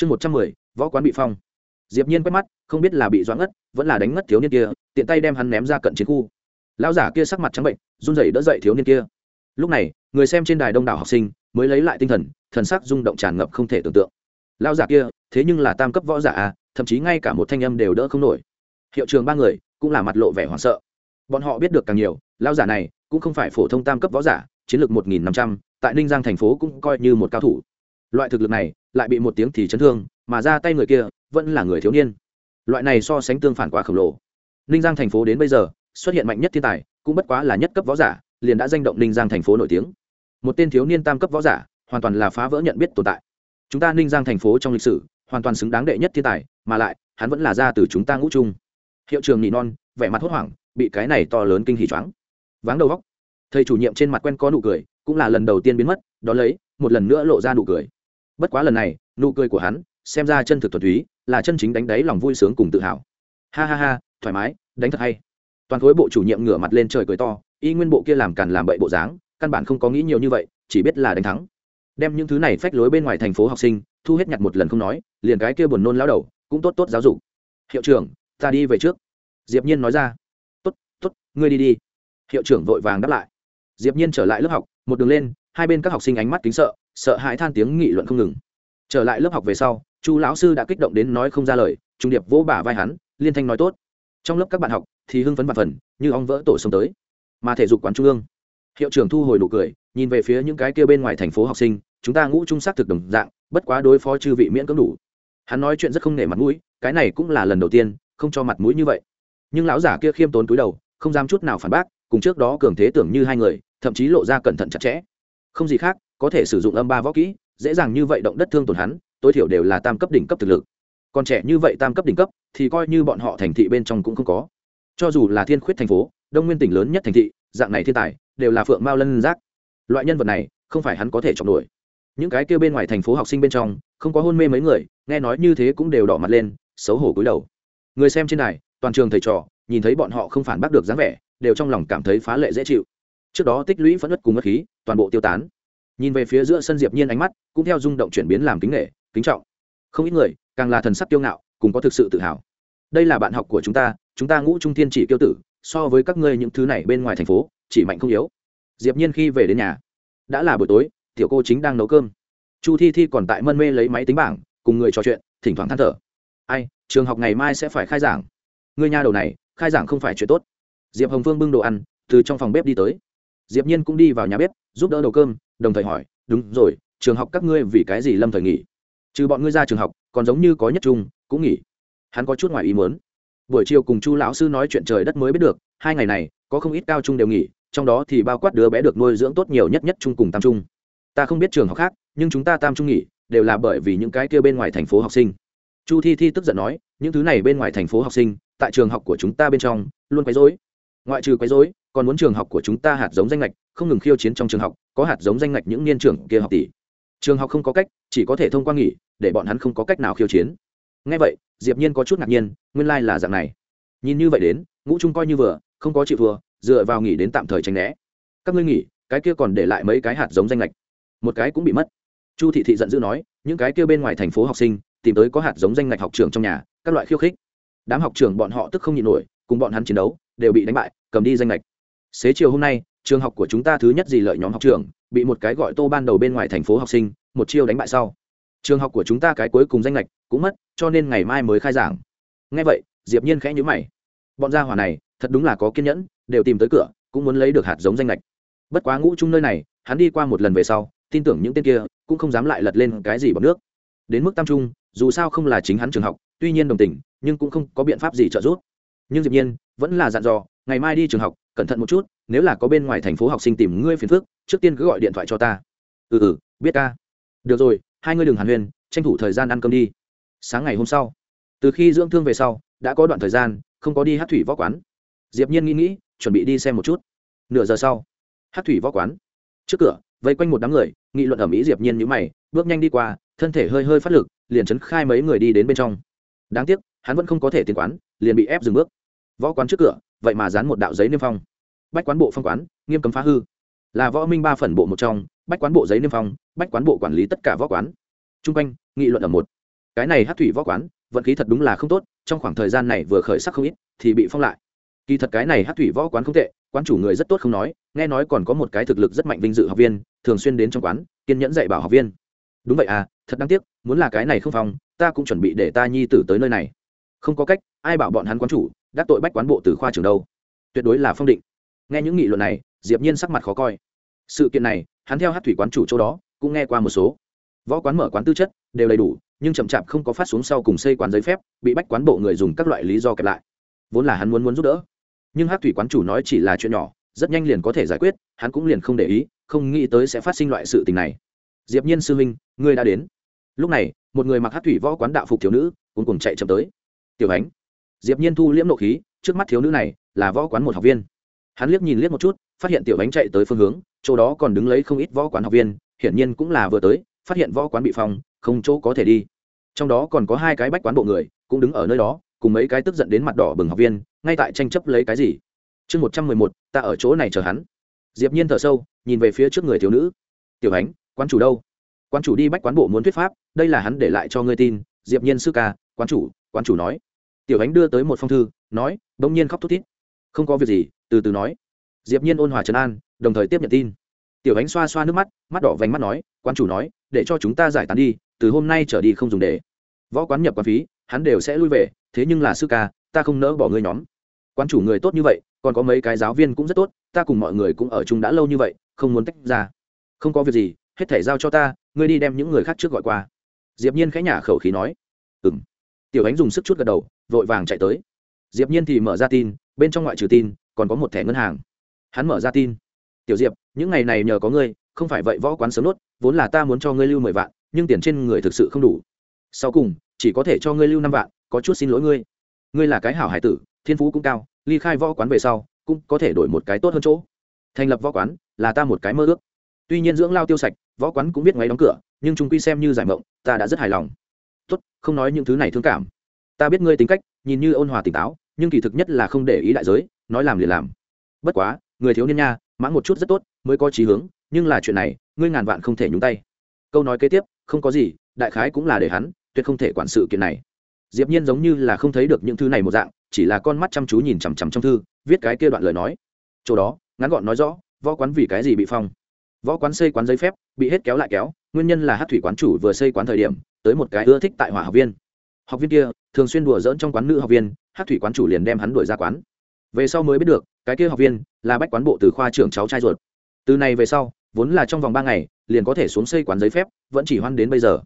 chương một trăm mười, võ quán bị phong. Diệp nhiên quét mắt, không biết là bị doãn ngất, vẫn là đánh ngất thiếu niên kia, tiện tay đem hắn ném ra cận chiến khu. Lão giả kia sắc mặt trắng bệnh, run rẩy đỡ dậy thiếu niên kia. Lúc này, người xem trên đài đông đảo học sinh mới lấy lại tinh thần thần sắc rung động tràn ngập không thể tưởng tượng. Lão giả kia, thế nhưng là tam cấp võ giả à thậm chí ngay cả một thanh âm đều đỡ không nổi. Hiệu trường ba người cũng là mặt lộ vẻ hoảng sợ. Bọn họ biết được càng nhiều, lão giả này cũng không phải phổ thông tam cấp võ giả, chiến lược một nghìn năm trăm, tại ninh giang thành phố cũng coi như một cao thủ. Loại thực lực này lại bị một tiếng thì chấn thương, mà ra tay người kia vẫn là người thiếu niên. Loại này so sánh tương phản quá khổng lồ. Ninh giang thành phố đến bây giờ, xuất hiện mạnh nhất thiên tài, cũng bất quá là nhất cấp võ giả, liền đã danh động ninh giang thành phố nổi tiếng. Một tên thiếu niên tam cấp võ giả, hoàn toàn là phá vỡ nhận biết tồn tại. Chúng ta ninh giang thành phố trong lịch sử, hoàn toàn xứng đáng đệ nhất thiên tài, mà lại, hắn vẫn là ra từ chúng ta ngũ trung. Hiệu trường nỉ non, vẻ mặt hốt hoảng, bị cái này to lớn kinh hỉ choáng. Váng đầu góc. Thầy chủ nhiệm trên mặt quen có nụ cười, cũng là lần đầu tiên biến mất đ ó lấy, một lần nữa lộ ra nụ cười bất quá lần này, nụ cười của hắn, xem ra chân thực thuần túy, là chân chính đánh đáy lòng vui sướng cùng tự hào. Ha ha ha, thoải mái, đánh thật hay. Toàn khối bộ chủ nhiệm ngửa mặt lên trời cười to, y nguyên bộ kia làm càn làm bậy bộ dáng, căn bản không có nghĩ nhiều như vậy, chỉ biết là đánh thắng. Đem những thứ này phách lối bên ngoài thành phố học sinh, thu hết nhặt một lần không nói, liền cái kia buồn nôn lao đầu, cũng tốt tốt giáo dục. Hiệu trưởng, ta đi về trước. Diệp nhiên nói ra. Tốt tốt, ngươi đi đi. Hiệu trưởng vội vàng đáp lại. Diệp nhiên trở lại lớp học, một đường lên, hai bên các học sinh ánh mắt kính sợ sợ hãi than tiếng nghị luận không ngừng. Trở lại lớp học về sau, chu lão sư đã kích động đến nói không ra lời, trung điệp vỗ bả vai hắn, liên thanh nói tốt. Trong lớp các bạn học thì hưng phấn và phần, như ong vỡ tổ sông tới. Mà thể dục quán trung ương, hiệu trưởng thu hồi nụ cười, nhìn về phía những cái kia bên ngoài thành phố học sinh, chúng ta ngũ trung xác thực đồng dạng, bất quá đối phó chư vị miễn cưỡng đủ. Hắn nói chuyện rất không nể mặt mũi, cái này cũng là lần đầu tiên, không cho mặt mũi như vậy. Nhưng lão giả kia khiêm tốn túi đầu, không dám chút nào phản bác, cùng trước đó cường thế tưởng như hai người, thậm chí lộ ra cẩn thận chặt chẽ. Không gì khác có thể sử dụng âm ba võ kỹ, dễ dàng như vậy động đất thương tổn hắn, tối thiểu đều là tam cấp đỉnh cấp thực lực. Còn trẻ như vậy tam cấp đỉnh cấp thì coi như bọn họ thành thị bên trong cũng không có. Cho dù là thiên khuyết thành phố, đông nguyên tỉnh lớn nhất thành thị, dạng này thiên tài, đều là phượng mao lân giác. Loại nhân vật này, không phải hắn có thể chọn đuổi. Những cái kêu bên ngoài thành phố học sinh bên trong, không có hôn mê mấy người, nghe nói như thế cũng đều đỏ mặt lên, xấu hổ cúi đầu. Người xem trên này toàn trường thầy trò, nhìn thấy bọn họ không phản bác được dáng vẻ, đều trong lòng cảm thấy phá lệ dễ chịu. Trước đó tích lũy phẫn ất cùng ất khí, toàn bộ tiêu tán nhìn về phía giữa sân diệp nhiên ánh mắt, cũng theo rung động chuyển biến làm kính nghệ kính trọng. Không ít người, càng là thần sắc tiêu ngạo, cùng có thực sự tự hào. Đây là bạn học của chúng ta chúng ta ngũ trung thiên chỉ kiêu tử, so với các ngươi những thứ này bên ngoài thành phố, chỉ mạnh không yếu. Diệp nhiên khi về đến nhà, đã là buổi tối, tiểu cô chính đang nấu cơm. Chu thi thi còn tại mân mê lấy máy tính bảng, cùng người trò chuyện, thỉnh thoảng than thở. Ai, trường học ngày mai sẽ phải khai giảng. Ngươi nhà đầu này, khai giảng không phải chuyện tốt. Diệp hồng phương bưng đồ ăn, từ trong phòng bếp đi tới. Diệp nhiên cũng đi vào nhà bếp, giúp đỡ đầu cơm đồng thời hỏi, đúng rồi, trường học các ngươi vì cái gì lâm thời nghỉ? Trừ bọn ngươi ra trường học, còn giống như có nhất trung, cũng nghỉ. Hắn có chút ngoài ý muốn. Buổi chiều cùng chu lão sư nói chuyện trời đất mới biết được, hai ngày này, có không ít cao trung đều nghỉ, trong đó thì bao quát đứa bé được nuôi dưỡng tốt nhiều nhất nhất trung cùng tam trung. Ta không biết trường học khác, nhưng chúng ta tam trung nghỉ, đều là bởi vì những cái kia bên ngoài thành phố học sinh. Chu thi thi tức giận nói, những thứ này bên ngoài thành phố học sinh, tại trường học của chúng ta bên trong, luôn quấy rối. Ngoại trừ quấy rối, còn muốn trường học của chúng ta hạt giống danh lệch không ngừng khiêu chiến trong trường học có hạt giống danh ngạch những niên trưởng kia học tỷ. Trường học không có cách, chỉ có thể thông qua nghỉ, để bọn hắn không có cách nào khiêu chiến. Ngay vậy, diệp nhiên có chút ngạc nhiên, nguyên lai là dạng này. Nhìn như vậy đến, ngũ trung coi như vừa, không có chịu vừa dựa vào nghỉ đến tạm thời tránh né. Các ngươi nghỉ, cái kia còn để lại mấy cái hạt giống danh lệch một cái cũng bị mất. Chu thị thị giận dữ nói, những cái kia bên ngoài thành phố học sinh, tìm tới có hạt giống danh ngạch học trường trong nhà, các loại khiêu khích. Đám học trường bọn họ tức không nhịn nổi, cùng bọn hắn chiến đấu, đều bị đánh bại, cầm đi danh ngạch. Xế chiều hôm nay trường học của chúng ta thứ nhất gì lợi nhóm học trường, bị một cái gọi tô ban đầu bên ngoài thành phố học sinh, một chiêu đánh bại sau. Trường học của chúng ta cái cuối cùng danh lệch cũng mất, cho nên ngày mai mới khai giảng. Ngay vậy, diệp nhiên khẽ nhíu mày. Bọn gia hỏa này, thật đúng là có kiên nhẫn, đều tìm tới cửa, cũng muốn lấy được hạt giống danh lệch. Bất quá ngũ trung nơi này, hắn đi qua một lần về sau, tin tưởng những tên kia cũng không dám lại lật lên cái gì bằng nước. Đến mức tam trung, dù sao không là chính hắn trường học, tuy nhiên đồng tình, nhưng cũng không có biện pháp gì trợ giúp. Nhưng diệp nhiên vẫn là dặn dò, ngày mai đi trường học, cẩn thận một chút nếu là có bên ngoài thành phố học sinh tìm ngươi phiền phức, trước tiên cứ gọi điện thoại cho ta. Ừ ừ biết ca. Được rồi, hai ngươi đừng hàn huyên, tranh thủ thời gian ăn cơm đi. Sáng ngày hôm sau, từ khi dưỡng thương về sau, đã có đoạn thời gian không có đi hát thủy võ quán. Diệp nhiên nghĩ nghĩ, chuẩn bị đi xem một chút. Nửa giờ sau, hát thủy võ quán. Trước cửa, vây quanh một đám người, nghị luận ở mỹ diệp nhiên nhíu mày, bước nhanh đi qua, thân thể hơi hơi phát lực, liền chấn khai mấy người đi đến bên trong. Đáng tiếc, hắn vẫn không có thể tiến quán, liền bị ép dừng bước. Võ quán trước cửa, vậy mà dán một đạo giấy niêm phong bách quán bộ phong quán, nghiêm cấm phá hư. Là võ minh ba phần bộ một trong, bách quán bộ giấy niêm phong, bách quán bộ quản lý tất cả võ quán. T r u n g quanh, nghị luận ở một. Cái này hát thủy võ quán, vận khí thật đúng là không tốt, trong khoảng thời gian này vừa khởi sắc không ít, thì bị phong lại. Kỳ thật cái này hát thủy võ quán không tệ, quán chủ người rất tốt không nói, nghe nói còn có một cái thực lực rất mạnh vinh dự học viên, thường xuyên đến trong quán, kiên nhẫn dạy bảo học viên. Đúng vậy à thật đáng tiếc, muốn là cái này không phong, ta cũng chuẩn bị để ta nhi tử tới nơi này. Không có cách, ai bảo bọn hắn quán chủ, đắc tội bách quán bộ từ khoa trường đâu. Tuyệt đối là phong định nghe những nghị luận này, diệp nhiên sắc mặt khó coi. Sự kiện này, hắn theo hát thủy quán chủ chỗ đó, cũng nghe qua một số. Võ quán mở quán tư chất, đều đầy đủ, nhưng chậm chạp không có phát xuống sau cùng xây quán giấy phép, bị bách quán bộ người dùng các loại lý do kẹp lại. Vốn là hắn muốn muốn giúp đỡ. Nhưng hát thủy quán chủ nói chỉ là chuyện nhỏ, rất nhanh liền có thể giải quyết, hắn cũng liền không để ý, không nghĩ tới sẽ phát sinh loại sự tình này. Diệp nhiên sư huynh, ngươi đã đến. Lúc này, một người mặc hát thủy võ quán đạo phục thiếu nữ cuốn cùng chạy chậm tới. Tiểu ánh. Diệp nhiên thu liễm nộ khí, trước mắt thiếu nữ này là võ quán một học viên hắn liếc nhìn liếc một chút, phát hiện tiểu ánh chạy tới phương hướng, chỗ đó còn đứng lấy không ít võ quán học viên, hiển nhiên cũng là vừa tới, phát hiện võ quán bị phong, không chỗ có thể đi. Trong đó còn có hai cái bách quán bộ người, cũng đứng ở nơi đó, cùng mấy cái tức giận đến mặt đỏ bừng học viên, ngay tại tranh chấp lấy cái gì. Chương một trăm mười một, ta ở chỗ này chờ hắn. Diệp nhiên thở sâu, nhìn về phía trước người thiếu nữ. Tiểu ánh quán chủ đâu? Quán chủ đi bách quán bộ muốn thuyết pháp, đây là hắn để lại cho ngươi tin, diệp nhiên sư ca, quán chủ quán chủ nói. Tiểu ánh đưa tới một phong thư, nói bỗng nhiên khóc thút thít. Không có việc gì từ từ nói. Diệp nhiên ôn hòa trấn an, đồng thời tiếp nhận tin. Tiểu ánh xoa xoa nước mắt mắt đỏ vành mắt nói, quan chủ nói, để cho chúng ta giải tán đi, từ hôm nay trở đi không dùng để. Võ quán nhập quán phí, hắn đều sẽ lui về, thế nhưng là sư ca, ta không nỡ bỏ ngươi nhóm. Quan chủ người tốt như vậy, còn có mấy cái giáo viên cũng rất tốt, ta cùng mọi người cũng ở chung đã lâu như vậy, không muốn tách ra. Không có việc gì, hết thể giao cho ta, ngươi đi đem những người khác trước gọi qua. Diệp nhiên khẽ nhả khẩu khí nói. Ừm. Tiểu ánh dùng sức chút gật đầu, vội vàng chạy tới. Diệp nhiên thì mở ra tin, bên trong ngoại trừ tin còn có một thẻ ngân hàng. Hắn mở ra tin. Tiểu diệp, những ngày này nhờ có ngươi, không phải vậy võ quán sớm nốt, vốn là ta muốn cho ngươi lưu mười vạn, nhưng tiền trên người thực sự không đủ. Sau cùng, chỉ có thể cho ngươi lưu năm vạn, có chút xin lỗi ngươi. Ngươi là cái hảo hải tử, thiên phú cũng cao, ly khai võ quán về sau, cũng có thể đổi một cái tốt hơn chỗ. Thành lập võ quán, là ta một cái mơ ước. Tuy nhiên dưỡng lao tiêu sạch, võ quán cũng biết ngay đóng cửa, nhưng chúng quy xem như giải mộng, ta đã rất hài lòng. Tốt, không nói những thứ này thương cảm. Ta biết ngươi tính cách, nhìn như ôn hòa tỉnh táo, nhưng kỳ thực nhất là không để ý đại giới nói làm liền làm. Bất quá, người thiếu niên nha, mãng một chút rất tốt, mới có trí hướng, nhưng là chuyện này, ngươi ngàn vạn không thể nhúng tay. Câu nói kế tiếp, không có gì, đại khái cũng là để hắn, tuyệt không thể quản sự kiện này. Diệp nhiên giống như là không thấy được những thứ này một dạng, chỉ là con mắt chăm chú nhìn chằm chằm trong thư, viết cái kia đoạn lời nói. Chỗ đó, ngắn gọn nói rõ, võ quán vì cái gì bị phong? Võ quán xây quán giấy phép, bị hết kéo lại kéo, nguyên nhân là hát thủy quán chủ vừa xây quán thời điểm, tới một cái ưa thích tại hỏa học viên. Học viên kia, thường xuyên đùa dỡn trong quán nữ học viên, hát thủy quán chủ liền đem hắn đuổi ra quán về sau mới biết được, cái kia học viên là bách quán bộ từ khoa trưởng cháu trai ruột. Từ này về sau, vốn là trong vòng ba ngày, liền có thể xuống xây quán giấy phép, vẫn chỉ hoan đến bây giờ.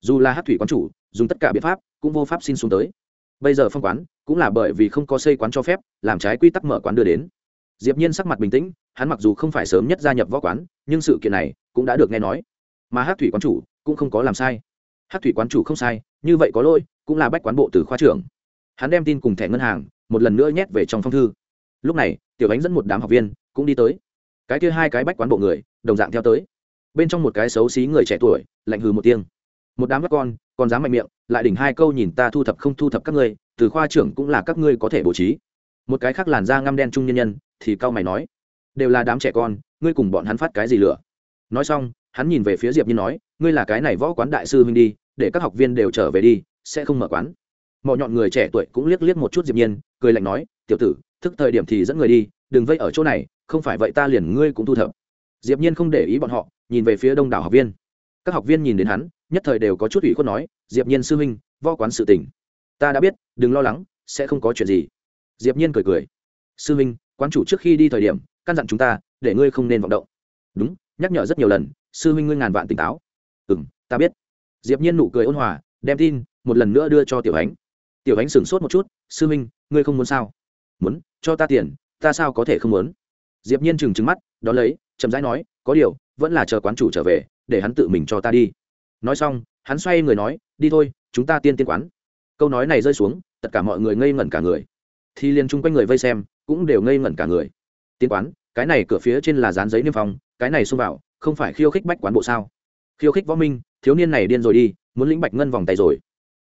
Dù là hát thủy quán chủ, dùng tất cả biện pháp, cũng vô pháp xin xuống tới. Bây giờ phong quán, cũng là bởi vì không có xây quán cho phép, làm trái quy tắc mở quán đưa đến. Diệp nhiên sắc mặt bình tĩnh, hắn mặc dù không phải sớm nhất gia nhập võ quán, nhưng sự kiện này cũng đã được nghe nói. Mà hát thủy quán chủ cũng không có làm sai. Hát thủy quán chủ không sai, như vậy có lỗi, cũng là bách quán bộ từ khoa trưởng. Hắn đem tin cùng thẻ ngân hàng một lần nữa nhét về trong phong thư. Lúc này, tiểu ánh dẫn một đám học viên cũng đi tới. Cái kia hai cái bách quán bộ người, đồng dạng theo tới. Bên trong một cái xấu xí người trẻ tuổi, lạnh hừ một tiếng. Một đám các con, còn dám mạnh miệng, lại đỉnh hai câu nhìn ta thu thập không thu thập các ngươi, từ khoa trưởng cũng là các ngươi có thể bố trí. Một cái khác làn da ngăm đen trung nhân nhân, thì cao mày nói, đều là đám trẻ con, ngươi cùng bọn hắn phát cái gì lửa nói xong, hắn nhìn về phía diệp như nói, ngươi là cái này võ quán đại sư huynh đi, để các học viên đều trở về đi, sẽ không mở quán mỏ nhọn người trẻ tuổi cũng liếc liếc một chút diệp nhiên, cười lạnh nói, tiểu tử, thức thời điểm thì dẫn người đi, đừng vây ở chỗ này, không phải vậy ta liền ngươi cũng thu thập. Diệp nhiên không để ý bọn họ, nhìn về phía đông đảo học viên. Các học viên nhìn đến hắn, nhất thời đều có chút ủy khuất nói, diệp nhiên sư huynh, võ quán sự tình. Ta đã biết, đừng lo lắng, sẽ không có chuyện gì. Diệp nhiên cười cười, sư huynh, quán chủ trước khi đi thời điểm, căn dặn chúng ta, để ngươi không nên vọng động. Đúng, nhắc nhở rất nhiều lần, sư huynh ngươi ngàn vạn tỉnh táo. Ừm, ta biết. Diệp nhiên nụ cười ôn hòa, đem tin, một lần nữa đưa cho tiểu ánh tiểu ánh sửng sốt một chút sư Minh, ngươi không muốn sao? Muốn cho ta tiền ta sao có thể không muốn? Diệp nhiên chừng chừng mắt đó lấy chậm rãi nói có điều vẫn là chờ quán chủ trở về để hắn tự mình cho ta đi. Nói xong hắn xoay người nói đi thôi chúng ta tiên tiên quán. Câu nói này rơi xuống tất cả mọi người ngây ngẩn cả người. Thì liền chung quanh người vây xem cũng đều ngây ngẩn cả người. Tiên quán cái này cửa phía trên là dán giấy niêm phong cái này xông vào không phải khiêu khích bách quán bộ sao? Khiêu khích võ minh thiếu niên này điên rồi đi muốn lĩnh bạch ngân vòng tay rồi.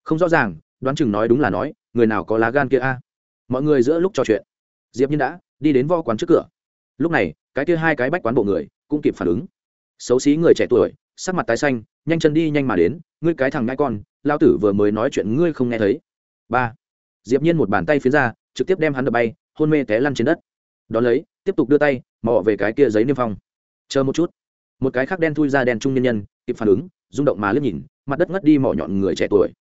Không rõ ràng đoán chừng nói đúng là nói, người nào có lá gan kia a? Mọi người giữa lúc trò chuyện, diệp nhiên đã đi đến võ quán trước cửa. Lúc này, cái kia hai cái bách quán bộ người cũng kịp phản ứng. Xấu xí người trẻ tuổi, sắc mặt tái xanh, nhanh chân đi nhanh mà đến, ngươi cái thằng ngãi con, lao tử vừa mới nói chuyện ngươi không nghe thấy. Ba. Diệp nhiên một bàn tay phiến ra, trực tiếp đem hắn đập bay, hôn mê té lăn trên đất. Đón lấy, tiếp tục đưa tay, mò về cái kia giấy niêm phong. Chờ một chút. Một cái khác đen thui ra đen trung nhân nhân, kịp phản ứng, rung động mà liếc nhìn, mặt đất ngất đi mỏ nhọn người trẻ tuổi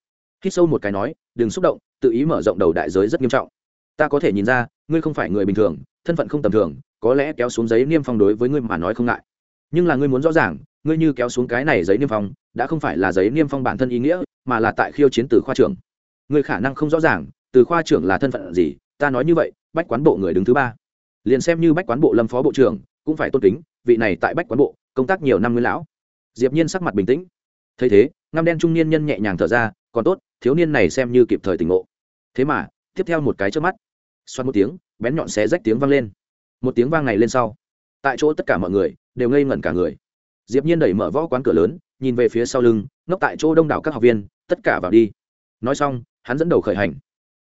hít sâu một cái nói, đừng xúc động, tự ý mở rộng đầu đại giới rất nghiêm trọng. Ta có thể nhìn ra, ngươi không phải người bình thường, thân phận không tầm thường, có lẽ kéo xuống giấy niêm phong đối với ngươi mà nói không ngại. Nhưng là ngươi muốn rõ ràng, ngươi như kéo xuống cái này giấy niêm phong, đã không phải là giấy niêm phong bản thân ý nghĩa, mà là tại khiêu chiến từ khoa trưởng. Ngươi khả năng không rõ ràng, từ khoa trưởng là thân phận gì, ta nói như vậy, bách quán bộ người đứng thứ ba. Liền xem như bách quán bộ lâm phó bộ trưởng, cũng phải tôn kính, vị này tại bách quán bộ, công tác nhiều năm nguyên lão. Diệp nhiên sắc mặt bình tĩnh. Thấy thế, ngăm đen trung niên nhân nhẹ nhàng thở ra, còn tốt thiếu niên này xem như kịp thời tỉnh ngộ. Thế mà, tiếp theo một cái trước mắt, xoát một tiếng, bén nhọn xé rách tiếng vang lên. Một tiếng vang này lên sau, tại chỗ tất cả mọi người đều ngây ngẩn cả người. Diệp nhiên đẩy mở võ quán cửa lớn, nhìn về phía sau lưng, ngốc tại chỗ đông đảo các học viên, tất cả vào đi. Nói xong, hắn dẫn đầu khởi hành.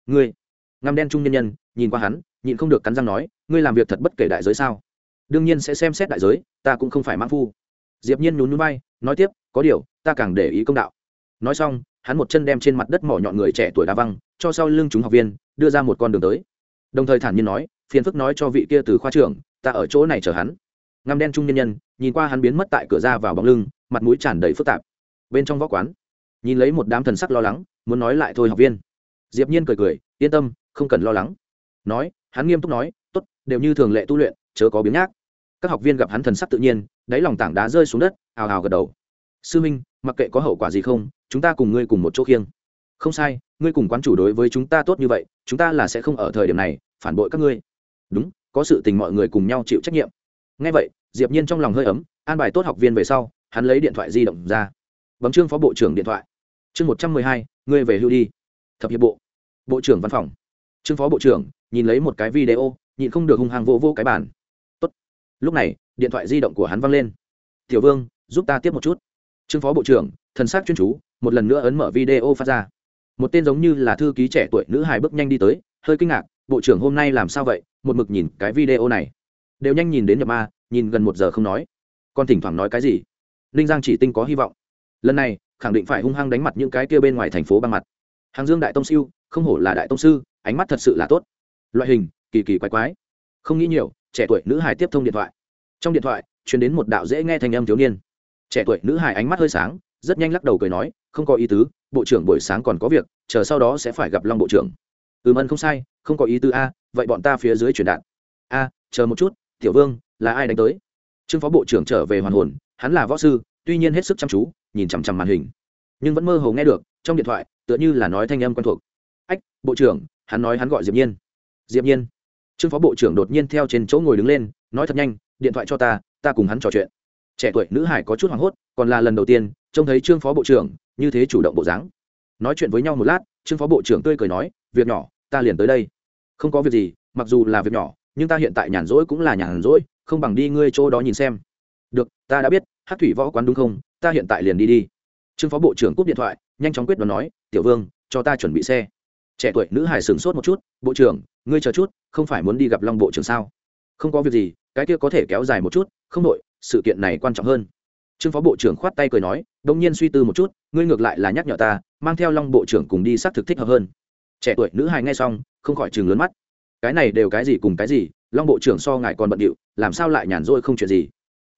Ngươi, ngăm đen trung nhân nhân, nhìn qua hắn, nhịn không được cắn răng nói, ngươi làm việc thật bất kể đại giới sao? Đương nhiên sẽ xem xét đại giới, ta cũng không phải mãn phu. Diệp nhiên nhún nhún bay nói tiếp, có điều, ta càng để ý công đạo. Nói xong hắn một chân đem trên mặt đất mỏ nhọn người trẻ tuổi đá văng, cho sau lưng chúng học viên, đưa ra một con đường tới. Đồng thời thản nhiên nói, phiền phức nói cho vị kia từ khoa trưởng, ta ở chỗ này chờ hắn. Ngăm đen trung nhân nhân, nhìn qua hắn biến mất tại cửa ra vào bóng lưng, mặt mũi tràn đầy phức tạp. Bên trong võ quán, nhìn lấy một đám thần sắc lo lắng, muốn nói lại thôi học viên. Diệp nhiên cười cười, yên tâm, không cần lo lắng. Nói, hắn nghiêm túc nói, tốt, đều như thường lệ tu luyện, chớ có biến nhác. Các học viên gặp hắn thần sắc tự nhiên, đáy lòng tảng đá rơi xuống đất ào ào gật đầu sư minh, mặc kệ có hậu quả gì không, chúng ta cùng ngươi cùng một chỗ khiêng. Không sai, ngươi cùng quán chủ đối với chúng ta tốt như vậy, chúng ta là sẽ không ở thời điểm này phản bội các ngươi. Đúng, có sự tình mọi người cùng nhau chịu trách nhiệm. Ngay vậy, diệp nhiên trong lòng hơi ấm, an bài tốt học viên về sau, hắn lấy điện thoại di động ra. Bấm trương phó bộ trưởng điện thoại. Chương một trăm mười hai, ngươi về hưu đi. Thập hiệp bộ. Bộ trưởng văn phòng. Trương phó bộ trưởng, nhìn lấy một cái video, nhịn không được hung hăng vô vô cái bản Tốt. lúc này, điện thoại di động của hắn văng lên. Tiểu vương, giúp ta tiếp một chút trương phó bộ trưởng, thần sắc chuyên chú, một lần nữa ấn mở video phát ra. Một tên giống như là thư ký trẻ tuổi nữ hài bước nhanh đi tới, hơi kinh ngạc, bộ trưởng, hôm nay làm sao vậy? Một mực nhìn cái video này. Đều nhanh nhìn đến nhập ma, nhìn gần một giờ không nói. Con thỉnh thoảng nói cái gì? Ninh giang chỉ tinh có hy vọng. Lần này, khẳng định phải hung hăng đánh mặt những cái kia bên ngoài thành phố băng mặt. Hàng dương đại tông siêu, không hổ là đại tông sư, ánh mắt thật sự là tốt. Loại hình, kỳ kỳ quái quái. Không nghĩ nhiều, trẻ tuổi nữ hài tiếp thông điện thoại. Trong điện thoại, truyền đến một đạo dễ nghe thành âm thiếu niên trẻ tuổi nữ hài ánh mắt hơi sáng, rất nhanh lắc đầu cười nói, không có ý tứ, bộ trưởng buổi sáng còn có việc, chờ sau đó sẽ phải gặp long bộ trưởng. Ừ mân không sai, không có ý tứ a, vậy bọn ta phía dưới chuyển đạn a, chờ một chút, tiểu vương, là ai đánh tới? Trương phó bộ trưởng trở về hoàn hồn, hắn là võ sư, tuy nhiên hết sức chăm chú, nhìn chằm chằm màn hình. Nhưng vẫn mơ hồ nghe được, trong điện thoại, tựa như là nói thanh âm quen thuộc. Ách, bộ trưởng, hắn nói hắn gọi diệp nhiên. Diệp nhiên. Trương phó bộ trưởng đột nhiên theo trên chỗ ngồi đứng lên, nói thật nhanh, điện thoại cho ta ta cùng hắn trò chuyện trẻ tuổi nữ hải có chút hoảng hốt, còn là lần đầu tiên, trông thấy trương phó bộ trưởng như thế chủ động bộ dáng. Nói chuyện với nhau một lát, trương phó bộ trưởng tươi cười nói, việc nhỏ, ta liền tới đây. Không có việc gì, mặc dù là việc nhỏ, nhưng ta hiện tại nhàn rỗi cũng là nhàn rỗi, không bằng đi ngươi chỗ đó nhìn xem. Được, ta đã biết, hát thủy võ quán đúng không? Ta hiện tại liền đi đi. Trương phó bộ trưởng cúp điện thoại, nhanh chóng quyết đoán nói, tiểu vương, cho ta chuẩn bị xe. Trẻ tuổi nữ hải sửng sốt một chút, bộ trưởng, ngươi chờ chút, không phải muốn đi gặp long bộ trưởng sao? Không có việc gì, cái kia có thể kéo dài một chút, không đội sự kiện này quan trọng hơn. Trương phó bộ trưởng khoát tay cười nói, đông nhiên suy tư một chút, ngươi ngược lại là nhắc nhở ta, mang theo long bộ trưởng cùng đi xác thực thích hợp hơn. Trẻ tuổi nữ hài nghe xong, không khỏi chừng lớn mắt. Cái này đều cái gì cùng cái gì, long bộ trưởng so ngài còn bận điệu, làm sao lại nhàn rỗi không chuyện gì?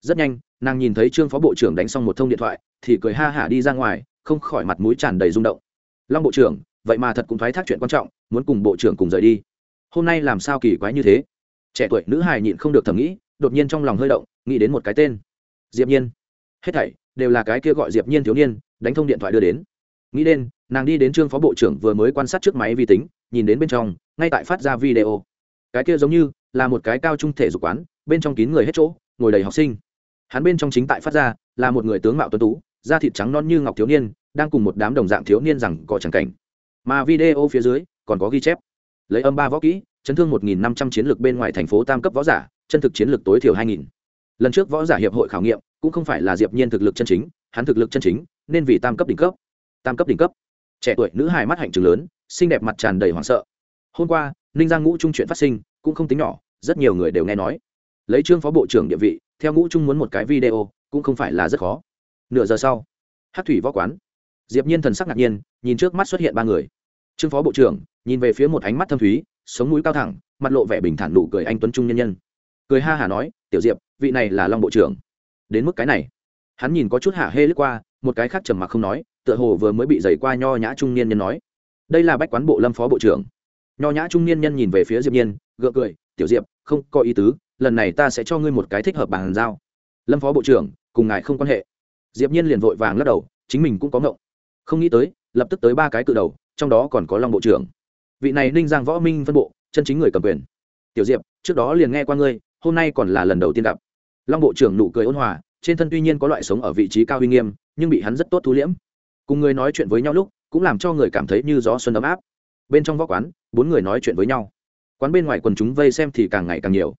Rất nhanh, nàng nhìn thấy trương phó bộ trưởng đánh xong một thông điện thoại, thì cười ha hả đi ra ngoài, không khỏi mặt mũi tràn đầy rung động. Long bộ trưởng, vậy mà thật cũng thoái thác chuyện quan trọng, muốn cùng bộ trưởng cùng rời đi. Hôm nay làm sao kỳ quái như thế? Trẻ tuổi nữ hài nhịn không được thầm nghĩ, đột nhiên trong lòng hơi động nghĩ đến một cái tên. Diệp nhiên. Hết thảy đều là cái kia gọi diệp nhiên thiếu niên, đánh thông điện thoại đưa đến. Nghĩ đến, nàng đi đến trương phó bộ trưởng vừa mới quan sát trước máy vi tính, nhìn đến bên trong, ngay tại phát ra video. Cái kia giống như là một cái cao trung thể dục quán, bên trong kín người hết chỗ, ngồi đầy học sinh. Hắn bên trong chính tại phát ra, là một người tướng mạo tuấn tú, da thịt trắng non như ngọc thiếu niên, đang cùng một đám đồng dạng thiếu niên rằng có chẳng cảnh. Mà video phía dưới còn có ghi chép. Lấy âm ba võ kỹ, chấn thương một nghìn năm trăm chiến lược bên ngoài thành phố tam cấp võ giả, chân thực chiến lược tối thiểu hai nghìn lần trước võ giả hiệp hội khảo nghiệm cũng không phải là diệp nhiên thực lực chân chính, hắn thực lực chân chính nên vì tam cấp đỉnh cấp. Tam cấp đỉnh cấp. Trẻ tuổi, nữ hài mắt hạnh trường lớn, xinh đẹp mặt tràn đầy hoảng sợ. Hôm qua, ninh giang ngũ trung chuyện phát sinh cũng không tính nhỏ, rất nhiều người đều nghe nói. Lấy trương phó bộ trưởng địa vị, theo ngũ trung muốn một cái video cũng không phải là rất khó. Nửa giờ sau hát thủy võ quán. Diệp nhiên thần sắc ngạc nhiên, nhìn trước mắt xuất hiện ba người. Trương phó bộ trưởng, nhìn về phía một ánh mắt thâm thúy, sống mũi cao thẳng, mặt lộ vẻ bình thản nụ cười anh tuấn trung nhân nhân cười ha hả nói, tiểu diệp, vị này là long bộ trưởng. Đến mức cái này, hắn nhìn có chút hạ hê lướt qua, một cái khác trầm mặc không nói, tựa hồ vừa mới bị dày qua nho nhã trung niên nhân nói, đây là bách quán bộ lâm phó bộ trưởng. Nho nhã trung niên nhân nhìn về phía diệp nhiên, gượng cười, tiểu diệp, không có ý tứ, lần này ta sẽ cho ngươi một cái thích hợp bàn giao. Lâm phó bộ trưởng, cùng ngài không quan hệ. Diệp nhiên liền vội vàng lắc đầu, chính mình cũng có ngộng. Không nghĩ tới, lập tức tới ba cái cự đầu, trong đó còn có long bộ trưởng. Vị này ninh giang võ minh phân bộ, chân chính người cầm quyền. Tiểu diệp, trước đó liền nghe qua ngươi hôm nay còn là lần đầu tiên gặp. Long bộ trưởng nụ cười ôn hòa, trên thân tuy nhiên có loại sống ở vị trí cao uy nghiêm, nhưng bị hắn rất tốt thu liễm. Cùng người nói chuyện với nhau lúc, cũng làm cho người cảm thấy như gió xuân ấm áp. Bên trong võ quán, bốn người nói chuyện với nhau. Quán bên ngoài quần chúng vây xem thì càng ngày càng nhiều.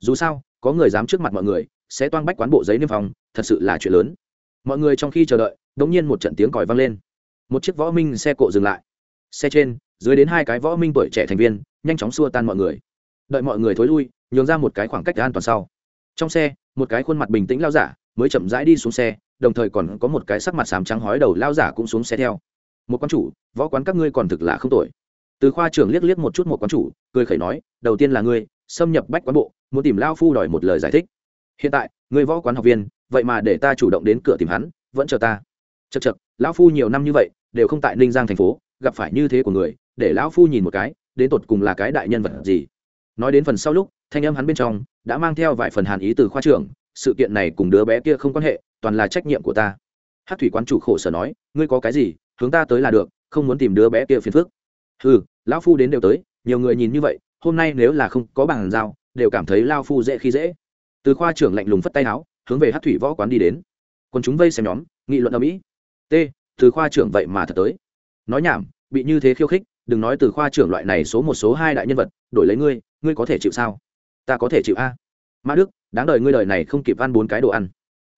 Dù sao, có người dám trước mặt mọi người, sẽ toang bách quán bộ giấy niêm phòng thật sự là chuyện lớn. Mọi người trong khi chờ đợi đ ỗ n g nhiên một trận tiếng còi vang lên. Một chiếc võ minh xe cộ dừng lại. Xe trên, dưới đến hai cái võ minh tuổi trẻ thành viên, nhanh chóng xua tan mọi người. Đợi mọi người thối lui nhường ra một cái khoảng cách an toàn sau. Trong xe, một cái khuôn mặt bình tĩnh lao giả mới chậm rãi đi xuống xe, đồng thời còn có một cái sắc mặt sám trắng hói đầu lao giả cũng xuống xe theo. Một quán chủ, võ quán các ngươi còn thực là không tội từ khoa trưởng liếc liếc một chút một quán chủ, cười khẩy nói, đầu tiên là ngươi, xâm nhập bách quán bộ, muốn tìm lao phu đòi một lời giải thích. Hiện tại người võ quán học viên, vậy mà để ta chủ động đến cửa tìm hắn, vẫn chờ ta. Chật chật lão phu nhiều năm như vậy, đều không tại ninh giang thành phố, gặp phải như thế của người, để lão phu nhìn một cái, đến tột cùng là cái đại nhân vật gì? Nói đến phần sau lúc, thanh âm hắn bên trong đã mang theo vài phần hàn ý từ khoa trưởng, sự kiện này cùng đứa bé kia không quan hệ, toàn là trách nhiệm của ta. Hát thủy quán chủ khổ sở nói, ngươi có cái gì, hướng ta tới là được, không muốn tìm đứa bé kia phiền phức. Ừ lão phu đến đều tới, nhiều người nhìn như vậy, hôm nay nếu là không có bàn giao, đều cảm thấy lao phu dễ khi dễ. Từ khoa trưởng lạnh lùng phất tay áo, hướng về hát thủy võ quán đi đến. Còn chúng vây xem nhóm, nghị luận ở mỹ t, từ khoa trưởng vậy mà thật tới. Nói nhảm, bị như thế khiêu khích, đừng nói từ khoa trưởng loại này số một số hai đại nhân vật, đổi lấy ngươi ngươi có thể chịu sao? Ta có thể chịu a. Mã đức, đáng đời ngươi đời này không kịp ăn bốn cái đồ ăn.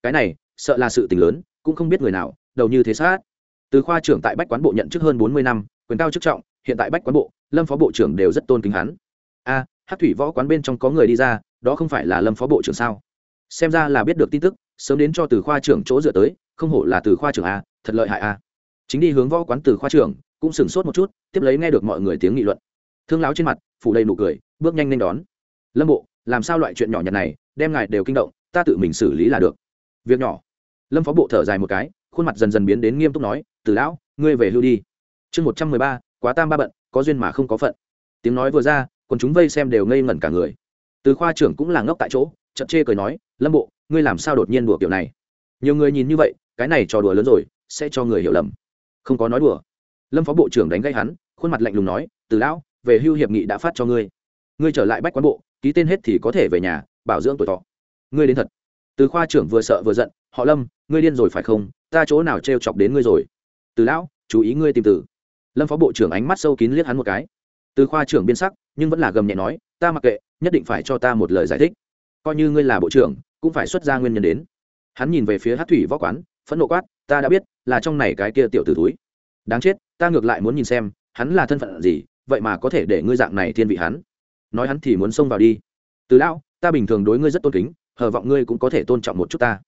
Cái này, sợ là sự tình lớn, cũng không biết người nào, đầu như thế sát. Từ khoa trưởng tại bách quán bộ nhận chức hơn bốn mươi năm, quyền cao chức trọng, hiện tại bách quán bộ, lâm phó bộ trưởng đều rất tôn kính hắn. A hát thủy võ quán bên trong có người đi ra, đó không phải là lâm phó bộ trưởng sao? Xem ra là biết được tin tức, sớm đến cho từ khoa trưởng chỗ dựa tới, không hổ là từ khoa trưởng a, thật lợi hại a. Chính đi hướng võ quán từ khoa trưởng, cũng sửng sốt một chút, tiếp lấy nghe được mọi người tiếng nghị luận. Thương láo trên mặt, phủ đầy nụ cười bước nhanh lên đón. Lâm bộ, làm sao loại chuyện nhỏ nhặt này, đem ngài đều kinh động, ta tự mình xử lý là được. Việc nhỏ. Lâm phó bộ thở dài một cái, khuôn mặt dần dần biến đến nghiêm túc nói, từ lão, ngươi về hưu đi. Chương một trăm mười ba, quá tam ba bận, có duyên mà không có phận. Tiếng nói vừa ra còn chúng vây xem đều ngây ngẩn cả người. Từ khoa trưởng cũng là ngốc tại chỗ, chậm chê cười nói, lâm bộ, ngươi làm sao đột nhiên đùa kiểu này? Nhiều người nhìn như vậy, cái này trò đùa lớn rồi, sẽ cho người hiểu lầm. Không có nói đùa. Lâm phó bộ trưởng đánh gây hắn, khuôn mặt lạnh lùng nói, từ lão, về hưu hiệp nghị đã phát cho ngươi ngươi trở lại bách quán bộ, ký tên hết thì có thể về nhà, bảo dưỡng tuổi thọ. Ngươi đến thật. Từ khoa trưởng vừa sợ vừa giận, họ lâm, ngươi điên rồi phải không? Ta chỗ nào t chọc đến ngươi rồi? Từ lão, chú ý ngươi tìm từ. Lâm phó bộ trưởng ánh mắt sâu kín liếc hắn một cái. Từ khoa trưởng biên sắc, nhưng vẫn là gầm nhẹ nói, ta mặc kệ, nhất định phải cho ta một lời giải thích. Coi như ngươi là bộ trưởng, cũng phải xuất ra nguyên nhân đến. Hắn nhìn về phía hát thủy võ quán, phẫn nộ quát, ta đã biết, là trong này cái kia tiểu t ử túi đáng chết, ta ngược lại muốn nhìn xem, hắn là thân phận gì, vậy mà có thể để ngươi dạng này thiên vị hắn nói hắn thì muốn xông vào đi. Từ lão ta bình thường đối ngươi rất tôn kính hờ vọng ngươi cũng có thể tôn trọng một chút ta.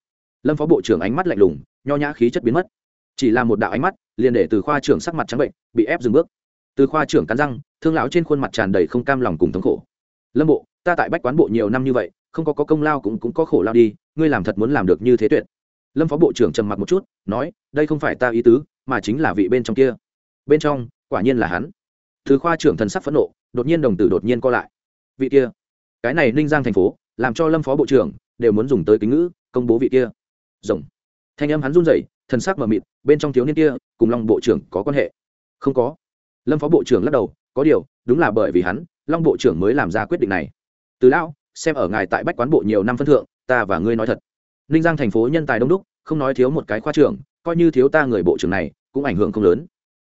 Lâm phó bộ trưởng ánh mắt lạnh lùng nho nhã khí chất biến mất. Chỉ là một đạo ánh mắt liền để từ khoa trưởng sắc mặt trắng bệnh bị ép dừng bước. Từ khoa trưởng cắn răng thương lão trên khuôn mặt tràn đầy không cam lòng cùng thống khổ. Lâm bộ ta tại bách quán bộ nhiều năm như vậy không có, có công lao cũng cũng có khổ lao đi ngươi làm thật muốn làm được như thế tuyệt. Lâm phó bộ trưởng trầm mặc một chút nói đây không phải ta ý tứ mà chính là vị bên trong kia. Bên trong quả nhiên là hắn. Từ khoa trưởng thần sắc phẫn nộ đột nhiên đồng tử đột nhiên co lại vị kia. Cái này ninh giang thành phố, làm cho lâm phó bộ trưởng đều muốn dùng tới kính ngữ, công bố vị kia. Rồng. Thanh âm hắn run rẩy, thần sắc mờ mịt, bên trong thiếu niên kia cùng long bộ trưởng có quan hệ? Không có. Lâm phó bộ trưởng lắc đầu, có điều, đúng là bởi vì hắn, long bộ trưởng mới làm ra quyết định này. Từ lão, xem ở ngài tại bách quán bộ nhiều năm phân thượng, ta và ngươi nói thật. Ninh giang thành phố nhân tài đông đúc, không nói thiếu một cái khoa trưởng, coi như thiếu ta người bộ trưởng này, cũng ảnh hưởng không lớn.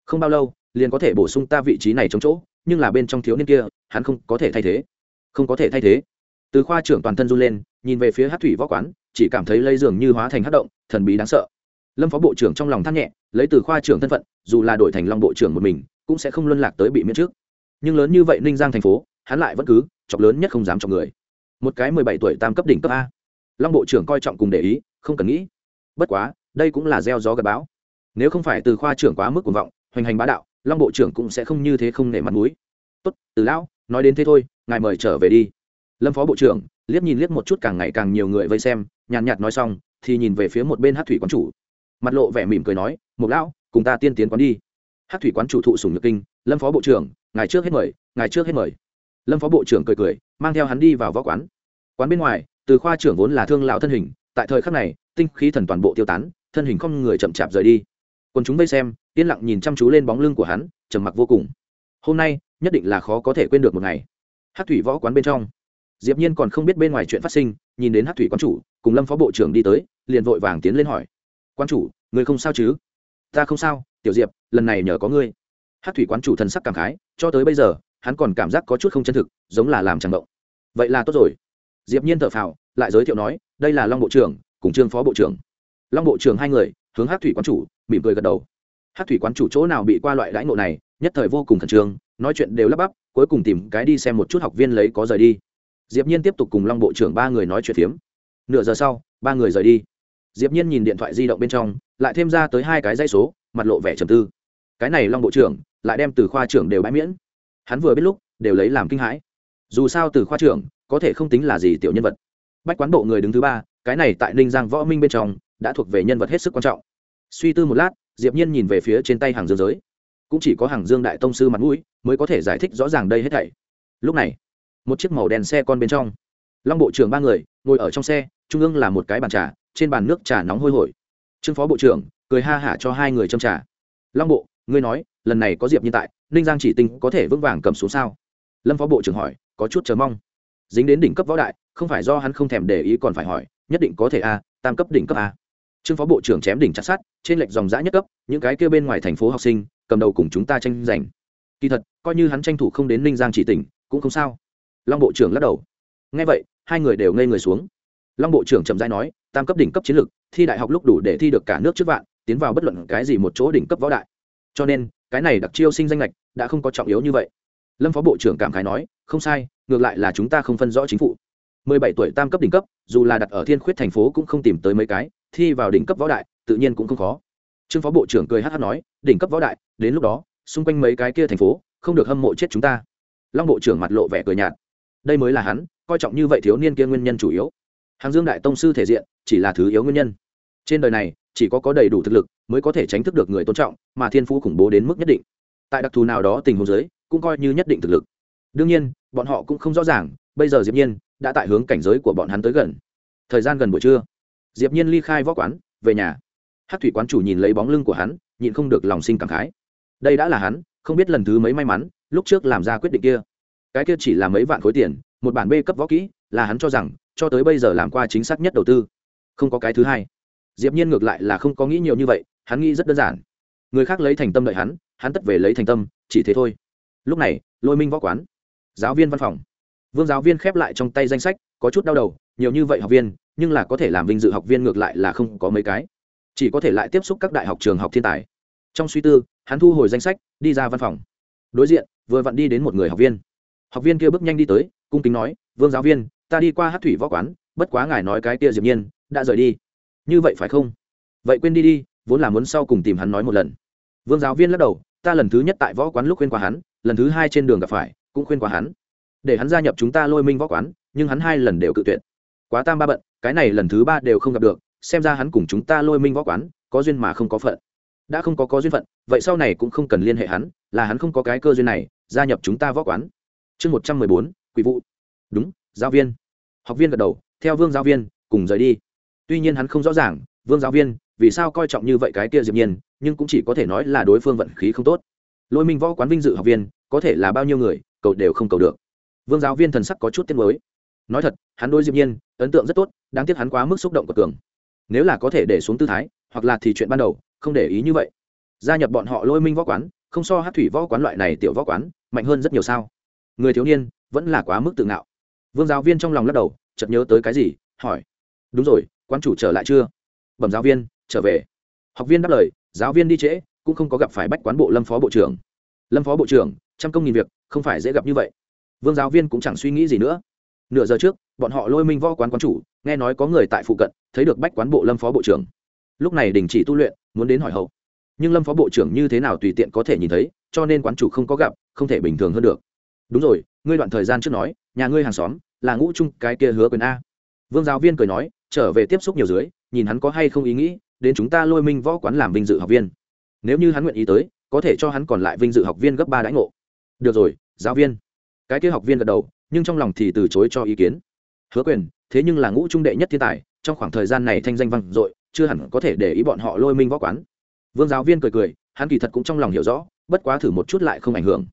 Không bao lâu, liền có thể bổ sung ta vị trí này trong chỗ, nhưng là bên trong thiếu niên kia, hắn không có thể thay thế không có thể thay thế. Từ khoa trưởng toàn thân run lên, nhìn về phía hát thủy võ quán, chỉ cảm thấy lây dường như hóa thành hát động, thần bí đáng sợ. Lâm phó bộ trưởng trong lòng than nhẹ, lấy từ khoa trưởng thân phận, dù là đổi thành long bộ trưởng một mình, cũng sẽ không luân lạc tới bị miễn trước. Nhưng lớn như vậy ninh giang thành phố, hắn lại vẫn cứ, chọc lớn nhất không dám chọc người. Một cái mười bảy tuổi tam cấp đỉnh cấp a. Long bộ trưởng coi trọng cùng để ý, không cần nghĩ. Bất quá, đây cũng là gieo gió gặp bão. Nếu không phải từ khoa trưởng quá mức cuồng vọng, hoành hành bá đạo, long bộ trưởng cũng sẽ không như thế không nể mặt mũi. Tốt, từ lão, nói đến thế thôi ngài mời trở về đi. Lâm phó bộ trưởng, liếc nhìn liếc một chút càng ngày càng nhiều người vây xem, nhàn nhạt nói xong, thì nhìn về phía một bên hát thủy quán chủ. Mặt lộ vẻ mỉm cười nói một lão, cùng ta tiên tiến quán đi. Hát thủy quán chủ thụ sùng nhược kinh, lâm phó bộ trưởng, ngài trước hết mời, ngài trước hết mời. Lâm phó bộ trưởng cười cười, mang theo hắn đi vào võ quán. Quán bên ngoài, từ khoa trưởng vốn là thương lão thân hình, tại thời khắc này, tinh khí thần toàn bộ tiêu tán, thân hình không người chậm chạp rời đi. Còn chúng vây xem, yên lặng nhìn chăm chú lên bóng lưng của hắn, trầm mặc vô cùng. Hôm nay, nhất định là khó có thể quên được một ngày hát thủy võ quán bên trong. Diệp nhiên còn không biết bên ngoài chuyện phát sinh, nhìn đến hát thủy quán chủ, cùng lâm phó bộ trưởng đi tới, liền vội vàng tiến lên hỏi. Quán chủ, người không sao chứ? Ta không sao, tiểu diệp, lần này nhờ có ngươi. Hát thủy quán chủ thần sắc cảm khái, cho tới bây giờ, hắn còn cảm giác có chút không chân thực, giống là làm chẳng động. Vậy là tốt rồi. Diệp nhiên thở phào, lại giới thiệu nói, đây là long bộ trưởng, cùng trương phó bộ trưởng. Long bộ trưởng hai người, hướng hát thủy quán chủ, mỉm cười gật đầu. Hát thủy quán chủ chỗ nào bị qua loại đãi ngộ này, nhất thời vô cùng khẩn trương nói chuyện đều lắp bắp, cuối cùng tìm cái đi xem một chút học viên lấy có rời đi. Diệp nhiên tiếp tục cùng long bộ trưởng ba người nói chuyện phiếm. Nửa giờ sau, ba người rời đi. Diệp nhiên nhìn điện thoại di động bên trong, lại thêm ra tới hai cái dây số, mặt lộ vẻ trầm tư. Cái này long bộ trưởng, lại đem từ khoa trưởng đều bãi miễn. Hắn vừa biết lúc, đều lấy làm kinh hãi. Dù sao từ khoa trưởng, có thể không tính là gì tiểu nhân vật. Bách quán bộ người đứng thứ ba, cái này tại ninh giang võ minh bên trong, đã thuộc về nhân vật hết sức quan trọng. Suy tư một lát, diệp nhiên nhìn về phía trên tay hàng dương giới cũng chỉ có hàng dương đại tông sư mặt mũi mới có thể giải thích rõ ràng đây hết thảy. Lúc này, một chiếc màu đen xe con bên trong, long bộ trưởng ba người ngồi ở trong xe, trung ương là một cái bàn trà, trên bàn nước trà nóng hôi hổi. Trương phó bộ trưởng cười ha hả cho hai người châm trà. Long bộ, ngươi nói, lần này có diệp nhân tại, ninh giang chỉ tinh có thể vững vàng cầm xuống sao? Lâm phó bộ trưởng hỏi, có chút chờ mong. Dính đến đỉnh cấp võ đại, không phải do hắn không thèm để ý còn phải hỏi, nhất định có thể a, tam cấp đỉnh cấp a. Trương phó bộ trưởng chém đỉnh chặt sát trên lệch dòng giã nhất cấp, những cái kia bên ngoài thành phố học sinh cầm đầu cùng chúng ta tranh giành. Kỳ thật, coi như hắn tranh thủ không đến ninh giang chỉ tỉnh, cũng không sao. Long bộ trưởng lắc đầu. Ngay vậy, hai người đều ngây người xuống. Long bộ trưởng chậm rãi nói, tam cấp đỉnh cấp chiến lược, thi đại học lúc đủ để thi được cả nước trước vạn, tiến vào bất luận cái gì một chỗ đỉnh cấp võ đại. Cho nên, cái này đặc chiêu sinh danh lệch đã không có trọng yếu như vậy. Lâm phó bộ trưởng cảm khái nói, không sai, ngược lại là chúng ta không phân rõ chính phủ. Mười bảy tuổi tam cấp đỉnh cấp, dù là đặt ở thiên khuyết thành phố cũng không tìm tới mấy cái, thi vào đỉnh cấp võ đại, tự nhiên cũng không khó trương phó bộ trưởng cười hát hát nói, đỉnh cấp võ đại, đến lúc đó, xung quanh mấy cái kia thành phố, không được hâm mộ chết chúng ta. Long bộ trưởng mặt lộ vẻ cười nhạt. Đây mới là hắn, coi trọng như vậy thiếu niên kia nguyên nhân chủ yếu. Hàng dương đại tông sư thể diện, chỉ là thứ yếu nguyên nhân. Trên đời này, chỉ có có đầy đủ thực lực mới có thể tránh thức được người tôn trọng, mà thiên phú khủng bố đến mức nhất định. Tại đặc thù nào đó tình huống giới cũng coi như nhất định thực lực. Đương nhiên, bọn họ cũng không rõ ràng, bây giờ diệp nhiên đã tại hướng cảnh giới của bọn hắn tới gần. Thời gian gần buổi trưa. Diệp nhiên ly khai võ quán, về nhà hát thủy quán chủ nhìn lấy bóng lưng của hắn, nhịn không được lòng sinh cảm khái. Đây đã là hắn, không biết lần thứ mấy may mắn, lúc trước làm ra quyết định kia. Cái kia chỉ là mấy vạn khối tiền, một bản b cấp võ kỹ, là hắn cho rằng, cho tới bây giờ làm qua chính xác nhất đầu tư. Không có cái thứ hai. Diệp nhiên ngược lại là không có nghĩ nhiều như vậy, hắn nghĩ rất đơn giản. Người khác lấy thành tâm đợi hắn hắn tất về lấy thành tâm, chỉ thế thôi. Lúc này, lôi minh võ quán. Giáo viên văn phòng. Vương giáo viên khép lại trong tay danh sách, có chút đau đầu, nhiều như vậy học viên, nhưng là có thể làm vinh dự học viên ngược lại là không có mấy cái chỉ có thể lại tiếp xúc các đại học trường học thiên tài. Trong suy tư, hắn thu hồi danh sách, đi ra văn phòng. Đối diện, vừa vặn đi đến một người học viên. Học viên kia bước nhanh đi tới, cung kính nói, vương giáo viên, ta đi qua hát thủy võ quán, bất quá ngài nói cái kia diệp nhiên, đã rời đi. Như vậy phải không? Vậy quên đi đi, vốn là muốn sau cùng tìm hắn nói một lần. Vương giáo viên lắc đầu, ta lần thứ nhất tại võ quán lúc khuyên qua hắn, lần thứ hai trên đường gặp phải, cũng khuyên qua hắn. Để hắn gia nhập chúng ta lôi minh võ quán, nhưng hắn hai lần đều cự tuyệt. Quá tam ba bận, cái này lần thứ ba đều không gặp được xem ra hắn cùng chúng ta lôi minh võ quán, có duyên mà không có phận. Đã không có có duyên phận, vậy sau này cũng không cần liên hệ hắn, là hắn không có cái cơ duyên này, gia nhập chúng ta võ quán. Chương một trăm mười bốn, quỷ vụ. Đúng, giáo viên. Học viên gật đầu, theo vương giáo viên, cùng rời đi. Tuy nhiên hắn không rõ ràng, vương giáo viên, vì sao coi trọng như vậy cái kia diệp nhiên, nhưng cũng chỉ có thể nói là đối phương vận khí không tốt. Lôi minh võ quán vinh dự học viên, có thể là bao nhiêu người, cầu đều không cầu được. Vương giáo viên thần sắc có chút tiếc mới nói thật, hắn đối diệp nhiên, ấn tượng rất tốt, đáng tiếc hắn quá mức xúc động của cường nếu là có thể để xuống tư thái, hoặc là thì chuyện ban đầu, không để ý như vậy. Gia nhập bọn họ lôi minh võ quán, không so hát thủy võ quán loại này tiểu võ quán, mạnh hơn rất nhiều sao. Người thiếu niên, vẫn là quá mức tự ngạo. Vương giáo viên trong lòng lắc đầu, chợt nhớ tới cái gì, hỏi. Đúng rồi quan chủ trở lại chưa? Bẩm giáo viên, trở về. Học viên đáp lời, giáo viên đi trễ, cũng không có gặp phải bách quán bộ lâm phó bộ trưởng. Lâm phó bộ trưởng, trăm công nghìn việc, không phải dễ gặp như vậy. Vương giáo viên cũng chẳng suy nghĩ gì nữa. Nửa giờ trước, bọn họ lôi minh võ quán quán chủ nghe nói có người tại phụ cận, thấy được bách quán bộ lâm phó bộ trưởng. Lúc này đình chỉ tu luyện, muốn đến hỏi hậu. Nhưng lâm phó bộ trưởng như thế nào tùy tiện có thể nhìn thấy, cho nên quán chủ không có gặp, không thể bình thường hơn được. Đúng rồi, ngươi đoạn thời gian trước nói, nhà ngươi hàng xóm, là ngũ trung cái kia hứa quyền a. Vương giáo viên cười nói, trở về tiếp xúc nhiều dưới, nhìn hắn có hay không ý nghĩ, đến chúng ta lôi minh võ quán làm vinh dự học viên. Nếu như hắn nguyện ý tới, có thể cho hắn còn lại vinh dự học viên gấp ba đãi ngộ. Được rồi, giáo viên. Cái kia học viên gật đầu, nhưng trong lòng thì từ chối cho ý kiến hứa quyền, thế nhưng là ngũ trung đệ nhất thiên tài, trong khoảng thời gian này thanh danh vang dội, chưa hẳn có thể để ý bọn họ lôi minh võ quán. Vương giáo viên cười cười, hắn kỳ thật cũng trong lòng hiểu rõ, bất quá thử một chút lại không ảnh hưởng.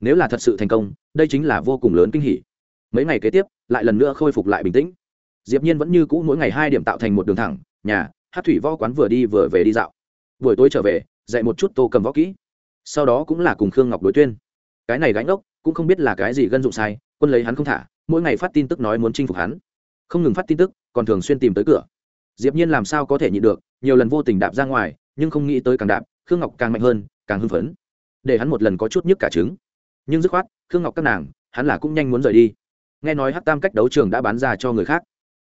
Nếu là thật sự thành công, đây chính là vô cùng lớn kinh hỉ. Mấy ngày kế tiếp, lại lần nữa khôi phục lại bình tĩnh. Diệp nhiên vẫn như cũ mỗi ngày hai điểm tạo thành một đường thẳng, nhà, hát thủy võ quán vừa đi vừa về đi dạo. Buổi tối trở về, dạy một chút tô cầm võ kỹ. Sau đó cũng là cùng khương ngọc đối tuyên. Cái này gánh ốc, cũng không biết là cái gì gân dụng sai, quân lấy hắn không thả mỗi ngày phát tin tức nói muốn chinh phục hắn. Không ngừng phát tin tức, còn thường xuyên tìm tới cửa. Diệp nhiên làm sao có thể nhịn được, nhiều lần vô tình đạp ra ngoài, nhưng không nghĩ tới càng đạp, khương ngọc càng mạnh hơn, càng hưng phấn. Để hắn một lần có chút nhức cả trứng. Nhưng dứt khoát, khương ngọc các nàng, hắn là cũng nhanh muốn rời đi. Nghe nói hát tam cách đấu trường đã bán ra cho người khác.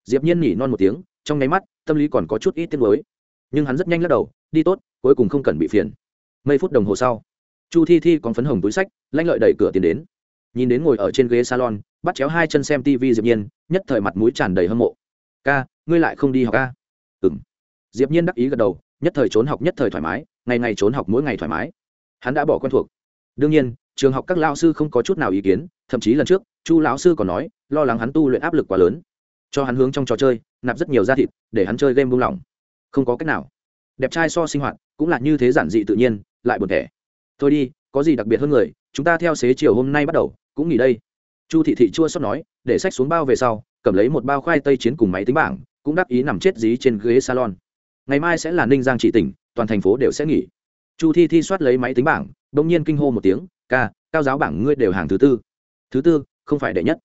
Diệp nhiên nhỉ non một tiếng, trong nháy mắt, tâm lý còn có chút ít tiếc nuối. Nhưng hắn rất nhanh lắc đầu, đi tốt, cuối cùng không cần bị phiền. Mấy phút đồng hồ sau, chu thi thi còn phấn hồng túi sách, lanh lợi đẩy cửa tiến đến nhìn đến ngồi ở trên ghế salon, bắt chéo hai chân xem tv diệp nhiên, nhất thời mặt mũi tràn đầy hâm mộ. Ca, ngươi lại không đi học ca ừm. Diệp nhiên đắc ý gật đầu, nhất thời trốn học nhất thời thoải mái, ngày ngày trốn học mỗi ngày thoải mái. Hắn đã bỏ quen thuộc. Đương nhiên, trường học các lao sư không có chút nào ý kiến, thậm chí lần trước, chu lão sư còn nói, lo lắng hắn tu luyện áp lực quá lớn. Cho hắn hướng trong trò chơi, nạp rất nhiều da thịt, để hắn chơi game buông lỏng. Không có cách nào. Đẹp trai so sinh hoạt, cũng là như thế giản dị tự nhiên, lại buồn thẻ. Thôi đi, có gì đặc biệt hơn người, chúng ta theo xế chiều hôm nay bắt đầu cũng nghỉ đây. Chu thị thị chua xót nói, để sách xuống bao về sau, cầm lấy một bao khoai tây chiến cùng máy tính bảng, cũng đáp ý nằm chết dí trên ghế salon. Ngày mai sẽ là ninh giang trị tỉnh, toàn thành phố đều sẽ nghỉ. Chu thi thi soát lấy máy tính bảng đông nhiên kinh hô một tiếng, ca, cao giáo bảng ngươi đều hàng thứ tư. Thứ tư, không phải đệ nhất.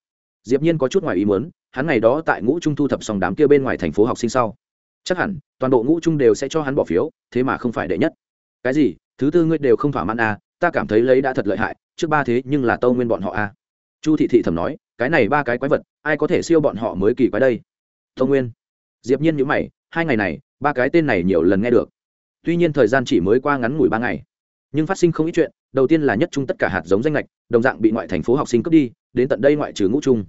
Diệp nhiên có chút ngoài ý muốn, hắn ngày đó tại ngũ trung thu thập xong đám kia bên ngoài thành phố học sinh sau. Chắc hẳn, toàn bộ ngũ trung đều sẽ cho hắn bỏ phiếu, thế mà không phải đệ nhất. Cái gì? Thứ tư ngươi đều không thỏa mãn à ta cảm thấy lấy đã thật lợi hại, trước ba thế nhưng là tâu nguyên bọn họ à chu thị thị thầm nói, cái này ba cái quái vật, ai có thể siêu bọn họ mới kỳ quái đây? Tâu nguyên. Diệp nhiên nhữ mày, hai ngày này, ba cái tên này nhiều lần nghe được. Tuy nhiên thời gian chỉ mới qua ngắn ngủi ba ngày, nhưng phát sinh không ít chuyện, đầu tiên là nhất trung tất cả hạt giống danh lệch đồng dạng bị ngoại thành phố học sinh cướp đi, đến tận đây ngoại trừ ngũ trung.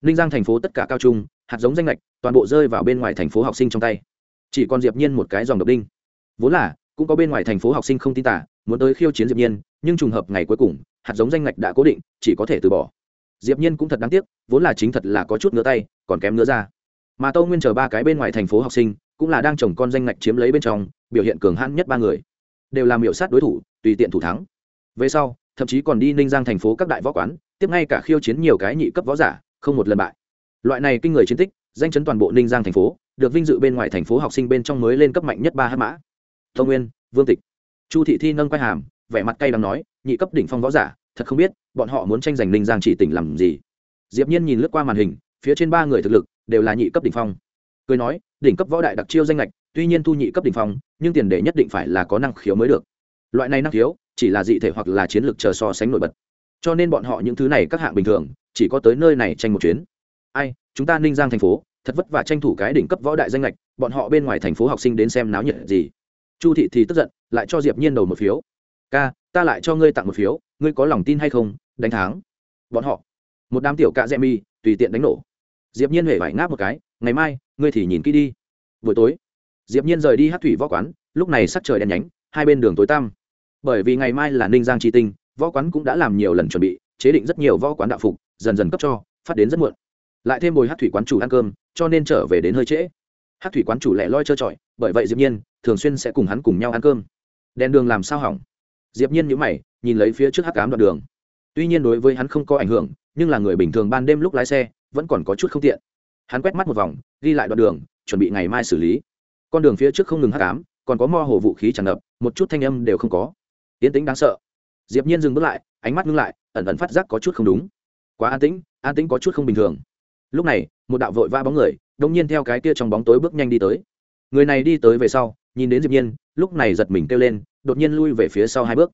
Ninh giang thành phố tất cả cao trung, hạt giống danh lệch toàn bộ rơi vào bên ngoài thành phố học sinh trong tay. Chỉ còn diệp nhiên một cái dòng độc đinh. Vốn là, cũng có bên ngoài thành phố học sinh không tin tả muốn tới khiêu chiến diệp nhiên, nhưng trùng hợp ngày cuối cùng, hạt giống danh ngạch đã cố định, chỉ có thể từ bỏ. Diệp nhiên cũng thật đáng tiếc, vốn là chính thật là có chút ngứa tay, còn kém ngứa ra mà tô nguyên chờ ba cái bên ngoài thành phố học sinh, cũng là đang trồng con danh ngạch chiếm lấy bên trong, biểu hiện cường hãn nhất ba người. Đều làm miểu sát đối thủ, tùy tiện thủ thắng. Về sau, thậm chí còn đi ninh giang thành phố các đại võ quán, tiếp ngay cả khiêu chiến nhiều cái nhị cấp võ giả, không một lần bại. Loại này kinh người chiến tích, danh chấn toàn bộ ninh giang thành phố, được vinh dự bên ngoài thành phố học sinh bên trong mới lên cấp mạnh nhất ba hát mã. Tô nguyên, vương tịch chu thị thi nâng quay hàm, vẻ mặt cay đắng nói, nhị cấp đỉnh phong võ giả, thật không biết, bọn họ muốn tranh giành ninh giang chỉ tỉnh làm gì. Diệp nhiên nhìn lướt qua màn hình, phía trên ba người thực lực đều là nhị cấp đỉnh phong. Cười nói, đỉnh cấp võ đại đặc chiêu danh lệch tuy nhiên thu nhị cấp đỉnh phong, nhưng tiền đề nhất định phải là có năng khiếu mới được. Loại này năng khiếu, chỉ là dị thể hoặc là chiến lược chờ so sánh nổi bật. Cho nên bọn họ những thứ này các hạng bình thường, chỉ có tới nơi này tranh một chuyến. Ai, chúng ta ninh giang thành phố, thật vất vả tranh thủ cái đỉnh cấp võ đại danh lệch bọn họ bên ngoài thành phố học sinh đến xem náo nhiệt gì. Chu thị thì tức giận lại cho diệp nhiên đầu một phiếu. Ca, ta lại cho ngươi tặng một phiếu, ngươi có lòng tin hay không, đánh thắng? Bọn họ, một đám tiểu cạ dẹ mi, tùy tiện đánh nổ. Diệp nhiên hề vải ngáp một cái, ngày mai, ngươi thì nhìn kỹ đi. Buổi tối, diệp nhiên rời đi hát thủy võ quán, lúc này sắc trời đen nhánh, hai bên đường tối tăm. Bởi vì ngày mai là ninh giang tri tinh, võ quán cũng đã làm nhiều lần chuẩn bị, chế định rất nhiều võ quán đạo phục, dần dần cấp cho, phát đến rất muộn. Lại thêm bồi hát thủy quán chủ ăn cơm, cho nên trở về đến hơi trễ. Hát thủy quán chủ lẻ loi trơ trọi, bởi vậy diệp nhiên thường xuyên sẽ cùng hắn cùng nhau ăn cơm đèn đường làm sao hỏng? Diệp nhiên nhíu mày, nhìn lấy phía trước hắc ám đoạn đường. Tuy nhiên đối với hắn không có ảnh hưởng, nhưng là người bình thường ban đêm lúc lái xe, vẫn còn có chút không tiện. Hắn quét mắt một vòng, ghi lại đoạn đường, chuẩn bị ngày mai xử lý. Con đường phía trước không ngừng hắc ám, còn có mo hồ vũ khí tràn ngập, một chút thanh âm đều không có. Yên tĩnh đáng sợ. Diệp nhiên dừng bước lại, ánh mắt ngưng lại, ẩn ẩn phát giác có chút không đúng. Quá an tĩnh an tĩnh có chút không bình thường. Lúc này, một đạo vội va bóng người đông nhiên theo cái kia trong bóng tối bước nhanh đi tới. Người này đi tới về sau nhìn đến diệp nhiên, lúc này giật mình kêu lên, đột nhiên lui về phía sau hai bước.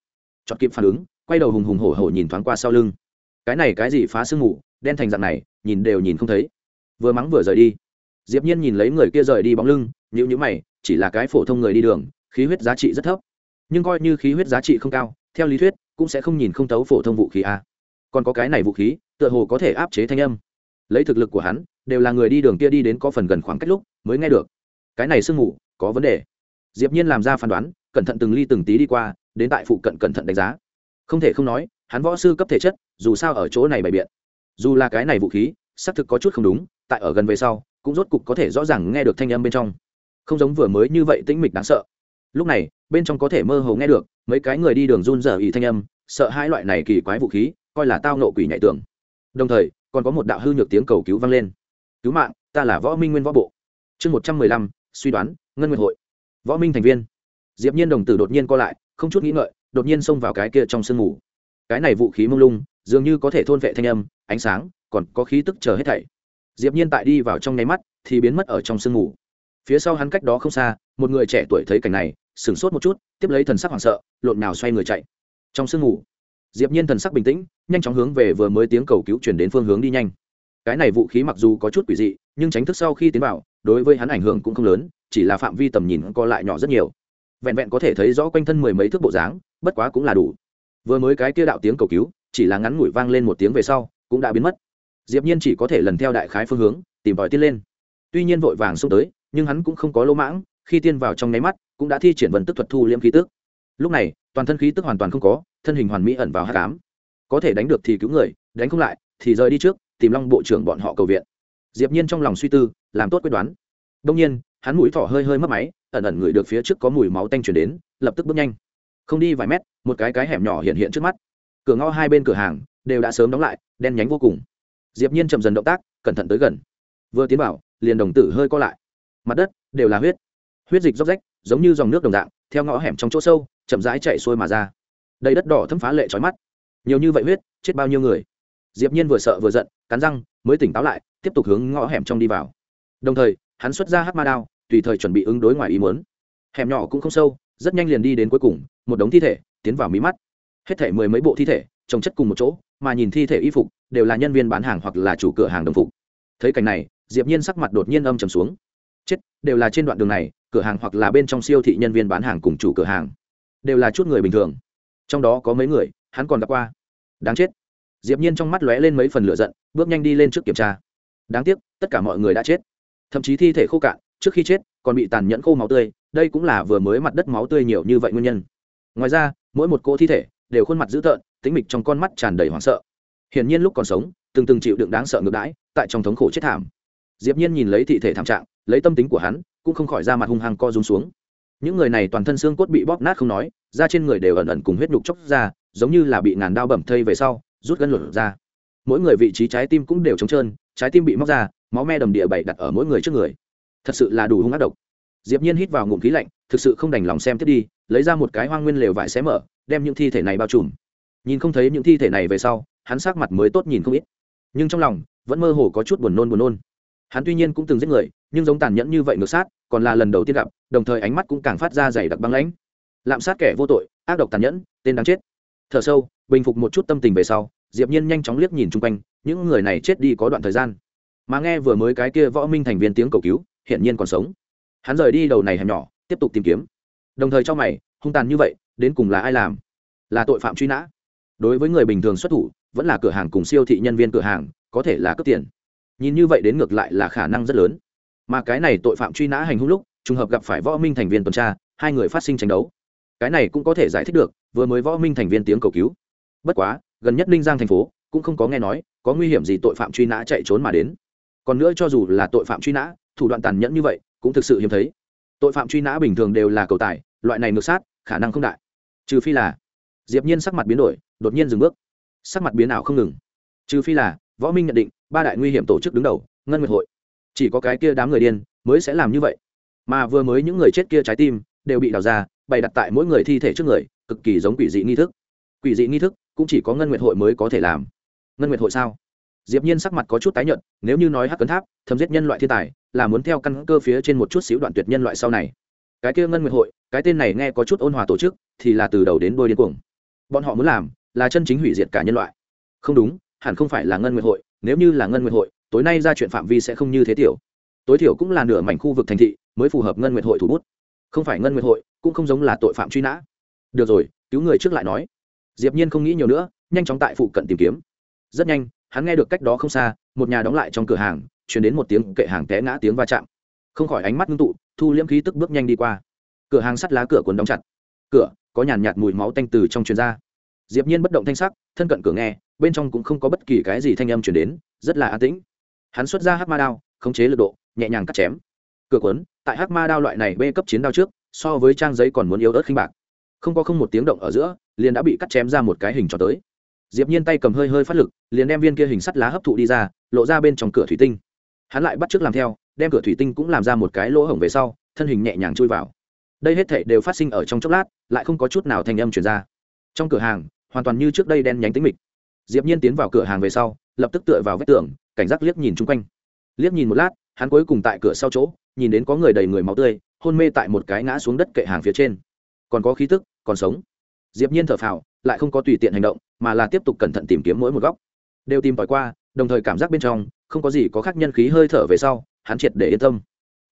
Chọn kịp phản ứng, quay đầu hùng hùng hổ hổ nhìn thoáng qua sau lưng. Cái này cái gì phá sương mù, đen thành dạng này, nhìn đều nhìn không thấy. Vừa mắng vừa rời đi. Diệp nhiên nhìn lấy người kia rời đi bóng lưng, nhíu nhíu mày, chỉ là cái phổ thông người đi đường, khí huyết giá trị rất thấp. Nhưng coi như khí huyết giá trị không cao, theo lý thuyết, cũng sẽ không nhìn không tấu phổ thông vũ khí a. Còn có cái này vũ khí, tựa hồ có thể áp chế thanh âm. Lấy thực lực của hắn, đều là người đi đường kia đi đến có phần gần khoảng cách lúc, mới nghe được. Cái này sương mù, có vấn đề diệp nhiên làm ra phán đoán, cẩn thận từng ly từng tí đi qua, đến tại phụ cận cẩn thận đánh giá. Không thể không nói, hắn võ sư cấp thể chất, dù sao ở chỗ này bày biện. Dù là cái này vũ khí, xác thực có chút không đúng, tại ở gần về sau, cũng rốt cục có thể rõ ràng nghe được thanh âm bên trong. Không giống vừa mới như vậy tĩnh mịch đáng sợ. Lúc này, bên trong có thể mơ hồ nghe được, mấy cái người đi đường run rẩy ỉ thanh âm, sợ hai loại này kỳ quái vũ khí, coi là tao nộ quỷ nhạy tưởng đồng thời, còn có một đạo hư nhược tiếng cầu cứu vang lên. Cứu mạng, ta là võ minh nguyên võ bộ. Chương một trăm mười lăm, suy đoán, ngân nguyên hội võ minh thành viên. Diệp nhiên đồng tử đột nhiên co lại, không chút nghĩ ngợi, đột nhiên xông vào cái kia trong sương mù. Cái này vũ khí mông lung, dường như có thể thôn vệ thanh âm, ánh sáng, còn có khí tức chờ hết thảy. Diệp nhiên tại đi vào trong nháy mắt, thì biến mất ở trong sương mù. Phía sau hắn cách đó không xa, một người trẻ tuổi thấy cảnh này, sửng sốt một chút, tiếp lấy thần sắc hoảng sợ, lộn nào xoay người chạy. Trong sương mù, diệp nhiên thần sắc bình tĩnh, nhanh chóng hướng về vừa mới tiếng cầu cứu truyền đến phương hướng đi nhanh. Cái này vũ khí mặc dù có chút quỷ dị, nhưng tránh thức sau khi tiến vào, đối với hắn ảnh hưởng cũng không lớn chỉ là phạm vi tầm nhìn co lại nhỏ rất nhiều. Vẹn vẹn có thể thấy rõ quanh thân mười mấy thước bộ dáng, bất quá cũng là đủ. Vừa mới cái kia đạo tiếng cầu cứu, chỉ là ngắn ngủi vang lên một tiếng về sau, cũng đã biến mất. Diệp nhiên chỉ có thể lần theo đại khái phương hướng, tìm tòi tiên lên. Tuy nhiên vội vàng xông tới, nhưng hắn cũng không có lỗ mãng, khi tiên vào trong nháy mắt, cũng đã thi triển vần tức thuật thu liễm khí tức. Lúc này, toàn thân khí tức hoàn toàn không có, thân hình hoàn mỹ ẩn vào hắc ám. Có thể đánh được thì cứu người, đánh không lại, thì rời đi trước, tìm long bộ trưởng bọn họ cầu viện. Diệp nhiên trong lòng suy tư, làm tốt quyết đoán. Đông nhiên hắn mũi thỏ hơi hơi mất máy, ẩn ẩn ngửi được phía trước có mùi máu tanh truyền đến, lập tức bước nhanh. Không đi vài mét, một cái cái hẻm nhỏ hiện hiện trước mắt. Cửa ngõ hai bên cửa hàng đều đã sớm đóng lại, đen nhánh vô cùng. Diệp nhiên chậm dần động tác, cẩn thận tới gần. Vừa tiến vào, liền đồng tử hơi co lại. Mặt đất đều là huyết. Huyết dịch róc rách, giống như dòng nước đồng dạng, theo ngõ hẻm trong chỗ sâu, chậm rãi chạy xuôi mà ra. Đầy đất đỏ thấm phá lệ chói mắt. Nhiều như vậy huyết, chết bao nhiêu người? Diệp nhiên vừa sợ vừa giận, cắn răng, mới tỉnh táo lại, tiếp tục hướng ngõ hẻm trong đi vào. Đồng thời, hắn xuất ra hắc ma đao tùy thời chuẩn bị ứng đối ngoài ý muốn. Hẻm nhỏ cũng không sâu, rất nhanh liền đi đến cuối cùng, một đống thi thể, tiến vào mí mắt. Hết thể mười mấy bộ thi thể, trồng chất cùng một chỗ, mà nhìn thi thể y phục, đều là nhân viên bán hàng hoặc là chủ cửa hàng đồng phục. Thấy cảnh này, diệp nhiên sắc mặt đột nhiên âm trầm xuống. Chết, đều là trên đoạn đường này, cửa hàng hoặc là bên trong siêu thị nhân viên bán hàng cùng chủ cửa hàng. Đều là chút người bình thường. Trong đó có mấy người, hắn còn gặp qua. Đáng chết. Diệp nhiên trong mắt lóe lên mấy phần lửa giận, bước nhanh đi lên trước kiểm tra. Đáng tiếc, tất cả mọi người đã chết. Thậm chí thi thể khô cạn trước khi chết còn bị tàn nhẫn khô máu tươi, đây cũng là vừa mới mặt đất máu tươi nhiều như vậy nguyên nhân. Ngoài ra, mỗi một cỗ thi thể đều khuôn mặt dữ tợn tính mịch trong con mắt tràn đầy hoảng sợ. Hiển nhiên lúc còn sống, từng từng chịu đựng đáng sợ ngược đãi, tại trong thống khổ chết thảm. Diệp nhiên nhìn lấy thị thể thảm trạng, lấy tâm tính của hắn, cũng không khỏi ra mặt hung hăng co rúm xuống. Những người này toàn thân xương cốt bị bóp nát không nói, da trên người đều ẩn ẩn cùng huyết nhục chóc ra, giống như là bị ngàn đao bẩm thây về sau, rút gân lột ra. Mỗi người vị trí trái tim cũng đều trống trơn, trái tim bị móc ra, máu me đầm địa bậy đặt ở mỗi người trước người thật sự là đủ hung ác độc. Diệp nhiên hít vào ngụm khí lạnh, thực sự không đành lòng xem tiếp đi, lấy ra một cái hoang nguyên lều vải xé mở, đem những thi thể này bao trùm. Nhìn không thấy những thi thể này về sau, hắn sắc mặt mới tốt nhìn không ít. Nhưng trong lòng, vẫn mơ hồ có chút buồn nôn buồn nôn. Hắn tuy nhiên cũng từng giết người, nhưng giống tàn nhẫn như vậy ngược sát, còn là lần đầu tiên gặp, đồng thời ánh mắt cũng càng phát ra dày đặc băng lãnh. Lạm sát kẻ vô tội, ác độc tàn nhẫn, tên đáng chết. Thở sâu, bình phục một chút tâm tình về sau, diệp nhiên nhanh chóng liếc nhìn chung quanh, những người này chết đi có đoạn thời gian. Mà nghe vừa mới cái kia võ minh thành viên tiếng cầu cứu hiện nhiên còn sống. Hắn rời đi đầu này hẻm nhỏ, tiếp tục tìm kiếm. Đồng thời cho mày, hung tàn như vậy, đến cùng là ai làm? Là tội phạm truy nã. Đối với người bình thường xuất thủ, vẫn là cửa hàng cùng siêu thị nhân viên cửa hàng, có thể là cướp tiền. Nhìn như vậy đến ngược lại là khả năng rất lớn. Mà cái này tội phạm truy nã hành hung lúc, trùng hợp gặp phải võ minh thành viên tuần tra, hai người phát sinh tranh đấu. Cái này cũng có thể giải thích được, vừa mới võ minh thành viên tiếng cầu cứu. Bất quá, gần nhất ninh giang thành phố, cũng không có nghe nói, có nguy hiểm gì tội phạm truy nã chạy trốn mà đến. Còn nữa cho dù là tội phạm truy nã thủ đoạn tàn nhẫn như vậy, cũng thực sự hiếm thấy. Tội phạm truy nã bình thường đều là cầu tài, loại này ngược sát, khả năng không đại. Trừ phi là, diệp nhiên sắc mặt biến đổi, đột nhiên dừng bước. Sắc mặt biến ảo không ngừng. Trừ phi là, võ minh nhận định, ba đại nguy hiểm tổ chức đứng đầu, ngân nguyệt hội. Chỉ có cái kia đám người điên, mới sẽ làm như vậy. Mà vừa mới những người chết kia trái tim, đều bị đào ra, bày đặt tại mỗi người thi thể trước người, cực kỳ giống quỷ dị nghi thức. Quỷ dị nghi thức, cũng chỉ có ngân nguyệt hội mới có thể làm. Ngân nguyệt hội sao? Diệp nhiên sắc mặt có chút tái nhợt, nếu như nói hắc cấn tháp, thâm giết nhân loại thiên tài, là muốn theo căn cơ phía trên một chút xíu đoạn tuyệt nhân loại sau này. Cái kia ngân nguyệt hội, cái tên này nghe có chút ôn hòa tổ chức, thì là từ đầu đến đuôi điên cuồng. Bọn họ muốn làm, là chân chính hủy diệt cả nhân loại. Không đúng, hẳn không phải là ngân nguyệt hội, nếu như là ngân nguyệt hội, tối nay ra chuyện phạm vi sẽ không như thế tiểu. Tối thiểu cũng là nửa mảnh khu vực thành thị, mới phù hợp ngân nguyệt hội thủ bút. Không phải ngân nguyệt hội, cũng không giống là tội phạm truy nã. Được rồi, cứu người trước lại nói. Diệp nhiên không nghĩ nhiều nữa, nhanh chóng tại phụ cận tìm kiếm. Rất nhanh hắn nghe được cách đó không xa, một nhà đóng lại trong cửa hàng, truyền đến một tiếng kệ hàng té ngã tiếng va chạm. Không khỏi ánh mắt ngưng tụ, thu liễm khí tức bước nhanh đi qua. Cửa hàng sắt lá cửa cuốn đóng chặt. Cửa, có nhàn nhạt mùi máu tanh từ trong truyền ra. Diệp nhiên bất động thanh sắc, thân cận cửa nghe, bên trong cũng không có bất kỳ cái gì thanh âm truyền đến, rất là an tĩnh. Hắn xuất ra hắc ma đao, khống chế lực độ, nhẹ nhàng cắt chém. Cửa cuốn, tại hắc ma đao loại này bê cấp chiến đao trước, so với trang giấy còn muốn yếu ớt khinh bạc. Không có không một tiếng động ở giữa, liền đã bị cắt chém ra một cái hình cho tới diệp nhiên tay cầm hơi hơi phát lực, liền đem viên kia hình sắt lá hấp thụ đi ra, lộ ra bên trong cửa thủy tinh. Hắn lại bắt trước làm theo, đem cửa thủy tinh cũng làm ra một cái lỗ hổng về sau, thân hình nhẹ nhàng chui vào. Đây hết thảy đều phát sinh ở trong chốc lát, lại không có chút nào thanh âm truyền ra. Trong cửa hàng, hoàn toàn như trước đây đen nhánh tĩnh mịch. Diệp nhiên tiến vào cửa hàng về sau, lập tức tựa vào vách tường, cảnh giác liếc nhìn chung quanh. Liếc nhìn một lát, hắn cuối cùng tại cửa sau chỗ, nhìn đến có người đầy người máu tươi, hôn mê tại một cái ngã xuống đất kệ hàng phía trên. Còn có khí tức, còn sống. Diệp nhiên thở phào lại không có tùy tiện hành động, mà là tiếp tục cẩn thận tìm kiếm mỗi một góc. Đều tìm tòi qua, đồng thời cảm giác bên trong, không có gì có khác nhân khí hơi thở về sau, hắn triệt để yên tâm.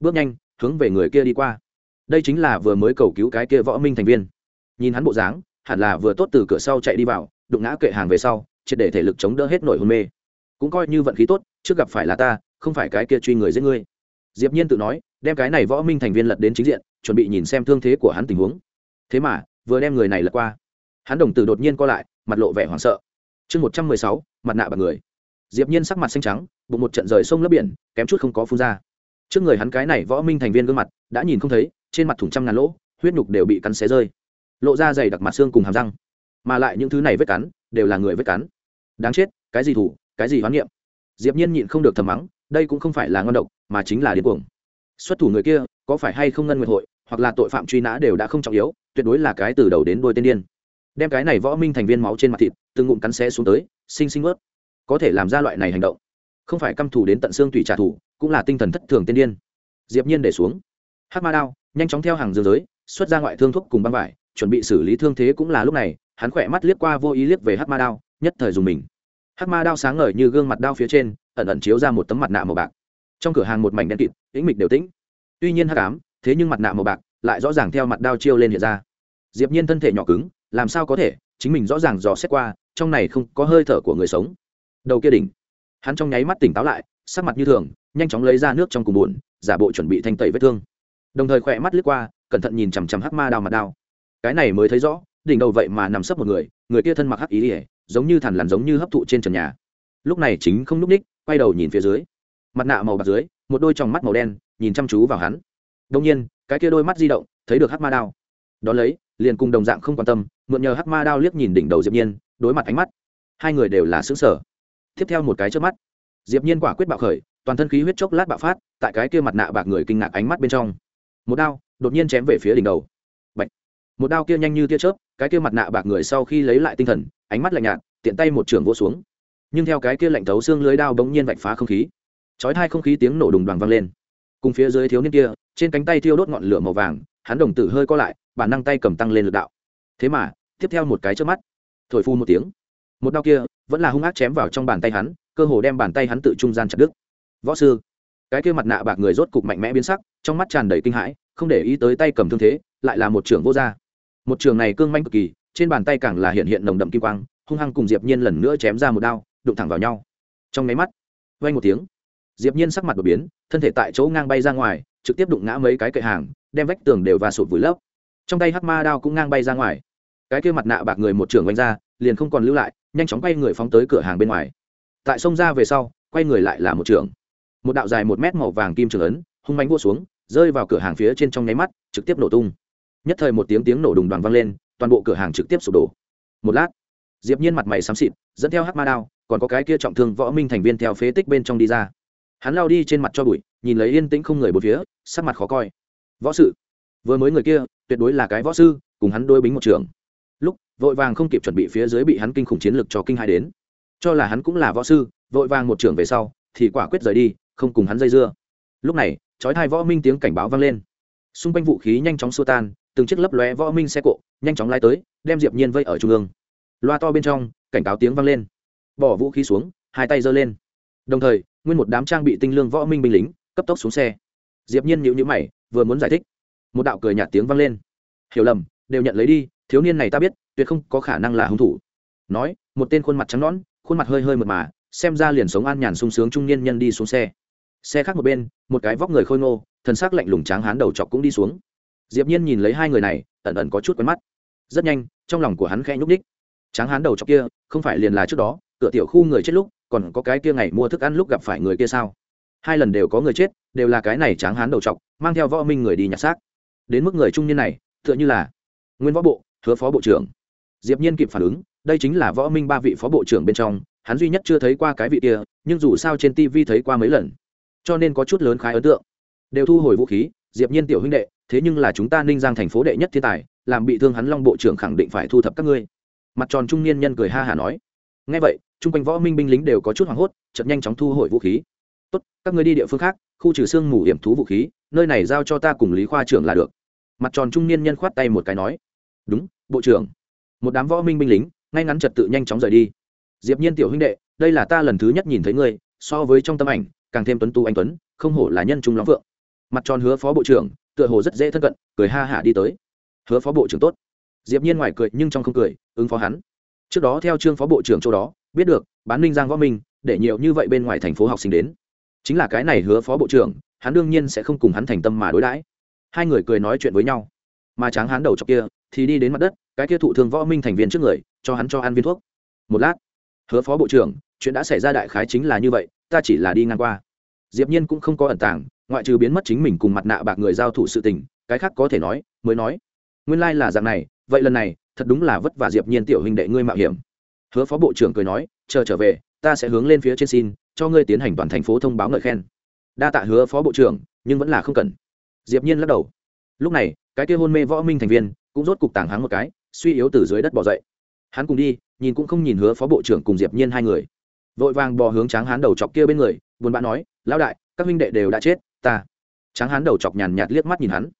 Bước nhanh, hướng về người kia đi qua. Đây chính là vừa mới cầu cứu cái kia võ minh thành viên. Nhìn hắn bộ dáng, hẳn là vừa tốt từ cửa sau chạy đi vào, đụng ngã kệ hàng về sau, triệt để thể lực chống đỡ hết nổi hôn mê. Cũng coi như vận khí tốt, trước gặp phải là ta, không phải cái kia truy người giết ngươi. Diệp nhiên tự nói, đem cái này võ minh thành viên lật đến chính diện, chuẩn bị nhìn xem thương thế của hắn tình huống. Thế mà, vừa đem người này lật qua hắn đồng tử đột nhiên co lại, mặt lộ vẻ hoảng sợ. Chương một trăm mười sáu, mặt nạ bằng người. Diệp nhiên sắc mặt xanh trắng, bụng một trận rời sông lấp biển, kém chút không có phun ra. Trước người hắn cái này võ minh thành viên gương mặt, đã nhìn không thấy, trên mặt thủng trăm ngàn lỗ, huyết nhục đều bị cắn xé rơi. Lộ ra dày đặc mặt xương cùng hàm răng. Mà lại những thứ này vết cắn, đều là người vết cắn. Đáng chết, cái gì thủ, cái gì hoán niệm? Diệp nhiên nhịn không được thầm mắng, đây cũng không phải là ngon độc, mà chính là điên cuồng. Xuất thủ người kia, có phải hay không ngân nguyện hội, hoặc là tội phạm truy nã đều đã không trọng yếu, tuyệt đối là cái từ đầu đến đuôi tên điên đem cái này võ minh thành viên máu trên mặt thịt, từng ngụm cắn xé xuống tới sinh sinh ướt có thể làm ra loại này hành động. Không phải căm thù đến tận xương tùy trả thù, cũng là tinh thần thất thường tiên điên. Diệp nhiên để xuống. Hắc ma đao, nhanh chóng theo hàng dương giới, xuất ra ngoại thương thuốc cùng băng vải, chuẩn bị xử lý thương thế cũng là lúc này, hắn khỏe mắt liếc qua vô ý liếc về hắc ma đao, nhất thời dùng mình. Hắc ma đao sáng ngời như gương mặt đao phía trên, ẩn ẩn chiếu ra một tấm mặt nạ màu bạc. Trong cửa hàng một mảnh đen kịt ĩnh mịch đều tĩnh. Tuy nhiên hắc ám, thế nhưng mặt nạ màu bạc lại rõ ràng theo mặt đao chiêu lên hiện ra. Diệp nhiên thân thể nhỏ cứng làm sao có thể, chính mình rõ ràng dò xét qua, trong này không có hơi thở của người sống. Đầu kia đỉnh, hắn trong nháy mắt tỉnh táo lại, sắc mặt như thường, nhanh chóng lấy ra nước trong cùng buồn giả bộ chuẩn bị thanh tẩy vết thương. Đồng thời khỏe mắt lướt qua, cẩn thận nhìn chằm chằm hắc ma đao mặt đao. Cái này mới thấy rõ, đỉnh đầu vậy mà nằm sấp một người người kia thân mặc hắc ý ỉa giống như thằn lằn giống như hấp thụ trên trần nhà. Lúc này chính không n ú c ních, quay đầu nhìn phía dưới. Mặt nạ màu bạc dưới, một đôi tròng mắt màu đen, nhìn chăm chú vào hắn. Đông nhiên, cái kia đôi mắt di động, thấy được hắc ma đao. Đón lấy, liền cùng đồng dạng không quan tâm mượn nhờ hắc ma đao liếc nhìn đỉnh đầu diệp nhiên đối mặt ánh mắt hai người đều là sững sờ. tiếp theo một cái chớp mắt diệp nhiên quả quyết bạo khởi toàn thân khí huyết chốc lát bạo phát tại cái kia mặt nạ bạc người kinh ngạc ánh mắt bên trong một đao đột nhiên chém về phía đỉnh đầu Bạch. một đao kia nhanh như tia chớp cái kia mặt nạ bạc người sau khi lấy lại tinh thần ánh mắt lạnh nhạt tiện tay một trường vỗ xuống nhưng theo cái kia lạnh thấu xương lưới đao bỗng nhiên vạch phá không khí chói hai không khí tiếng nổ đùng đoàn vang lên cùng phía dưới thiếu niên kia trên cánh tay thiêu đốt ngọn lửa màu vàng hắn đồng tử hơi co lại bản năng tay cầm tăng lên lực đạo thế mà, tiếp theo một cái trước mắt, thổi phu một tiếng. Một đao kia vẫn là hung ác chém vào trong bàn tay hắn, cơ hồ đem bàn tay hắn tự trung gian chặt đứt. Võ sư, cái kia mặt nạ bạc người rốt cục mạnh mẽ biến sắc, trong mắt tràn đầy kinh hãi, không để ý tới tay cầm thương thế, lại là một trưởng vô gia. Một trường này cương manh cực kỳ, trên bàn tay càng là hiện hiện nồng đậm kim quang, hung hăng cùng diệp nhiên lần nữa chém ra một đao, đụng thẳng vào nhau. Trong mấy mắt, vang một tiếng, diệp nhiên sắc mặt đột biến, thân thể tại chỗ ngang bay ra ngoài, trực tiếp đụng ngã mấy cái cậy hàng, đem vách tường đều và sụp vùi lấp trong tay hắc ma đao cũng ngang bay ra ngoài. Cái kia mặt nạ bạc người một trưởng quanh ra liền không còn lưu lại nhanh chóng quay người phóng tới cửa hàng bên ngoài. Tại sông ra về sau quay người lại là một trưởng, một đạo dài một mét màu vàng kim trưởng ấn hung mánh vô xuống rơi vào cửa hàng phía trên trong nháy mắt trực tiếp nổ tung. Nhất thời một tiếng tiếng nổ đùng đoàn vang lên toàn bộ cửa hàng trực tiếp sụp đổ. Một lát diệp nhiên mặt mày xám xịt dẫn theo hắc ma đao còn có cái kia trọng thương võ minh thành viên theo phế tích bên trong đi ra. Hắn lao đi trên mặt cho bụi nhìn lấy yên tĩnh không người bốn phía sắc mặt khó coi. Võ sự vừa mới người kia, tuyệt đối là cái võ sư, cùng hắn đôi bính một trường. Lúc, vội vàng không kịp chuẩn bị phía dưới bị hắn kinh khủng chiến lực cho kinh hai đến. Cho là hắn cũng là võ sư, vội vàng một trường về sau, thì quả quyết rời đi, không cùng hắn dây dưa. Lúc này, chói thai võ minh tiếng cảnh báo vang lên. Xung quanh vũ khí nhanh chóng xua tan, từng chiếc lấp lóe võ minh xe cộ, nhanh chóng lai tới, đem diệp nhiên vây ở trung ương. Loa to bên trong, cảnh cáo tiếng vang lên. Bỏ vũ khí xuống, hai tay giơ lên. Đồng thời, nguyên một đám trang bị tinh lương võ minh binh lính, cấp tốc xuống xe. Diệp nhiên nhíu nhíu mày, vừa muốn giải thích một đạo cười nhạt tiếng vang lên. Hiểu lầm, đều nhận lấy đi, thiếu niên này ta biết, tuyệt không có khả năng là hung thủ. Nói, một tên khuôn mặt trắng nõn, khuôn mặt hơi hơi mật mà, xem ra liền sống an nhàn sung sướng trung niên nhân đi xuống xe. Xe khác một bên, một cái vóc người khôi ngô thân xác lạnh lùng tráng hán đầu chọc cũng đi xuống. Diệp nhiên nhìn lấy hai người này, ẩn ẩn có chút quen mắt. Rất nhanh, trong lòng của hắn khẽ nhúc nhích. Tráng hán đầu chọc kia, không phải liền là trước đó, cửa tiểu khu người chết lúc, còn có cái kia ngày mua thức ăn lúc gặp phải người kia sao? Hai lần đều có người chết, đều là cái này tráng hán đầu chọc, mang theo võ minh người đi nhặt xác đến mức người trung niên này, tựa như là nguyên võ bộ, hứa phó bộ trưởng. Diệp nhiên kịp phản ứng, đây chính là võ minh ba vị phó bộ trưởng bên trong, hắn duy nhất chưa thấy qua cái vị kia, nhưng dù sao trên tv thấy qua mấy lần. Cho nên có chút lớn khái ấn tượng. Đều thu hồi vũ khí, diệp nhiên tiểu huynh đệ, thế nhưng là chúng ta ninh giang thành phố đệ nhất thiên tài, làm bị thương hắn long bộ trưởng khẳng định phải thu thập các ngươi. Mặt tròn trung niên nhân cười ha hả nói. Ngay vậy, chung quanh võ minh binh lính đều có chút hoảng hốt, chợt nhanh chóng thu hồi vũ khí tốt, các ngươi đi địa phương khác, khu trừ xương mù hiểm thú vũ khí, nơi này giao cho ta cùng lý khoa trưởng là được. Mặt tròn trung niên nhân khoát tay một cái nói, đúng, bộ trưởng. Một đám võ minh binh lính, ngay ngắn trật tự nhanh chóng rời đi. Diệp nhiên tiểu huynh đệ, đây là ta lần thứ nhất nhìn thấy ngươi, so với trong tâm ảnh, càng thêm tuấn tu anh tuấn, không hổ là nhân trung lắm vượng. Mặt tròn hứa phó bộ trưởng, tựa hồ rất dễ thân cận, cười ha hả đi tới. Hứa phó bộ trưởng tốt. Diệp nhiên ngoài cười nhưng trong không cười, ứng phó hắn. Trước đó theo trương phó bộ trưởng chỗ đó, biết được, bán ninh giang võ minh, để nhiều như vậy bên ngoài thành phố học sinh đến chính là cái này hứa phó bộ trưởng, hắn đương nhiên sẽ không cùng hắn thành tâm mà đối đãi. Hai người cười nói chuyện với nhau. Mà tráng hắn đầu chọc kia, thì đi đến mặt đất, cái kia thụ thương võ minh thành viên trước người, cho hắn cho ăn viên thuốc. Một lát, hứa phó bộ trưởng, chuyện đã xảy ra đại khái chính là như vậy, ta chỉ là đi ngang qua. Diệp nhiên cũng không có ẩn tàng, ngoại trừ biến mất chính mình cùng mặt nạ bạc người giao thủ sự tình, cái khác có thể nói, mới nói. Nguyên lai like là dạng này, vậy lần này, thật đúng là vất vả diệp nhiên tiểu huynh đệ ngươi mạo hiểm. Hứa phó bộ trưởng cười nói, chờ trở về, ta sẽ hướng lên phía trên xin cho ngươi tiến hành toàn thành phố thông báo ngợi khen. Đa tạ hứa phó bộ trưởng, nhưng vẫn là không cần. Diệp nhiên lắc đầu. Lúc này, cái kia hôn mê võ minh thành viên cũng rốt cục tàng háng một cái, suy yếu từ dưới đất bò dậy. Hắn cùng đi, nhìn cũng không nhìn hứa phó bộ trưởng cùng diệp nhiên hai người. Vội vàng bò hướng tráng hán đầu chọc kia bên người, buồn bã nói, lão đại, các huynh đệ đều đã chết, ta. Tráng hán đầu chọc nhàn nhạt liếc mắt nhìn hắn.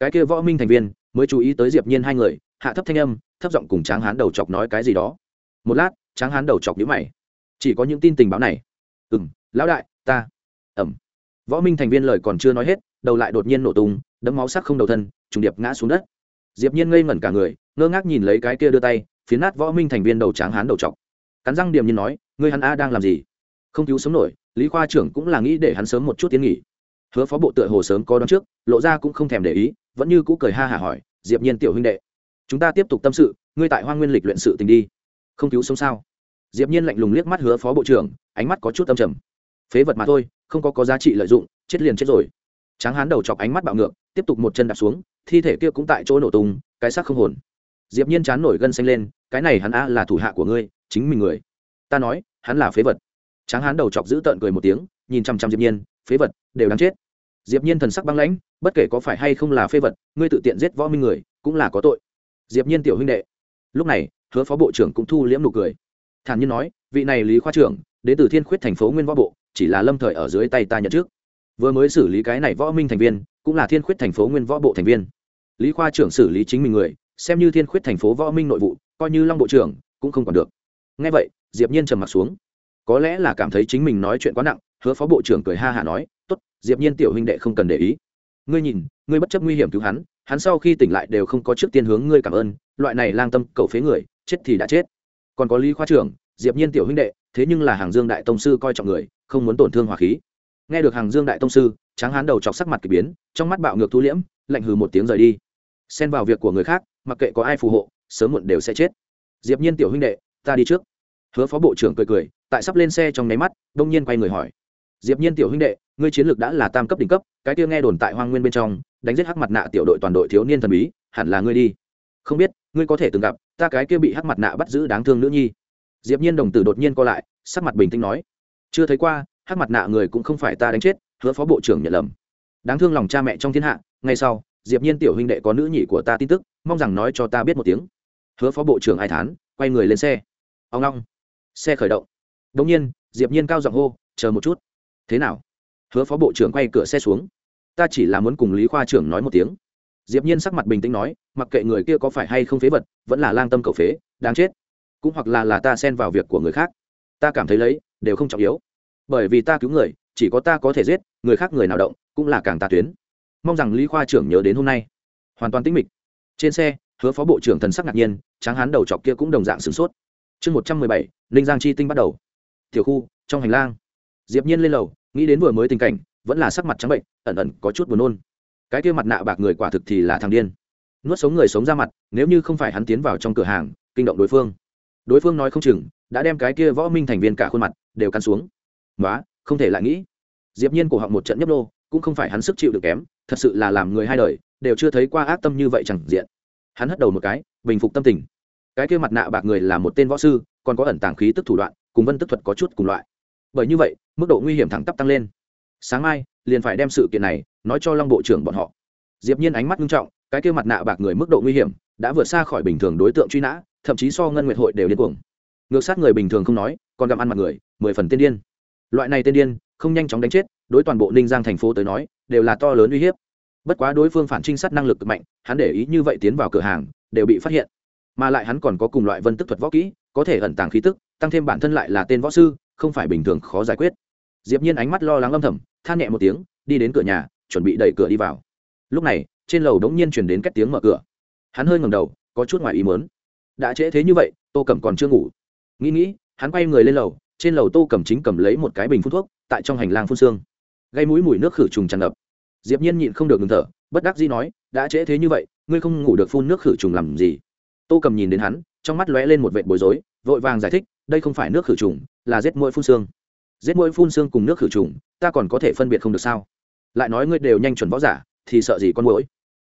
Cái kia võ minh thành viên mới chú ý tới diệp nhiên hai người, hạ thấp thanh âm, thấp giọng cùng tráng hán đầu chọc nói cái gì đó. Một lát, tráng hán đầu chọc nhíu mày. Chỉ có những tin tình báo này ừm, lão đại, ta. Ẩm. Võ minh thành viên lời còn chưa nói hết, đầu lại đột nhiên nổ tung, đấm máu sắc không đầu thân, trùng điệp ngã xuống đất. Diệp nhiên ngây ngẩn cả người, ngơ ngác nhìn lấy cái kia đưa tay, phiến nát võ minh thành viên đầu tráng hán đầu chọc cắn răng điềm nhiên nói, ngươi hắn a đang làm gì? Không cứu sống nổi, lý khoa trưởng cũng là nghĩ để hắn sớm một chút tiến nghỉ. Hứa phó bộ tựa hồ sớm có đón trước, lộ ra cũng không thèm để ý, vẫn như cũ cười ha hả hỏi, diệp nhiên tiểu huynh đệ, chúng ta tiếp tục tâm sự, ngươi tại hoa nguyên lịch luyện sự tình đi. Không cứu sống sao? Diệp nhiên lạnh lùng liếc mắt hứa phó bộ trưởng, ánh mắt có chút âm trầm. Phế vật mà thôi, không có có giá trị lợi dụng, chết liền chết rồi. Tráng hán đầu chọc ánh mắt bạo ngược, tiếp tục một chân đạp xuống, thi thể kia cũng tại chỗ nổ tung, cái xác không hồn. Diệp nhiên chán nổi gân xanh lên, cái này hắn a là thủ hạ của ngươi, chính mình người. Ta nói, hắn là phế vật. Tráng hán đầu chọc giữ tợn cười một tiếng, nhìn chăm chăm diệp nhiên, phế vật, đều đáng chết. Diệp nhiên thần sắc băng lãnh, bất kể có phải hay không là phế vật, ngươi tự tiện giết võ minh người, cũng là có tội. Diệp nhiên tiểu huynh đệ. Lúc này, hứa phó bộ trưởng cũng thu liễm nụ cười thản nhiên nói, vị này lý khoa trưởng, đến từ thiên khuyết thành phố nguyên võ bộ, chỉ là lâm thời ở dưới tay ta nhận trước vừa mới xử lý cái này võ minh thành viên, cũng là thiên khuyết thành phố nguyên võ bộ thành viên. Lý khoa trưởng xử lý chính mình người, xem như thiên khuyết thành phố võ minh nội vụ, coi như long bộ trưởng, cũng không còn được. Ngay vậy, diệp nhiên trầm mặt xuống. Có lẽ là cảm thấy chính mình nói chuyện quá nặng, hứa phó bộ trưởng cười ha hả nói, tốt, diệp nhiên tiểu huynh đệ không cần để ý. Ngươi nhìn, ngươi bất chấp nguy hiểm cứu hắn hắn sau khi tỉnh lại đều không có trước tiên hướng ngươi cảm ơn, loại này lang tâm cầu phế người, chết thì đã chết còn có lý khoa trưởng, diệp nhiên tiểu huynh đệ, thế nhưng là hàng dương đại tông sư coi trọng người, không muốn tổn thương hòa khí. Nghe được hàng dương đại tông sư, tráng hán đầu chọc sắc mặt kỳ biến, trong mắt bạo ngược thu liễm, lạnh hừ một tiếng rời đi. Xen vào việc của người khác, mặc kệ có ai phù hộ, sớm muộn đều sẽ chết. Diệp nhiên tiểu huynh đệ, ta đi trước. Hứa phó bộ trưởng cười cười, tại sắp lên xe trong nháy mắt, đông nhiên quay người hỏi. Diệp nhiên tiểu huynh đệ, ngươi chiến lược đã là tam cấp đỉnh cấp, cái kia nghe đồn tại hoang nguyên bên trong, đánh giết hắc mặt nạ tiểu đội toàn đội thiếu niên thần bí, hẳn là ngươi đi không biết, ngươi có thể từng gặp, ta cái kia bị hắc mặt nạ bắt giữ đáng thương nữ nhi. Diệp nhiên đồng tử đột nhiên co lại, sắc mặt bình tĩnh nói, chưa thấy qua, hắc mặt nạ người cũng không phải ta đánh chết, hứa phó bộ trưởng nhận lầm. Đáng thương lòng cha mẹ trong thiên hạ, ngay sau, diệp nhiên tiểu huynh đệ có nữ nhị của ta tin tức, mong rằng nói cho ta biết một tiếng. Hứa phó bộ trưởng ai thán, quay người lên xe. Ông long, xe khởi động. Đống nhiên, diệp nhiên cao giọng hô, chờ một chút. Thế nào? Hứa phó bộ trưởng quay cửa xe xuống. Ta chỉ là muốn cùng lý khoa trưởng nói một tiếng diệp nhiên sắc mặt bình tĩnh nói, mặc kệ người kia có phải hay không phế vật, vẫn là lang tâm cầu phế, đáng chết. Cũng hoặc là là ta xen vào việc của người khác. Ta cảm thấy lấy, đều không trọng yếu. Bởi vì ta cứu người, chỉ có ta có thể giết, người khác người nào động, cũng là càng ta tuyến. Mong rằng lý khoa trưởng nhớ đến hôm nay. Hoàn toàn tĩnh mịch. Trên xe, hứa phó bộ trưởng thần sắc ngạc nhiên, tráng hán đầu chọc kia cũng đồng dạng sửng sốt. Chương một trăm mười bảy ninh giang chi tinh bắt đầu. Tiểu khu, trong hành lang. Diệp nhiên lên lầu, nghĩ đến vừa mới tình cảnh, vẫn là sắc mặt trắng bệnh, ẩn ẩn có chút buồn nôn cái kia mặt nạ bạc người quả thực thì là thằng điên. Nuốt sống người sống ra mặt, nếu như không phải hắn tiến vào trong cửa hàng, kinh động đối phương. Đối phương nói không chừng, đã đem cái kia võ minh thành viên cả khuôn mặt, đều căn xuống. Nói không thể lại nghĩ. Diệp nhiên cổ họng một trận nhấp nô, cũng không phải hắn sức chịu được kém, thật sự là làm người hai đời, đều chưa thấy qua ác tâm như vậy chẳng diện. Hắn hất đầu một cái, bình phục tâm tình. Cái kia mặt nạ bạc người là một tên võ sư, còn có ẩn tàng khí tức thủ đoạn, cùng vân tức thuật có chút cùng loại. Bởi như vậy, mức độ nguy hiểm thẳng tắp tăng lên sáng mai, liền phải đem sự kiện này nói cho long bộ trưởng bọn họ. Diệp nhiên ánh mắt nghiêm trọng, cái kia mặt nạ bạc người mức độ nguy hiểm, đã vượt xa khỏi bình thường đối tượng truy nã, thậm chí so ngân nguyệt hội đều điên cuồng. Ngược sát người bình thường không nói, còn gặm ăn mặt người, mười phần tiên điên. Loại này tiên điên, không nhanh chóng đánh chết, đối toàn bộ ninh giang thành phố tới nói, đều là to lớn uy hiếp. Bất quá đối phương phản trinh sát năng lực cực mạnh, hắn để ý như vậy tiến vào cửa hàng, đều bị phát hiện. Mà lại hắn còn có cùng loại vân tức thuật võ kỹ, có thể ẩn tàng khí tức, tăng thêm bản thân lại là tên võ sư, không phải bình thường khó giải quyết. Diệp nhiên ánh mắt lo lắng âm thầm than nhẹ một tiếng, đi đến cửa nhà, chuẩn bị đẩy cửa đi vào. Lúc này, trên lầu đống nhiên truyền đến cách tiếng mở cửa. Hắn hơi ngẩng đầu, có chút ngoài ý muốn. Đã trễ thế như vậy, tô cẩm còn chưa ngủ. Nghĩ nghĩ, hắn quay người lên lầu, trên lầu tô cẩm chính cầm lấy một cái bình phun thuốc, tại trong hành lang phun xương. Gây mũi mùi nước khử trùng tràn ngập. Diệp nhiên nhịn không được ngừng thở, bất đắc dĩ nói, đã trễ thế như vậy, ngươi không ngủ được phun nước khử trùng làm gì? Tô cầm nhìn đến hắn, trong mắt lóe lên một vệt bối rối, vội vàng giải thích, đây không phải nước khử trùng, là giết mũi phun xương giết mũi phun xương cùng nước khử trùng, ta còn có thể phân biệt không được sao? Lại nói ngươi đều nhanh chuẩn võ giả, thì sợ gì con mũi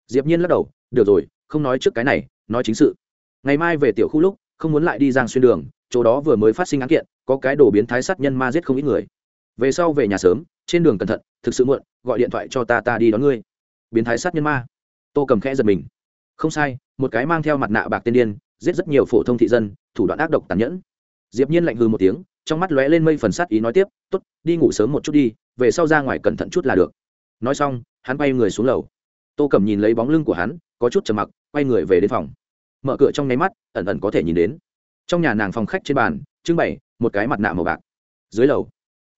diệp nhiên lắc đầu, được rồi, không nói trước cái này, nói chính sự. Ngày mai về tiểu khu lúc, không muốn lại đi giang xuyên đường, chỗ đó vừa mới phát sinh án kiện, có cái đồ biến thái sát nhân ma giết không ít người. Về sau về nhà sớm, trên đường cẩn thận, thực sự muộn, gọi điện thoại cho ta ta đi đón ngươi. Biến thái sát nhân ma. Tô cầm khẽ giật mình. Không sai, một cái mang theo mặt nạ bạc tiên điên, giết rất nhiều phổ thông thị dân, thủ đoạn ác độc tàn nhẫn diệp nhiên lạnh hừ một tiếng, trong mắt lóe lên mây phần sát ý nói tiếp, tốt, đi ngủ sớm một chút đi, về sau ra ngoài cẩn thận chút là được. Nói xong, hắn bay người xuống lầu. Tô cẩm nhìn lấy bóng lưng của hắn, có chút trầm mặc, quay người về đến phòng. Mở cửa trong nháy mắt, ẩn ẩn có thể nhìn đến. Trong nhà nàng phòng khách trên bàn, trưng bày một cái mặt nạ màu bạc. Dưới lầu,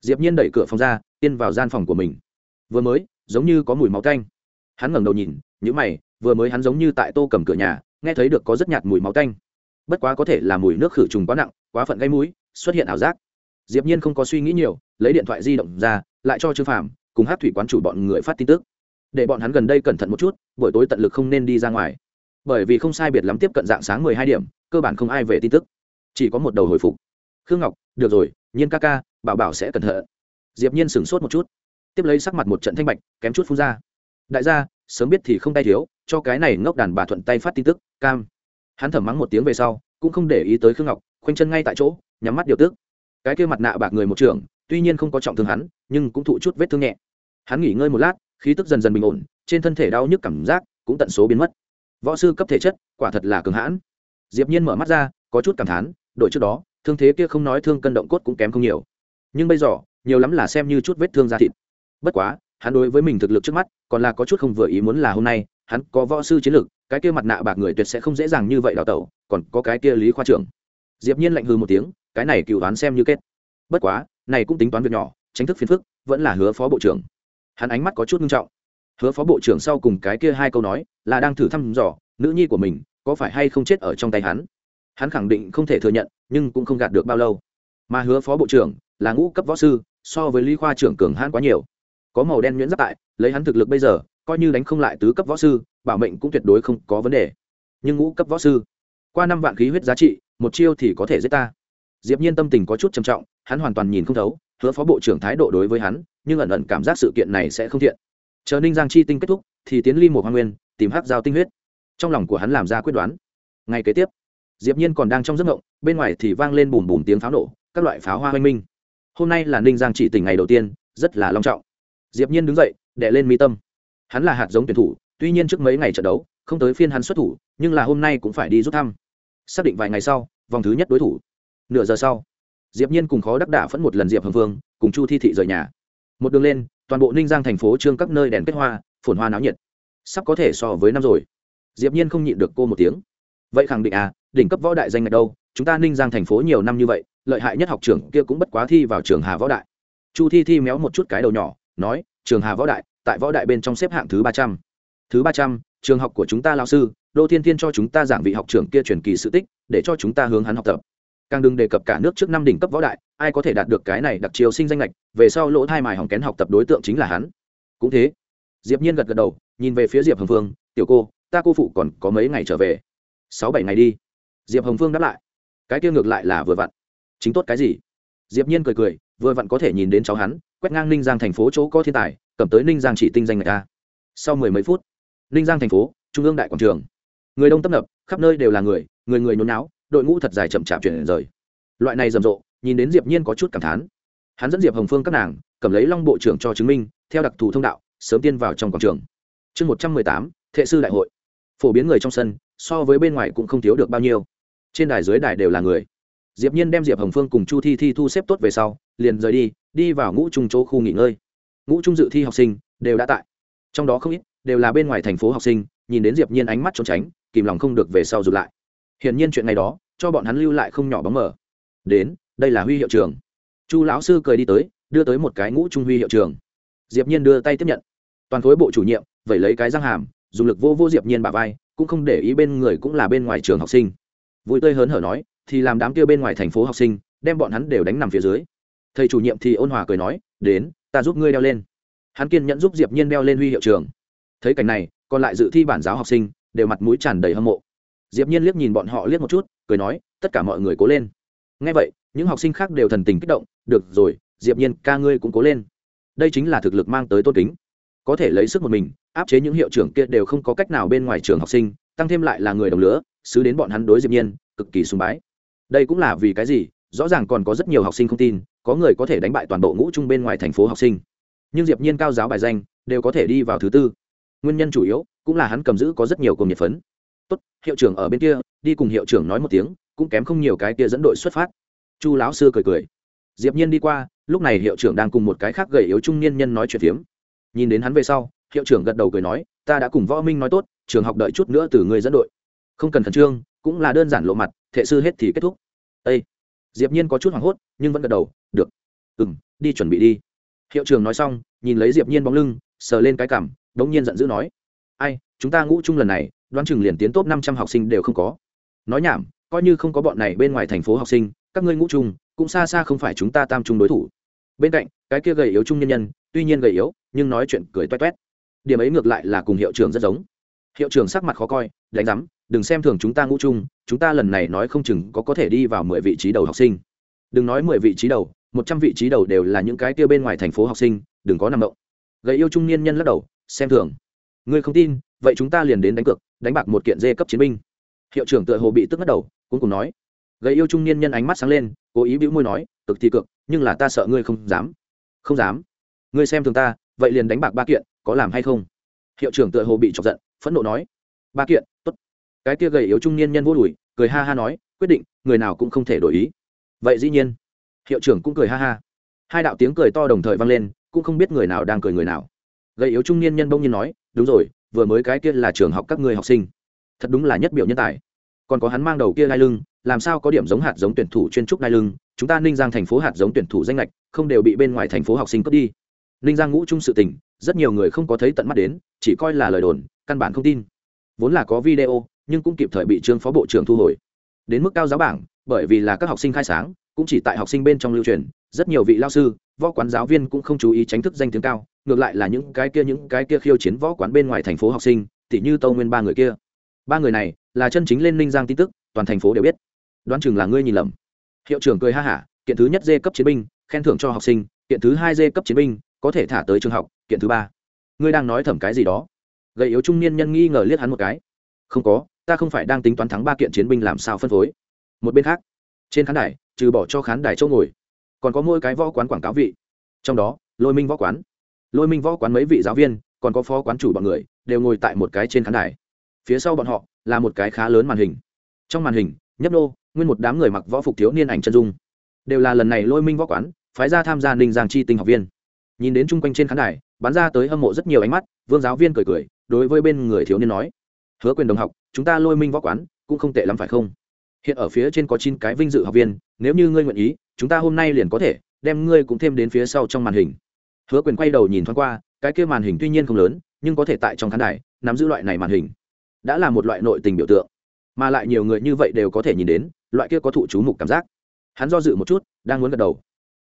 diệp nhiên đẩy cửa phòng ra tiên vào gian phòng của mình. Vừa mới, giống như có mùi máu tanh. Hắn ngẩng đầu nhìn, nhíu mày, vừa mới hắn giống như tại tô cầm cửa nhà, nghe thấy được có rất nhạt mùi máu tanh bất quá có thể là mùi nước khử trùng quá nặng, quá phận gây mũi, xuất hiện ảo giác. Diệp nhiên không có suy nghĩ nhiều, lấy điện thoại di động ra, lại cho trương phàm cùng hát thủy quán chủ bọn người phát tin tức. Để bọn hắn gần đây cẩn thận một chút, buổi tối tận lực không nên đi ra ngoài. Bởi vì không sai biệt lắm tiếp cận dạng sáng mười hai điểm, cơ bản không ai về tin tức. Chỉ có một đầu hồi phục. Khương ngọc, được rồi, nhiên ca ca, bảo bảo sẽ cẩn thận. Diệp nhiên sửng sốt một chút. Tiếp lấy sắc mặt một trận thanh bạch, kém chút phun ra. Đại gia, sớm biết thì không tay thiếu, cho cái này ngốc đàn bà thuận tay phát tin tức, cam hắn thầm mắng một tiếng về sau, cũng không để ý tới khương ngọc, khoanh chân ngay tại chỗ, nhắm mắt điều tức. Cái kia mặt nạ bạc người một trường, tuy nhiên không có trọng thương hắn, nhưng cũng thụ chút vết thương nhẹ. Hắn nghỉ ngơi một lát, khí tức dần dần bình ổn, trên thân thể đau nhức cảm giác cũng tận số biến mất. Võ sư cấp thể chất, quả thật là cường hãn. Diệp nhiên mở mắt ra, có chút cảm thán, đội trước đó, thương thế kia không nói thương cân động cốt cũng kém không nhiều. Nhưng bây giờ, nhiều lắm là xem như chút vết thương da thịt. Bất quá, hắn đối với mình thực lực trước mắt, còn là có chút không vừa ý muốn là hôm nay hắn có võ sư chiến lực cái kia mặt nạ bạc người tuyệt sẽ không dễ dàng như vậy đào tẩu, còn có cái kia lý khoa trưởng. Diệp nhiên lạnh hừ một tiếng, cái này cựu đoán xem như kết. Bất quá, này cũng tính toán việc nhỏ, tránh thức phiền phức, vẫn là hứa phó bộ trưởng. Hắn ánh mắt có chút nghiêm trọng. Hứa phó bộ trưởng sau cùng cái kia hai câu nói, là đang thử thăm dò, nữ nhi của mình có phải hay không chết ở trong tay hắn. Hắn khẳng định không thể thừa nhận, nhưng cũng không gạt được bao lâu. Mà hứa phó bộ trưởng là ngũ cấp võ sư, so với lý khoa trưởng cường hãn quá nhiều. Có màu đen nhuyễn giáp tại, lấy hắn thực lực bây giờ coi như đánh không lại tứ cấp võ sư, bảo mệnh cũng tuyệt đối không có vấn đề. Nhưng ngũ cấp võ sư, qua năm vạn khí huyết giá trị, một chiêu thì có thể giết ta. Diệp nhiên tâm tình có chút trầm trọng, hắn hoàn toàn nhìn không thấu, hứa phó bộ trưởng thái độ đối với hắn, nhưng ẩn ẩn cảm giác sự kiện này sẽ không thiện. Chờ ninh giang chi tinh kết thúc, thì tiến ly một hoa nguyên, tìm hắc giao tinh huyết. Trong lòng của hắn làm ra quyết đoán. Ngay kế tiếp, diệp nhiên còn đang trong giấc ngộng bên ngoài thì vang lên bùm bùm tiếng pháo nổ, các loại pháo hoa hoanh minh. Hôm nay là ninh giang chỉ tỉnh ngày đầu tiên, rất là long trọng. Diệp nhiên đứng dậy đệ lên mi tâm hắn là hạt giống tuyển thủ, tuy nhiên trước mấy ngày trận đấu, không tới phiên hắn xuất thủ, nhưng là hôm nay cũng phải đi rút thăm. Xác định vài ngày sau, vòng thứ nhất đối thủ. Nửa giờ sau, diệp nhiên cùng khó đắc đả phẫn một lần diệp hồng vương, cùng chu thi thị rời nhà. Một đường lên, toàn bộ ninh giang thành phố trương các nơi đèn kết hoa, phồn hoa náo nhiệt. Sắp có thể so với năm rồi. Diệp nhiên không nhịn được cô một tiếng. Vậy khẳng định à đỉnh cấp võ đại danh ngạch đâu, chúng ta ninh giang thành phố nhiều năm như vậy, lợi hại nhất học trưởng kia cũng bất quá thi vào trường hà võ đại. Chu thi thi méo một chút cái đầu nhỏ, nói, trường hà võ đại tại võ đại bên trong xếp hạng thứ ba trăm. Thứ ba trăm, trường học của chúng ta lao sư, đô thiên thiên cho chúng ta giảng vị học trưởng kia truyền kỳ sự tích, để cho chúng ta hướng hắn học tập. Càng đừng đề cập cả nước trước năm đỉnh cấp võ đại, ai có thể đạt được cái này đặc chiều sinh danh lệch, về sau lỗ thai mài hỏng kén học tập đối tượng chính là hắn. Cũng thế, diệp nhiên gật gật đầu, nhìn về phía diệp hồng phương, tiểu cô, ta cô phụ còn có mấy ngày trở về. Sáu bảy ngày đi. Diệp hồng phương đáp lại, cái kia ngược lại là vừa vặn. Chính tốt cái gì? Diệp nhiên cười cười, vừa vặn có thể nhìn đến cháu hắn, quét ngang ninh giang thành phố chỗ có thiên tài cầm tới ninh giang chỉ tinh danh người ta. Sau mười mấy phút, ninh giang thành phố, trung ương đại quảng trường. Người đông tấp nập, khắp nơi đều là người người người nhốn náo đội ngũ thật dài chậm chạp chuyển rời. Loại này rầm rộ, nhìn đến diệp nhiên có chút cảm thán. Hắn dẫn diệp hồng phương các nàng, cầm lấy long bộ trưởng cho chứng minh, theo đặc thù thông đạo, sớm tiên vào trong quảng trường. Chương một trăm mười tám, thệ sư đại hội. Phổ biến người trong sân, so với bên ngoài cũng không thiếu được bao nhiêu. Trên đài dưới đài đều là người. Diệp nhiên đem diệp hồng phương cùng chu thi thi thu xếp tốt về sau, liền rời đi đi vào ngũ trung chỗ khu nghỉ ngơi ngũ trung dự thi học sinh đều đã tại. Trong đó không ít đều là bên ngoài thành phố học sinh, nhìn đến diệp nhiên ánh mắt trốn tránh, kìm lòng không được về sau rụt lại. Hiển nhiên chuyện này đó, cho bọn hắn lưu lại không nhỏ bóng mờ. Đến, đây là huy hiệu trường. Chu lão sư cười đi tới, đưa tới một cái ngũ trung huy hiệu trường. Diệp nhiên đưa tay tiếp nhận. Toàn khối bộ chủ nhiệm vậy lấy cái răng hàm, dùng lực vô vô diệp nhiên bả vai, cũng không để ý bên người cũng là bên ngoài trường học sinh. Vui tươi hớn hở nói, thì làm đám kia bên ngoài thành phố học sinh, đem bọn hắn đều đánh nằm phía dưới. Thầy chủ nhiệm thì ôn hòa cười nói, đến ta giúp ngươi đeo lên. Hắn kiên nhẫn giúp diệp nhiên đeo lên huy hiệu trường. Thấy cảnh này, còn lại dự thi bản giáo học sinh, đều mặt mũi tràn đầy hâm mộ. Diệp nhiên liếc nhìn bọn họ liếc một chút, cười nói, tất cả mọi người cố lên. Nghe vậy, những học sinh khác đều thần tình kích động, được rồi, diệp nhiên, ca ngươi cũng cố lên. Đây chính là thực lực mang tới tôn kính. Có thể lấy sức một mình, áp chế những hiệu trưởng kia đều không có cách nào bên ngoài trường học sinh, tăng thêm lại là người đồng lứa, xứ đến bọn hắn đối diệp nhiên, cực kỳ sùng bái. Đây cũng là vì cái gì? Rõ ràng còn có rất nhiều học sinh không tin, có người có thể đánh bại toàn bộ ngũ trung bên ngoài thành phố học sinh. Nhưng diệp nhiên cao giáo bài danh, đều có thể đi vào thứ tư. Nguyên nhân chủ yếu, cũng là hắn cầm giữ có rất nhiều cùng nhiệt phấn. Tốt, hiệu trưởng ở bên kia, đi cùng hiệu trưởng nói một tiếng, cũng kém không nhiều cái kia dẫn đội xuất phát. Chu lão sư cười cười. Diệp nhiên đi qua, lúc này hiệu trưởng đang cùng một cái khác gầy yếu trung niên nhân nói chuyện phiếm. Nhìn đến hắn về sau, hiệu trưởng gật đầu cười nói, ta đã cùng võ minh nói tốt, trường học đợi chút nữa từ người dẫn đội. Không cần khẩn trương, cũng là đơn giản lộ mặt, thệ sư hết thì kết thúc. Ê! Diệp nhiên có chút hoảng hốt, nhưng vẫn gật đầu, được, ừm, đi chuẩn bị đi. Hiệu trưởng nói xong, nhìn lấy diệp nhiên bóng lưng, sờ lên cái cằm đống nhiên giận dữ nói, ai, chúng ta ngũ chung lần này, đoán chừng liền tiến tốt 500 học sinh đều không có. Nói nhảm, coi như không có bọn này bên ngoài thành phố học sinh, các ngươi ngũ chung cũng xa xa không phải chúng ta tam chung đối thủ. Bên cạnh, cái kia gầy yếu trung nhân nhân, tuy nhiên gầy yếu, nhưng nói chuyện cười toét toét. Điểm ấy ngược lại là cùng hiệu trưởng rất giống. Hiệu trưởng sắc mặt khó coi, đánh giám đừng xem thường chúng ta ngũ chung chúng ta lần này nói không chừng có có thể đi vào mười vị trí đầu học sinh. Đừng nói mười vị trí đầu, một trăm vị trí đầu đều là những cái kia bên ngoài thành phố học sinh, đừng có nằm động. Gầy yêu trung niên nhân lắc đầu, xem thường. Ngươi không tin, vậy chúng ta liền đến đánh cược, đánh bạc một kiện dê cấp chiến binh. Hiệu trưởng tựa hồ bị tức ngất đầu, cũng cùng nói. Gầy yêu trung niên nhân ánh mắt sáng lên, cố ý bĩu môi nói, cực thì cực, nhưng là ta sợ ngươi không dám. Không dám. Ngươi xem thường ta, vậy liền đánh bạc ba kiện, có làm hay không? Hiệu trưởng tựa hồ bị chọc giận, phẫn nộ nói. Ba kiện, tốt cái kia gầy yếu trung niên nhân vô đùi, cười ha ha nói, quyết định, người nào cũng không thể đổi ý. Vậy dĩ nhiên, hiệu trưởng cũng cười ha ha. Hai đạo tiếng cười to đồng thời vang lên, cũng không biết người nào đang cười người nào. Gầy yếu trung niên nhân bông nhiên nói, đúng rồi, vừa mới cái kia là trường học các người học sinh. Thật đúng là nhất biểu nhân tài. Còn có hắn mang đầu kia lai lưng, làm sao có điểm giống hạt giống tuyển thủ chuyên trúc lai lưng? Chúng ta ninh giang thành phố hạt giống tuyển thủ danh lệch không đều bị bên ngoài thành phố học sinh cướp đi. Ninh giang ngũ trung sự tình, rất nhiều người không có thấy tận mắt đến, chỉ coi là lời đồn, căn bản không tin. Vốn là có video nhưng cũng kịp thời bị trương phó bộ trưởng thu hồi. Đến mức cao giáo bảng, bởi vì là các học sinh khai sáng, cũng chỉ tại học sinh bên trong lưu truyền, rất nhiều vị lao sư, võ quán giáo viên cũng không chú ý tránh thức danh tiếng cao, ngược lại là những cái kia, những cái kia khiêu chiến võ quán bên ngoài thành phố học sinh, tỉ như tâu nguyên ba người kia. Ba người này là chân chính lên ninh giang tin tức, toàn thành phố đều biết. Đoán chừng là ngươi nhìn lầm. Hiệu trưởng cười ha hả, kiện thứ nhất dê cấp chiến binh, khen thưởng cho học sinh, kiện thứ hai dê cấp chiến binh, có thể thả tới trường học, kiện thứ ba. Ngươi đang nói thầm cái gì đó? Gậy yếu trung niên nhân nghi ngờ liếc hắn một cái. Không có ta không phải đang tính toán thắng ba kiện chiến binh làm sao phân phối. Một bên khác, trên khán đài, trừ bỏ cho khán đài chỗ ngồi, còn có mỗi cái võ quán quảng cáo vị. Trong đó, lôi minh võ quán. Lôi minh võ quán mấy vị giáo viên, còn có phó quán chủ bọn người, đều ngồi tại một cái trên khán đài. Phía sau bọn họ, là một cái khá lớn màn hình. Trong màn hình, nhấp nô, nguyên một đám người mặc võ phục thiếu niên ảnh chân dung. Đều là lần này lôi minh võ quán, phái ra tham gia ninh giang chi tinh học viên. Nhìn đến chung quanh trên khán đài, bắn ra tới hâm mộ rất nhiều ánh mắt, vương giáo viên cười cười, đối với bên người thiếu niên nói hứa quyền đồng học, chúng ta lôi minh võ quán, cũng không tệ lắm phải không? Hiện ở phía trên có chín cái vinh dự học viên, nếu như ngươi nguyện ý, chúng ta hôm nay liền có thể, đem ngươi cũng thêm đến phía sau trong màn hình. Hứa quyền quay đầu nhìn thoáng qua, cái kia màn hình tuy nhiên không lớn, nhưng có thể tại trong khán đài, nắm giữ loại này màn hình. Đã là một loại nội tình biểu tượng. Mà lại nhiều người như vậy đều có thể nhìn đến, loại kia có thụ chú mục cảm giác. Hắn do dự một chút, đang muốn gật đầu.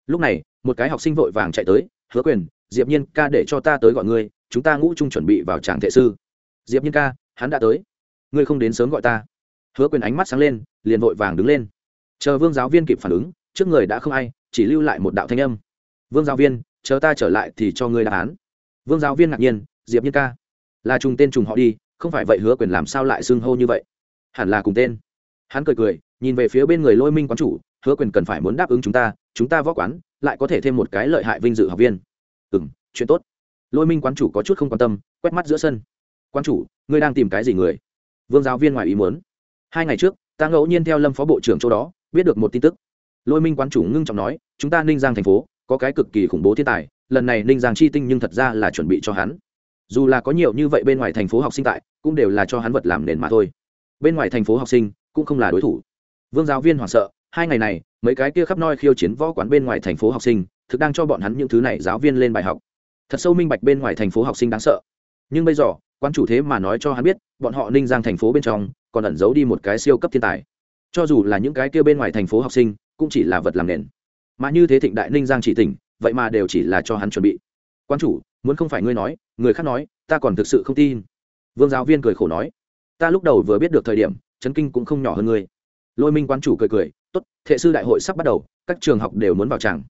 Lúc này, một cái học sinh vội vàng chạy tới, hứa quyền, diệp nhiên ca để cho ta tới gọi ngươi, chúng ta ngũ trung chuẩn bị vào tràng thệ sư. Diệp nhiên ca hắn đã tới. Ngươi không đến sớm gọi ta. Hứa quyền ánh mắt sáng lên, liền vội vàng đứng lên. Chờ vương giáo viên kịp phản ứng, trước người đã không ai, chỉ lưu lại một đạo thanh âm. Vương giáo viên, chờ ta trở lại thì cho ngươi đáp án. Vương giáo viên ngạc nhiên, diệp nhiên ca. Là trùng tên trùng họ đi, không phải vậy hứa quyền làm sao lại xưng hô như vậy? Hẳn là cùng tên. Hắn cười cười, nhìn về phía bên người lôi minh quán chủ, hứa quyền cần phải muốn đáp ứng chúng ta chúng ta võ quán, lại có thể thêm một cái lợi hại vinh dự học viên. Ừ m chuyện tốt. Lôi minh quán chủ có chút không quan tâm, quét mắt giữa sân. Quan chủ, ngươi đang tìm cái gì người? Vương giáo viên ngoài ý muốn. Hai ngày trước, ta ngẫu nhiên theo lâm phó bộ trưởng chỗ đó, biết được một tin tức. Lôi minh quán chủ ngưng trọng nói, chúng ta ninh giang thành phố, có cái cực kỳ khủng bố thiên tài, lần này ninh giang chi tinh nhưng thật ra là chuẩn bị cho hắn. Dù là có nhiều như vậy bên ngoài thành phố học sinh tại, cũng đều là cho hắn vật làm nền mà thôi. Bên ngoài thành phố học sinh, cũng không là đối thủ. Vương giáo viên hoảng sợ, hai ngày này, mấy cái kia khắp noi khiêu chiến võ quán bên ngoài thành phố học sinh, thực đang cho bọn hắn những thứ này giáo viên lên bài học. Thật sâu minh bạch bên ngoài thành phố học sinh đáng sợ. Nhưng bây giờ quan chủ thế mà nói cho hắn biết, bọn họ ninh giang thành phố bên trong còn ẩn giấu đi một cái siêu cấp thiên tài. Cho dù là những cái kia bên ngoài thành phố học sinh, cũng chỉ là vật làm nền. Mà như thế thịnh đại ninh giang chỉ tỉnh, vậy mà đều chỉ là cho hắn chuẩn bị. Quan chủ, muốn không phải ngươi nói, người khác nói, ta còn thực sự không tin. Vương giáo viên cười khổ nói, ta lúc đầu vừa biết được thời điểm, chấn kinh cũng không nhỏ hơn ngươi. Lôi minh quan chủ cười cười, tốt, thệ sư đại hội sắp bắt đầu, các trường học đều muốn vào tràng.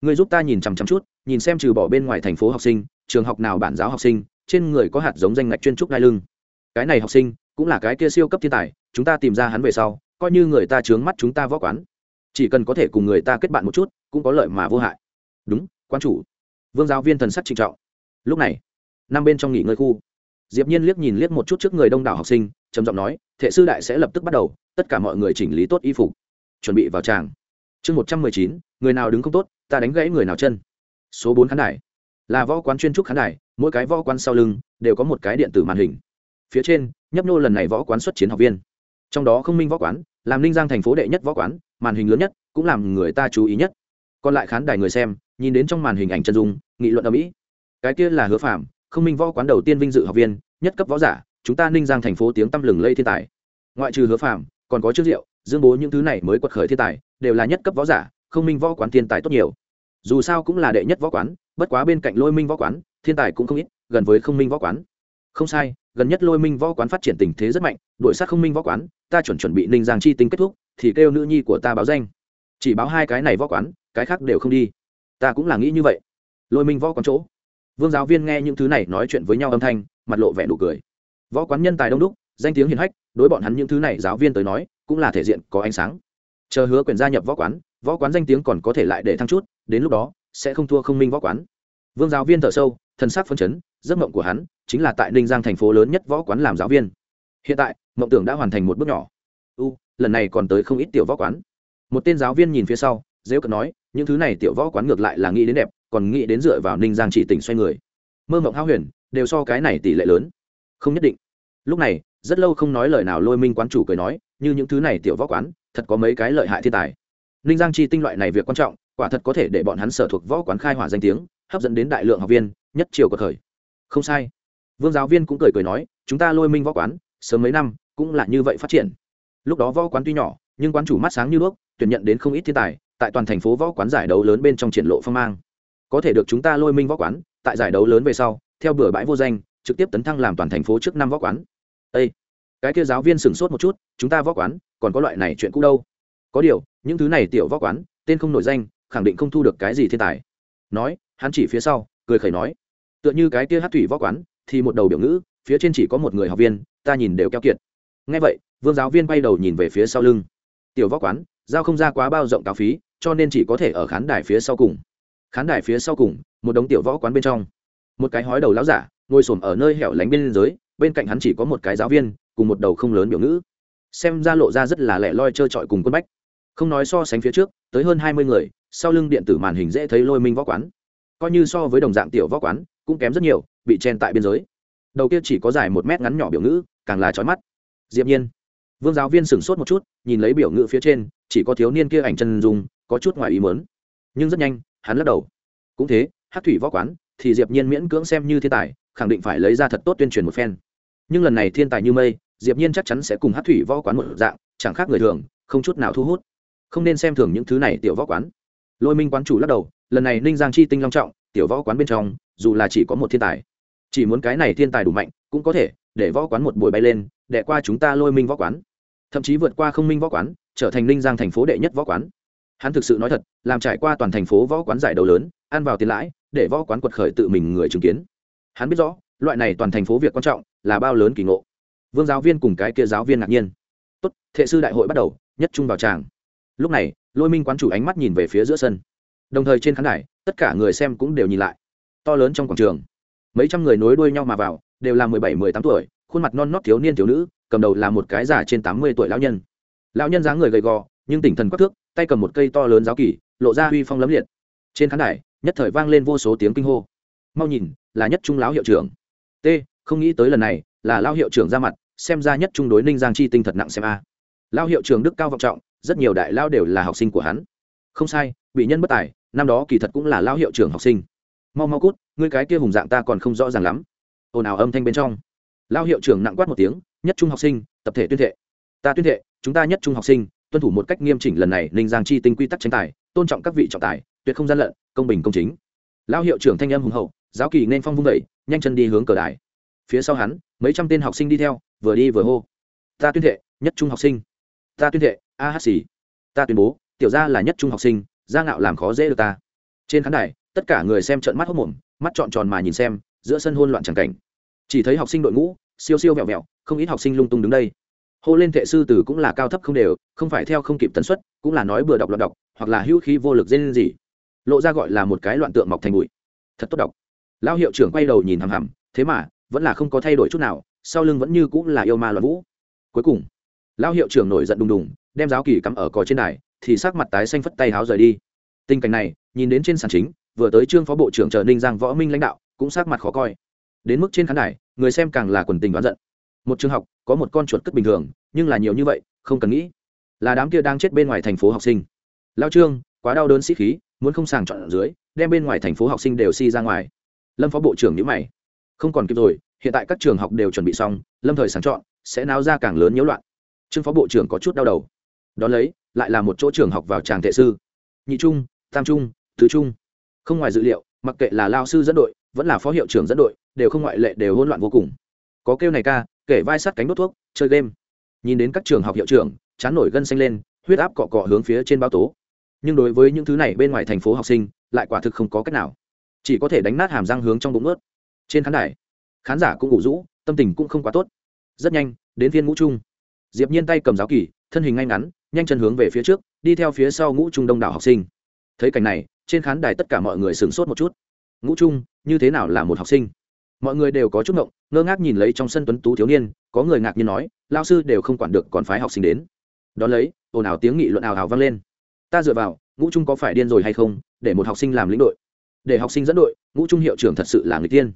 Ngươi giúp ta nhìn chằm chằm chút, nhìn xem trừ bỏ bên ngoài thành phố học sinh, trường học nào bản giáo học sinh trên người có hạt giống danh ngạch chuyên trúc đai lưng. Cái này học sinh, cũng là cái kia siêu cấp thiên tài, chúng ta tìm ra hắn về sau, coi như người ta trướng mắt chúng ta võ quán. Chỉ cần có thể cùng người ta kết bạn một chút, cũng có lợi mà vô hại. Đúng quan chủ. Vương giáo viên thần sắc trịnh trọng. Lúc này, năm bên trong nghỉ ngơi khu, diệp nhiên liếc nhìn liếc một chút trước người đông đảo học sinh, trầm giọng nói, thệ sư đại sẽ lập tức bắt đầu, tất cả mọi người chỉnh lý tốt y phục. Chuẩn bị vào tràng. Chương một trăm mười chín, người nào đứng không tốt, ta đánh gãy người nào chân. Số bốn khán đài là võ quán chuyên trúc khán đài mỗi cái võ quán sau lưng đều có một cái điện tử màn hình. Phía trên nhấp nô lần này võ quán xuất chiến học viên. Trong đó không minh võ quán làm ninh giang thành phố đệ nhất võ quán màn hình lớn nhất cũng làm người ta chú ý nhất. Còn lại khán đài người xem nhìn đến trong màn hình ảnh chân dung nghị luận ở mỹ cái kia là hứa phạm không minh võ quán đầu tiên vinh dự học viên nhất cấp võ giả chúng ta ninh giang thành phố tiếng tăm lừng lây thiên tài. Ngoại trừ hứa phạm còn có trước rượu, dương bố những thứ này mới quật khởi thiên tài đều là nhất cấp võ giả không minh võ quán thiên tài tốt nhiều dù sao cũng là đệ nhất võ quán, bất quá bên cạnh lôi minh võ quán, thiên tài cũng không ít, gần với không minh võ quán. Không sai, gần nhất lôi minh võ quán phát triển tình thế rất mạnh, đuổi sát không minh võ quán, ta chuẩn chuẩn bị ninh giang chi tính kết thúc, thì kêu nữ nhi của ta báo danh. Chỉ báo hai cái này võ quán, cái khác đều không đi. Ta cũng là nghĩ như vậy. Lôi minh võ quán chỗ. Vương giáo viên nghe những thứ này nói chuyện với nhau âm thanh, mặt lộ vẻ nụ cười. Võ quán nhân tài đông đúc, danh tiếng hiền hách, đối bọn hắn những thứ này giáo viên tới nói, cũng là thể diện có ánh sáng. Chờ hứa quyền gia nhập võ quán võ quán danh tiếng còn có thể lại để thăng chút, đến lúc đó, sẽ không thua không minh võ quán. Vương giáo viên thở sâu thân sắc phấn chấn, giấc mộng của hắn chính là tại ninh giang thành phố lớn nhất võ quán làm giáo viên. Hiện tại, mộng tưởng đã hoàn thành một bước nhỏ. U, lần này còn tới không ít tiểu võ quán. Một tên giáo viên nhìn phía sau dễ cận nói, những thứ này tiểu võ quán ngược lại là nghĩ đến đẹp, còn nghĩ đến dựa vào ninh giang chỉ tỉnh xoay người. Mơ mộng hao huyền, đều so cái này tỷ lệ lớn. Không nhất định. Lúc này, rất lâu không nói lời nào lôi minh quán chủ cười nói, như những thứ này tiểu võ quán, thật có mấy cái lợi hại thiên tài ninh giang chi tinh loại này việc quan trọng, quả thật có thể để bọn hắn sở thuộc võ quán khai hỏa danh tiếng, hấp dẫn đến đại lượng học viên, nhất triều cuộc khởi không sai. Vương giáo viên cũng cười cười nói, chúng ta lôi minh võ quán, sớm mấy năm, cũng là như vậy phát triển. Lúc đó võ quán tuy nhỏ, nhưng quán chủ mắt sáng như đuốc, tuyển nhận đến không ít thiên tài, tại toàn thành phố võ quán giải đấu lớn bên trong triển lộ phong mang. Có thể được chúng ta lôi minh võ quán, tại giải đấu lớn về sau, theo bừa bãi vô danh, trực tiếp tấn thăng làm toàn thành phố trước năm võ quán. Ê! cái kia giáo viên sửng sốt một chút, chúng ta võ quán, còn có loại này chuyện cũ đâu. Có điều những thứ này tiểu võ quán, tên không nổi danh, khẳng định không thu được cái gì thiên tài. Nói, hắn chỉ phía sau, cười khẩy nói, tựa như cái kia hát thủy võ quán, thì một đầu biểu ngữ, phía trên chỉ có một người học viên, ta nhìn đều keo kiệt. Ngay vậy, vương giáo viên bay đầu nhìn về phía sau lưng. Tiểu võ quán, giao không ra quá bao rộng cao phí, cho nên chỉ có thể ở khán đài phía sau cùng. Khán đài phía sau cùng, một đống tiểu võ quán bên trong. Một cái hói đầu láo giả, ngồi xổm ở nơi hẻo lánh bên giới bên cạnh hắn chỉ có một cái giáo viên, cùng một đầu không lớn biểu ngữ. Xem ra lộ ra rất là lẻ loi trơ trọi cùng quân bách không nói so sánh phía trước, tới hơn hai mươi người, sau lưng điện tử màn hình dễ thấy lôi minh võ quán. Coi như so với đồng dạng tiểu võ quán, cũng kém rất nhiều, bị chen tại biên giới. Đầu kia chỉ có dài một mét ngắn nhỏ biểu ngữ, càng là trói mắt. Diệp nhiên. Vương giáo viên sửng sốt một chút, nhìn lấy biểu ngữ phía trên, chỉ có thiếu niên kia ảnh chân dung, có chút ngoài ý muốn. Nhưng rất nhanh, hắn lắc đầu. Cũng thế, hát thủy võ quán, thì diệp nhiên miễn cưỡng xem như thiên tài, khẳng định phải lấy ra thật tốt tuyên truyền một phen. Nhưng lần này thiên tài như mây, diệp nhiên chắc chắn sẽ cùng hát thủy võ quán một dạng, chẳng khác người thường, không chút nào thu hút không nên xem thường những thứ này tiểu võ quán. Lôi minh quán chủ lắc đầu, lần này ninh giang chi tinh long trọng, tiểu võ quán bên trong, dù là chỉ có một thiên tài, chỉ muốn cái này thiên tài đủ mạnh, cũng có thể để võ quán một buổi bay lên để qua chúng ta lôi minh võ quán. Thậm chí vượt qua không minh võ quán, trở thành ninh giang thành phố đệ nhất võ quán. Hắn thực sự nói thật, làm trải qua toàn thành phố võ quán giải đấu lớn, ăn vào tiền lãi, để võ quán quật khởi tự mình người chứng kiến. Hắn biết rõ, loại này toàn thành phố việc quan trọng là bao lớn kỳ ngộ. Vương giáo viên cùng cái kia giáo viên ngạc nhiên. Tốt, thệ sư đại hội bắt đầu, nhất trung vào tràng lúc này, lôi minh quán chủ ánh mắt nhìn về phía giữa sân. Đồng thời trên khán đài, tất cả người xem cũng đều nhìn lại. To lớn trong quảng trường, mấy trăm người nối đuôi nhau mà vào, đều là mười bảy, mười tám tuổi, khuôn mặt non nót thiếu niên, thiếu nữ, cầm đầu là một cái già trên tám mươi tuổi lão nhân. Lão nhân dáng người gầy gò, nhưng tỉnh thần quắc thước, tay cầm một cây to lớn giáo kỳ, lộ ra uy phong lấm liệt. Trên khán đài, nhất thời vang lên vô số tiếng kinh hô. Mau nhìn, là nhất trung lão hiệu trưởng. T, không nghĩ tới lần này, là lao hiệu trưởng ra mặt, xem ra nhất trung đối ninh giang chi tinh thật nặng xem a lao hiệu trưởng đức cao vọng trọng, rất nhiều đại lao đều là học sinh của hắn. Không sai, bị nhân bất tài, năm đó kỳ thật cũng là lao hiệu trưởng học sinh. Mau mau cút, ngươi cái kia hùng dạng ta còn không rõ ràng lắm. Ồn ào âm thanh bên trong. Lao hiệu trưởng nặng quát một tiếng, nhất trung học sinh, tập thể tuyên thệ. Ta tuyên thệ, chúng ta nhất trung học sinh, tuân thủ một cách nghiêm chỉnh lần này ninh giang chi tinh quy tắc tranh tài, tôn trọng các vị trọng tài, tuyệt không gian lận, công bình công chính. Lao hiệu trưởng thanh âm hùng hậu, giáo kỳ nên phong vung vẩy nhanh chân đi hướng cờ đài. Phía sau hắn, mấy trăm tên học sinh đi theo, vừa đi vừa hô. Ta tuyên thệ, nhất trung học sinh ta tuyên thệ, a hát xì. Ta tuyên bố, tiểu gia là nhất trung học sinh, gia ngạo làm khó dễ được ta. Trên khán đài, tất cả người xem trận mắt hốc mồm, mắt trọn tròn mà nhìn xem, giữa sân hôn loạn c cảnh. Chỉ thấy học sinh đội ngũ, siêu siêu vẹo vẹo, không ít học sinh lung tung đứng đây. Hô lên thệ sư tử cũng là cao thấp không đều, không phải theo không kịp tần suất, cũng là nói bừa đọc loạn đọc, hoặc là hữu khí vô lực dên gì. Lộ ra gọi là một cái loạn tượng mọc thành bụi. Thật tốt đọc. Lão hiệu trưởng quay đầu nhìn hằm hằm, thế mà, vẫn là không có thay đổi chút nào, sau lưng vẫn như cũng là yêu ma loạn vũ. Cuối cùng lão hiệu trưởng nổi giận đùng đùng, đem giáo kỳ cắm ở cò trên đài, thì sắc mặt tái xanh phất tay háo rời đi. Tình cảnh này, nhìn đến trên sàn chính, vừa tới trương phó bộ trưởng chờ ninh giang võ minh lãnh đạo, cũng sắc mặt khó coi. Đến mức trên khán đài, người xem càng là quần tình đoán giận. Một trường học, có một con chuột cất bình thường, nhưng là nhiều như vậy, không cần nghĩ. Là đám kia đang chết bên ngoài thành phố học sinh. Lao trương, quá đau đớn sĩ khí, muốn không sàng chọn ở dưới, đem bên ngoài thành phố học sinh đều si ra ngoài. Lâm phó bộ trưởng nhữ mày. Không còn kịp rồi, hiện tại các trường học đều chuẩn bị xong, lâm thời sàng chọn, sẽ náo ra càng lớn nhiễu loạn trương phó bộ trưởng có chút đau đầu. Đón lấy, lại là một chỗ trường học vào tràng tệ sư. Nhị trung, tam trung, tứ trung. Không ngoài dự liệu, mặc kệ là lao sư dẫn đội, vẫn là phó hiệu trưởng dẫn đội, đều không ngoại lệ, đều hỗn loạn vô cùng. Có kêu này ca, kể vai sắt cánh đốt thuốc, chơi game. Nhìn đến các trường học hiệu trưởng, chán nổi gân xanh lên, huyết áp cọ cọ hướng phía trên báo tố. Nhưng đối với những thứ này bên ngoài thành phố học sinh, lại quả thực không có cách nào. Chỉ có thể đánh nát hàm răng hướng trong bụng ướt trên khán đài, khán giả cũng ngủ rũ, tâm tình cũng không quá tốt. Rất nhanh, đến viên ngũ trung diệp nhiên tay cầm giáo kỳ, thân hình ngay ngắn, nhanh chân hướng về phía trước, đi theo phía sau ngũ trung đông đảo học sinh. Thấy cảnh này, trên khán đài tất cả mọi người sửng sốt một chút. Ngũ trung, như thế nào là một học sinh? Mọi người đều có chút ngộng, ngơ ngác nhìn lấy trong sân tuấn tú thiếu niên, có người ngạc nhiên nói lao sư đều không quản được còn phái học sinh đến. Đón lấy, ồn ào tiếng nghị luận ào ào vang lên. Ta dựa vào, ngũ trung có phải điên rồi hay không, để một học sinh làm lĩnh đội? Để học sinh dẫn đội, ngũ trung hiệu trưởng thật sự là người tiên.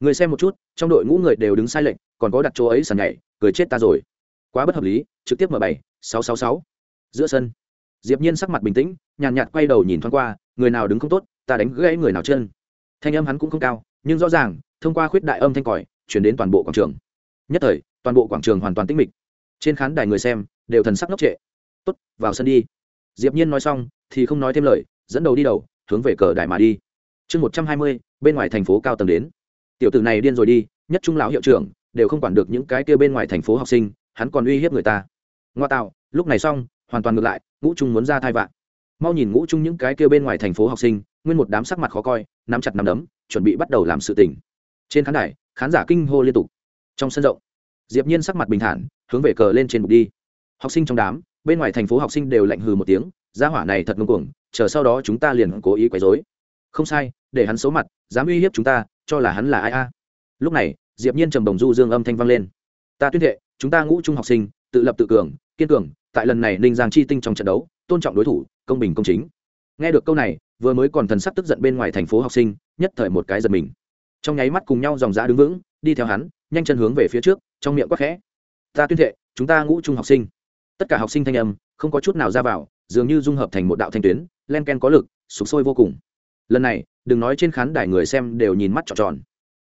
Người xem một chút, trong đội ngũ người đều đứng sai lệnh còn có đặt chỗ ấy sàn nhảy, cười chết ta rồi quá bất hợp lý, trực tiếp m bảy, sáu sáu sáu. Giữa sân, diệp nhiên sắc mặt bình tĩnh, nhàn nhạt quay đầu nhìn thoáng qua, người nào đứng không tốt, ta đánh gãy người nào chân. Thanh âm hắn cũng không cao, nhưng rõ ràng, thông qua khuyết đại âm thanh còi, chuyển đến toàn bộ quảng trường. Nhất thời, toàn bộ quảng trường hoàn toàn tĩnh mịch. Trên khán đài người xem đều thần sắc ngốc trệ. Tốt, vào sân đi. Diệp nhiên nói xong, thì không nói thêm lời, dẫn đầu đi đầu, hướng về cờ đài mà đi. Chương một trăm hai mươi, bên ngoài thành phố cao tầng đến. Tiểu tử này điên rồi đi, nhất trung lão hiệu trưởng, đều không quản được những cái kia bên ngoài thành phố học sinh hắn còn uy hiếp người ta. Ngoa tạo, lúc này xong, hoàn toàn ngược lại, ngũ trung muốn ra thai vạn. Mau nhìn ngũ trung những cái kia bên ngoài thành phố học sinh, nguyên một đám sắc mặt khó coi, nắm chặt nắm đấm, chuẩn bị bắt đầu làm sự tình. Trên khán đài, khán giả kinh hô liên tục. Trong sân rộng, diệp nhiên sắc mặt bình thản, hướng về cờ lên trên bục đi. Học sinh trong đám, bên ngoài thành phố học sinh đều lạnh hừ một tiếng, gia hỏa này thật ngông cuồng, chờ sau đó chúng ta liền cố ý quấy rối. Không sai, để hắn xấu mặt, dám uy hiếp chúng ta, cho là hắn là ai a. Lúc này, diệp nhiên trầm đồng du dương âm thanh vang lên. Ta tuyên thệ chúng ta ngũ trung học sinh, tự lập tự cường, kiên cường, tại lần này ninh giang chi tinh trong trận đấu, tôn trọng đối thủ, công bình công chính. Nghe được câu này, vừa mới còn thần sắc tức giận bên ngoài thành phố học sinh, nhất thời một cái giật mình. Trong nháy mắt cùng nhau dòng dã đứng vững, đi theo hắn, nhanh chân hướng về phía trước, trong miệng quắc khẽ. Ta tuyên thệ, chúng ta ngũ trung học sinh. Tất cả học sinh thanh âm, không có chút nào ra vào, dường như dung hợp thành một đạo thanh tuyến, len ken có lực, sụp sôi vô cùng. Lần này, đừng nói trên khán đài người xem đều nhìn mắt tròn tròn.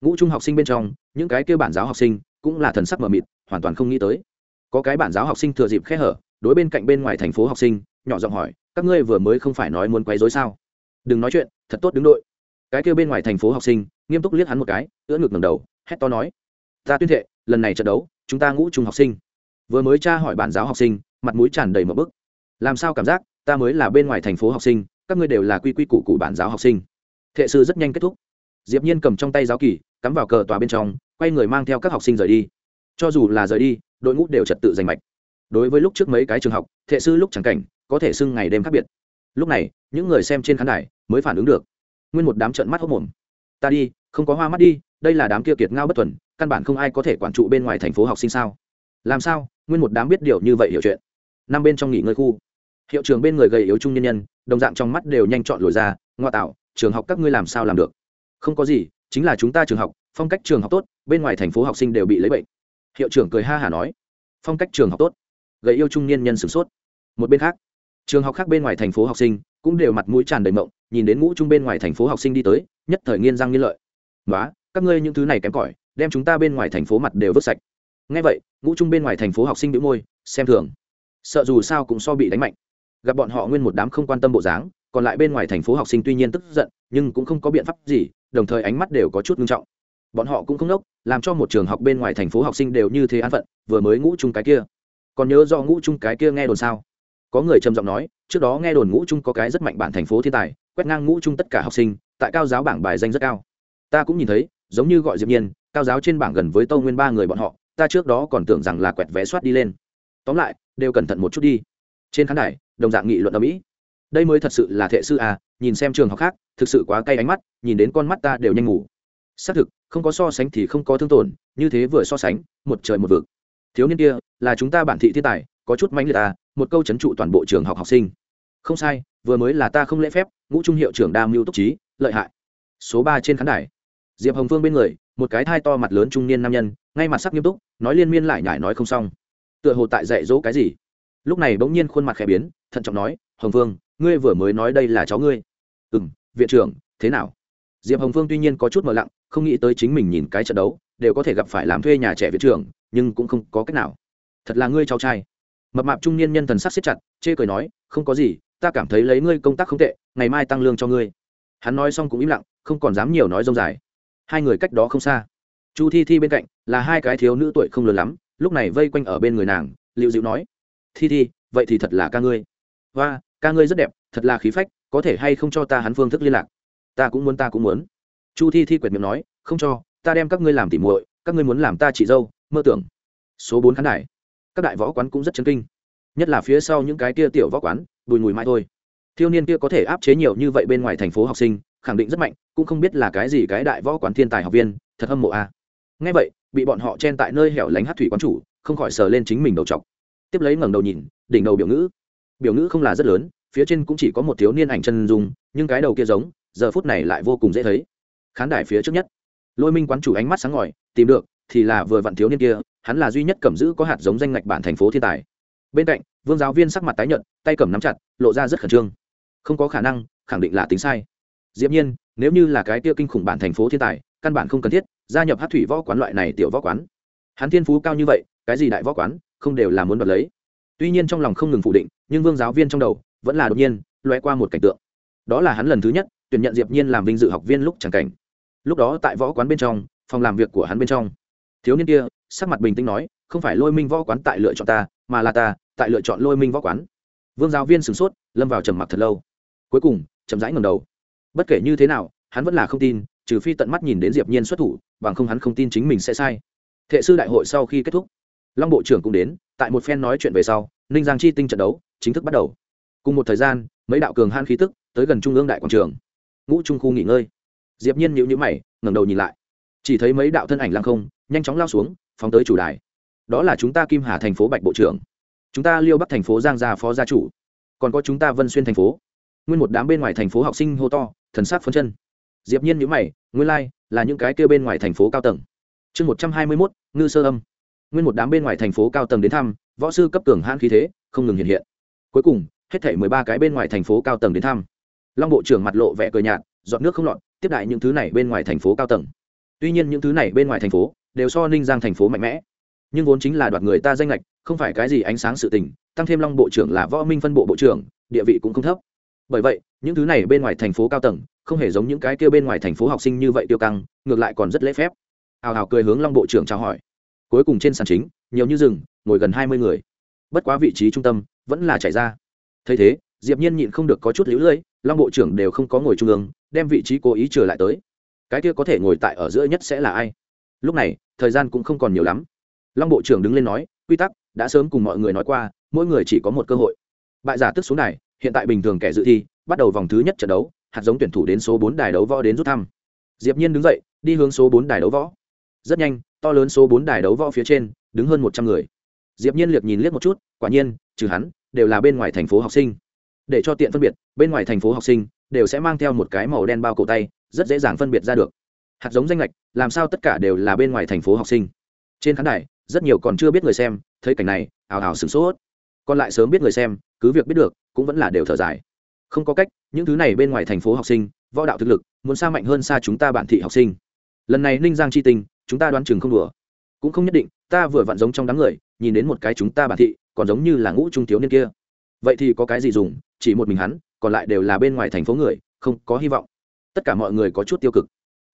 Ngũ trung học sinh bên trong, những cái kêu bản giáo học sinh, cũng là thần sắc mờ mịt hoàn toàn không nghĩ tới. Có cái bản giáo học sinh thừa dịp khẽ hở, đối bên cạnh bên ngoài thành phố học sinh, nhỏ giọng hỏi, các ngươi vừa mới không phải nói muốn quấy rối sao? Đừng nói chuyện, thật tốt đứng đội. Cái kêu bên ngoài thành phố học sinh, nghiêm túc liếc hắn một cái, ưỡn ngực ngầm đầu, hét to nói, ta tuyên thệ, lần này trận đấu, chúng ta ngũ trung học sinh. Vừa mới tra hỏi bản giáo học sinh, mặt mũi tràn đầy một bức. Làm sao cảm giác, ta mới là bên ngoài thành phố học sinh, các ngươi đều là quy quy củ cụ bản giáo học sinh. Thệ sư rất nhanh kết thúc. Diệp nhiên cầm trong tay giáo kỳ, cắm vào cờ tòa bên trong, quay người mang theo các học sinh rời đi cho dù là rời đi, đội ngũ đều trật tự giành mạch. Đối với lúc trước mấy cái trường học, thệ sư lúc chẳng cảnh, có thể sưng ngày đêm khác biệt. Lúc này, những người xem trên khán đài mới phản ứng được. Nguyên một đám trận mắt hốc mồm ta đi, không có hoa mắt đi, đây là đám kia kiệt ngao bất thuần, căn bản không ai có thể quản trụ bên ngoài thành phố học sinh sao? Làm sao? Nguyên một đám biết điều như vậy hiểu chuyện. Năm bên trong nghỉ ngơi khu. Hiệu trường bên người gầy yếu trung nhân nhân, đồng dạng trong mắt đều nhanh chọn lồi ra, ngoa tạo, trường học các ngươi làm sao làm được? Không có gì, chính là chúng ta trường học, phong cách trường học tốt, bên ngoài thành phố học sinh đều bị lấy bệnh hiệu trưởng cười ha hả nói, phong cách trường học tốt, gầy yêu trung niên nhân sửng sốt. Một bên khác, trường học khác bên ngoài thành phố học sinh cũng đều mặt mũi tràn đầy mộng, nhìn đến ngũ trung bên ngoài thành phố học sinh đi tới, nhất thời nghiên răng nghiên lợi. Nói các ngươi những thứ này kém cỏi, đem chúng ta bên ngoài thành phố mặt đều vứt sạch. Ngay vậy, ngũ trung bên ngoài thành phố học sinh bị môi, xem thường. Sợ dù sao cũng so bị đánh mạnh. Gặp bọn họ nguyên một đám không quan tâm bộ dáng, còn lại bên ngoài thành phố học sinh tuy nhiên tức giận, nhưng cũng không có biện pháp gì, đồng thời ánh mắt đều có chút nghiêm trọng bọn họ cũng không đốc làm cho một trường học bên ngoài thành phố học sinh đều như thế an phận, vừa mới ngũ chung cái kia. Còn nhớ do ngũ chung cái kia nghe đồn sao? Có người trầm giọng nói, trước đó nghe đồn ngũ chung có cái rất mạnh bản thành phố thiên tài, quét ngang ngũ chung tất cả học sinh, tại cao giáo bảng bài danh rất cao. Ta cũng nhìn thấy, giống như gọi diệp nhiên, cao giáo trên bảng gần với tâu nguyên ba người bọn họ, ta trước đó còn tưởng rằng là quẹt vé soát đi lên. Tóm lại, đều cẩn thận một chút đi. Trên khán đài, đồng dạng nghị luận ở mỹ. Đây mới thật sự là thệ sư à nhìn xem trường học khác, thực sự quá cay ánh mắt, nhìn đến con mắt ta đều nhanh ngủ xác thực không có so sánh thì không có thương tổn như thế vừa so sánh một trời một vực. Thiếu niên kia là chúng ta bản thị thiên tài có chút manh liệt ta, một câu chấn trụ toàn bộ trường học học sinh. Không sai vừa mới là ta không lễ phép ngũ trung hiệu trưởng đam mưu túc trí lợi hại. Số ba trên khán đài. Diệp hồng phương bên người một cái thai to mặt lớn trung niên nam nhân ngay mặt sắc nghiêm túc nói liên miên lại nhải nói không xong. Tựa hồ tại dạy dỗ cái gì? Lúc này bỗng nhiên khuôn mặt khẽ biến thận trọng nói hồng phương ngươi vừa mới nói đây là cháu ngươi. Ừ m viện trưởng thế nào? Diệp hồng phương tuy nhiên có chút mờ lặng, không nghĩ tới chính mình nhìn cái trận đấu, đều có thể gặp phải làm thuê nhà trẻ viện trưởng, nhưng cũng không có cách nào. Thật là ngươi cháu trai. Mập mạp trung niên nhân thần sắc siết chặt, chê cười nói, không có gì, ta cảm thấy lấy ngươi công tác không tệ, ngày mai tăng lương cho ngươi. Hắn nói xong cũng im lặng, không còn dám nhiều nói dông dài. Hai người cách đó không xa. Chu thi thi bên cạnh, là hai cái thiếu nữ tuổi không lớn lắm, lúc này vây quanh ở bên người nàng liệu dịu nói, thi thi, vậy thì thật là ca ngươi. Và ca ngươi rất đẹp, thật là khí phách, có thể hay không cho ta hắn phương thức liên lạc? Ta cũng muốn, ta cũng muốn. Chu thi thi quyệt miệng nói, không cho, ta đem các ngươi làm tỉ muội, các ngươi muốn làm ta chị dâu, mơ tưởng. Số bốn khán đài. Các đại võ quán cũng rất chấn kinh. Nhất là phía sau những cái kia tiểu võ quán, bùi mùi mãi thôi. Thiếu niên kia có thể áp chế nhiều như vậy bên ngoài thành phố học sinh, khẳng định rất mạnh, cũng không biết là cái gì cái đại võ quán thiên tài học viên, thật hâm mộ a. À. ngay vậy, bị bọn họ chen tại nơi hẻo lánh hát thủy quán chủ, không khỏi sờ lên chính mình đầu t tiếp lấy ngẩng đầu nhìn, đỉnh đầu biểu ngữ. Biểu ngữ không là rất lớn, phía trên cũng chỉ có một thiếu niên ảnh chân dung, nhưng cái đầu kia giống giờ phút này lại vô cùng dễ thấy. Khán đài phía trước nhất. Lôi minh quán chủ ánh mắt sáng ngời, tìm được, thì là vừa vặn thiếu niên kia, hắn là duy nhất cầm giữ có hạt giống danh ngạch bản thành phố thiên tài. Bên cạnh, vương giáo viên sắc mặt tái nhợt, tay cầm nắm chặt, lộ ra rất khẩn trương. Không có khả năng, khẳng định là tính sai. Dĩ nhiên, nếu như là cái kia kinh khủng bản thành phố thiên tài, căn bản không cần thiết gia nhập hát thủy võ quán loại này tiểu võ quán. Hắn thiên phú cao như vậy, cái gì đại võ quán, không đều là muốn đoạt lấy. Tuy nhiên trong lòng không ngừng phủ định, nhưng vương giáo viên trong đầu vẫn là đột nhiên loe qua một cảnh tượng. Đó là hắn lần thứ nhất tuyển nhận diệp nhiên làm vinh dự học viên lúc chẳng cảnh. Lúc đó tại võ quán bên trong, phòng làm việc của hắn bên trong. Thiếu niên kia, sắc mặt bình tĩnh nói, không phải lôi minh võ quán tại lựa chọn ta, mà là ta, tại lựa chọn lôi minh võ quán. Vương giáo viên sửng sốt, lâm vào trầm mặc thật lâu. Cuối cùng, chậm rãi ngầm đầu. Bất kể như thế nào, hắn vẫn là không tin, trừ phi tận mắt nhìn đến diệp nhiên xuất thủ, bằng không hắn không tin chính mình sẽ sai. Thệ sư đại hội sau khi kết thúc, long bộ trưởng cũng đến, tại một phen nói chuyện về sau, ninh giang chi tinh trận đấu chính thức bắt đầu. Cùng một thời gian, mấy đạo cường han khí tức tới gần trung ương đại quảng trường ngũ trung khu nghỉ ngơi. Diệp nhiên nhíu nhíu mày ngẩng đầu nhìn lại. Chỉ thấy mấy đạo thân ảnh lăng không nhanh chóng lao xuống phóng tới chủ đài. Đó là chúng ta kim hà thành phố bạch bộ trưởng. Chúng ta liêu bắc thành phố giang gia phó gia chủ. Còn có chúng ta vân xuyên thành phố. Nguyên một đám bên ngoài thành phố học sinh hô to thần sắc phấn chân. Diệp nhiên nhíu mày nguyên lai like, là những cái kia bên ngoài thành phố cao tầng. Chương một trăm hai mươi 121, ngư sơ âm. Nguyên một đám bên ngoài thành phố cao tầng đến thăm võ sư cấp cường hãn khí thế không ngừng hiện hiện. Cuối cùng hết thảy mười ba cái bên ngoài thành phố cao tầng đến thăm long bộ trưởng mặt lộ vẻ cười nhạt dọn nước không lọt, tiếp đại những thứ này bên ngoài thành phố cao tầng. Tuy nhiên những thứ này bên ngoài thành phố đều so ninh giang thành phố mạnh mẽ. Nhưng vốn chính là đoạt người ta danh lệch không phải cái gì ánh sáng sự tình, tăng thêm long bộ trưởng là võ minh phân bộ bộ trưởng, địa vị cũng không thấp. Bởi vậy, những thứ này bên ngoài thành phố cao tầng, không hề giống những cái kia bên ngoài thành phố học sinh như vậy tiêu căng, ngược lại còn rất lễ phép. Hào hào cười hướng long bộ trưởng chào hỏi. Cuối cùng trên sàn chính, nhiều như rừng, ngồi gần hai mươi người. Bất quá vị trí trung tâm vẫn là chạy ra. Thấy thế diệp nhiên nhịn không được có chút lũ lưỡi long bộ trưởng đều không có ngồi trung ương, đem vị trí cố ý trở lại tới. Cái kia có thể ngồi tại ở giữa nhất sẽ là ai? Lúc này, thời gian cũng không còn nhiều lắm. Long bộ trưởng đứng lên nói, quy tắc, đã sớm cùng mọi người nói qua, mỗi người chỉ có một cơ hội. Bại giả tức xuống đài, hiện tại bình thường kẻ dự thi, bắt đầu vòng thứ nhất trận đấu, hạt giống tuyển thủ đến số bốn đài đấu võ đến rút thăm. Diệp nhiên đứng dậy, đi hướng số bốn đài đấu võ. Rất nhanh, to lớn số bốn đài đấu võ phía trên, đứng hơn một trăm người. Diệp nhiên liếc nhìn liếc một chút, quả nhiên, trừ hắn, đều là bên ngoài thành phố học sinh để cho tiện phân biệt, bên ngoài thành phố học sinh đều sẽ mang theo một cái màu đen bao cổ tay, rất dễ dàng phân biệt ra được. Hạt giống danh lệch, làm sao tất cả đều là bên ngoài thành phố học sinh? Trên khán đài, rất nhiều còn chưa biết người xem, thấy cảnh này, ào ào sửng sốt. Còn lại sớm biết người xem, cứ việc biết được, cũng vẫn là đều thở dài. Không có cách, những thứ này bên ngoài thành phố học sinh, võ đạo thực lực, muốn xa mạnh hơn xa chúng ta bản thị học sinh. Lần này ninh giang chi tình, chúng ta đoán chừng không đùa. Cũng không nhất định, ta vừa vặn giống trong đám người, nhìn đến một cái chúng ta bản thị, còn giống như là ngũ trung thiếu niên kia. Vậy thì có cái gì dùng? Chỉ một mình hắn, còn lại đều là bên ngoài thành phố người, không có hy vọng. Tất cả mọi người có chút tiêu cực.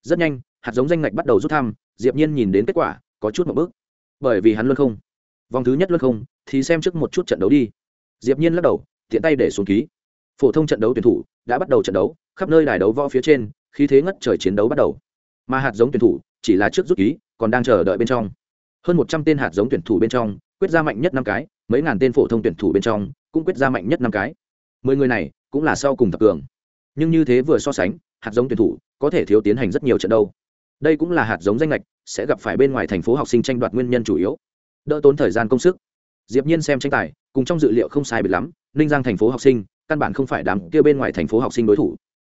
Rất nhanh, hạt giống danh ngạch bắt đầu rút thăm, diệp nhiên nhìn đến kết quả, có chút một bước. Bởi vì hắn luôn không. Vòng thứ nhất luôn không, thì xem trước một chút trận đấu đi. Diệp nhiên lắc đầu, tiện tay để xuống ký. Phổ thông trận đấu tuyển thủ đã bắt đầu trận đấu, khắp nơi đài đấu võ phía trên, khí thế ngất trời chiến đấu bắt đầu. Mà hạt giống tuyển thủ chỉ là trước rút ký, còn đang chờ đợi bên trong. Hơn một trăm tên hạt giống tuyển thủ bên trong, quyết ra mạnh nhất năm cái, mấy ngàn tên phổ thông tuyển thủ bên trong cũng quyết ra mạnh nhất năm cái mười người này cũng là sau cùng thập cường. Nhưng như thế vừa so sánh, hạt giống tuyển thủ có thể thiếu tiến hành rất nhiều trận đâu. đây cũng là hạt giống danh lệch sẽ gặp phải bên ngoài thành phố học sinh tranh đoạt nguyên nhân chủ yếu. Đỡ tốn thời gian công sức. Diệp nhiên xem tranh tài, cùng trong dự liệu không sai biệt lắm, ninh giang thành phố học sinh, căn bản không phải đám kia bên ngoài thành phố học sinh đối thủ.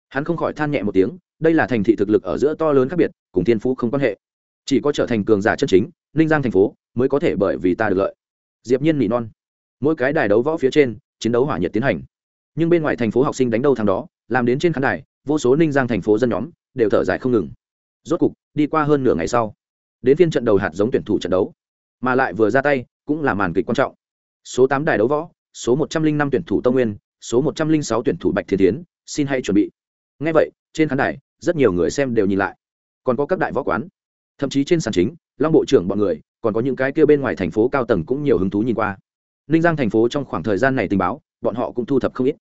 Hắn không khỏi than nhẹ một tiếng, đây là thành thị thực lực ở giữa to lớn khác biệt, cùng thiên phú không quan hệ. Chỉ có trở thành cường giả chân chính, ninh giang thành phố mới có thể bởi vì ta được lợi. Diệp nhiên nỉ non. Mỗi cái đài đấu võ phía trên, chiến đấu hỏa nhiệt tiến hành nhưng bên ngoài thành phố học sinh đánh đâu thằng đó, làm đến trên khán đài, vô số ninh giang thành phố dân nhóm đều thở dài không ngừng. Rốt cục, đi qua hơn nửa ngày sau, đến phiên trận đầu hạt giống tuyển thủ trận đấu, mà lại vừa ra tay cũng là màn kịch quan trọng. Số tám đài đấu võ, số một trăm linh năm tuyển thủ tông nguyên, số một trăm linh sáu tuyển thủ bạch thiên tiến xin hãy chuẩn bị. Ngay vậy, trên khán đài, rất nhiều người xem đều nhìn lại. Còn có các đại võ quán, thậm chí trên sàn chính, long bộ trưởng bọn người, còn có những cái kia bên ngoài thành phố cao tầng cũng nhiều hứng thú nhìn qua. Ninh giang thành phố trong khoảng thời gian này tình báo bọn họ cũng thu thập không ít.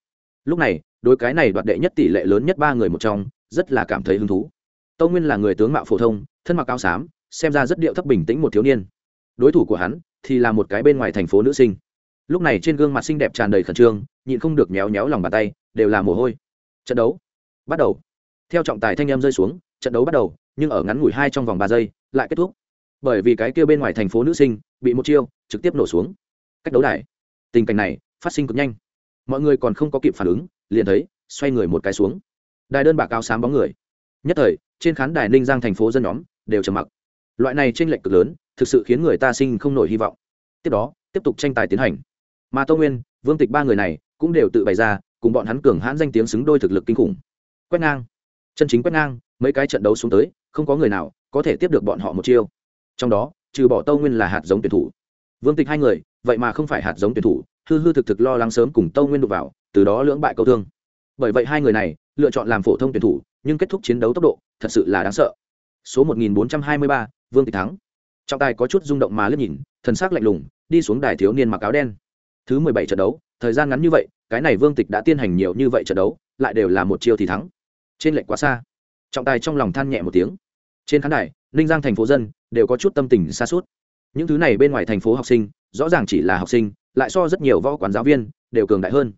Lúc này, đối cái này đoạt đệ nhất tỷ lệ lớn nhất ba người một trong, rất là cảm thấy hứng thú. Tâu nguyên là người tướng mạo phổ thông, thân mặc áo xám, xem ra rất điệu thấp bình tĩnh một thiếu niên. Đối thủ của hắn thì là một cái bên ngoài thành phố nữ sinh. Lúc này trên gương mặt xinh đẹp tràn đầy khẩn trương, nhịn không được méo méo lòng bàn tay, đều là mồ hôi. Trận đấu bắt đầu. Theo trọng tài thanh em rơi xuống, trận đấu bắt đầu, nhưng ở ngắn ngủi hai trong vòng ba giây, lại kết thúc. Bởi vì cái kia bên ngoài thành phố nữ sinh bị một chiêu trực tiếp nổ xuống. Cách đấu đài, tình cảnh này phát sinh cực nhanh mọi người còn không có kịp phản ứng, liền thấy, xoay người một cái xuống. Đài đơn bạc áo xám bóng người. Nhất thời, trên khán đài ninh giang thành phố dân nhóm đều trầm mặc. Loại này tranh lệch cực lớn, thực sự khiến người ta sinh không nổi hy vọng. Tiếp đó, tiếp tục tranh tài tiến hành. Mà tô nguyên, vương tịch ba người này cũng đều tự bày ra, cùng bọn hắn cường hãn danh tiếng xứng đôi thực lực kinh khủng. Quét ngang. Chân chính quét ngang, mấy cái trận đấu xuống tới, không có người nào có thể tiếp được bọn họ một chiêu. Trong đó, trừ bỏ tô nguyên là hạt giống tuyển thủ. Vương tịch hai người, vậy mà không phải hạt giống tuyển thủ hư hư thực thực lo lắng sớm cùng tâu nguyên đục vào từ đó lưỡng bại câu thương. Bởi vậy hai người này lựa chọn làm phổ thông tuyển thủ nhưng kết thúc chiến đấu tốc độ thật sự là đáng sợ. Số 1423, vương tịch thắng. Trọng tài có chút rung động mà liếc nhìn thần sắc lạnh lùng đi xuống đài thiếu niên mặc áo đen. Thứ mười bảy trận đấu thời gian ngắn như vậy cái này vương tịch đã tiên hành nhiều như vậy trận đấu lại đều là một chiêu thì thắng. Trên lệnh quá xa. Trọng tài trong lòng than nhẹ một tiếng. Trên khán đài ninh giang thành phố dân đều có chút tâm tình xa suốt những thứ này bên ngoài thành phố học sinh rõ ràng chỉ là học sinh lại so rất nhiều võ quán giáo viên đều cường đại hơn.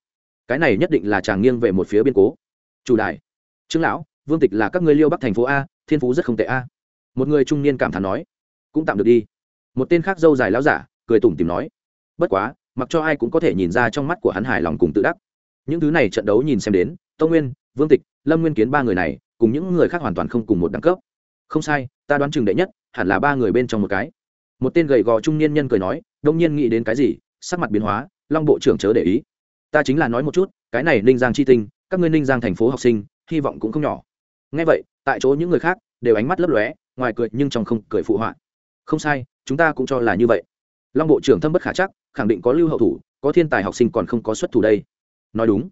Cái này nhất định là chàng nghiêng về một phía biên cố. Chủ đại, trương lão vương tịch là các ngươi liêu bắc thành phố a thiên phú rất không tệ a. Một người trung niên cảm thán nói cũng tạm được đi. Một tên khác dâu dài láo giả cười tủm tìm nói bất quá mặc cho ai cũng có thể nhìn ra trong mắt của hắn hài lòng cùng tự đắc. Những thứ này trận đấu nhìn xem đến tông nguyên vương tịch lâm nguyên kiến ba người này cùng những người khác hoàn toàn không cùng một đẳng cấp. Không sai ta đoán chừng đệ nhất hẳn là ba người bên trong một cái. Một tên gầy gò trung niên nhân cười nói đông nhiên nghĩ đến cái gì sắc mặt biến hóa, long bộ trưởng chớ để ý. Ta chính là nói một chút, cái này ninh giang chi tinh, các ngươi ninh giang thành phố học sinh, hy vọng cũng không nhỏ. Ngay vậy, tại chỗ những người khác đều ánh mắt lấp lóe, ngoài cười nhưng trong không cười phụ họa. Không sai, chúng ta cũng cho là như vậy. Long bộ trưởng thâm bất khả chắc, khẳng định có lưu hậu thủ, có thiên tài học sinh còn không có xuất thủ đây. Nói đúng.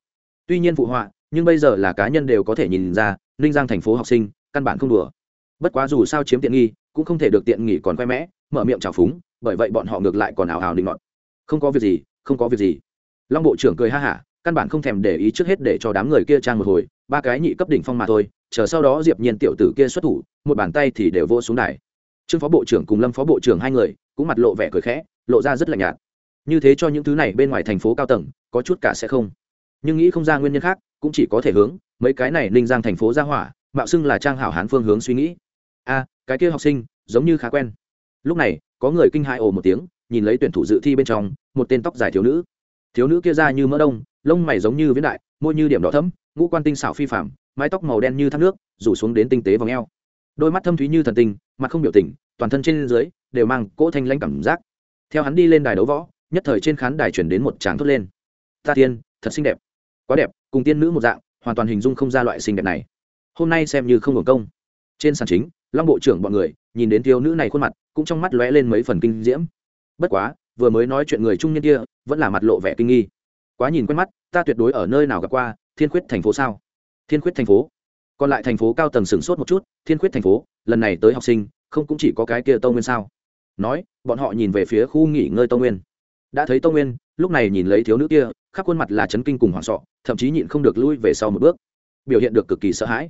Tuy nhiên phụ họa, nhưng bây giờ là cá nhân đều có thể nhìn ra, ninh giang thành phố học sinh, căn bản không đùa. Bất quá dù sao chiếm tiện nghi, cũng không thể được tiện nghỉ còn khoe mẽ, mở miệng trào phúng, bởi vậy bọn họ ngược lại còn ảo ảo định ngọn không có việc gì, không có việc gì. Long bộ trưởng cười ha hả, căn bản không thèm để ý trước hết để cho đám người kia trang một hồi, ba cái nhị cấp đỉnh phong mà thôi, chờ sau đó diệp nhiên tiểu tử kia xuất thủ, một bàn tay thì đều vô xuống đài. Trương phó bộ trưởng cùng lâm phó bộ trưởng hai người cũng mặt lộ vẻ cười khẽ, lộ ra rất lạnh nhạt. Như thế cho những thứ này bên ngoài thành phố cao tầng, có chút cả sẽ không. Nhưng nghĩ không ra nguyên nhân khác, cũng chỉ có thể hướng, mấy cái này ninh giang thành phố ra hỏa, mạo xưng là trang hảo hán phương hướng suy nghĩ. A, cái kia học sinh, giống như khá quen. Lúc này, có người kinh hại ồ một tiếng nhìn lấy tuyển thủ dự thi bên trong một tên tóc dài thiếu nữ. Thiếu nữ kia ra như mỡ đông lông mày giống như viễn đại môi như điểm đỏ thấm ngũ quan tinh xảo phi phạm mái tóc màu đen như thác nước rủ xuống đến tinh tế vòng eo, đôi mắt thâm thúy như thần tinh mặt không biểu tình toàn thân trên dưới đều mang cỗ thanh lãnh cảm giác. Theo hắn đi lên đài đấu võ nhất thời trên khán đài chuyển đến một tràng thốt lên. Ta tiên thật xinh đẹp. Quá đẹp cùng tiên nữ một dạng hoàn toàn hình dung không ra loại xinh đẹp này. Hôm nay xem như không hưởng công. Trên sàn chính long bộ trưởng bọn người nhìn đến thiếu nữ này khuôn mặt cũng trong mắt lóe lên mấy phần kinh diễm bất quá, vừa mới nói chuyện người trung niên kia, vẫn là mặt lộ vẻ kinh nghi. Quá nhìn quen mắt, ta tuyệt đối ở nơi nào gặp qua, thiên khuyết thành phố sao? Thiên khuyết thành phố? Còn lại thành phố cao tầng sửng sốt một chút, thiên khuyết thành phố, lần này tới học sinh, không cũng chỉ có cái kia tâu nguyên sao? Nói, bọn họ nhìn về phía khu nghỉ ngơi tâu nguyên. Đã thấy tâu nguyên, lúc này nhìn lấy thiếu nữ kia, khắp khuôn mặt là chấn kinh cùng hoảng sọ thậm chí nhịn không được lui về sau một bước. Biểu hiện được cực kỳ sợ hãi.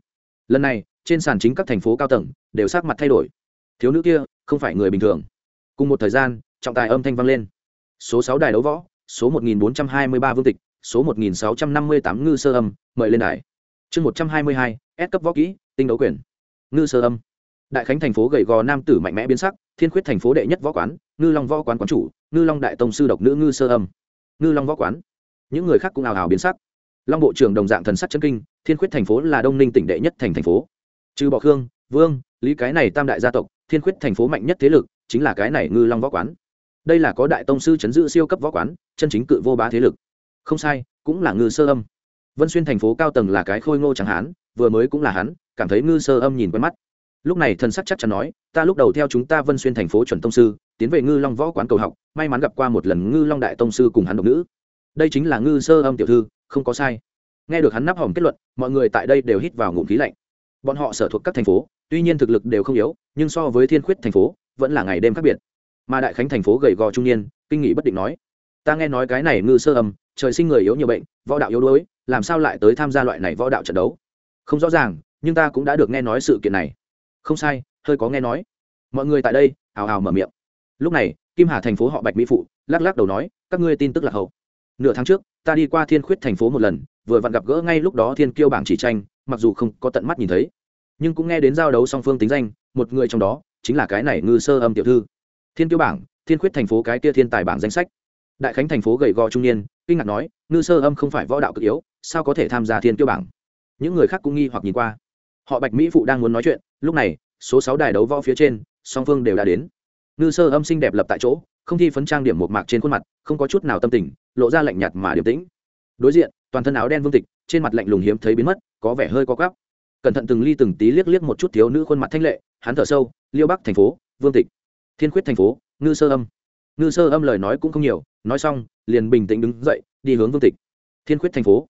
Lần này, trên sàn chính các thành phố cao tầng, đều sát mặt thay đổi. Thiếu nữ kia, không phải người bình thường. Cùng một thời gian trọng tài âm thanh vang lên. Số sáu đài đấu võ, số một nghìn bốn trăm hai mươi ba vương tịch, số một nghìn sáu trăm năm mươi tám ngư sơ âm, mời lên đài. Chương một trăm hai mươi hai, S cấp võ kỹ, tinh đấu quyền. Ngư sơ âm. Đại khánh thành phố gầy gò nam tử mạnh mẽ biến sắc, thiên khuyết thành phố đệ nhất võ quán, ngư long võ quán quán chủ, ngư long đại tông sư độc nữ ngư sơ âm. Ngư long võ quán. Những người khác cũng ào ào biến sắc. Long bộ trưởng đồng dạng thần sắc chân kinh, thiên khuyết thành phố là đông ninh tỉnh đệ nhất thành thành phố. Trừ bọ khương, vương, lý cái này tam đại gia tộc, thiên khuyết thành phố mạnh nhất thế lực, chính là cái này ngư long võ quán đây là có đại tông sư chấn giữ siêu cấp võ quán, chân chính cự vô bá thế lực. Không sai, cũng là ngư sơ âm. Vân xuyên thành phố cao tầng là cái khôi ngô chẳng hán, vừa mới cũng là hắn, cảm thấy ngư sơ âm nhìn quen mắt. Lúc này thần sắc chắc chắn nói, ta lúc đầu theo chúng ta vân xuyên thành phố chuẩn tông sư, tiến về ngư long võ quán cầu học, may mắn gặp qua một lần ngư long đại tông sư cùng hắn độc nữ. Đây chính là ngư sơ âm tiểu thư, không có sai. Nghe được hắn nắp hỏng kết luận, mọi người tại đây đều hít vào ngụm khí lạnh. Bọn họ sở thuộc các thành phố, tuy nhiên thực lực đều không yếu, nhưng so với thiên khuyết thành phố, vẫn là ngày đêm khác biệt mà đại khánh thành phố gầy gò trung niên, kinh nghị bất định nói, ta nghe nói cái này ngư sơ âm, trời sinh người yếu nhiều bệnh, võ đạo yếu đuối, làm sao lại tới tham gia loại này võ đạo trận đấu? Không rõ ràng, nhưng ta cũng đã được nghe nói sự kiện này. Không sai, hơi có nghe nói. Mọi người tại đây, hào hào mở miệng. Lúc này, kim hà thành phố họ bạch mỹ phụ, lắc lắc đầu nói, các ngươi tin tức là hậu. Nửa tháng trước, ta đi qua thiên khuyết thành phố một lần, vừa vặn gặp gỡ ngay lúc đó thiên kiêu bảng chỉ tranh, mặc dù không có tận mắt nhìn thấy, nhưng cũng nghe đến giao đấu song phương tính danh, một người trong đó chính là cái này ngư sơ âm tiểu thư thiên tiêu bảng, thiên khuyết thành phố cái kia thiên tài bảng danh sách. Đại khánh thành phố gầy gò trung niên, kinh ngạc nói, ngư sơ âm không phải võ đạo cực yếu, sao có thể tham gia thiên tiêu bảng? Những người khác cũng nghi hoặc nhìn qua. Họ bạch mỹ phụ đang muốn nói chuyện, lúc này, số sáu đài đấu võ phía trên, song phương đều đã đến. Ngư sơ âm xinh đẹp lập tại chỗ, không thi phấn trang điểm một mạc trên khuôn mặt, không có chút nào tâm tình, lộ ra lạnh nhạt mà điềm tĩnh. Đối diện, toàn thân áo đen vương tịch, trên mặt lạnh lùng hiếm thấy biến mất, có vẻ hơi có gắp cẩn thận từng ly từng tí liếc liếc một chút thiếu nữ khuôn mặt thanh lệ, hắn thở sâu, liêu bắc thành phố, vương tịch thiên khuyết thành phố, ngư sơ âm. Ngư sơ âm lời nói cũng không nhiều, nói xong, liền bình tĩnh đứng dậy, đi hướng vương tịch. Thiên khuyết thành phố.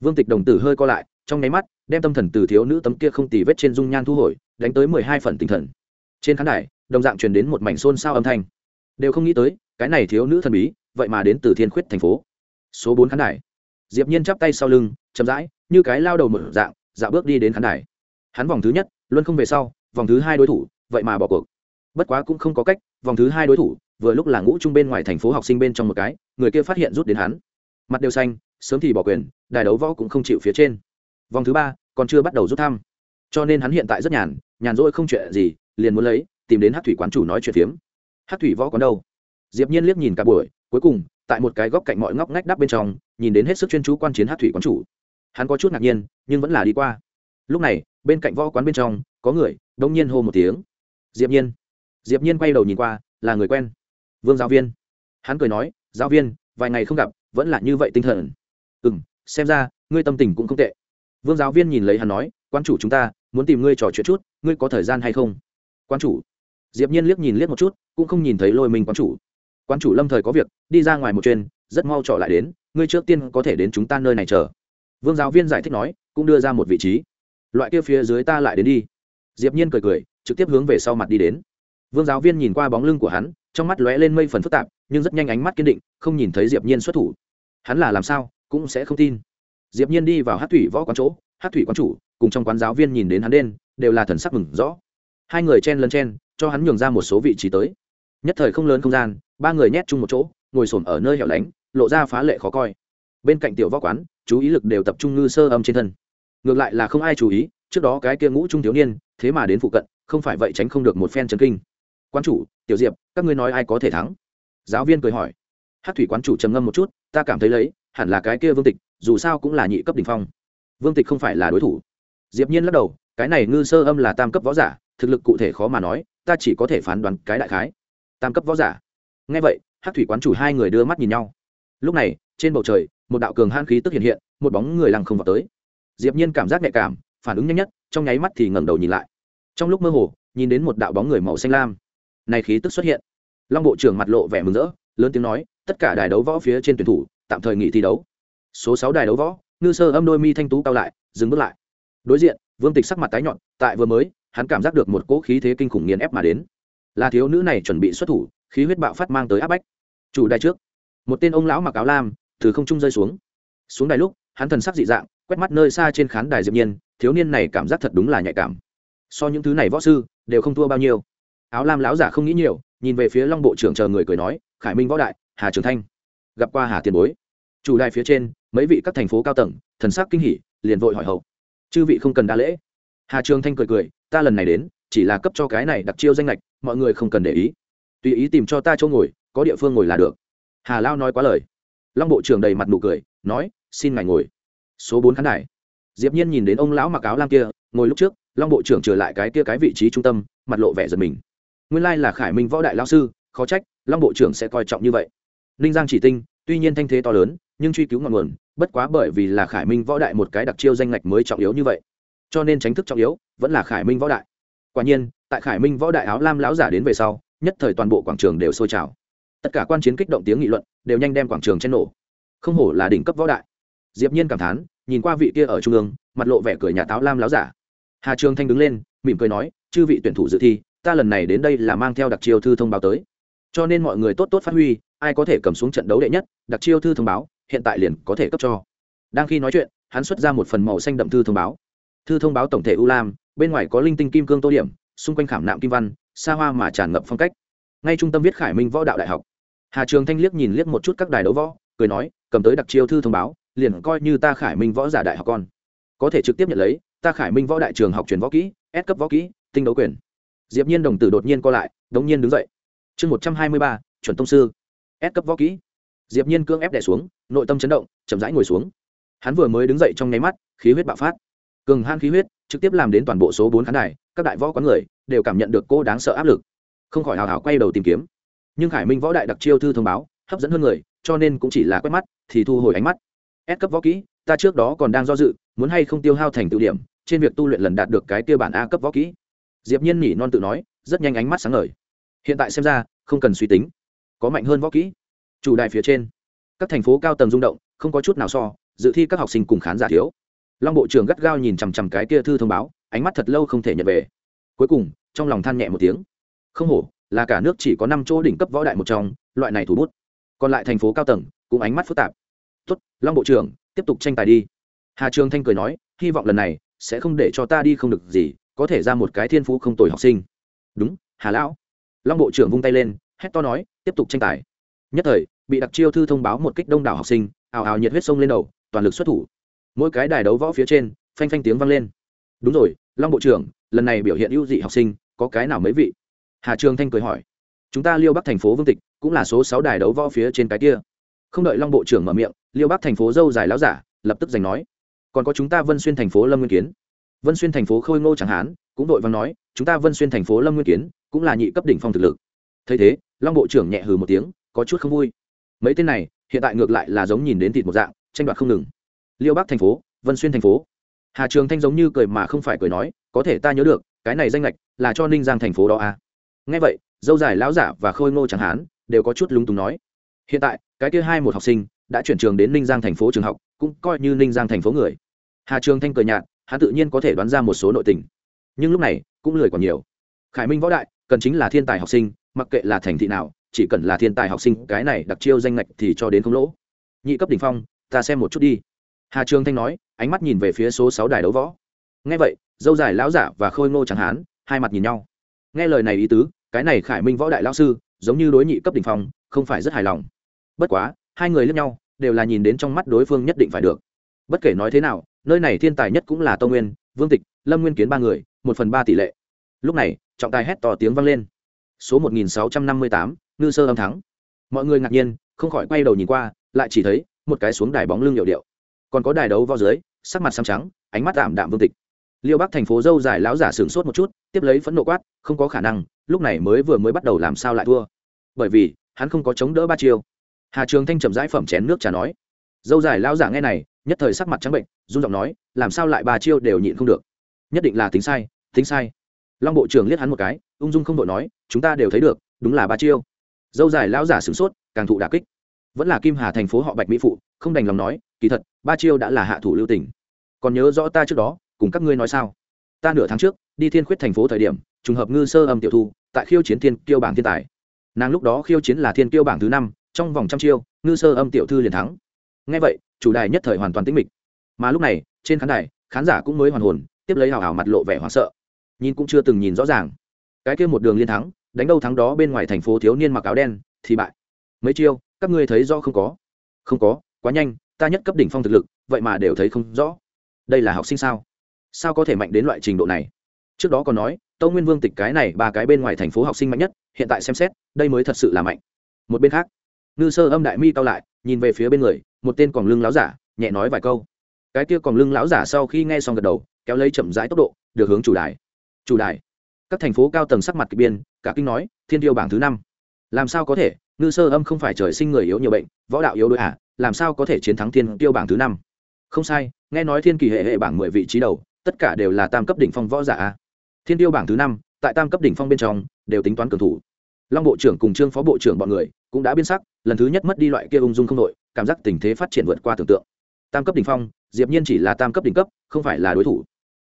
Vương tịch đồng tử hơi co lại, trong nháy mắt, đem tâm thần từ thiếu nữ tấm kia không tì vết trên dung nhan thu hồi, đánh tới mười hai phần tinh thần. Trên khán đài, đồng dạng truyền đến một mảnh xôn xao âm thanh. Đều không nghĩ tới, cái này thiếu nữ thần bí, vậy mà đến từ thiên khuyết thành phố. Số bốn khán đài. Diệp nhiên chắp tay sau lưng, chậm rãi, như cái lao đầu mở dạng, dạo bước đi đến khán đài. Hắn vòng thứ nhất luôn không về sau, vòng thứ hai đối thủ, vậy mà bỏ cuộc bất quá cũng không có cách, vòng thứ hai đối thủ, vừa lúc là ngũ trung bên ngoài thành phố học sinh bên trong một cái, người kia phát hiện rút đến hắn. Mặt đều xanh, sớm thì bỏ quyền, đài đấu võ cũng không chịu phía trên. Vòng thứ ba, còn chưa bắt đầu rút thăm. Cho nên hắn hiện tại rất nhàn nhàn rỗi không chuyện gì, liền muốn lấy, tìm đến hát thủy quán chủ nói chuyện phiếm. Hát thủy võ còn đâu? Diệp nhiên liếc nhìn cả buổi, cuối cùng, tại một cái góc cạnh mọi ngóc ngách đắp bên trong, nhìn đến hết sức chuyên chú quan chiến hát thủy quán chủ. Hắn có chút ngạc nhiên, nhưng vẫn là đi qua. Lúc này, bên cạnh võ quán bên trong, có người, đông nhiên hô một tiếng. Diệp nhiên diệp nhiên quay đầu nhìn qua, là người quen. Vương giáo viên. Hắn cười nói, giáo viên, vài ngày không gặp, vẫn là như vậy tinh thần. Ừ xem ra, ngươi tâm tình cũng không tệ. Vương giáo viên nhìn lấy hắn nói, quan chủ chúng ta, muốn tìm ngươi trò chuyện chút, ngươi có thời gian hay không? Quan chủ. Diệp nhiên liếc nhìn liếc một chút, cũng không nhìn thấy lôi mình Quan chủ. Quan chủ lâm thời có việc, đi ra ngoài một chuyến, rất mau trở lại đến, ngươi trước tiên có thể đến chúng ta nơi này chờ. Vương giáo viên giải thích nói, cũng đưa ra một vị trí. Loại kia phía dưới ta lại đến đi. Diệp nhiên cười cười, trực tiếp hướng về sau mặt đi đến vương giáo viên nhìn qua bóng lưng của hắn, trong mắt lóe lên mây phần phức tạp, nhưng rất nhanh ánh mắt kiên định, không nhìn thấy diệp nhiên xuất thủ. Hắn là làm sao, cũng sẽ không tin. Diệp nhiên đi vào hát thủy võ quán chỗ hát thủy quán chủ, cùng trong quán giáo viên nhìn đến hắn đen, đều là thần sắc mừng rõ. Hai người chen lấn chen, cho hắn nhường ra một số vị trí tới. Nhất thời không lớn không gian, ba người nhét chung một chỗ, ngồi sồn ở nơi hẻo lánh, lộ ra phá lệ khó coi. Bên cạnh tiểu võ quán, chú ý lực đều tập trung ngư sơ âm trên thân. Ngược lại là không ai chú ý, trước đó cái kia ngũ trung thiếu niên, thế mà đến phụ cận, không phải vậy tránh không được một phen chấn kinh quan chủ, tiểu diệp, các ngươi nói ai có thể thắng? Giáo viên cười hỏi. Hát thủy quán chủ trầm ngâm một chút, ta cảm thấy lấy, hẳn là cái kia vương tịch, dù sao cũng là nhị cấp đ ỉ n h phong. Vương tịch không phải là đối thủ. Diệp nhiên lắc đầu, cái này ngư sơ âm là tam cấp võ giả, thực lực cụ thể khó mà nói, ta chỉ có thể phán đoán cái đại khái. Tam cấp võ giả. Ngay vậy, hát thủy quán chủ hai người đưa mắt nhìn nhau. Lúc này, trên bầu trời, một đạo cường han khí tức hiện hiện, một bóng người lăng không vào tới. Diệp nhiên cảm giác nhạy cảm, phản ứng nhanh nhất, trong nháy mắt thì ngẩng đầu nhìn lại. Trong lúc mơ hồ, nhìn đến một đạo bóng người màu xanh lam này khí tức xuất hiện. Long bộ trưởng mặt lộ vẻ mừng rỡ, lớn tiếng nói, tất cả đài đấu võ phía trên tuyển thủ, tạm thời nghỉ thi đấu. Số sáu đài đấu võ, ngư sơ âm đôi mi thanh tú cao lại, dừng bước lại. Đối diện, vương tịch sắc mặt tái nhọn, tại vừa mới, hắn cảm giác được một cỗ khí thế kinh khủng nghiền ép mà đến. Là thiếu nữ này chuẩn bị xuất thủ, khí huyết bạo phát mang tới áp bách. Chủ đài trước, một tên ông lão mặc áo lam, từ không trung rơi xuống. Xuống đài lúc, hắn thần sắc dị dạng, quét mắt nơi xa trên khán đài diệp nhiên, thiếu niên này cảm giác thật đúng là nhạy cảm. So những thứ này võ sư, đều không thua bao nhiêu áo lam lão giả không nghĩ nhiều, nhìn về phía long bộ trưởng chờ người cười nói, khải minh võ đại, hà trường thanh, gặp qua hà tiền bối. Chủ đài phía trên, mấy vị các thành phố cao tầng, thần sắc kinh hỉ, liền vội hỏi hậu, chư vị không cần đa lễ. Hà trường thanh cười cười, ta lần này đến, chỉ là cấp cho cái này đặc chiêu danh lệch, mọi người không cần để ý. Tùy ý tìm cho ta chỗ ngồi, có địa phương ngồi là được. Hà lao nói quá lời. Long bộ trưởng đầy mặt nụ cười, nói, xin ngài ngồi. Số bốn khán đài. Diệp nhiên nhìn đến ông lão mặc áo lam kia, ngồi lúc trước, long bộ trưởng trở lại cái kia cái vị trí trung tâm, mặt lộ vẻ giật mình nguyên lai là khải minh võ đại lao sư, khó trách, long bộ trưởng sẽ coi trọng như vậy. Ninh giang chỉ tinh, tuy nhiên thanh thế to lớn, nhưng truy cứu ngọn nguồn, bất quá bởi vì là khải minh võ đại một cái đặc chiêu danh ngạch mới trọng yếu như vậy. Cho nên tránh thức trọng yếu, vẫn là khải minh võ đại. Quả nhiên, tại khải minh võ đại áo lam lão giả đến về sau, nhất thời toàn bộ quảng trường đều sôi trào. Tất cả quan chiến kích động tiếng nghị luận, đều nhanh đem quảng trường chen nổ. Không hổ là đỉnh cấp võ đại. Diệp nhiên cảm thán, nhìn qua vị kia ở trung ương, mặt lộ vẻ cười nhà táo lam láo giả. Hà trường thanh đứng lên, mỉm cười nói, chư vị tuyển thủ dự thi ta lần này đến đây là mang theo đặc chiêu thư thông báo tới. Cho nên mọi người tốt tốt phát huy, ai có thể cầm xuống trận đấu đệ nhất, đặc chiêu thư thông báo, hiện tại liền có thể cấp cho. Đang khi nói chuyện, hắn xuất ra một phần màu xanh đậm thư thông báo. Thư thông báo tổng thể u lam, bên ngoài có linh tinh kim cương tô điểm, xung quanh khảm nạm kim văn, xa hoa mà tràn ngập phong cách. Ngay trung tâm viết khải minh võ đạo đại học. Hà trường thanh liếc nhìn liếc một chút các đài đấu võ, cười nói, cầm tới đặc chiêu thư thông báo, liền coi như ta khải minh võ giả đại học con. Có thể trực tiếp nhận lấy, ta khải minh võ đại trường học truyền võ kỹ, S cấp võ kỹ, tinh đấu quyền diệp nhiên đồng tử đột nhiên co lại đống nhiên đứng dậy. Chương một trăm hai mươi ba chuẩn tông sư. S cấp võ kỹ. Diệp nhiên cương ép đè xuống nội tâm chấn động chậm rãi ngồi xuống. Hắn vừa mới đứng dậy trong nháy mắt khí huyết bạo phát. Cường han khí huyết trực tiếp làm đến toàn bộ số bốn khán đài các đại võ quán người đều cảm nhận được cô đáng sợ áp lực. Không khỏi hào hào quay đầu tìm kiếm. Nhưng khải minh võ đại đặc chiêu thư thông báo hấp dẫn hơn người cho nên cũng chỉ là quét mắt thì thu hồi ánh mắt. S cấp võ kỹ, ta trước đó còn đang do dự, muốn hay không tiêu hao thành tự điểm, trên việc tu luyện lần đạt được cái tiêu bản A cấp võ kỹ. Diệp Nhiên nhỉ non tự nói, rất nhanh ánh mắt sáng ngời. Hiện tại xem ra, không cần suy tính, có mạnh hơn võ kỹ. Chủ đài phía trên, các thành phố cao tầng rung động, không có chút nào so, dự thi các học sinh cùng khán giả thiếu. Long bộ trưởng gắt gao nhìn chằm chằm cái kia thư thông báo, ánh mắt thật lâu không thể nhận về. Cuối cùng, trong lòng than nhẹ một tiếng. Không hổ, là cả nước chỉ có năm chỗ đỉnh cấp võ đại một trong, loại này thủ bút. Còn lại thành phố cao tầng, cũng ánh mắt phức tạp tốt long bộ trưởng tiếp tục tranh tài đi hà trường thanh cười nói hy vọng lần này sẽ không để cho ta đi không được gì có thể ra một cái thiên phú không tồi học sinh. Đúng, hà lão. Long bộ trưởng vung tay lên, hét to nói, tiếp tục tranh tài. Nhất thời, bị đặc chiêu thư thông báo một kích đông đảo học sinh, ào ào nhiệt huyết sông lên đầu, toàn lực xuất thủ. Mỗi cái đài đấu võ phía trên, phanh phanh tiếng vang lên. Đúng rồi, long bộ trưởng, lần này biểu hiện ưu dị học sinh, có cái nào mấy vị? Hà trường thanh cười hỏi. Chúng ta liêu bắc thành phố vương tịch, cũng là số sáu đài đấu võ phía trên cái kia. Không đợi long bộ trưởng mở miệng, liêu bắc thành phố dâu dài láo giả, lập tức giành nói. Còn có chúng ta vân xuyên thành phố lâm nguyên kiến vân xuyên thành phố khôi ngô chẳng hán cũng đội văn nói, chúng ta vân xuyên thành phố lâm nguyên kiến, cũng là nhị cấp đỉnh phong thực lực. Thấy thế, long bộ trưởng nhẹ hừ một tiếng, có chút không vui. Mấy tên này, hiện tại ngược lại là giống nhìn đến thịt một dạng, tranh đoạt không ngừng. Liêu bắc thành phố, vân xuyên thành phố. Hà trường thanh giống như cười mà không phải cười nói, có thể ta nhớ được, cái này danh lệch là cho ninh giang thành phố đó à. ngay vậy, dâu dài lão giả và khôi ngô chẳng hán đều có chút lúng túng nói, hiện tại, cái kia hai một học sinh đã chuyển trường đến ninh giang thành phố trường học, cũng coi như ninh giang thành phố người. Hà trường thanh cười nhạt hắn tự nhiên có thể đoán ra một số nội tình. Nhưng lúc này, cũng lười còn nhiều. Khải minh võ đại, cần chính là thiên tài học sinh, mặc kệ là thành thị nào, chỉ cần là thiên tài học sinh, cái này đặc chiêu danh ngạch thì cho đến không lỗ. Nhị cấp đ ỉ n h phong, ta xem một chút đi. Hà trường thanh nói, ánh mắt nhìn về phía số sáu đài đấu võ. Nghe vậy, dâu dài lão giả và khôi ngô chẳng hán, hai mặt nhìn nhau. Nghe lời này ý tứ, cái này khải minh võ đại lão sư, giống như đối nhị cấp đ ỉ n h phong, không phải rất hài lòng. Bất quá, hai người lẫn nhau, đều là nhìn đến trong mắt đối phương nhất định phải được. Bất kể nói thế nào nơi này thiên tài nhất cũng là Tô nguyên vương tịch lâm nguyên kiến ba người một phần ba tỷ lệ. Lúc này trọng tài hét to tiếng vang lên. Số 1658, ngư sơ âm thắng. Mọi người ngạc nhiên không khỏi quay đầu nhìn qua lại chỉ thấy một cái xuống đài bóng lưng hiệu điệu. Còn có đài đấu vào dưới sắc mặt xám trắng ánh mắt tạm đạm vương tịch. Liêu bắc thành phố dâu dài láo giả sửng sốt một chút tiếp lấy phẫn nộ quát không có khả năng lúc này mới vừa mới bắt đầu làm sao lại thua. Bởi vì hắn không có chống đỡ ba chiêu. Hà trường thanh trầm rãi phẩm chén nước trà nói. Dâu dài lao giả nghe này nhất thời sắc mặt trắng bệnh, run giọng nói, làm sao lại ba chiêu đều nhịn không được? Nhất định là tính sai tính sai. Long bộ trưởng liếc hắn một cái, ung dung không đội nói, chúng ta đều thấy được, đúng là ba chiêu. Dâu dài lão giả sửng sốt, càng thụ đà kích. Vẫn là kim hà thành phố họ bạch mỹ phụ, không đành lòng nói, kỳ thật, ba chiêu đã là hạ thủ lưu tỉnh còn nhớ rõ ta trước đó, cùng các ngươi nói sao? Ta nửa tháng trước, đi thiên khuyết thành phố thời điểm, trùng hợp ngư sơ âm tiểu thu, tại khiêu chiến thiên kiêu bảng thiên tài. Nàng lúc đó khiêu chiến là thiên kiêu bảng thứ năm, trong vòng trăm chiêu, ngư sơ âm tiểu thư liền thắng. Ngay vậy chủ đài nhất thời hoàn toàn tĩnh mịch. Mà lúc này, trên khán đài, khán giả cũng mới hoàn hồn, tiếp lấy hào hào mặt lộ vẻ hoảng sợ. Nhìn cũng chưa từng nhìn rõ ràng. Cái kia một đường liên thắng, đánh đâu thắng đó bên ngoài thành phố thiếu niên mặc áo đen, thì bại. Mấy chiêu, các ngươi thấy rõ không có? Không có, quá nhanh, ta nhất cấp đỉnh phong thực lực, vậy mà đều thấy không rõ. Đây là học sinh sao? Sao có thể mạnh đến loại trình độ này? Trước đó còn nói, tâu nguyên vương tịch cái này ba cái bên ngoài thành phố học sinh mạnh nhất, hiện tại xem xét, đây mới thật sự là mạnh. Một bên khác, ngư sơ âm đại mi cao lại, nhìn về phía bên người một tên còn lưng láo giả, nhẹ nói vài câu. Cái kia còn lưng láo giả sau khi nghe xong gật đầu, kéo lấy chậm rãi tốc độ, được hướng chủ đài. Chủ đài. Các thành phố cao tầng sắc mặt kịch biên cả kinh nói, thiên tiêu bảng thứ năm. Làm sao có thể? Ngư sơ âm không phải trời sinh người yếu nhiều bệnh, võ đạo yếu đôi à? Làm sao có thể chiến thắng thiên tiêu bảng thứ năm? Không sai, nghe nói thiên kỳ hệ hệ bảng mười vị trí đầu, tất cả đều là tam cấp đỉnh phong võ giả à. thiên tiêu bảng thứ năm, tại tam cấp đỉnh phong bên trong, đều tính toán cường thủ. Long bộ trưởng cùng trương phó bộ trưởng bọn người cũng đã biên sắc, lần thứ nhất mất đi loại kia ung dung không đội cảm giác tình thế phát triển vượt qua tưởng tượng. Tam cấp đỉnh phong, diệp nhiên chỉ là tam cấp đỉnh cấp, không phải là đối thủ.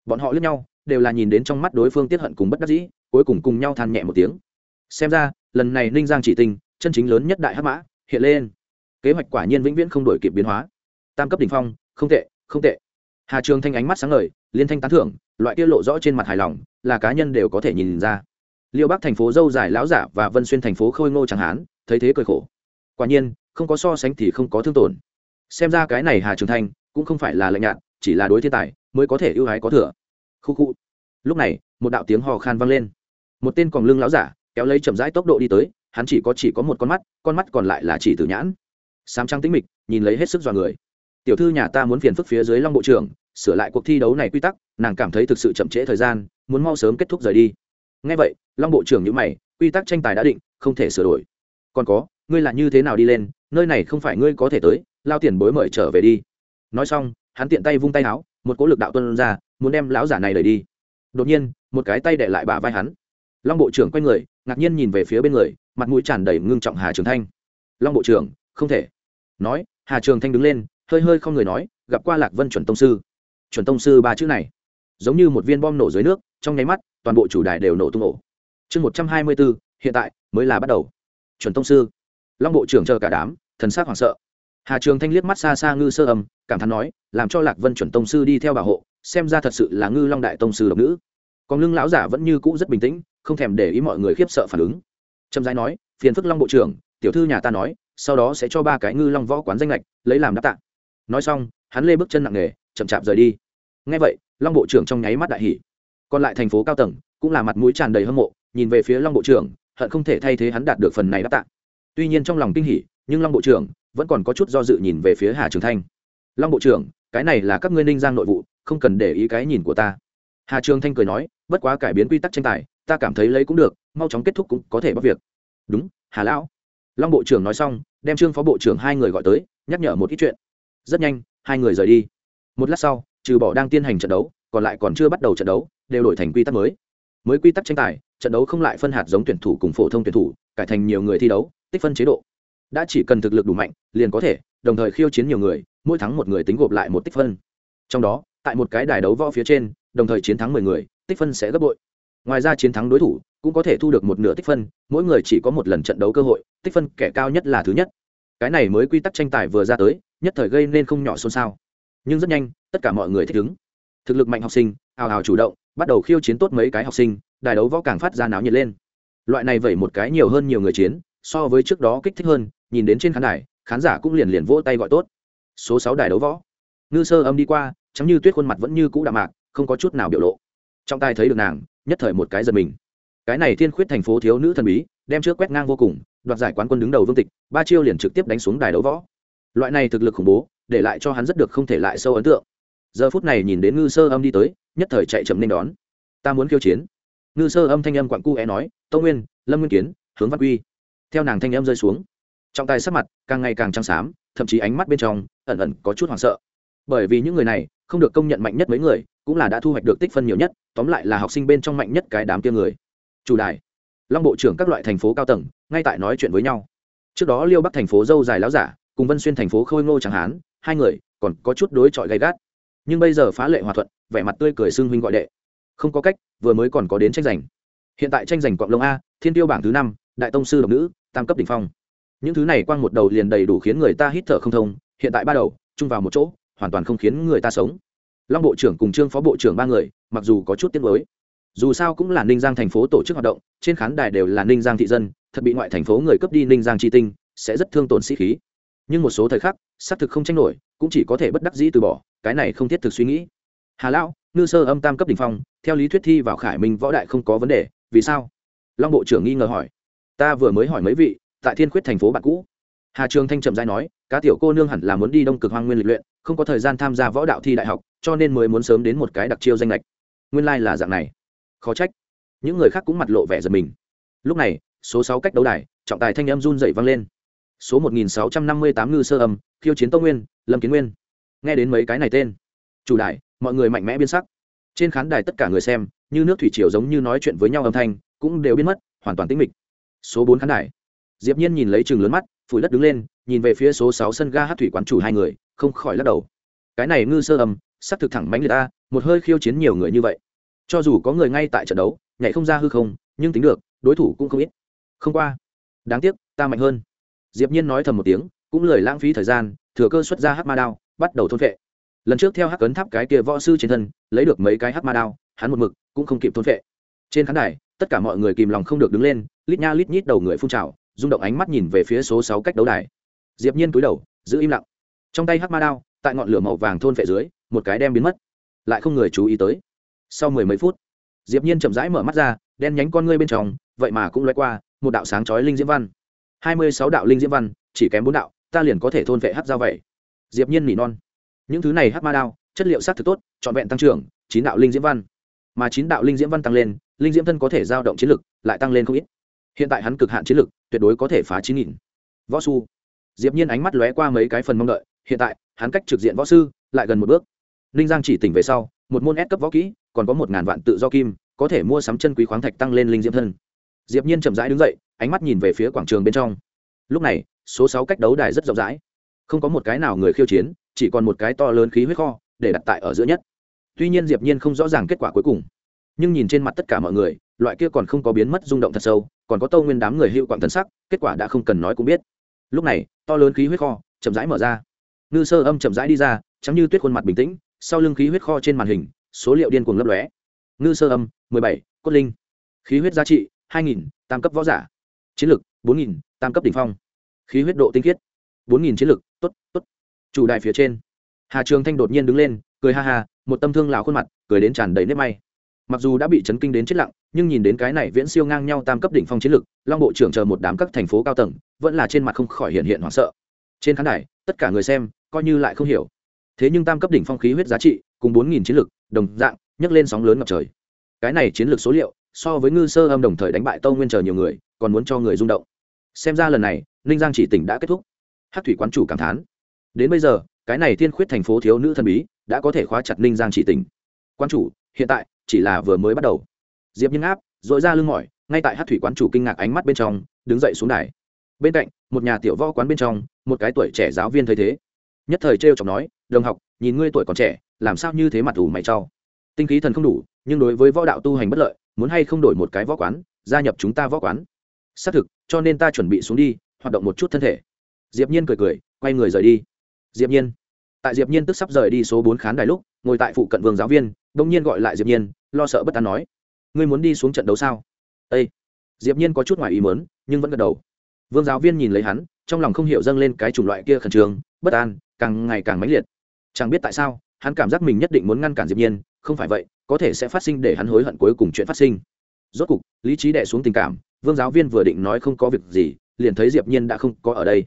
Bọn họ lẫn nhau, đều là nhìn đến trong mắt đối phương tiết hận cùng bất đắc dĩ, cuối cùng cùng nhau than nhẹ một tiếng. Xem ra, lần này ninh giang chỉ tình chân chính lớn nhất đại hắc mã, hiện lên. Kế hoạch quả nhiên vĩnh viễn không đổi kịp biến hóa. Tam cấp đ ỉ n h phong, không tệ không tệ. Hà trường thanh ánh mắt sáng ngời, liên thanh tán thưởng, loại tiết lộ rõ trên mặt hài lòng, là cá nhân đều có thể nhìn ra. Liêu bắc thành phố dâu dài lão giả và vân xuyên thành phố khôi ngô chẳng hán, thấy thế cười khổ. Quả nhiên không có so sánh thì không có thương tổn. Xem ra cái này hà trường thanh cũng không phải là lạnh nhạt, chỉ là đối thiên tài mới có thể ưu ái có thừa. Khu khu. Lúc này, một đạo tiếng hò khan vang lên. Một tên còn lưng lão giả kéo lấy chậm rãi tốc độ đi tới, hắn chỉ có chỉ có một con mắt con mắt còn lại là chỉ tử nhãn. Sám trăng tĩnh mịch, nhìn lấy hết sức dọa người. Tiểu thư nhà ta muốn phiền phức phía dưới long bộ trưởng, sửa lại cuộc thi đấu này quy tắc, nàng cảm thấy thực sự chậm trễ thời gian, muốn mau sớm kết thúc rời đi. Ngay vậy, long bộ trưởng nhữ mày, quy tắc tranh tài đã định, không thể sửa đổi. Còn có, ngươi là như thế nào đi lên nơi này không phải ngươi có thể tới, lao tiền bối mời trở về đi. Nói xong, hắn tiện tay vung tay áo, một cỗ lực đạo tuân ra, muốn đem lão giả này đẩy đi. Đột nhiên, một cái tay để lại bả vai hắn. Long bộ trưởng quay người, ngạc nhiên nhìn về phía bên người, mặt mũi tràn đầy ngưng trọng hà trường thanh. Long bộ trưởng, không thể. Nói, hà trường thanh đứng lên, hơi hơi không người nói, gặp qua lạc vân chuẩn tông sư. Chuẩn tông sư ba chữ này. Giống như một viên bom nổ dưới nước, trong nháy mắt, toàn bộ chủ đài đều nổ tung ổ. Chương một trăm hai mươi bốn hiện tại mới là bắt đầu. Chuẩn tông sư long bộ trưởng chờ cả đám, thần sắc hoảng sợ. Hà trường thanh liếc mắt xa xa ngư sơ âm, cảm thán nói, làm cho lạc vân chuẩn tông sư đi theo bảo hộ, xem ra thật sự là ngư long đại tông sư độc nữ. Còn lưng lão giả vẫn như cũ rất bình tĩnh, không thèm để ý mọi người khiếp sợ phản ứng. Trầm giai nói, phiền phức long bộ trưởng, tiểu thư nhà ta nói, sau đó sẽ cho ba cái ngư long võ quán danh lệch, lấy làm đáp tạ. Nói xong, hắn lê bước chân nặng nề, chậm chạp rời đi. Ngay vậy, long bộ trưởng trong nháy mắt đại hỷ còn lại thành phố cao tầng, cũng là mặt mũi tràn đầy hâm mộ, nhìn về phía long bộ trưởng, hận không thể thay thế hắn đạt được phần này đáp tạ tuy nhiên trong lòng kinh hỉ, nhưng long bộ trưởng vẫn còn có chút do dự nhìn về phía hà trường thanh. Long bộ trưởng, cái này là các ngươi ninh giang nội vụ, không cần để ý cái nhìn của ta. Hà trường thanh cười nói, bất quá cải biến quy tắc tranh tài, ta cảm thấy lấy cũng được, mau chóng kết thúc cũng có thể bắt việc. Đúng, hà lão. Long bộ trưởng nói xong, đem trương phó bộ trưởng hai người gọi tới, nhắc nhở một ít chuyện. Rất nhanh, hai người rời đi. Một lát sau, trừ bỏ đang tiến hành trận đấu, còn lại còn chưa bắt đầu trận đấu, đều đổi thành quy tắc mới. Mới quy tắc tranh tài, trận đấu không lại phân hạt giống tuyển thủ cùng phổ thông tuyển thủ, cải thành nhiều người thi đấu tích phân chế độ. Đã chỉ cần thực lực đủ mạnh, liền có thể, đồng thời khiêu chiến nhiều người, mỗi thắng một người tính gộp lại một tích phân. Trong đó, tại một cái đài đấu võ phía trên, đồng thời chiến thắng mười người, tích phân sẽ gấp bội. Ngoài ra chiến thắng đối thủ cũng có thể thu được một nửa tích phân, mỗi người chỉ có một lần trận đấu cơ hội, tích phân kẻ cao nhất là thứ nhất. Cái này mới quy tắc tranh tài vừa ra tới, nhất thời gây nên không nhỏ xôn xao. Nhưng rất nhanh, tất cả mọi người thích ứng. Thực lực mạnh học sinh ào ào chủ động, bắt đầu khiêu chiến tốt mấy cái học sinh, đài đấu võ càng phát ra náo nhiệt lên. Loại này vẩy một cái nhiều hơn nhiều người chiến so với trước đó kích thích hơn, nhìn đến trên khán đài, khán giả cũng liền liền vỗ tay gọi tốt. Số sáu đài đấu võ. Ngư sơ âm đi qua chấm như tuyết khuôn mặt vẫn như cũ đạm mạc, không có chút nào biểu lộ. Trong tay thấy được nàng, nhất thời một cái giật mình. Cái này thiên khuyết thành phố thiếu nữ thần bí, đem trước quét ngang vô cùng, đoạt giải quán quân đứng đầu vương tịch, ba chiêu liền trực tiếp đánh xuống đài đấu võ. Loại này thực lực khủng bố, để lại cho hắn rất được không thể lại sâu ấn tượng. Giờ phút này nhìn đến ngư sơ âm đi tới, nhất thời chạy chậm nên đón. Ta muốn khiêu chiến. Ngư sơ âm thanh âm quặn cu é nói tâu nguyên, lâm nguyên kiến, hướng văn quy theo nàng thanh em rơi xuống. Trọng tài sắc mặt càng ngày càng trắng xám, thậm chí ánh mắt bên trong ẩn ẩn có chút hoảng sợ. Bởi vì những người này không được công nhận mạnh nhất mấy người, cũng là đã thu hoạch được tích phân nhiều nhất, tóm lại là học sinh bên trong mạnh nhất cái đám kia người. Chủ đài, long bộ trưởng các loại thành phố cao tầng, ngay tại nói chuyện với nhau. Trước đó liêu bắc thành phố dâu dài láo giả, cùng vân xuyên thành phố khôi ngô chẳng hán hai người còn có chút đối chọi gay gắt. Nhưng bây giờ phá lệ hòa thuận, vẻ mặt tươi cười xưng huynh gọi đệ. Không có cách, vừa mới còn có đến tranh giành. Hiện tại tranh giành quạng lông a, thiên tiêu bảng thứ năm, đại tông sư độc nữ tam cấp đỉnh phong. Những thứ này quang một đầu liền đầy đủ khiến người ta hít thở không thông, hiện tại ba đầu, chung vào một chỗ, hoàn toàn không khiến người ta sống. Long bộ trưởng cùng trương phó bộ trưởng ba người, mặc dù có chút tiếc mới dù sao cũng là ninh giang thành phố tổ chức hoạt động, trên khán đài đều là ninh giang thị dân, thật bị ngoại thành phố người cấp đi ninh giang tri tinh, sẽ rất thương tổn sĩ khí. Nhưng một số thời khắc, xác thực không tranh nổi, cũng chỉ có thể bất đắc dĩ từ bỏ, cái này không thiết thực suy nghĩ. Hà lão, ngư sơ âm tam cấp đ ỉ n h phong, theo lý thuyết thi vào khải minh võ đại không có vấn đề, vì sao? Long bộ trưởng nghi ngờ hỏi ta vừa mới hỏi mấy vị, tại thiên khuyết thành phố bạn cũ. Hà trường thanh trầm giai nói, cá tiểu cô nương hẳn là muốn đi đông cực hoang nguyên lịch luyện, không có thời gian tham gia võ đạo thi đại học, cho nên mới muốn sớm đến một cái đặc chiêu danh lệch. Nguyên lai、like、là dạng này. Khó trách. Những người khác cũng mặt lộ vẻ giật mình. Lúc này, số sáu cách đấu đài, trọng tài thanh âm run dậy vang lên. Số một nghìn sáu trăm năm mươi tám ngư sơ âm, khiêu chiến tông nguyên, lâm kiến nguyên. Nghe đến mấy cái này tên, chủ đài, mọi người mạnh mẽ biến sắc. Trên khán đài tất cả người xem, như nước thủy triều giống như nói chuyện với nhau âm thanh, cũng đều biến mất, hoàn toàn tĩnh mịch số bốn khán đài. Diệp nhiên nhìn lấy chừng lớn mắt, phủi đất đứng lên, nhìn về phía số sáu sân ga hát thủy quán chủ hai người, không khỏi lắc đầu. Cái này ngư sơ âm, sắc thực thẳng mánh người ta một hơi khiêu chiến nhiều người như vậy. Cho dù có người ngay tại trận đấu, nhảy không ra hư không, nhưng tính được, đối thủ cũng không ít. Không qua. Đáng tiếc, ta mạnh hơn. Diệp nhiên nói thầm một tiếng, cũng lười lãng phí thời gian, thừa cơ xuất ra hắc ma đao, bắt đầu thôn vệ lần trước theo hắc cấn tháp cái kia võ sư trên thân, lấy được mấy cái hắc ma đao, hắn một mực cũng không kịp thôn vệ trên khán đài tất cả mọi người kìm lòng không được đứng lên, lít nha lít nhít đầu người phun trào, rung động ánh mắt nhìn về phía số sáu cách đấu đài. Diệp nhiên cúi đầu, giữ im lặng. Trong tay hắc ma đao, tại ngọn lửa màu vàng thôn vệ dưới, một cái đem biến mất. Lại không người chú ý tới. Sau mười mấy phút, diệp nhiên chậm rãi mở mắt ra, đen nhánh con ngươi bên trong, vậy mà cũng lóe qua, một đạo sáng chói linh diễm văn. Hai mươi sáu đạo linh diễm văn, chỉ kém bốn đạo, ta liền có thể thôn vệ hắc giao vậy. Diệp nhiên nỉ non. Những thứ này hắc ma đao, chất liệu sắc thực tốt, trọn vẹn tăng trưởng, chín đạo linh diễm văn mà chín đạo linh diễm văn tăng lên, linh diễm thân có thể giao động chiến lực, lại tăng lên không ít. Hiện tại hắn cực hạn chiến lực, tuyệt đối có thể phá chín nghìn. Võ su diệp nhiên ánh mắt lóe qua mấy cái phần mong đợi, hiện tại, hắn cách trực diện võ sư, lại gần một bước. Ninh giang chỉ tỉnh về sau, một môn ép cấp võ kỹ, còn có một ngàn vạn tự do kim, có thể mua sắm chân quý khoáng thạch tăng lên linh diễm thân. Diệp nhiên chậm rãi đứng dậy, ánh mắt nhìn về phía quảng trường bên trong. Lúc này, số sáu cách đấu đài rất rộng rãi. Không có một cái nào người khiêu chiến, chỉ còn một cái to lớn khí huyết kho, để đặt tại ở giữa nhất tuy nhiên diệp nhiên không rõ ràng kết quả cuối cùng. Nhưng nhìn trên mặt tất cả mọi người, loại kia còn không có biến mất rung động thật sâu, còn có tâu nguyên đám người hữu quạng thần sắc, kết quả đã không cần nói cũng biết. Lúc này, to lớn khí huyết kho chậm rãi mở ra. Ngư sơ âm chậm rãi đi ra chấm như tuyết khuôn mặt bình tĩnh, sau lưng khí huyết kho trên màn hình, số liệu điên cuồng lấp lóe. Ngư sơ âm, mười bảy, cốt linh. Khí huyết giá trị, hai nghìn, tam cấp võ giả. Chiến lực, bốn nghìn, tam cấp đỉnh phong. Khí huyết độ tinh khiết, bốn nghìn chiến lực, tốt tốt. Chủ đại phía trên. Hà trường thanh đột nhiên đứng lên, cười ha ha một tâm thương lào khuôn mặt, cười đến tràn đầy nếp may. Mặc dù đã bị chấn kinh đến chết lặng, nhưng nhìn đến cái này viễn siêu ngang nhau tam cấp đỉnh phong chiến lực, long bộ trưởng chờ một đám các thành phố cao tầng, vẫn là trên mặt không khỏi hiện hiện hoảng sợ. Trên khán đài, tất cả người xem, coi như lại không hiểu. Thế nhưng tam cấp đỉnh phong khí huyết giá trị, cùng bốn nghìn chiến lực, đồng dạng, nhấc lên sóng lớn ngập trời. Cái này chiến lược số liệu, so với ngư sơ âm đồng thời đánh bại tâu nguyên chờ nhiều người, còn muốn cho người rung động. Xem ra lần này, ninh giang chỉ tỉnh đã kết thúc. Hát thủy quán chủ cảm thán. Đến bây giờ, cái này thiên khuyết thành phố thiếu nữ thần bí đã có thể khóa chặt ninh giang chỉ tỉnh. Quan chủ, hiện tại, chỉ là vừa mới bắt đầu. Diệp nhân áp dội ra lưng mỏi, ngay tại hát thủy quán chủ kinh ngạc ánh mắt bên trong, đứng dậy xuống đài. Bên cạnh, một nhà tiểu võ quán bên trong, một cái tuổi trẻ giáo viên thấy thế. Nhất thời trêu chọc nói, đồng học, nhìn ngươi tuổi còn trẻ, làm sao như thế mặt ủ mày trao tinh khí thần không đủ, nhưng đối với võ đạo tu hành bất lợi, muốn hay không đổi một cái võ quán, gia nhập chúng ta võ quán? Xác thực, cho nên ta chuẩn bị xuống đi, hoạt động một chút thân thể. Diệp nhiên cười cười, quay người rời đi. Diệp nhiên tại diệp nhiên tức sắp rời đi số bốn khán đài lúc, ngồi tại phụ cận vương giáo viên đông nhiên gọi lại diệp nhiên, lo sợ bất an nói, ngươi muốn đi xuống trận đấu sao? Ê! diệp nhiên có chút ngoài ý muốn, nhưng vẫn gật đầu. Vương giáo viên nhìn lấy hắn, trong lòng không hiểu dâng lên cái chủng loại kia khẩn trương, bất an, càng ngày càng mãnh liệt. Chẳng biết tại sao, hắn cảm giác mình nhất định muốn ngăn cản diệp nhiên, không phải vậy, có thể sẽ phát sinh để hắn hối hận cuối cùng chuyện phát sinh. Rốt cục, lý trí đè xuống tình cảm, vương giáo viên vừa định nói không có việc gì, liền thấy diệp nhiên đã không có ở đây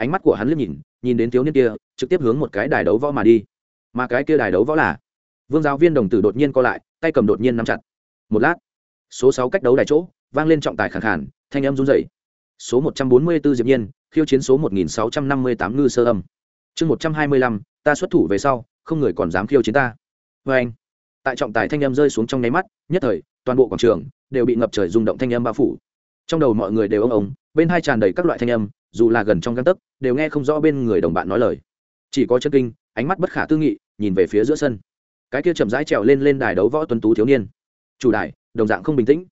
ánh mắt của hắn liếc nhìn nhìn đến thiếu niên kia, trực tiếp hướng một cái đài đấu võ mà đi. Mà cái kia đài đấu võ là, vương giáo viên đồng tử đột nhiên co lại, tay cầm đột nhiên nắm chặt. Một lát, số sáu cách đấu đài chỗ, vang lên trọng tài khàn khàn, thanh âm run rẩy. Số một trăm bốn mươi 144 diệp nhiên, khiêu chiến số một nghìn sáu trăm năm mươi tám ngư sơ âm. Chương một trăm hai mươi lăm, ta xuất thủ về sau, không người còn dám khiêu chiến ta. Với anh, tại trọng tài thanh âm rơi xuống trong nháy mắt, nhất thời, toàn bộ quảng trường đều bị ngập trời rung động thanh âm bao phủ trong đầu mọi người đều ông ông, bên hai tràn đầy các loại thanh âm, dù là gần trong găng tấc, đều nghe không rõ bên người đồng bạn nói lời. Chỉ có chân kinh, ánh mắt bất khả tư nghị, nhìn về phía giữa sân. Cái kia chậm rãi trèo lên lên đài đấu võ tuấn tú thiếu niên. Chủ đài, đồng dạng không bình tĩnh.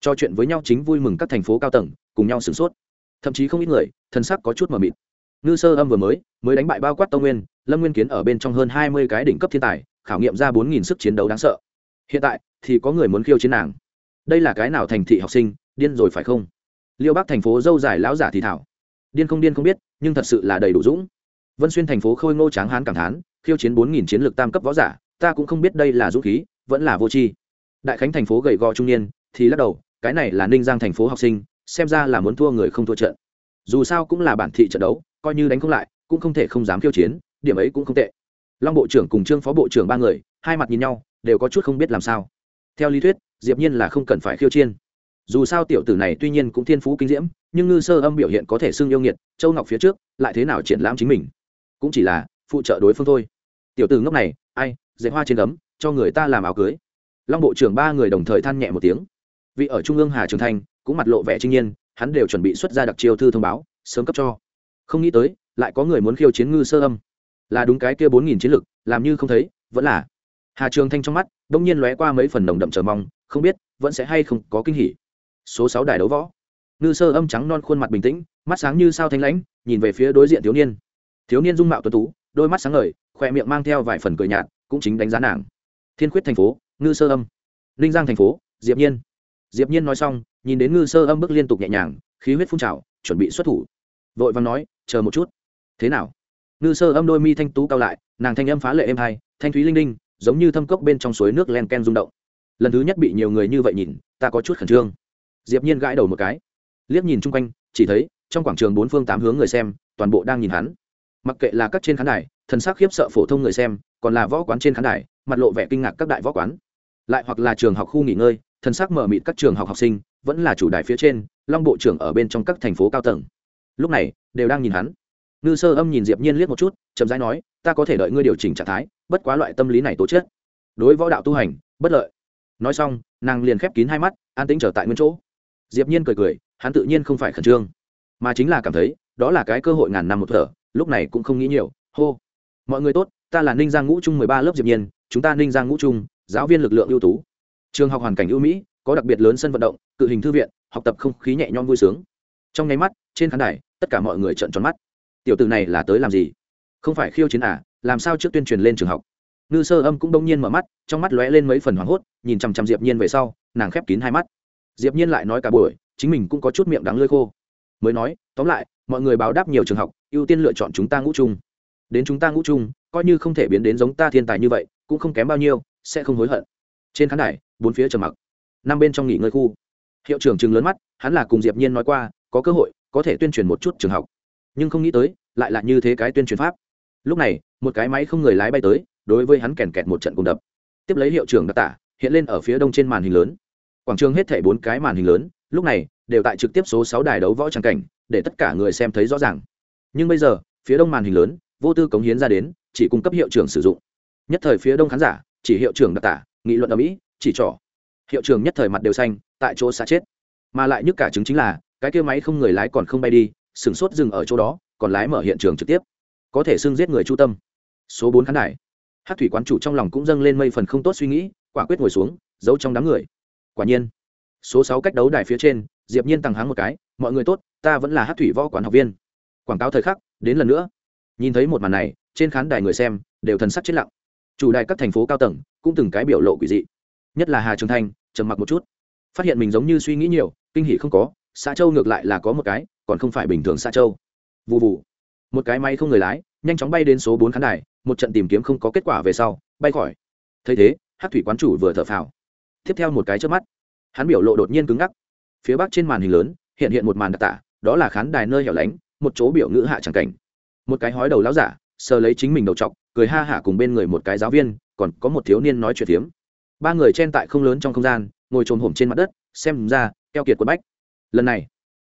Trò chuyện với nhau chính vui mừng các thành phố cao tầng, cùng nhau sửng sốt. Thậm chí không ít người, thân sắc có chút mờ mịt. Ngư sơ âm vừa mới mới đánh bại bao quát tông nguyên, lâm nguyên kiến ở bên trong hơn hai mươi cái đỉnh cấp thiên tài, khảo nghiệm ra bốn nghìn sức chiến đấu đáng sợ. Hiện tại, thì có người muốn khiêu chiến nàng. Đây là cái nào thành thị học sinh điên rồi phải không? Liêu bắc thành phố dâu dài lão giả thì thảo. Điên không điên không biết, nhưng thật sự là đầy đủ dũng. Vân xuyên thành phố khôi ngô tráng hán cảm thán, khiêu chiến bốn nghìn chiến lược tam cấp võ giả, ta cũng không biết đây là dũng khí, vẫn là vô tri. Đại khánh thành phố gầy gò trung niên, thì lắc đầu, cái này là ninh giang thành phố học sinh, xem ra là muốn thua người không thua trận. Dù sao cũng là bản thị trận đấu, coi như đánh không lại, cũng không thể không dám khiêu chiến, điểm ấy cũng không tệ. Long bộ trưởng cùng trương phó bộ trưởng ba người, hai mặt nhìn nhau, đều có chút không biết làm sao. Theo lý thuyết, diệp nhiên là không cần phải khiêu chiên dù sao tiểu tử này tuy nhiên cũng thiên phú kinh diễm, nhưng ngư sơ âm biểu hiện có thể xưng yêu nghiệt, châu ngọc phía trước, lại thế nào triển lãm chính mình? Cũng chỉ là phụ trợ đối phương thôi. Tiểu tử ngốc này, ai dạy hoa trên gấm, cho người ta làm áo cưới. Long bộ trưởng ba người đồng thời than nhẹ một tiếng. Vị ở trung ương hà trường thanh cũng mặt lộ vẻ trinh nhiên hắn đều chuẩn bị xuất ra đặc chiêu thư thông báo, sớm cấp cho. Không nghĩ tới, lại có người muốn khiêu chiến ngư sơ âm. Là đúng cái kia bốn nghìn chiến lực, làm như không thấy, vẫn là. Hà trường thanh trong mắt đ ỗ n g nhiên lóe qua mấy phần nồng đậm chờ mong, không biết, vẫn sẽ hay không có kinh hỉ số sáu đài đấu võ. Ngư sơ âm trắng non khuôn mặt bình tĩnh, mắt sáng như sao thanh lãnh, nhìn về phía đối diện thiếu niên. Thiếu niên dung mạo tuấn tú, đôi mắt sáng ngời khỏe miệng mang theo vài phần cười nhạt, cũng chính đánh giá nàng. Thiên khuyết thành phố, ngư sơ âm. Ninh giang thành phố, diệp nhiên. Diệp nhiên nói xong, nhìn đến ngư sơ âm bước liên tục nhẹ nhàng, khí huyết phun trào, chuẩn bị xuất thủ. Vội vàng nói, chờ một chút. Thế nào? Ngư sơ âm đôi mi thanh tú cao lại, nàng thanh âm phá lệ êm hai thanh thúy linh linh, giống như thâm cốc bên trong suối nước len ken rung động. Lần thứ nhất bị nhiều người như vậy nhìn, ta có chút khẩn trương diệp nhiên gãi đầu một cái. Liếc nhìn chung quanh, chỉ thấy, trong quảng trường bốn phương tám hướng người xem, toàn bộ đang nhìn hắn. Mặc kệ là các trên khán đài, thần sắc khiếp sợ phổ thông người xem, còn là võ quán trên khán đài, mặt lộ vẻ kinh ngạc các đại võ quán. Lại hoặc là trường học khu nghỉ ngơi, thần sắc mở mịt các trường học học sinh, vẫn là chủ đài phía trên, long bộ trưởng ở bên trong các thành phố cao tầng. Lúc này, đều đang nhìn hắn. Ngư sơ âm nhìn diệp nhiên liếc một chút, chậm rãi nói, ta có thể đợi ngươi điều chỉnh trạng thái, bất quá loại tâm lý này tố chết đối võ đạo tu hành, bất lợi. Nói xong, nàng liền khép kín hai mắt, an tĩnh trở tại nguyên chỗ diệp nhiên cười cười, hắn tự nhiên không phải khẩn trương, mà chính là cảm thấy, đó là cái cơ hội ngàn năm một thở, lúc này cũng không nghĩ nhiều, hô. Mọi người tốt, ta là ninh giang ngũ trung mười ba lớp diệp nhiên, chúng ta ninh giang ngũ trung, giáo viên lực lượng ưu tú. Trường học hoàn cảnh ưu mỹ, có đặc biệt lớn sân vận động, cự hình thư viện, học tập không khí nhẹ nhõm vui sướng. Trong nháy mắt, trên khán đài, tất cả mọi người trợn tròn mắt. Tiểu tử này là tới làm gì? Không phải khiêu chiến à làm sao trước tuyên truyền lên trường học? Ngư sơ âm cũng đông nhiên mở mắt, trong mắt lóe lên mấy phần hoảng hốt, nhìn chằm chằm diệp nhiên về sau, nàng khép kín hai mắt diệp nhiên lại nói cả buổi, chính mình cũng có chút miệng đắng lưỡi khô. Mới nói, tóm lại, mọi người báo đáp nhiều trường học, ưu tiên lựa chọn chúng ta ngũ trung. Đến chúng ta ngũ trung, coi như không thể biến đến giống ta thiên tài như vậy, cũng không kém bao nhiêu, sẽ không hối hận. Trên khán đài, bốn phía trầm mặc. Năm bên trong nghỉ ngơi khu. Hiệu trưởng trường lớn mắt, hắn là cùng diệp nhiên nói qua, có cơ hội, có thể tuyên truyền một chút trường học. Nhưng không nghĩ tới, lại là như thế cái tuyên truyền pháp. Lúc này, một cái máy không người lái bay tới, đối với hắn kèn kẹt một trận cùng đập. Tiếp lấy hiệu trưởng đặc tả, hiện lên ở phía đông trên màn hình lớn quảng trường hết thảy bốn cái màn hình lớn, lúc này, đều tại trực tiếp số sáu đài đấu võ tràng cảnh, để tất cả người xem thấy rõ ràng. Nhưng bây giờ, phía đông màn hình lớn, vô tư cống hiến ra đến, chỉ cung cấp hiệu trưởng sử dụng. Nhất thời phía đông khán giả, chỉ hiệu trưởng đặc tả, nghị luận ở mỹ, chỉ trỏ. Hiệu trưởng nhất thời mặt đều xanh, tại chỗ xa chết. Mà lại nhất cả chứng chính là, cái kia máy không người lái còn không bay đi sửng sốt dừng ở chỗ đó, còn lái mở hiện trường trực tiếp. Có thể xưng giết người chu tâm. Số bốn khán đài. Hát thủy quán chủ trong lòng cũng dâng lên mây phần không tốt suy nghĩ, quả quyết ngồi xuống, giấu trong đám người quả nhiên, số sáu cách đấu đài phía trên, diệp nhiên tăng háng một cái, mọi người tốt, ta vẫn là hát thủy võ quán học viên. Quảng cáo thời khắc, đến lần nữa. Nhìn thấy một màn này, trên khán đài người xem đều thần sắc chết lặng. Chủ đài các thành phố cao tầng cũng từng cái biểu lộ quỷ dị. Nhất là hà trường thanh, trầm mặc một chút. Phát hiện mình giống như suy nghĩ nhiều, kinh hỉ không có, xã châu ngược lại là có một cái, còn không phải bình thường xã châu. Vụ vụ một cái máy không người lái, nhanh chóng bay đến số bốn khán đài, một trận tìm kiếm không có kết quả về sau, bay khỏi. Thấy thế, hát thủy quán chủ vừa thở phào tiếp theo một cái trước mắt. Hắn biểu lộ đột nhiên cứng ngắc. Phía bắc trên màn hình lớn, hiện hiện một màn đặc tả đó là khán đài nơi hẻo lánh, một chỗ biểu ngữ hạ tràng cảnh. Một cái hói đầu láo giả, sờ lấy chính mình đầu t cười ha hả cùng bên người một cái giáo viên, còn có một thiếu niên nói chuyện phiếm. Ba người chen tại không lớn trong không gian, ngồi trồm hổm trên mặt đất, xem ra, keo kiệt quất bách. Lần này,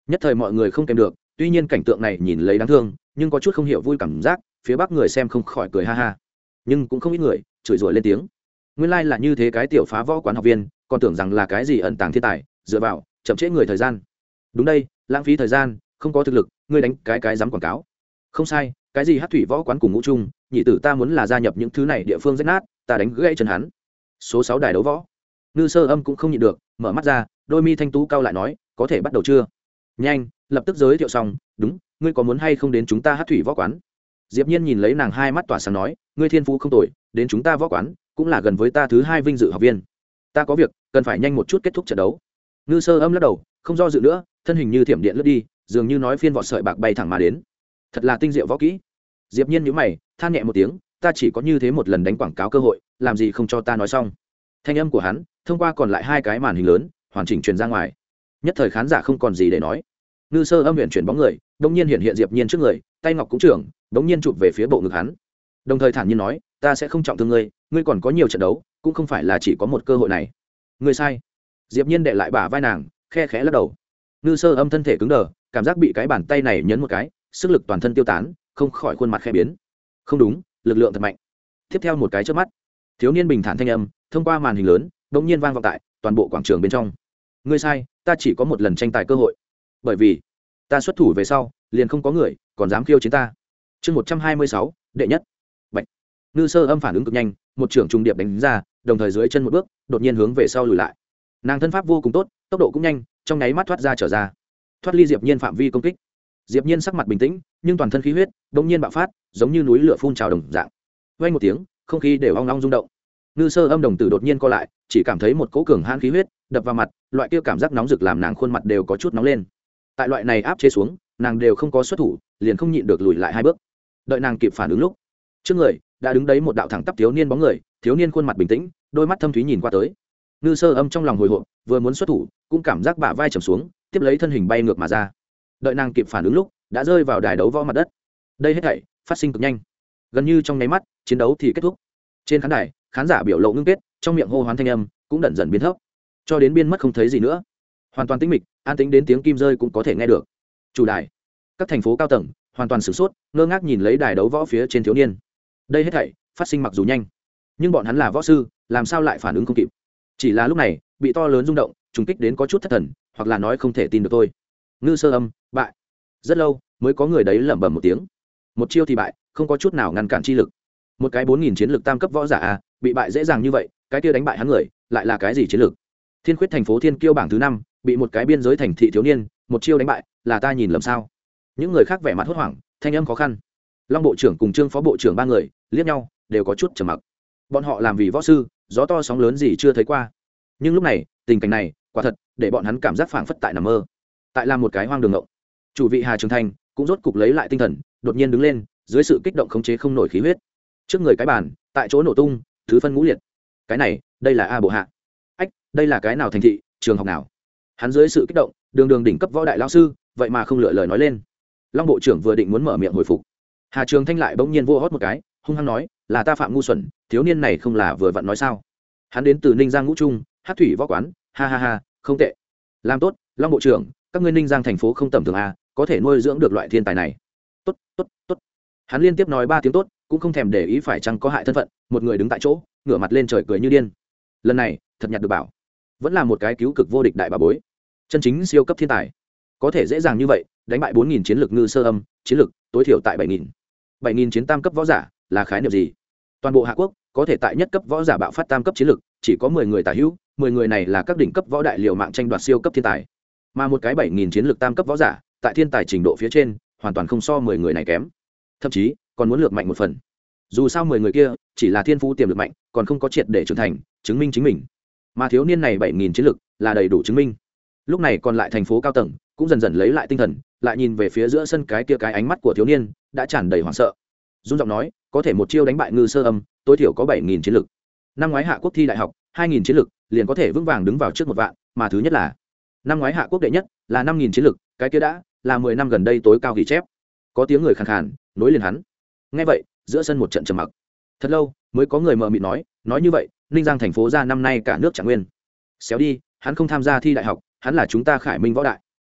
nhất thời mọi người không kèm được, tuy nhiên cảnh tượng này nhìn lấy đáng thương, nhưng có chút không hiểu vui cảm giác, phía bắc người xem không khỏi cười ha ha. Nhưng cũng không ít người chửi rủa lên tiếng nguyên lai、like、là như thế cái tiểu phá võ quán học viên, còn tưởng rằng là cái gì ẩn tàng thiên tài, dựa vào, chậm trễ người thời gian. Đúng đây, lãng phí thời gian, không có thực lực, ngươi đánh cái cái dám quảng cáo. Không sai, cái gì hát thủy võ quán cùng ngũ trung, nhị tử ta muốn là gia nhập những thứ này địa phương rách nát, ta đánh gãy chân hắn. Số sáu đài đấu võ. Ngư sơ âm cũng không nhịn được, mở mắt ra, đôi mi thanh tú cao lại nói, có thể bắt đầu chưa? Nhanh, lập tức giới thiệu xong, đúng, ngươi có muốn hay không đến chúng ta hát thủy võ quán? Diệp nhiên nhìn lấy nàng hai mắt tỏa sáng nói, ngươi thiên phú không tồi, đến chúng ta võ quán cũng là gần với ta thứ hai vinh dự học viên. Ta có việc, cần phải nhanh một chút kết thúc trận đấu. Ngư sơ âm lắc đầu, không do dự nữa, thân hình như thiểm điện lướt đi, dường như nói phiên vọt sợi bạc bay thẳng mà đến. Thật là tinh diệu võ kỹ. Diệp nhiên nhíu mày, than nhẹ một tiếng, ta chỉ có như thế một lần đánh quảng cáo cơ hội, làm gì không cho ta nói xong. Thanh âm của hắn, thông qua còn lại hai cái màn hình lớn, hoàn chỉnh truyền ra ngoài. Nhất thời khán giả không còn gì để nói. Ngư sơ âm huyện chuyển bóng người đông nhiên hiện hiện diệp nhiên trước người, tay ngọc cũng trưởng đống nhiên chụp về phía bộ ngực hắn. Đồng thời thản nhiên nói ta sẽ không trọng thương ngươi ngươi còn có nhiều trận đấu, cũng không phải là chỉ có một cơ hội này. Ngươi sai. Diệp nhiên đệ lại bả vai nàng, khe khẽ lắc đầu. Ngư sơ âm thân thể cứng đờ, cảm giác bị cái bàn tay này nhấn một cái, sức lực toàn thân tiêu tán, không khỏi khuôn mặt khẽ biến. Không đúng, lực lượng thật mạnh. Tiếp theo một cái trước mắt. Thiếu niên bình thản thanh âm, thông qua màn hình lớn đống nhiên vang vọng tại toàn bộ quảng trường bên trong. Ngươi sai, ta chỉ có một lần tranh tài cơ hội. Bởi vì, ta xuất thủ về sau, liền không có người còn dám khiêu chiến ta. Chương một trăm hai mươi sáu, đệ nhất ngư sơ âm phản ứng cực nhanh, một trưởng trùng điệp đánh ra, đồng thời dưới chân một bước, đột nhiên hướng về sau lùi lại. Nàng thân pháp vô cùng tốt, tốc độ cũng nhanh, trong nháy mắt thoát ra trở ra. Thoát ly diệp nhiên phạm vi công kích. Diệp nhiên sắc mặt bình tĩnh, nhưng toàn thân khí huyết đột nhiên bạo phát, giống như núi lửa phun trào đồng dạng. Vang một tiếng, không khí đều ong ong rung động. Ngư sơ âm đồng tử đột nhiên co lại, chỉ cảm thấy một cỗ cường hãn khí huyết, đập vào mặt, loại kia cảm giác nóng rực làm nàng khuôn mặt đều có chút nóng lên. Tại loại này áp chế xuống, nàng đều không có xuất thủ, liền không nhịn được lùi lại hai bước. Đợi nàng kịp phản ứng lúc, trước người đã đứng đấy một đạo thẳng tắp thiếu niên bóng người, thiếu niên khuôn mặt bình tĩnh, đôi mắt thâm thúy nhìn qua tới. Ngư sơ âm trong lòng hồi hộp, vừa muốn xuất thủ, cũng cảm giác bả vai trầm xuống, tiếp lấy thân hình bay ngược mà ra. Đợi nàng kịp phản ứng lúc, đã rơi vào đài đấu võ mặt đất. Đây hết thảy, phát sinh cực nhanh. Gần như trong nháy mắt, chiến đấu thì kết thúc. Trên khán đài, khán giả biểu lộ ngưng kết, trong miệng hô hoán thanh âm cũng đẩn dần biến thấp. Cho đến biên mất không thấy gì nữa. Hoàn toàn tĩnh mịch, an tính đến tiếng kim rơi cũng có thể nghe được. Chủ đài, các thành phố cao tầng, hoàn toàn sửng sốt, ngơ ngác nhìn lấy đài đấu võ phía trên thiếu niên đây hết thảy, phát sinh mặc dù nhanh, nhưng bọn hắn là võ sư, làm sao lại phản ứng không kịp? Chỉ là lúc này, bị to lớn rung động, trùng kích đến có chút thất thần, hoặc là nói không thể tin được tôi ngư sơ âm, bại. Rất lâu, mới có người đấy lẩm bẩm một tiếng. Một chiêu thì bại, không có chút nào ngăn cản chi lực. Một cái bốn nghìn chiến lược tam cấp võ giả à bị bại dễ dàng như vậy, cái kia đánh bại hắn người, lại là cái gì chiến lược thiên khuyết thành phố thiên kiêu bảng thứ năm, bị một cái biên giới thành thị thiếu niên, một chiêu đánh bại, là ta nhìn lầm sao? Những người khác vẻ mặt hốt hoảng, thanh âm khó khăn. Long bộ trưởng cùng trương phó bộ trưởng ba người liếc nhau, đều có chút trầm mặc. Bọn họ làm vì võ sư, gió to sóng lớn gì chưa thấy qua. Nhưng lúc này, tình cảnh này, quả thật, để bọn hắn cảm giác phảng phất tại nằm mơ. Tại làm một cái hoang đường ngộng. Chủ vị hà trường thanh cũng rốt cục lấy lại tinh thần, đột nhiên đứng lên, dưới sự kích động khống chế không nổi khí huyết. Trước người cái bàn, tại chỗ nổ tung, thứ phân ngũ liệt. Cái này, đây là a bộ hạ. Ách, đây là cái nào thành thị, trường học nào? Hắn dưới sự kích động, đường đường đỉnh cấp võ đại lao sư, vậy mà không lựa lời nói lên. Long bộ trưởng vừa định muốn mở miệng hồi phục. Hà trường thanh lại bỗng nhiên vô hót một cái hung hăng nói, là ta phạm ngu xuẩn, thiếu niên này không là vừa vặn nói sao? Hắn đến từ ninh giang ngũ trung, hát thủy võ quán, ha ha ha, không tệ. Làm tốt, long bộ trưởng, các ngươi ninh giang thành phố không tầm thường a có thể nuôi dưỡng được loại thiên tài này. Tốt tốt tốt. Hắn liên tiếp nói ba tiếng tốt, cũng không thèm để ý phải chăng có hại thân phận, một người đứng tại chỗ, ngửa mặt lên trời cười như điên. Lần này, thật nhặt được bảo. Vẫn là một cái cứu cực vô địch đại bà bối. Chân chính siêu cấp thiên tài. Có thể dễ dàng như vậy, đánh bại bốn nghìn chiến lược ngư sơ âm, chiến lược tối thiểu tại bảy nghìn. Bảy nghìn chiến tam cấp võ giả là khái niệm gì? Toàn bộ hạ quốc có thể tại nhất cấp võ giả bạo phát tam cấp chiến lược chỉ có mười người tả hữu, mười người này là các đỉnh cấp võ đại liệu mạng tranh đoạt siêu cấp thiên tài. Mà một cái bảy nghìn chiến lược tam cấp võ giả, tại thiên tài trình độ phía trên, hoàn toàn không so mười người này kém. Thậm chí, còn muốn lược mạnh một phần. Dù sao mười người kia chỉ là thiên phú tiềm lực mạnh, còn không có triệt để trưởng thành, chứng minh chính mình. Mà thiếu niên này bảy nghìn chiến lược là đầy đủ chứng minh. Lúc này còn lại thành phố cao tầng cũng dần dần lấy lại tinh thần, lại nhìn về phía giữa sân cái kia cái ánh mắt của thiếu niên, đã tràn đầy hoảng sợ dung giọng nói có thể một chiêu đánh bại ngư sơ âm tối thiểu có bảy nghìn chiến lực. năm ngoái hạ quốc thi đại học hai nghìn chiến lực, liền có thể vững vàng đứng vào trước một vạn mà thứ nhất là năm ngoái hạ quốc đệ nhất là năm nghìn chiến lực, cái kia đã là mười năm gần đây tối cao ghi chép. Có tiếng người khàn khàn nối liền hắn. Ngay vậy giữa sân một trận trầm mặc. Thật lâu mới có người mờ mịt nói nói như vậy ninh giang thành phố ra năm nay cả nước trạng nguyên. Xéo đi hắn không tham gia thi đại học hắn là chúng ta khải minh võ đại.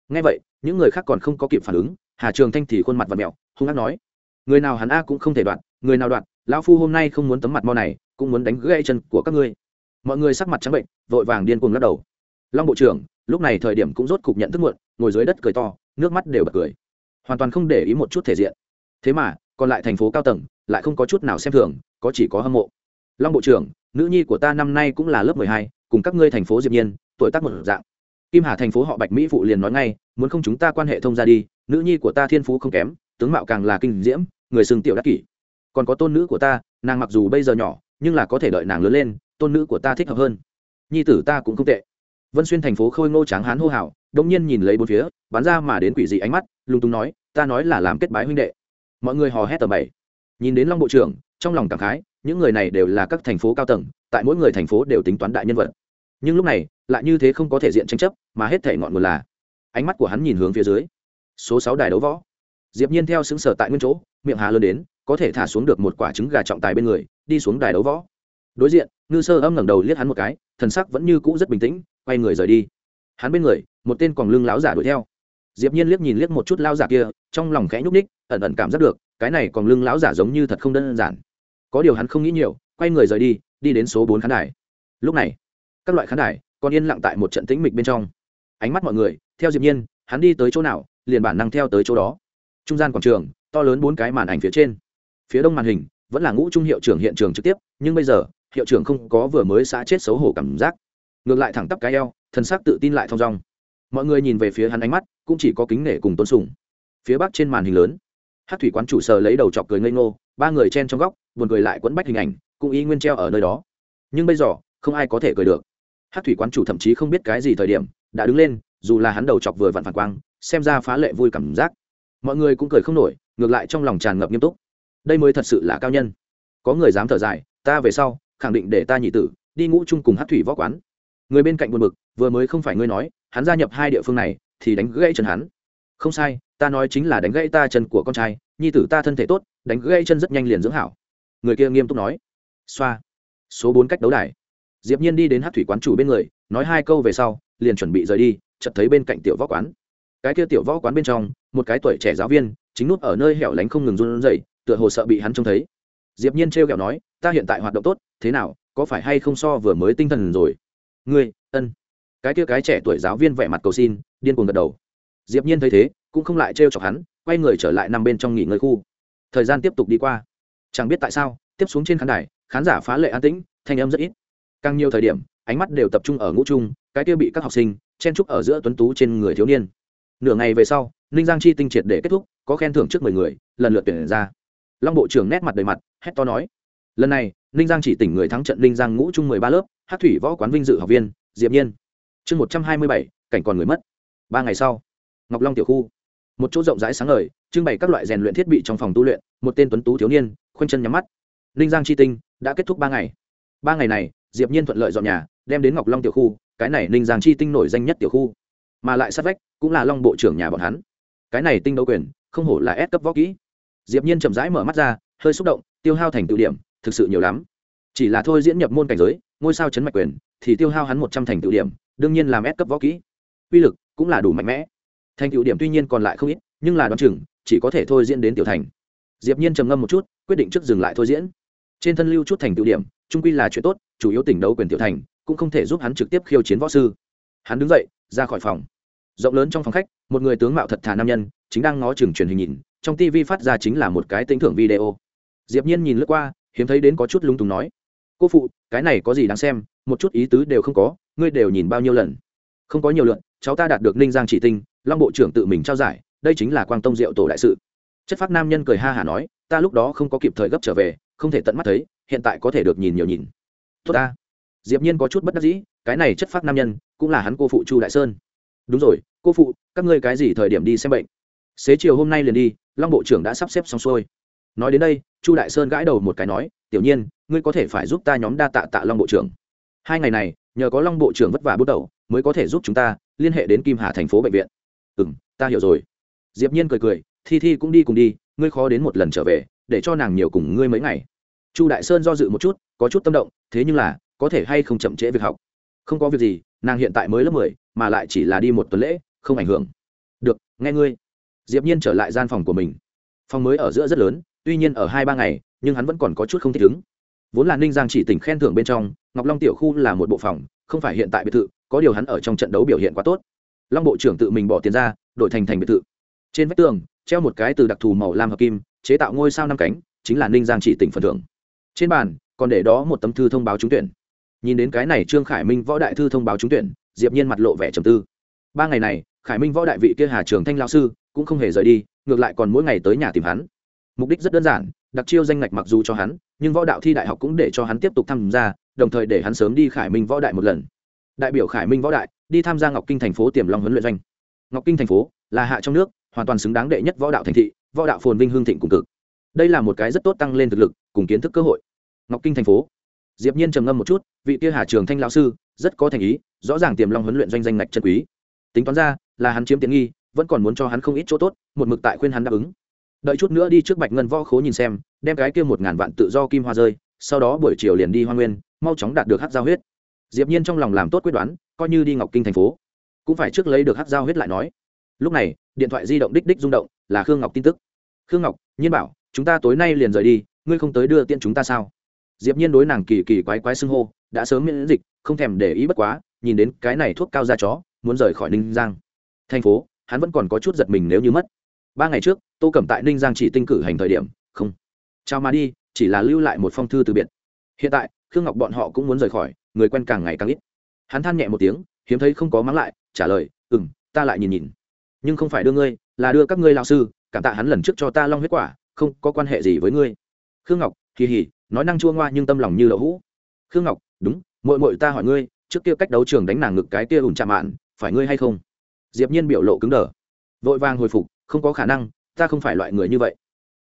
Ngay vậy những người khác còn không có kịp phản ứng hà trường thanh thì khuôn mặt và mẹo hung hát nói người nào hắn a cũng không thể đoạn người nào đoạn lão phu hôm nay không muốn tấm mặt mo này, cũng muốn đánh gãy chân của các ngươi. Mọi người sắc mặt trắng bệnh, vội vàng điên cuồng lắc đầu. Long bộ trưởng, lúc này thời điểm cũng rốt cục nhận thức muộn, ngồi dưới đất cười to, nước mắt đều bật cười. Hoàn toàn không để ý một chút thể diện. Thế mà, còn lại thành phố cao tầng, lại không có chút nào xem thường, có chỉ có hâm mộ. Long bộ trưởng, nữ nhi của ta năm nay cũng là lớp mười hai, cùng các ngươi thành phố diệp nhiên, tuổi tác một dạng. Kim hà thành phố họ bạch mỹ phụ liền nói ngay, muốn không chúng ta quan hệ thông ra đi, nữ nhi của ta thiên phú không kém, tướng mạo càng là kinh diễm người xưng tiểu đắc kỷ. Còn có tôn nữ của ta, nàng mặc dù bây giờ nhỏ, nhưng là có thể đợi nàng lớn lên, tôn nữ của ta thích hợp hơn. Nhi tử ta cũng không tệ. Vân xuyên thành phố khôi ngô tráng hán hô hào đông nhiên nhìn lấy bốn phía, bắn ra mà đến quỷ dị ánh mắt lung tung nói, ta nói là làm kết bái huynh đệ. Mọi người hò hét tầm bảy nhìn đến long bộ trưởng, trong lòng cảm khái, những người này đều là các thành phố cao tầng, tại mỗi người thành phố đều tính toán đại nhân vật. Nhưng lúc này, lại như thế không có thể diện tranh chấp, mà hết thể ngọn nguồn là, ánh mắt của hắn nhìn hướng phía dưới. Số sáu đài đấu võ. Diệp nhiên theo xứng sở tại nguyên chỗ miệng hà lớn đến, có thể thả xuống được một quả trứng gà trọng tài bên người, đi xuống đài đấu võ. Đối diện, ngư sơ âm ngẩng đầu liếc hắn một cái, thần sắc vẫn như cũ rất bình tĩnh, quay người rời đi. Hắn bên người, một tên còn lưng láo giả đuổi theo. Diệp nhiên liếc nhìn liếc một chút lao giả kia, trong lòng khẽ nhúc ních ẩn ẩn cảm giác được, cái này còn lưng láo giả giống như thật không đơn giản. Có điều hắn không nghĩ nhiều, quay người rời đi đi đến số bốn khán đài. Lúc này, các loại khán đài còn yên lặng tại một trận tĩnh mịch bên trong. Ánh mắt mọi người, theo diệp nhiên, hắn đi tới chỗ nào, liền bản năng theo tới chỗ đó. Trung gian quảng trường to lớn bốn cái màn ảnh phía trên. Phía đông màn hình vẫn là ngũ trung hiệu trưởng hiện trường trực tiếp, nhưng bây giờ, hiệu trưởng không có vừa mới xã chết xấu hổ cảm giác. Ngược lại thẳng tắp cái eo thân xác tự tin lại thong dong. Mọi người nhìn về phía hắn ánh mắt, cũng chỉ có kính nể cùng tôn sùng. Phía bắc trên màn hình lớn hát thủy quán chủ sờ lấy đầu chọc cười ngây ngô, ba người chen trong góc, buồn cười lại quẫn bách hình ảnh, cũng y nguyên treo ở nơi đó. Nhưng bây giờ, không ai có thể cười được. Hát thủy quán chủ thậm chí không biết cái gì thời điểm, đã đứng lên, dù là hắn đầu chọc vừa vặn phản quang, xem ra phá lệ vui cảm giác. Mọi người cũng cười không nổi ngược lại trong lòng tràn ngập nghiêm túc. Đây mới thật sự là cao nhân. Có người dám thở dài, ta về sau, khẳng định để ta nhị tử, đi ngũ chung cùng hát thủy võ quán. Người bên cạnh buồn bực, vừa mới không phải ngươi nói, hắn gia nhập hai địa phương này, thì đánh gãy chân hắn. Không sai, ta nói chính là đánh gãy ta chân của con trai, nhi tử ta thân thể tốt, đánh gãy chân rất nhanh liền dưỡng hảo. Người kia nghiêm túc nói. Xoa. Số bốn cách đấu đài. Diệp nhiên đi đến hát thủy quán chủ bên người, nói hai câu về sau, liền chuẩn bị rời đi, chợt thấy bên cạnh tiểu võ quán. Cái kia tiểu võ quán bên trong, một cái tuổi trẻ giáo viên chính nút ở nơi hẻo lánh không ngừng run rẩy, tựa hồ sợ bị hắn trông thấy. Diệp nhiên treo kẹo nói, ta hiện tại hoạt động tốt, thế nào, có phải hay không so vừa mới tinh thần rồi? Ngươi, ân. Cái kia cái trẻ tuổi giáo viên vẻ mặt cầu xin, điên cuồng gật đầu. Diệp nhiên thấy thế, cũng không lại treo chọc hắn, quay người trở lại nằm bên trong nghỉ ngơi khu. Thời gian tiếp tục đi qua. Chẳng biết tại sao, tiếp xuống trên khán đài, khán giả phá lệ an tĩnh, thanh âm rất ít. Càng nhiều thời điểm, ánh mắt đều tập trung ở ngũ trung, cái kia bị các học sinh chen trúc ở giữa tuấn tú trên người thiếu niên nửa ngày về sau, ninh giang chi tinh triệt để kết thúc, có khen thưởng trước mười người, lần lượt tuyển ra. Long bộ trưởng nét mặt đầy mặt, hét to nói, lần này, ninh giang chỉ tỉnh người thắng trận ninh giang ngũ trung mười ba lớp hát thủy võ quán vinh dự học viên, diệp nhiên. Chương một trăm hai mươi bảy, cảnh còn người mất. Ba ngày sau, ngọc long tiểu khu. Một chỗ rộng rãi sáng ngời, trưng bày các loại rèn luyện thiết bị trong phòng tu luyện, một tên tuấn tú thiếu niên, khoanh chân nhắm mắt. Ninh giang chi tinh đã kết thúc ba ngày. Ba ngày này, diệp nhiên thuận lợi dọn nhà, đem đến ngọc long tiểu khu, cái này ninh giang chi tinh nổi danh nhất tiểu khu. Mà lại sát vách cũng là long bộ trưởng nhà bọn hắn. Cái này tinh đấu quyền, không hổ là ép cấp võ kỹ. Diệp nhiên chậm rãi mở mắt ra, hơi xúc động, tiêu hao thành tự điểm, thực sự nhiều lắm. Chỉ là thôi diễn nhập môn cảnh giới, ngôi sao chấn mạch quyền, thì tiêu hao hắn một trăm thành tự điểm, đương nhiên làm ép cấp võ kỹ. Uy lực cũng là đủ mạnh mẽ. Thành tựu điểm tuy nhiên còn lại không ít, nhưng là đoán chừng, chỉ có thể thôi diễn đến tiểu thành. Diệp nhiên trầm ngâm một chút, quyết định trước dừng lại thôi diễn. Trên thân lưu chút thành tựu điểm, trung quy là chuyện tốt, chủ yếu tỉnh đấu quyền tiểu thành, cũng không thể giúp hắn trực tiếp khiêu chiến võ sư. Hắn đứng dậy, ra khỏi phòng rộng lớn trong phòng khách, một người tướng mạo thật thà nam nhân, chính đang ngó chừng truyền hình nhìn, trong tv phát ra chính là một cái tính thưởng video. Diệp nhiên nhìn lướt qua, hiếm thấy đến có chút lung túng nói, cô phụ, cái này có gì đáng xem, một chút ý tứ đều không có, ngươi đều nhìn bao nhiêu lần? Không có nhiều lượn, cháu ta đạt được ninh giang chỉ tinh, long bộ trưởng tự mình trao giải, đây chính là quang tông diệu tổ đại sự. Chất Phát nam nhân cười ha hả nói, ta lúc đó không có kịp thời gấp trở về, không thể tận mắt thấy, hiện tại có thể được nhìn nhiều nhìn. Tốt ta. Diệp nhiên có chút bất đắc dĩ, cái này chất Phát nam nhân, cũng là hắn cô phụ chu đại sơn đúng rồi, cô phụ, các ngươi cái gì thời điểm đi xem bệnh? Xế chiều hôm nay liền đi, long bộ trưởng đã sắp xếp xong xuôi. Nói đến đây, chu đại sơn gãi đầu một cái nói, tiểu nhiên, ngươi có thể phải giúp ta nhóm đa tạ tạ long bộ trưởng. Hai ngày này, nhờ có long bộ trưởng vất vả bước đầu, mới có thể giúp chúng ta liên hệ đến kim hà thành phố bệnh viện. Ừ m ta hiểu rồi. Diệp nhiên cười cười, thi thi cũng đi cùng đi, ngươi khó đến một lần trở về, để cho nàng nhiều cùng ngươi mấy ngày. Chu đại sơn do dự một chút, có chút tâm động, thế nhưng là, có thể hay không chậm trễ việc học? Không có việc gì nàng hiện tại mới lớp mười, mà lại chỉ là đi một tuần lễ, không ảnh hưởng. Được, nghe ngươi. Diệp nhiên trở lại gian phòng của mình. Phòng mới ở giữa rất lớn, tuy nhiên ở hai ba ngày, nhưng hắn vẫn còn có chút không thích ứng. Vốn là ninh giang chỉ tỉnh khen thưởng bên trong, ngọc long tiểu khu là một bộ phòng, không phải hiện tại biệt thự, có điều hắn ở trong trận đấu biểu hiện quá tốt. Long bộ trưởng tự mình bỏ tiền ra, đổi thành thành biệt thự. Trên vách tường, treo một cái từ đặc thù màu lam hợp kim, chế tạo ngôi sao năm cánh, chính là ninh giang chỉ tỉnh phần thưởng. Trên bàn, còn để đó một tấm thư thông báo trúng tuyển nhìn đến cái này trương khải minh võ đại thư thông báo trúng tuyển, diệp nhiên mặt lộ vẻ trầm tư. Ba ngày này, khải minh võ đại vị kia hà trường thanh lão sư cũng không hề rời đi, ngược lại còn mỗi ngày tới nhà tìm hắn. Mục đích rất đơn giản, đặc chiêu danh ngạch mặc dù cho hắn, nhưng võ đạo thi đại học cũng để cho hắn tiếp tục tham gia, đồng thời để hắn sớm đi khải minh võ đại một lần. Đại biểu khải minh võ đại, đi tham gia ngọc kinh thành phố tiềm long huấn luyện doanh. Ngọc kinh thành phố là hạ trong nước, hoàn toàn xứng đáng đệ nhất võ đạo thành thị, võ đạo phồn vinh hương thịnh cùng cực. Đây là một cái rất tốt tăng lên thực lực, cùng kiến thức cơ hội. Ngọc kinh thành phố diệp nhiên trầm ngâm một chút, vị kia hà trường thanh lão sư, rất có thành ý, rõ ràng tiềm long huấn luyện doanh danh ngạch chân quý. Tính toán ra, là hắn chiếm tiện nghi, vẫn còn muốn cho hắn không ít chỗ tốt, một mực tại khuyên hắn đáp ứng. Đợi chút nữa đi trước bạch ngân võ khố nhìn xem, đem cái kia một ngàn vạn tự do kim hoa rơi, sau đó buổi chiều liền đi hoa nguyên, mau chóng đạt được hát giao huyết. Diệp nhiên trong lòng làm tốt quyết đoán, coi như đi ngọc kinh thành phố, cũng phải trước lấy được hát giao huyết lại nói. Lúc này, điện thoại di động đích đích rung động, là khương ngọc tin tức. Khương ngọc, nhiên bảo, chúng ta tối nay liền rời đi, ngươi không tới đưa tiện chúng ta sao? Diệp nhiên đối nàng kỳ kỳ quái quái xưng hô, đã sớm miễn dịch, không thèm để ý bất quá, nhìn đến cái này thuốc cao da chó, muốn rời khỏi ninh giang. Thành phố, hắn vẫn còn có chút giật mình nếu như mất. Ba ngày trước, tô cẩm tại ninh giang chỉ tinh cử hành thời điểm, không. Chào mà đi, chỉ là lưu lại một phong thư từ biệt. Hiện tại, khương ngọc bọn họ cũng muốn rời khỏi, người quen càng ngày càng ít. Hắn than nhẹ một tiếng, hiếm thấy không có mắng lại, trả lời ừ m ta lại nhìn nhìn. Nhưng không phải đưa ngươi, là đưa các ngươi lao sư, cảm tạ hắn lần trước cho ta long huyết quả, không có quan hệ gì với ngươi. Khương ngọc kỳ hỉ nói năng chua ngoa nhưng tâm lòng như đậu hũ. Khương ngọc, đúng mội mội ta hỏi ngươi, trước kia cách đấu trường đánh nàng ngực cái kia ủn chạm mạn, phải ngươi hay không? Diệp nhiên biểu lộ cứng đờ. Vội vàng hồi phục, không có khả năng, ta không phải loại người như vậy.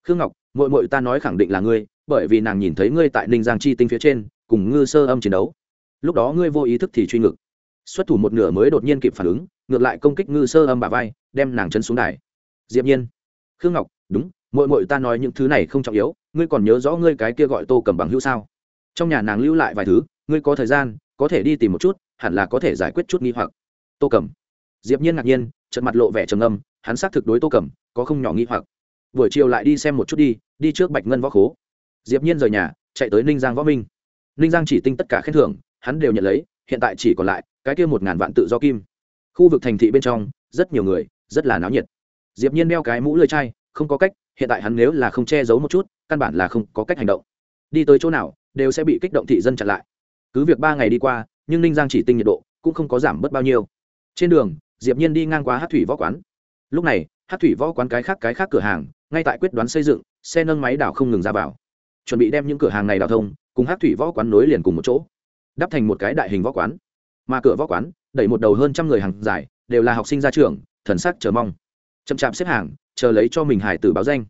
Khương ngọc mội mội ta nói khẳng định là ngươi, bởi vì nàng nhìn thấy ngươi tại ninh giang chi tinh phía trên, cùng ngư sơ âm chiến đấu. Lúc đó ngươi vô ý thức thì truy ngực xuất thủ một nửa mới đột nhiên kịp phản ứng, ngược lại công kích ngư sơ âm bà vai, đem nàng chân xuống đài. Diệp nhiên, khương ngọc, đúng mội mội ta nói những thứ này không trọng yếu, ngươi còn nhớ rõ ngươi cái kia gọi tô cầm bằng hữu sao? Trong nhà nàng lưu lại vài thứ, ngươi có thời gian, có thể đi tìm một chút, hẳn là có thể giải quyết chút nghi hoặc. Tô cầm diệp nhiên ngạc nhiên trận mặt lộ vẻ trầm ngâm, hắn xác thực đối tô cầm có không nhỏ nghi hoặc. Buổi chiều lại đi xem một chút đi đi trước bạch ngân võ khố. Diệp nhiên rời nhà, chạy tới ninh giang võ minh. Ninh giang chỉ tinh tất cả khen thưởng, hắn đều nhận lấy, hiện tại chỉ còn lại cái kia một ngàn vạn tự do kim. Khu vực thành thị bên trong, rất nhiều người, rất là náo nhiệt. Diệp nhiên đeo cái mũ lưỡi chai, không có cách hiện tại hắn nếu là không che giấu một chút, căn bản là không có cách hành động. Đi tới chỗ nào, đều sẽ bị kích động thị dân chặn lại. Cứ việc ba ngày đi qua, nhưng ninh giang chỉ tinh nhiệt độ, cũng không có giảm bớt bao nhiêu. Trên đường, diệp nhiên đi ngang qua hát thủy võ quán. Lúc này hát thủy võ quán cái khác cái khác cửa hàng, ngay tại quyết đoán xây dựng, xe nâng máy đảo không ngừng ra vào. Chuẩn bị đem những cửa hàng này đào thông, cùng hát thủy võ quán nối liền cùng một chỗ. Đắp thành một cái đại hình võ quán. Mà cửa võ quán, đẩy một đầu hơn trăm người hàng dài, đều là học sinh ra trường, thần sắc chờ mong. Chậm chạp xếp hàng chờ lấy cho mình hải tử báo danh.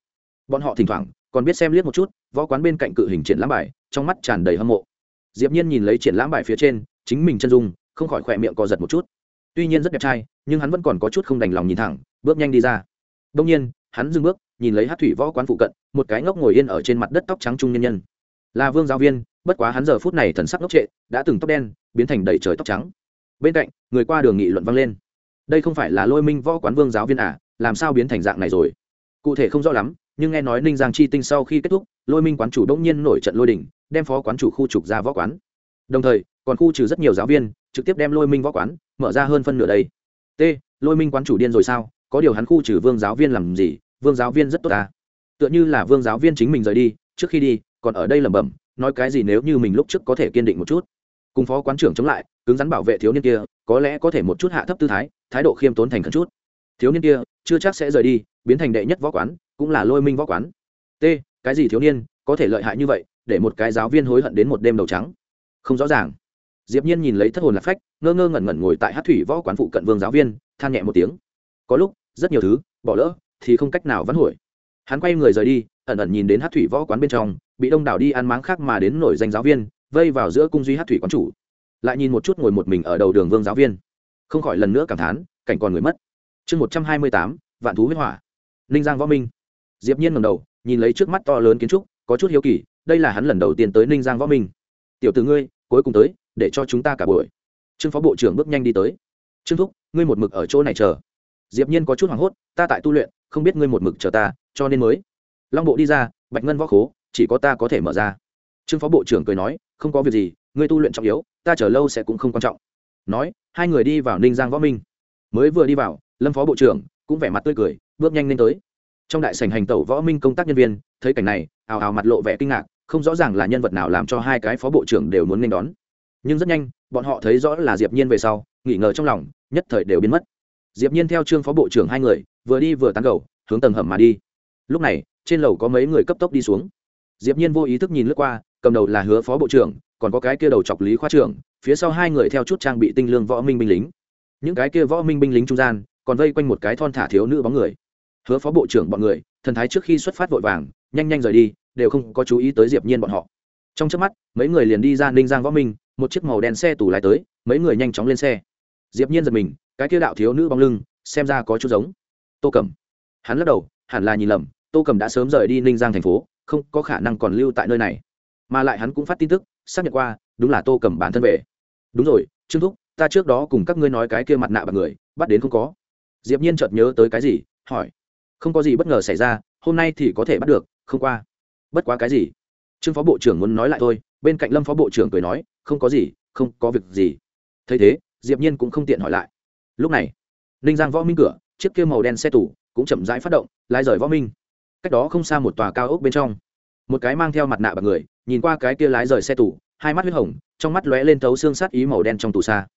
Bọn họ thỉnh thoảng còn biết xem liếc một chút, võ quán bên cạnh cự hình triển lãm bài, trong mắt tràn đầy hâm mộ. Diệp nhiên nhìn lấy triển lãm bài phía trên, chính mình chân dung, không khỏi khỏe miệng co giật một chút. Tuy nhiên rất đẹp trai, nhưng hắn vẫn còn có chút không đành lòng nhìn thẳng, bước nhanh đi ra. Đông nhiên, hắn dừng bước, nhìn lấy hát thủy võ quán phụ cận, một cái ngốc ngồi yên ở trên mặt đất tóc trắng trung nhân nhân. Là vương giáo viên, bất quá hắn giờ phút này thần sắc ngốc trệ, đã từng tóc đen, biến thành đầy trời tóc trắng. Bên cạnh, người qua đường nghị luận vang lên. Đây không phải là lôi minh võ quán vương giáo viên à làm sao biến thành dạng này rồi? Cụ thể không rõ lắm, nhưng nghe nói ninh giang chi tinh sau khi kết thúc, lôi minh quán chủ đông nhiên nổi trận lôi đình, đem phó quán chủ khu trục ra võ quán. Đồng thời, còn khu trừ rất nhiều giáo viên, trực tiếp đem lôi minh võ quán mở ra hơn phân nửa đây. T, lôi minh quán chủ điên rồi sao? Có điều hắn khu trừ vương giáo viên làm gì? Vương giáo viên rất tốt ta tựa như là vương giáo viên chính mình rời đi, trước khi đi, còn ở đây lẩm bẩm, nói cái gì nếu như mình lúc trước có thể kiên định một chút? Cùng phó quán trưởng chống lại, cứng rắn bảo vệ thiếu niên kia, có lẽ có thể một chút hạ thấp tư thái thái độ khiêm tốn thành khẩn chút. Thiếu niên kia chưa chắc sẽ rời đi, biến thành đệ nhất võ quán, cũng là lôi minh võ quán. T, cái gì thiếu niên, có thể lợi hại như vậy, để một cái giáo viên hối hận đến một đêm đầu trắng. Không rõ ràng. Diệp nhiên nhìn lấy thất hồn lạc phách, ngơ ngơ ngẩn ngẩn ngồi tại hát thủy võ quán phụ cận vương giáo viên, than nhẹ một tiếng. Có lúc, rất nhiều thứ, bỏ lỡ, thì không cách nào vãn hồi. Hắn quay người rời đi, ẩn ẩn nhìn đến hát thủy võ quán bên trong, bị đông đảo đi ăn máng khác mà đến nổi danh giáo viên, vây vào giữa cung duy hát thủy quán chủ. Lại nhìn một chút ngồi một mình ở đầu đường vương giáo viên. Không khỏi lần nữa cảm thán, cảnh còn người mất chương một trăm hai mươi tám, vạn thú huyết hỏa. Ninh giang võ minh. Diệp nhiên ngầm đầu, nhìn lấy trước mắt to lớn kiến trúc, có chút hiếu kỳ, đây là hắn lần đầu tiên tới ninh giang võ minh. Tiểu tử ngươi, cuối cùng tới, để cho chúng ta cả buổi. Trương phó bộ trưởng bước nhanh đi tới. Trương thúc, ngươi một mực ở chỗ này chờ. Diệp nhiên có chút hoảng hốt, ta tại tu luyện, không biết ngươi một mực chờ ta, cho nên mới. Long bộ đi ra, bạch ngân võ khố, chỉ có ta có thể mở ra. Trương phó bộ trưởng cười nói, không có việc gì, ngươi tu luyện trọng yếu, ta chờ lâu sẽ cũng không quan trọng. Nói, hai người đi vào ninh giang võ minh. Mới vừa đi vào lâm phó bộ trưởng cũng vẻ mặt tươi cười, bước nhanh lên tới. Trong đại sảnh hành tẩu võ minh công tác nhân viên, thấy cảnh này, ào ào mặt lộ vẻ kinh ngạc, không rõ ràng là nhân vật nào làm cho hai cái phó bộ trưởng đều muốn nên đón. Nhưng rất nhanh, bọn họ thấy rõ là diệp nhiên về sau, nghỉ ngờ trong lòng, nhất thời đều biến mất. Diệp nhiên theo trương phó bộ trưởng hai người, vừa đi vừa tán gẫu, hướng tầng hầm mà đi. Lúc này, trên lầu có mấy người cấp tốc đi xuống. Diệp nhiên vô ý thức nhìn lướt qua, cầm đầu là hứa phó bộ trưởng, còn có cái kia đầu chọc lý khoa trưởng, phía sau hai người theo chút trang bị tinh lương võ minh binh lính. Những cái kia võ minh binh lính trung gian còn vây quanh một cái thon thả thiếu nữ bóng người. Hứa phó bộ trưởng bọn người, thần thái trước khi xuất phát vội vàng, nhanh nhanh rời đi, đều không có chú ý tới diệp nhiên bọn họ. Trong chớp mắt, mấy người liền đi ra ninh giang võ minh, một chiếc màu đen xe tù lái tới, mấy người nhanh chóng lên xe. Diệp nhiên giật mình, cái kia đạo thiếu nữ bóng lưng, xem ra có chút giống. Tô cẩm. Hắn lắc đầu, hẳn là nhìn lầm, tô cẩm đã sớm rời đi ninh giang thành phố, không có khả năng còn lưu tại nơi này. Mà lại hắn cũng phát tin tức, xác nhận qua, đúng là tô cẩm bản thân về. Đúng rồi, trương thúc, ta trước đó cùng các ngươi nói cái kia mặt nạ bằng người, bắt đến không có diệp nhiên chợt nhớ tới cái gì, hỏi. Không có gì bất ngờ xảy ra, hôm nay thì có thể bắt được, không qua. Bất quá cái gì? Trương phó bộ trưởng muốn nói lại thôi, bên cạnh lâm phó bộ trưởng cười nói, không có gì, không có việc gì. Thấy thế, diệp nhiên cũng không tiện hỏi lại. Lúc này, ninh giang võ minh cửa, chiếc kia màu đen xe tủ cũng chậm rãi phát động, lái rời võ minh. Cách đó không xa một tòa cao ốc bên trong. Một cái mang theo mặt nạ bằng người, nhìn qua cái kia lái rời xe tủ hai mắt huyết hồng, trong mắt lóe lên thấu xương sát ý màu đen trong tủ xa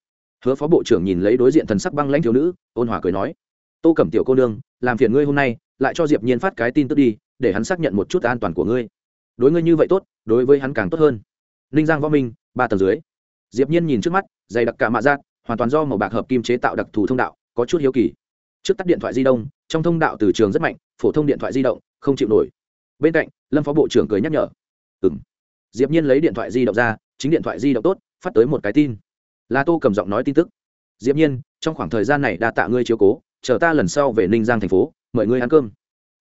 hứa phó bộ trưởng nhìn lấy đối diện thần sắc băng lãnh thiếu nữ, ôn hòa cười nói, tô cẩm tiểu cô nương, làm phiền ngươi hôm nay, lại cho diệp nhiên phát cái tin tức đi, để hắn xác nhận một chút an toàn của ngươi. Đối ngươi như vậy tốt, đối với hắn càng tốt hơn. Ninh giang võ minh, ba tầng dưới. Diệp nhiên nhìn trước mắt, dày đặc cả mạ giác, hoàn toàn do màu bạc hợp kim chế tạo đặc thù thông đạo, có chút hiếu kỳ. Trước tắt điện thoại di động, trong thông đạo từ trường rất mạnh, phổ thông điện thoại di động, không chịu nổi. Bên cạnh, lâm phó bộ trưởng cười nhắc nhở. Ừm. Diệp nhiên lấy điện thoại di động ra, chính điện thoại di động tốt, phát tới một cái tin là tô cầm giọng nói tin tức. Diệp nhiên, trong khoảng thời gian này đa tạ ngươi chiếu cố, chờ ta lần sau về ninh giang thành phố, mời ngươi ăn cơm.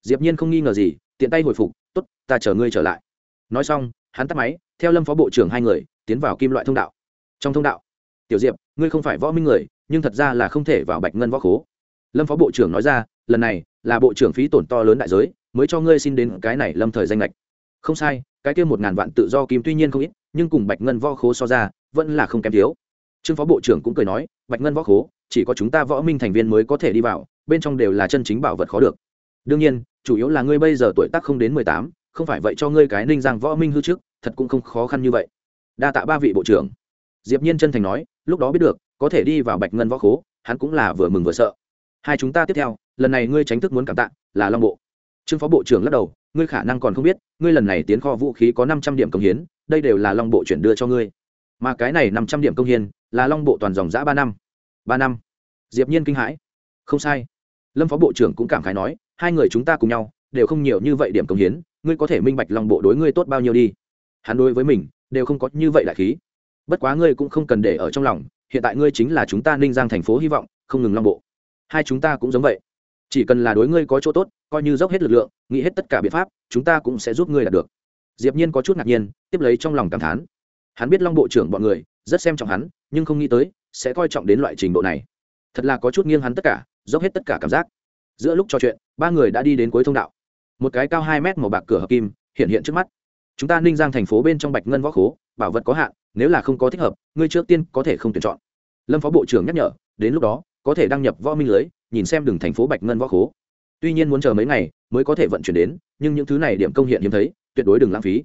Diệp nhiên không nghi ngờ gì, tiện tay hồi phục, tốt, ta chờ ngươi trở lại. Nói xong, hắn tắt máy, theo lâm phó bộ trưởng hai người, tiến vào kim loại thông đạo. Trong thông đạo, tiểu diệp, ngươi không phải võ minh người, nhưng thật ra là không thể vào bạch ngân võ khố. Lâm phó bộ trưởng nói ra, lần này là bộ trưởng phí tổn to lớn đại giới, mới cho ngươi xin đến cái này lâm thời danh lệch không sai, cái kia một ngàn vạn tự do kim tuy nhiên không ít, nhưng cùng bạch ngân võ khố so ra, vẫn là không kém thiếu trương phó bộ trưởng cũng cười nói, bạch ngân võ khố, chỉ có chúng ta võ minh thành viên mới có thể đi vào, bên trong đều là chân chính bảo vật khó được. Đương nhiên, chủ yếu là ngươi bây giờ tuổi tác không đến mười tám, không phải vậy cho ngươi cái ninh giang võ minh hư trước, thật cũng không khó khăn như vậy. Đa tạ ba vị bộ trưởng. Diệp nhiên chân thành nói, lúc đó biết được, có thể đi vào bạch ngân võ khố, hắn cũng là vừa mừng vừa sợ. Hai chúng ta tiếp theo, lần này ngươi tránh thức muốn cảm tạ, là long bộ. Trương phó bộ trưởng lắc đầu, ngươi khả năng còn không biết, ngươi lần này tiến kho vũ khí có năm trăm điểm công hiến, đây đều là long bộ chuyển đưa cho ngươi mà cái này năm trăm điểm công hiến là long bộ toàn dòng giã ba năm. Ba năm. Diệp nhiên kinh hãi. Không sai. Lâm phó bộ trưởng cũng cảm khái nói, hai người chúng ta cùng nhau, đều không nhiều như vậy điểm công hiến, ngươi có thể minh bạch long bộ đối ngươi tốt bao nhiêu đi. Hắn đối với mình, đều không có như vậy đại khí. Bất quá ngươi cũng không cần để ở trong lòng, hiện tại ngươi chính là chúng ta ninh giang thành phố hy vọng, không ngừng long bộ. Hai chúng ta cũng giống vậy. Chỉ cần là đối ngươi có chỗ tốt, coi như dốc hết lực lượng, nghĩ hết tất cả biện pháp, chúng ta cũng sẽ giúp ngươi đạt được. Diệp nhiên có chút ngạc nhiên, tiếp lấy trong lòng cảm thán hắn biết long bộ trưởng bọn người, rất xem trọng hắn, nhưng không nghĩ tới, sẽ coi trọng đến loại trình độ này. Thật là có chút nghiêng hắn tất cả, dốc hết tất cả cảm giác. Giữa lúc trò chuyện, ba người đã đi đến cuối thông đạo. Một cái cao hai mét màu bạc cửa hợp kim, hiện hiện trước mắt. Chúng ta ninh giang thành phố bên trong bạch ngân võ khố, bảo vật có hạn, nếu là không có thích hợp, ngươi trước tiên có thể không tuyển chọn. Lâm phó bộ trưởng nhắc nhở, đến lúc đó, có thể đăng nhập võ minh lưới, nhìn xem đường thành phố bạch ngân võ khố. Tuy nhiên muốn chờ mấy ngày, mới có thể vận chuyển đến, nhưng những thứ này điểm công hiện hiếm thấy, tuyệt đối đừng lãng phí.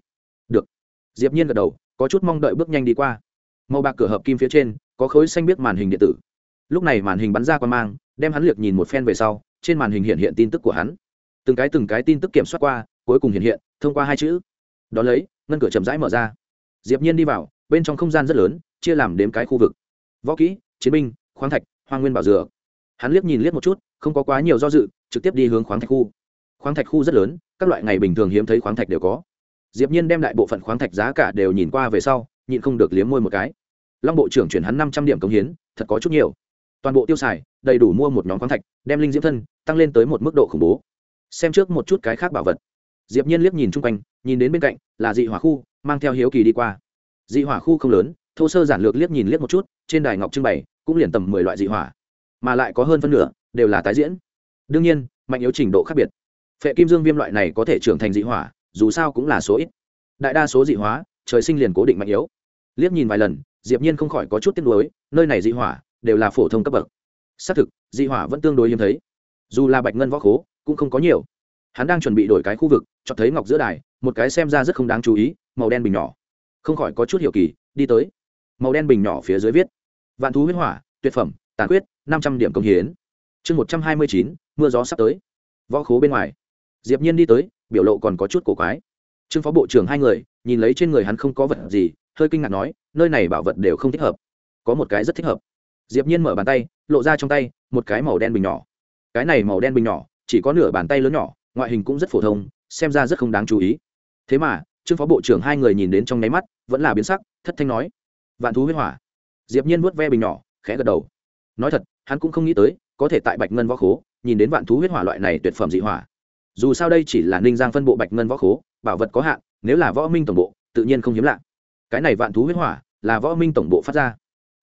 Được. Diệp nhiên gật đầu có chút mong đợi bước nhanh đi qua. Màu bạc cửa hợp kim phía trên, có khối xanh biết màn hình điện tử. Lúc này màn hình bắn ra qua mang, đem hắn liếc nhìn một phen về sau, trên màn hình hiện hiện tin tức của hắn. Từng cái từng cái tin tức kiểm soát qua, cuối cùng hiện hiện, thông qua hai chữ. Đón lấy, ngân cửa chậm rãi mở ra. Diệp nhiên đi vào, bên trong không gian rất lớn, chia làm đếm cái khu vực. Võ kỹ, chiến binh, khoáng thạch hoang nguyên bảo dừa hắn liếc nhìn liếc một chút, không có quá nhiều do dự, trực tiếp đi hướng khoáng thạch khu. Khoáng thạch khu rất lớn, các loại ngày bình thường hiếm thấy khoáng thạch đều có diệp nhiên đem đại bộ phận khoáng thạch giá cả đều nhìn qua về sau, nhịn không được liếm môi một cái. Long bộ trưởng chuyển hắn năm trăm điểm công hiến, thật có chút nhiều. Toàn bộ tiêu xài, đầy đủ mua một nhóm khoáng thạch, đem linh diễm thân, tăng lên tới một mức độ khủng bố. Xem trước một chút cái khác bảo vật. Diệp nhiên liếc nhìn chung quanh, nhìn đến bên cạnh là dị hỏa khu, mang theo hiếu kỳ đi qua. Dị hỏa khu không lớn, thô sơ giản lược liếc nhìn liếc một chút, trên đài ngọc trưng bày, cũng liền tầm mười loại dị hỏa. Mà lại có hơn phân nửa, đều là tái diễn. Đương nhiên, mạnh yếu trình độ khác biệt. Phệ kim dương viêm loại này có thể trưởng thành dị hỏa dù sao cũng là số ít. Đại đa số dị hóa, trời sinh liền cố định mạnh yếu. Liếc nhìn vài lần, diệp nhiên không khỏi có chút tiếc nuối, nơi này dị hỏa đều là phổ thông cấp bậc. Xác thực, dị hỏa vẫn tương đối hiếm thấy. Dù là bạch ngân võ khố, cũng không có nhiều. Hắn đang chuẩn bị đổi cái khu vực cho thấy ngọc giữa đài, một cái xem ra rất không đáng chú ý, màu đen bình nhỏ. Không khỏi có chút hiểu kỳ, đi tới. Màu đen bình nhỏ phía dưới viết, vạn thú huyết hỏa, tuyệt phẩm, tàn quyết năm trăm điểm công hiến. Chương một trăm hai mươi chín, mưa gió sắp tới. Võ khố bên ngoài. Diệp nhiên đi tới biểu lộ còn có chút cổ quái. Trương phó bộ trưởng hai người, nhìn lấy trên người hắn không có vật gì, hơi kinh ngạc nói, nơi này bảo vật đều không thích hợp. Có một cái rất thích hợp. Diệp nhiên mở bàn tay, lộ ra trong tay một cái màu đen bình nhỏ. Cái này màu đen bình nhỏ, chỉ có nửa bàn tay lớn nhỏ, ngoại hình cũng rất phổ thông, xem ra rất không đáng chú ý. Thế mà, trương phó bộ trưởng hai người nhìn đến trong nháy mắt, vẫn là biến sắc, thất thanh nói, vạn thú huyết hỏa. Diệp nhiên vuốt ve bình nhỏ, khẽ gật đầu. Nói thật, hắn cũng không nghĩ tới, có thể tại bạch ngân võ khố, nhìn đến vạn thú huyết hỏa loại này tuyệt phẩm dị hỏa dù sao đây chỉ là ninh giang phân bộ bạch ngân võ khố, bảo vật có hạn, nếu là võ minh tổng bộ, tự nhiên không hiếm lạ. Cái này vạn thú huyết hỏa, là võ minh tổng bộ phát ra.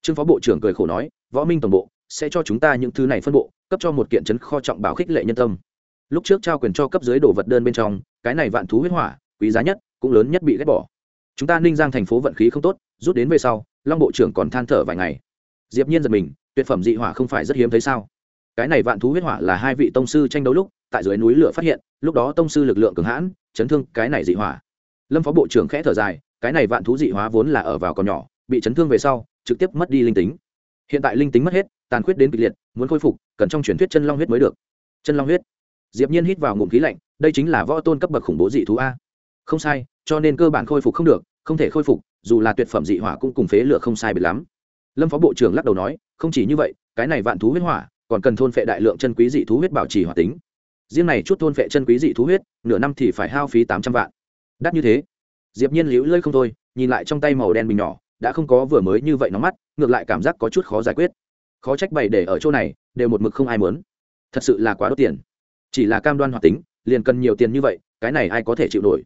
Trương phó bộ trưởng cười khổ nói, võ minh tổng bộ, sẽ cho chúng ta những thứ này phân bộ, cấp cho một kiện chấn kho trọng bảo khích lệ nhân tâm. Lúc trước trao quyền cho cấp dưới đồ vật đơn bên trong, cái này vạn thú huyết hỏa, quý giá nhất, cũng lớn nhất bị ghét bỏ. Chúng ta ninh giang thành phố vận khí không tốt, rút đến về sau, long bộ trưởng còn than thở vài ngày. Diệp nhiên giật mình, tuyệt phẩm dị hỏa không phải rất hiếm thấy sao? Cái này vạn thú huyết hỏa là hai vị tông sư tranh đấu lúc tại dưới núi lửa phát hiện, lúc đó tông sư lực lượng cường hãn, chấn thương cái này dị hỏa. Lâm phó bộ trưởng khẽ thở dài, cái này vạn thú dị hóa vốn là ở vào còn nhỏ, bị chấn thương về sau, trực tiếp mất đi linh tính. Hiện tại linh tính mất hết, tàn khuyết đến kịch liệt, muốn khôi phục, cần trong truyền thuyết chân long huyết mới được. Chân long huyết. Diệp nhiên hít vào ngụm khí lạnh, đây chính là võ tôn cấp bậc khủng bố dị thú a. Không sai, cho nên cơ bản khôi phục không được, không thể khôi phục, dù là tuyệt phẩm dị hỏa cũng cùng phế lửa không sai biệt lắm. Lâm phó bộ trưởng lắc đầu nói, không chỉ như vậy, cái này vạn thú huyết hỏa, còn cần thôn phệ đại lượng chân quý dị thú huyết bảo trì hỏa tính riêng này chút thôn phệ chân quý dị thú huyết, nửa năm thì phải hao phí tám trăm vạn. Đắt như thế. Diệp nhiên liễu lơi không thôi, nhìn lại trong tay màu đen bình nhỏ, đã không có vừa mới như vậy nóng mắt, ngược lại cảm giác có chút khó giải quyết. Khó trách bày để ở chỗ này, đều một mực không ai muốn. Thật sự là quá đốt tiền. Chỉ là cam đoan hoạt tính, liền cần nhiều tiền như vậy, cái này ai có thể chịu nổi?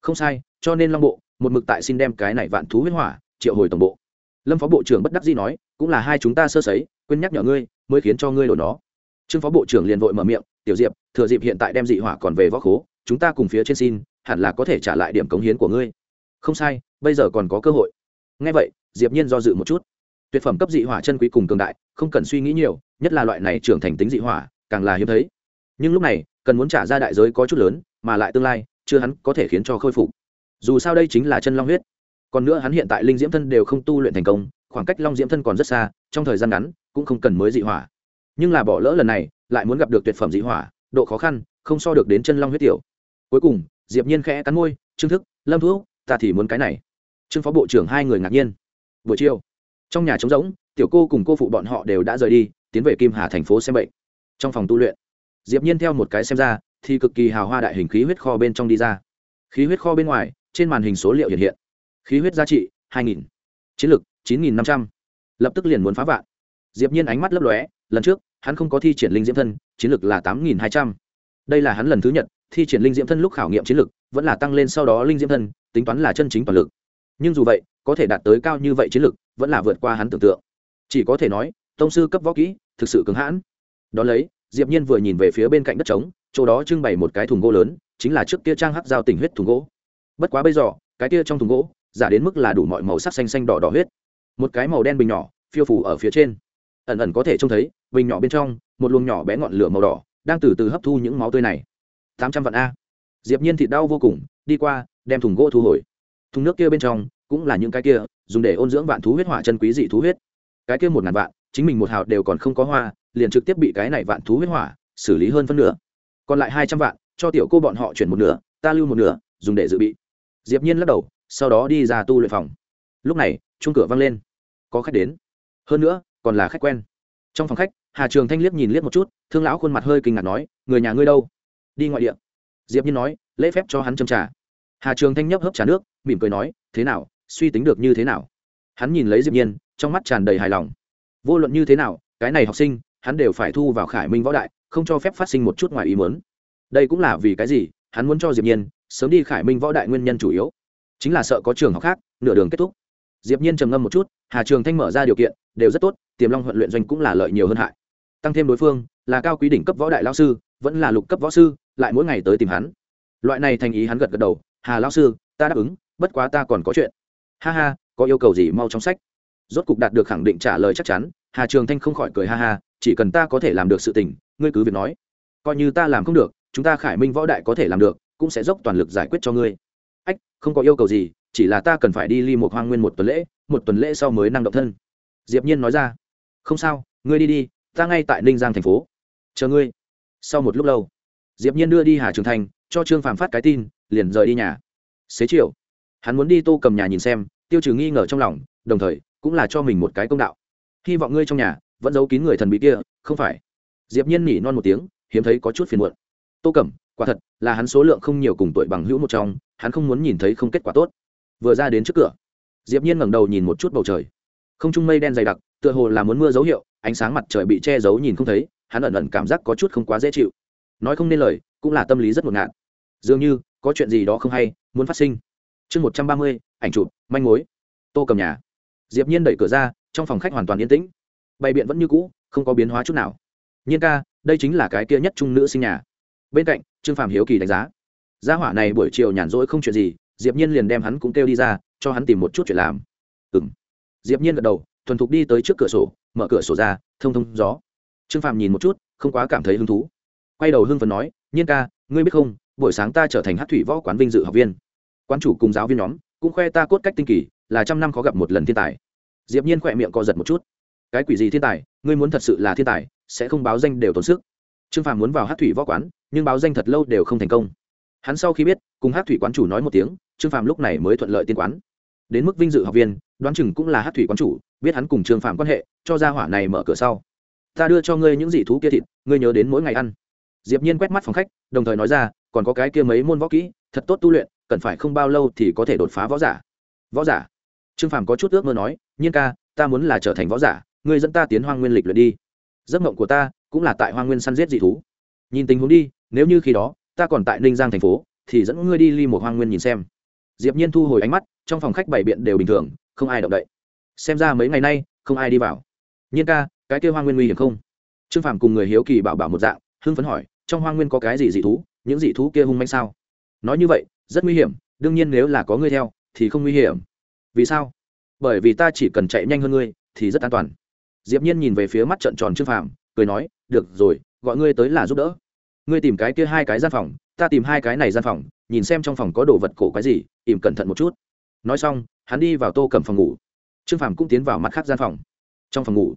Không sai, cho nên long bộ, một mực tại xin đem cái này vạn thú huyết hỏa, triệu hồi tổng bộ. Lâm phó bộ trưởng bất đắc dĩ nói, cũng là hai chúng ta sơ sấy, quên nhắc nhở ngươi, mới khiến cho ngươi đổi nó. Trương phó bộ trưởng liền vội mở miệng tiểu diệp, thừa dịp hiện tại đem dị hỏa còn về võ khố, chúng ta cùng phía trên xin, hẳn là có thể trả lại điểm cống hiến của ngươi. Không sai, bây giờ còn có cơ hội. Ngay vậy, diệp nhiên do dự một chút. Tuyệt phẩm cấp dị hỏa chân quý cùng cường đại, không cần suy nghĩ nhiều, nhất là loại này trưởng thành tính dị hỏa, càng là hiếm thấy. Nhưng lúc này, cần muốn trả ra đại giới có chút lớn, mà lại tương lai, chưa hắn có thể khiến cho khôi phục. Dù sao đây chính là chân long huyết. Còn nữa hắn hiện tại linh diễm thân đều không tu luyện thành công, khoảng cách long diễm thân còn rất xa, trong thời gian ngắn, cũng không cần mới dị hỏa. Nhưng là bỏ lỡ lần này lại muốn gặp được tuyệt phẩm dị hỏa, độ khó khăn, không so được đến chân long huyết tiểu. Cuối cùng, diệp nhiên khẽ cắn môi, trương thức, lâm thuốc ta thì muốn cái này. Trương phó bộ trưởng hai người ngạc nhiên. Buổi chiều, trong nhà trống rỗng, tiểu cô cùng cô phụ bọn họ đều đã rời đi, tiến về kim hà thành phố xem bệnh. Trong phòng tu luyện, diệp nhiên theo một cái xem ra, thì cực kỳ hào hoa đại hình khí huyết kho bên trong đi ra. Khí huyết kho bên ngoài, trên màn hình số liệu hiện hiện. Khí huyết giá trị 2.000. chiến lực 9.500. lập tức liền muốn phá vạn. Diệp nhiên ánh mắt lấp lóe, lần trước hắn không có thi triển linh diễm thân, chiến lược là 8.200. đây là hắn lần thứ nhất thi triển linh diễm thân lúc khảo nghiệm chiến lược vẫn là tăng lên sau đó linh diễm thân, tính toán là chân chính toàn lực. Nhưng dù vậy, có thể đạt tới cao như vậy chiến lược vẫn là vượt qua hắn tưởng tượng. Chỉ có thể nói, tông sư cấp võ kỹ, thực sự cứng hãn. Đ ó lấy, diệp nhiên vừa nhìn về phía bên cạnh đất trống, chỗ đó trưng bày một cái thùng gỗ lớn, chính là trước kia trang hắc giao tình huyết thùng gỗ. Bất quá bây giờ, cái kia trong thùng gỗ, giả đến mức là đủ mọi màu sắc xanh xanh đỏ đỏ huyết. Một cái màu đen bình nhỏ, phiêu phủ ở phía trên ẩn ẩn có thể trông thấy, bình nhỏ bên trong, một luồng nhỏ bé ngọn lửa màu đỏ, đang từ từ hấp thu những máu tươi này. Tám trăm vạn a. Diệp nhiên thịt đau vô cùng, đi qua, đem thùng gỗ thu hồi. Thùng nước kia bên trong, cũng là những cái kia, dùng để ôn dưỡng vạn thú huyết hỏa chân quý dị thú huyết. Cái kia một ngàn vạn, chính mình một hào đều còn không có hoa, liền trực tiếp bị cái này vạn thú huyết hỏa xử lý hơn phân nửa. Còn lại hai trăm vạn, cho tiểu cô bọn họ chuyển một nửa, ta lưu một nửa, dùng để dự bị. Diệp nhiên lắc đầu, sau đó đi ra tu luyện phòng. Lúc này chung cửa vang lên. Có khách đến. Hơn nữa còn là khách quen. Trong phòng khách, hà trường thanh liếc nhìn liếc một chút, thương lão khuôn mặt hơi kinh ngạc nói, người nhà ngươi đâu? Đi ngoại địa. Diệp nhiên nói, lễ phép cho hắn châm trà. Hà trường thanh nhấp hớp trà nước, mỉm cười nói, thế nào, suy tính được như thế nào? Hắn nhìn lấy diệp nhiên, trong mắt tràn đầy hài lòng. Vô luận như thế nào, cái này học sinh, hắn đều phải thu vào khải minh võ đại, không cho phép phát sinh một chút ngoài ý muốn. Đây cũng là vì cái gì? Hắn muốn cho diệp nhiên, sớm đi khải minh võ đại nguyên nhân chủ yếu. Chính là sợ có trường học khác, nửa đường kết thúc diệp nhiên trầm ngâm một chút, hà trường thanh mở ra điều kiện, đều rất tốt, tiềm long huấn luyện doanh cũng là lợi nhiều hơn hại. Tăng thêm đối phương, là cao quý đỉnh cấp võ đại lão sư, vẫn là lục cấp võ sư, lại mỗi ngày tới tìm hắn. Loại này thành ý hắn gật gật đầu, hà lão sư, ta đáp ứng, bất quá ta còn có chuyện. Ha ha, có yêu cầu gì mau trong sách. Rốt cục đạt được khẳng định trả lời chắc chắn, hà trường thanh không khỏi cười ha ha, chỉ cần ta có thể làm được sự tình, ngươi cứ việc nói. Coi như ta làm không được, chúng ta khải minh võ đại có thể làm được, cũng sẽ dốc toàn lực giải quyết cho ngươi. Ách, không có yêu cầu gì chỉ là ta cần phải đi ly một hoang nguyên một tuần lễ, một tuần lễ sau mới năng động thân. Diệp nhiên nói ra. Không sao, ngươi đi đi, ta ngay tại ninh giang thành phố. Chờ ngươi. Sau một lúc lâu, diệp nhiên đưa đi hà trường thành, cho trương phàm phát cái tin, liền rời đi nhà. Xế chiều, hắn muốn đi tô cầm nhà nhìn xem, tiêu trừ nghi ngờ trong lòng, đồng thời, cũng là cho mình một cái công đạo. Hy vọng ngươi trong nhà, vẫn giấu kín người thần bí kia, không phải. Diệp nhiên nhỉ non một tiếng, hiếm thấy có chút phiền muộn. Tô cẩm, quả thật là hắn số lượng không nhiều cùng tuổi bằng hữu một trong, hắn không muốn nhìn thấy không kết quả tốt vừa ra đến trước cửa. Diệp nhiên ngẩng đầu nhìn một chút bầu trời. Không trung mây đen dày đặc, tựa hồ là muốn mưa dấu hiệu, ánh sáng mặt trời bị che giấu nhìn không thấy, hắn ẩn ẩn cảm giác có chút không quá dễ chịu. Nói không nên lời, cũng là tâm lý rất ngột ngạt. Dường như, có chuyện gì đó không hay, muốn phát sinh. Chương một trăm ba mươi, ảnh chụp, manh mối. Tô cầm nhà. Diệp nhiên đẩy cửa ra, trong phòng khách hoàn toàn yên tĩnh. Bày biện vẫn như cũ, không có biến hóa chút nào. Nhiên ca, đây chính là cái kia nhất trung nữ sinh nhà. Bên cạnh, trương phạm hiếu kỳ đánh giá. Gia hỏa này buổi chiều nhàn rỗi không chuyện gì diệp nhiên liền đem hắn cũng kêu đi ra, cho hắn tìm một chút chuyện làm. Ừm. Diệp nhiên gật đầu, thuần thục đi tới trước cửa sổ, mở cửa sổ ra, thông thông gió. Trương phàm nhìn một chút, không quá cảm thấy hứng thú. Quay đầu hưng phấn nói, nhiên ca, ngươi biết không, buổi sáng ta trở thành hát thủy võ quán vinh dự học viên. Quán chủ cùng giáo viên nhóm cũng khoe ta cốt cách tinh kỳ, là trăm năm khó gặp một lần thiên tài. Diệp nhiên khỏe miệng co giật một chút. Cái quỷ gì thiên tài, ngươi muốn thật sự là thiên tài, sẽ không báo danh đều tốn sức. Trương phàm muốn vào hát thủy võ quán, nhưng báo danh thật lâu đều không thành công. Hắn sau khi biết, cùng hát thủy quán chủ nói một tiếng trương phàm lúc này mới thuận lợi tiên quán. Đến mức vinh dự học viên, đoán chừng cũng là hát thủy quán chủ, biết hắn cùng trương phàm quan hệ, cho ra hỏa này mở cửa sau. Ta đưa cho ngươi những dị thú kia thịt, ngươi nhớ đến mỗi ngày ăn. Diệp nhiên quét mắt phòng khách, đồng thời nói ra, còn có cái kia mấy môn võ kỹ, thật tốt tu luyện, cần phải không bao lâu thì có thể đột phá võ giả. Võ giả? Trương phàm có chút ước mơ nói, nhiên ca, ta muốn là trở thành võ giả, ngươi dẫn ta tiến hoang nguyên lịch luyện đi. Giấc mộng của ta cũng là tại hoang nguyên săn giết dị thú. Nhìn tình huống đi, nếu như khi đó, ta còn tại ninh giang thành phố, thì dẫn ngươi đi ly một hoang nguyên nhìn xem diệp nhiên thu hồi ánh mắt, trong phòng khách bảy biện đều bình thường, không ai động đậy. Xem ra mấy ngày nay, không ai đi vào. Nhiên ca, cái kia hoang nguyên nguy hiểm không? Trương phàm cùng người hiếu kỳ bảo bảo một dạng, hưng phấn hỏi, trong hoang nguyên có cái gì dị thú, những dị thú kia hung manh sao? Nói như vậy, rất nguy hiểm, đương nhiên nếu là có ngươi theo, thì không nguy hiểm. Vì sao? Bởi vì ta chỉ cần chạy nhanh hơn ngươi, thì rất an toàn. Diệp nhiên nhìn về phía mắt trợn tròn trương phàm, cười nói, được rồi, gọi ngươi tới là giúp đỡ. Ngươi tìm cái kia hai cái gian phòng, ta tìm hai cái này gian phòng nhìn xem trong phòng có đồ vật cổ quái gì im cẩn thận một chút. Nói xong, hắn đi vào tô cầm phòng ngủ. Trương phàm cũng tiến vào mặt khác gian phòng. Trong phòng ngủ,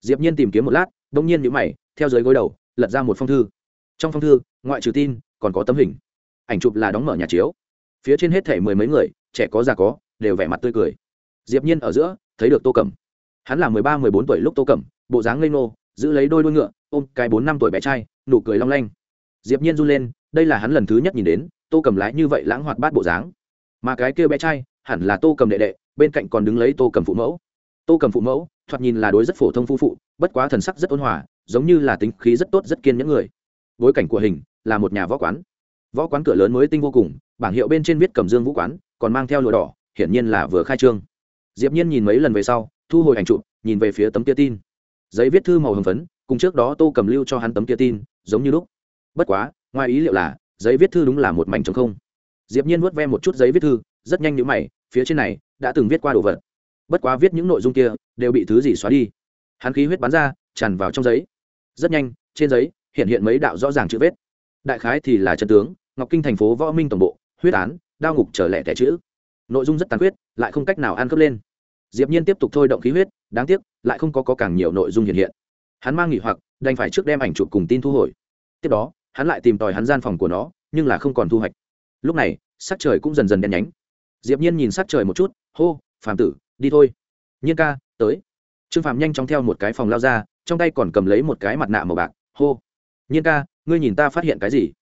diệp nhiên tìm kiếm một lát đông nhiên nhíu mày, theo dưới gối đầu, lật ra một phong thư. Trong phong thư, ngoại trừ tin, còn có tấm hình. Ảnh chụp là đóng mở nhà chiếu. Phía trên hết thể mười mấy người, trẻ có già có, đều vẻ mặt tươi cười. Diệp nhiên ở giữa, thấy được tô cẩm. Hắn là mười ba, mười bốn tuổi lúc tô cẩm, bộ dáng ngây ngô, giữ lấy đôi đuôi ngựa, ôm cái bốn năm tuổi bé trai, nụ cười long lanh. Diệp nhiên run lên, đây là hắn lần thứ nhất nhìn đến tô cầm lái như vậy lãng hoạt bát bộ dáng. Mà cái kia bé trai, hẳn là tô cầm đệ đệ, bên cạnh còn đứng lấy tô cầm phụ mẫu. Tô cầm phụ mẫu, thoạt nhìn là đối rất phổ thông phu phụ, bất quá thần sắc rất ôn hòa, giống như là tính khí rất tốt, rất kiên những người. Bối cảnh của hình, là một nhà võ quán. Võ quán cửa lớn mới tinh vô cùng, bảng hiệu bên trên viết cầm dương vũ quán, còn mang theo lụa đỏ, hiển nhiên là vừa khai trương. Diệp nhiên nhìn mấy lần về sau, thu hồi ảnh chụp, nhìn về phía tấm kia tin. Giấy viết thư màu hồng phấn, cùng trước đó tô cầm lưu cho hắn tấm kia tin, giống như lúc. Bất quá, ngoài ý liệu là giấy viết thư đúng là một mảnh trống không. Diệp nhiên vuốt ve một chút giấy viết thư rất nhanh nhíu mày phía trên này đã từng viết qua đồ vật. Bất quá viết những nội dung kia đều bị thứ gì xóa đi. Hắn khí huyết bắn ra tràn vào trong giấy. Rất nhanh trên giấy hiện hiện mấy đạo rõ ràng chữ vết đại khái thì là chân tướng ngọc kinh thành phố võ minh tổng bộ huyết án đao ngục trở lẻ tẻ chữ. Nội dung rất tàn khuyết lại không cách nào ăn cướp lên. Diệp nhiên tiếp tục thôi động khí huyết đáng tiếc lại không có, có càng nhiều nội dung hiện hiện. Hắn mang nghỉ hoặc đành phải trước đem ảnh chụp cùng tin thu hồi. Tiếp đó hắn lại tìm tòi hắn gian phòng của nó, nhưng là không còn thu hoạch. Lúc này, sắc trời cũng dần dần đen nhánh. Diệp nhiên nhìn sắc trời một chút, hô, phàm tử, đi thôi. Nhiên ca, tới. Trương phàm nhanh chóng theo một cái phòng lao ra, trong tay còn cầm lấy một cái mặt nạ màu bạc. Hô, nhiên ca, ngươi nhìn ta phát hiện cái gì?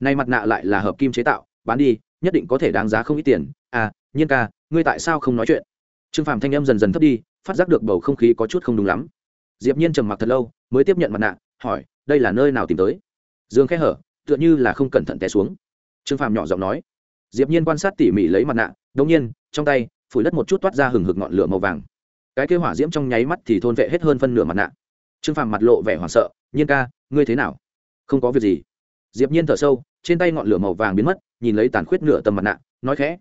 Nay mặt nạ lại là hợp kim chế tạo, bán đi, nhất định có thể đáng giá không ít tiền. À nhiên ca, ngươi tại sao không nói chuyện? Trương phàm thanh âm dần dần thấp đi, phát giác được bầu không khí có chút không đúng lắm. Diệp nhiên trầm mặc thật lâu, mới tiếp nhận mặt nạ, hỏi, đây là nơi nào tìm tới? Dương khe hở, tựa như là không cẩn thận té xuống. Trương phàm nhỏ giọng nói. Diệp nhiên quan sát tỉ mỉ lấy mặt nạ, đống nhiên, trong tay, phủi đất một chút toát ra hừng hực ngọn lửa màu vàng. Cái kêu hỏa diễm trong nháy mắt thì thôn vệ hết hơn phân nửa mặt nạ. Trương phàm mặt lộ vẻ hoảng sợ, nhiên ca, ngươi thế nào? Không có việc gì. Diệp nhiên thở sâu, trên tay ngọn lửa màu vàng biến mất, nhìn lấy tàn khuyết nửa tầm mặt nạ, nói khẽ,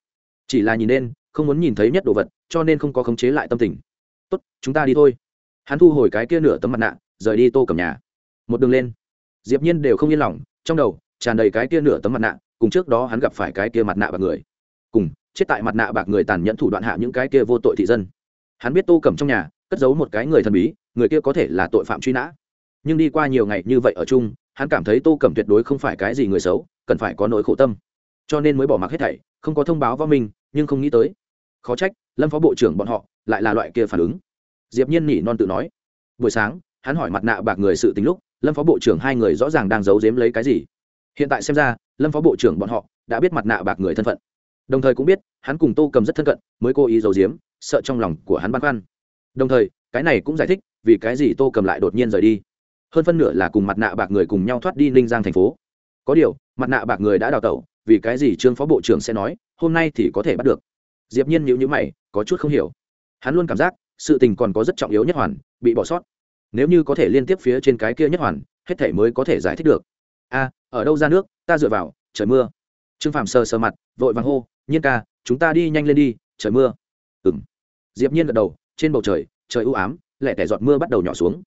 chỉ là nhìn lên không muốn nhìn thấy nhất đồ vật, cho nên không có khống chế lại tâm tình. Tốt, chúng ta đi thôi. Hắn thu hồi cái kia nửa tấm mặt nạ, rời đi tô cầm nhà. Một đường lên diệp nhiên đều không yên lòng, trong đầu tràn đầy cái kia nửa tấm mặt nạ, cùng trước đó hắn gặp phải cái kia mặt nạ bạc người. Cùng chết tại mặt nạ bạc người tàn nhẫn thủ đoạn hạ những cái kia vô tội thị dân. Hắn biết tô cầm trong nhà cất giấu một cái người thần bí, người kia có thể là tội phạm truy nã. Nhưng đi qua nhiều ngày như vậy ở chung, hắn cảm thấy tô cầm tuyệt đối không phải cái gì người xấu, cần phải có nỗi khổ tâm. Cho nên mới bỏ mặc hết thảy, không có thông báo với mình nhưng không nghĩ tới. Khó trách, lâm phó bộ trưởng bọn họ lại là loại kia phản ứng. Diệp nhiên nhỉ non tự nói. Buổi sáng, hắn hỏi mặt nạ bạc người sự tình lúc lâm phó bộ trưởng hai người rõ ràng đang giấu giếm lấy cái gì hiện tại xem ra lâm phó bộ trưởng bọn họ đã biết mặt nạ bạc người thân phận đồng thời cũng biết hắn cùng tô cầm rất thân cận mới cố ý giấu giếm sợ trong lòng của hắn băn khoăn đồng thời cái này cũng giải thích vì cái gì tô cầm lại đột nhiên rời đi hơn phân nửa là cùng mặt nạ bạc người cùng nhau thoát đi ninh giang thành phố có điều mặt nạ bạc người đã đào tẩu vì cái gì trương phó bộ trưởng sẽ nói hôm nay thì có thể bắt được diệp nhiên nhíu nhíu mày có chút không hiểu hắn luôn cảm giác sự tình còn có rất trọng yếu nhất hoàn bị bỏ sót nếu như có thể liên tiếp phía trên cái kia nhất hoàn, hết thể mới có thể giải thích được. A, ở đâu ra nước, ta dựa vào, trời mưa. Trương phạm sờ sờ mặt, vội vàng hô, nhiên ca, chúng ta đi nhanh lên đi, trời mưa. Ừm. Diệp nhiên gật đầu, trên bầu trời trời u ám lẹ tẻ giọt mưa bắt đầu nhỏ xuống.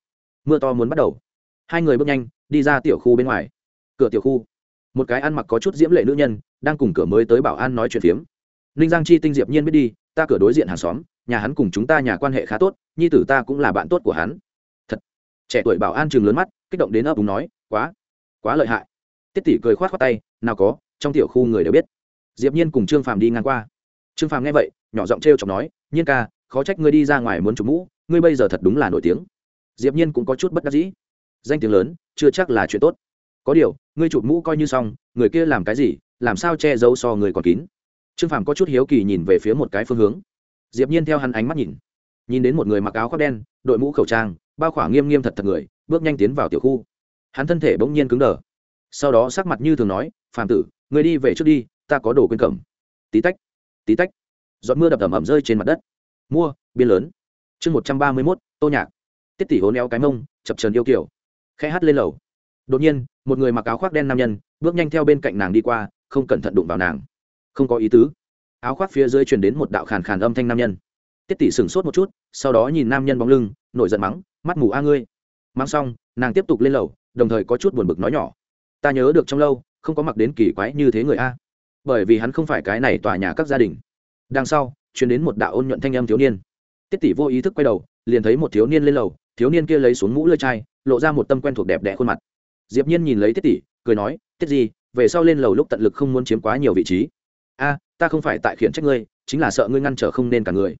Mưa to muốn bắt đầu. Hai người bước nhanh, đi ra tiểu khu bên ngoài. Cửa tiểu khu. Một cái ăn mặc có chút diễm lệ nữ nhân, đang cùng cửa mới tới bảo an nói chuyện phiếm. Ninh giang chi tinh diệp nhiên biết đi, ta cửa đối diện hàng xóm, nhà hắn cùng chúng ta nhà quan hệ khá tốt, nhi tử ta cũng là bạn tốt của hắn trẻ tuổi bảo an chừng lớn mắt, kích động đến ấp úng nói, quá quá lợi hại. Tiết tỷ cười khoát khoát tay, nào có, trong tiểu khu người đều biết. Diệp nhiên cùng trương phàm đi ngang qua. Trương phàm nghe vậy, nhỏ giọng treo chọc nói, nhiên ca, khó trách ngươi đi ra ngoài muốn chụp mũ, ngươi bây giờ thật đúng là nổi tiếng. Diệp nhiên cũng có chút bất đắc dĩ. Danh tiếng lớn, chưa chắc là chuyện tốt. Có điều, ngươi chụp mũ coi như xong, người kia làm cái gì, làm sao che giấu so người còn kín? Trương phàm có chút hiếu kỳ nhìn về phía một cái phương hướng. Diệp nhiên theo hắn ánh mắt nhìn nhìn đến một người mặc áo khoác đen, đội mũ khẩu trang, bao khỏa nghiêm nghiêm thật thật người, bước nhanh tiến vào tiểu khu. Hắn thân thể bỗng nhiên cứng đờ. Sau đó sắc mặt như thường nói, phàm tử, người đi về trước đi, ta có đồ quên cầm tí tách tí tách, giọt mưa đập ẩm ẩm rơi trên mặt đất. Mua biên lớn. Chương một trăm ba mươi mốt, tô nhạc. Tiết tỷ hố neo cái mông, chập trần yêu kiểu. Khẽ hát lên lầu. Đột nhiên, một người mặc áo khoác đen nam nhân, bước nhanh theo bên cạnh nàng đi qua, không cẩn thận đụng vào nàng. Không có ý tứ. Áo khoác phía dưới truyền đến một đạo khàn khàn âm thanh nam nhân tiết tỷ sửng sốt một chút, sau đó nhìn nam nhân bóng lưng, nổi giận mắng, mắt mù a ngươi. Mang xong, nàng tiếp tục lên lầu, đồng thời có chút buồn bực nói nhỏ, ta nhớ được trong lâu, không có mặc đến kỳ quái như thế người a. Bởi vì hắn không phải cái này tòa nhà các gia đình. Đằng sau chuyển đến một đạo ôn nhuận thanh âm thiếu niên. Tiết tỷ vô ý thức quay đầu, liền thấy một thiếu niên lên lầu, thiếu niên kia lấy xuống mũ lơi chai, lộ ra một tâm quen thuộc đẹp đẽ khuôn mặt. Diệp nhiên nhìn lấy tiết tỷ, cười nói, tiết gì về sau lên lầu lúc tận lực không muốn chiếm quá nhiều vị trí. A, ta không phải tại khiển trách ngươi, chính là sợ ngươi ngăn trở không nên cả người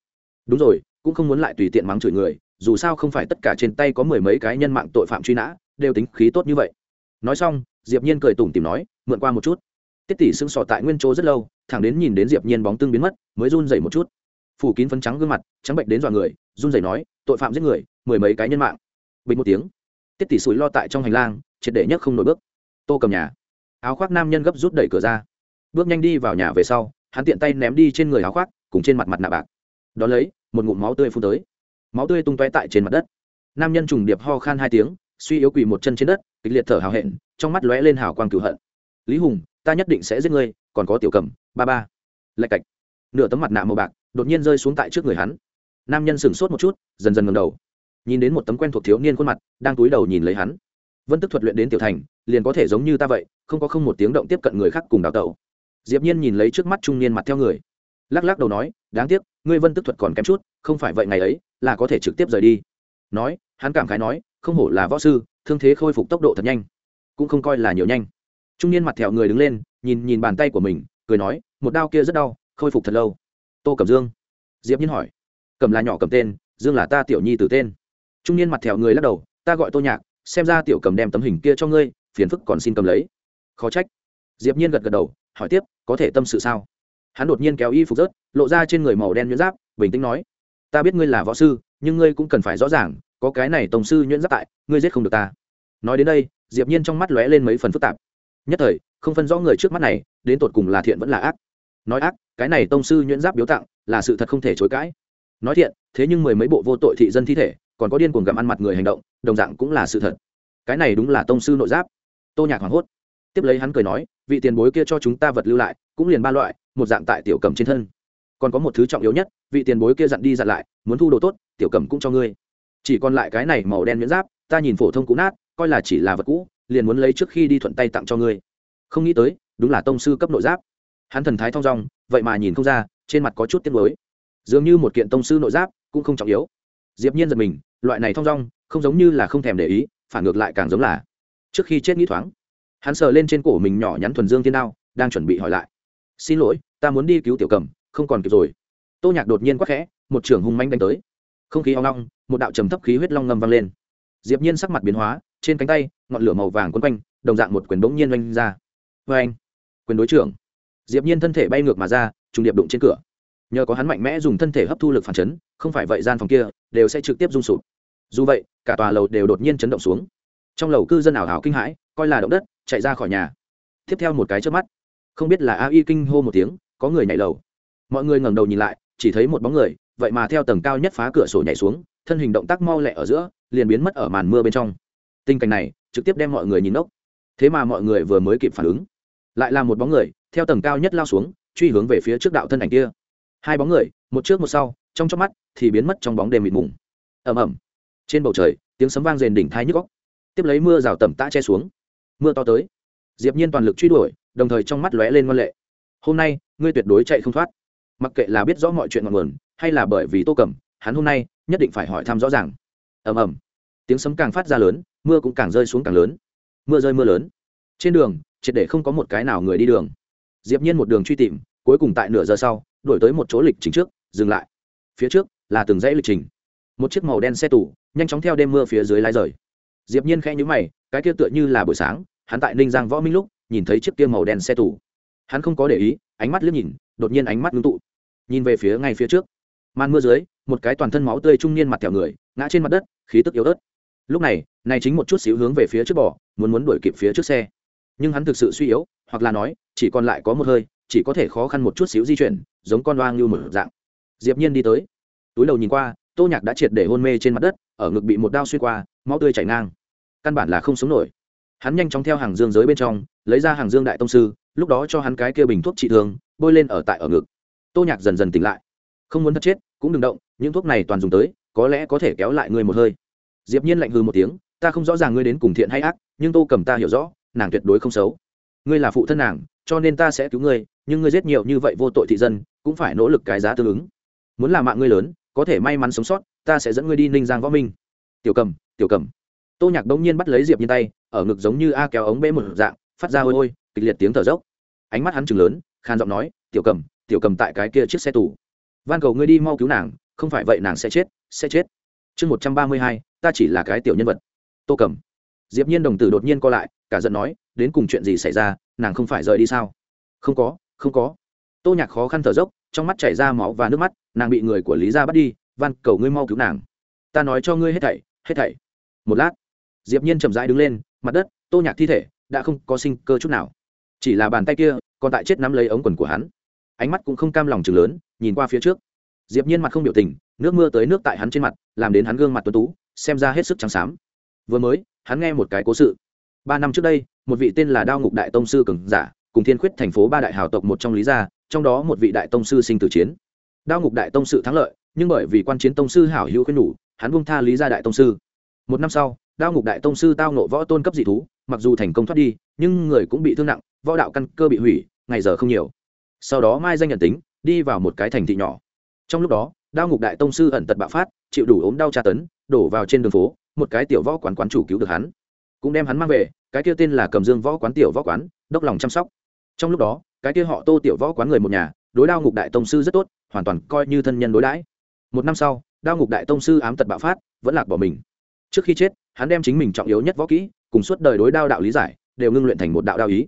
đúng rồi, cũng không muốn lại tùy tiện mắng chửi người, dù sao không phải tất cả trên tay có mười mấy cái nhân mạng tội phạm truy nã, đều tính khí tốt như vậy. Nói xong, diệp nhiên cười tủm tỉm nói, mượn qua một chút. Tiết tỷ sững sọ tại nguyên chỗ rất lâu, thẳng đến nhìn đến diệp nhiên bóng tương biến mất, mới run rẩy một chút. Phủ kín phấn trắng gương mặt, trắng bệnh đến dọa người, run rẩy nói, tội phạm giết người, mười mấy cái nhân mạng. Bình một tiếng, tiết tỷ sủi lo tại trong hành lang, triệt để nhất không nổi bước. Tô cầm nhà. Áo khoác nam nhân gấp rút đẩy cửa ra. Bước nhanh đi vào nhà về sau, hắn tiện tay ném đi trên người áo khoác, cùng trên mặt mặt nạ bạc đón lấy, một ngụm máu tươi phun tới. Máu tươi tung tóe tại trên mặt đất. Nam nhân trùng điệp ho khan hai tiếng, suy yếu quỳ một chân trên đất, kịch liệt thở hào hẹn, trong mắt lóe lên hào quang cửu hận. Lý hùng, ta nhất định sẽ giết ngươi, còn có tiểu cầm, ba ba. Lạch cạch. Nửa tấm mặt nạ màu bạc đột nhiên rơi xuống tại trước người hắn. Nam nhân sửng sốt một chút, dần dần ngầm đầu. Nhìn đến một tấm quen thuộc thiếu niên khuôn mặt, đang túi đầu nhìn lấy hắn. Vân tức thuật luyện đến tiểu thành, liền có thể giống như ta vậy, không có không một tiếng động tiếp cận người khác cùng đào tẩu. Diệp nhiên nhìn lấy trước mắt trung niên mặt theo người. Lắc lắc đầu nói đáng tiếc, ngươi vân tức thuật còn kém chút, không phải vậy ngày ấy, là có thể trực tiếp rời đi. Nói, hắn cảm khái nói, không hổ là võ sư, thương thế khôi phục tốc độ thật nhanh. Cũng không coi là nhiều nhanh. Trung niên mặt thẹo người đứng lên, nhìn nhìn bàn tay của mình, cười nói, một đao kia rất đau, khôi phục thật lâu. Tô cẩm dương. Diệp nhiên hỏi. Cẩm là nhỏ cầm tên, dương là ta tiểu nhi từ tên. Trung niên mặt thẹo người lắc đầu, ta gọi tô nhạc, xem ra tiểu cầm đem tấm hình kia cho ngươi, phiền phức còn xin cầm lấy. Khó trách. Diệp nhiên gật gật đầu, hỏi tiếp, có thể tâm sự sao? Hắn đột nhiên kéo y phục rớt, lộ ra trên người màu đen nhuyễn giáp, bình tĩnh nói, ta biết ngươi là võ sư, nhưng ngươi cũng cần phải rõ ràng, có cái này tổng sư nhuyễn giáp tại, ngươi giết không được ta. Nói đến đây, diệp nhiên trong mắt lóe lên mấy phần phức tạp. Nhất thời, không phân rõ người trước mắt này, đến tột cùng là thiện vẫn là ác. Nói ác, cái này tông sư nhuyễn giáp biếu tặng, là sự thật không thể chối cãi. Nói thiện, thế nhưng mười mấy bộ vô tội thị dân thi thể, còn có điên cuồng gặm ăn mặt người hành động, đồng dạng cũng là sự thật. Cái này đúng là tông sư nội giáp. Tô nhạc hoảng hốt. Tiếp lấy hắn cười nói, vị tiền bối kia cho chúng ta vật lưu lại, cũng liền ba loại một dạng tại tiểu cầm trên thân. Còn có một thứ trọng yếu nhất, vị tiền bối kia dặn đi dặn lại, muốn thu đồ tốt, tiểu cầm cũng cho ngươi. Chỉ còn lại cái này màu đen miễn giáp, ta nhìn phổ thông cũ nát, coi là chỉ là vật cũ, liền muốn lấy trước khi đi thuận tay tặng cho ngươi. Không nghĩ tới, đúng là tông sư cấp nội giáp. Hắn thần thái thong dong, vậy mà nhìn không ra, trên mặt có chút tiếc mới dường như một kiện tông sư nội giáp cũng không trọng yếu. Diệp nhiên giật mình, loại này thong dong, không giống như là không thèm để ý, phản ngược lại càng giống là. Trước khi chết nghĩ thoáng, hắn sờ lên trên cổ mình nhỏ nhắn thuần dương thiên đao, đang chuẩn bị hỏi lại xin lỗi, ta muốn đi cứu tiểu cầm, không còn kịp rồi. Tô nhạc đột nhiên quắc khẽ, một trưởng hung manh đánh tới. Không khí hoang long một đạo trầm thấp khí huyết long ngâm vang lên. Diệp nhiên sắc mặt biến hóa, trên cánh tay, ngọn lửa màu vàng quấn quanh, đồng dạng một quyền bỗng nhiên oanh ra. Vê anh, quyền đối trưởng. Diệp nhiên thân thể bay ngược mà ra, trùng điệp đụng trên cửa. Nhờ có hắn mạnh mẽ dùng thân thể hấp thu lực phản chấn, không phải vậy gian phòng kia đều sẽ trực tiếp rung sụp. Dù vậy, cả tòa lầu đều đột nhiên chấn động xuống. Trong lầu cư dân ảo hảo kinh hãi, coi là động đất, chạy ra khỏi nhà. Tiếp theo một cái trước mắt không biết là a y kinh hô một tiếng, có người nhảy lầu. Mọi người ngẩng đầu nhìn lại, chỉ thấy một bóng người, vậy mà theo tầng cao nhất phá cửa sổ nhảy xuống, thân hình động tác mau lẹ ở giữa, liền biến mất ở màn mưa bên trong. Tình cảnh này, trực tiếp đem mọi người nhìn ốc thế mà mọi người vừa mới kịp phản ứng, lại là một bóng người, theo tầng cao nhất lao xuống, truy hướng về phía trước đạo thân ảnh kia. Hai bóng người, một trước một sau, trong chớp mắt thì biến mất trong bóng đêm mịt mùng. Ầm ầm. Trên bầu trời, tiếng sấm vang rền đỉnh thai nhức góc tiếp lấy mưa rào tầm tã che xuống. Mưa to tới. Diệp nhiên toàn lực truy đuổi đồng thời trong mắt lóe lên ngoan lệ. Hôm nay, ngươi tuyệt đối chạy không thoát. Mặc kệ là biết rõ mọi chuyện ngọn nguồn, hay là bởi vì tô cẩm, hắn hôm nay nhất định phải hỏi thăm rõ ràng. Ầm ầm. Tiếng sấm càng phát ra lớn, mưa cũng càng rơi xuống càng lớn. Mưa rơi mưa lớn. Trên đường, triệt để không có một cái nào người đi đường. Diệp nhiên một đường truy tìm, cuối cùng tại nửa giờ sau đuổi tới một chỗ lịch trình trước, dừng lại. Phía trước là từng dãy lịch trình. Một chiếc màu đen xe tủ nhanh chóng theo đêm mưa phía dưới lái rời. Diệp nhiên khẽ nhíu mày, cái kia tựa như là buổi sáng, hắn tại ninh giang võ minh lúc nhìn thấy chiếc kia màu đen xe tủ hắn không có để ý, ánh mắt liếc nhìn, đột nhiên ánh mắt ngưng tụ. Nhìn về phía ngay phía trước. Màn mưa dưới, một cái toàn thân máu tươi trung niên mặt thẹo người, ngã trên mặt đất, khí tức yếu ớt. Lúc này này chính một chút xíu hướng về phía trước bỏ muốn muốn đuổi kịp phía trước xe. Nhưng hắn thực sự suy yếu, hoặc là nói, chỉ còn lại có một hơi, chỉ có thể khó khăn một chút xíu di chuyển, giống con loang như một dạng. Diệp nhiên đi tới. Túi đầu nhìn qua, tô nhạc đã triệt để hôn mê trên mặt đất, ở ngực bị một đao xuyên qua, máu tươi chảy ngang. Căn bản là không sống nổi hắn nhanh chóng theo hàng dương giới bên trong, lấy ra hàng dương đại tông sư, lúc đó cho hắn cái kia bình thuốc trị thương, bôi lên ở tại ở ngực. Tô nhạc dần dần tỉnh lại. Không muốn thất chết, cũng đừng động, những thuốc này toàn dùng tới, có lẽ có thể kéo lại ngươi một hơi. Diệp nhiên lạnh hừ một tiếng, ta không rõ ràng ngươi đến cùng thiện hay ác, nhưng tô cầm ta hiểu rõ, nàng tuyệt đối không xấu. Ngươi là phụ thân nàng, cho nên ta sẽ cứu ngươi, nhưng ngươi giết nhiều như vậy vô tội thị dân, cũng phải nỗ lực cái giá tương ứng. Muốn làm mạng ngươi lớn, có thể may mắn sống sót, ta sẽ dẫn ngươi đi ninh giang võ minh. Tiểu cầm tiểu cầm tô nhạc đông nhiên bắt lấy diệp nhiên tay, ở ngực giống như a kéo ống bê một dạng, phát ra ôi ôi kịch liệt tiếng thở dốc. Ánh mắt hắn trừng lớn, khan giọng nói, tiểu cầm tiểu cầm tại cái kia chiếc xe tù. Van cầu ngươi đi mau cứu nàng, không phải vậy nàng sẽ chết sẽ chết. Chương một trăm ba mươi hai, ta chỉ là cái tiểu nhân vật. Tô cầm. Diệp nhiên đồng tử đột nhiên co lại, cả giận nói, đến cùng chuyện gì xảy ra, nàng không phải rời đi sao? Không có không có. Tô nhạc khó khăn thở dốc, trong mắt chảy ra máu và nước mắt, nàng bị người của lý gia bắt đi, van cầu ngươi mau cứu nàng. Ta nói cho ngươi hết thảy hết thảy. Một lát diệp nhiên chậm rãi đứng lên, mặt đất, tô nhạc thi thể, đã không có sinh cơ chút nào. Chỉ là bàn tay kia, còn tại chết nắm lấy ống quần của hắn. Ánh mắt cũng không cam lòng chừng lớn, nhìn qua phía trước. Diệp nhiên mặt không biểu tình, nước mưa tới nước tại hắn trên mặt, làm đến hắn gương mặt tuấn tú, xem ra hết sức trắng xám. Vừa mới, hắn nghe một cái cố sự. Ba năm trước đây, một vị tên là đao ngục đại tông sư cường giả, cùng thiên khuyết thành phố ba đại hào tộc một trong lý gia, trong đó một vị đại tông sư sinh tử chiến. Đao ngục đại tông sư thắng lợi, nhưng bởi vì quan chiến tông sư hảo hữu khuyên nhủ, hắn buông tha lý gia đại tông sư một năm sau, đao ngục đại tông sư tao nộ võ tôn cấp dị thú, mặc dù thành công thoát đi, nhưng người cũng bị thương nặng, võ đạo căn cơ bị hủy, ngày giờ không nhiều. Sau đó mai danh nhận tính, đi vào một cái thành thị nhỏ. Trong lúc đó, đao ngục đại tông sư ẩn tật bạo phát, chịu đủ ốm đau tra tấn, đổ vào trên đường phố, một cái tiểu võ quán quán chủ cứu được hắn. Cũng đem hắn mang về, cái kia tên là cầm dương võ quán tiểu võ quán, đốc lòng chăm sóc. Trong lúc đó, cái kia họ tô tiểu võ quán người một nhà, đối đao ngục đại tông sư rất tốt, hoàn toàn coi như thân nhân đối đãi. Một năm sau, đao ngục đại tông sư ám tật bạo phát, vẫn lạc bỏ mình trước khi chết, hắn đem chính mình trọng yếu nhất võ kỹ, cùng suốt đời đối đao đạo lý giải, đều ngưng luyện thành một đạo đao ý.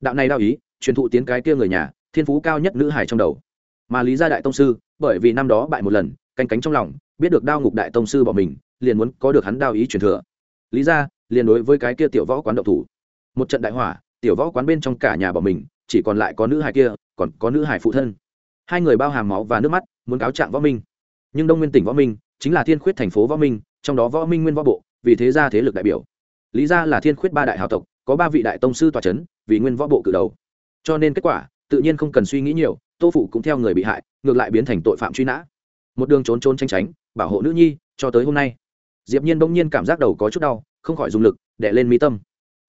Đạo này đao ý, truyền thụ tiến cái kia người nhà, thiên phú cao nhất nữ hải trong đầu. Mà lý gia đại tông sư, bởi vì năm đó bại một lần, canh cánh trong lòng, biết được đao ngục đại tông sư bỏ mình, liền muốn có được hắn đao ý truyền thừa. Lý gia, liền đối với cái kia tiểu võ quán đậu thủ. Một trận đại hỏa, tiểu võ quán bên trong cả nhà bỏ mình, chỉ còn lại có nữ hải kia, còn có nữ hải phụ thân. Hai người bao hàm máu và nước mắt, muốn cáo trạng võ minh. Nhưng đông nguyên tỉnh võ minh, chính là thiên khuyết thành phố võ minh trong đó võ minh nguyên võ bộ, vì thế gia thế lực đại biểu. Lý gia là thiên khuyết ba đại hào tộc, có ba vị đại tông sư tòa c h ấ n vì nguyên võ bộ cử đầu. Cho nên kết quả, tự nhiên không cần suy nghĩ nhiều, tô phụ cũng theo người bị hại, ngược lại biến thành tội phạm truy nã. Một đường trốn trốn tranh tránh, bảo hộ nữ nhi, cho tới hôm nay. Diệp nhiên bỗng nhiên cảm giác đầu có chút đau, không khỏi dùng lực, đè lên mi tâm.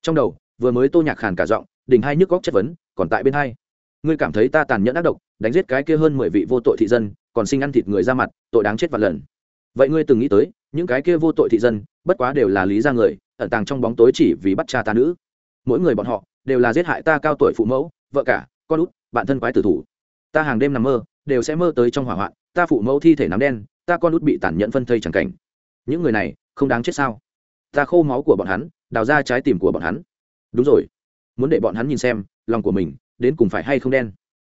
Trong đầu, vừa mới tô nhạc khàn cả giọng, đỉnh hai nhức góc chất vấn, còn tại bên hai. Ngươi cảm thấy ta tàn nhẫn ác độc, đánh giết cái kia hơn mười vị vô tội thị dân, còn sinh ăn thịt người ra mặt, tội đáng chết vạn lần. Vậy ngươi từng nghĩ tới những cái kia vô tội thị dân, bất quá đều là lý ra người, ẩn tàng trong bóng tối chỉ vì bắt cha ta nữ. Mỗi người bọn họ đều là giết hại ta cao tuổi phụ mẫu, vợ cả, con út, bạn thân quái tử thủ. Ta hàng đêm nằm mơ, đều sẽ mơ tới trong hỏa hoạn, ta phụ mẫu thi thể nắm đen, ta con út bị tàn nhẫn phân thây chẳng cảnh. Những người này không đáng chết sao? Ta khô máu của bọn hắn, đào ra trái tim của bọn hắn. Đúng rồi, muốn để bọn hắn nhìn xem, lòng của mình đến cùng phải hay không đen.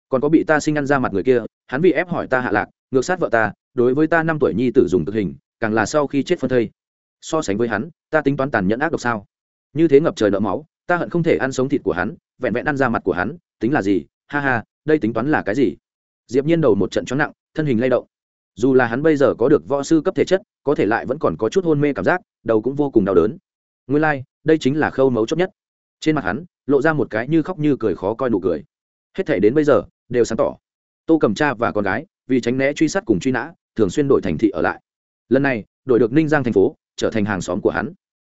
Còn có bị ta sinh ăn ra mặt người kia, hắn vì ép hỏi ta hạ lạc, ngược sát vợ ta, đối với ta năm tuổi nhi tử dùng thực hình càng là sau khi chết phân thây. So sánh với hắn ta tính toán tàn nhẫn ác độc sao? Như thế ngập trời nợ máu ta hận không thể ăn sống thịt của hắn vẹn vẹn ăn ra mặt của hắn tính là gì? Ha ha đây tính toán là cái gì? Diệp nhiên đầu một trận chóng nặng thân hình lay động. Dù là hắn bây giờ có được võ sư cấp thể chất có thể lại vẫn còn có chút hôn mê cảm giác đầu cũng vô cùng đau đớn. Nguyên lai like, đây chính là khâu mấu chốt nhất. Trên mặt hắn lộ ra một cái như khóc như cười khó coi nụ cười. Hết thể đến bây giờ đều sáng tỏ. Tô cầm cha và con gái vì tránh né truy sát cùng truy nã thường xuyên đổi thành thị ở lại lần này, đổi được ninh giang thành phố, trở thành hàng xóm của hắn.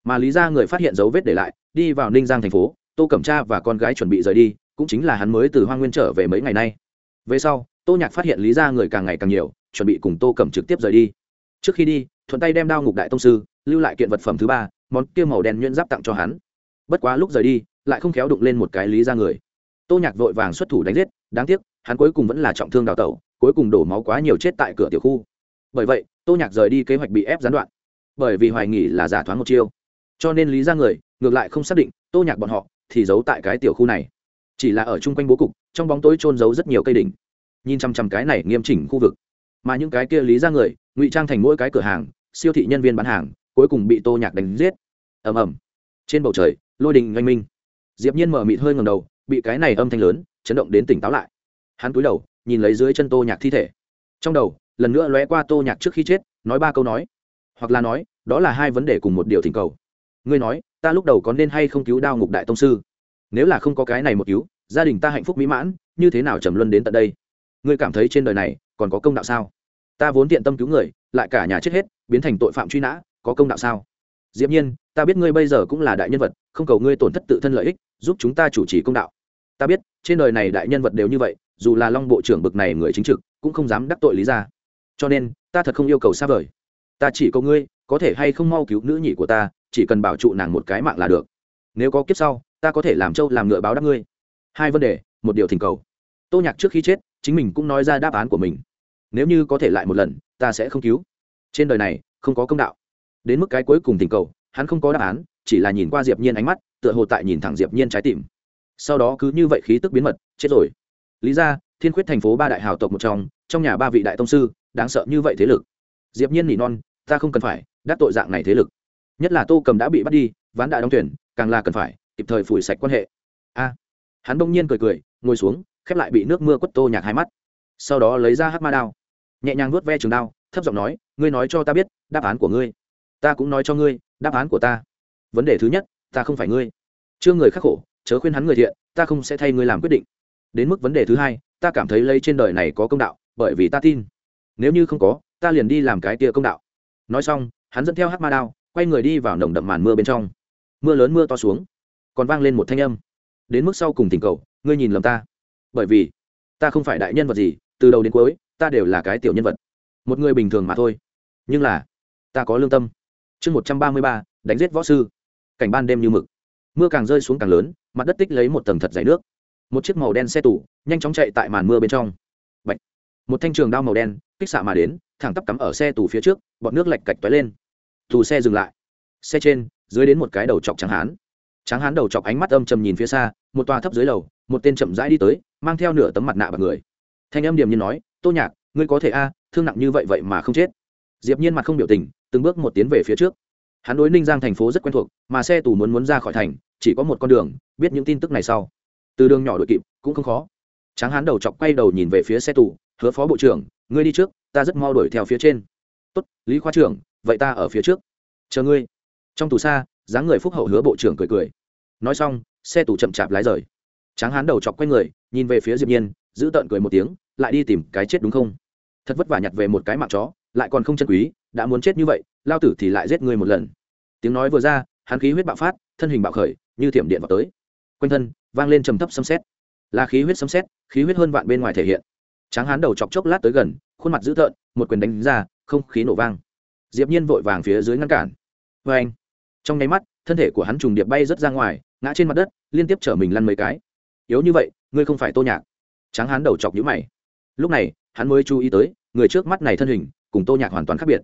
Mà lý ra người phát hiện dấu vết để lại, đi vào ninh giang thành phố, tô cẩm cha và con gái chuẩn bị rời đi, cũng chính là hắn mới từ hoa nguyên trở về mấy ngày nay. Về sau, tô nhạc phát hiện lý ra người càng ngày càng nhiều, chuẩn bị cùng tô cẩm trực tiếp rời đi. Trước khi đi, thuận tay đem đao ngục đại tông sư, lưu lại kiện vật phẩm thứ ba, món kia màu đen nhuyễn giáp tặng cho hắn. Bất quá lúc rời đi, lại không khéo đụng lên một cái lý ra người. Tô nhạc vội vàng xuất thủ đánh giết, đáng tiếc, hắn cuối cùng vẫn là trọng thương đào tẩu, cuối cùng đổ máu quá nhiều chết tại cửa tiểu khu. Bởi vậy tô nhạc rời đi kế hoạch bị ép gián đoạn, bởi vì hoài nghỉ là giả thoáng một chiêu. Cho nên lý ra người, ngược lại không xác định tô nhạc bọn họ thì giấu tại cái tiểu khu này. Chỉ là ở chung quanh bố cục, trong bóng tối trôn giấu rất nhiều cây đỉnh. Nhìn chăm chăm cái này nghiêm chỉnh khu vực. Mà những cái kia lý ra người, ngụy trang thành mỗi cái cửa hàng, siêu thị nhân viên bán hàng, cuối cùng bị tô nhạc đánh giết. Ầm ầm. Trên bầu trời, lôi đình oanh minh. Diệp nhiên mở mịt hơi ngầm đầu, bị cái này âm thanh lớn, chấn động đến tỉnh táo lại. Hắn cúi đầu, nhìn lấy dưới chân tô nhạc thi thể. Trong đầu lần nữa lóe qua tô nhạc trước khi chết, nói ba câu nói. Hoặc là nói, đó là hai vấn đề cùng một điều thỉnh cầu. Ngươi nói, ta lúc đầu có nên hay không cứu đao ngục đại tông sư? Nếu là không có cái này một cứu, gia đình ta hạnh phúc mỹ mãn, như thế nào trầm luân đến tận đây? Ngươi cảm thấy trên đời này còn có công đạo sao? Ta vốn tiện tâm cứu người, lại cả nhà chết hết, biến thành tội phạm truy nã, có công đạo sao? Diệp nhiên, ta biết ngươi bây giờ cũng là đại nhân vật, không cầu ngươi tổn thất tự thân lợi ích, giúp chúng ta chủ trì công đạo. Ta biết, trên đời này đại nhân vật đều như vậy, dù là long bộ trưởng bực này người chính trực, cũng không dám đắc tội lý ra cho nên, ta thật không yêu cầu xa vời. Ta chỉ cầu ngươi, có thể hay không mau cứu nữ nhị của ta, chỉ cần bảo trụ nàng một cái mạng là được. Nếu có kiếp sau, ta có thể làm trâu làm ngựa báo đáp ngươi. Hai vấn đề, một điều thỉnh cầu. Tô nhạc trước khi chết, chính mình cũng nói ra đáp án của mình. Nếu như có thể lại một lần, ta sẽ không cứu. Trên đời này, không có công đạo. Đến mức cái cuối cùng thỉnh cầu, hắn không có đáp án, chỉ là nhìn qua diệp nhiên ánh mắt, tựa hồ tại nhìn thẳng diệp nhiên trái tim. Sau đó cứ như vậy khí tức biến mật, chết rồi. Lý ra, thiên khuyết thành phố ba đại hào tộc một trong trong nhà ba vị đại tông sư đáng sợ như vậy thế lực. Diệp nhiên nỉ non, ta không cần phải, đắc tội dạng này thế lực. Nhất là tô cầm đã bị bắt đi, ván đại đóng tuyển càng là cần phải, kịp thời phủi sạch quan hệ. A. À, hắn bỗng nhiên cười cười, ngồi xuống, khép lại bị nước mưa quất tô nhạc hai mắt. Sau đó lấy ra hát ma đao, nhẹ nhàng nuốt ve trường đao, thấp giọng nói, ngươi nói cho ta biết, đáp án của ngươi. Ta cũng nói cho ngươi, đáp án của ta. Vấn đề thứ nhất, ta không phải ngươi. Chưa người khắc khổ, chớ khuyên hắn người thiện, ta không sẽ thay ngươi làm quyết định. Đến mức vấn đề thứ hai, ta cảm thấy lấy trên đời này có công đạo, bởi vì ta tin nếu như không có, ta liền đi làm cái tia công đạo. Nói xong, hắn dẫn theo hát ma đao, quay người đi vào nồng đậm màn mưa bên trong. Mưa lớn mưa to xuống, còn vang lên một thanh âm. Đến mức sau cùng tình cầu, ngươi nhìn lầm ta. Bởi vì, ta không phải đại nhân vật gì, từ đầu đến cuối, ta đều là cái tiểu nhân vật. Một người bình thường mà thôi. Nhưng là, ta có lương tâm. Chương một trăm ba mươi ba, đánh giết võ sư. Cảnh ban đêm như mực. Mưa càng rơi xuống càng lớn, mặt đất tích lấy một tầng thật dày nước. Một chiếc màu đen xe tủ nhanh chóng chạy tại màn mưa bên trong. Bạch. một thanh trường đao màu đen kích xạ mà đến, thẳng tắp cắm ở xe tù phía trước bọn nước lạch cạch toái lên. Tù xe dừng lại. Xe trên, dưới đến một cái đầu chọc trắng hán. Trắng hán đầu chọc ánh mắt âm trầm nhìn phía xa, một tòa thấp dưới lầu, một tên chậm rãi đi tới, mang theo nửa tấm mặt nạ bằng người. Thanh âm điềm nhiên nói, tô nhạc, ngươi có thể a, thương nặng như vậy vậy mà không chết. Diệp nhiên mặt không biểu tình, từng bước một tiến về phía trước. Hắn đối ninh giang thành phố rất quen thuộc, mà xe tù muốn muốn ra khỏi thành, chỉ có một con đường, biết những tin tức này sau. Từ đường nhỏ đội kịp, cũng không khó. Tráng hán đầu chọc quay đầu nhìn về phía xe tù, hứa phó bộ trưởng ngươi đi trước, ta rất mau đuổi theo phía trên. Tốt, lý khoa trưởng, vậy ta ở phía trước. Chờ ngươi. Trong tù xa, dáng người phúc hậu hứa bộ trưởng cười cười. Nói xong, xe tù chậm chạp lái rời. Tráng hán đầu chọc quay người, nhìn về phía diệp nhiên, giữ tợn cười một tiếng, lại đi tìm cái chết đúng không? Thật vất vả nhặt về một cái mạng chó, lại còn không chân quý, đã muốn chết như vậy, lao tử thì lại giết ngươi một lần. Tiếng nói vừa ra, hắn khí huyết bạo phát, thân hình bạo khởi, như thiểm điện vào tới. Quanh thân, vang lên trầm thấp sấm xét là khí huyết sấm xét khí huyết hơn vạn bên ngoài thể hiện tráng hán đầu chọc chốc lát tới gần, khuôn mặt dữ tợn, một quyền đánh ra, không khí nổ vang. Diệp nhiên vội vàng phía dưới ngăn cản. Với anh, trong nháy mắt, thân thể của hắn trùng điệp bay rất ra ngoài, ngã trên mặt đất, liên tiếp trở mình lăn mấy cái. Yếu như vậy, ngươi không phải tô nhạc. Tráng hán đầu chọc nhíu mày. Lúc này, hắn mới chú ý tới, người trước mắt này thân hình, cùng tô nhạc hoàn toàn khác biệt.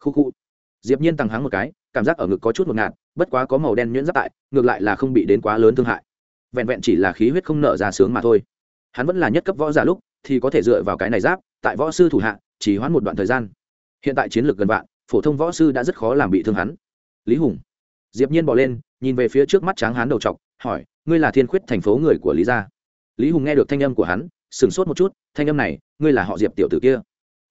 Khu khu. Diệp nhiên tăng háng một cái, cảm giác ở ngực có chút một ngạt, bất quá có màu đen nhuyễn giáp tại, ngược lại là không bị đến quá lớn thương hại. Vẹn vẹn chỉ là khí huyết không nở ra sướng mà thôi. Hắn vẫn là nhất cấp võ giả lúc thì có thể dựa vào cái này giáp, tại võ sư thủ hạ chỉ hoãn một đoạn thời gian. Hiện tại chiến lược gần vạn, phổ thông võ sư đã rất khó làm bị thương hắn. Lý hùng. Diệp nhiên bỏ lên, nhìn về phía trước mắt tráng hán đầu trọc, hỏi, ngươi là thiên khuyết thành phố người của lý gia? Lý hùng nghe được thanh âm của hắn, sửng sốt một chút, thanh âm này, ngươi là họ diệp tiểu tử kia?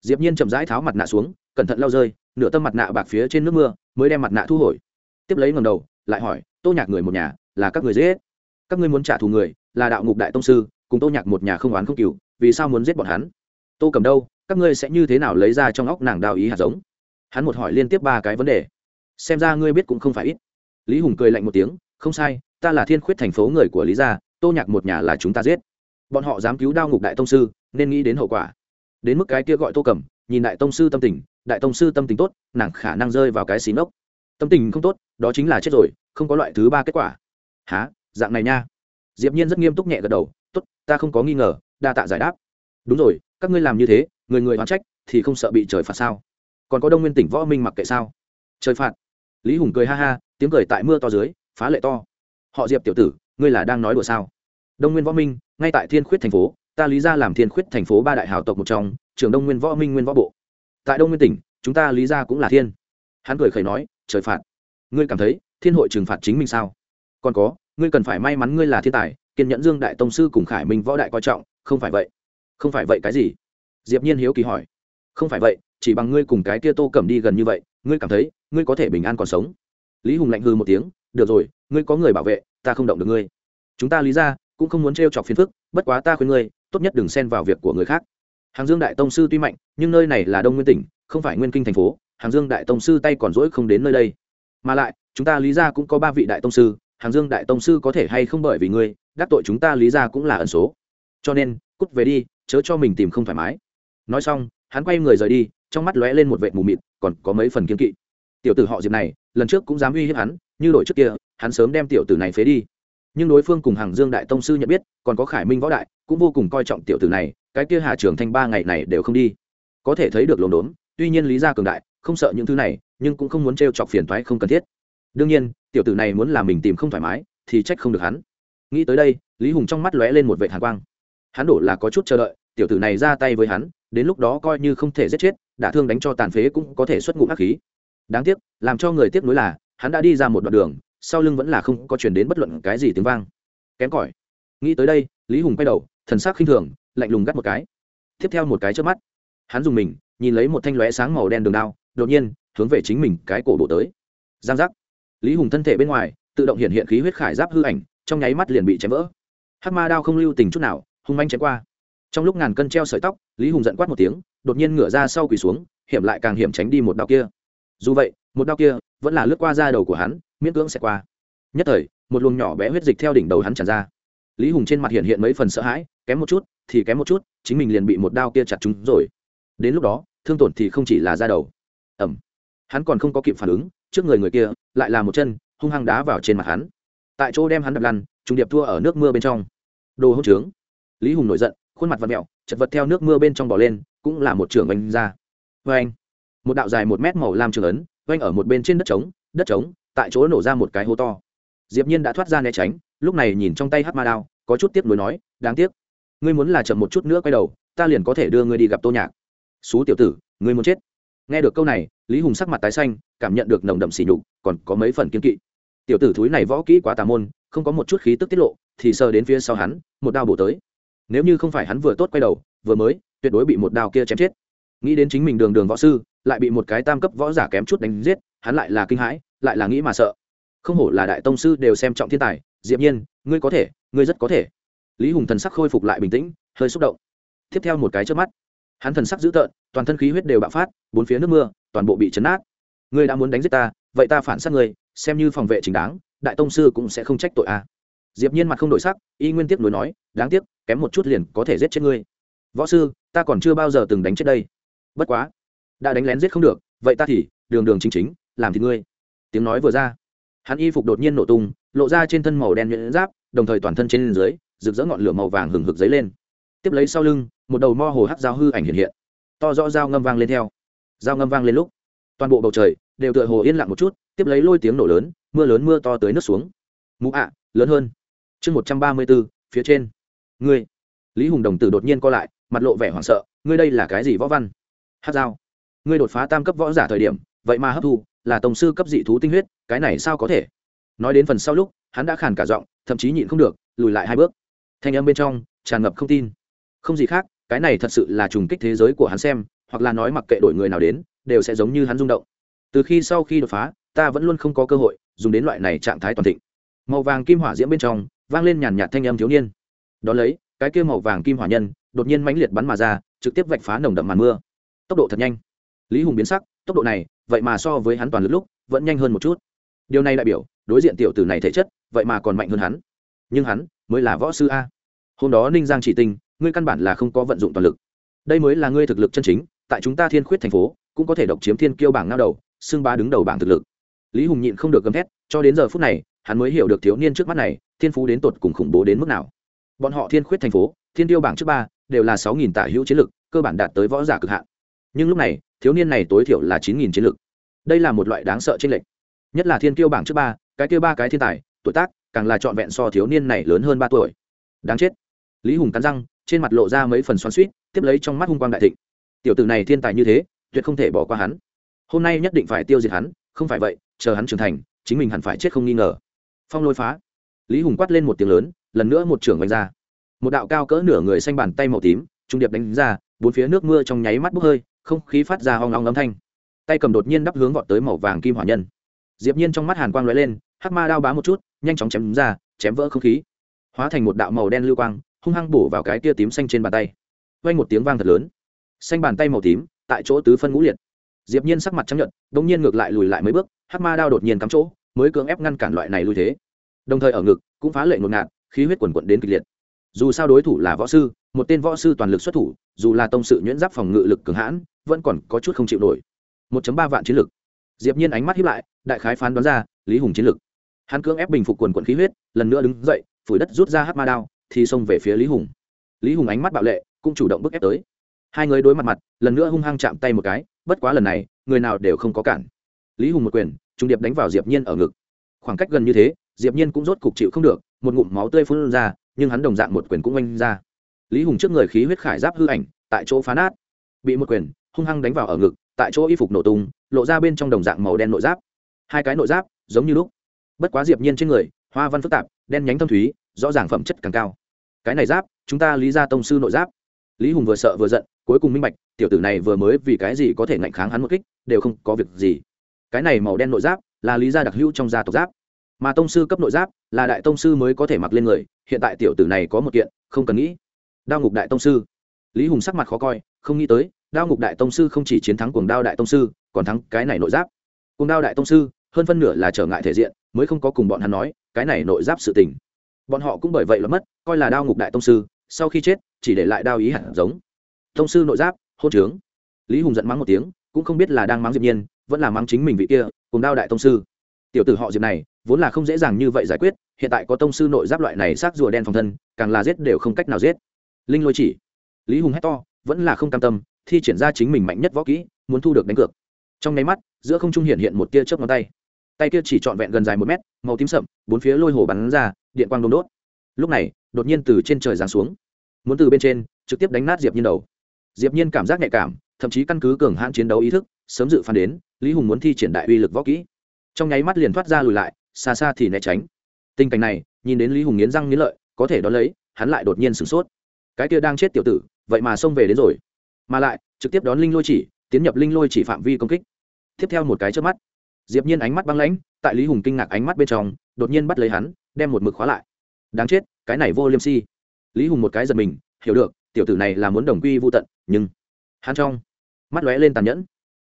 Diệp nhiên chậm rãi tháo mặt nạ xuống, cẩn thận lau rơi, nửa tâm mặt nạ bạc phía trên nước mưa, mới đem mặt nạ thu hồi. Tiếp lấy ngầm đầu, lại hỏi, tô nhạc người một nhà, là các người giết các ngươi muốn trả thù người, là đạo ngục đại tông sư, cùng tô nhạc một nhà không oán không cừu vì sao muốn giết bọn hắn? Tô cầm đâu? Các ngươi sẽ như thế nào lấy ra trong óc nàng đào ý hạt giống? Hắn một hỏi liên tiếp ba cái vấn đề. Xem ra ngươi biết cũng không phải ít. Lý hùng cười lạnh một tiếng không sai ta là thiên khuyết thành phố người của lý gia tô nhạc một nhà là chúng ta giết. Bọn họ dám cứu đao ngục đại tông sư nên nghĩ đến hậu quả. Đến mức cái kia gọi tô cầm nhìn đại tông sư tâm tình đại tông sư tâm tình tốt nàng khả năng rơi vào cái xí nốc, tâm tình không tốt đó chính là chết rồi không có loại thứ ba kết quả. Há dạng này nha. Diệp nhiên rất nghiêm túc nhẹ gật đầu tốt ta không có nghi ngờ đa tạ giải đáp. Đúng rồi, các ngươi làm như thế, người người oán trách thì không sợ bị trời phạt sao? Còn có đông nguyên tỉnh võ minh mặc kệ sao? Trời phạt. Lý hùng cười ha ha, tiếng cười tại mưa to dưới, phá lệ to. Họ diệp tiểu tử, ngươi là đang nói đùa sao? Đông nguyên võ minh, ngay tại thiên khuyết thành phố, ta lý ra làm thiên khuyết thành phố ba đại hào tộc một trong trường đông nguyên võ minh nguyên võ bộ. Tại đông nguyên tỉnh, chúng ta lý ra cũng là thiên. Hắn cười khẩy nói, trời phạt. Ngươi cảm thấy, thiên hội trừng phạt chính mình sao? Còn có, ngươi cần phải may mắn ngươi là thiên tài, kiên nhẫn dương đại tông sư cùng khải minh võ đại coi trọng không phải vậy. Không phải vậy cái gì? Diệp nhiên hiếu kỳ hỏi. Không phải vậy, chỉ bằng ngươi cùng cái kia tô cẩm đi gần như vậy, ngươi cảm thấy, ngươi có thể bình an còn sống? Lý hùng lạnh hư một tiếng, được rồi, ngươi có người bảo vệ, ta không động được ngươi. Chúng ta lý ra, cũng không muốn treo chọc phiền phức, bất quá ta khuyên ngươi, tốt nhất đừng xen vào việc của người khác. Hàng dương đại tông sư tuy mạnh, nhưng nơi này là đông nguyên tỉnh, không phải nguyên kinh thành phố, hàng dương đại tông sư tay còn rỗi không đến nơi đây. Mà lại, chúng ta lý ra cũng có ba vị đại tông sư, hàng dương đại tông sư có thể hay không bởi vì ngươi, đắc tội chúng ta lý ra cũng là ẩn số cho nên, cút về đi, chớ cho mình tìm không thoải mái. Nói xong, hắn quay người rời đi, trong mắt lóe lên một vệt mù mịt, còn có mấy phần kiên kỵ. Tiểu tử họ diệp này, lần trước cũng dám uy hiếp hắn, như đội trước kia, hắn sớm đem tiểu tử này phế đi. Nhưng đối phương cùng hàng dương đại tông sư nhận biết, còn có khải minh võ đại, cũng vô cùng coi trọng tiểu tử này, cái kia hà trường thanh ba ngày này đều không đi. Có thể thấy được lồn đốn, tuy nhiên lý gia cường đại, không sợ những thứ này, nhưng cũng không muốn t chọc phiền thoái không cần thiết. Đương nhiên, tiểu tử này muốn làm mình tìm không thoải mái, thì trách không được hắn. Nghĩ tới đây, lý hùng trong mắt lóe lên một vệ hàn quang hắn đổ là có chút chờ đợi, tiểu tử này ra tay với hắn, đến lúc đó coi như không thể giết chết, đả thương đánh cho tàn phế cũng có thể xuất ngụ hắc khí. Đáng tiếc, làm cho người tiếc nuối là, hắn đã đi ra một đoạn đường, sau lưng vẫn là không có truyền đến bất luận cái gì tiếng vang. Kém cỏi. Nghĩ tới đây, lý hùng quay đầu, thần sắc khinh thường, lạnh lùng gắt một cái. Tiếp theo một cái trước mắt, hắn dùng mình, nhìn lấy một thanh lóe sáng màu đen đường đao, đột nhiên, hướng về chính mình cái cổ bộ tới. Giang giác. Lý hùng thân thể bên ngoài, tự động hiện hiện khí huyết khải giáp hư ảnh, trong nháy mắt liền bị chém vỡ. Hắc ma đao không lưu tình chút nào hung manh chém qua. Trong lúc ngàn cân treo sợi tóc, lý hùng giận quát một tiếng, đột nhiên ngửa ra sau quỳ xuống, hiểm lại càng hiểm tránh đi một đao kia. Dù vậy, một đao kia vẫn là lướt qua da đầu của hắn, miễn cưỡng sẽ qua. Nhất thời, một luồng nhỏ bé huyết dịch theo đỉnh đầu hắn tràn ra. Lý hùng trên mặt hiện hiện mấy phần sợ hãi, kém một chút thì kém một chút, chính mình liền bị một đao kia chặt trúng rồi. Đến lúc đó, thương tổn thì không chỉ là da đầu. Ẩm hắn còn không có kịp phản ứng, trước người người kia lại là một chân hung hăng đá vào trên mặt hắn. Tại chỗ đem hắn đập lăn, trùng điệp thua ở nước mưa bên trong. Đồ hỗn trướng lý hùng nổi giận, khuôn mặt vật mẹo, chật vật theo nước mưa bên trong bỏ lên, cũng là một trường oanh ra. Vê anh. Một đạo dài một mét màu lam trường ấn oanh ở một bên trên đất trống đất trống, tại chỗ nổ ra một cái hố to. Diệp nhiên đã thoát ra né tránh, lúc này nhìn trong tay hát ma đao, có chút tiếc nuối nói, đáng tiếc. Ngươi muốn là chậm một chút nữa quay đầu, ta liền có thể đưa ngươi đi gặp tô nhạc. Xú tiểu tử, ngươi muốn chết. Nghe được câu này, lý hùng sắc mặt tái xanh, cảm nhận được nồng đậm xỉ nhục, còn có mấy phần kiên kỵ. Tiểu tử thúi này võ kỹ quá tà môn, không có một chút khí tức tiết lộ, thì sờ đến phía sau hắn, một đao bổ tới nếu như không phải hắn vừa tốt quay đầu, vừa mới, tuyệt đối bị một đao kia chém chết. Nghĩ đến chính mình đường đường võ sư, lại bị một cái tam cấp võ giả kém chút đánh giết, hắn lại là kinh hãi, lại là nghĩ mà sợ. Không hổ là đại tông sư đều xem trọng thiên tài, diệp nhiên, ngươi có thể, ngươi rất có thể. Lý hùng thần sắc khôi phục lại bình tĩnh, hơi xúc động. Tiếp theo một cái trước mắt, hắn thần sắc dữ tợn, toàn thân khí huyết đều bạo phát, bốn phía nước mưa, toàn bộ bị chấn nát. Ngươi đã muốn đánh giết ta, vậy ta phản sát ngươi, xem như phòng vệ chính đáng, đại tông sư cũng sẽ không trách tội a diệp nhiên mặt không đổi sắc, y nguyên tiếc nuối nói, đáng tiếc, kém một chút liền có thể giết chết ngươi. Võ sư, ta còn chưa bao giờ từng đánh chết đây. Bất quá, đã đánh lén giết không được, vậy ta thì, đường đường chính chính, làm thì ngươi. Tiếng nói vừa ra, hắn y phục đột nhiên nổ tung, lộ ra trên thân màu đen nhuyễn giáp, đồng thời toàn thân trên dưới, rực rỡ ngọn lửa màu vàng hừng hực dấy lên. Tiếp lấy sau lưng, một đầu mo hồ hắc dao hư ảnh hiện hiện. To rõ dao ngâm vang lên theo. Dao ngâm vang lên lúc, toàn bộ bầu trời đều tựa hồ yên lặng một chút, tiếp lấy lôi tiếng nổ lớn, mưa lớn mưa to tới nước xuống. Mũ ạ, lớn hơn chương một trăm ba mươi bốn phía trên. Ngươi. Lý hùng đồng tử đột nhiên co lại, mặt lộ vẻ hoảng sợ, ngươi đây là cái gì võ văn? Hát dao. Ngươi đột phá tam cấp võ giả thời điểm, vậy mà hấp thu, là tổng sư cấp dị thú tinh huyết, cái này sao có thể? Nói đến phần sau lúc, hắn đã khàn cả giọng, thậm chí nhịn không được, lùi lại hai bước. Thanh âm bên trong, tràn ngập không tin. Không gì khác, cái này thật sự là trùng kích thế giới của hắn xem, hoặc là nói mặc kệ đổi người nào đến, đều sẽ giống như hắn rung động. Từ khi sau khi đột phá, ta vẫn luôn không có cơ hội, dùng đến loại này trạng thái toàn thịnh. Màu vàng kim hỏa diễm bên trong vang lên nhàn nhạt thanh âm thiếu niên. Đón lấy, cái kia màu vàng kim hỏa nhân, đột nhiên mãnh liệt bắn mà ra, trực tiếp vạch phá nồng đậm màn mưa. Tốc độ thật nhanh. Lý hùng biến sắc, tốc độ này, vậy mà so với hắn toàn lực lúc, vẫn nhanh hơn một chút. Điều này đại biểu, đối diện tiểu tử này thể chất, vậy mà còn mạnh hơn hắn. Nhưng hắn, mới là võ sư a. Hôm đó ninh giang chỉ tinh, ngươi căn bản là không có vận dụng toàn lực. Đây mới là ngươi thực lực chân chính, tại chúng ta thiên khuyết thành phố, cũng có thể độc chiếm thiên kiêu bảng ngao đầu xưng ba đứng đầu bảng thực lực. Lý hùng nhịn không được gầm thét, cho đến giờ phút này hắn mới hiểu được thiếu niên trước mắt này, thiên phú đến tột cùng khủng bố đến mức nào. Bọn họ thiên khuyết thành phố, thiên tiêu bảng trước ba, đều là sáu nghìn tả hữu chiến lực, cơ bản đạt tới võ giả cực hạn. Nhưng lúc này, thiếu niên này tối thiểu là chín nghìn chiến lực. Đây là một loại đáng sợ trên lệch. Nhất là thiên tiêu bảng trước ba, cái tiêu ba cái thiên tài, tuổi tác, càng là trọn vẹn so thiếu niên này lớn hơn ba tuổi. Đáng chết. Lý hùng cắn răng, trên mặt lộ ra mấy phần xoắn suýt tiếp lấy trong mắt hung quang đại thịnh. Tiểu tử này thiên tài như thế, tuyệt không thể bỏ qua hắn. Hôm nay nhất định phải tiêu diệt hắn, không phải vậy, chờ hắn trưởng thành, chính mình hẳn phải chết không nghi ngờ phong lôi phá. Lý hùng quát lên một tiếng lớn, lần nữa một trưởng vạch ra. Một đạo cao cỡ nửa người xanh bàn tay màu tím, trung điệp đánh ra, bốn phía nước mưa trong nháy mắt bốc hơi, không khí phát ra hoang long âm thanh. Tay cầm đột nhiên đắp hướng vọt tới màu vàng kim hỏa nhân. Diệp nhiên trong mắt hàn quang lóe lên, hắc ma đao bá một chút, nhanh chóng chém ra, chém vỡ không khí. Hóa thành một đạo màu đen lưu quang, hung hăng bổ vào cái tia tím xanh trên bàn tay. Vang một tiếng vang thật lớn. Xanh bàn tay màu tím, tại chỗ tứ phân ngũ liệt. Diệp nhiên sắc mặt trắng nhợt đung nhiên ngược lại lùi lại mấy bước, hắc ma đao đột nhiên cắm chỗ mới cưỡng ép ngăn cản loại này lui thế. Đồng thời ở ngực cũng phá lệ ngột ngạt, khí huyết quần quận đến kịch liệt. Dù sao đối thủ là võ sư, một tên võ sư toàn lực xuất thủ, dù là tông sự nhuyễn giáp phòng ngự lực cường hãn, vẫn còn có chút không chịu nổi. 1.3 vạn chiến lực. Diệp nhiên ánh mắt híp lại, đại khái phán đoán ra, lý hùng chiến lực. Hắn cưỡng ép bình phục quần quận khí huyết, lần nữa đứng dậy, phủi đất rút ra hắc ma đao, thì xông về phía lý hùng. Lý hùng ánh mắt bạo lệ, cũng chủ động bước ép tới. Hai người đối mặt mặt, lần nữa hung hăng chạm tay một cái, bất quá lần này, người nào đều không có cản. Lý hùng một quyền trung điệp đánh vào diệp nhiên ở ngực. Khoảng cách gần như thế, diệp nhiên cũng rốt cục chịu không được, một ngụm máu tươi phun ra, nhưng hắn đồng dạng một quyền cũng oanh ra. Lý hùng trước người khí huyết khải giáp hư ảnh, tại chỗ phá nát. Bị một quyền, hung hăng đánh vào ở ngực, tại chỗ y phục nổ tung, lộ ra bên trong đồng dạng màu đen nội giáp. Hai cái nội giáp, giống như lúc. Bất quá diệp nhiên trên người, hoa văn phức tạp, đen nhánh thâm thúy, rõ ràng phẩm chất càng cao. Cái này giáp, chúng ta lý ra tông sư nội giáp. Lý hùng vừa sợ vừa giận, cuối cùng minh bạch, tiểu tử này vừa mới vì cái gì có thể ngạnh kháng hắn một kích, đều không có việc gì cái này màu đen nội giáp là lý gia đặc hữu trong gia tộc giáp. Mà tông sư cấp nội giáp là đại tông sư mới có thể mặc lên người, hiện tại tiểu tử này có một kiện, không cần nghĩ. Đao ngục đại tông sư. Lý hùng sắc mặt khó coi, không nghĩ tới, đao ngục đại tông sư không chỉ chiến thắng cuồng đao đại tông sư, còn thắng cái này nội giáp. Cuồng đao đại tông sư, hơn phân nửa là trở ngại thể diện, mới không có cùng bọn hắn nói, cái này nội giáp sự tình. Bọn họ cũng bởi vậy là mất, coi là đao ngục đại tông sư, sau khi chết, chỉ để lại đao ý hẳn giống. Tông sư nội giáp, hôn trướng. Lý hùng giận mắng một tiếng, cũng không biết là đang mắng diệp nhiên vẫn là mang chính mình vị kia, cùng đao đại tông sư. Tiểu tử họ diệp này, vốn là không dễ dàng như vậy giải quyết, hiện tại có tông sư nội giáp loại này xác rùa đen phòng thân, càng là giết đều không cách nào giết. Linh lôi chỉ. Lý hùng hét to, vẫn là không cam tâm, thi triển ra chính mình mạnh nhất võ kỹ, muốn thu được đánh cược. Trong nháy mắt, giữa không trung hiện hiện một tia chớp ngón tay. Tay kia chỉ trọn vẹn gần dài một mét, màu tím sậm, bốn phía lôi hồ bắn ra, điện quang đôn đốt. Lúc này, đột nhiên từ trên trời giáng xuống. Muốn từ bên trên, trực tiếp đánh nát diệp nhiên đầu. Diệp nhiên cảm giác nhạy cảm, thậm chí căn cứ cường hãn chiến đấu ý thức, sớm dự phán đến lý hùng muốn thi triển đại uy lực võ kỹ. Trong nháy mắt liền thoát ra lùi lại, xa xa thì né tránh. Tình cảnh này, nhìn đến lý hùng nghiến răng nghiến lợi, có thể đón lấy, hắn lại đột nhiên sửng sốt. Cái kia đang chết tiểu tử, vậy mà xông về đến rồi. Mà lại, trực tiếp đón linh lôi chỉ, tiến nhập linh lôi chỉ phạm vi công kích. Tiếp theo một cái trước mắt, diệp nhiên ánh mắt băng lãnh, tại lý hùng kinh ngạc ánh mắt bên trong, đột nhiên bắt lấy hắn, đem một mực khóa lại. Đáng chết, cái này vô liêm si lý hùng một cái giật mình, hiểu được, tiểu tử này là muốn đồng quy vô tận, nhưng hắn trong mắt lóe lên tàn nhẫn.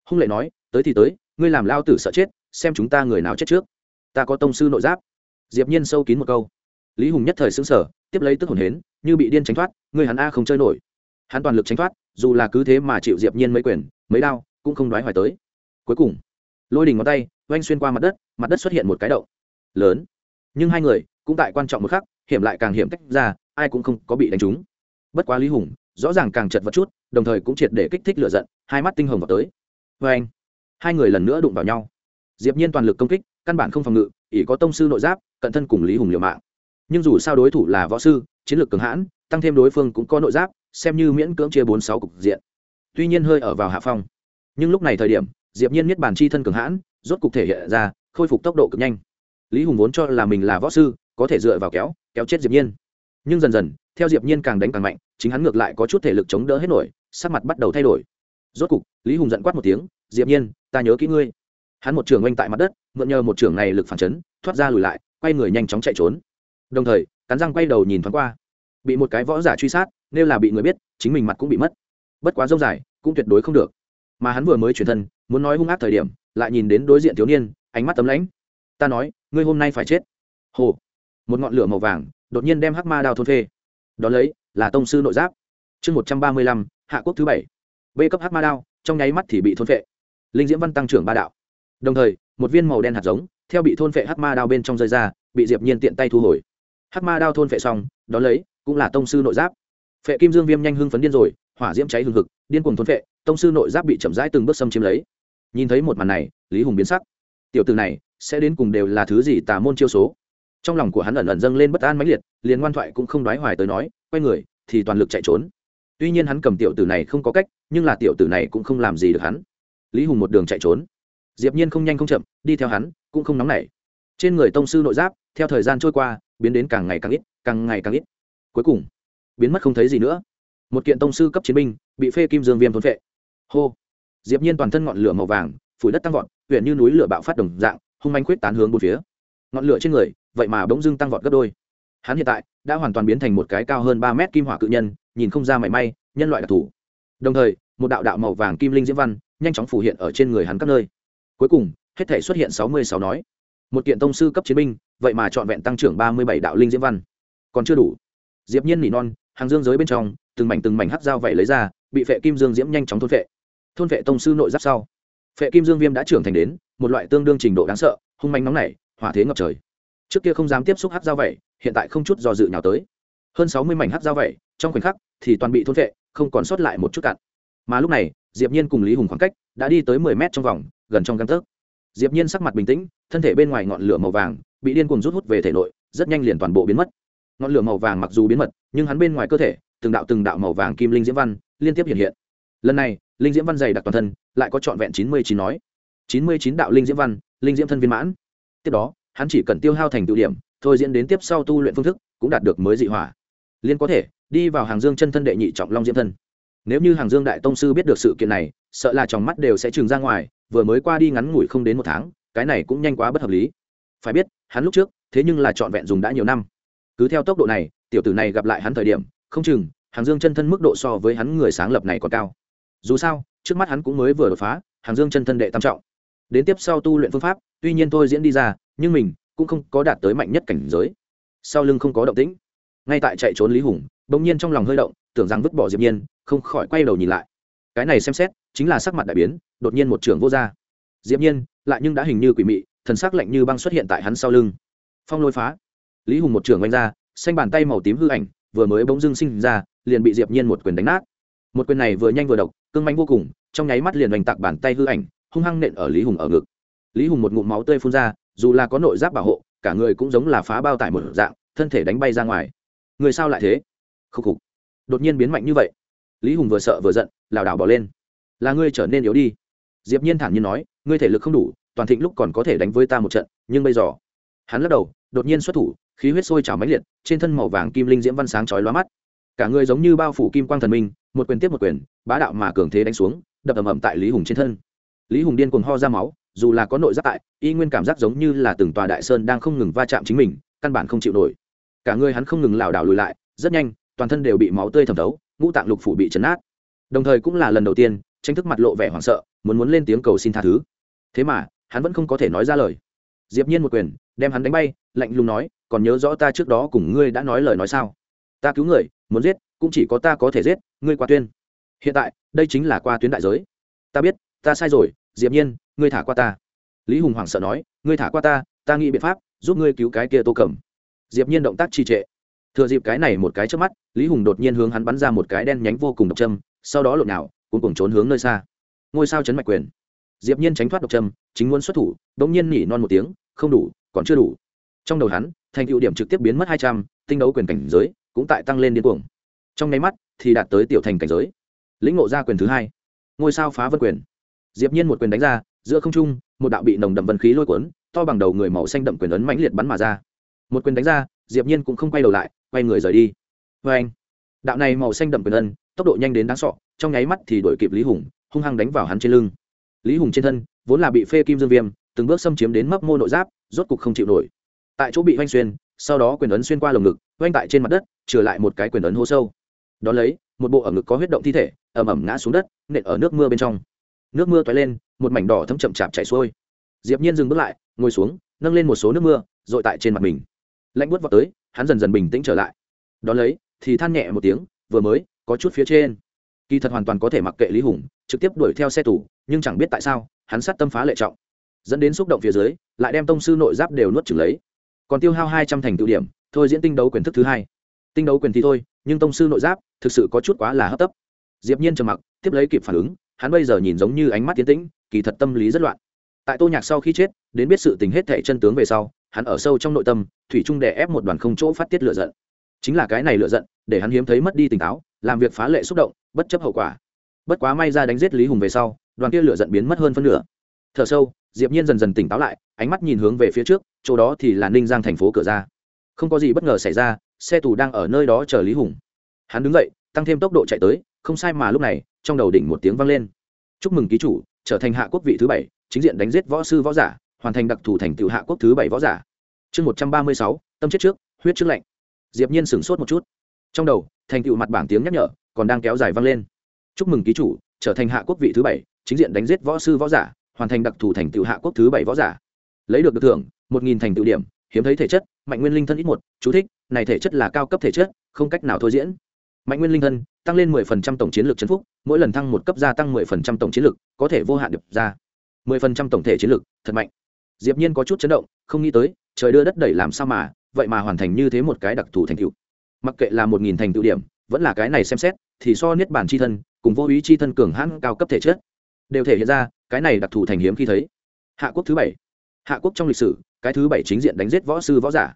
Hung lệ nói tới thì tới, ngươi làm lao tử sợ chết, xem chúng ta người nào chết trước. Ta có tông sư nội giáp. Diệp nhiên sâu kín một câu. Lý hùng nhất thời sững sờ, tiếp lấy tức hồn hến, như bị điên tránh thoát, ngươi hắn a không chơi nổi. Hắn toàn lực tránh thoát, dù là cứ thế mà chịu diệp nhiên mấy quyền, mấy đao, cũng không đoái hoài tới. Cuối cùng, lôi đình ngón tay, oanh xuyên qua mặt đất mặt đất xuất hiện một cái động, lớn. Nhưng hai người, cũng tại quan trọng một khắc, hiểm lại càng hiểm tách ra, ai cũng không có bị đánh trúng. Bất quá lý hùng, rõ ràng càng chật vật chút, đồng thời cũng triệt để kích thích lửa giận, hai mắt tinh hồng vào tới. Vê anh hai người lần nữa đụng vào nhau. Diệp nhiên toàn lực công kích, căn bản không phòng ngự, ỷ có tông sư nội giáp, cận thân cùng lý hùng liều mạng. Nhưng dù sao đối thủ là võ sư, chiến lược cường hãn, tăng thêm đối phương cũng có nội giáp, xem như miễn cưỡng chia bốn sáu cục diện. Tuy nhiên hơi ở vào hạ phong. Nhưng lúc này thời điểm, diệp nhiên nhất bản chi thân cường hãn, rốt cục thể hiện ra, khôi phục tốc độ cực nhanh. Lý hùng vốn cho là mình là võ sư, có thể dựa vào kéo kéo chết diệp nhiên. Nhưng dần dần, theo diệp nhiên càng đánh càng mạnh, chính hắn ngược lại có chút thể lực chống đỡ hết nổi, sắc mặt bắt đầu thay đổi. Rốt cục, lý hùng giận quát một tiếng, diệp nhiên ta nhớ kỹ ngươi. Hắn một trường oanh tại mặt đất, mượn nhờ một trường này lực phản chấn, thoát ra lùi lại, quay người nhanh chóng chạy trốn. Đồng thời, cắn răng quay đầu nhìn thoáng qua, bị một cái võ giả truy sát, nếu là bị người biết, chính mình mặt cũng bị mất. Bất quá dâu dài, cũng tuyệt đối không được. Mà hắn vừa mới chuyển thân, muốn nói hung ác thời điểm, lại nhìn đến đối diện thiếu niên, ánh mắt tấm lãnh. Ta nói, ngươi hôm nay phải chết. Hồ. Một ngọn lửa màu vàng, đột nhiên đem hắc ma đao thôn phê. Đ ó lấy, là tông sư nội giáp. Chương một trăm ba mươi lăm, hạ quốc thứ bảy. B cấp hắc ma đao, trong nháy mắt thì bị thôn phệ linh diễm văn tăng trưởng ba đạo. Đồng thời, một viên màu đen hạt giống, theo bị thôn phệ hắc ma đao bên trong rơi ra, bị diệp nhiên tiện tay thu hồi. Hắc ma đao thôn phệ xong đó lấy, cũng là tông sư nội giáp. Phệ kim dương viêm nhanh hưng phấn điên rồi, hỏa diễm cháy hừng hực, điên cuồng thôn phệ, tông sư nội giáp bị chậm rãi từng bước xâm chiếm lấy. Nhìn thấy một màn này, lý hùng biến sắc. Tiểu tử này, sẽ đến cùng đều là thứ gì tà môn chiêu số? Trong lòng của hắn ẩn ẩn dâng lên bất an mãnh liệt, liền ngoan thoại cũng không đoái hoài tới nói, quay người, thì toàn lực chạy trốn. Tuy nhiên hắn cầm tiểu tử này không có cách, nhưng là tiểu tử này cũng không làm gì được hắn lý hùng một đường chạy trốn. Diệp nhiên không nhanh không chậm, đi theo hắn, cũng không nóng nảy. Trên người tông sư nội giáp, theo thời gian trôi qua, biến đến càng ngày càng ít, càng ngày càng ít. Cuối cùng, biến mất không thấy gì nữa. Một kiện tông sư cấp chiến binh, bị phê kim dương viêm thốn phệ. Hô! Diệp nhiên toàn thân ngọn lửa màu vàng, phủi đất tăng vọt, huyện như núi lửa bạo phát đồng dạng, hung manh quyết tán hướng bốn phía. Ngọn lửa trên người, vậy mà bỗng dưng tăng vọt gấp đôi. Hắn hiện tại đã hoàn toàn biến thành một cái cao hơn ba mét kim hỏa cự nhân, nhìn không ra mảy may, nhân loại đặc thù. Đồng thời, một đạo đạo màu vàng kim linh diễm văn nhanh chóng phủ hiện ở trên người hắn các nơi. Cuối cùng hết thể xuất hiện sáu mươi sáu nói. Một kiện tông sư cấp chiến binh vậy mà trọn vẹn tăng trưởng ba mươi bảy đạo linh diễm văn. Còn chưa đủ. Diệp nhiên nỉ non hàng dương giới bên trong từng mảnh từng mảnh hắc dao vậy lấy ra bị phệ kim dương diễm nhanh chóng thôn phệ. Thôn phệ tông sư nội giáp sau. Phệ kim dương viêm đã trưởng thành đến một loại tương đương trình độ đáng sợ hung manh nóng nảy hỏa thế ngập trời. Trước kia không dám tiếp xúc hắc dao vẩy hiện tại không chút do dự nhào tới. Hơn sáu mươi mảnh hắc dao vẩy trong khoảnh khắc thì toàn bị thôn phệ, không còn sót lại một chút cặn. Mà lúc này diệp nhiên cùng lý hùng khoảng cách đã đi tới mười mét trong vòng, gần trong găng tấc. Diệp nhiên sắc mặt bình tĩnh, thân thể bên ngoài ngọn lửa màu vàng bị điên cuồng rút hút về thể nội, rất nhanh liền toàn bộ biến mất. Ngọn lửa màu vàng mặc dù biến mất, nhưng hắn bên ngoài cơ thể, từng đạo từng đạo màu vàng kim linh diễm văn liên tiếp hiện hiện. Lần này, linh diễm văn dày đặc toàn thân, lại có trọn vẹn chín mươi chín nói. chín mươi chín đạo linh diễm văn, linh diễm thân viên mãn. Tiếp đó, hắn chỉ cần tiêu hao thành tự điểm, thôi diễn đến tiếp sau tu luyện phương thức cũng đạt được mới dị hỏa. Liên có thể đi vào hàng dương chân thân đệ nhị trọng long diễm thân nếu như hàng dương đại tông sư biết được sự kiện này, sợ là trong mắt đều sẽ trừng ra ngoài, vừa mới qua đi ngắn ngủi không đến một tháng, cái này cũng nhanh quá bất hợp lý. Phải biết, hắn lúc trước, thế nhưng là trọn vẹn dùng đã nhiều năm. Cứ theo tốc độ này, tiểu tử này gặp lại hắn thời điểm, không chừng, hàng dương chân thân mức độ so với hắn người sáng lập này còn cao. Dù sao, trước mắt hắn cũng mới vừa đột phá, hàng dương chân thân đệ tam trọng. Đến tiếp sau tu luyện phương pháp, tuy nhiên tôi diễn đi ra, nhưng mình cũng không có đạt tới mạnh nhất cảnh giới. Sau lưng không có động tĩnh. Ngay tại chạy trốn lý hùng bỗng nhiên trong lòng hơi động, tưởng rằng vứt bỏ diệp nhiên, không khỏi quay đầu nhìn lại. Cái này xem xét, chính là sắc mặt đại biến, đột nhiên một trường vô ra. Diệp nhiên, lại nhưng đã hình như quỷ mị, thần sắc lạnh như băng xuất hiện tại hắn sau lưng. Phong lôi phá. Lý hùng một trường oanh ra, xanh bàn tay màu tím hư ảnh, vừa mới bỗng dưng sinh ra, liền bị diệp nhiên một quyền đánh nát. Một quyền này vừa nhanh vừa độc, cương mãnh vô cùng, trong nháy mắt liền oanh tạc bàn tay hư ảnh, hung hăng nện ở lý hùng ở ngực. Lý hùng một ngụm máu tươi phun ra, dù là có nội giáp bảo hộ, cả người cũng giống là phá bao tải một dạng, thân thể đánh bay ra ngoài. Người sao lại thế? Khúc khục. Đột nhiên biến mạnh như vậy. Lý hùng vừa sợ vừa giận, lảo đảo bỏ lên. Là ngươi trở nên yếu đi. Diệp nhiên thản nhiên nói, ngươi thể lực không đủ, toàn thịnh lúc còn có thể đánh với ta một trận, nhưng bây giờ, hắn lắc đầu, đột nhiên xuất thủ, khí huyết sôi trào mãnh liệt, trên thân màu vàng kim linh diễm văn sáng chói lóa mắt. Cả người giống như bao phủ kim quang thần minh, một quyền tiếp một quyền, bá đạo mà cường thế đánh xuống, đập ầm ầm tại lý hùng trên thân. Lý hùng điên cuồng ho ra máu, dù là có nội giáp tại, y nguyên cảm giác giống như là từng tòa đại sơn đang không ngừng va chạm chính mình, căn bản không chịu nổi. Cả người hắn không ngừng lảo đảo lùi lại, rất nhanh toàn thân đều bị máu tươi thẩm thấu, ngũ tạng lục phủ bị chấn át đồng thời cũng là lần đầu tiên, tranh thức mặt lộ vẻ hoảng sợ, muốn muốn lên tiếng cầu xin tha thứ. Thế mà, hắn vẫn không có thể nói ra lời. Diệp nhiên một quyền, đem hắn đánh bay, lạnh lùng nói, còn nhớ rõ ta trước đó cùng ngươi đã nói lời nói sao? Ta cứu người, muốn giết, cũng chỉ có ta có thể giết, ngươi qua tuyên. Hiện tại, đây chính là qua tuyến đại giới. Ta biết, ta sai rồi, diệp nhiên, ngươi thả qua ta. Lý hùng hoảng sợ nói, ngươi thả qua ta ta nghĩ biện pháp, giúp ngươi cứu cái kia tô cẩm. Diệp nhiên động tác trì trệ thừa dịp cái này một cái trước mắt, lý hùng đột nhiên hướng hắn bắn ra một cái đen nhánh vô cùng độc châm, sau đó lộn nào, cuốn cùng trốn hướng nơi xa. Ngôi sao chấn mạch quyền. Diệp nhiên tránh thoát độc châm, chính muốn xuất thủ đống nhiên nhỉ non một tiếng, không đủ, còn chưa đủ. Trong đầu hắn, thành tựu điểm trực tiếp biến mất hai trăm, tinh đấu quyền cảnh giới cũng tại tăng lên điên cuồng. Trong nháy mắt thì đạt tới tiểu thành cảnh giới. Lĩnh ngộ ra quyền thứ hai. Ngôi sao phá vân quyền. Diệp nhiên một quyền đánh ra, giữa không trung, một đạo bị nồng đậm vân khí lôi cuốn, to bằng đầu người màu xanh đậm quyền ấn mãnh liệt bắn mà ra. Một quyền đánh ra diệp nhiên cũng không quay đầu lại, quay người rời đi. Với anh, đạo này màu xanh đậm quyền ấn tốc độ nhanh đến đáng sợ trong nháy mắt thì đuổi kịp lý hùng, hung hăng đánh vào hắn trên lưng. Lý hùng trên thân, vốn là bị phê kim dương viêm, từng bước xâm chiếm đến mấp mô nội giáp, rốt cục không chịu nổi. Tại chỗ bị oanh xuyên, sau đó quyền ấn xuyên qua lồng ngực oanh tại trên mặt đất, trở lại một cái quyền ấn hô sâu. Đón lấy, một bộ ở ngực có huyết động thi thể ẩm ẩm ngã xuống đất, nện ở nước mưa bên trong. Nước mưa toái lên, một mảnh đỏ thấm chậm chạp chảy xuôi. Diệp nhiên dừng bước lại, ngồi xuống, nâng lên một số nước mưa, rồi tại trên mặt mình lạnh buốt vào tới, hắn dần dần bình tĩnh trở lại. Đón lấy, thì than nhẹ một tiếng, vừa mới, có chút phía trên. Kỳ thật hoàn toàn có thể mặc kệ lý hùng, trực tiếp đuổi theo xe tù, nhưng chẳng biết tại sao, hắn sát tâm phá lệ trọng. Dẫn đến xúc động phía dưới, lại đem tông sư nội giáp đều nuốt trừng lấy. Còn tiêu hao hai trăm thành tự điểm, thôi diễn tinh đấu quyền thức thứ hai. Tinh đấu quyền thì thôi, nhưng tông sư nội giáp, thực sự có chút quá là hấp tấp. Diệp nhiên trầm mặc, tiếp lấy kịp phản ứng, hắn bây giờ nhìn giống như ánh mắt tiến tĩnh, kỳ thật tâm lý rất loạn. Tại tô nhạc sau khi chết, đến biết sự tình hết thảy chân tướng về sau hắn ở sâu trong nội tâm, thủy trung đè ép một đoàn không chỗ phát tiết lửa giận. Chính là cái này lửa giận, để hắn hiếm thấy mất đi tỉnh táo, làm việc phá lệ xúc động, bất chấp hậu quả. Bất quá may ra đánh giết lý hùng về sau, đoàn kia lửa giận biến mất hơn phân nửa. Thở sâu, diệp nhiên dần dần tỉnh táo lại, ánh mắt nhìn hướng về phía trước, chỗ đó thì là ninh giang thành phố cửa ra. Không có gì bất ngờ xảy ra, xe tù đang ở nơi đó chờ lý hùng. Hắn đứng dậy, tăng thêm tốc độ chạy tới, không sai mà lúc này, trong đầu đỉnh một tiếng vang lên. Chúc mừng ký chủ, trở thành hạ quốc vị thứ bảy, chính diện đánh giết võ sư võ giả hoàn thành đặc thù thành tựu hạ quốc thứ bảy võ giả. Chương một trăm ba mươi sáu, tâm chết trước, huyết trước lạnh. Diệp nhiên sửng sốt một chút. Trong đầu, thành tựu mặt bảng tiếng nhắc nhở còn đang kéo dài vang lên. Chúc mừng ký chủ, trở thành hạ quốc vị thứ bảy, chính diện đánh giết võ sư võ giả, hoàn thành đặc thù thành tựu hạ quốc thứ bảy võ giả. Lấy được được thưởng, một nghìn thành tựu điểm, hiếm thấy thể chất, mạnh nguyên linh thân ít một, chú thích, này thể chất là cao cấp thể chất, không cách nào thôi diễn. Mạnh nguyên linh thân, tăng lên 10% tổng chiến lược chấn phúc, mỗi lần thăng một cấp gia tăng 10% tổng chiến lược, có thể vô hạn điệp ra. 10% tổng thể chiến lược, thật mạnh diệp nhiên có chút chấn động, không nghĩ tới, trời đưa đất đẩy làm sao mà, vậy mà hoàn thành như thế một cái đặc thù thành tựu. Mặc kệ là một nghìn thành tựu điểm, vẫn là cái này xem xét, thì so niết bản chi thân, cùng vô ý chi thân cường hãn cao cấp thể chất, đều thể hiện ra cái này đặc thù thành hiếm khi thấy. Hạ quốc thứ bảy. Hạ quốc trong lịch sử, cái thứ bảy chính diện đánh giết võ sư võ giả.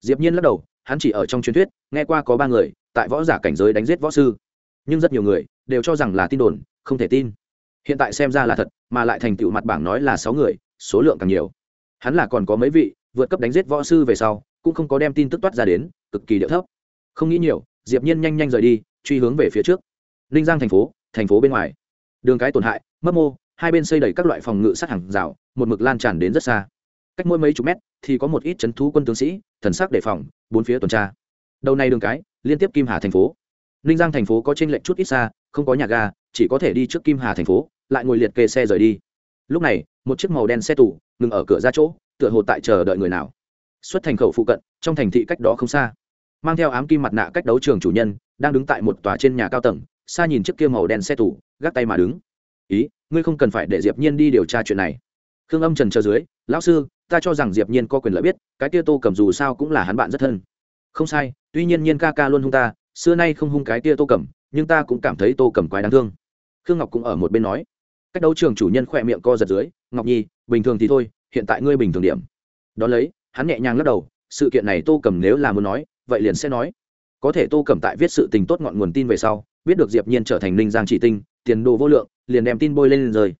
Diệp nhiên lắc đầu, hắn chỉ ở trong truyền thuyết, nghe qua có ba người, tại võ giả cảnh giới đánh giết võ sư. Nhưng rất nhiều người đều cho rằng là tin đồn, không thể tin. Hiện tại xem ra là thật, mà lại thành tựu mặt bảng nói là sáu người, số lượng càng nhiều hắn là còn có mấy vị, vượt cấp đánh giết võ sư về sau, cũng không có đem tin tức toát ra đến, cực kỳ điệu thấp. Không nghĩ nhiều, diệp nhiên nhanh nhanh rời đi, truy hướng về phía trước. Ninh giang thành phố thành phố bên ngoài. Đường cái tổn hại mất mô, hai bên xây đầy các loại phòng ngự sát hàng rào, một mực lan tràn đến rất xa. Cách mỗi mấy chục mét thì có một ít chấn thú quân tướng sĩ, thần sắc đề phòng, bốn phía tuần tra. Đầu này đường cái, liên tiếp kim hà thành phố. Ninh giang thành phố có trên lệnh chút ít xa, không có nhà ga, chỉ có thể đi trước kim hà thành phố, lại ngồi liệt kê xe rời đi. Lúc này một chiếc màu đen xe tủ ngừng ở cửa ra chỗ, tựa hồ tại chờ đợi người nào. Xuất thành khẩu phụ cận, trong thành thị cách đó không xa, mang theo ám kim mặt nạ cách đấu trường chủ nhân, đang đứng tại một tòa trên nhà cao tầng, xa nhìn chiếc kia màu đen xe tủ gác tay mà đứng. Ý, ngươi không cần phải để diệp nhiên đi điều tra chuyện này. Khương âm trần chờ dưới, lão sư, ta cho rằng diệp nhiên có quyền lợi biết, cái kia tô cầm dù sao cũng là hắn bạn rất thân. Không sai, tuy nhiên nhiên ca ca luôn hung ta, xưa nay không hung cái kia tô cầm nhưng ta cũng cảm thấy tô cầm quái đáng thương. Khương ngọc cũng ở một bên nói cách đấu trường chủ nhân khỏe miệng co giật dưới, ngọc nhi, bình thường thì thôi, hiện tại ngươi bình thường điểm. Đ ó lấy, hắn nhẹ nhàng lắc đầu, sự kiện này tô cầm nếu là muốn nói, vậy liền sẽ nói. Có thể tô cầm tại viết sự tình tốt ngọn nguồn tin về sau, biết được diệp nhiên trở thành ninh giang chỉ tinh, tiền đồ vô lượng, liền đem tin bôi lên lên rời.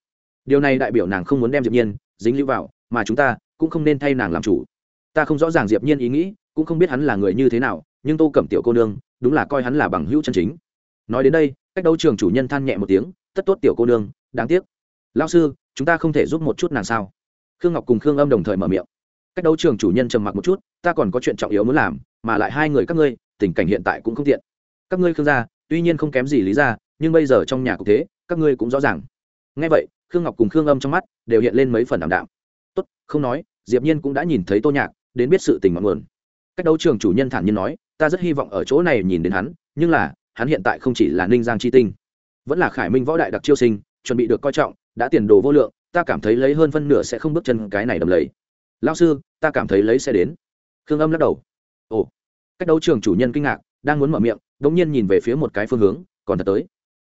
Điều này đại biểu nàng không muốn đem diệp nhiên dính lưu vào, mà chúng ta cũng không nên thay nàng làm chủ. Ta không rõ ràng diệp nhiên ý nghĩ, cũng không biết hắn là người như thế nào, nhưng tô cẩm tiểu cô nương, đúng là coi hắn là bằng hữu chân chính. Nói đến đây, cách đấu trường chủ nhân than nhẹ một tiếng, tất tốt tiểu cô nương đáng tiếc. Lão sư, chúng ta không thể giúp một chút nàng sao? Khương ngọc cùng khương âm đồng thời mở miệng. Cách đấu trường chủ nhân trầm mặc một chút, ta còn có chuyện trọng yếu muốn làm, mà lại hai người các ngươi, tình cảnh hiện tại cũng không tiện. Các ngươi khương gia, tuy nhiên không kém gì lý ra nhưng bây giờ trong nhà cục thế, các ngươi cũng rõ ràng. Ngay vậy, khương ngọc cùng khương âm trong mắt đều hiện lên mấy phần đảm đạm. Tốt, không nói, diệp nhiên cũng đã nhìn thấy tô nhạc, đến biết sự tình mặn nguồn. Cách đấu trường chủ nhân thản nhiên nói, ta rất hy vọng ở chỗ này nhìn đến hắn, nhưng là, hắn hiện tại không chỉ là ninh giang chi tinh, vẫn là khải minh võ đại đặc chiêu sinh chuẩn bị được coi trọng, đã tiền đồ vô lượng, ta cảm thấy lấy hơn phân nửa sẽ không bước chân cái này đầm lấy lao sư, ta cảm thấy lấy sẽ đến. Khương âm lắc đầu. Ồ. Cách đấu trường chủ nhân kinh ngạc, đang muốn mở miệng đ ỗ n g nhiên nhìn về phía một cái phương hướng, còn thật tới.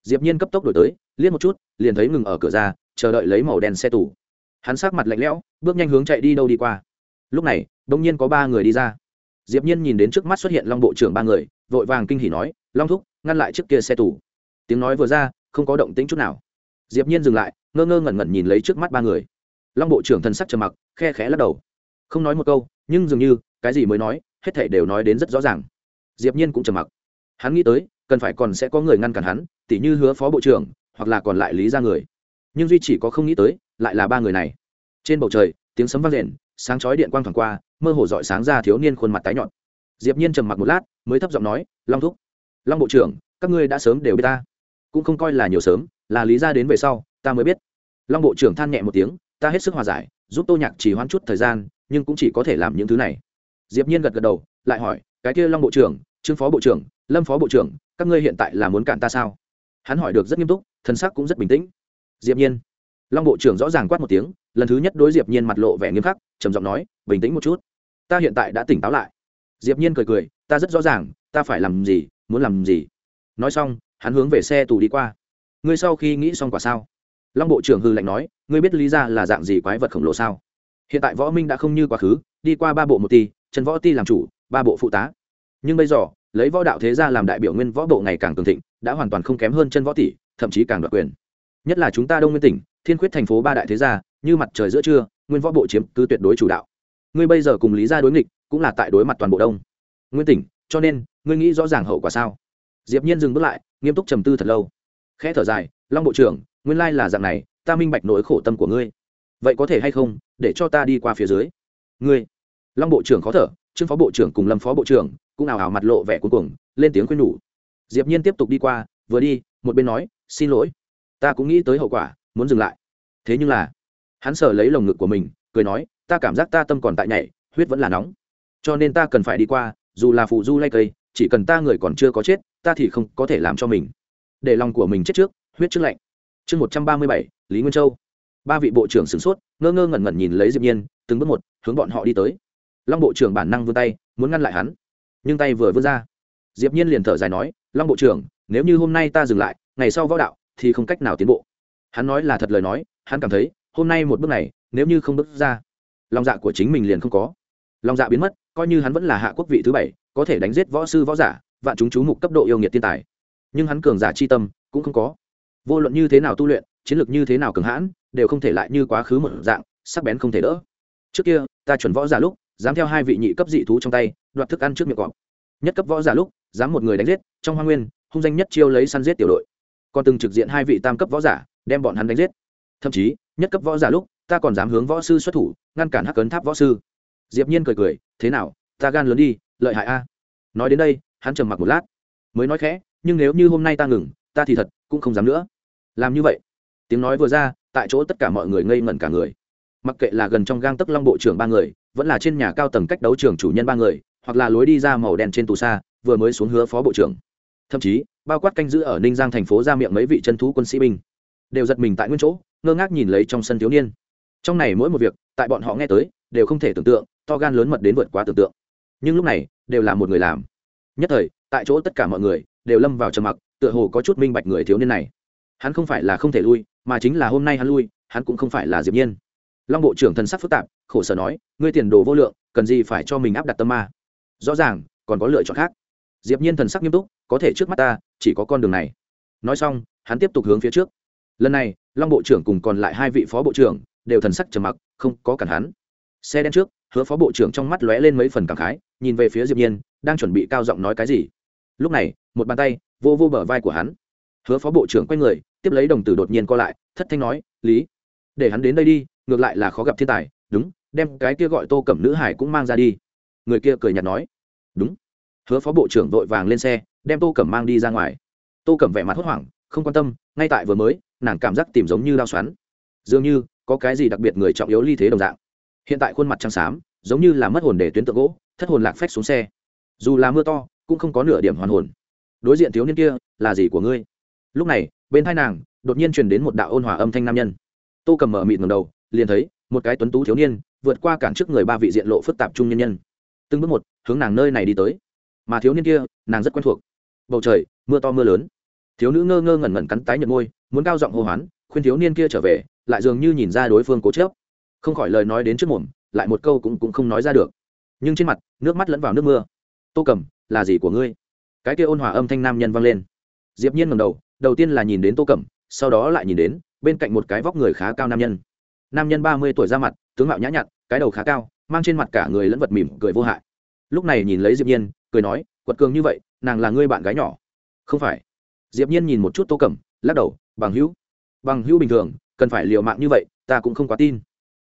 Diệp nhiên cấp tốc đổi tới, liếc một chút, liền thấy ngừng ở cửa ra, chờ đợi lấy màu đen xe tủ hắn sát mặt lạnh lẽo, bước nhanh hướng chạy đi đâu đi qua. Lúc này đ ỗ n g nhiên có ba người đi ra. Diệp nhiên nhìn đến trước mắt xuất hiện long bộ trưởng ba người, vội vàng kinh hỉ nói, long thúc, ngăn lại trước kia xe tủ tiếng nói vừa ra, không có động tĩnh chút nào diệp nhiên dừng lại, ngơ ngơ ngẩn ngẩn nhìn lấy trước mắt ba người. Long bộ trưởng thần sắc trầm mặc, khe khẽ lắc đầu. Không nói một câu, nhưng dường như, cái gì mới nói, hết thảy đều nói đến rất rõ ràng. Diệp nhiên cũng trầm mặc. Hắn nghĩ tới, cần phải còn sẽ có người ngăn cản hắn, tỉ như hứa phó bộ trưởng, hoặc là còn lại lý ra người. Nhưng duy chỉ có không nghĩ tới, lại là ba người này. Trên bầu trời, tiếng sấm vang rền, sáng chói điện quang thoáng qua, mơ hồ dọi sáng ra thiếu niên khuôn mặt tái nhợt. Diệp nhiên trầm mặc một lát, mới thấp giọng nói, long thúc, long bộ trưởng, các ngươi đã sớm đều biết ta, cũng không coi là nhiều sớm là lý ra đến về sau, ta mới biết. Long bộ trưởng than nhẹ một tiếng, ta hết sức hòa giải, giúp tô nhạc chỉ hoãn chút thời gian, nhưng cũng chỉ có thể làm những thứ này. Diệp nhiên gật gật đầu, lại hỏi, cái kia long bộ trưởng, trương phó bộ trưởng, lâm phó bộ trưởng, các ngươi hiện tại là muốn cản ta sao? Hắn hỏi được rất nghiêm túc thân sắc cũng rất bình tĩnh. Diệp nhiên. Long bộ trưởng rõ ràng quát một tiếng, lần thứ nhất đối diệp nhiên mặt lộ vẻ nghiêm khắc, trầm giọng nói, bình tĩnh một chút. Ta hiện tại đã tỉnh táo lại. Diệp nhiên cười cười, ta rất rõ ràng, ta phải làm gì, muốn làm gì. Nói xong, hắn hướng về xe tù đi qua ngươi sau khi nghĩ xong quả sao? Long bộ trưởng hư lạnh nói, ngươi biết lý ra là dạng gì quái vật khổng lồ sao? Hiện tại võ minh đã không như quá khứ, đi qua ba bộ một ti, trần võ ti làm chủ, ba bộ phụ tá. Nhưng bây giờ, lấy võ đạo thế gia làm đại biểu nguyên võ bộ ngày càng cường thịnh, đã hoàn toàn không kém hơn chân võ tỷ thậm chí càng đoạt quyền. Nhất là chúng ta đông nguyên tỉnh, thiên Quyết thành phố ba đại thế gia, như mặt trời giữa trưa, nguyên võ bộ chiếm cứ tuyệt đối chủ đạo. Ngươi bây giờ cùng lý gia đối nghịch, cũng là tại đối mặt toàn bộ đông nguyên tỉnh, cho nên, ngươi nghĩ rõ ràng hậu quả sao? Diệp nhiên dừng bước lại, nghiêm túc trầm tư thật lâu khẽ thở dài, long bộ trưởng, nguyên lai là dạng này, ta minh bạch nỗi khổ tâm của ngươi. Vậy có thể hay không, để cho ta đi qua phía dưới? Ngươi? Long bộ trưởng khó thở, trương phó bộ trưởng cùng lâm phó bộ trưởng cũng ảo ảo mặt lộ vẻ cuối cùng lên tiếng khuyên nhủ. Diệp nhiên tiếp tục đi qua, vừa đi, một bên nói, xin lỗi, ta cũng nghĩ tới hậu quả, muốn dừng lại. Thế nhưng là, hắn sờ lấy lồng ngực của mình, cười nói, ta cảm giác ta tâm còn tại nhảy, huyết vẫn là nóng. Cho nên ta cần phải đi qua, dù là phụ du lay cây, chỉ cần ta người còn chưa có chết, ta thì không có thể làm cho mình để lòng của mình chết trước, huyết trước lạnh. Chương một trăm ba mươi bảy, lý nguyên châu. Ba vị bộ trưởng sửng sốt, ngơ ngơ ngẩn ngẩn nhìn lấy diệp nhiên, từng bước một, hướng bọn họ đi tới. Long bộ trưởng bản năng vươn tay, muốn ngăn lại hắn, nhưng tay vừa vươn ra. Diệp nhiên liền thở dài nói, long bộ trưởng, nếu như hôm nay ta dừng lại, ngày sau võ đạo thì không cách nào tiến bộ. Hắn nói là thật lời nói, hắn cảm thấy, hôm nay một bước này, nếu như không bước ra, lòng dạ của chính mình liền không có. Lòng dạ biến mất, coi như hắn vẫn là hạ quốc vị thứ bảy, có thể đánh giết võ sư võ giả, vạn chúng chú mục cấp độ yêu nghiệt thiên tài nhưng hắn cường giả chi tâm cũng không có. Vô luận như thế nào tu luyện, chiến lược như thế nào cường hãn, đều không thể lại như quá khứ một dạng, sắc bén không thể đỡ. Trước kia, ta chuẩn võ giả lúc, dám theo hai vị nhị cấp dị thú trong tay, đoạt thức ăn trước miệng cọp. Nhất cấp võ giả lúc, dám một người đánh giết, trong hoa nguyên, hung danh nhất chiêu lấy săn giết tiểu đội. Còn từng trực diện hai vị tam cấp võ giả, đem bọn hắn đánh giết. Thậm chí, nhất cấp võ giả lúc, ta còn dám hướng võ sư xuất thủ, ngăn cản hắc cấn tháp võ sư. Diệp nhiên cười cười, thế nào, ta gan lớn đi, lợi hại a. Nói đến đây, hắn trầm mặc một lát, mới nói khẽ nhưng nếu như hôm nay ta ngừng, ta thì thật cũng không dám nữa. Làm như vậy. Tiếng nói vừa ra, tại chỗ tất cả mọi người ngây ngẩn cả người. Mặc kệ là gần trong gang tấc long bộ trưởng ba người, vẫn là trên nhà cao tầng cách đấu trưởng chủ nhân ba người, hoặc là lối đi ra màu đen trên tù xa, vừa mới xuống hứa phó bộ trưởng. Thậm chí, bao quát canh giữ ở ninh giang thành phố ra miệng mấy vị chân thú quân sĩ binh, đều giật mình tại nguyên chỗ, ngơ ngác nhìn lấy trong sân thiếu niên. Trong này mỗi một việc, tại bọn họ nghe tới, đều không thể tưởng tượng, to gan lớn mật đến vượt quá tưởng tượng. Nhưng lúc này, đều là một người làm. Nhất thời, tại chỗ tất cả mọi người đều lâm vào trầm mặc, tựa hồ có chút minh bạch người thiếu niên này. Hắn không phải là không thể lui, mà chính là hôm nay hắn lui, hắn cũng không phải là diệp nhiên. Long bộ trưởng thần sắc phức tạp, khổ sở nói, ngươi tiền đồ vô lượng, cần gì phải cho mình áp đặt tâm ma? Rõ ràng, còn có lựa chọn khác. Diệp nhiên thần sắc nghiêm túc, có thể trước mắt ta, chỉ có con đường này. Nói xong, hắn tiếp tục hướng phía trước. Lần này, long bộ trưởng cùng còn lại hai vị phó bộ trưởng đều thần sắc trầm mặc, không có cản hắn. Xe đen trước, hứa phó bộ trưởng trong mắt lóe lên mấy phần cảm khái, nhìn về phía diệp nhiên, đang chuẩn bị cao giọng nói cái gì lúc này, một bàn tay vô vô bờ vai của hắn. Hứa phó bộ trưởng quay người, tiếp lấy đồng tử đột nhiên co lại, thất thanh nói, lý, để hắn đến đây đi, ngược lại là khó gặp thiên tài, đúng, đem cái kia gọi tô cẩm nữ hải cũng mang ra đi. Người kia cười nhạt nói, đúng. Hứa phó bộ trưởng vội vàng lên xe, đem tô cẩm mang đi ra ngoài. Tô cẩm vẻ mặt hốt hoảng, không quan tâm, ngay tại vừa mới, nàng cảm giác tìm giống như đau xoắn. Dường như có cái gì đặc biệt người trọng yếu ly thế đồng dạng. Hiện tại khuôn mặt trắng xám, giống như là mất hồn để tuyến tượng gỗ, thất hồn lạc phách xuống xe. Dù là mưa to cũng không có nửa điểm hoàn hồn. Đối diện thiếu niên kia, là gì của ngươi? Lúc này, bên thai nàng, đột nhiên truyền đến một đạo ôn hòa âm thanh nam nhân. Tô cầm mở mịt ngầm đầu, liền thấy, một cái tuấn tú thiếu niên, vượt qua cản trước người ba vị diện lộ phức tạp trung nhân nhân. Từng bước một, hướng nàng nơi này đi tới. Mà thiếu niên kia, nàng rất quen thuộc. Bầu trời, mưa to mưa lớn. Thiếu nữ ngơ ngơ ngẩn ngẩn cắn tái nhợt môi, muốn cao giọng hô hoán, khuyên thiếu niên kia trở về, lại dường như nhìn ra đối phương cố chớp không khỏi lời nói đến trước mồm, lại một câu cũng cũng không nói ra được. Nhưng trên mặt, nước mắt lẫn vào nước mưa. Tô cầm là gì của ngươi? Cái kia ôn hòa âm thanh nam nhân vang lên. Diệp nhiên ngẩng đầu đầu tiên là nhìn đến tô cẩm, sau đó lại nhìn đến bên cạnh một cái vóc người khá cao nam nhân. Nam nhân ba mươi tuổi ra mặt, tướng mạo nhã nhặn, cái đầu khá cao, mang trên mặt cả người lẫn vật mỉm cười vô hại. Lúc này nhìn lấy diệp nhiên, cười nói, quật cường như vậy, nàng là ngươi bạn gái nhỏ. Không phải. Diệp nhiên nhìn một chút tô cẩm, lắc đầu, bằng hữu. Bằng hữu bình thường, cần phải liều mạng như vậy, ta cũng không quá tin.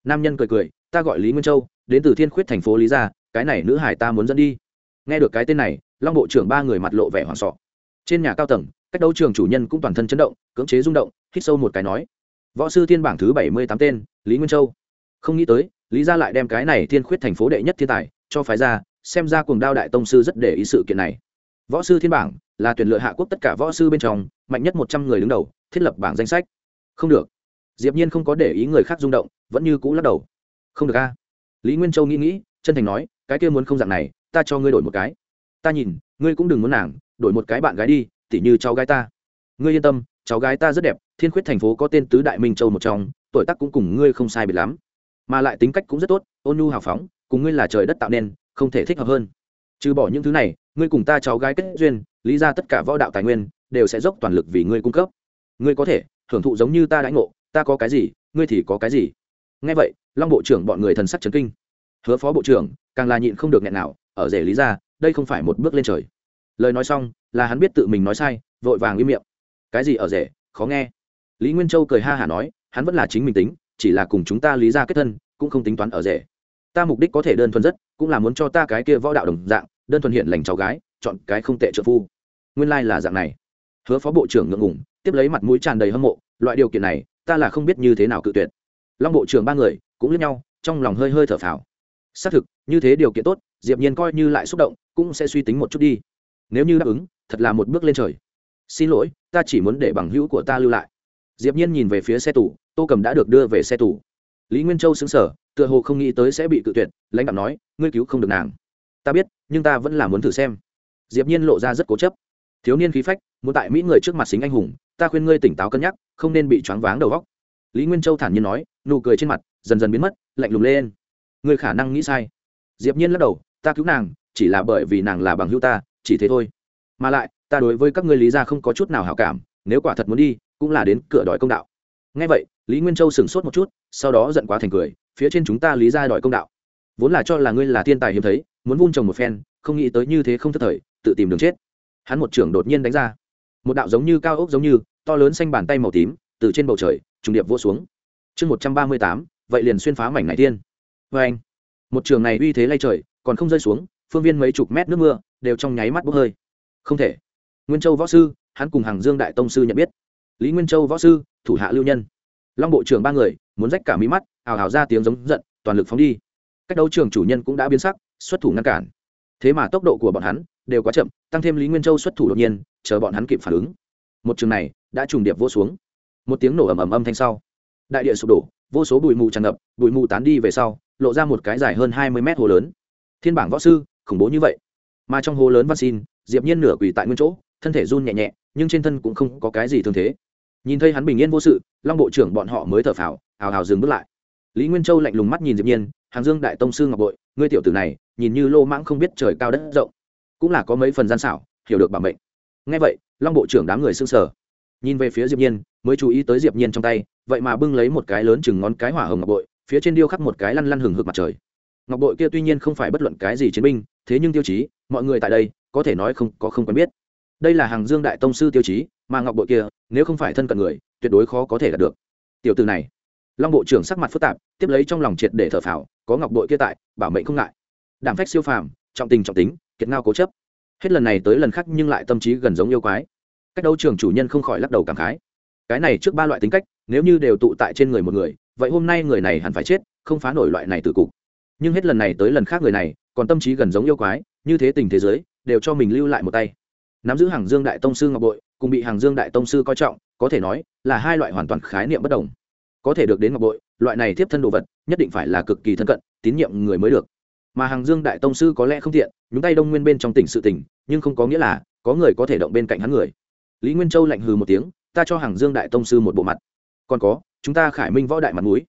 Nam nhân cười cười, ta gọi lý nguyên châu, đến từ thiên khuyết thành phố lý gia, cái này nữ hải ta muốn dẫn đi nghe được cái tên này, long bộ trưởng ba người mặt lộ vẻ hoảng sợ trên nhà cao tầng, cách đấu trường chủ nhân cũng toàn thân chấn động, cưỡng chế rung động, hít sâu một cái nói, võ sư thiên bảng thứ bảy mươi tám tên, lý nguyên châu. Không nghĩ tới, lý gia lại đem cái này thiên khuyết thành phố đệ nhất thiên tài cho phái ra, xem ra cuồng đao đại tông sư rất để ý sự kiện này. Võ sư thiên bảng là tuyển lựa hạ quốc tất cả võ sư bên trong, mạnh nhất một trăm người đứng đầu, thiết lập bảng danh sách. Không được. Diệp nhiên không có để ý người khác rung động, vẫn như cũ lắc đầu. Không được a. Lý nguyên châu nghĩ nghĩ, chân thành nói, cái kia muốn không dạng này ta cho ngươi đổi một cái. Ta nhìn, ngươi cũng đừng muốn nàng, đổi một cái bạn gái đi, tỉ như cháu gái ta. Ngươi yên tâm, cháu gái ta rất đẹp, thiên khuyết thành phố có tên tứ đại minh châu một trong, tuổi tác cũng cùng ngươi không sai biệt lắm. Mà lại tính cách cũng rất tốt, ôn nhu hào phóng, cùng ngươi là trời đất tạo nên, không thể thích hợp hơn. Trừ bỏ những thứ này, ngươi cùng ta cháu gái kết duyên, lý ra tất cả võ đạo tài nguyên, đều sẽ dốc toàn lực vì ngươi cung cấp. Ngươi có thể, hưởng thụ giống như ta đãi ngộ, ta có cái gì, ngươi thì có cái gì. Nghe vậy, long bộ trưởng bọn người thần sắc chấn kinh. Hứa phó bộ trưởng, càng là nhịn không được nghẹn nào ở rể lý ra, đây không phải một bước lên trời. Lời nói xong, là hắn biết tự mình nói sai, vội vàng im miệng. Cái gì ở rể? Khó nghe. Lý nguyên châu cười ha hả nói, hắn vẫn là chính mình tính, chỉ là cùng chúng ta lý ra kết thân, cũng không tính toán ở rể. Ta mục đích có thể đơn thuần rất, cũng là muốn cho ta cái kia võ đạo đồng dạng, đơn thuần hiện lành cháu gái, chọn cái không tệ trợ phu. Nguyên lai、like、là dạng này. Hứa phó bộ trưởng ngượng ngủng tiếp lấy mặt mũi tràn đầy hâm mộ, loại điều kiện này, ta là không biết như thế nào cự tuyệt. Long bộ trưởng ba người, cũng lướt nhau, trong lòng hơi hơi thở phào. Xác thực, như thế điều kiện tốt diệp nhiên coi như lại xúc động, cũng sẽ suy tính một chút đi. Nếu như đáp ứng, thật là một bước lên trời. Xin lỗi, ta chỉ muốn để bằng hữu của ta lưu lại. Diệp nhiên nhìn về phía xe tủ tô cầm đã được đưa về xe tủ lý nguyên châu sững sờ, tựa hồ không nghĩ tới sẽ bị cự tuyệt, lãnh đạo nói, ngươi cứu không được nàng. Ta biết, nhưng ta vẫn là muốn thử xem. Diệp nhiên lộ ra rất cố chấp. Thiếu niên khí phách, muốn tại mỹ người trước mặt xính anh hùng, ta khuyên ngươi tỉnh táo cân nhắc, không nên bị choáng váng đầu óc. Lý nguyên châu thản nhiên nói, nụ cười trên mặt dần dần biến mất, lạnh lùng lên. Ngươi khả năng nghĩ sai diệp nhiên lắc đầu, ta cứu nàng, chỉ là bởi vì nàng là bằng hữu ta, chỉ thế thôi. Mà lại, ta đối với các ngươi lý gia không có chút nào hảo cảm, nếu quả thật muốn đi, cũng là đến cửa đòi công đạo. Nghe vậy, lý nguyên châu sửng sốt một chút, sau đó giận quá thành cười, phía trên chúng ta lý gia đòi công đạo. Vốn là cho là ngươi là thiên tài hiếm thấy, muốn vun trồng một phen, không nghĩ tới như thế không thất thời, tự tìm đường chết. Hắn một trưởng đột nhiên đánh ra. Một đạo giống như cao ốc giống như, to lớn xanh bàn tay màu tím, từ trên bầu trời, trùng điệp vỗ xuống. Chương một trăm ba mươi tám, vậy liền xuyên phá mảnh này tiên. Vê anh một trường này uy thế lay trời, còn không rơi xuống, phương viên mấy chục mét nước mưa đều trong nháy mắt bốc hơi. Không thể. Nguyên châu võ sư, hắn cùng hàng dương đại tông sư nhận biết. Lý nguyên châu võ sư, thủ hạ lưu nhân. Long bộ trưởng ba người, muốn rách cả mí mắt, ào ào ra tiếng giống giận, toàn lực phóng đi. Cách đấu trường chủ nhân cũng đã biến sắc, xuất thủ ngăn cản. Thế mà tốc độ của bọn hắn đều quá chậm, tăng thêm lý nguyên châu xuất thủ đột nhiên, chờ bọn hắn kịp phản ứng. Một trường này đã trùng điệp vô xuống. Một tiếng nổ ầm ầm âm thanh sau. Đại địa sụp đổ, vô số bụi mù tràn ngập, bụi mù tán đi về sau lộ ra một cái dài hơn hai mươi mét hồ lớn. Thiên bảng võ sư, khủng bố như vậy. Mà trong hồ lớn văn xin, diệp nhiên nửa quỳ tại nguyên chỗ, thân thể run nhẹ nhẹ, nhưng trên thân cũng không có cái gì thương thế. Nhìn thấy hắn bình yên vô sự, long bộ trưởng bọn họ mới thở phào, hào hào dừng bước lại. Lý nguyên châu lạnh lùng mắt nhìn diệp nhiên, hàng dương đại tông sư ngọc bội, ngươi tiểu tử này, nhìn như lô mãng không biết trời cao đất rộng, cũng là có mấy phần gian xảo, hiểu được bản mệnh. Nghe vậy, long bộ trưởng đám người sưng sờ. Nhìn về phía diệp nhiên, mới chú ý tới diệp nhiên trong tay, vậy mà bưng lấy một cái lớn chừng ngón cái hỏa hồng ngọc bội phía trên điêu khắc một cái lăn lăn hừng hực mặt trời. Ngọc bội kia tuy nhiên không phải bất luận cái gì chiến binh, thế nhưng tiêu chí, mọi người tại đây, có thể nói không, có không quen biết. Đây là hàng dương đại tông sư tiêu chí, mà ngọc bội kia, nếu không phải thân cận người, tuyệt đối khó có thể đạt được. Tiểu từ này, long bộ trưởng sắc mặt phức tạp, tiếp lấy trong lòng triệt để thở phào, có ngọc bội kia tại, bảo mệnh không ngại. Đảm phách siêu phàm, trọng tình trọng tính, kiệt ngao cố chấp. Hết lần này tới lần khác nhưng lại tâm trí gần giống yêu quái. Cách đấu trường chủ nhân không khỏi lắc đầu cảm khái. Cái này trước ba loại tính cách, nếu như đều tụ tại trên người một người vậy hôm nay người này hẳn phải chết, không phá nổi loại này từ cục. Nhưng hết lần này tới lần khác người này, còn tâm trí gần giống yêu quái, như thế tình thế giới, đều cho mình lưu lại một tay. Nắm giữ hàng dương đại tông sư ngọc bội, cùng bị hàng dương đại tông sư coi trọng, có thể nói là hai loại hoàn toàn khái niệm bất đồng. Có thể được đến ngọc bội, loại này tiếp thân đồ vật, nhất định phải là cực kỳ thân cận, tín nhiệm người mới được. Mà hàng dương đại tông sư có lẽ không thiện nhúng tay đông nguyên bên trong tỉnh sự tỉnh, nhưng không có nghĩa là có người có thể động bên cạnh hắn người. Lý nguyên châu lạnh hừ một tiếng, ta cho hàng dương đại tông sư một bộ mặt còn có, chúng ta khải minh võ đại mặt mũi.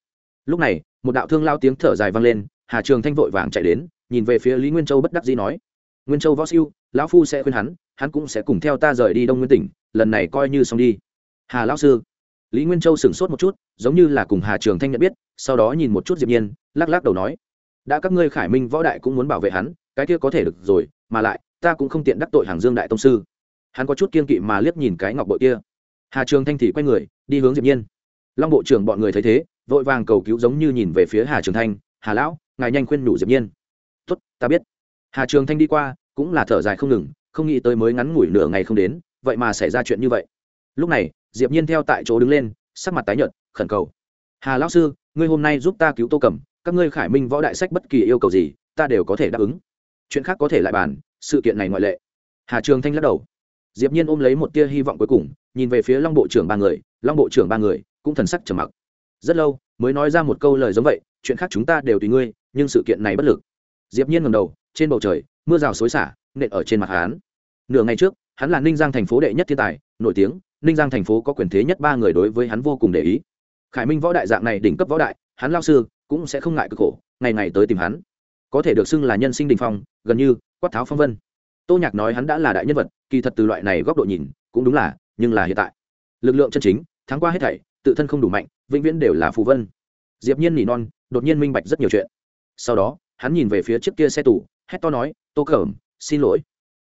Lúc này, một đạo thương lao tiếng thở dài vang lên, hà trường thanh vội vàng chạy đến, nhìn về phía lý nguyên châu bất đắc dĩ nói, nguyên châu võ siêu, lão phu sẽ khuyên hắn hắn cũng sẽ cùng theo ta rời đi đông nguyên tỉnh, lần này coi như xong đi. Hà lão sư. Lý nguyên châu sửng sốt một chút, giống như là cùng hà trường thanh nhận biết, sau đó nhìn một chút diệp nhiên, lắc lắc đầu nói, đã các ngươi khải minh võ đại cũng muốn bảo vệ hắn, cái kia có thể được rồi, mà lại, ta cũng không tiện đắc tội hàng dương đại tông sư. Hắn có chút kiên kỵ mà liếc nhìn cái ngọc bội kia. Hà trường thanh thì quay người, đi hướng diệp nhiên long bộ trưởng bọn người thấy thế, vội vàng cầu cứu giống như nhìn về phía hà trường thanh, hà lão, ngài nhanh khuyên nhủ diệp nhiên. Tốt, ta biết. Hà trường thanh đi qua, cũng là thở dài không ngừng, không nghĩ tới mới ngắn ngủi nửa ngày không đến, vậy mà xảy ra chuyện như vậy. Lúc này, diệp nhiên theo tại chỗ đứng lên, sắc mặt tái nhợt, khẩn cầu. Hà lão sư, ngươi hôm nay giúp ta cứu tô cẩm, các ngươi khải minh võ đại sách bất kỳ yêu cầu gì, ta đều có thể đáp ứng. Chuyện khác có thể lại bàn, sự kiện này ngoại lệ. Hà trường thanh lắc đầu. Diệp nhiên ôm lấy một tia hy vọng cuối cùng, nhìn về phía long bộ trưởng ba người, long bộ trưởng ba người cũng thần sắc trầm mặc. Rất lâu, mới nói ra một câu lời giống vậy, chuyện khác chúng ta đều tùy ngươi, nhưng sự kiện này bất lực. Diệp nhiên ngẩng đầu, trên bầu trời, mưa rào xối xả, nện ở trên mặt hắn. Nửa ngày trước, hắn là ninh giang thành phố đệ nhất thiên tài, nổi tiếng, ninh giang thành phố có quyền thế nhất ba người đối với hắn vô cùng để ý. Khải minh võ đại dạng này đỉnh cấp võ đại, hắn lao sư cũng sẽ không ngại cực khổ, ngày ngày tới tìm hắn. Có thể được xưng là nhân sinh đình phong, gần như quát tháo phong vân. Tô nhạc nói hắn đã là đại nhân vật, kỳ thật từ loại này góc độ nhìn, cũng đúng là, nhưng là hiện tại. Lực lượng chân chính tháng qua hết thảy tự thân không đủ mạnh, vĩnh viễn đều là phù vân. Diệp nhiên nỉ non, đột nhiên minh bạch rất nhiều chuyện. Sau đó, hắn nhìn về phía chiếc kia xe tủ hét to nói, tô cẩm, xin lỗi.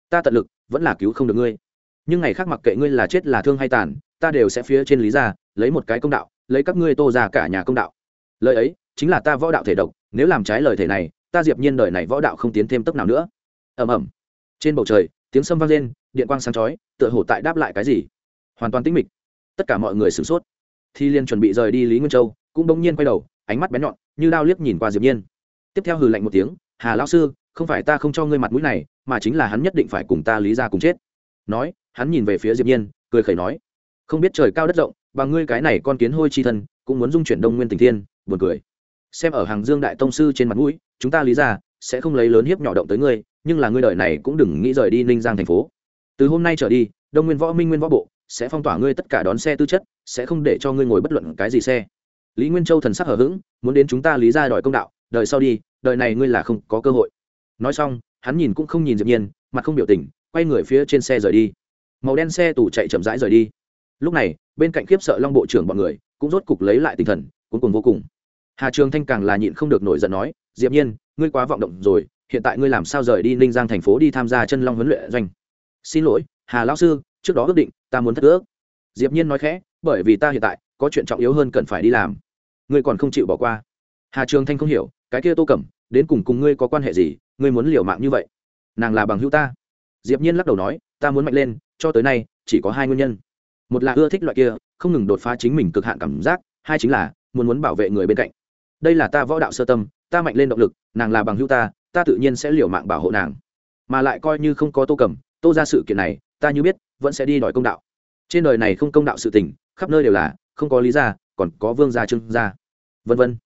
Ta tận lực, vẫn là cứu không được ngươi. Nhưng ngày khác mặc kệ ngươi là chết là thương hay tàn, ta đều sẽ phía trên lý ra, lấy một cái công đạo, lấy các ngươi tô ra cả nhà công đạo. Lời ấy, chính là ta võ đạo thể độc, nếu làm trái lời thể này, ta diệp nhiên đời này võ đạo không tiến thêm tốc nào nữa. Ầm ầm. Trên bầu trời, tiếng sâm vang lên, điện quang sáng chói, tựa hồ tại đáp lại cái gì. Hoàn toàn tĩnh mịch. Tất cả mọi người sửng sốt thi liên chuẩn bị rời đi lý nguyên châu, cũng bỗng nhiên quay đầu, ánh mắt bén nhọn, như đao liếc nhìn qua diệp nhiên. Tiếp theo hừ lạnh một tiếng, hà lão sư, không phải ta không cho ngươi mặt mũi này, mà chính là hắn nhất định phải cùng ta lý ra cùng chết. Nói, hắn nhìn về phía diệp nhiên, cười khẩy nói, không biết trời cao đất rộng, và ngươi cái này con kiến hôi chi thân, cũng muốn dung chuyển đông nguyên tình thiên, buồn cười. Xem ở hàng dương đại tông sư trên mặt mũi, chúng ta lý ra sẽ không lấy lớn hiếp nhỏ động tới ngươi, nhưng là ngươi đời này cũng đừng nghĩ rời đi ninh giang thành phố. Từ hôm nay trở đi, đông nguyên võ minh nguyên võ bộ sẽ phong tỏa ngươi tất cả đón xe tư chất, sẽ không để cho ngươi ngồi bất luận cái gì xe. Lý nguyên châu thần sắc hở h ữ g muốn đến chúng ta lý ra đòi công đạo, đợi sau đi đời này ngươi là không có cơ hội. Nói xong, hắn nhìn cũng không nhìn diệp nhiên, mặt không biểu tình, quay người phía trên xe rời đi. Màu đen xe tủ chạy chậm rãi rời đi. Lúc này, bên cạnh khiếp sợ long bộ trưởng bọn người, cũng rốt cục lấy lại tinh thần cuối cùng vô cùng. Hà trường thanh càng là nhịn không được nổi giận nói, diệp nhiên, ngươi quá vọng động rồi, hiện tại ngươi làm sao rời đi ninh giang thành phố đi tham gia chân long huấn luyện doanh? Xin lỗi, hà lão sư trước đó ước định, ta muốn thất ước. Diệp nhiên nói khẽ, bởi vì ta hiện tại, có chuyện trọng yếu hơn cần phải đi làm. Ngươi còn không chịu bỏ qua. Hà trường thanh không hiểu, cái kia tô cẩm, đến cùng cùng ngươi có quan hệ gì, ngươi muốn liều mạng như vậy? Nàng là bằng hữu ta. Diệp nhiên lắc đầu nói, ta muốn mạnh lên, cho tới nay, chỉ có hai nguyên nhân. Một là ưa thích loại kia, không ngừng đột phá chính mình cực hạn cảm giác, hai chính là, muốn muốn bảo vệ người bên cạnh. Đây là ta võ đạo sơ tâm, ta mạnh lên động lực, nàng là bằng hữu ta ta tự nhiên sẽ liều mạng bảo hộ nàng. Mà lại coi như không có tô Cẩm tô ra sự kiện này, ta như biết, vẫn sẽ đi đòi công đạo. Trên đời này không công đạo sự tình, khắp nơi đều là, không có lý gia, còn có vương gia, trương gia. Vân vân.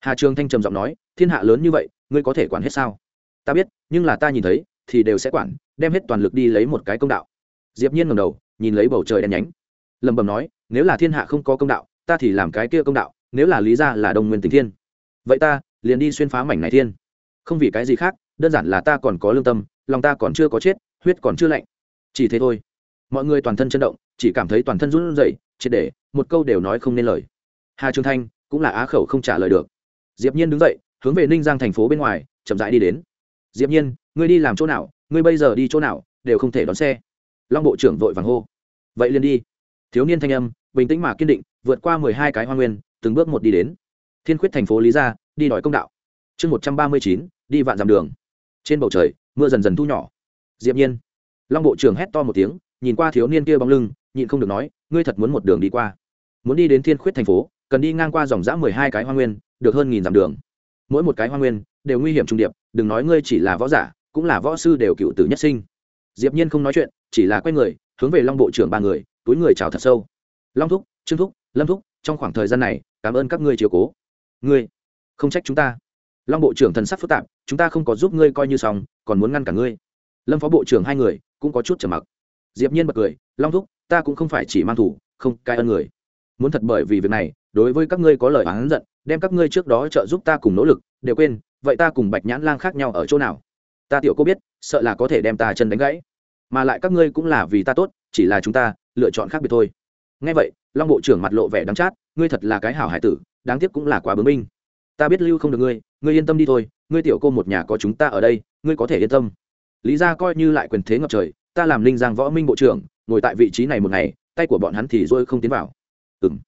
Hà trường thanh trầm giọng nói, thiên hạ lớn như vậy, ngươi có thể quản hết sao? Ta biết, nhưng là ta nhìn thấy, thì đều sẽ quản, đem hết toàn lực đi lấy một cái công đạo. Diệp nhiên ngẩng đầu, nhìn lấy bầu trời đen nhánh. Lẩm bẩm nói, nếu là thiên hạ không có công đạo, ta thì làm cái kia công đạo, nếu là lý gia là đồng nguyên tình thiên. Vậy ta, liền đi xuyên phá mảnh này thiên. Không vì cái gì khác, đơn giản là ta còn có lương tâm, lòng ta còn chưa có chết huyết còn chưa lạnh. Chỉ thế thôi. Mọi người toàn thân chấn động, chỉ cảm thấy toàn thân run rẩy, triệt để, một câu đều nói không nên lời. Hà trường thanh cũng là á khẩu không trả lời được. Diệp nhiên đứng dậy, hướng về ninh giang thành phố bên ngoài, chậm rãi đi đến. Diệp nhiên, ngươi đi làm chỗ nào, ngươi bây giờ đi chỗ nào, đều không thể đón xe. Long bộ trưởng vội vàng hô. Vậy liền đi. Thiếu niên thanh âm, bình tĩnh mà kiên định, vượt qua mười hai cái hoa nguyên, từng bước một đi đến. Thiên khuyết thành phố lý gia, đi đòi công đạo. Chương một trăm ba mươi chín, đi vạn dặm đường. Trên bầu trời, mưa dần dần thu nhỏ diệp nhiên. Long bộ trưởng hét to một tiếng, nhìn qua thiếu niên kia bóng lưng, nhịn không được nói, ngươi thật muốn một đường đi qua. Muốn đi đến thiên khuyết thành phố, cần đi ngang qua dòng dã mười hai cái hoa nguyên, được hơn nghìn dặm đường. Mỗi một cái hoa nguyên đều nguy hiểm trung điệp, đừng nói ngươi chỉ là võ giả, cũng là võ sư đều cựu tử nhất sinh. Diệp nhiên không nói chuyện, chỉ là quay người, hướng về long bộ trưởng ba người, túi người chào thật sâu. Long thúc, trương thúc, lâm thúc, trong khoảng thời gian này, cảm ơn các ngươi chiều cố. Ngươi không trách chúng ta. Long bộ trưởng thần sắc phức tạp, chúng ta không có giúp ngươi coi như xong, còn muốn ngăn cả ngươi lâm phó bộ trưởng hai người cũng có chút trầm mặc. Diệp nhiên bật cười, long thúc, ta cũng không phải chỉ mang thủ, không cai ơn người. Muốn thật bởi vì việc này, đối với các ngươi có lời oán giận, đem các ngươi trước đó trợ giúp ta cùng nỗ lực, đều quên, vậy ta cùng bạch nhãn lang khác nhau ở chỗ nào? Ta tiểu cô biết, sợ là có thể đem ta chân đánh gãy. Mà lại các ngươi cũng là vì ta tốt, chỉ là chúng ta, lựa chọn khác biệt thôi. Nghe vậy, long bộ trưởng mặt lộ vẻ đắng chát, ngươi thật là cái hảo hải tử, đáng tiếc cũng là quá bướng binh. Ta biết lưu không được ngươi ngươi yên tâm đi thôi, ngươi tiểu cô một nhà có chúng ta ở đây, ngươi có thể yên tâm lý ra coi như lại quyền thế ngập trời, ta làm linh giang võ minh bộ trưởng, ngồi tại vị trí này một ngày, tay của bọn hắn thì dôi không tiến vào. Ừng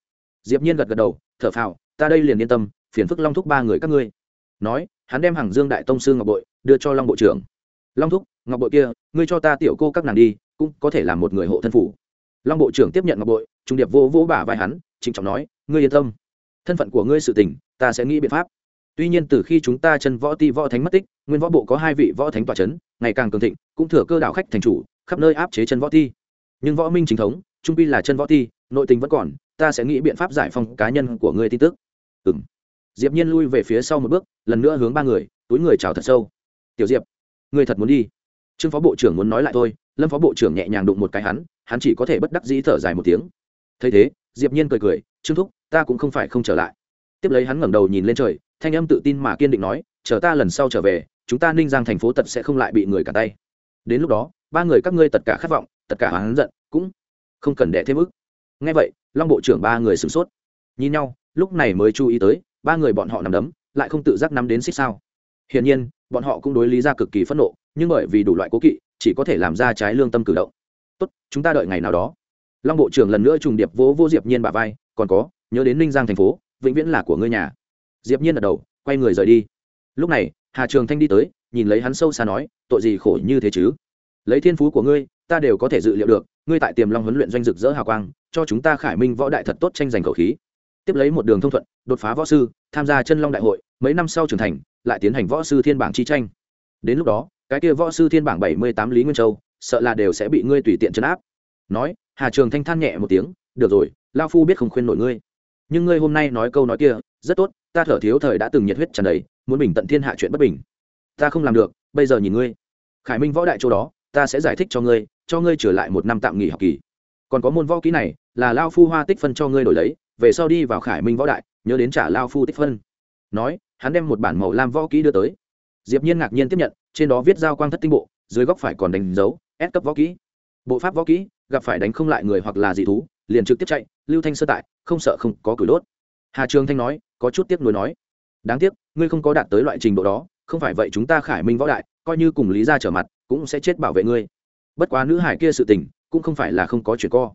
diệp nhiên gật gật đầu, thở phào, ta đây liền yên tâm, phiền phức long thúc ba người các ngươi. Nói, hắn đem hàng dương đại tông sư ngọc bội đưa cho long bộ trưởng. Long thúc, ngọc bội kia, ngươi cho ta tiểu cô các nàng đi, cũng có thể làm một người hộ thân phủ. Long bộ trưởng tiếp nhận ngọc bội, trung điệp vô vô bả vai hắn, trịnh trọng nói, ngươi yên tâm. Thân phận của ngươi sự tình, ta sẽ nghĩ biện pháp tuy nhiên từ khi chúng ta chân võ ti võ thánh mất tích, nguyên võ bộ có hai vị võ thánh tòa c h ấ n ngày càng cường thịnh, cũng thừa cơ đạo khách thành chủ, khắp nơi áp chế chân võ ti. Nhưng võ minh chính thống, trung pi là chân võ ti, nội tình vẫn còn, ta sẽ nghĩ biện pháp giải phong cá nhân của ngươi tin tức. Ừ m diệp nhiên lui về phía sau một bước, lần nữa hướng ba người, túi người chào thật sâu. Tiểu diệp, ngươi thật muốn đi? Trương phó bộ trưởng muốn nói lại thôi, lâm phó bộ trưởng nhẹ nhàng đụng một cái hắn hắn chỉ có thể bất đắc dĩ thở dài một tiếng. Thấy thế, diệp nhiên cười cười, trương thúc, ta cũng không phải không trở lại tiếp lấy hắn ngẩng đầu nhìn lên trời, thanh âm tự tin mà kiên định nói, chờ ta lần sau trở về, chúng ta ninh giang thành phố tật sẽ không lại bị người cả tay. Đến lúc đó, ba người các ngươi tất cả khát vọng, tất cả hắn giận cũng không cần đẻ thêm ức. Ngay vậy, long bộ trưởng ba người sửng sốt. Nhìn nhau, lúc này mới chú ý tới, ba người bọn họ nằm đấm, lại không tự giác nắm đến xích sao. Hiển nhiên, bọn họ cũng đối lý ra cực kỳ phẫn nộ, nhưng bởi vì đủ loại cố kỵ, chỉ có thể làm ra trái lương tâm cử động. Tốt, chúng ta đợi ngày nào đó. Long bộ trưởng lần nữa trùng điệp vỗ vô diệp nhiên bà vai, còn có, nhớ đến ninh giang thành phố vĩnh viễn là của ngươi nhà. Diệp nhiên ở đầu, quay người rời đi. Lúc này, hà trường thanh đi tới, nhìn lấy hắn sâu xa nói, tội gì khổ như thế chứ? Lấy thiên phú của ngươi, ta đều có thể dự liệu được, ngươi tại tiềm long huấn luyện doanh dực dỡ hào quang, cho chúng ta khải minh võ đại thật tốt tranh giành khẩu khí. Tiếp lấy một đường thông thuận, đột phá võ sư, tham gia chân long đại hội, mấy năm sau trưởng thành, lại tiến hành võ sư thiên bảng chi tranh. Đến lúc đó, cái kia võ sư thiên bảng bảy mươi tám lý nguyên châu, sợ là đều sẽ bị ngươi tùy tiện chấn áp. Nói, hà trường thanh than nhẹ một tiếng, được rồi, lao phu biết không khuyên nổi ngươi nhưng ngươi hôm nay nói câu nói kia, rất tốt, ta thở thiếu thời đã từng nhiệt huyết tràn đầy, muốn bình tận thiên hạ chuyện bất bình. Ta không làm được, bây giờ nhìn ngươi. Khải minh võ đại chỗ đó, ta sẽ giải thích cho ngươi cho ngươi trở lại một năm tạm nghỉ học kỳ. Còn có môn võ kỹ này, là lao phu hoa tích phân cho ngươi đổi lấy, về sau đi vào khải minh võ đại, nhớ đến trả lao phu tích phân. Nói, hắn đem một bản màu lam võ kỹ đưa tới. Diệp nhiên ngạc nhiên tiếp nhận, trên đó viết giao quang thất tinh bộ, dưới góc phải còn đánh dấu, S cấp võ kỹ. Bộ pháp võ kỹ, gặp phải đánh không lại người hoặc là dị thú liền trực tiếp chạy, lưu thanh sơ tại, không sợ không có cửi đốt. Hà trường thanh nói, có chút tiếc nuối nói, đáng tiếc, ngươi không có đạt tới loại trình độ đó, không phải vậy chúng ta khải minh võ đại, coi như cùng lý ra trở mặt, cũng sẽ chết bảo vệ ngươi. Bất quá nữ hải kia sự tình, cũng không phải là không có chuyện co.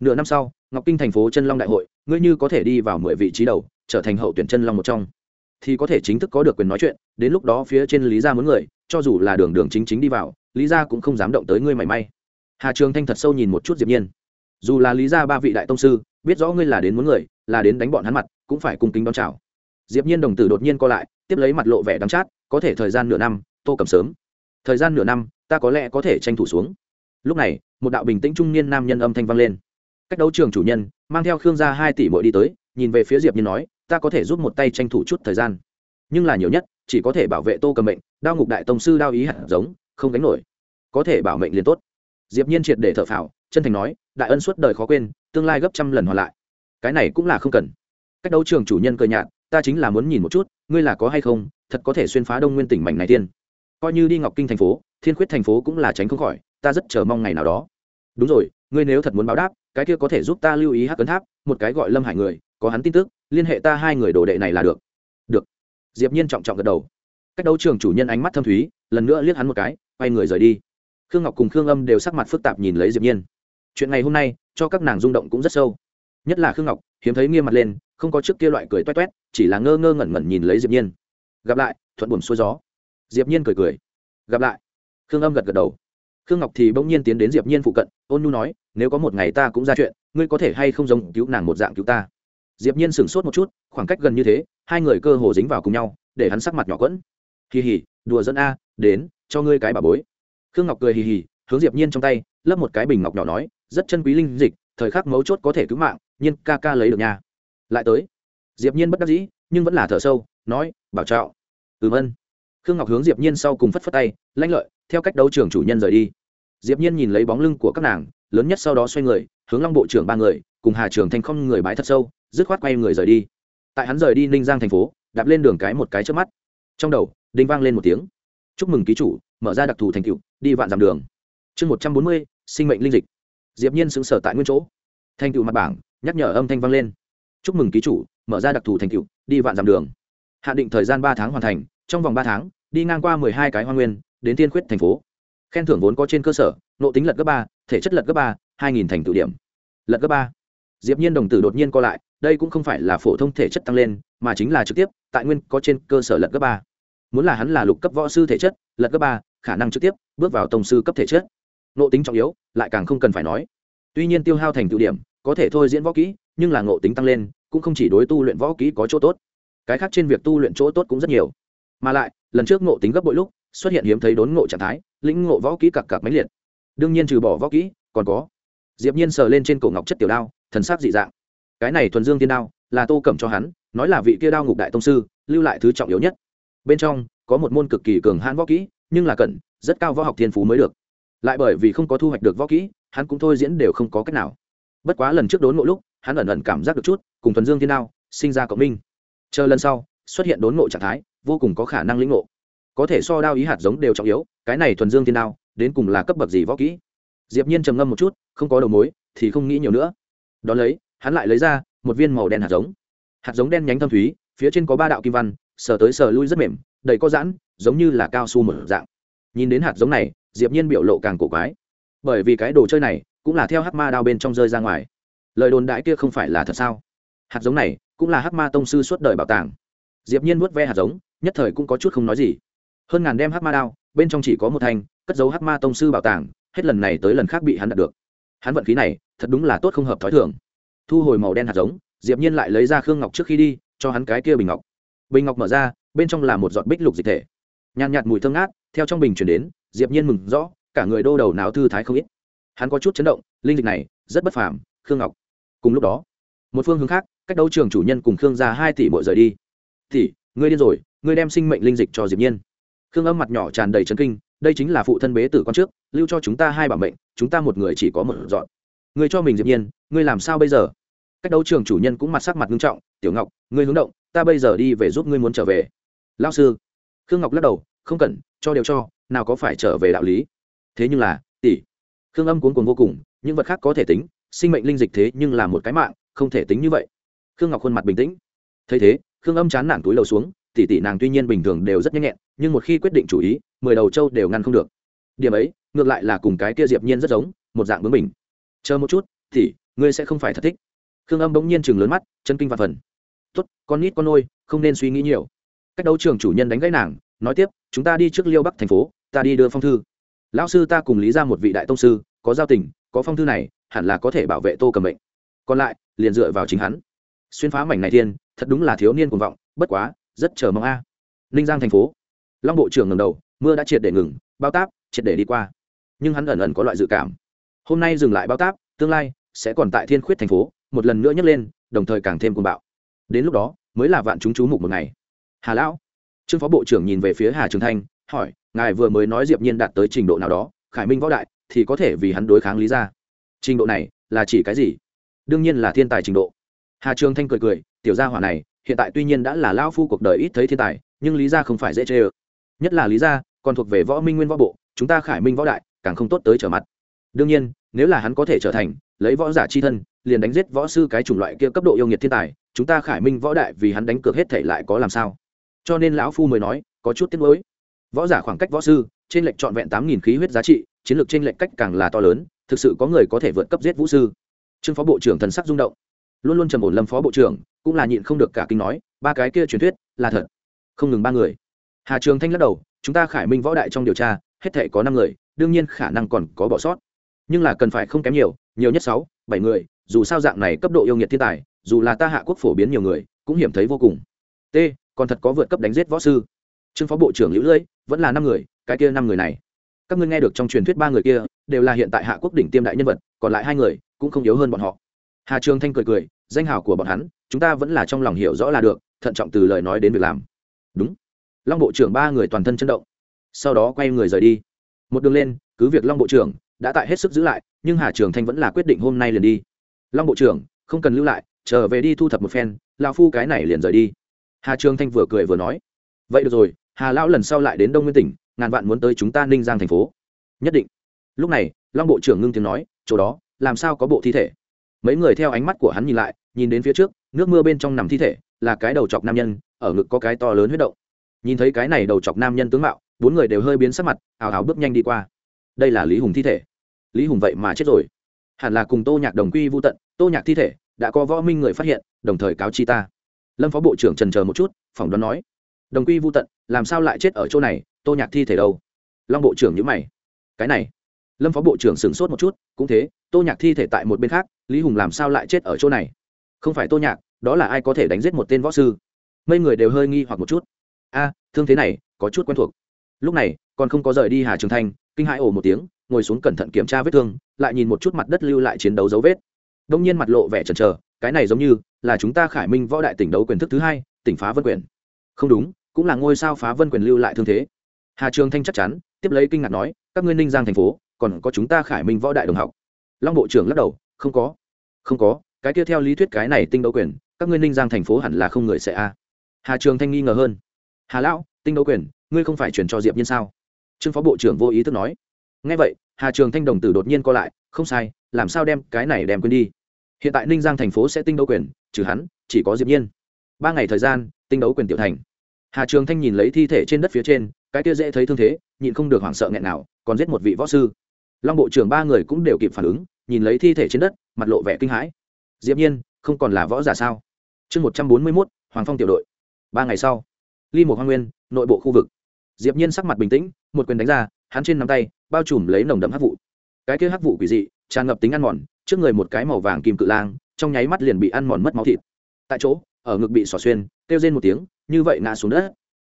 Nửa năm sau, ngọc kinh thành phố chân long đại hội, ngươi như có thể đi vào mười vị trí đầu, trở thành hậu tuyển chân long một trong. Thì có thể chính thức có được quyền nói chuyện, đến lúc đó phía trên lý ra muốn người, cho dù là đường đường chính chính đi vào, lý ra cũng không dám động tới ngươi mảy may. Hà trường thanh thật sâu nhìn một chút diệp nhiên dù là lý gia ba vị đại tông sư, biết rõ ngươi là đến muốn người, là đến đánh bọn hắn mặt, cũng phải cung kính đón chào. Diệp nhiên đồng tử đột nhiên co lại, tiếp lấy mặt lộ vẻ đắng chát, có thể thời gian nửa năm, tô cầm sớm. Thời gian nửa năm, ta có lẽ có thể tranh thủ xuống. Lúc này, một đạo bình tĩnh trung niên nam nhân âm thanh vang lên. Cách đấu trường chủ nhân, mang theo khương gia hai tỷ mỗi đi tới, nhìn về phía diệp nhiên nói, ta có thể giúp một tay tranh thủ chút thời gian. Nhưng là nhiều nhất, chỉ có thể bảo vệ tô cầm mệnh, đao ngục đại tông sư đao ý hẳn giống, không gánh nổi. Có thể bảo mệnh liền tốt. Diệp nhiên triệt để thở phào chân thành nói, đại ân suốt đời khó quên, tương lai gấp trăm lần hoàn lại. Cái này cũng là không cần. Cách đấu trường chủ nhân cười nhạt, ta chính là muốn nhìn một chút, ngươi là có hay không, thật có thể xuyên phá đông nguyên tỉnh mảnh này tiên. Coi như đi ngọc kinh thành phố, thiên khuyết thành phố cũng là tránh không khỏi, ta rất chờ mong ngày nào đó. Đúng rồi, ngươi nếu thật muốn báo đáp, cái kia có thể giúp ta lưu ý hắc cấn tháp, một cái gọi lâm hải người, có hắn tin tức, liên hệ ta hai người đồ đệ này là được. Được. Diệp nhiên trọng trọng gật đầu. Cách đấu trường chủ nhân ánh mắt thâm thúy, lần nữa liếc hắn một cái, quay người rời đi. Khương ngọc cùng khương âm đều sắc mặt phức tạp nhìn lấy diệp nhiên chuyện ngày hôm nay, cho các nàng rung động cũng rất sâu. Nhất là khương ngọc, hiếm thấy nghiêm mặt lên, không có trước kia loại cười toét toét, chỉ là ngơ ngơ ngẩn ngẩn nhìn lấy diệp nhiên. Gặp lại, thuận buồm xuôi gió. Diệp nhiên cười cười. Gặp lại. Khương âm gật gật đầu. Khương ngọc thì bỗng nhiên tiến đến diệp nhiên phụ cận, ôn nhu nói, nếu có một ngày ta cũng ra chuyện, ngươi có thể hay không giống cứu nàng một dạng cứu ta? Diệp nhiên sững sốt một chút, khoảng cách gần như thế, hai người cơ hồ dính vào cùng nhau, để hắn sắc mặt nhỏ quẫn. Hì hì, đùa dẫn a, đến, cho ngươi cái bà bối. Khương ngọc cười hì hì, hướng diệp nhiên trong tay, lấp một cái bình ngọc nhỏ nói rất chân quý linh dịch, thời khắc mấu chốt có thể cứu mạng nhiên ca ca lấy được nha. Lại tới. Diệp nhiên bất đắc dĩ, nhưng vẫn là thở sâu, nói, bảo trọng ừ, vâng. ừm ân khương ngọc hướng diệp nhiên sau cùng phất phất tay, lãnh lợi, theo cách đấu trưởng chủ nhân rời đi. Diệp nhiên nhìn lấy bóng lưng của các nàng, lớn nhất sau đó xoay người, hướng long bộ trưởng ba người, cùng hà trưởng thành không người bái thật sâu, dứt khoát quay người rời đi. Tại hắn rời đi ninh giang thành phố, đạp lên đường cái một cái trước mắt. Trong đầu, đinh vang lên một tiếng. Chúc mừng ký chủ, mở ra đặc thù thành tựu, đi vạn dặm đường. Chương một trăm bốn mươi, sinh mệnh linh dịch diệp nhiên sững sở tại nguyên chỗ thành tựu mặt bảng nhắc nhở âm thanh vang lên chúc mừng ký chủ mở ra đặc thù thành tựu đi vạn dặm đường hạn định thời gian ba tháng hoàn thành trong vòng ba tháng đi ngang qua mười hai cái hoa nguyên đến tiên khuyết thành phố khen thưởng vốn có trên cơ sở nộ tính lật gấp ba thể chất lật gấp ba hai nghìn thành tựu điểm lật gấp ba diệp nhiên đồng tử đột nhiên co lại đây cũng không phải là phổ thông thể chất tăng lên mà chính là trực tiếp tại nguyên có trên cơ sở lật gấp ba muốn là hắn là lục cấp võ sư thể chất lật gấp ba khả năng trực tiếp bước vào tổng sư cấp thể chất nộ tính trọng yếu, lại càng không cần phải nói. Tuy nhiên tiêu hao thành tựu điểm, có thể thôi diễn võ kỹ, nhưng là ngộ tính tăng lên, cũng không chỉ đối tu luyện võ kỹ có chỗ tốt. Cái khác trên việc tu luyện chỗ tốt cũng rất nhiều. Mà lại, lần trước ngộ tính gấp bội lúc, xuất hiện hiếm thấy đốn ngộ trạng thái, lĩnh ngộ võ kỹ cặp cặp máy liệt. Đương nhiên trừ bỏ võ kỹ, còn có. Diệp nhiên sờ lên trên cổ ngọc chất tiểu đao, thần sắc dị dạng. Cái này thuần dương tiên đao, là tô cẩm cho hắn, nói là vị kia đao ngục đại tông sư, lưu lại thứ trọng yếu nhất. Bên trong, có một môn cực kỳ cường hãn võ kỹ, nhưng là cần rất cao võ học thiên phú mới được lại bởi vì không có thu hoạch được võ kỹ, hắn cũng thôi diễn đều không có cách nào. Bất quá lần trước đốn ngộ lúc, hắn ẩn ẩn cảm giác được chút, cùng thuần dương thiên đao, sinh ra cộng minh. Chờ lần sau, xuất hiện đốn ngộ trạng thái, vô cùng có khả năng lĩnh ngộ. Có thể so đao ý hạt giống đều trọng yếu, cái này thuần dương thiên đao, đến cùng là cấp bậc gì võ kỹ? Diệp nhiên trầm ngâm một chút, không có đầu mối, thì không nghĩ nhiều nữa. Đón lấy, hắn lại lấy ra một viên màu đen hạt giống. Hạt giống đen nhánh thâm thúy, phía trên có ba đạo kim văn, sờ tới sờ lui rất mềm, đầy có giãn, giống như là cao su mở dạng. Nhìn đến hạt giống này diệp nhiên biểu lộ càng cổ quái. Bởi vì cái đồ chơi này cũng là theo hắc ma đao bên trong rơi ra ngoài. Lời đồn đại kia không phải là thật sao? Hạt giống này cũng là hắc ma tông sư suốt đời bảo tàng. Diệp nhiên vuốt ve hạt giống, nhất thời cũng có chút không nói gì. Hơn ngàn đem hắc ma đao, bên trong chỉ có một thanh, cất giấu hắc ma tông sư bảo tàng, hết lần này tới lần khác bị hắn đạt được. Hắn vận khí này, thật đúng là tốt không hợp thói thường. Thu hồi màu đen hạt giống, diệp nhiên lại lấy ra khương ngọc trước khi đi, cho hắn cái kia bình ngọc. Bình ngọc mở ra, bên trong là một giọt bích lục dịch thể. Nhàn nhạt mùi thơm ngát, theo trong bình truyền đến diệp nhiên mừng rõ, cả người đô đầu não thư thái không ít. Hắn có chút chấn động, linh dịch này, rất bất phàm, khương ngọc. Cùng lúc đó, một phương hướng khác, cách đấu trường chủ nhân cùng khương gia hai tỷ muội rời đi. Tỷ, ngươi điên rồi, ngươi đem sinh mệnh linh dịch cho diệp nhiên. Khương âm mặt nhỏ tràn đầy chấn kinh, đây chính là phụ thân bế tử con trước, lưu cho chúng ta hai bảo mệnh, chúng ta một người chỉ có một dọn. Ngươi cho mình diệp nhiên, ngươi làm sao bây giờ? Cách đấu trường chủ nhân cũng mặt sắc mặt nghiêm trọng, tiểu ngọc, ngươi hướng động, ta bây giờ đi về giúp ngươi muốn trở về. Lão sư. Khương ngọc lắc đầu, không cần, cho đều cho nào có phải trở về đạo lý? Thế nhưng là, tỷ, khương âm cuốn cuồng vô cùng, những vật khác có thể tính, sinh mệnh linh dịch thế nhưng là một cái mạng, không thể tính như vậy. Khương ngọc khuôn mặt bình tĩnh. Thấy thế, khương âm chán nản túi lầu xuống, tỷ tỷ nàng tuy nhiên bình thường đều rất nhanh nhẹn, nhưng một khi quyết định chủ ý, mười đầu châu đều ngăn không được. Điểm ấy, ngược lại là cùng cái kia diệp nhiên rất giống, một dạng bướng mình chờ một chút, tỷ, ngươi sẽ không phải thật thích. Khương âm bỗng nhiên chừng lớn mắt, chân kinh và phần. Tốt, con nít con nôi, không nên suy nghĩ nhiều. Cách đấu trường chủ nhân đánh gãy nàng, nói tiếp, chúng ta đi trước liêu bắc thành phố ta đi đưa phong thư. Lão sư ta cùng lý ra một vị đại tông sư, có giao tình, có phong thư này, hẳn là có thể bảo vệ tô cầm bệnh còn lại, liền dựa vào chính hắn. Xuyên phá mảnh này thiên, thật đúng là thiếu niên cuồng vọng, bất quá, rất chờ mong a. Ninh giang thành phố. Long bộ trưởng ngầm đầu, mưa đã triệt để ngừng, bao táp, triệt để đi qua. Nhưng hắn ẩn ẩn có loại dự cảm. Hôm nay dừng lại bao táp, tương lai sẽ còn tại thiên khuyết thành phố, một lần nữa nhấc lên, đồng thời càng thêm cuồng bạo. Đến lúc đó, mới là vạn chúng chú mục một ngày. Hà lão, trương phó bộ trưởng nhìn về phía hà trường thanh hỏi, ngài vừa mới nói diệp nhiên đạt tới trình độ nào đó, khải minh võ đại thì có thể vì hắn đối kháng lý ra trình độ này là chỉ cái gì? Đương nhiên là thiên tài trình độ. Hà trường thanh cười cười, tiểu gia hỏa này, hiện tại tuy nhiên đã là lao phu cuộc đời ít thấy thiên tài, nhưng lý gia không phải dễ chê ơ. Nhất là lý gia, còn thuộc về võ minh nguyên võ bộ, chúng ta khải minh võ đại, càng không tốt tới trở mặt. Đương nhiên, nếu là hắn có thể trở thành lấy võ giả chi thân, liền đánh giết võ sư cái chủng loại kia cấp độ yêu nghiệt thiên tài, chúng ta khải minh võ đại vì hắn đánh cược hết thể lại có làm sao? Cho nên lão phu mới nói, có chút tiếc nuối võ giả khoảng cách võ sư, trên lệnh trọn vẹn tám nghìn khí huyết giá trị, chiến lược trên lệnh cách càng là to lớn, thực sự có người có thể vượt cấp giết vũ sư. Trương phó bộ trưởng thần sắc rung động. Luôn luôn trầm ổn lâm phó bộ trưởng, cũng là nhịn không được cả kinh nói, ba cái kia truyền thuyết, là thật. Không ngừng ba người. Hà trường thanh lắc đầu, chúng ta khải minh võ đại trong điều tra, hết thể có năm người, đương nhiên khả năng còn có bỏ sót. Nhưng là cần phải không kém nhiều nhiều nhất sáu, bảy người, dù sao dạng này cấp độ yêu nghiệt thiên tài, dù là ta hạ quốc phổ biến nhiều người, cũng hiểm thấy vô cùng. T, còn thật có vượt cấp đánh giết võ sư trương phó bộ trưởng lũ lưỡi vẫn là năm người, cái kia năm người này. Các ngươi nghe được trong truyền thuyết ba người kia, đều là hiện tại hạ quốc đỉnh tiêm đại nhân vật, còn lại hai người cũng không yếu hơn bọn họ. Hà trường thanh cười cười, danh hào của bọn hắn, chúng ta vẫn là trong lòng hiểu rõ là được, thận trọng từ lời nói đến việc làm. Đúng. Long bộ trưởng ba người toàn thân chấn động. Sau đó quay người rời đi. Một đường lên, cứ việc long bộ trưởng đã tại hết sức giữ lại, nhưng hà trường thanh vẫn là quyết định hôm nay liền đi. Long bộ trưởng, không cần lưu lại, trở về đi thu thập một phen lao phu cái này liền rời đi. Hà trường thanh vừa cười vừa nói. Vậy được rồi hà lão lần sau lại đến đông nguyên tỉnh, ngàn vạn muốn tới chúng ta ninh giang thành phố. Nhất định. Lúc này, long bộ trưởng ngưng tiếng nói, chỗ đó, làm sao có bộ thi thể? Mấy người theo ánh mắt của hắn nhìn lại, nhìn đến phía trước, nước mưa bên trong nằm thi thể, là cái đầu chọc nam nhân, ở ngực có cái to lớn huyết động. Nhìn thấy cái này đầu chọc nam nhân tướng mạo, bốn người đều hơi biến sắc mặt, ào ào bước nhanh đi qua. Đây là lý hùng thi thể. Lý hùng vậy mà chết rồi. Hẳn là cùng tô nhạc đồng quy vô tận, tô nhạc thi thể, đã có võ minh người phát hiện, đồng thời cáo chi ta. Lâm phó bộ trưởng trần chờ một chút, phỏng đoán nói đồng quy vô tận, làm sao lại chết ở chỗ này, tô nhạc thi thể đâu? Long bộ trưởng nhữ mày. Cái này, lâm phó bộ trưởng sửng sốt một chút, cũng thế, tô nhạc thi thể tại một bên khác, lý hùng làm sao lại chết ở chỗ này? Không phải tô nhạc, đó là ai có thể đánh giết một tên võ sư? Mấy người đều hơi nghi hoặc một chút. A, thương thế này, có chút quen thuộc. Lúc này, còn không có rời đi hà trường thanh, kinh hãi ồ một tiếng, ngồi xuống cẩn thận kiểm tra vết thương, lại nhìn một chút mặt đất lưu lại chiến đấu dấu vết. Đông nhiên mặt lộ vẻ chần chờ, cái này giống như là chúng ta khải minh võ đại tỉnh đấu quyền thức thứ hai, tỉnh phá vân quyền. Không đúng cũng là ngôi sao phá vân quyền lưu lại thương thế. Hà trường thanh chắc chắn, tiếp lấy kinh ngạc nói, các ngươi ninh giang thành phố, còn có chúng ta khải minh võ đại đồng học. Long bộ trưởng lắc đầu, không có. Không có, cái kia theo lý thuyết cái này tinh đấu quyền, các ngươi ninh giang thành phố hẳn là không người sẽ a. Hà trường thanh nghi ngờ hơn. Hà lão, tinh đấu quyền, ngươi không phải chuyển cho diệp nhiên sao? Trương phó bộ trưởng vô ý thức nói. Ngay vậy, hà trường thanh đồng tử đột nhiên co lại, không sai, làm sao đem cái này đem quên đi? Hiện tại ninh giang thành phố sẽ tinh đấu quyền, trừ hắn, chỉ có diệp nhiên. Ba ngày thời gian, tinh đấu quyền tiểu thành hà trường thanh nhìn lấy thi thể trên đất phía trên, cái kia dễ thấy thương thế, nhịn không được hoảng sợ nghẹn nào, còn giết một vị võ sư. Long bộ trưởng ba người cũng đều kịp phản ứng, nhìn lấy thi thể trên đất, mặt lộ vẻ kinh hãi. Diệp nhiên, không còn là võ giả sao? Chương một trăm bốn mươi mốt, hoàng phong tiểu đội. Ba ngày sau, ly một hoa nguyên, nội bộ khu vực. Diệp nhiên sắc mặt bình tĩnh, một quyền đánh ra, hắn trên nắm tay, bao trùm lấy nồng đậm hắc vụ. Cái kia hắc vụ quỷ dị, tràn ngập tính ăn mòn, trước người một cái màu vàng kim cự lang, trong nháy mắt liền bị ăn mòn mất máu thịt. Tại chỗ, ở ngực bị xỏ xuyên, kêu rên một tiếng như vậy ngã xuống đất.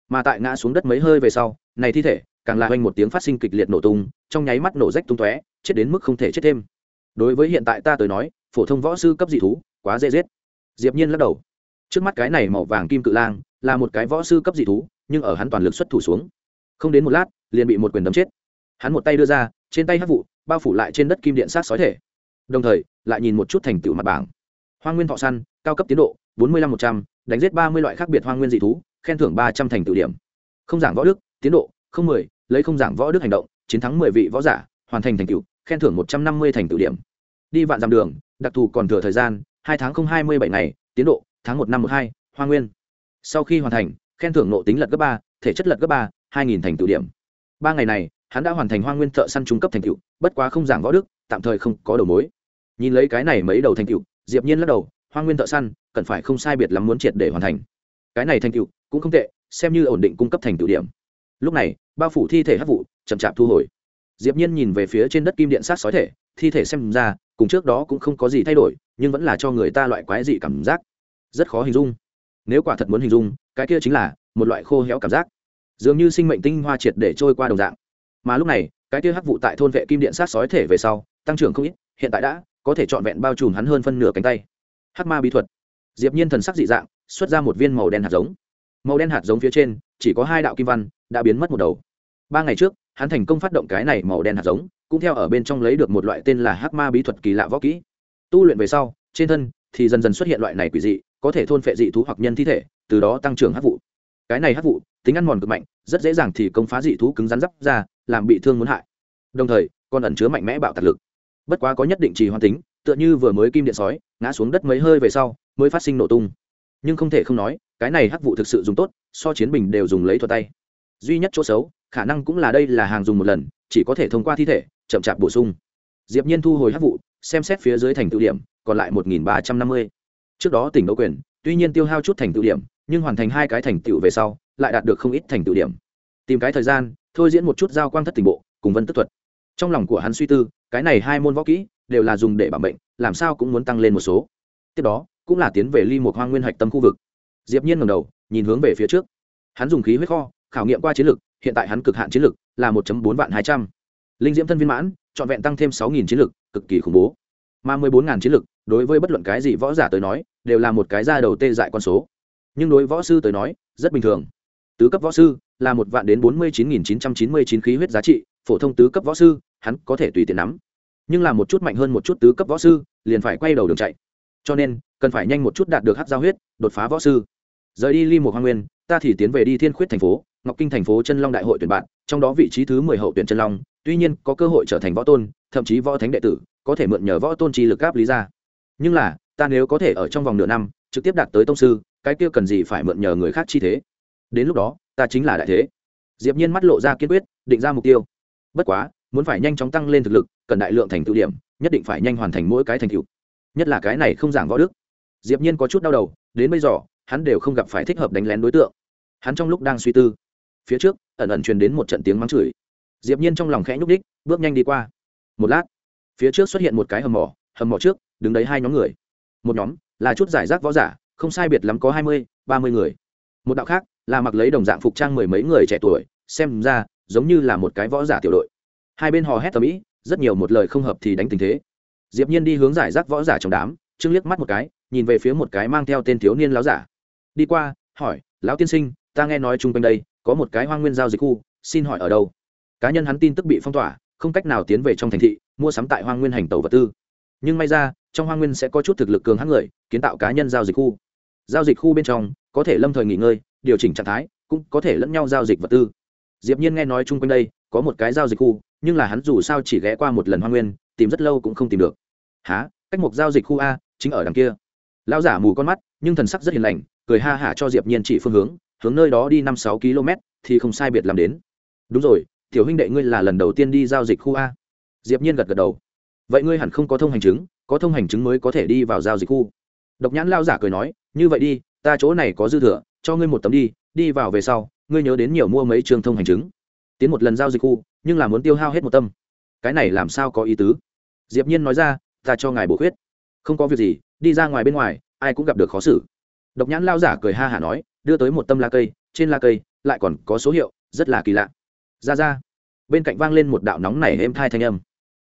Mà tại ngã xuống đất mấy hơi về sau, này thi thể, càng là hoành một tiếng phát sinh kịch liệt nổ tung, trong nháy mắt nổ rách tung tóe, chết đến mức không thể chết thêm. Đối với hiện tại ta tới nói, phổ thông võ sư cấp dị thú, quá dễ giết. Diệp nhiên lắc đầu. Trước mắt cái này màu vàng kim cự lang, là một cái võ sư cấp dị thú, nhưng ở hắn toàn lực xuất thủ xuống. Không đến một lát, liền bị một quyền đấm chết. Hắn một tay đưa ra, trên tay hắc vụ, bao phủ lại trên đất kim điện sát sói thể. Đồng thời, lại nhìn một chút thành tựu mặt bảng. Hoa nguyên thọ săn, cao cấp tiến độ, bốn mươi năm một trăm đánh giết ba mươi loại khác biệt hoang nguyên dị thú, khen thưởng ba trăm thành tựu điểm. Không giảng võ đức, tiến độ, không mười, lấy không giảng võ đức hành động, chiến thắng mười vị võ giả, hoàn thành thành tựu, khen thưởng một trăm năm mươi thành tựu điểm. Đi vạn dặm đường, đặc thù còn thừa thời gian, hai tháng không hai mươi bảy ngày, tiến độ, tháng một năm một hai hoa nguyên. Sau khi hoàn thành, khen thưởng nộ tính lật cấp ba, thể chất lật cấp ba, hai nghìn thành tựu điểm. Ba ngày này, hắn đã hoàn thành hoa nguyên thợ săn trung cấp thành tựu, bất quá không giảng võ đức, tạm thời không có đầu mối. Nhìn lấy cái này mấy đầu thành tựu, diệp nhiên lắc đầu hoa nguyên thợ săn, cần phải không sai biệt lắm muốn triệt để hoàn thành. Cái này thành tựu cũng không tệ, xem như ổn định cung cấp thành tựu điểm. Lúc này, bao phủ thi thể hấp vụ, chậm chạp thu hồi. Diệp nhiên nhìn về phía trên đất kim điện sát sói thể, thi thể xem ra, cùng trước đó cũng không có gì thay đổi, nhưng vẫn là cho người ta loại quái dị cảm giác. Rất khó hình dung. Nếu quả thật muốn hình dung, cái kia chính là một loại khô héo cảm giác. Dường như sinh mệnh tinh hoa triệt để trôi qua đồng dạng. Mà lúc này, cái kia hắc vụ tại thôn vệ kim điện sát sói thể về sau, tăng trưởng không ít, hiện tại đã có thể trọn vẹn bao trùm hắn hơn phân nửa cánh tay hắc ma bí thuật. Diệp nhiên thần sắc dị dạng, xuất ra một viên màu đen hạt giống. Màu đen hạt giống phía trên, chỉ có hai đạo kim văn, đã biến mất một đầu. Ba ngày trước, hắn thành công phát động cái này màu đen hạt giống, cũng theo ở bên trong lấy được một loại tên là hắc ma bí thuật kỳ lạ võ kỹ. Tu luyện về sau, trên thân thì dần dần xuất hiện loại này quỷ dị, có thể thôn phệ dị thú hoặc nhân thi thể, từ đó tăng trưởng hắc vụ. Cái này hắc vụ, tính ăn mòn cực mạnh, rất dễ dàng thì công phá dị thú cứng rắn dấp ra, làm bị thương muốn hại. Đồng thời, còn ẩn chứa mạnh mẽ bạo tạc lực. Bất quá có nhất định trì hoãn tính, tựa như vừa mới kim điện sói ngã xuống đất mấy hơi về sau, mới phát sinh nổ tung. Nhưng không thể không nói, cái này hắc vụ thực sự dùng tốt, so chiến bình đều dùng lấy thuật tay. Duy nhất chỗ xấu, khả năng cũng là đây là hàng dùng một lần, chỉ có thể thông qua thi thể, chậm chạp bổ sung. Diệp nhiên thu hồi hắc vụ, xem xét phía dưới thành tựu điểm, còn lại một nghìn ba trăm năm mươi. Trước đó tỉnh đấu quyền, tuy nhiên tiêu hao chút thành tựu điểm, nhưng hoàn thành hai cái thành tựu về sau, lại đạt được không ít thành tựu điểm. Tìm cái thời gian, thôi diễn một chút giao quang thất tình bộ, cùng vân tức thuật. Trong lòng của hắn suy tư, cái này hai môn võ kỹ, đều là dùng để bảo mệnh làm sao cũng muốn tăng lên một số. Tiếp đó, cũng là tiến về ly một hoang nguyên hạch tâm khu vực. Diệp nhiên ngẩng đầu, nhìn hướng về phía trước. Hắn dùng khí huyết kho, khảo nghiệm qua chiến lực, hiện tại hắn cực hạn chiến lực là 1 bốn vạn hai trăm. Linh diễm thân viên mãn, trọn vẹn tăng thêm sáu nghìn chiến lực, cực kỳ khủng bố. Mà mười bốn ngàn chiến lực, đối với bất luận cái gì võ giả tới nói, đều là một cái ra đầu tê dại con số. Nhưng đối võ sư tới nói, rất bình thường. Tứ cấp võ sư là một vạn đến bốn mươi chín nghìn chín trăm chín mươi chín khí huyết giá trị, phổ thông tứ cấp võ sư, hắn có thể tùy tiện nắm nhưng là một chút mạnh hơn một chút tứ cấp võ sư, liền phải quay đầu đường chạy. Cho nên, cần phải nhanh một chút đạt được hát giao huyết, đột phá võ sư. Rời đi ly một hoa nguyên, ta thì tiến về đi thiên khuyết thành phố, ngọc kinh thành phố chân long đại hội tuyển bạn, trong đó vị trí thứ mười hậu tuyển chân long, tuy nhiên có cơ hội trở thành võ tôn, thậm chí võ thánh đệ tử, có thể mượn nhờ võ tôn chi lực áp lý ra. Nhưng là, ta nếu có thể ở trong vòng nửa năm, trực tiếp đạt tới tông sư, cái kia cần gì phải mượn nhờ người khác chi thế? Đến lúc đó, ta chính là đại thế. Diệp nhiên mắt lộ ra kiên quyết, định ra mục tiêu. Bất quá muốn phải nhanh chóng tăng lên thực lực, cần đại lượng thành tựu điểm, nhất định phải nhanh hoàn thành mỗi cái thành tựu. Nhất là cái này không giảng võ đức. Diệp nhiên có chút đau đầu, đến bây giờ, hắn đều không gặp phải thích hợp đánh lén đối tượng. Hắn trong lúc đang suy tư, phía trước, ẩn ẩn truyền đến một trận tiếng mắng chửi. Diệp nhiên trong lòng khẽ nhúc đích bước nhanh đi qua. Một lát, phía trước xuất hiện một cái hầm mỏ hầm mỏ trước, đứng đấy hai nhóm người. Một nhóm là chút giải rác võ giả, không sai biệt lắm có hai mươi, ba mươi người. Một đạo khác là mặc lấy đồng dạng phục trang mười mấy người trẻ tuổi, xem ra giống như là một cái võ giả tiểu đội hai bên hò hét tầm ĩ, rất nhiều một lời không hợp thì đánh tình thế. Diệp nhiên đi hướng giải rác võ giả trong đám, trương liếc mắt một cái, nhìn về phía một cái mang theo tên thiếu niên láo giả. Đi qua, hỏi, lão tiên sinh, ta nghe nói chung quanh đây có một cái hoang nguyên giao dịch khu, xin hỏi ở đâu? Cá nhân hắn tin tức bị phong tỏa, không cách nào tiến về trong thành thị, mua sắm tại hoang nguyên hành tàu vật tư. Nhưng may ra, trong hoang nguyên sẽ có chút thực lực cường hãn người, kiến tạo cá nhân giao dịch khu. Giao dịch khu bên trong, có thể lâm thời nghỉ ngơi, điều chỉnh trạng thái, cũng có thể lẫn nhau giao dịch vật tư. Diệp nhiên nghe nói chung quanh đây có một cái giao dịch khu nhưng là hắn dù sao chỉ ghé qua một lần hoang nguyên, tìm rất lâu cũng không tìm được. Há cách một giao dịch khu a, chính ở đằng kia. Lão giả mù con mắt, nhưng thần sắc rất hiền lành, cười ha hả cho diệp nhiên chỉ phương hướng hướng nơi đó đi năm sáu km, thì không sai biệt làm đến. Đúng rồi, tiểu huynh đệ ngươi là lần đầu tiên đi giao dịch khu a. Diệp nhiên gật gật đầu. Vậy ngươi hẳn không có thông hành chứng, có thông hành chứng mới có thể đi vào giao dịch khu. Độc nhãn lao giả cười nói, như vậy đi, ta chỗ này có dư thừa, cho ngươi một tấm đi đi vào về sau, ngươi nhớ đến nhiều mua mấy trường thông hành chứng. Tiến một lần giao dịch khu nhưng là muốn tiêu hao hết một tâm. Cái này làm sao có ý tứ? Diệp nhiên nói ra, ta cho ngài bổ khuyết. Không có việc gì, đi ra ngoài bên ngoài, ai cũng gặp được khó xử. Độc nhãn lao giả cười ha hả nói, đưa tới một tâm la cây, trên la cây lại còn có số hiệu, rất là kỳ lạ. Ra ra. Bên cạnh vang lên một đạo nóng này êm thai thanh âm.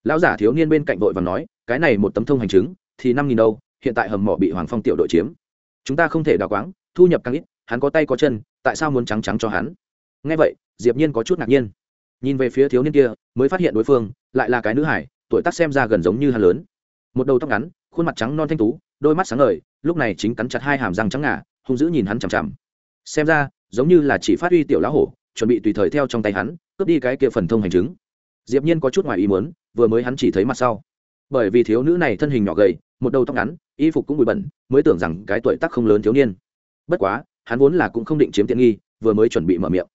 Lão giả thiếu niên bên cạnh vội và nói, cái này một tấm thông hành chứng, thì năm nghìn đâu, hiện tại hầm mỏ bị hoàng phong tiểu đội chiếm. Chúng ta không thể đào quáng, thu nhập càng ít, hắn có tay có chân, tại sao muốn trắng trắng cho hắn? Nghe vậy, diệp nhiên có chút ngạc nhiên nhìn về phía thiếu niên kia, mới phát hiện đối phương lại là cái nữ hải, tuổi tác xem ra gần giống như hắn lớn. Một đầu tóc ngắn, khuôn mặt trắng non thanh tú, đôi mắt sáng ngời, lúc này chính cắn chặt hai hàm răng trắng ngà, hung dữ nhìn hắn chằm chằm. Xem ra, giống như là chỉ phát huy tiểu lão hổ, chuẩn bị tùy thời theo trong tay hắn, cướp đi cái kia phần thông hành chứng. Diệp nhiên có chút ngoài ý muốn, vừa mới hắn chỉ thấy mặt sau. Bởi vì thiếu nữ này thân hình nhỏ gầy, một đầu tóc ngắn, y phục cũng bụi bẩn, mới tưởng rằng cái tuổi tác không lớn thiếu niên. Bất quá, hắn vốn là cũng không định chiếm tiện nghi, vừa mới chuẩn bị mở miệng.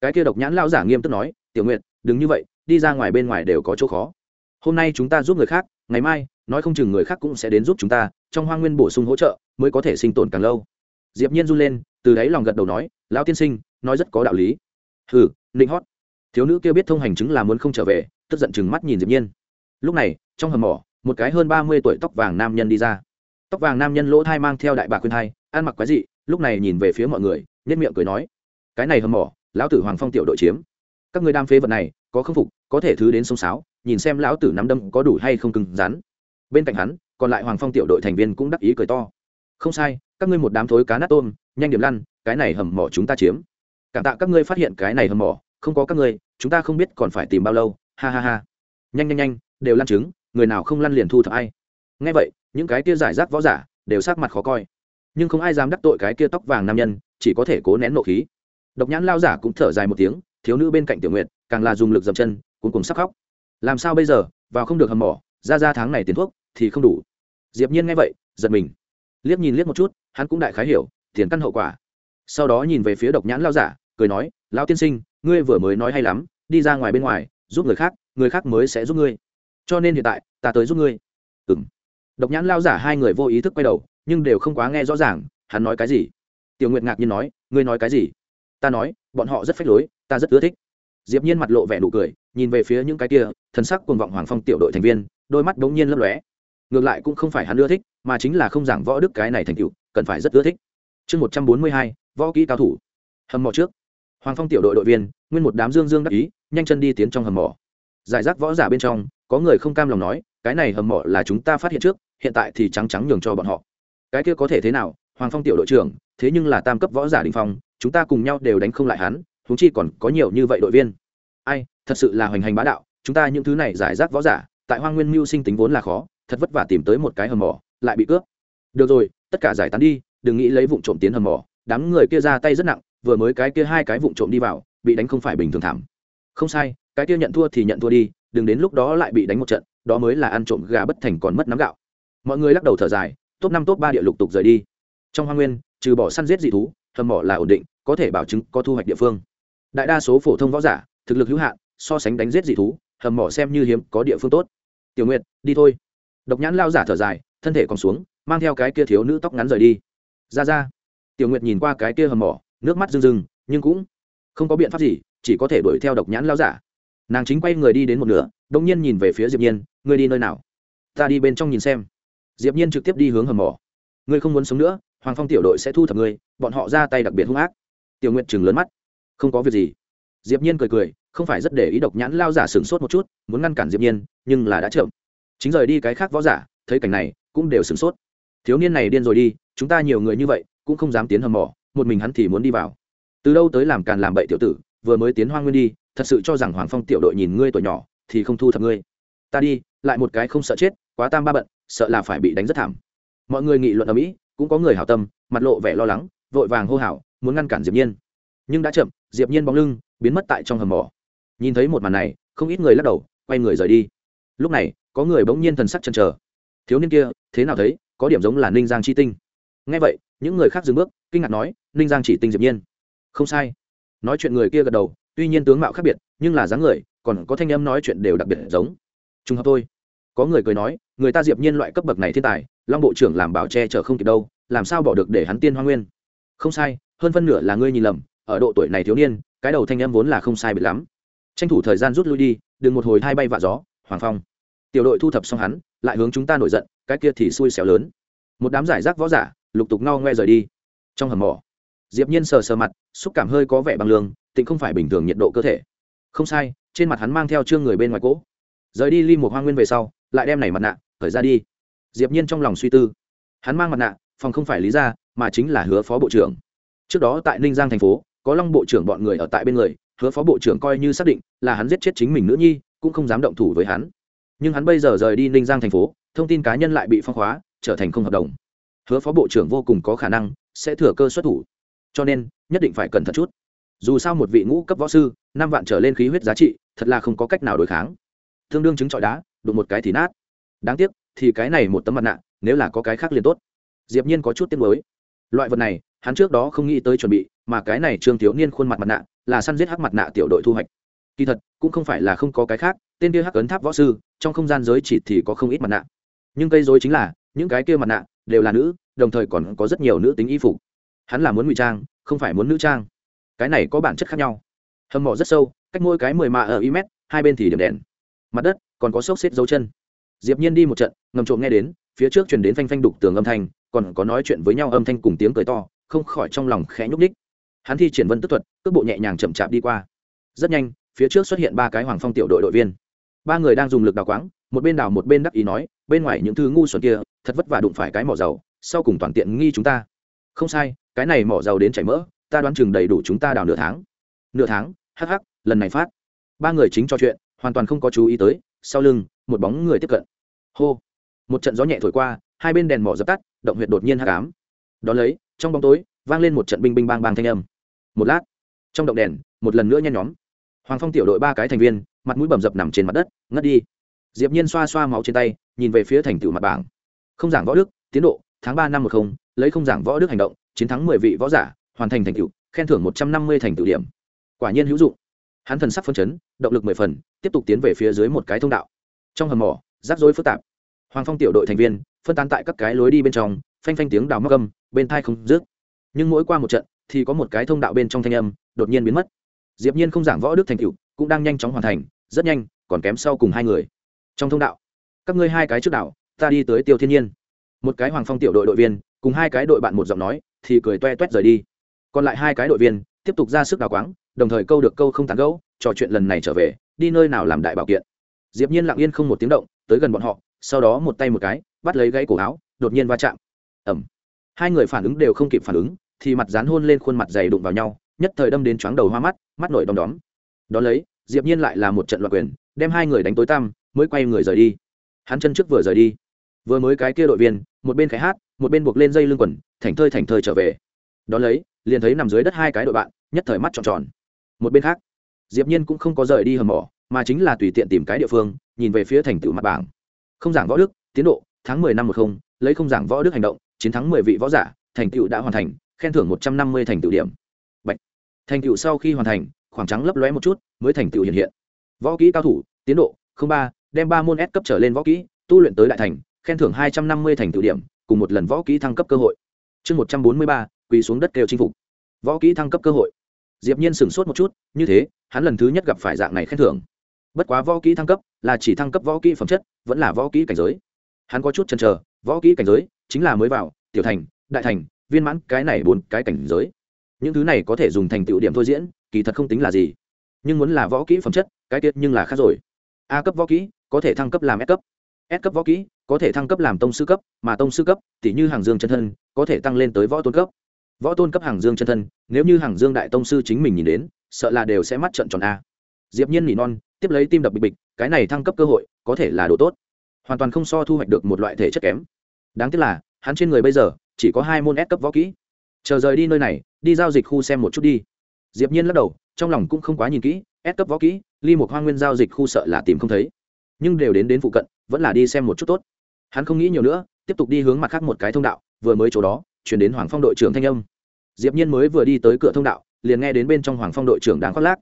Cái kia độc nhãn lão giả nghiêm túc nói tiểu nguyện đừng như vậy, đi ra ngoài bên ngoài đều có chỗ khó. Hôm nay chúng ta giúp người khác, ngày mai, nói không chừng người khác cũng sẽ đến giúp chúng ta, trong hoa nguyên bổ sung hỗ trợ, mới có thể sinh tồn càng lâu. Diệp nhiên run lên, từ đấy lòng gật đầu nói, lão tiên sinh, nói rất có đạo lý. Hừ ninh hót. Thiếu nữ kia biết thông hành chứng là muốn không trở về, tức giận chừng mắt nhìn diệp nhiên. Lúc này, trong hầm mỏ, một cái hơn ba mươi tuổi tóc vàng nam nhân đi ra. Tóc vàng nam nhân lỗ thai mang theo đại bạc khuyên thai, ăn mặc quái dị, lúc này nhìn về phía mọi người nhất miệng cười nói, cái này hầm mỏ, lão tử hoàng phong tiểu đội chiếm các người đam phế vật này, có khâm phục, có thể thứ đến sông sáo, nhìn xem lão tử nắm đâm có đủ hay không cứng rắn. Bên cạnh hắn, còn lại hoàng phong tiểu đội thành viên cũng đắc ý cười to. Không sai, các ngươi một đám thối cá nát tôm, nhanh điểm lăn, cái này hầm mỏ chúng ta chiếm. Cảm tạ các ngươi phát hiện cái này hầm mỏ, không có các ngươi, chúng ta không biết còn phải tìm bao lâu. Ha ha ha. Nhanh nhanh nhanh, đều lăn trứng, người nào không lăn liền thu thập ai. Ngay vậy, những cái kia giải rác võ giả đều sắc mặt khó coi. Nhưng không ai dám đắc tội cái kia tóc vàng nam nhân, chỉ có thể cố nén nộ khí. Độc nhãn lao giả cũng thở dài một tiếng thiếu nữ bên cạnh tiểu nguyện càng là dùng lực dậm chân, cuốn cùng sắc khóc. Làm sao bây giờ? Vào không được hầm mỏ, ra ra tháng này tiền thuốc thì không đủ. Diệp nhiên nghe vậy, giật mình. Liếc nhìn liếc một chút, hắn cũng đại khái hiểu, tiền căn hậu quả. Sau đó nhìn về phía độc nhãn lao giả, cười nói, lão tiên sinh, ngươi vừa mới nói hay lắm, đi ra ngoài bên ngoài, giúp người khác người khác mới sẽ giúp ngươi. Cho nên hiện tại, ta tới giúp ngươi. Ừm. độc nhãn lao giả hai người vô ý thức quay đầu, nhưng đều không quá nghe rõ ràng, hắn nói cái gì. Tiểu nguyệt ngạc nhiên nói, ngươi nói cái gì? Ta nói, bọn họ rất phách lối, ta rất ưa thích. Diệp nhiên mặt lộ vẻ nụ cười, nhìn về phía những cái kia, thần sắc cuồng vọng hoàng phong tiểu đội thành viên, đôi mắt đống nhiên lấp lóe. Ngược lại cũng không phải hắn ưa thích, mà chính là không giảng võ đức cái này thành tựu, cần phải rất ưa thích. Chương một trăm bốn mươi hai, võ kỹ cao thủ. Hầm mỏ trước. Hoàng phong tiểu đội đội viên, nguyên một đám dương dương đắc ý, nhanh chân đi tiến trong hầm mỏ giải rác võ giả bên trong, có người không cam lòng nói, cái này hầm mỏ là chúng ta phát hiện trước, hiện tại thì trắng trắng nhường cho bọn họ. Cái kia có thể thế nào? Hoàng phong tiểu đội trưởng, thế nhưng là tam cấp võ giả đình phong chúng ta cùng nhau đều đánh không lại hắn thúng chi còn có nhiều như vậy đội viên. Ai, thật sự là hoành hành bá đạo, chúng ta những thứ này giải rác võ giả, tại hoa nguyên mưu sinh tính vốn là khó, thật vất vả tìm tới một cái hầm mỏ, lại bị cướp. Được rồi, tất cả giải tán đi, đừng nghĩ lấy vụ trộm tiến hầm mỏ, đám người kia ra tay rất nặng, vừa mới cái kia hai cái vụ trộm đi vào, bị đánh không phải bình thường thảm. Không sai, cái kia nhận thua thì nhận thua đi, đừng đến lúc đó lại bị đánh một trận, đó mới là ăn trộm gà bất thành còn mất nắm gạo. Mọi người lắc đầu thở dài, top năm, top ba địa lục tục rời đi. Trong hoa nguyên, trừ bỏ săn giết dị thú, hầm mỏ là ổn định có thể bảo chứng có thu hoạch địa phương. Đại đa số phổ thông võ giả, thực lực hữu hạn, so sánh đánh giết dị thú, hầm mỏ xem như hiếm, có địa phương tốt. Tiểu nguyệt, đi thôi. Độc nhãn lao giả thở dài, thân thể còn xuống, mang theo cái kia thiếu nữ tóc ngắn rời đi. Ra ra. Tiểu nguyệt nhìn qua cái kia hầm mỏ, nước mắt rưng rưng, nhưng cũng không có biện pháp gì, chỉ có thể đuổi theo độc nhãn lao giả. Nàng chính quay người đi đến một nửa đông nhiên nhìn về phía diệp nhiên, ngươi đi nơi nào? Ta đi bên trong nhìn xem. Diệp nhiên trực tiếp đi hướng hầm mỏ. Ngươi không muốn sống nữa, hoàng phong tiểu đội sẽ thu thập ngươi, bọn họ ra tay đặc biệt hung ác tiểu nguyện chừng lớn mắt. Không có việc gì. Diệp nhiên cười cười, không phải rất để ý độc nhãn lao giả sừng sốt một chút, muốn ngăn cản diệp nhiên, nhưng là đã chậm. Chính rời đi cái khác võ giả, thấy cảnh này, cũng đều sửng sốt. Thiếu niên này điên rồi đi, chúng ta nhiều người như vậy, cũng không dám tiến hầm mỏ, một mình hắn thì muốn đi vào. Từ đâu tới làm càn làm bậy tiểu tử, vừa mới tiến hoang nguyên đi, thật sự cho rằng hoàng phong tiểu đội nhìn ngươi tuổi nhỏ, thì không thu thập ngươi. Ta đi, lại một cái không sợ chết, quá tam ba bận, sợ là phải bị đánh rất thảm. Mọi người nghị luận ở mỹ, cũng có người hảo tâm, mặt lộ vẻ lo lắng, vội vàng hô hào muốn ngăn cản diệp nhiên. Nhưng đã chậm, diệp nhiên bóng lưng biến mất tại trong hầm mỏ. Nhìn thấy một màn này, không ít người lắc đầu, quay người rời đi. Lúc này, có người bỗng nhiên thần sắc chần chờ. Thiếu niên kia, thế nào thấy, có điểm giống là ninh giang chi tinh. Nghe vậy, những người khác dừng bước, kinh ngạc nói, ninh giang chỉ tinh diệp nhiên. Không sai. Nói chuyện người kia gật đầu, tuy nhiên tướng mạo khác biệt, nhưng là dáng người, còn có thanh âm nói chuyện đều đặc biệt giống. Trùng hợp thôi. Có người cười nói, người ta diệp nhiên loại cấp bậc này thiên tài, long bộ trưởng làm bảo che chở không kịp đâu, làm sao bỏ được để hắn tiên hoa nguyên? Không sai hơn phân nửa là ngươi nhìn lầm, ở độ tuổi này thiếu niên, cái đầu thanh em vốn là không sai biệt lắm. Tranh thủ thời gian rút lui đi, đừng một hồi hai bay vạ gió, hoàng phong. Tiểu đội thu thập xong hắn, lại hướng chúng ta nổi giận, cái kia thì xui xẻo lớn. Một đám giải rác võ giả, lục tục no ngoe rời đi. Trong hầm mỏ, diệp nhiên sờ sờ mặt, xúc cảm hơi có vẻ bằng lương, tịnh không phải bình thường nhiệt độ cơ thể. Không sai, trên mặt hắn mang theo trương người bên ngoài cỗ. Rời đi ly một hoang nguyên về sau, lại đem này mặt nạ khởi ra đi. Diệp nhiên trong lòng suy tư. Hắn mang mặt nạ, phòng không phải lý ra mà chính là hứa phó bộ trưởng trước đó tại ninh giang thành phố, có long bộ trưởng bọn người ở tại bên người, hứa phó bộ trưởng coi như xác định là hắn giết chết chính mình nữ nhi, cũng không dám động thủ với hắn. Nhưng hắn bây giờ rời đi ninh giang thành phố, thông tin cá nhân lại bị phong khóa, trở thành không hợp đồng. Hứa phó bộ trưởng vô cùng có khả năng sẽ thừa cơ xuất thủ. Cho nên, nhất định phải cẩn thận chút. Dù sao một vị ngũ cấp võ sư, năm vạn trở lên khí huyết giá trị, thật là không có cách nào đối kháng. Tương đương chứng trọi đá, đụng một cái thì nát. Đáng tiếc, thì cái này một tấm mặt nạ, nếu là có cái khác liền tốt. Diệp nhiên có chút tiếc nuối. Loại vật này hắn trước đó không nghĩ tới chuẩn bị, mà cái này trương thiếu niên khuôn mặt mặt nạ là săn giết hắc mặt nạ tiểu đội thu hoạch. Kỳ thật, cũng không phải là không có cái khác, tên kia hắc ấn tháp võ sư, trong không gian giới chỉ thì có không ít mặt nạ. Nhưng cây dối chính là, những cái kia mặt nạ đều là nữ, đồng thời còn có rất nhiều nữ tính y phục. Hắn là muốn ngụy trang, không phải muốn nữ trang. Cái này có bản chất khác nhau. Hầm mỏ rất sâu, cách mỗi cái mười mạ ở y mét, hai bên thì điểm đèn. Mặt đất, còn có xốc xếp dấu chân. Diệp nhiên đi một trận, ngầm trộm nghe đến, phía trước truyền đến phanh phanh đục tường âm thanh, còn có nói chuyện với nhau âm thanh cùng tiếng cười to không khỏi trong lòng khẽ nhúc đích. hắn thi triển vân tức thuật, cước bộ nhẹ nhàng chậm chạp đi qua. Rất nhanh, phía trước xuất hiện ba cái hoàng phong tiểu đội đội viên. Ba người đang dùng lực đào quáng, một bên đào một bên đắc ý nói, bên ngoài những thứ ngu xuẩn kia, thật vất vả đụng phải cái mỏ dầu, sau cùng toàn tiện nghi chúng ta. Không sai, cái này mỏ dầu đến chảy mỡ, ta đoán chừng đầy đủ chúng ta đào nửa tháng. Nửa tháng? Hắc hắc, lần này phát. Ba người chính trò chuyện, hoàn toàn không có chú ý tới, sau lưng, một bóng người tiếp cận. Hô! Một trận gió nhẹ thổi qua, hai bên đèn mỏ dập tắt, động huyệt đột nhiên hắc ám. Đón lấy trong bóng tối, vang lên một trận binh binh bang bang thanh âm. Một lát, trong động đèn, một lần nữa nhen nhóm. Hoàng phong tiểu đội ba cái thành viên, mặt mũi bầm dập nằm trên mặt đất, ngất đi. Diệp nhiên xoa xoa máu trên tay, nhìn về phía thành tựu mặt bảng. Không giảng võ đức, tiến độ, tháng ba năm một không, lấy không giảng võ đức hành động, chiến thắng mười vị võ giả, hoàn thành thành tựu, khen thưởng một trăm năm mươi thành tựu điểm. Quả nhiên hữu dụng. Hắn thần sắc phân chấn, động lực mười phần, tiếp tục tiến về phía dưới một cái thông đạo. Trong hầm mỏ, rắc rối phức tạp. Hoàng phong tiểu đội thành viên, phân tán tại các cái lối đi bên trong phanh phanh tiếng đào móc âm bên thai không dứt. Nhưng mỗi qua một trận thì có một cái thông đạo bên trong thanh âm đột nhiên biến mất. Diệp nhiên không giảng võ đức thành tựu cũng đang nhanh chóng hoàn thành rất nhanh còn kém sau cùng hai người. Trong thông đạo các ngươi hai cái trước đảo, ta đi tới tiêu thiên nhiên. Một cái hoàng phong tiểu đội đội viên cùng hai cái đội bạn một giọng nói thì cười toe toét rời đi. Còn lại hai cái đội viên tiếp tục ra sức đào quáng đồng thời câu được câu không tán gẫu trò chuyện lần này trở về đi nơi nào làm đại bảo kiện. Diệp nhiên lặng yên không một tiếng động tới gần bọn họ sau đó một tay một cái bắt lấy gãy cổ áo đột nhiên va chạm ẩm. Hai người phản ứng đều không kịp phản ứng, thì mặt dán hôn lên khuôn mặt dày đụng vào nhau, nhất thời đâm đến chóng đầu hoa mắt mắt nổi đom đóm. Đón lấy, diệp nhiên lại là một trận loạn quyền, đem hai người đánh tối tăm, mới quay người rời đi. Hắn chân trước vừa rời đi. Vừa mới cái kia đội viên, một bên khai hát, một bên buộc lên dây lưng quần, thảnh thơi thảnh thơi trở về. Đón lấy, liền thấy nằm dưới đất hai cái đội bạn, nhất thời mắt tròn tròn. Một bên khác, diệp nhiên cũng không có rời đi hầm mỏ, mà chính là tùy tiện tìm cái địa phương, nhìn về phía thành tựu mặt bảng. Không giảng võ đức, tiến độ, tháng 10 năm một không, lấy không giảng võ đức hành động chiến thắng 10 vị võ giả thành tựu đã hoàn thành khen thưởng 150 thành tựu điểm. Bạch. thành tựu sau khi hoàn thành khoảng trắng lấp lóe một chút mới thành tựu hiện hiện. Võ kỹ cao thủ tiến độ ba đem ba môn S cấp trở lên võ kỹ tu luyện tới đại thành khen thưởng 250 thành tựu điểm cùng một lần võ kỹ thăng cấp cơ hội. Chương 143, quỳ xuống đất kêu chinh phục. Võ kỹ thăng cấp cơ hội. Diệp nhiên sửng sốt một chút như thế hắn lần thứ nhất gặp phải dạng này khen thưởng. Bất quá võ kỹ thăng cấp là chỉ thăng cấp võ kỹ phẩm chất vẫn là võ kỹ cảnh giới. Hắn có chút chần chờ võ kỹ cảnh giới chính là mới vào, tiểu thành, đại thành, viên mãn cái này bốn cái cảnh giới. Những thứ này có thể dùng thành tựu điểm thôi diễn, kỳ thật không tính là gì. Nhưng muốn là võ kỹ phẩm chất, cái tiết nhưng là khác rồi. A cấp võ kỹ, có thể thăng cấp làm s cấp. S cấp võ kỹ, có thể thăng cấp làm tông sư cấp, mà tông sư cấp tỷ như hàng dương chân thân, có thể tăng lên tới võ tôn cấp. Võ tôn cấp hàng dương chân thân, nếu như hàng dương đại tông sư chính mình nhìn đến, sợ là đều sẽ mắt trận tròn a. Diệp nhiên nỉ non, tiếp lấy tim đập bịch bịch, cái này thăng cấp cơ hội, có thể là đồ tốt. Hoàn toàn không so thu hoạch được một loại thể chất kém đáng tiếc là, hắn trên người bây giờ chỉ có hai môn S cấp võ kỹ. Chờ rời đi nơi này, đi giao dịch khu xem một chút đi. Diệp nhiên lắc đầu, trong lòng cũng không quá nhìn kỹ, S cấp võ kỹ, ly một hoang nguyên giao dịch khu sợ là tìm không thấy. Nhưng đều đến đến phụ cận, vẫn là đi xem một chút tốt. Hắn không nghĩ nhiều nữa, tiếp tục đi hướng mặt khác một cái thông đạo, vừa mới chỗ đó, chuyển đến hoàng phong đội trưởng thanh âm. Diệp nhiên mới vừa đi tới cửa thông đạo, liền nghe đến bên trong hoàng phong đội trưởng đang khoác lác.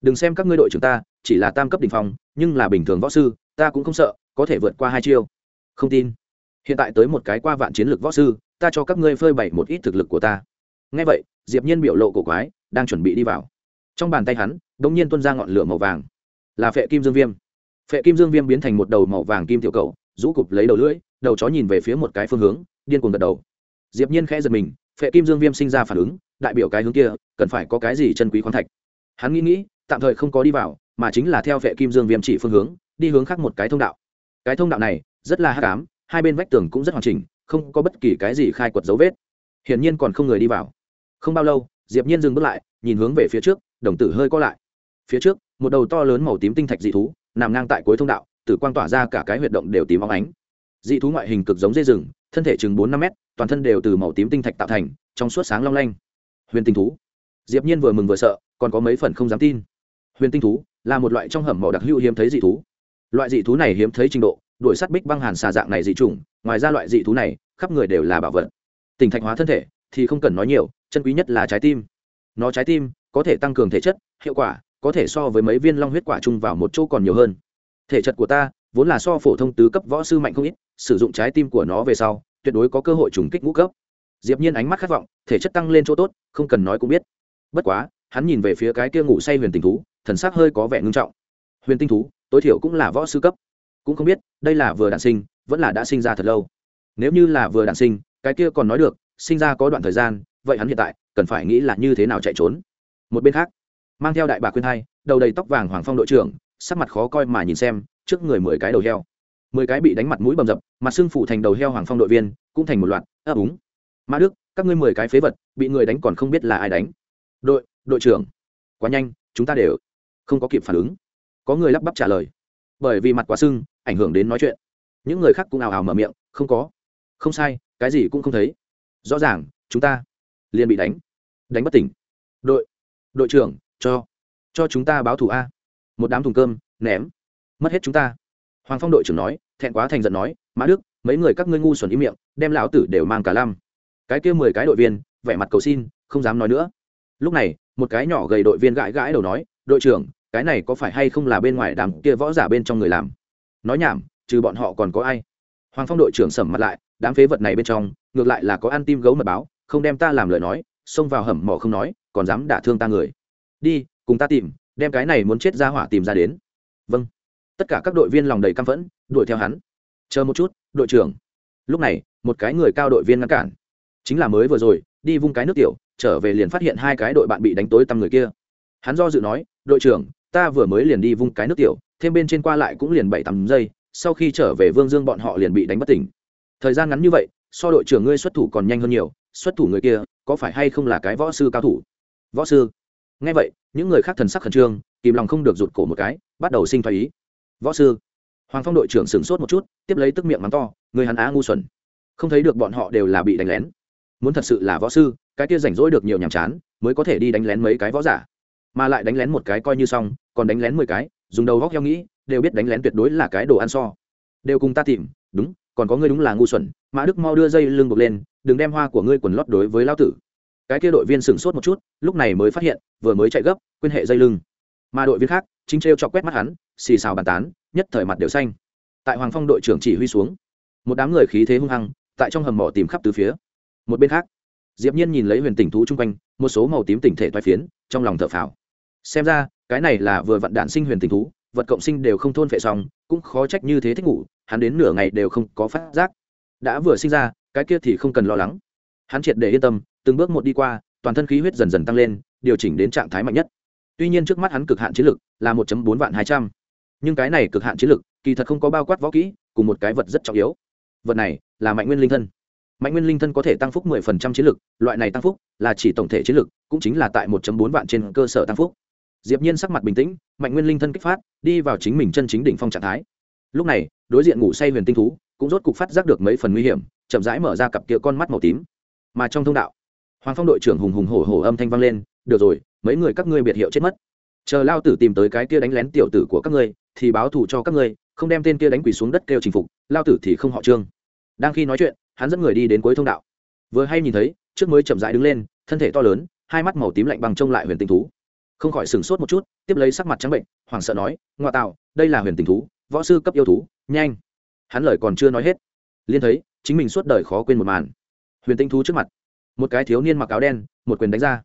Đừng xem các ngươi đội trưởng ta, chỉ là tam cấp đỉnh phong, nhưng là bình thường võ sư, ta cũng không sợ, có thể vượt qua hai chiêu. Không tin hiện tại tới một cái qua vạn chiến lược võ sư, ta cho các ngươi phơi bày một ít thực lực của ta. Nghe vậy, diệp nhiên biểu lộ cổ quái, đang chuẩn bị đi vào. Trong bàn tay hắn đống nhiên tuôn ra ngọn lửa màu vàng. Là phệ kim dương viêm. Phệ kim dương viêm biến thành một đầu màu vàng kim tiểu cầu rũ cụp lấy đầu lưỡi, đầu chó nhìn về phía một cái phương hướng, điên cuồng gật đầu. Diệp nhiên khẽ giật mình, phệ kim dương viêm sinh ra phản ứng, đại biểu cái hướng kia, cần phải có cái gì chân quý khoáng thạch. Hắn nghĩ nghĩ, tạm thời không có đi vào, mà chính là theo phệ kim dương viêm chỉ phương hướng, đi hướng khác một cái thông đạo. Cái thông đạo này, rất là hắc ám hai bên vách tường cũng rất hoàn chỉnh, không có bất kỳ cái gì khai quật dấu vết. Hiển nhiên còn không người đi vào. Không bao lâu, diệp nhiên dừng bước lại, nhìn hướng về phía trước, đồng tử hơi co lại. Phía trước, một đầu to lớn màu tím tinh thạch dị thú, nằm ngang tại cuối thông đạo, tử quang tỏa ra cả cái huyệt động đều tím óng ánh. Dị thú ngoại hình cực giống dây rừng, thân thể chừng bốn năm mét, toàn thân đều từ màu tím tinh thạch tạo thành, trong suốt sáng long lanh. Huyền tinh thú. Diệp nhiên vừa mừng vừa sợ, còn có mấy phần không dám tin. Huyền tinh thú là một loại trong hầm mỏ đặc hữu hiếm thấy dị thú. Loại dị thú này hiếm thấy trình độ đuổi sắt bích băng hàn xà dạng này dị trùng ngoài ra loại dị thú này, khắp người đều là bảo vật. Tỉnh thạch hóa thân thể, thì không cần nói nhiều, chân quý nhất là trái tim. Nó trái tim, có thể tăng cường thể chất, hiệu quả, có thể so với mấy viên long huyết quả chung vào một chỗ còn nhiều hơn. Thể chất của ta, vốn là so phổ thông tứ cấp võ sư mạnh không ít, sử dụng trái tim của nó về sau, tuyệt đối có cơ hội trùng kích ngũ cấp. Diệp nhiên ánh mắt khát vọng, thể chất tăng lên chỗ tốt, không cần nói cũng biết. Bất quá, hắn nhìn về phía cái kia ngủ say huyền tinh thú, thần sắc hơi có vẻ ngưng trọng. Huyền tinh thú, tối thiểu cũng là võ sư cấp cũng không biết, đây là vừa đản sinh, vẫn là đã sinh ra thật lâu. Nếu như là vừa đản sinh, cái kia còn nói được, sinh ra có đoạn thời gian, vậy hắn hiện tại, cần phải nghĩ là như thế nào chạy trốn. Một bên khác, mang theo đại bà khuyên hai, đầu đầy tóc vàng hoàng phong đội trưởng, sắc mặt khó coi mà nhìn xem, trước người mười cái đầu heo. Mười cái bị đánh mặt mũi bầm dập, mặt xương phủ thành đầu heo hoàng phong đội viên, cũng thành một loạt, ấp úng. Ma đức, các ngươi mười cái phế vật, bị người đánh còn không biết là ai đánh. Đội đội trưởng, quá nhanh, chúng ta đều không có kịp phản ứng. Có người lắp bắp trả lời. Bởi vì mặt quá sưng ảnh hưởng đến nói chuyện. Những người khác cũng ào ào mở miệng, không có. Không sai, cái gì cũng không thấy. Rõ ràng, chúng ta liền bị đánh. Đánh bất tỉnh. Đội đội trưởng, cho cho chúng ta báo thù a. Một đám thùng cơm, ném. Mất hết chúng ta. Hoàng phong đội trưởng nói, thẹn quá thành giận nói, mã đức, mấy người các ngươi ngu xuẩn im miệng, đem lão tử đều mang cả lăm. Cái kia mười cái đội viên, vẻ mặt cầu xin, không dám nói nữa. Lúc này, một cái nhỏ gầy đội viên gãi gãi đầu nói, đội trưởng, cái này có phải hay không là bên ngoài đám kia võ giả bên trong người làm? Nói nhảm, trừ bọn họ còn có ai? Hoàng phong đội trưởng sầm mặt lại, đám phế vật này bên trong, ngược lại là có ăn tim gấu mật báo, không đem ta làm lời nói, xông vào hầm mỏ không nói, còn dám đả thương ta người. Đi, cùng ta tìm, đem cái này muốn chết ra hỏa tìm ra đến. Vâng. Tất cả các đội viên lòng đầy căm phẫn, đuổi theo hắn. Chờ một chút, đội trưởng. Lúc này, một cái người cao đội viên ngăn cản. Chính là mới vừa rồi, đi vung cái nước tiểu, trở về liền phát hiện hai cái đội bạn bị đánh tối tăm người kia. Hắn do dự nói, đội trưởng, ta vừa mới liền đi vung cái nước tiểu thêm bên trên qua lại cũng liền bảy tám giây, sau khi trở về vương dương bọn họ liền bị đánh bất tỉnh. Thời gian ngắn như vậy, so đội trưởng ngươi xuất thủ còn nhanh hơn nhiều, xuất thủ người kia, có phải hay không là cái võ sư cao thủ? Võ sư? Nghe vậy, những người khác thần sắc khẩn trương, kìm lòng không được rụt cổ một cái, bắt đầu sinh thái ý. Võ sư? Hoàng phong đội trưởng sửng sốt một chút, tiếp lấy tức miệng mắng to, người hắn á ngu xuẩn. Không thấy được bọn họ đều là bị đánh lén. Muốn thật sự là võ sư, cái kia rảnh rỗi được nhiều nhàm chán, mới có thể đi đánh lén mấy cái võ giả. Mà lại đánh lén một cái coi như xong, còn đánh lén mười cái dùng đầu góc heo nghĩ, đều biết đánh lén tuyệt đối là cái đồ ăn so. Đều cùng ta tìm, đúng, còn có ngươi đúng là ngu xuẩn, mã đức mau đưa dây lưng buộc lên, đừng đem hoa của ngươi quần lót đối với lao tử. Cái kia đội viên sửng sốt một chút, lúc này mới phát hiện, vừa mới chạy gấp, quên hệ dây lưng. Mà đội viên khác, chính trêu cho quét mắt hắn, xì xào bàn tán, nhất thời mặt đều xanh. Tại hoàng phong đội trưởng chỉ huy xuống, một đám người khí thế hung hăng, tại trong hầm mỏ tìm khắp từ phía. Một bên khác, diệp nhiên nhìn lấy huyền tỉnh thú chung quanh, một số màu tím tỉnh thể toái phiến, trong lòng thở phào. Xem ra cái này là vừa vận đạn sinh huyền tình thú, vật cộng sinh đều không thôn phệ xong, cũng khó trách như thế thích ngủ, hắn đến nửa ngày đều không có phát giác. Đã vừa sinh ra, cái kia thì không cần lo lắng. Hắn triệt để yên tâm, từng bước một đi qua, toàn thân khí huyết dần dần tăng lên, điều chỉnh đến trạng thái mạnh nhất. Tuy nhiên trước mắt hắn cực hạn chiến lực là một bốn vạn hai trăm. Nhưng cái này cực hạn chiến lực, kỳ thật không có bao quát võ kỹ, cùng một cái vật rất trọng yếu. Vật này là mạnh nguyên linh thân. Mạnh nguyên linh thân có thể tăng phúc 10% chiến lực, loại này tăng phúc là chỉ tổng thể chiến lực, cũng chính là tại 1 bốn vạn trên cơ sở tăng phúc diệp nhiên sắc mặt bình tĩnh, mạnh nguyên linh thân kích phát, đi vào chính mình chân chính đỉnh phong trạng thái. Lúc này, đối diện ngủ say huyền tinh thú, cũng rốt cục phát giác được mấy phần nguy hiểm, chậm rãi mở ra cặp kia con mắt màu tím. Mà trong thông đạo, hoàng phong đội trưởng hùng hùng hổ hổ âm thanh vang lên, được rồi, mấy người các ngươi biệt hiệu chết mất. Chờ lao tử tìm tới cái kia đánh lén tiểu tử của các ngươi, thì báo thù cho các ngươi, không đem tên kia đánh quỳ xuống đất kêu chinh phục, lao tử thì không họ trương. Đang khi nói chuyện, hắn dẫn người đi đến cuối thông đạo. Vừa hay nhìn thấy, trước mới chậm rãi đứng lên, thân thể to lớn, hai mắt màu tím lạnh bằng trông lại huyền tinh thú không khỏi sửng sốt một chút, tiếp lấy sắc mặt trắng bệnh, hoảng sợ nói, ngoa tạo, đây là huyền tinh thú, võ sư cấp yêu thú, nhanh. Hắn lời còn chưa nói hết liên thấy chính mình suốt đời khó quên một màn. Huyền tinh thú trước mặt, một cái thiếu niên mặc áo đen, một quyền đánh ra.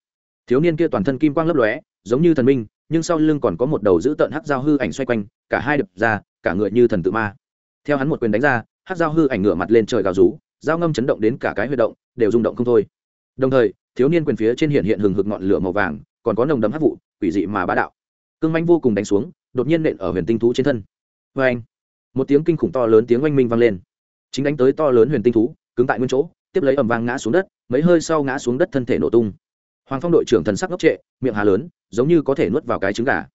Thiếu niên kia toàn thân kim quang lấp lóe, giống như thần minh, nhưng sau lưng còn có một đầu giữ tợn hắc dao hư ảnh xoay quanh, cả hai đập ra, cả người như thần tự ma. Theo hắn một quyền đánh ra, hắc dao hư ảnh ngửa mặt lên trời gào rú dao ngâm chấn động đến cả cái huy động, đều rung động không thôi. Đồng thời, thiếu niên quyền phía trên hiện hiện hừng hực ngọn lửa màu vàng còn có nồng đấm hắc vụ, quỷ dị mà bá đạo. Cương manh vô cùng đánh xuống, đột nhiên nện ở huyền tinh thú trên thân. Vê anh, một tiếng kinh khủng to lớn tiếng oanh minh vang lên. Chính đánh tới to lớn huyền tinh thú, cứng tại nguyên chỗ, tiếp lấy ầm vang ngã xuống đất, mấy hơi sau ngã xuống đất thân thể nổ tung. Hoàng phong đội trưởng thần sắc ngốc trệ, miệng hà lớn, giống như có thể nuốt vào cái trứng gà.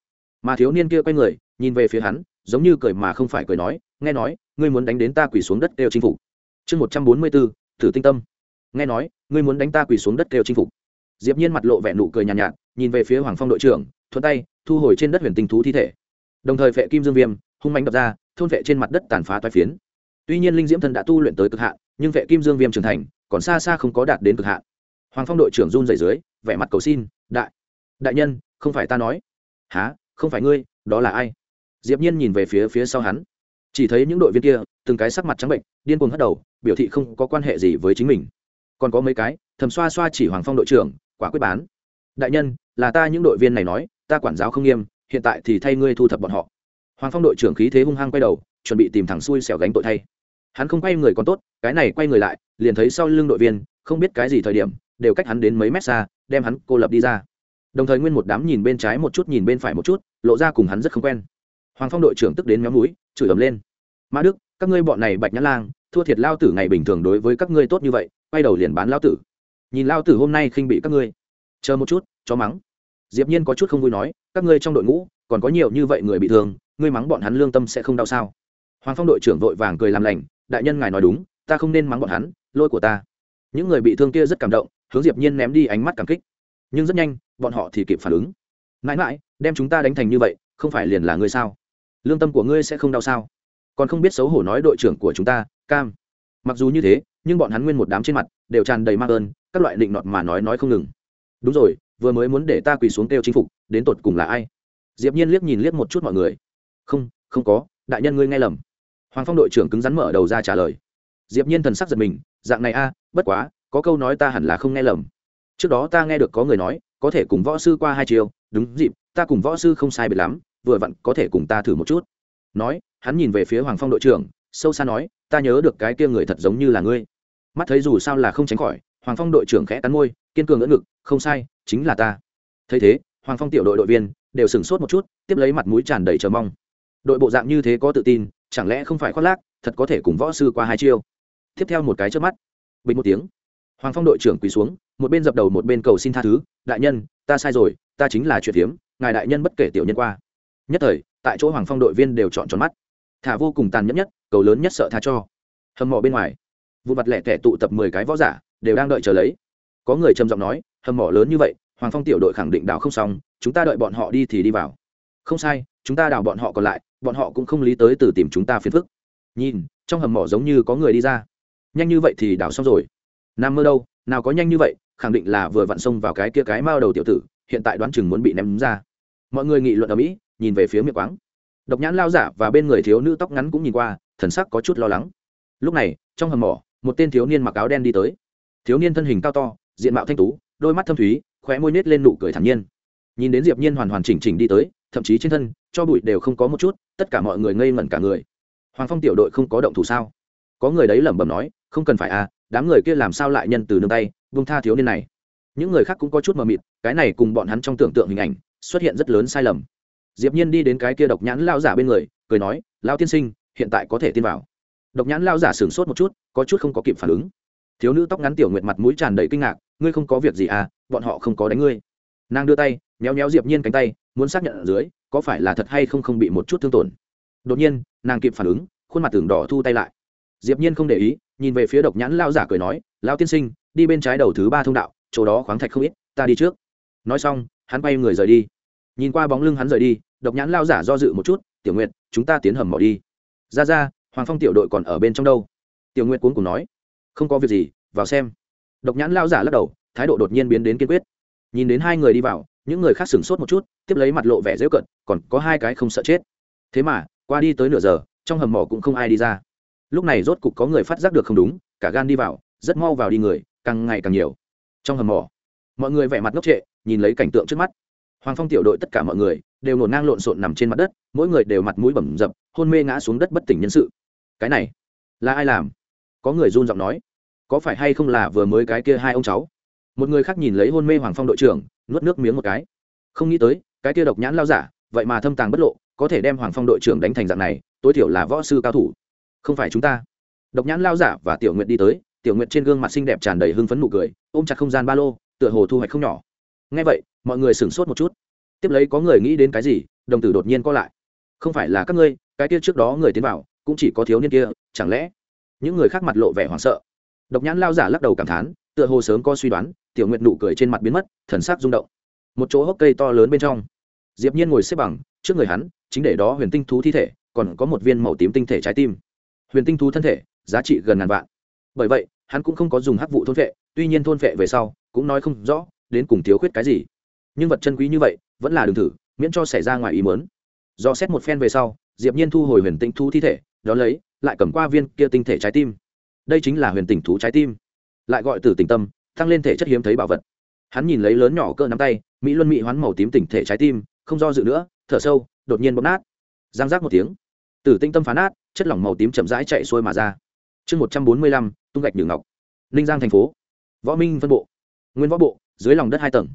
Mà thiếu niên kia quay người, nhìn về phía hắn, giống như cười mà không phải cười nói, nghe nói, ngươi muốn đánh đến ta quỳ xuống đất đều chinh phục. Chương một trăm bốn mươi bốn, thử tinh tâm. Nghe nói, ngươi muốn đánh ta quỳ xuống đất đều chinh phục diệp nhiên mặt lộ vẻ nụ cười nhàn nhạt, nhạt nhìn về phía hoàng phong đội trưởng thuận tay thu hồi trên đất huyền tinh thú thi thể. Đồng thời vệ kim dương viêm hung mạnh đập ra thôn vệ trên mặt đất tàn phá toái phiến. Tuy nhiên linh diễm thần đã tu luyện tới cực hạn nhưng vệ kim dương viêm trưởng thành còn xa xa không có đạt đến cực hạn. Hoàng phong đội trưởng run rẩy dưới vẻ mặt cầu xin đại đại nhân không phải ta nói. Há không phải ngươi đó là ai? Diệp nhiên nhìn về phía phía sau hắn. Chỉ thấy những đội viên kia từng cái sắc mặt trắng bệnh điên cuồng hất đầu biểu thị không có quan hệ gì với chính mình. Còn có mấy cái thầm xoa xoa chỉ hoàng phong đội trưởng quả quyết bán. Đại nhân, là ta những đội viên này nói, ta quản giáo không nghiêm, hiện tại thì thay ngươi thu thập bọn họ. Hoàng phong đội trưởng khí thế hung hăng quay đầu, chuẩn bị tìm thằng xui xẻo gánh tội thay. Hắn không quay người còn tốt, cái này quay người lại, liền thấy sau lưng đội viên, không biết cái gì thời điểm, đều cách hắn đến mấy mét xa, đem hắn cô lập đi ra. Đồng thời nguyên một đám nhìn bên trái một chút nhìn bên phải một chút, lộ ra cùng hắn rất không quen. Hoàng phong đội trưởng tức đến méo núi chửi ầm lên. Mã đức, các ngươi bọn này bạch nhã lang, thua thiệt lao tử ngày bình thường đối với các ngươi tốt như vậy, quay đầu liền bán lao tử nhìn lao tử hôm nay khinh bị các ngươi. Chờ một chút, cho mắng. Diệp nhiên có chút không vui nói, các ngươi trong đội ngũ, còn có nhiều như vậy người bị thương, ngươi mắng bọn hắn lương tâm sẽ không đau sao? Hoàng phong đội trưởng vội vàng cười làm lành, đại nhân ngài nói đúng, ta không nên mắng bọn hắn lôi của ta. Những người bị thương kia rất cảm động, hướng diệp nhiên ném đi ánh mắt cảm kích. Nhưng rất nhanh, bọn họ thì kịp phản ứng. Mãi mãi, đem chúng ta đánh thành như vậy, không phải liền là ngươi sao? Lương tâm của ngươi sẽ không đau sao? Còn không biết xấu hổ nói đội trưởng của chúng ta, cam. Mặc dù như thế, nhưng bọn hắn nguyên một đám trên mặt, đều tràn đầy mang ơn các loại định nọt mà nói nói không ngừng. Đúng rồi, vừa mới muốn để ta quỳ xuống kêu chính phục, đến tột cùng là ai? Diệp nhiên liếc nhìn liếc một chút mọi người. Không không có, đại nhân ngươi nghe lầm. Hoàng phong đội trưởng cứng rắn mở đầu ra trả lời. Diệp nhiên thần sắc giật mình, dạng này a à, bất quá, có câu nói ta hẳn là không nghe lầm. Trước đó ta nghe được có người nói, có thể cùng võ sư qua hai chiều, đúng dịp, ta cùng võ sư không sai biệt lắm, vừa vặn có thể cùng ta thử một chút. Nói, hắn nhìn về phía hoàng phong đội trưởng, sâu xa nói, ta nhớ được cái kia người thật giống như là ngươi. Mắt thấy dù sao là không tránh khỏi hoàng phong đội trưởng khẽ cắn môi, kiên cường ngỡ ngực, không sai, chính là ta. Thấy thế, hoàng phong tiểu đội đội viên đều sửng sốt một chút, tiếp lấy mặt mũi tràn đầy chờ mong. Đội bộ dạng như thế có tự tin, chẳng lẽ không phải khoác lác, thật có thể cùng võ sư qua hai chiêu? Tiếp theo một cái trước mắt, bình một tiếng, hoàng phong đội trưởng quỳ xuống, một bên dập đầu một bên cầu xin tha thứ, đại nhân, ta sai rồi, ta chính là chuyện hiếm, ngài đại nhân bất kể tiểu nhân qua. Nhất thời, tại chỗ hoàng phong đội viên đều chọn tròn mắt. Thả vô cùng tàn nhẫn nhất, cầu lớn nhất sợ tha cho. Hầm mỏ bên ngoài vụ mặt lẻ tẻ tụ tập mười cái võ giả đều đang đợi chờ lấy. Có người trầm giọng nói, hầm mỏ lớn như vậy, hoàng phong tiểu đội khẳng định đào không xong, chúng ta đợi bọn họ đi thì đi vào. Không sai, chúng ta đào bọn họ còn lại, bọn họ cũng không lý tới từ tìm chúng ta phiền phức. Nhìn, trong hầm mỏ giống như có người đi ra. Nhanh như vậy thì đào xong rồi. Nam mơ đâu, nào có nhanh như vậy, khẳng định là vừa vặn xông vào cái kia cái mao đầu tiểu tử, hiện tại đoán chừng muốn bị ném ra. Mọi người nghị luận ở mỹ, nhìn về phía miệng quáng. Độc nhãn lao giả và bên người thiếu nữ tóc ngắn cũng nhìn qua, thần sắc có chút lo lắng. Lúc này, trong hầm mỏ, một tên thiếu niên mặc áo đen đi tới thiếu niên thân hình cao to, diện mạo thanh tú, đôi mắt thâm thúy, khóe môi nết lên nụ cười thản nhiên. Nhìn đến diệp nhiên hoàn hoàn chỉnh chỉnh đi tới, thậm chí trên thân, cho bụi đều không có một chút, tất cả mọi người ngây ngẩn cả người. Hoàng phong tiểu đội không có động thủ sao? Có người đấy lẩm bẩm nói, không cần phải à đám người kia làm sao lại nhân từ nương tay, buông tha thiếu niên này. Những người khác cũng có chút mờ mịt, cái này cùng bọn hắn trong tưởng tượng hình ảnh, xuất hiện rất lớn sai lầm. Diệp nhiên đi đến cái kia độc nhãn lao giả bên người, cười nói, lão tiên sinh, hiện tại có thể tin vào. Độc nhãn lao giả sửng sốt một chút, có chút không có kịp phản ứng thiếu nữ tóc ngắn tiểu nguyệt mặt mũi tràn đầy kinh ngạc, ngươi không có việc gì à? Bọn họ không có đánh ngươi. Nàng đưa tay, méo méo diệp nhiên cánh tay, muốn xác nhận ở dưới, có phải là thật hay không không bị một chút thương tổn. Đột nhiên, nàng kịp phản ứng, khuôn mặt tưởng đỏ thu tay lại. Diệp nhiên không để ý, nhìn về phía độc nhãn lao giả cười nói lao tiên sinh, đi bên trái đầu thứ ba thông đạo, chỗ đó khoáng thạch không ít, ta đi trước. Nói xong, hắn bay người rời đi. Nhìn qua bóng lưng hắn rời đi, độc nhãn lao giả do dự một chút, tiểu nguyệt, chúng ta tiến hầm mỏ đi. Ra ra, hoàng phong tiểu đội còn ở bên trong đâu? Tiểu nguyệt cuốn cùng nói không có việc gì, vào xem. Độc nhãn lao giả lắc đầu, thái độ đột nhiên biến đến kiên quyết. Nhìn đến hai người đi vào, những người khác sửng sốt một chút, tiếp lấy mặt lộ vẻ dễ cận, còn có hai cái không sợ chết. Thế mà, qua đi tới nửa giờ, trong hầm mỏ cũng không ai đi ra. Lúc này rốt cục có người phát giác được không đúng, cả gan đi vào, rất mau vào đi người, càng ngày càng nhiều. Trong hầm mỏ, mọi người vẻ mặt ngốc trệ, nhìn lấy cảnh tượng trước mắt. Hoàng phong tiểu đội tất cả mọi người đều nổ ngang lộn xộn nằm trên mặt đất, mỗi người đều mặt mũi bầm dập, hôn mê ngã xuống đất bất tỉnh nhân sự. Cái này, là ai làm? Có người run giọng nói, có phải hay không là vừa mới cái kia hai ông cháu? Một người khác nhìn lấy hôn mê hoàng phong đội trưởng, nuốt nước miếng một cái. Không nghĩ tới, cái kia độc nhãn lao giả, vậy mà thâm tàng bất lộ, có thể đem hoàng phong đội trưởng đánh thành dạng này, tối thiểu là võ sư cao thủ. Không phải chúng ta. Độc nhãn lao giả và tiểu nguyện đi tới, tiểu nguyện trên gương mặt xinh đẹp tràn đầy hưng phấn nụ cười, ôm chặt không gian ba lô, tựa hồ thu hoạch không nhỏ. Ngay vậy, mọi người sửng sốt một chút. Tiếp lấy có người nghĩ đến cái gì, đồng tử đột nhiên co lại. Không phải là các ngươi, cái kia trước đó người tiến vào, cũng chỉ có thiếu niên kia, chẳng lẽ những người khác mặt lộ vẻ hoảng sợ. Độc nhãn lao giả lắc đầu cảm thán, tựa hồ sớm có suy đoán, tiểu nguyện nụ cười trên mặt biến mất, thần sắc rung động. Một chỗ hốc cây to lớn bên trong, diệp nhiên ngồi xếp bằng, trước người hắn, chính để đó huyền tinh thú thi thể, còn có một viên màu tím tinh thể trái tim. Huyền tinh thú thân thể, giá trị gần ngàn vạn. Bởi vậy, hắn cũng không có dùng hắc vụ thôn vệ, tuy nhiên thôn vệ về sau, cũng nói không rõ, đến cùng thiếu khuyết cái gì. Nhưng vật chân quý như vậy, vẫn là đường thử, miễn cho xảy ra ngoài ý muốn. do xét một phen về sau, diệp nhiên thu hồi huyền tinh thú thi thể đó lấy lại cầm qua viên kia tinh thể trái tim. Đây chính là huyền tinh thú trái tim. Lại gọi từ tình tâm tăng lên thể chất hiếm thấy bảo vật. Hắn nhìn lấy lớn nhỏ cỡ nắm tay, mỹ luân mỹ hoán màu tím tinh thể trái tim, không do dự nữa, thở sâu, đột nhiên bóp nát. Giang giác một tiếng. Tử tinh tâm phá nát, chất lỏng màu tím chậm rãi chạy xuôi mà ra. Chương một trăm bốn mươi lăm, tung gạch nhường ngọc. Ninh giang thành phố. Võ minh phân bộ. Nguyên võ bộ, dưới lòng đất hai tầng.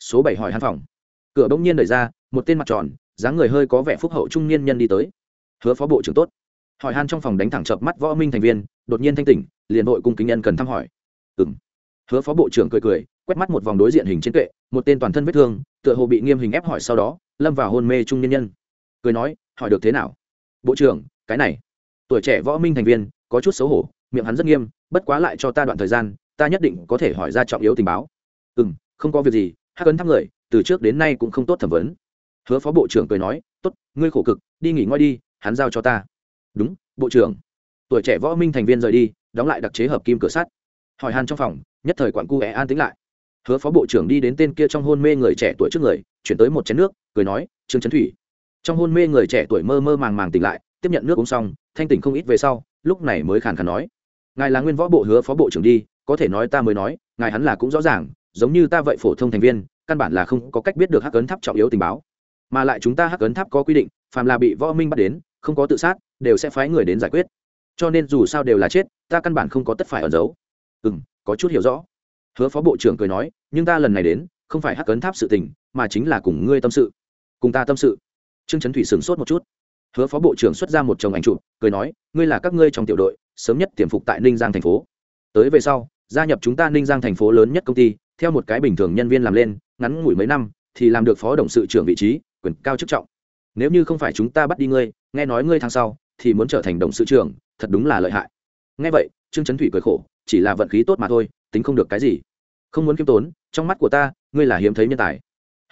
Số bảy hỏi hàn phòng. Cửa bỗng nhiên đẩy ra, một tên mặt tròn, dáng người hơi có vẻ phúc hậu trung niên nhân đi tới. Hứa phó bộ trưởng tốt hỏi han trong phòng đánh thẳng chợp mắt võ minh thành viên, đột nhiên thanh tỉnh, liền đội cung kính nhân cần thăm hỏi. Ừng hứa phó bộ trưởng cười cười, quét mắt một vòng đối diện hình trên kệ một tên toàn thân vết thương, tựa hồ bị nghiêm hình ép hỏi sau đó, lâm vào hôn mê trung nhân nhân. Cười nói, hỏi được thế nào? Bộ trưởng, cái này. Tuổi trẻ võ minh thành viên, có chút xấu hổ, miệng hắn rất nghiêm, bất quá lại cho ta đoạn thời gian, ta nhất định có thể hỏi ra trọng yếu tình báo. Ừ m không có việc gì, hắc ấn thăm người, từ trước đến nay cũng không tốt thẩm vấn. Hứa phó bộ trưởng cười nói, tốt, ngươi khổ cực, đi nghỉ ngơi đi, hắn giao cho ta đúng, bộ trưởng. Tuổi trẻ võ minh thành viên rời đi, đóng lại đặc chế hợp kim cửa sắt. Hỏi han trong phòng, nhất thời quặn cu é an tính lại. Hứa phó bộ trưởng đi đến tên kia trong hôn mê người trẻ tuổi trước người, chuyển tới một chén nước, cười nói, trương trấn thủy. Trong hôn mê người trẻ tuổi mơ mơ màng màng tỉnh lại, tiếp nhận nước uống xong, thanh tỉnh không ít về sau, lúc này mới khàn khàn nói, ngài là nguyên võ bộ hứa phó bộ trưởng đi, có thể nói ta mới nói, ngài hắn là cũng rõ ràng, giống như ta vậy phổ thông thành viên, căn bản là không có cách biết được hắc ấn tháp trọng yếu tình báo. Mà lại chúng ta hắc ấn tháp có quy định, phàm là bị võ minh bắt đến, không có tự sát đều sẽ phái người đến giải quyết. Cho nên dù sao đều là chết, ta căn bản không có tất phải ẩn giấu. Ừ m có chút hiểu rõ. Hứa phó bộ trưởng cười nói, nhưng ta lần này đến, không phải hắc ấn tháp sự tình, mà chính là cùng ngươi tâm sự. Cùng ta tâm sự. Trương trấn thủy sửng sốt một chút. Hứa phó bộ trưởng xuất ra một chồng ảnh chụp, cười nói, ngươi là các ngươi trong tiểu đội, sớm nhất tiềm phục tại ninh giang thành phố. Tới về sau, gia nhập chúng ta ninh giang thành phố lớn nhất công ty, theo một cái bình thường nhân viên làm lên, ngắn ngủi mấy năm, thì làm được phó đồng sự trưởng vị trí, quyền cao chức trọng. Nếu như không phải chúng ta bắt đi ngươi, nghe nói ngươi tháng sau thì muốn trở thành đồng sự trưởng, thật đúng là lợi hại. Nghe vậy, trương trấn thủy cười khổ, chỉ là vận khí tốt mà thôi, tính không được cái gì. Không muốn kiêm tốn, trong mắt của ta, ngươi là hiếm thấy nhân tài.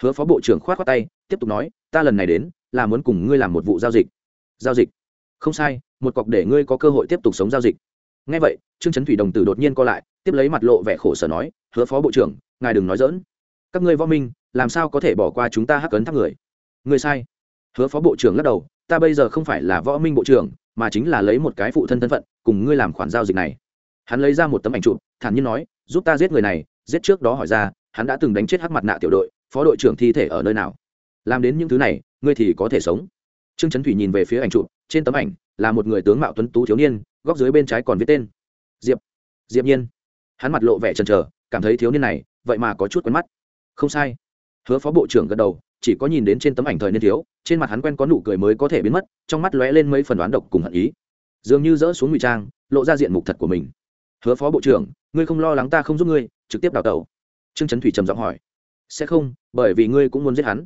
Hứa phó bộ trưởng khoát khoát tay, tiếp tục nói, ta lần này đến, là muốn cùng ngươi làm một vụ giao dịch. Giao dịch? Không sai, một cọc để ngươi có cơ hội tiếp tục sống giao dịch. Ngay vậy, trương trấn thủy đồng tử đột nhiên co lại, tiếp lấy mặt lộ vẻ khổ sở nói, hứa phó bộ trưởng, ngài đừng nói dỡn các ngươi võ minh, làm sao có thể bỏ qua chúng ta hắc cấn tháp người? Ngươi sai hứa phó bộ trưởng lắc đầu, ta bây giờ không phải là võ minh bộ trưởng, mà chính là lấy một cái phụ thân thân phận, cùng ngươi làm khoản giao dịch này. Hắn lấy ra một tấm ảnh chụp, thản nhiên nói, giúp ta giết người này. Giết trước đó hỏi ra, hắn đã từng đánh chết hắc mặt nạ tiểu đội, phó đội trưởng thi thể ở nơi nào? Làm đến những thứ này, ngươi thì có thể sống. Trương trấn thủy nhìn về phía ảnh chụp, trên tấm ảnh là một người tướng mạo tuấn tú thiếu niên, góc dưới bên trái còn viết tên. Diệp diệp nhiên. Hắn mặt lộ vẻ chần chờ, cảm thấy thiếu niên này, vậy mà có chút quen mắt. Không sai. Hứa phó bộ trưởng gật đầu chỉ có nhìn đến trên tấm ảnh thời niên thiếu, trên mặt hắn quen có nụ cười mới có thể biến mất, trong mắt lóe lên mấy phần đoán độc cùng hận ý. Dường như dỡ xuống ngụy trang, lộ ra diện mục thật của mình. Hứa phó bộ trưởng, ngươi không lo lắng ta không giúp ngươi, trực tiếp đào tẩu. Trương trấn thủy trầm giọng hỏi. Sẽ không, bởi vì ngươi cũng muốn giết hắn.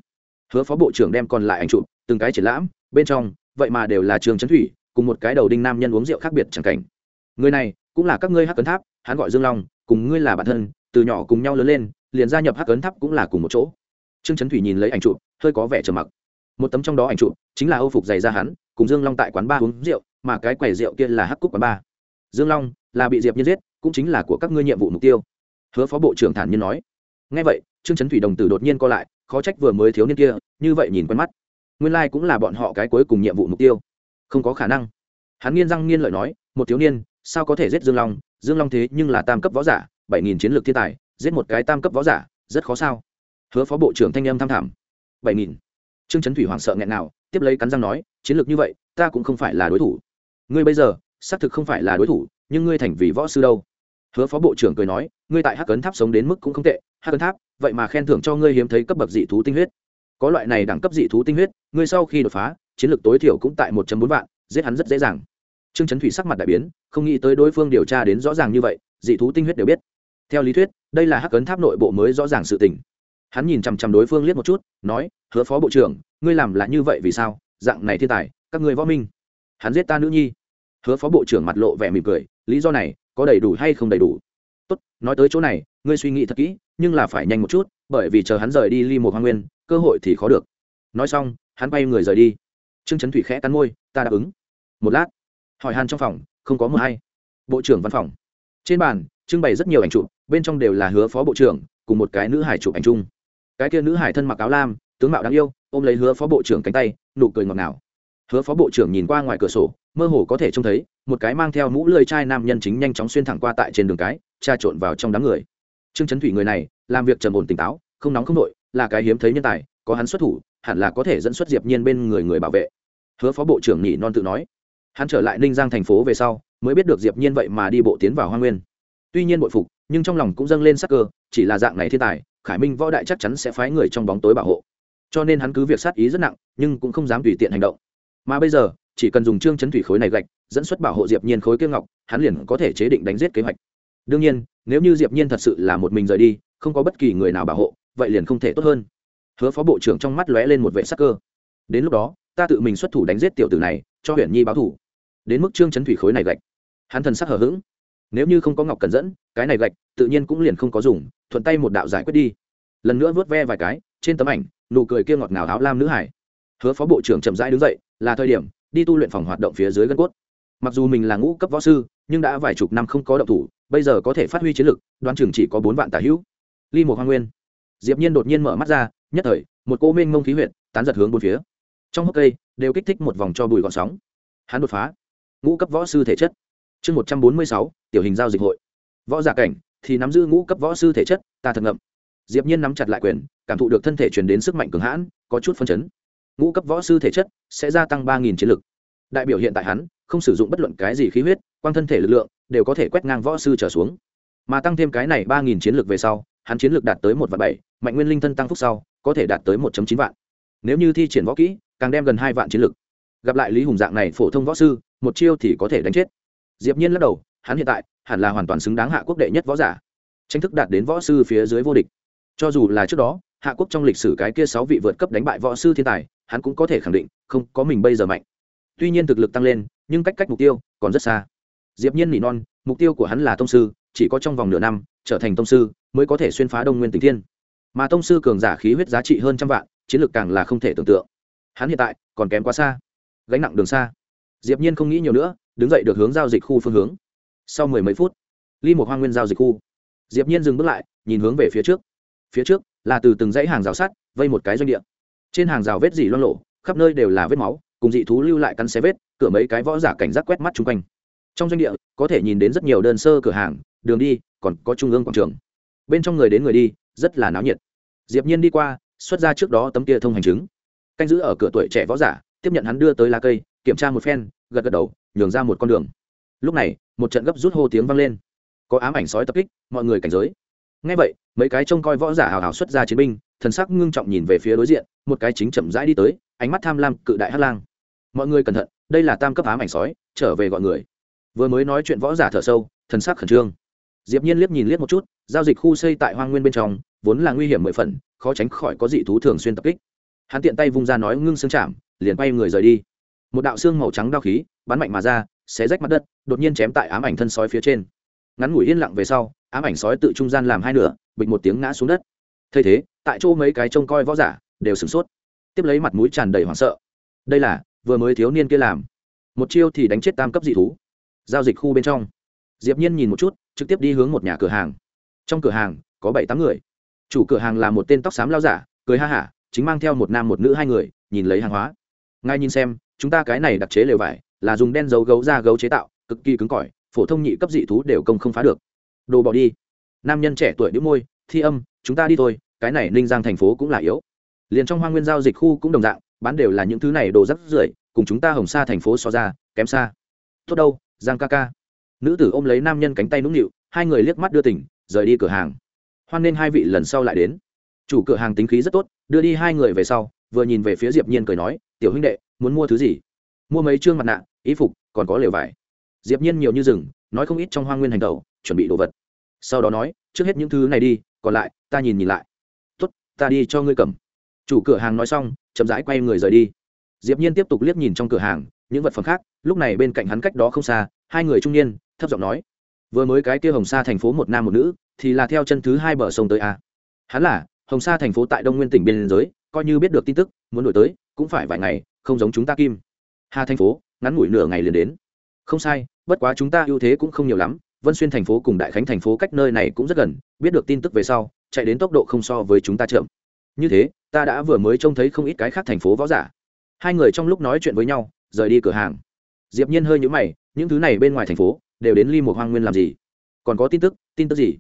Hứa phó bộ trưởng đem còn lại ảnh chụp, từng cái triển lãm, bên trong, vậy mà đều là trương trấn thủy, cùng một cái đầu đinh nam nhân uống rượu khác biệt chẳng cảnh. Người này, cũng là các ngươi hắc cấn tháp, hắn gọi dương long, cùng ngươi là bạn thân, từ nhỏ cùng nhau lớn lên, liền gia nhập hắc cấn tháp cũng là cùng một chỗ trương trấn thủy nhìn lấy ảnh chụp, hơi có vẻ trầm mặc. Một tấm trong đó ảnh chụp chính là âu phục dày ra hắn, cùng dương long tại quán ba uống rượu, mà cái quầy rượu kia là hắc cúc quán ba dương long là bị diệp Nhân giết, cũng chính là của các ngươi nhiệm vụ mục tiêu. Hứa phó bộ trưởng thản nhiên nói. Ngay vậy, trương trấn thủy đồng tử đột nhiên co lại, khó trách vừa mới thiếu niên kia, như vậy nhìn quen mắt. Nguyên lai cũng là bọn họ cái cuối cùng nhiệm vụ mục tiêu. Không có khả năng. Hắn nghiên răng nghiên lợi nói, một thiếu niên, sao có thể giết dương long? Dương long thế nhưng là tam cấp võ giả, bảy nghìn chiến lược thiên tài, giết một cái tam cấp võ giả, rất khó sao? Hứa phó bộ trưởng thanh âm tham thảm. Bảy nghìn. Trương trấn thủy hoảng sợ nghẹn nào, tiếp lấy cắn răng nói, chiến lược như vậy, ta cũng không phải là đối thủ. Ngươi bây giờ, xác thực không phải là đối thủ, nhưng ngươi thành vì võ sư đâu. Hứa phó bộ trưởng cười nói, ngươi tại hắc cấn tháp sống đến mức cũng không tệ. Hắc cấn tháp, vậy mà khen thưởng cho ngươi hiếm thấy cấp bậc dị thú tinh huyết. Có loại này đẳng cấp dị thú tinh huyết, ngươi sau khi đột phá, chiến lược tối thiểu cũng tại một bốn vạn, giết hắn rất dễ dàng. Trương trấn thủy sắc mặt đại biến, không nghĩ tới đối phương điều tra đến rõ ràng như vậy, dị thú tinh huyết đều biết. Theo lý thuyết, đây là hắc cấn tháp nội bộ mới rõ ràng sự tình hắn nhìn chằm chằm đối phương liếc một chút, nói, hứa phó bộ trưởng, ngươi làm là như vậy vì sao? Dạng này thiên tài, các ngươi võ minh, hắn giết ta nữ nhi. Hứa phó bộ trưởng mặt lộ vẻ mỉm cười, lý do này, có đầy đủ hay không đầy đủ? Tốt, nói tới chỗ này, ngươi suy nghĩ thật kỹ, nhưng là phải nhanh một chút, bởi vì chờ hắn rời đi ly một hoa nguyên, cơ hội thì khó được. Nói xong, hắn bay người rời đi. Trương trấn thủy khẽ cắn môi, ta đáp ứng. Một lát, hỏi hàn trong phòng, không có mờ hay? Bộ trưởng văn phòng. Trên bàn, trưng bày rất nhiều ảnh chụp, bên trong đều là hứa phó bộ trưởng, cùng một cái nữ hải chụp ảnh chung cái kia nữ hải thân mặc áo lam, tướng mạo đáng yêu, ôm lấy hứa phó bộ trưởng cánh tay, nụ cười ngọt ngào. Hứa phó bộ trưởng nhìn qua ngoài cửa sổ, mơ hồ có thể trông thấy một cái mang theo mũ lưỡi chai nam nhân chính nhanh chóng xuyên thẳng qua tại trên đường cái tra trộn vào trong đám người. Trương trấn thủy người này, làm việc trầm ổn tỉnh táo, không nóng không nội là cái hiếm thấy nhân tài, có hắn xuất thủ, hẳn là có thể dẫn xuất diệp nhiên bên người người bảo vệ. Hứa phó bộ trưởng nhị non tự nói. Hắn trở lại ninh giang thành phố về sau, mới biết được diệp nhiên vậy mà đi bộ tiến vào hoa nguyên. Tuy nhiên bội phục, nhưng trong lòng cũng dâng lên sắc cơ, chỉ là dạng này thiên tài khải minh võ đại chắc chắn sẽ phái người trong bóng tối bảo hộ. Cho nên hắn cứ việc sát ý rất nặng, nhưng cũng không dám tùy tiện hành động. Mà bây giờ, chỉ cần dùng trương chấn thủy khối này gạch, dẫn xuất bảo hộ diệp nhiên khối kia ngọc, hắn liền có thể chế định đánh giết kế hoạch. Đương nhiên, nếu như diệp nhiên thật sự là một mình rời đi, không có bất kỳ người nào bảo hộ, vậy liền không thể tốt hơn. Hứa phó bộ trưởng trong mắt lóe lên một vệ sắc cơ. Đến lúc đó, ta tự mình xuất thủ đánh giết tiểu tử này, cho huyện nhi báo thủ. Đến mức trương chấn thủy khối này gạch. Hắn thần sắc hở hững. nếu như không có ngọc cần dẫn, cái này gạch tự nhiên cũng liền không có dùng thuận tay một đạo giải quyết đi. Lần nữa vớt ve vài cái, trên tấm ảnh, nụ cười kia ngọt ngào áo lam nữ hải. Hứa phó bộ trưởng chậm rãi đứng dậy, là thời điểm, đi tu luyện phòng hoạt động phía dưới gân cốt. Mặc dù mình là ngũ cấp võ sư, nhưng đã vài chục năm không có động thủ, bây giờ có thể phát huy chiến lực, đoán chừng chỉ có bốn vạn tả hữu. Ly một hoa nguyên. Diệp nhiên đột nhiên mở mắt ra, nhất thời, một cô minh mông khí huyệt tán giật hướng bốn phía. Trong hốc cây, đều kích thích một vòng cho bùi gọn sóng. Hắn đột phá. Ngũ cấp võ sư thể chất. Chương một trăm bốn mươi sáu, tiểu hình giao dịch hội. Võ giả cảnh thì nắm giữ ngũ cấp võ sư thể chất, ta thật ngậm. Diệp nhiên nắm chặt lại quyền, cảm thụ được thân thể truyền đến sức mạnh cường hãn, có chút phân chấn. Ngũ cấp võ sư thể chất sẽ gia tăng ba nghìn chiến lực. Đại biểu hiện tại hắn, không sử dụng bất luận cái gì khí huyết, quang thân thể lực lượng đều có thể quét ngang võ sư trở xuống. Mà tăng thêm cái này ba nghìn chiến lực về sau, hắn chiến lực đạt tới một vạn bảy, mạnh nguyên linh thân tăng phúc sau, có thể đạt tới một chín vạn. Nếu như thi triển võ kỹ, càng đem gần hai vạn chiến lực. Gặp lại lý hùng dạng này phổ thông võ sư, một chiêu thì có thể đánh chết. Diệp nhiên lắc đầu hắn hiện tại hẳn là hoàn toàn xứng đáng hạ quốc đệ nhất võ giả. Tranh thức đạt đến võ sư phía dưới vô địch. Cho dù là trước đó, hạ quốc trong lịch sử cái kia sáu vị vượt cấp đánh bại võ sư thiên tài, hắn cũng có thể khẳng định, không có mình bây giờ mạnh. Tuy nhiên thực lực tăng lên, nhưng cách cách mục tiêu còn rất xa. Diệp nhiên nỉ non, mục tiêu của hắn là tông sư, chỉ có trong vòng nửa năm, trở thành tông sư, mới có thể xuyên phá đông nguyên tỉnh thiên. Mà tông sư cường giả khí huyết giá trị hơn trăm vạn, chiến lược càng là không thể tưởng tượng. Hắn hiện tại còn kém quá xa. Gánh nặng đường xa. Diệp nhiên không nghĩ nhiều nữa, đứng dậy được hướng giao dịch khu phương hướng sau mười mấy phút ly một Hoa nguyên giao dịch khu. Diệp nhiên dừng bước lại, nhìn hướng về phía trước. Phía trước là từ từng dãy hàng rào sắt vây một cái doanh địa. Trên hàng rào vết dỉ loang lộ khắp nơi đều là vết máu, cùng dị thú lưu lại căn xé vết, cửa mấy cái võ giả cảnh giác quét mắt chung quanh. Trong doanh địa, có thể nhìn đến rất nhiều đơn sơ cửa hàng, đường đi, còn có trung ương quảng trường. Bên trong người đến người đi, rất là náo nhiệt. Diệp nhiên đi qua, xuất ra trước đó tấm kia thông hành chứng. Canh giữ ở cửa tuổi trẻ võ giả, tiếp nhận hắn đưa tới lá cây, kiểm tra một phen, gật gật đầu, nhường ra một con đường lúc này, một trận gấp rút hô tiếng vang lên. Có ám ảnh sói tập kích, mọi người cảnh giới. Ngay vậy, mấy cái trông coi võ giả hào hào xuất ra chiến binh, thần sắc ngưng trọng nhìn về phía đối diện, một cái chính chậm rãi đi tới, ánh mắt tham lam cự đại hát lang. Mọi người cẩn thận, đây là tam cấp ám ảnh sói, trở về gọi người. Vừa mới nói chuyện võ giả thở sâu, thần sắc khẩn trương. Diệp nhiên liếc nhìn liếc một chút, giao dịch khu xây tại hoang nguyên bên trong, vốn là nguy hiểm mười phần, khó tránh khỏi có dị thú thường xuyên tập kích. Hắn tiện tay vung ra nói ngưng xương chạm, liền quay người rời đi. Một đạo xương màu trắng đao khí, bắn mạnh mà ra xé rách mặt đất, đột nhiên chém tại ám ảnh thân sói phía trên. Ngắn ngủi yên lặng về sau, ám ảnh sói tự trung gian làm hai nửa, bịch một tiếng ngã xuống đất. Thay thế, tại chỗ mấy cái trông coi võ giả đều sửng sốt, tiếp lấy mặt mũi tràn đầy hoảng sợ. Đây là, vừa mới thiếu niên kia làm. Một chiêu thì đánh chết tam cấp dị thú. Giao dịch khu bên trong. Diệp nhiên nhìn một chút, trực tiếp đi hướng một nhà cửa hàng. Trong cửa hàng, có bảy tám người. Chủ cửa hàng là một tên tóc xám lao giả, cười ha hả, chính mang theo một nam một nữ hai người, nhìn lấy hàng hóa. Ngay nhìn xem, chúng ta cái này đặc chế lều vải là dùng đen dấu gấu ra gấu chế tạo, cực kỳ cứng cỏi, phổ thông nhị cấp dị thú đều công không phá được. Đồ bỏ đi. Nam nhân trẻ tuổi đĩu môi, thi âm, chúng ta đi thôi, cái này ninh giang thành phố cũng là yếu. Liền trong hoa nguyên giao dịch khu cũng đồng dạng, bán đều là những thứ này đồ rắc rưởi, cùng chúng ta hồng xa thành phố so ra, kém xa. Tốt đâu, giang ca ca. Nữ tử ôm lấy nam nhân cánh tay nũng nịu, hai người liếc mắt đưa tỉnh rời đi cửa hàng. Hoan nên hai vị lần sau lại đến. Chủ cửa hàng tính khí rất tốt, đưa đi hai người về sau, vừa nhìn về phía diệp nhiên cười nói, tiểu huynh đệ, muốn mua thứ gì? Mua mấy trương mặt nạ ý phục, còn có lều vải. Diệp nhiên nhiều như rừng, nói không ít trong hoang nguyên hành tẩu, chuẩn bị đồ vật. Sau đó nói, trước hết những thứ này đi, còn lại, ta nhìn nhìn lại. Tốt, ta đi cho ngươi cầm. Chủ cửa hàng nói xong, chậm rãi quay người rời đi. Diệp nhiên tiếp tục liếc nhìn trong cửa hàng, những vật phẩm khác, lúc này bên cạnh hắn cách đó không xa, hai người trung niên, thấp giọng nói, vừa mới cái kia hồng sa thành phố một nam một nữ, thì là theo chân thứ hai bờ sông tới a hắn là, hồng sa thành phố tại đông nguyên tỉnh biên giới, coi như biết được tin tức, muốn đổi tới, cũng phải vài ngày, không giống chúng ta kim. Hà thành phố ngắn ngủi nửa ngày liền đến. Không sai, bất quá chúng ta ưu thế cũng không nhiều lắm, vân xuyên thành phố cùng đại khánh thành phố cách nơi này cũng rất gần, biết được tin tức về sau, chạy đến tốc độ không so với chúng ta chậm. Như thế, ta đã vừa mới trông thấy không ít cái khác thành phố võ giả. Hai người trong lúc nói chuyện với nhau, rời đi cửa hàng. Diệp nhiên hơi nhũ mày, những thứ này bên ngoài thành phố, đều đến ly một hoang nguyên làm gì? Còn có tin tức tin tức gì?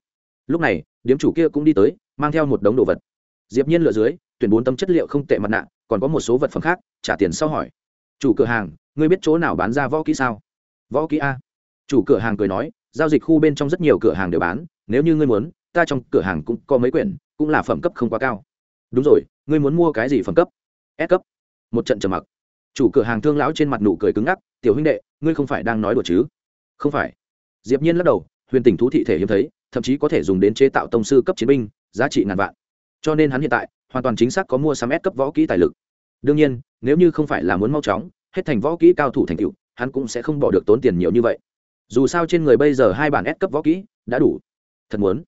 Lúc này, điếm chủ kia cũng đi tới, mang theo một đống đồ vật. Diệp nhiên lựa dưới, tuyển bốn tấm chất liệu không tệ mặt nạ, còn có một số vật phẩm khác, trả tiền sau hỏi. Chủ cửa hàng ngươi biết chỗ nào bán ra võ kỹ sao? Võ kỹ a. Chủ cửa hàng cười nói, giao dịch khu bên trong rất nhiều cửa hàng đều bán, nếu như ngươi muốn, ta trong cửa hàng cũng có mấy quyển, cũng là phẩm cấp không quá cao. Đúng rồi, ngươi muốn mua cái gì phẩm cấp? S cấp. Một trận trầm mặc. Chủ cửa hàng thương lão trên mặt nụ cười cứng ngắc, tiểu huynh đệ, ngươi không phải đang nói đùa chứ? Không phải. Diệp nhiên lắc đầu, huyền tỉnh thú thị thể hiếm thấy, thậm chí có thể dùng đến chế tạo tông sư cấp chiến binh, giá trị ngàn vạn. Cho nên hắn hiện tại, hoàn toàn chính xác có mua sắm S cấp võ kỹ tài lực. Đương nhiên, nếu như không phải là muốn mau chóng hết thành võ kỹ cao thủ thành tựu, hắn cũng sẽ không bỏ được tốn tiền nhiều như vậy. Dù sao trên người bây giờ hai bản S cấp võ kỹ đã đủ. Thật muốn.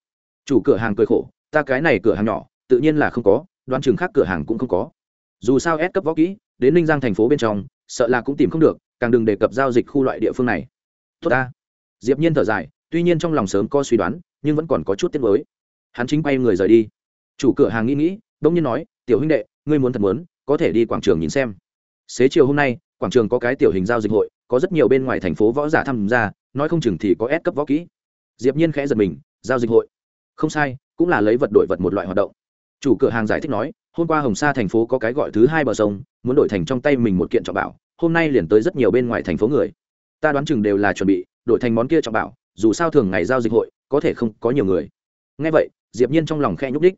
Chủ cửa hàng cười khổ, ta cái này cửa hàng nhỏ, tự nhiên là không có, đoán chừng khác cửa hàng cũng không có. Dù sao S cấp võ kỹ, đến ninh giang thành phố bên trong, sợ là cũng tìm không được, càng đừng đề cập giao dịch khu loại địa phương này. Tốt ta. Diệp nhiên thở dài, tuy nhiên trong lòng sớm có suy đoán, nhưng vẫn còn có chút tiếc nuối. Hắn chính quay người rời đi. Chủ cửa hàng nghĩ nghĩ đông nhiên nói, tiểu huynh đệ, ngươi muốn thật muốn, có thể đi quảng trường nhìn xem. Xế chiều hôm nay quảng trường có cái tiểu hình giao dịch hội, có rất nhiều bên ngoài thành phố võ giả tham gia, nói không chừng thì có ép cấp võ kỹ. Diệp nhiên khẽ giật mình, giao dịch hội. Không sai, cũng là lấy vật đổi vật một loại hoạt động. Chủ cửa hàng giải thích nói, hôm qua hồng sa thành phố có cái gọi thứ hai bờ sông, muốn đổi thành trong tay mình một kiện trọng bảo, hôm nay liền tới rất nhiều bên ngoài thành phố người. Ta đoán chừng đều là chuẩn bị, đổi thành món kia trọng bảo, dù sao thường ngày giao dịch hội, có thể không có nhiều người. Nghe vậy, diệp nhiên trong lòng khẽ nhúc đích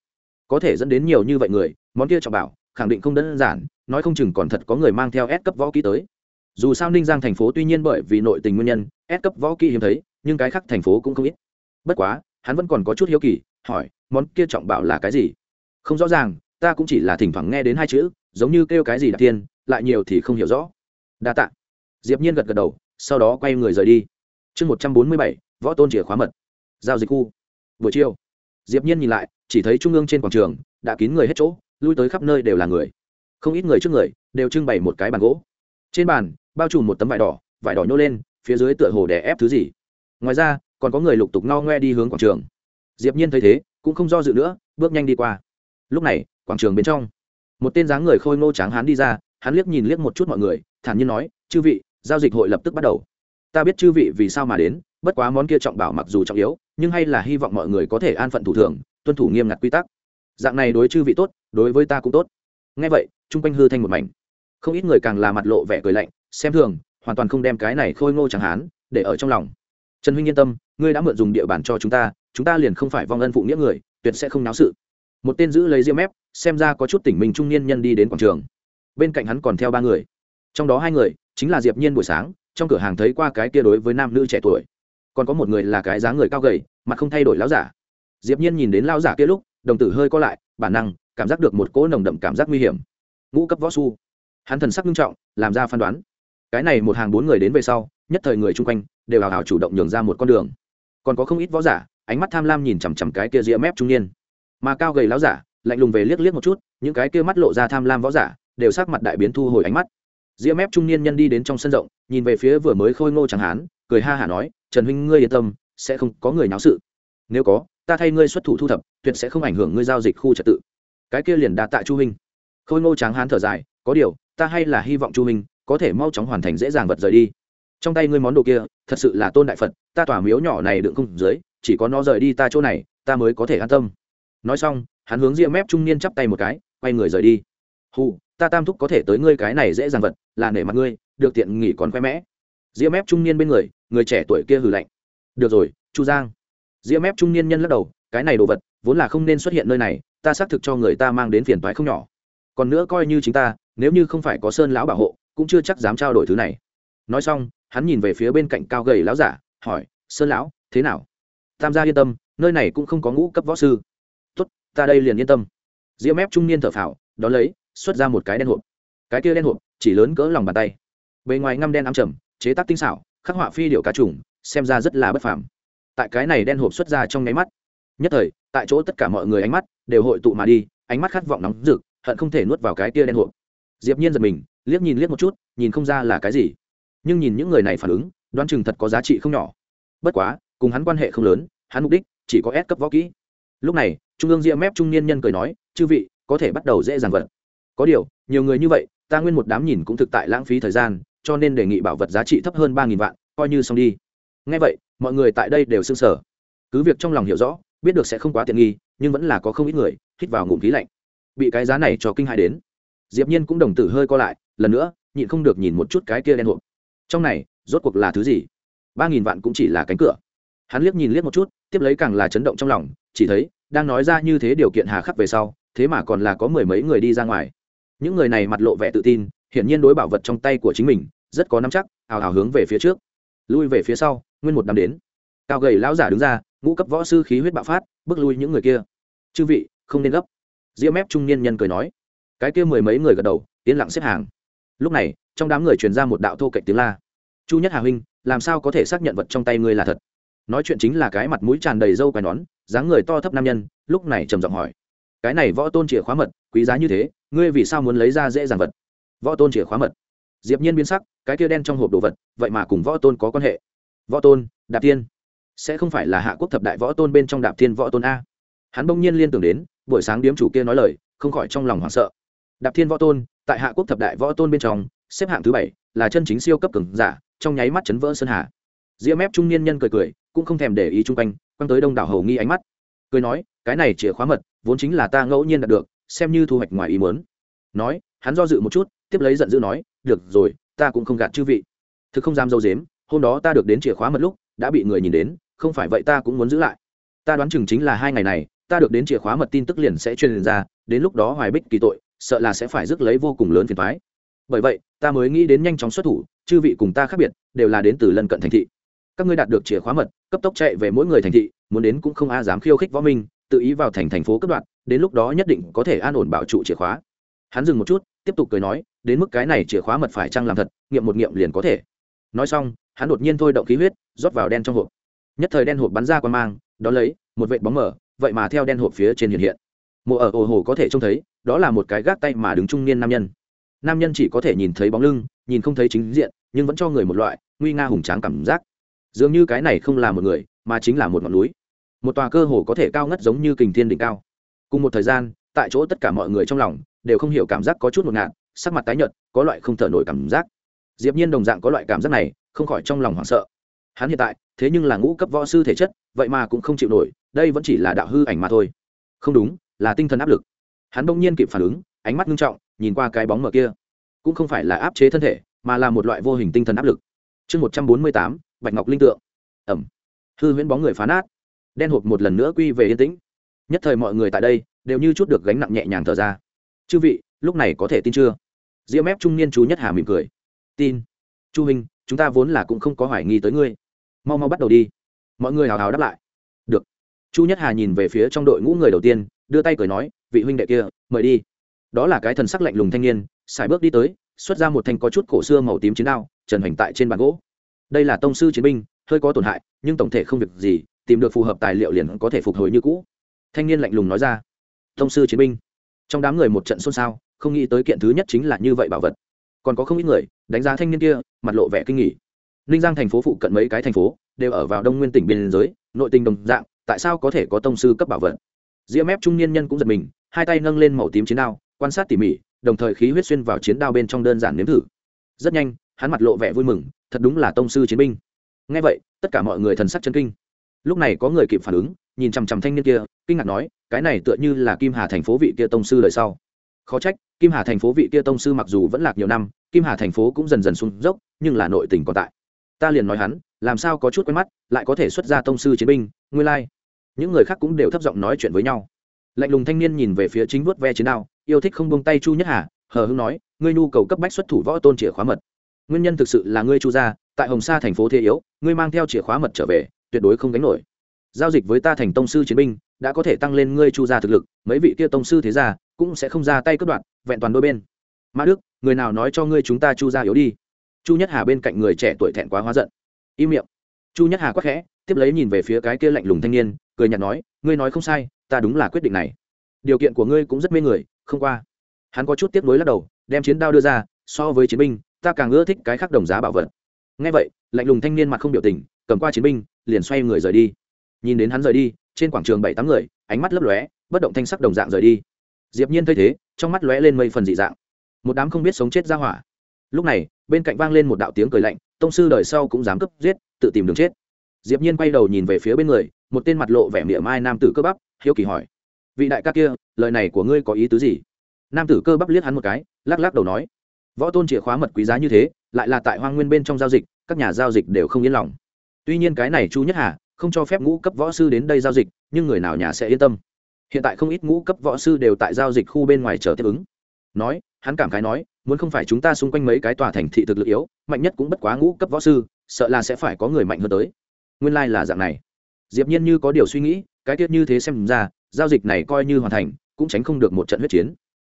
có thể dẫn đến nhiều như vậy người, món kia trọng bảo, khẳng định không đơn giản nói không chừng còn thật có người mang theo S cấp võ kỹ tới. Dù sao ninh giang thành phố tuy nhiên bởi vì nội tình nguyên nhân, S cấp võ kỹ hiếm thấy, nhưng cái khác thành phố cũng không ít. Bất quá, hắn vẫn còn có chút hiếu kỳ, hỏi, món kia trọng bảo là cái gì? Không rõ ràng, ta cũng chỉ là thỉnh thoảng nghe đến hai chữ, giống như kêu cái gì đặc tiên lại nhiều thì không hiểu rõ. Đa tạ. Diệp nhiên gật gật đầu, sau đó quay người rời đi. Chương một trăm bốn mươi bảy, võ tôn chìa khóa mật. Giao dịch khu. Buổi chiều, diệp nhiên nhìn lại, chỉ thấy trung ương trên quảng trường, đã kín người hết chỗ, lui tới khắp nơi đều là người không ít người trước người đều trưng bày một cái bàn gỗ. Trên bàn, bao trùm một tấm vải đỏ vải đỏ nhô lên, phía dưới tựa hồ đè ép thứ gì. Ngoài ra, còn có người lục tục no ngoe đi hướng quảng trường. Diệp nhiên thấy thế, cũng không do dự nữa, bước nhanh đi qua. Lúc này, quảng trường bên trong, một tên dáng người khôi ngô tráng hán đi ra, hắn liếc nhìn liếc một chút mọi người, thản nhiên nói, chư vị, giao dịch hội lập tức bắt đầu. Ta biết chư vị vì sao mà đến, bất quá món kia trọng bảo mặc dù trọng yếu, nhưng hay là hy vọng mọi người có thể an phận thủ thường, tuân thủ nghiêm ngặt quy tắc. Dạng này đối chư vị tốt, đối với ta cũng tốt ngay vậy, chung quanh hư thanh một mảnh. Không ít người càng là mặt lộ vẻ cười lạnh, xem thường, hoàn toàn không đem cái này khôi ngô chẳng hán để ở trong lòng. Trần huynh yên tâm, ngươi đã mượn dùng địa bàn cho chúng ta chúng ta liền không phải vong ân phụ nghĩa người, tuyệt sẽ không náo sự. Một tên giữ lấy diêm ép xem ra có chút tỉnh mình trung niên nhân đi đến quảng trường. Bên cạnh hắn còn theo ba người. Trong đó hai người, chính là diệp nhiên buổi sáng, trong cửa hàng thấy qua cái kia đối với nam nữ trẻ tuổi. Còn có một người là cái dáng người cao gầy, mặt không thay đổi lão giả. Diệp nhiên nhìn đến lão giả kia lúc, đồng tử hơi co lại, bản năng cảm giác được một cỗ nồng đậm cảm giác nguy hiểm. Ngũ cấp võ su. Hắn thần sắc nghiêm trọng, làm ra phán đoán. Cái này một hàng bốn người đến về sau, nhất thời người chung quanh đều hào hào chủ động nhường ra một con đường. Còn có không ít võ giả, ánh mắt tham lam nhìn chằm chằm cái kia ria mép trung niên. Mà cao gầy lão giả, lạnh lùng về liếc liếc một chút, những cái kia mắt lộ ra tham lam võ giả, đều sắc mặt đại biến thu hồi ánh mắt. Ria mép trung niên nhân đi đến trong sân rộng, nhìn về phía vừa mới khôi ngô chẳng hán, cười ha hả nói, trần huynh, ngươi yên tâm, sẽ không có người náo sự. Nếu có, ta thay ngươi xuất thủ thu thập, tuyệt sẽ không ảnh hưởng ngươi giao dịch khu trật tự cái kia liền đa tạ chu huynh. Khôi ngô tráng hán thở dài, có điều, ta hay là hy vọng chu huynh có thể mau chóng hoàn thành dễ dàng vật rời đi. Trong tay ngươi món đồ kia, thật sự là tôn đại phật, ta tỏa miếu nhỏ này đựng không dưới, chỉ có nó rời đi ta chỗ này, ta mới có thể an tâm. Nói xong, hắn hướng ria mép trung niên chắp tay một cái, quay người rời đi. Hù, ta tam thúc có thể tới ngươi cái này dễ dàng vật, là nể mặt ngươi, được tiện nghỉ còn khoe mẽ. Ria mép trung niên bên người người trẻ tuổi kia hừ lạnh. Được rồi, chu giang. Ria mép trung niên nhân lắc đầu, cái này đồ vật, vốn là không nên xuất hiện nơi này ta xác thực cho người ta mang đến phiền toái không nhỏ. Còn nữa coi như chính ta, nếu như không phải có sơn lão bảo hộ, cũng chưa chắc dám trao đổi thứ này. Nói xong, hắn nhìn về phía bên cạnh cao gầy lão giả, hỏi, sơn lão, thế nào? Tam gia yên tâm, nơi này cũng không có ngũ cấp võ sư. Tốt, ta đây liền yên tâm. Diễm mép trung niên thở phào, đón lấy, xuất ra một cái đen hộp. Cái kia đen hộp, chỉ lớn cỡ lòng bàn tay. Bề ngoài ngăm đen ám trầm, chế tác tinh xảo, khắc họa phi điệu cá trùng, xem ra rất là bất phàm. Tại cái này đen hộp xuất ra trong nháy mắt nhất thời, tại chỗ tất cả mọi người ánh mắt đều hội tụ mà đi, ánh mắt khát vọng nóng rực, hận không thể nuốt vào cái tia đen hộp. Diệp nhiên giật mình, liếc nhìn liếc một chút, nhìn không ra là cái gì. Nhưng nhìn những người này phản ứng, đoán chừng thật có giá trị không nhỏ. Bất quá, cùng hắn quan hệ không lớn, hắn mục đích chỉ có ép cấp võ kỹ. Lúc này, trung ương diệm mép trung niên nhân cười nói, chư vị, có thể bắt đầu dễ dàng vật có điều, nhiều người như vậy, ta nguyên một đám nhìn cũng thực tại lãng phí thời gian, cho nên đề nghị bảo vật giá trị thấp hơn ba nghìn vạn, coi như xong đi. Ngay vậy, mọi người tại đây đều sưng sở cứ việc trong lòng hiểu rõ biết được sẽ không quá tiện nghi, nhưng vẫn là có không ít người hít vào ngụm khí lạnh. Bị cái giá này cho kinh hại đến, diệp nhiên cũng đồng tử hơi co lại, lần nữa, nhịn không được nhìn một chút cái kia đen hộp. Trong này, rốt cuộc là thứ gì? Ba nghìn vạn cũng chỉ là cánh cửa. Hắn liếc nhìn liếc một chút, tiếp lấy càng là chấn động trong lòng, chỉ thấy, đang nói ra như thế điều kiện hà khắc về sau, thế mà còn là có mười mấy người đi ra ngoài. Những người này mặt lộ vẻ tự tin, hiển nhiên đối bảo vật trong tay của chính mình, rất có nắm chắc ào ào hướng về phía trước. Lui về phía sau, nguyên một đám đến. Cao gầy lão giả đứng ra ngũ cấp võ sư khí huyết bạo phát, bước lui những người kia. Chư vị, không nên gấp. Diễm mép trung niên nhân cười nói. Cái kia mười mấy người gật đầu, yên lặng xếp hàng. Lúc này, trong đám người truyền ra một đạo thô cạnh tiếng la. Chu nhất hà huynh, làm sao có thể xác nhận vật trong tay ngươi là thật? Nói chuyện chính là cái mặt mũi tràn đầy râu quai nón, dáng người to thấp nam nhân, lúc này trầm giọng hỏi. Cái này võ tôn chìa khóa mật, quý giá như thế, ngươi vì sao muốn lấy ra dễ dàng vật? Võ tôn chìa khóa mật. Diệp nhiên biến sắc, cái kia đen trong hộp đồ vật, vậy mà cùng võ tôn có quan hệ. Võ tôn, đạp tiên sẽ không phải là hạ quốc thập đại võ tôn bên trong đạp thiên võ tôn a. Hắn bỗng nhiên liên tưởng đến, buổi sáng điếm chủ kia nói lời, không khỏi trong lòng hoảng sợ. Đạp thiên võ tôn, tại hạ quốc thập đại võ tôn bên trong, xếp hạng thứ bảy, là chân chính siêu cấp cường giả, trong nháy mắt chấn vỡ sơn hà. Ria mép trung niên nhân cười cười, cũng không thèm để ý chung quanh, quăng tới đông đảo hầu nghi ánh mắt. Cười nói, cái này chìa khóa mật, vốn chính là ta ngẫu nhiên đạt được, xem như thu hoạch ngoài ý muốn. Nói, hắn do dự một chút, tiếp lấy giận dữ nói, được rồi, ta cũng không gạt chư vị. Thực không dám dâu dếm, hôm đó ta được đến chìa khóa mật lúc, đã bị người nhìn đến không phải vậy ta cũng muốn giữ lại. Ta đoán chừng chính là hai ngày này, ta được đến chìa khóa mật tin tức liền sẽ truyền ra, đến lúc đó hoài bích kỳ tội, sợ là sẽ phải rước lấy vô cùng lớn phiền thoái bởi vậy, ta mới nghĩ đến nhanh chóng xuất thủ, chư vị cùng ta khác biệt, đều là đến từ lân cận thành thị. Các ngươi đạt được chìa khóa mật, cấp tốc chạy về mỗi người thành thị, muốn đến cũng không a dám khiêu khích võ minh, tự ý vào thành thành phố cấp đoạn, đến lúc đó nhất định có thể an ổn bảo trụ chìa khóa. Hắn dừng một chút, tiếp tục cười nói, đến mức cái này chìa khóa mật phải chăng làm thật, nghiệm một nghiệm liền có thể. Nói xong, hắn đột nhiên thôi động khí huyết, rót vào đen trong hộp nhất thời đen hộp bắn ra qua mang, đón lấy, một vệt bóng mở vậy mà theo đen hộp phía trên hiện hiện. Mộ ở ồ hồ có thể trông thấy, đó là một cái gác tay mà đứng trung niên nam nhân. Nam nhân chỉ có thể nhìn thấy bóng lưng, nhìn không thấy chính diện, nhưng vẫn cho người một loại, nguy nga hùng tráng cảm giác. Dường như cái này không là một người, mà chính là một ngọn núi. Một tòa cơ hồ có thể cao ngất giống như kình thiên đỉnh cao. Cùng một thời gian, tại chỗ tất cả mọi người trong lòng đều không hiểu cảm giác có chút ngột ngạt, sắc mặt tái nhợt, có loại không thở nổi cảm giác. Diệp nhiên đồng dạng có loại cảm giác này, không khỏi trong lòng hoảng sợ hắn hiện tại, thế nhưng là ngũ cấp võ sư thể chất, vậy mà cũng không chịu nổi, đây vẫn chỉ là đạo hư ảnh mà thôi. Không đúng, là tinh thần áp lực. Hắn bỗng nhiên kịp phản ứng, ánh mắt nghiêm trọng, nhìn qua cái bóng mờ kia. Cũng không phải là áp chế thân thể, mà là một loại vô hình tinh thần áp lực. Chương một trăm bốn mươi tám, bạch ngọc linh tượng. Ẩm. Hư huyễn bóng người phá nát. Đen hộp một lần nữa quy về yên tĩnh. Nhất thời mọi người tại đây đều như chút được gánh nặng nhẹ nhàng thở ra. Chư vị, lúc này có thể tin chưa? Diễm ép trung niên chú nhất hà mỉm cười. Tin. Chu h chúng ta vốn là cũng không có hoài nghi tới ngươi mau mau bắt đầu đi. Mọi người hào hào đáp lại. Được. Chu nhất hà nhìn về phía trong đội ngũ người đầu tiên, đưa tay cười nói, vị huynh đệ kia, mời đi. Đó là cái thần sắc lạnh lùng thanh niên xài bước đi tới, xuất ra một thanh có chút cổ xưa màu tím chiến đao, trần hoành tại trên bàn gỗ. Đây là tông sư chiến binh, hơi có tổn hại, nhưng tổng thể không việc gì, tìm được phù hợp tài liệu liền có thể phục hồi như cũ. Thanh niên lạnh lùng nói ra, tông sư chiến binh. Trong đám người một trận xôn xao, không nghĩ tới kiện thứ nhất chính là như vậy bảo vật. Còn có không ít người, đánh giá thanh niên kia, mặt lộ vẻ kinh nghỉ ninh giang thành phố phụ cận mấy cái thành phố đều ở vào đông nguyên tỉnh biên giới, nội tình đồng dạng, tại sao có thể có tông sư cấp bảo vật? Diễm mép trung niên nhân cũng giật mình, hai tay nâng lên màu tím chiến đao, quan sát tỉ mỉ, đồng thời khí huyết xuyên vào chiến đao bên trong đơn giản nếm thử. Rất nhanh, hắn mặt lộ vẻ vui mừng, thật đúng là tông sư chiến binh. Ngay vậy, tất cả mọi người thần sắc chân kinh. Lúc này có người kịp phản ứng, nhìn chằm chằm thanh niên kia, kinh ngạc nói, cái này tựa như là kim hà thành phố vị kia tông sư đời sau. Khó trách, kim hà thành phố vị kia tông sư mặc dù vẫn lạc nhiều năm, kim hà thành phố cũng dần dần xuống dốc, nhưng là nội tình còn tại ta liền nói hắn, làm sao có chút quen mắt, lại có thể xuất ra tông sư chiến binh ngươi lai、like. những người khác cũng đều thấp giọng nói chuyện với nhau. Lạnh lùng thanh niên nhìn về phía chính vuốt ve chiến đao, yêu thích không buông tay chu nhất hà, hờ hưng nói, ngươi nhu cầu cấp bách xuất thủ võ tôn chìa khóa mật. Nguyên nhân thực sự là ngươi chu gia, tại hồng sa thành phố thế yếu, ngươi mang theo chìa khóa mật trở về, tuyệt đối không gánh nổi. Giao dịch với ta thành tông sư chiến binh, đã có thể tăng lên ngươi chu gia thực lực, mấy vị kia tông sư thế gia, cũng sẽ không ra tay cướp đoạn vẹn toàn đôi bên. Mã đức, người nào nói cho ngươi chúng ta chu gia yếu đi? Chu nhất hà bên cạnh người trẻ tuổi thẹn quá hóa giận. Im miệng. Chu nhất hà quắc khẽ, tiếp lấy nhìn về phía cái kia lạnh lùng thanh niên, cười nhạt nói, ngươi nói không sai, ta đúng là quyết định này. Điều kiện của ngươi cũng rất mê người, không qua. Hắn có chút tiếp nối lắc đầu, đem chiến đao đưa ra, so với chiến binh, ta càng ưa thích cái khác đồng giá bảo vật. Ngay vậy, lạnh lùng thanh niên mặt không biểu tình, cầm qua chiến binh, liền xoay người rời đi. Nhìn đến hắn rời đi, trên quảng trường bảy tám người, ánh mắt lấp lóe, bất động thanh sắc đồng dạng rời đi. Diệp nhiên thấy thế, trong mắt lóe lên mây phần dị dạng. Một đám không biết sống chết ra hỏa lúc này, bên cạnh vang lên một đạo tiếng cười lạnh, tông sư đời sau cũng dám cấp giết, tự tìm đường chết. Diệp nhiên quay đầu nhìn về phía bên người, một tên mặt lộ vẻ miệng mai nam tử cơ bắp, hiếu kỳ hỏi. Vị đại ca kia, lời này của ngươi có ý tứ gì? Nam tử cơ bắp liếc hắn một cái, lắc lắc đầu nói. Võ tôn chìa khóa mật quý giá như thế, lại là tại hoang nguyên bên trong giao dịch, các nhà giao dịch đều không yên lòng. Tuy nhiên cái này chu nhất hà, không cho phép ngũ cấp võ sư đến đây giao dịch, nhưng người nào nhà sẽ yên tâm. Hiện tại không ít ngũ cấp võ sư đều tại giao dịch khu bên ngoài chờ tiếp ứng. Nói, hắn cảm khái nói muốn không phải chúng ta xung quanh mấy cái tòa thành thị thực lực yếu, mạnh nhất cũng bất quá ngũ cấp võ sư, sợ là sẽ phải có người mạnh hơn tới. Nguyên lai、like、là dạng này. Diệp nhiên như có điều suy nghĩ, cái tiết như thế xem ra, giao dịch này coi như hoàn thành, cũng tránh không được một trận huyết chiến.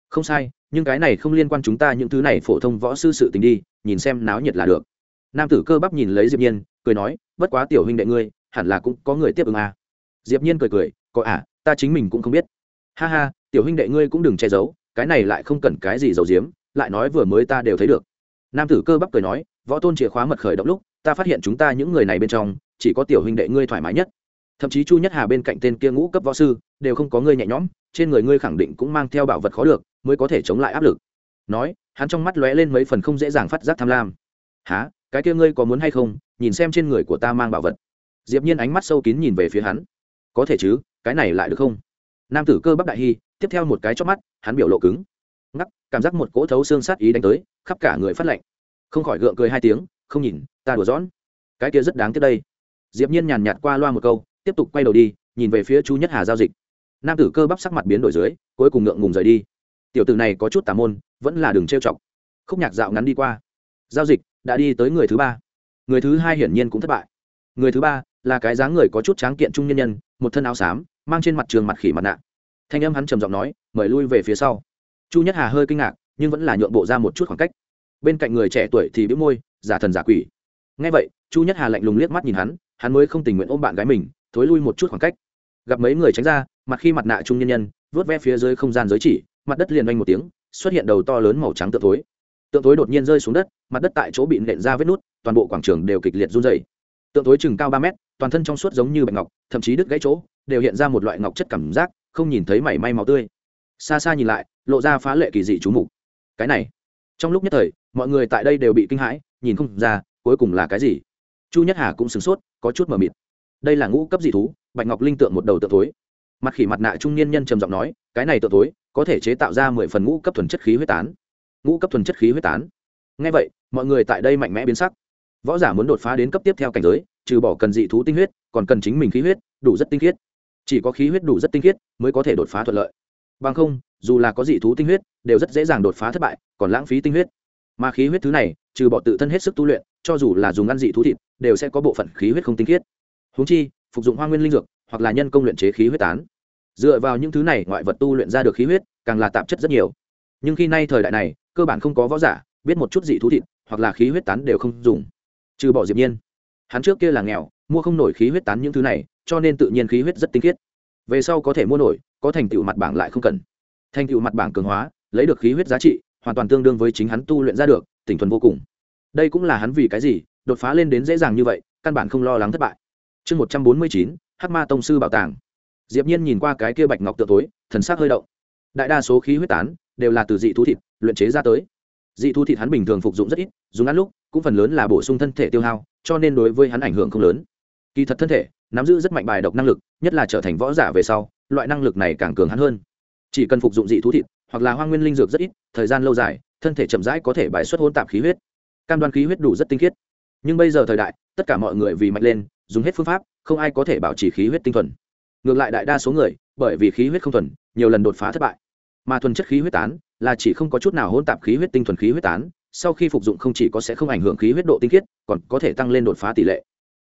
Không sai, nhưng cái này không liên quan chúng ta những thứ này phổ thông võ sư sự tình đi, nhìn xem náo nhiệt là được. Nam tử cơ bắp nhìn lấy diệp nhiên, cười nói, bất quá tiểu huynh đệ ngươi, hẳn là cũng có người tiếp ứng à. diệp nhiên cười cười, có à ta chính mình cũng không biết. Ha ha, tiểu huynh đệ ngươi cũng đừng che giấu, cái này lại không cần cái gì giấu giếm lại nói vừa mới ta đều thấy được. Nam tử cơ bắp cười nói, võ tôn chìa khóa mật khởi động lúc, ta phát hiện chúng ta những người này bên trong, chỉ có tiểu huynh đệ ngươi thoải mái nhất. Thậm chí chu nhất hà bên cạnh tên kia ngũ cấp võ sư, đều không có ngươi nhẹ nhõm, trên người ngươi khẳng định cũng mang theo bảo vật khó được mới có thể chống lại áp lực. Nói, hắn trong mắt lóe lên mấy phần không dễ dàng phát giác tham lam. Há cái kia ngươi có muốn hay không, nhìn xem trên người của ta mang bảo vật. Diệp nhiên ánh mắt sâu kín nhìn về phía hắn. Có thể chứ, cái này lại được không? Nam tử cơ bắp đại hy, tiếp theo một cái chớp mắt, hắn biểu lộ cứng ngắc, cảm giác một cỗ thấu xương sát ý đánh tới, khắp cả người phát lạnh. Không khỏi gượng cười hai tiếng, không nhìn, ta đùa giỡn. Cái kia rất đáng tiếc đây. Diệp nhiên nhàn nhạt qua loa một câu, tiếp tục quay đầu đi, nhìn về phía chu nhất hà giao dịch. Nam tử cơ bắp sắc mặt biến đổi dưới, cuối cùng ngượng ngùng rời đi. Tiểu tử này có chút tà môn, vẫn là đường trêu chọc. Khúc nhạc dạo ngắn đi qua. Giao dịch, đã đi tới người thứ ba. Người thứ hai hiển nhiên cũng thất bại. Người thứ ba, là cái dáng người có chút tráng kiện trung nhân nhân, một thân áo xám, mang trên mặt trường mặt khỉ mặt nạ. Thanh âm hắn trầm giọng nói, mời lui về phía sau chu nhất hà hơi kinh ngạc, nhưng vẫn là nhượng bộ ra một chút khoảng cách. Bên cạnh người trẻ tuổi thì bĩu môi, giả thần giả quỷ. Ngay vậy, chu nhất hà lạnh lùng liếc mắt nhìn hắn hắn mới không tình nguyện ôm bạn gái mình, thối lui một chút khoảng cách. Gặp mấy người tránh ra, mặt khi mặt nạ trung nhân nhân vớt ve phía dưới không gian giới chỉ, mặt đất liền oanh một tiếng, xuất hiện đầu to lớn màu trắng tượng thối. Tượng thối đột nhiên rơi xuống đất, mặt đất tại chỗ bị nện ra vết nút, toàn bộ quảng trường đều kịch liệt run dày tượng thối chừng cao ba mét, toàn thân trong suốt giống như bạch ngọc, thậm chí đứt gãy chỗ, đều hiện ra một loại ngọc chất cảm giác, không nhìn thấy mảy may màu tươi xa xa nhìn lại, lộ ra phá lệ kỳ dị chú mục. Cái này, trong lúc nhất thời, mọi người tại đây đều bị kinh hãi, nhìn không ra, cuối cùng là cái gì. Chu nhất hà cũng sửng sốt, có chút mờ mịt. Đây là ngũ cấp dị thú, bạch ngọc linh tượng một đầu tượng thối. Mặt khỉ mặt nạ trung niên nhân trầm giọng nói, cái này tượng thối, có thể chế tạo ra mười phần ngũ cấp thuần chất khí huyết tán. Ngũ cấp thuần chất khí huyết tán. Ngay vậy, mọi người tại đây mạnh mẽ biến sắc. Võ giả muốn đột phá đến cấp tiếp theo cảnh giới, trừ bỏ cần dị thú tinh huyết, còn cần chính mình khí huyết, đủ rất tinh khiết. Chỉ có khí huyết đủ rất tinh khiết, mới có thể đột phá thuận lợi bằng không, dù là có dị thú tinh huyết, đều rất dễ dàng đột phá thất bại, còn lãng phí tinh huyết. Mà khí huyết thứ này, trừ bỏ tự thân hết sức tu luyện, cho dù là dùng ăn dị thú thịt, đều sẽ có bộ phận khí huyết không tinh khiết. Húng chi, phục dụng hoa nguyên linh dược, hoặc là nhân công luyện chế khí huyết tán. Dựa vào những thứ này, ngoại vật tu luyện ra được khí huyết, càng là tạp chất rất nhiều. Nhưng khi nay thời đại này, cơ bản không có võ giả, biết một chút dị thú thịt, hoặc là khí huyết tán đều không dùng. Trừ bỏ diệp nhiên. Hắn trước kia là nghèo, mua không nổi khí huyết tán những thứ này, cho nên tự nhiên khí huyết rất tinh khiết. Về sau có thể mua nổi có thành tựu mặt bảng lại không cần. Thành tựu mặt bảng cường hóa, lấy được khí huyết giá trị, hoàn toàn tương đương với chính hắn tu luyện ra được, tỉnh thuần vô cùng. Đây cũng là hắn vì cái gì, đột phá lên đến dễ dàng như vậy, căn bản không lo lắng thất bại. Chương một trăm bốn mươi chín, hắc ma tông sư bảo tàng. Diệp nhiên nhìn qua cái kia bạch ngọc tự tối, thần sắc hơi động. Đại đa số khí huyết tán, đều là từ dị thú thịt, luyện chế ra tới. Dị thú thịt hắn bình thường phục dụng rất ít, dùng ăn lúc, cũng phần lớn là bổ sung thân thể tiêu hao, cho nên đối với hắn ảnh hưởng không lớn. Kỳ thật thân thể, nắm giữ rất mạnh bài độc năng lực, nhất là trở thành võ giả về sau loại năng lực này càng cường hắn hơn. Chỉ cần phục dụng dị thú thịt, hoặc là hoa nguyên linh dược rất ít, thời gian lâu dài, thân thể chậm rãi có thể bài xuất hôn tạp khí huyết. Cam đoan khí huyết đủ rất tinh khiết. Nhưng bây giờ thời đại, tất cả mọi người vì mạnh lên, dùng hết phương pháp, không ai có thể bảo trì khí huyết tinh thuần. Ngược lại đại đa số người, bởi vì khí huyết không thuần, nhiều lần đột phá thất bại. Mà thuần chất khí huyết tán, là chỉ không có chút nào hôn tạp khí huyết tinh thuần khí huyết tán, sau khi phục dụng không chỉ có sẽ không ảnh hưởng khí huyết độ tinh khiết, còn có thể tăng lên đột phá tỷ lệ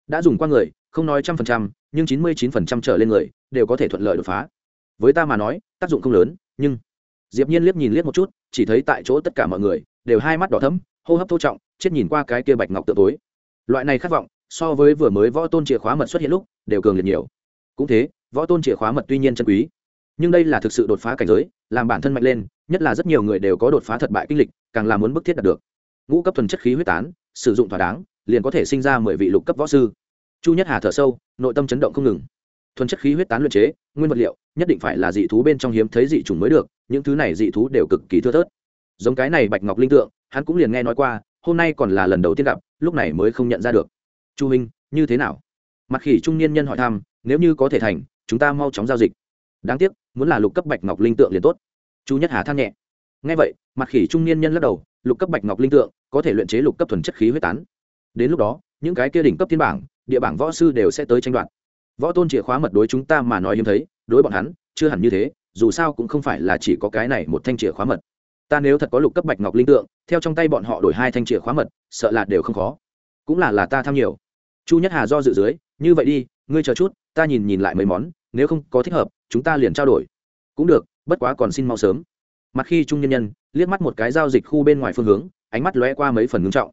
đã dùng qua người, không nói trăm phần trăm, nhưng chín mươi chín phần trăm trở lên người đều có thể thuận lợi đột phá. Với ta mà nói, tác dụng không lớn, nhưng diệp nhiên liếc nhìn liếc một chút, chỉ thấy tại chỗ tất cả mọi người đều hai mắt đỏ thẫm, hô hấp thô trọng, chết nhìn qua cái kia bạch ngọc tự tối. Loại này khát vọng, so với vừa mới võ tôn chìa khóa mật xuất hiện lúc, đều cường liệt nhiều. Cũng thế, võ tôn chìa khóa mật tuy nhiên chân quý, nhưng đây là thực sự đột phá cảnh giới, làm bản thân mạnh lên, nhất là rất nhiều người đều có đột phá thất bại kinh lịch, càng là muốn bức thiết đạt được. Ngũ cấp thuần chất khí huyết tán sử dụng thỏa đáng, liền có thể sinh ra mười vị lục cấp võ sư. Chu nhất hà thở sâu, nội tâm chấn động không ngừng. Thuần chất khí huyết tán luyện chế, nguyên vật liệu, nhất định phải là dị thú bên trong hiếm thấy dị chủng mới được, những thứ này dị thú đều cực kỳ thưa thớt. Giống cái này bạch ngọc linh tượng, hắn cũng liền nghe nói qua, hôm nay còn là lần đầu tiên gặp, lúc này mới không nhận ra được. Chu huynh như thế nào? Mặt khỉ trung niên nhân hỏi thăm, nếu như có thể thành, chúng ta mau chóng giao dịch. Đáng tiếc, muốn là lục cấp bạch ngọc linh tượng liền tốt. Chu nhất hà than nhẹ. Ngay vậy, mặt khỉ trung niên nhân lắc đầu lục cấp bạch ngọc linh tượng, có thể luyện chế lục cấp thuần chất khí huyết tán. Đến lúc đó, những cái kia đỉnh cấp thiên bảng, địa bảng võ sư đều sẽ tới tranh đoạt. Võ tôn chìa khóa mật đối chúng ta mà nói hiếm thấy, đối bọn hắn, chưa hẳn như thế, dù sao cũng không phải là chỉ có cái này một thanh chìa khóa mật. Ta nếu thật có lục cấp bạch ngọc linh tượng, theo trong tay bọn họ đổi hai thanh chìa khóa mật, sợ là đều không khó. Cũng là là ta tham nhiều. Chu nhất hà do dự dưới, như vậy đi, ngươi chờ chút, ta nhìn nhìn lại mấy món, nếu không có thích hợp, chúng ta liền trao đổi. Cũng được, bất quá còn xin mau sớm. Mặt khi trung nhân nhân liếc mắt một cái giao dịch khu bên ngoài phương hướng, ánh mắt lóe qua mấy phần ngưng trọng.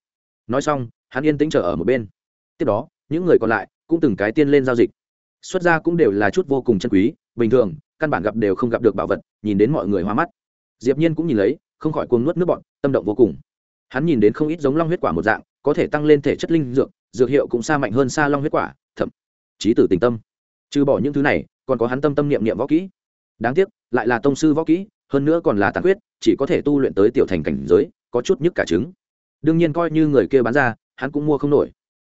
Nói xong, hắn yên tĩnh chờ ở một bên. Tiếp đó, những người còn lại cũng từng cái tiên lên giao dịch. Xuất ra cũng đều là chút vô cùng chân quý, bình thường, căn bản gặp đều không gặp được bảo vật, nhìn đến mọi người hoa mắt. Diệp nhiên cũng nhìn lấy, không khỏi cuồng nuốt nước bọt, tâm động vô cùng. Hắn nhìn đến không ít giống long huyết quả một dạng, có thể tăng lên thể chất linh dược dược hiệu cũng xa mạnh hơn xa long huyết quả, thậm chí tử tình tâm. Trừ bỏ những thứ này, còn có hắn tâm tâm niệm niệm võ kỹ. Đáng tiếc, lại là tông sư võ kỹ hơn nữa còn là tàn huyết chỉ có thể tu luyện tới tiểu thành cảnh giới, có chút nhức cả trứng. Đương nhiên coi như người kia bán ra, hắn cũng mua không nổi.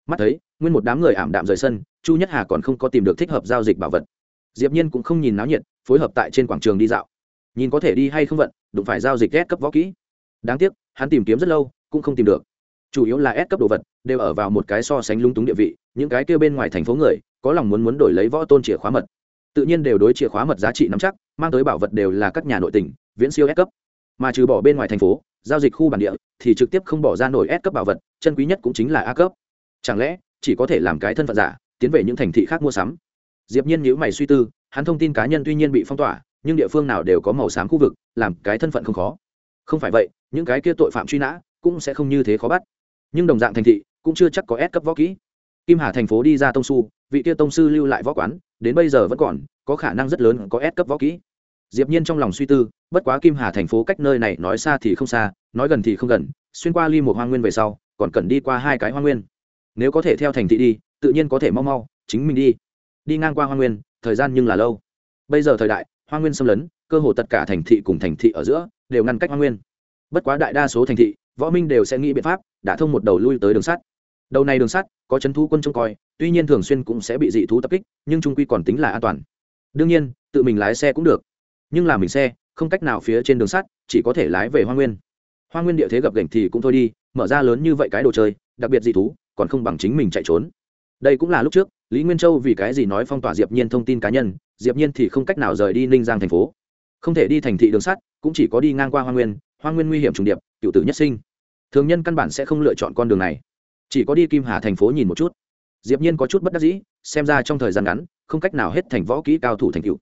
Mắt thấy, nguyên một đám người ảm đạm rời sân, chu nhất hà còn không có tìm được thích hợp giao dịch bảo vật. Diệp nhiên cũng không nhìn náo nhiệt, phối hợp tại trên quảng trường đi dạo. Nhìn có thể đi hay không vận, đụng phải giao dịch ghét cấp võ kỹ. Đáng tiếc, hắn tìm kiếm rất lâu, cũng không tìm được. Chủ yếu là ép cấp đồ vật, đều ở vào một cái so sánh lung túng địa vị, những cái kia bên ngoài thành phố người, có lòng muốn muốn đổi lấy võ tôn chìa khóa mật. Tự nhiên đều đối chìa khóa mật giá trị nắm chắc mang tới bảo vật đều là các nhà nội tỉnh, viễn siêu ép cấp. Mà trừ bỏ bên ngoài thành phố, giao dịch khu bản địa, thì trực tiếp không bỏ ra nổi ép cấp bảo vật, chân quý nhất cũng chính là a cấp. Chẳng lẽ, chỉ có thể làm cái thân phận giả, tiến về những thành thị khác mua sắm? Diệp nhiên nhíu mày suy tư, hắn thông tin cá nhân tuy nhiên bị phong tỏa, nhưng địa phương nào đều có màu xám khu vực, làm cái thân phận không khó. Không phải vậy, những cái kia tội phạm truy nã cũng sẽ không như thế khó bắt. Nhưng đồng dạng thành thị cũng chưa chắc có ép cấp võ kỹ. Kim hà thành phố đi ra tông su, vị kia tông sư lưu lại võ quán đến bây giờ vẫn còn, có khả năng rất lớn có ép cấp võ kỹ. Diệp nhiên trong lòng suy tư, bất quá kim hà thành phố cách nơi này nói xa thì không xa, nói gần thì không gần, xuyên qua ly một hoang nguyên về sau, còn cần đi qua hai cái hoang nguyên. Nếu có thể theo thành thị đi, tự nhiên có thể mau mau, chính mình đi. Đi ngang qua hoang nguyên, thời gian nhưng là lâu. Bây giờ thời đại hoang nguyên xâm lấn, cơ hồ tất cả thành thị cùng thành thị ở giữa, đều ngăn cách hoang nguyên. Bất quá đại đa số thành thị, võ minh đều sẽ nghĩ biện pháp, đã thông một đầu lui tới đường sắt. Đầu này đường sắt, có trấn thu thú quân trông coi tuy nhiên thường xuyên cũng sẽ bị dị thú tập kích, nhưng trung quy còn tính là an toàn. Đương nhiên, tự mình lái xe cũng được. Nhưng là mình xe, không cách nào phía trên đường sắt, chỉ có thể lái về hoa nguyên. Hoa nguyên địa thế gập gành thì cũng thôi đi, mở ra lớn như vậy cái đồ chơi, đặc biệt dị thú, còn không bằng chính mình chạy trốn. Đây cũng là lúc trước, lý nguyên châu vì cái gì nói phong tỏa diệp nhiên thông tin cá nhân, diệp nhiên thì không cách nào rời đi ninh giang thành phố. Không thể đi thành thị đường sắt, cũng chỉ có đi ngang qua hoa nguyên hoa nguyên nguy hiểm trùng điệp, cựu tử nhất sinh. Thường nhân căn bản sẽ không lựa chọn con đường này. Chỉ có đi kim hà thành phố nhìn một chút diệp nhiên có chút bất đắc dĩ, xem ra trong thời gian ngắn, không cách nào hết thành võ kỹ cao thủ thành tựu.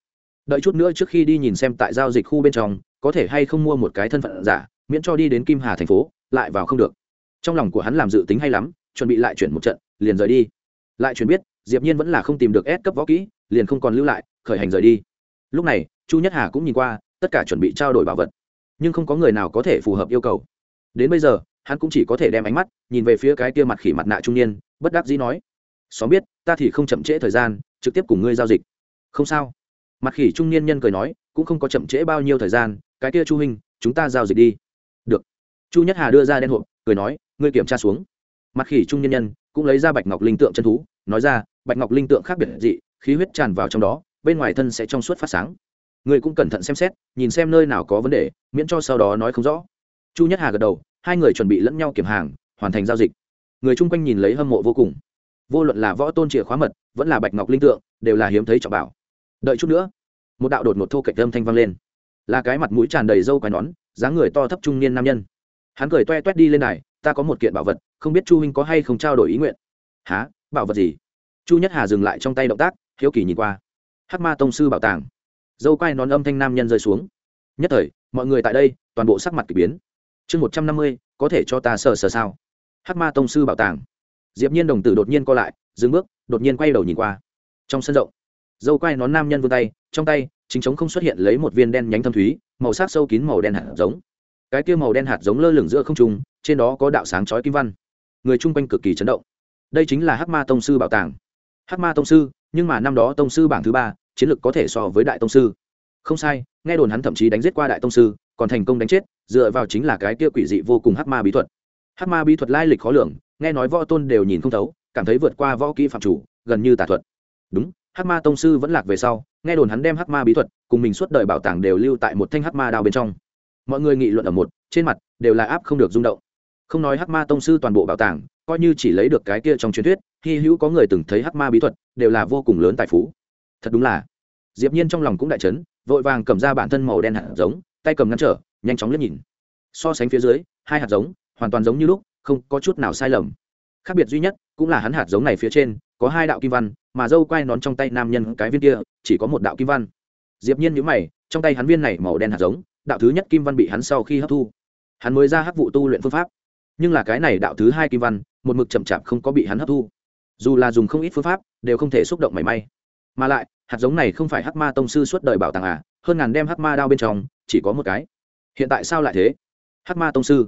Đợi chút nữa trước khi đi nhìn xem tại giao dịch khu bên trong, có thể hay không mua một cái thân phận giả, miễn cho đi đến kim hà thành phố, lại vào không được. Trong lòng của hắn làm dự tính hay lắm, chuẩn bị lại chuyển một trận, liền rời đi. Lại chuyển biết, diệp nhiên vẫn là không tìm được S cấp võ kỹ, liền không còn lưu lại, khởi hành rời đi. Lúc này, chu nhất hà cũng nhìn qua, tất cả chuẩn bị trao đổi bảo vật. Nhưng không có người nào có thể phù hợp yêu cầu. Đến bây giờ, hắn cũng chỉ có thể đem ánh mắt nhìn về phía cái kia mặt khỉ mặt nạ trung niên, bất đắc dĩ nói xóm biết, ta thì không chậm trễ thời gian, trực tiếp cùng ngươi giao dịch. Không sao. Mặt khỉ trung niên nhân cười nói, cũng không có chậm trễ bao nhiêu thời gian, cái kia chu huynh, chúng ta giao dịch đi. Được. Chu nhất hà đưa ra đen hộp, cười nói, ngươi kiểm tra xuống. Mặt khỉ trung niên nhân cũng lấy ra bạch ngọc linh tượng chân thú, nói ra, bạch ngọc linh tượng khác biệt dị, khí huyết tràn vào trong đó, bên ngoài thân sẽ trong suốt phát sáng. Ngươi cũng cẩn thận xem xét, nhìn xem nơi nào có vấn đề, miễn cho sau đó nói không rõ. Chu nhất hà gật đầu, hai người chuẩn bị lẫn nhau kiểm hàng, hoàn thành giao dịch. Người chung quanh nhìn lấy hâm mộ vô cùng vô luận là võ tôn chìa khóa mật, vẫn là bạch ngọc linh tượng, đều là hiếm thấy trọng bảo. Đợi chút nữa, một đạo đột một thô cạnh âm thanh vang lên. Là cái mặt mũi tràn đầy râu quai nón, dáng người to thấp trung niên nam nhân. Hắn cười toe toét đi lên này ta có một kiện bảo vật, không biết chu huynh có hay không trao đổi ý nguyện. Há bảo vật gì? Chu nhất hà dừng lại trong tay động tác, hiếu kỳ nhìn qua. Hắc ma tông sư bảo tàng. Dâu quai nón âm thanh nam nhân rơi xuống. Nhất thời, mọi người tại đây, toàn bộ sắc mặt k ỳ biến. Chương một trăm năm mươi, có thể cho ta sờ sờ sao? Hắc ma tông sư bảo tàng diệp nhiên đồng tử đột nhiên co lại, dừng bước, đột nhiên quay đầu nhìn qua. Trong sân rộng, dâu quai nón nam nhân vươn tay, trong tay, chính chống không xuất hiện lấy một viên đen nhánh thâm thúy, màu sắc sâu kín màu đen hạt giống. Cái kia màu đen hạt giống lơ lửng giữa không trung, trên đó có đạo sáng chói kim văn. Người chung quanh cực kỳ chấn động. Đây chính là hắc ma tông sư bảo tàng. Hắc ma tông sư, nhưng mà năm đó tông sư bảng thứ ba, chiến lược có thể so với đại tông sư. Không sai, nghe đồn hắn thậm chí đánh giết qua đại tông sư, còn thành công đánh chết, dựa vào chính là cái kia quỷ dị vô cùng hắc ma bí thuật. Hắc ma bí thuật lai lịch khó lường nghe nói võ tôn đều nhìn không thấu, cảm thấy vượt qua võ kỹ phạm chủ, gần như tà thuật. Đúng, hắc ma tông sư vẫn lạc về sau, nghe đồn hắn đem hắc ma bí thuật cùng mình suốt đời bảo tàng đều lưu tại một thanh hắc ma đao bên trong. Mọi người nghị luận ở một, trên mặt đều là áp không được rung động. Không nói hắc ma tông sư toàn bộ bảo tàng, coi như chỉ lấy được cái kia trong truyền thuyết, hy hữu có người từng thấy hắc ma bí thuật, đều là vô cùng lớn tài phú. Thật đúng là. Diệp nhiên trong lòng cũng đại chấn, vội vàng cầm ra bản thân màu đen hạt giống, tay cầm ngăn trở, nhanh chóng liếc nhìn. So sánh phía dưới, hai hạt giống, hoàn toàn giống như lúc không có chút nào sai lầm. Khác biệt duy nhất cũng là hắn hạt giống này phía trên có hai đạo kim văn, mà dâu quai nón trong tay nam nhân cái viên kia chỉ có một đạo kim văn. Diệp nhiên nhíu mày, trong tay hắn viên này màu đen hạt giống, đạo thứ nhất kim văn bị hắn sau khi hấp thu. Hắn mới ra hấp vụ tu luyện phương pháp. Nhưng là cái này đạo thứ hai kim văn, một mực chậm chạp không có bị hắn hấp thu. Dù là dùng không ít phương pháp, đều không thể xúc động mảy may. Mà lại, hạt giống này không phải hắc ma tông sư suốt đời bảo tàng à hơn ngàn đem hắc ma đao bên trong, chỉ có một cái. Hiện tại sao lại thế? Hắc ma tông sư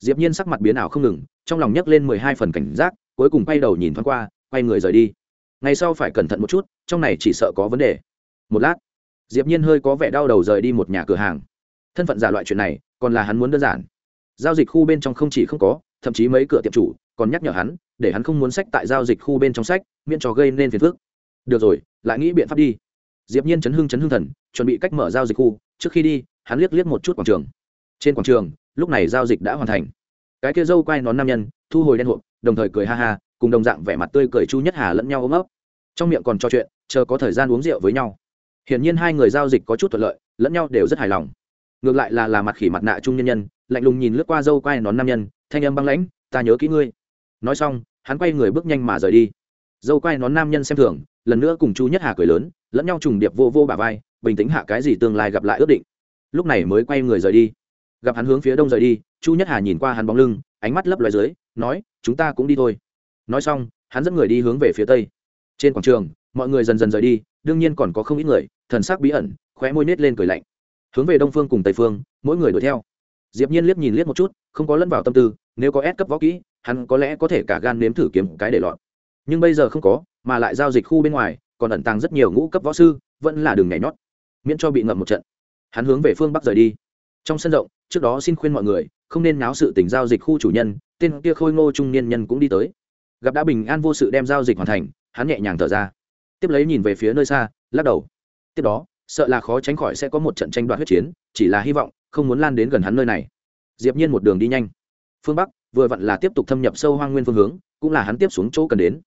diệp nhiên sắc mặt biến ảo không ngừng, trong lòng nhấc lên mười hai phần cảnh giác, cuối cùng quay đầu nhìn thoáng qua, quay người rời đi. Ngày sau phải cẩn thận một chút, trong này chỉ sợ có vấn đề. Một lát, diệp nhiên hơi có vẻ đau đầu rời đi một nhà cửa hàng. Thân phận giả loại chuyện này, còn là hắn muốn đơn giản. Giao dịch khu bên trong không chỉ không có, thậm chí mấy cửa tiệm chủ, còn nhắc nhở hắn, để hắn không muốn sách tại giao dịch khu bên trong sách, miễn cho gây nên phiền phức. Được rồi, lại nghĩ biện pháp đi. Diệp nhiên chấn hưng chấn hưng thần, chuẩn bị cách mở giao dịch khu, trước khi đi, hắn liếc liếc một chút quảng trường. Trên quảng trường lúc này giao dịch đã hoàn thành. Cái kia dâu quay nón nam nhân, thu hồi đen hộp, đồng thời cười ha ha, cùng đồng dạng vẻ mặt tươi cười chu nhất hà lẫn nhau ôm ấp. Trong miệng còn trò chuyện, chờ có thời gian uống rượu với nhau. Hiển nhiên hai người giao dịch có chút thuận lợi, lẫn nhau đều rất hài lòng. Ngược lại là là mặt khỉ mặt nạ trung nhân nhân, lạnh lùng nhìn lướt qua dâu quai nón nam nhân, thanh âm băng lãnh, ta nhớ kỹ ngươi. Nói xong, hắn quay người bước nhanh mà rời đi. Dâu quai nón nam nhân xem thường, lần nữa cùng chu nhất hà cười lớn, lẫn nhau trùng điệp vô vô bà vai, bình tĩnh hạ cái gì tương lai gặp lại ước định. Lúc này mới quay người rời đi gặp hắn hướng phía đông rời đi, chu nhất hà nhìn qua hắn bóng lưng, ánh mắt lấp loài dưới, nói, chúng ta cũng đi thôi. Nói xong, hắn dẫn người đi hướng về phía tây. Trên quảng trường, mọi người dần dần rời đi, đương nhiên còn có không ít người, thần sắc bí ẩn, khóe môi nết lên cười lạnh. Hướng về đông phương cùng tây phương, mỗi người đuổi theo. Diệp nhiên liếc nhìn liếc một chút, không có lẫn vào tâm tư, nếu có ép cấp võ kỹ, hắn có lẽ có thể cả gan nếm thử kiếm cái để lọt. Nhưng bây giờ không có, mà lại giao dịch khu bên ngoài, còn ẩn tàng rất nhiều ngũ cấp võ sư, vẫn là đường nhảy nhót, miễn cho bị ngậm một trận. Hắn hướng về phương bắc rời đi trong sân rộng, trước đó xin khuyên mọi người, không nên náo sự tình giao dịch khu chủ nhân, tên kia khôi ngô trung niên nhân cũng đi tới. Gặp đã bình an vô sự đem giao dịch hoàn thành, hắn nhẹ nhàng thở ra. Tiếp lấy nhìn về phía nơi xa, lắc đầu. Tiếp đó, sợ là khó tránh khỏi sẽ có một trận tranh đoạt huyết chiến, chỉ là hy vọng, không muốn lan đến gần hắn nơi này. Diệp nhiên một đường đi nhanh. Phương bắc, vừa vặn là tiếp tục thâm nhập sâu hoang nguyên phương hướng, cũng là hắn tiếp xuống chỗ cần đến.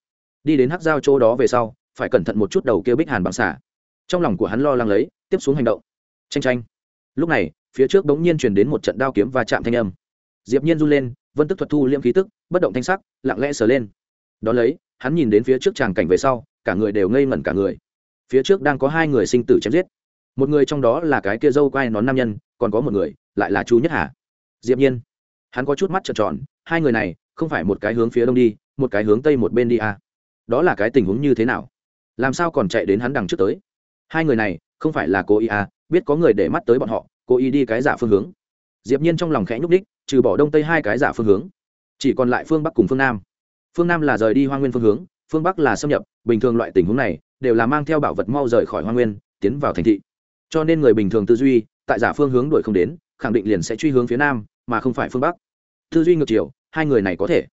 Đi đến hắc giao chỗ đó về sau, phải cẩn thận một chút đầu kia bích hàn bằng xả. Trong lòng của hắn lo lắng lấy, tiếp xuống hành động. Tranh tranh lúc này phía trước bỗng nhiên truyền đến một trận đao kiếm và chạm thanh âm. Diệp nhiên run lên, vân tức thuật thu liễm khí tức, bất động thanh sắc, lặng lẽ sờ lên. Đó lấy, hắn nhìn đến phía trước tràng cảnh về sau, cả người đều ngây ngẩn cả người. Phía trước đang có hai người sinh tử chém giết. Một người trong đó là cái kia dâu quai nón nam nhân, còn có một người, lại là chu nhất hà. Diệp nhiên, hắn có chút mắt trợn tròn, hai người này, không phải một cái hướng phía đông đi, một cái hướng tây một bên đi à. đó là cái tình huống như thế nào? Làm sao còn chạy đến hắn đằng trước tới? Hai người này, không phải là cố ý à biết có người để mắt tới bọn họ cố ý đi cái giả phương hướng. Diệp nhiên trong lòng khẽ nhúc đích trừ bỏ đông tây hai cái giả phương hướng, chỉ còn lại phương bắc cùng phương nam. Phương nam là rời đi hoa nguyên phương hướng, phương bắc là xâm nhập, bình thường loại tình huống này đều là mang theo bảo vật mau rời khỏi hoa nguyên, tiến vào thành thị. Cho nên người bình thường tư duy, tại giả phương hướng đuổi không đến, khẳng định liền sẽ truy hướng phía nam, mà không phải phương bắc. Tư duy ngược chiều, hai người này có thể.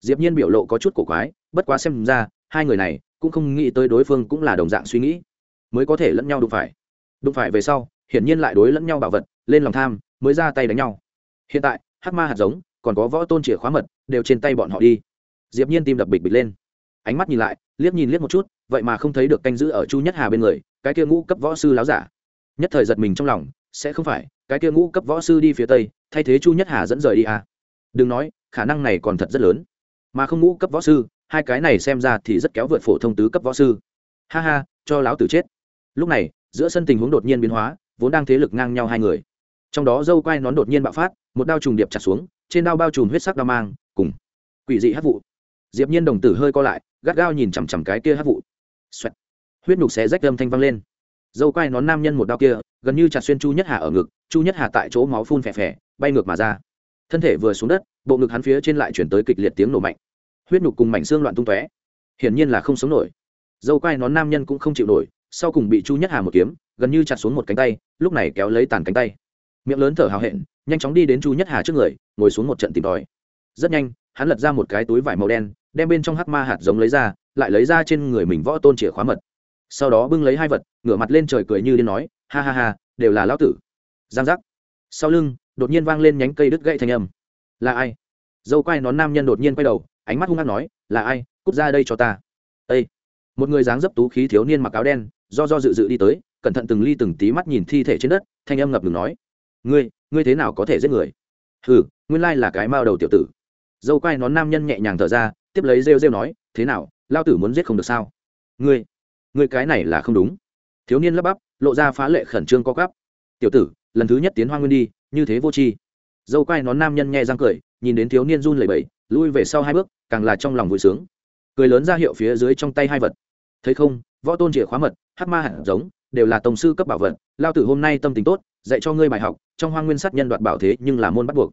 Diệp nhiên biểu lộ có chút cổ quái, bất quá xem ra, hai người này cũng không nghĩ tới đối phương cũng là đồng dạng suy nghĩ. Mới có thể lẫn nhau đụng phải. Đụng phải về sau hiển nhiên lại đối lẫn nhau bảo vật, lên lòng tham, mới ra tay đánh nhau. Hiện tại, hắc ma hạt giống, còn có võ tôn chìa khóa mật, đều trên tay bọn họ đi. Diệp nhiên tim đập bịch bịch lên. Ánh mắt nhìn lại, liếc nhìn liếc một chút, vậy mà không thấy được canh giữ ở chu nhất hà bên người, cái kia ngũ cấp võ sư láo giả. Nhất thời giật mình trong lòng, sẽ không phải, cái kia ngũ cấp võ sư đi phía tây, thay thế chu nhất hà dẫn rời đi à. đừng nói, khả năng này còn thật rất lớn. Mà không ngũ cấp võ sư, hai cái này xem ra thì rất kéo vượt phổ thông tứ cấp võ sư. Ha ha, cho láo tử chết. Lúc này, giữa sân tình huống đột nhiên biến hóa vốn đang thế lực ngang nhau hai người. Trong đó dâu quai nón đột nhiên bạo phát, một đao trùng điệp chặt xuống, trên đao bao trùm huyết sắc đao mang, cùng quỷ dị hát vụ. Diệp nhiên đồng tử hơi co lại, gắt gao nhìn chằm chằm cái kia hát vụ. Xoẹt. huyết nhục xé rách âm thanh vang lên. Dâu quai nón nam nhân một đao kia, gần như chặt xuyên chu nhất hà ở ngực, chu nhất hà tại chỗ máu phun phè phè, bay ngược mà ra. Thân thể vừa xuống đất, bộ ngực hắn phía trên lại chuyển tới kịch liệt tiếng nổ mạnh. Huyết nhục cùng mảnh xương loạn tung tóe. Hiển nhiên là không sống nổi. Dâu quai nón nam nhân cũng không chịu nổi sau cùng bị chu nhất hà một kiếm, gần như chặt xuống một cánh tay, lúc này kéo lấy tàn cánh tay. Miệng lớn thở hào hẹn, nhanh chóng đi đến chu nhất hà trước người, ngồi xuống một trận tìm tòi. Rất nhanh, hắn lật ra một cái túi vải màu đen, đem bên trong hắc ma hạt giống lấy ra, lại lấy ra trên người mình võ tôn chìa khóa mật. Sau đó bưng lấy hai vật, ngửa mặt lên trời cười như điên nói, ha ha ha, đều là lão tử. Giang giác. Sau lưng, đột nhiên vang lên nhánh cây đứt gãy thanh âm. Là ai? Dâu quai nón nam nhân đột nhiên quay đầu, ánh mắt hung hăng nói, là ai? Cút ra đây cho ta. Ây một người dáng dấp tú khí thiếu niên mặc áo đen do do dự dự đi tới, cẩn thận từng ly từng tí mắt nhìn thi thể trên đất, thanh âm ngập ngừng nói, ngươi ngươi thế nào có thể giết người? Hừ, nguyên lai là cái mao đầu tiểu tử. Dâu quai nón nam nhân nhẹ nhàng thở ra, tiếp lấy rêu rêu nói, thế nào, lao tử muốn giết không được sao? Ngươi ngươi cái này là không đúng. Thiếu niên lắp bắp, lộ ra phá lệ khẩn trương co cắp tiểu tử, lần thứ nhất tiến hoa nguyên đi, như thế vô tri. Dâu quai nón nam nhân nhẹ răng cười, nhìn đến thiếu niên run lẩy bẩy, lui về sau hai bước, càng là trong lòng vui sướng. Cười lớn ra hiệu phía dưới trong tay hai vật. Thấy không võ tôn chìa khóa mật hát ma hạt giống, đều là tổng sư cấp bảo vật. Lao tử hôm nay tâm tình tốt, dạy cho ngươi bài học, trong hoa nguyên sát nhân đoạt bảo thế nhưng là môn bắt buộc.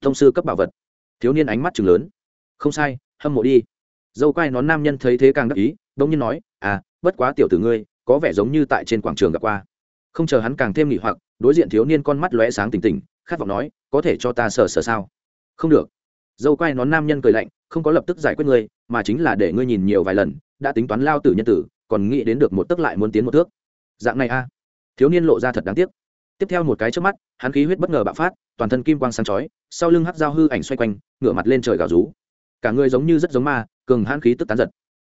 Thông sư cấp bảo vật. Thiếu niên ánh mắt chừng lớn. Không sai, hâm mộ đi. Dâu quai nón nam nhân thấy thế càng đắc ý đông nhiên nói à bất quá tiểu tử ngươi, có vẻ giống như tại trên quảng trường gặp qua. Không chờ hắn càng thêm nghỉ hoặc, đối diện thiếu niên con mắt lóe sáng tỉnh tỉnh, khát vọng nói, có thể cho ta sờ sờ sao? Không được. Dâu quai nón nam nhân cười lạnh, không có lập tức giải quyết ngươi, mà chính là để ngươi nhìn nhiều vài lần, đã tính toán lao tử nhân tử còn nghĩ đến được một tức lại muốn tiến một thước. Dạng này a. Thiếu niên lộ ra thật đáng tiếc. Tiếp theo một cái trước mắt, hắn khí huyết bất ngờ bạo phát, toàn thân kim quang sáng chói, sau lưng hắc dao hư ảnh xoay quanh, ngửa mặt lên trời gào rú. Cả người giống như rất giống ma, cường hãn khí tức tán giật.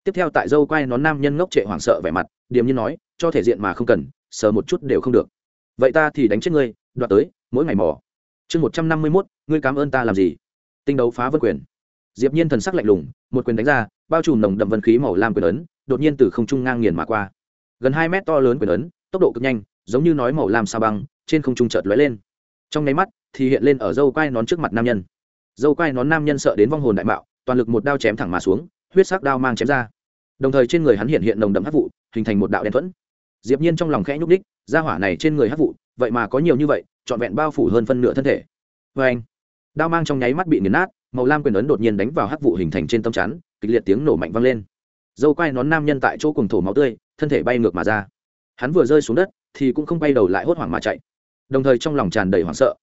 Tiếp theo tại dâu quay nón nam nhân ngốc trệ hoảng sợ vẻ mặt, điềm như nói, cho thể diện mà không cần, sờ một chút đều không được. Vậy ta thì đánh chết ngươi, đoạt tới, mỗi ngày mỏ chương một trăm năm mươi mốt, ngươi cảm ơn ta làm gì? Tinh đấu phá vân quyền. Diệp nhiên thần sắc lạnh lùng, một quyền đánh ra, bao trùm nồng đậm vân khí màu lam quyền ấn đột nhiên từ không trung ngang nghiền mà qua. Gần hai mét to lớn quyền ấn, tốc độ cực nhanh, giống như nói màu lam sao băng, trên không trung chợt lóe lên. Trong nháy mắt, thì hiện lên ở dâu quai nón trước mặt nam nhân. Dâu quai nón nam nhân sợ đến vong hồn đại mạo, toàn lực một đao chém thẳng mà xuống, huyết sắc đao mang chém ra. Đồng thời trên người hắn hiện hiện nồng đậm hắc vụ, hình thành một đạo đen thuẫn. Diệp nhiên trong lòng khẽ nhúc đích gia hỏa này trên người hắc vụ, vậy mà có nhiều như vậy, trọn vẹn bao phủ hơn phân nửa thân thể. Với anh, đao mang trong nháy mắt bị nghiền nát, màu lam quyền ấn đột nhiên đánh vào hắc vụ hình thành trên tâm chắn, kịch liệt tiếng nổ mạnh vang lên dâu quai nón nam nhân tại chỗ cùng thổ máu tươi, thân thể bay ngược mà ra. Hắn vừa rơi xuống đất thì cũng không bay đầu lại hốt hoảng mà chạy. Đồng thời trong lòng tràn đầy hoảng sợ.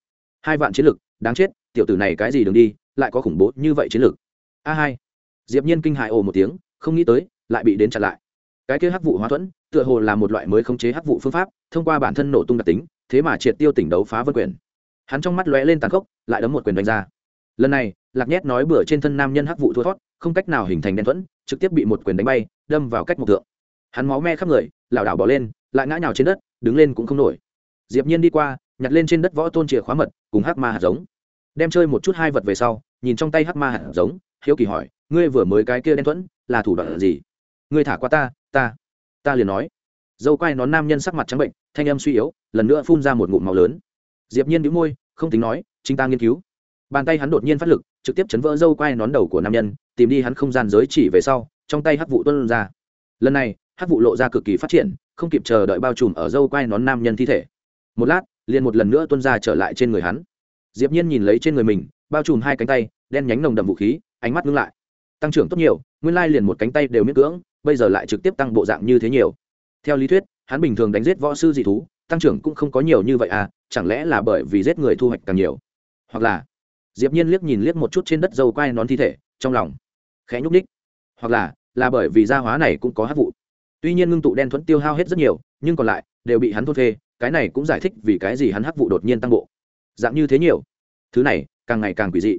Hai vạn chiến lực, đáng chết, tiểu tử này cái gì đường đi, lại có khủng bố như vậy chiến lực. A hai. Diệp nhiên kinh hại ồ một tiếng, không nghĩ tới, lại bị đến chặn lại. Cái kia hắc vụ hóa thuẫn, tựa hồ là một loại mới khống chế hắc vụ phương pháp, thông qua bản thân nổ tung đặc tính, thế mà triệt tiêu tỉnh đấu phá vân quyền. Hắn trong mắt lóe lên tàn khốc, lại đấm một quyền đánh ra. Lần này, lạc nhét nói bừa trên thân nam nhân hắc vụ thua thoát, không cách nào hình thành đen thuẫn trực tiếp bị một quyền đánh bay, đâm vào cách một thượng. Hắn máu me khắp người, lảo đảo bỏ lên, lại ngã nhào trên đất, đứng lên cũng không nổi. Diệp nhiên đi qua, nhặt lên trên đất võ tôn chìa khóa mật, cùng hắc ma hạt giống. Đem chơi một chút hai vật về sau, nhìn trong tay hắc ma hạt giống, hiếu kỳ hỏi, ngươi vừa mới cái kia đen thuẫn, là thủ đoạn gì? Ngươi thả qua ta ta ta liền nói. Dâu quai nón nam nhân sắc mặt trắng bệnh, thanh âm suy yếu, lần nữa phun ra một ngụm máu lớn. Diệp nhiên bĩu môi, không tính nói, chính ta nghiên cứu. Bàn tay hắn đột nhiên phát lực trực tiếp chấn vỡ dâu quai nón đầu của nam nhân, tìm đi hắn không gian giới chỉ về sau, trong tay hắc vụ tuôn ra. Lần này, hắc vụ lộ ra cực kỳ phát triển, không kịp chờ đợi bao trùm ở dâu quai nón nam nhân thi thể. Một lát, liền một lần nữa tuôn ra trở lại trên người hắn. Diệp nhiên nhìn lấy trên người mình, bao trùm hai cánh tay, đen nhánh nồng đậm vũ khí, ánh mắt ngưng lại. Tăng trưởng tốt nhiều, nguyên lai liền một cánh tay đều miễn cưỡng, bây giờ lại trực tiếp tăng bộ dạng như thế nhiều. Theo lý thuyết, hắn bình thường đánh giết võ sư dị thú, tăng trưởng cũng không có nhiều như vậy à chẳng lẽ là bởi vì giết người thu hoạch càng nhiều? Hoặc là diệp nhiên liếc nhìn liếc một chút trên đất dâu quai nón thi thể, trong lòng khẽ nhúc đích hoặc là là bởi vì gia hóa này cũng có hấp vụ. Tuy nhiên ngưng tụ đen thuẫn tiêu hao hết rất nhiều, nhưng còn lại đều bị hắn thôn phê, cái này cũng giải thích vì cái gì hắn hắc vụ đột nhiên tăng bộ. Dạng như thế nhiều. Thứ này, càng ngày càng quỷ dị.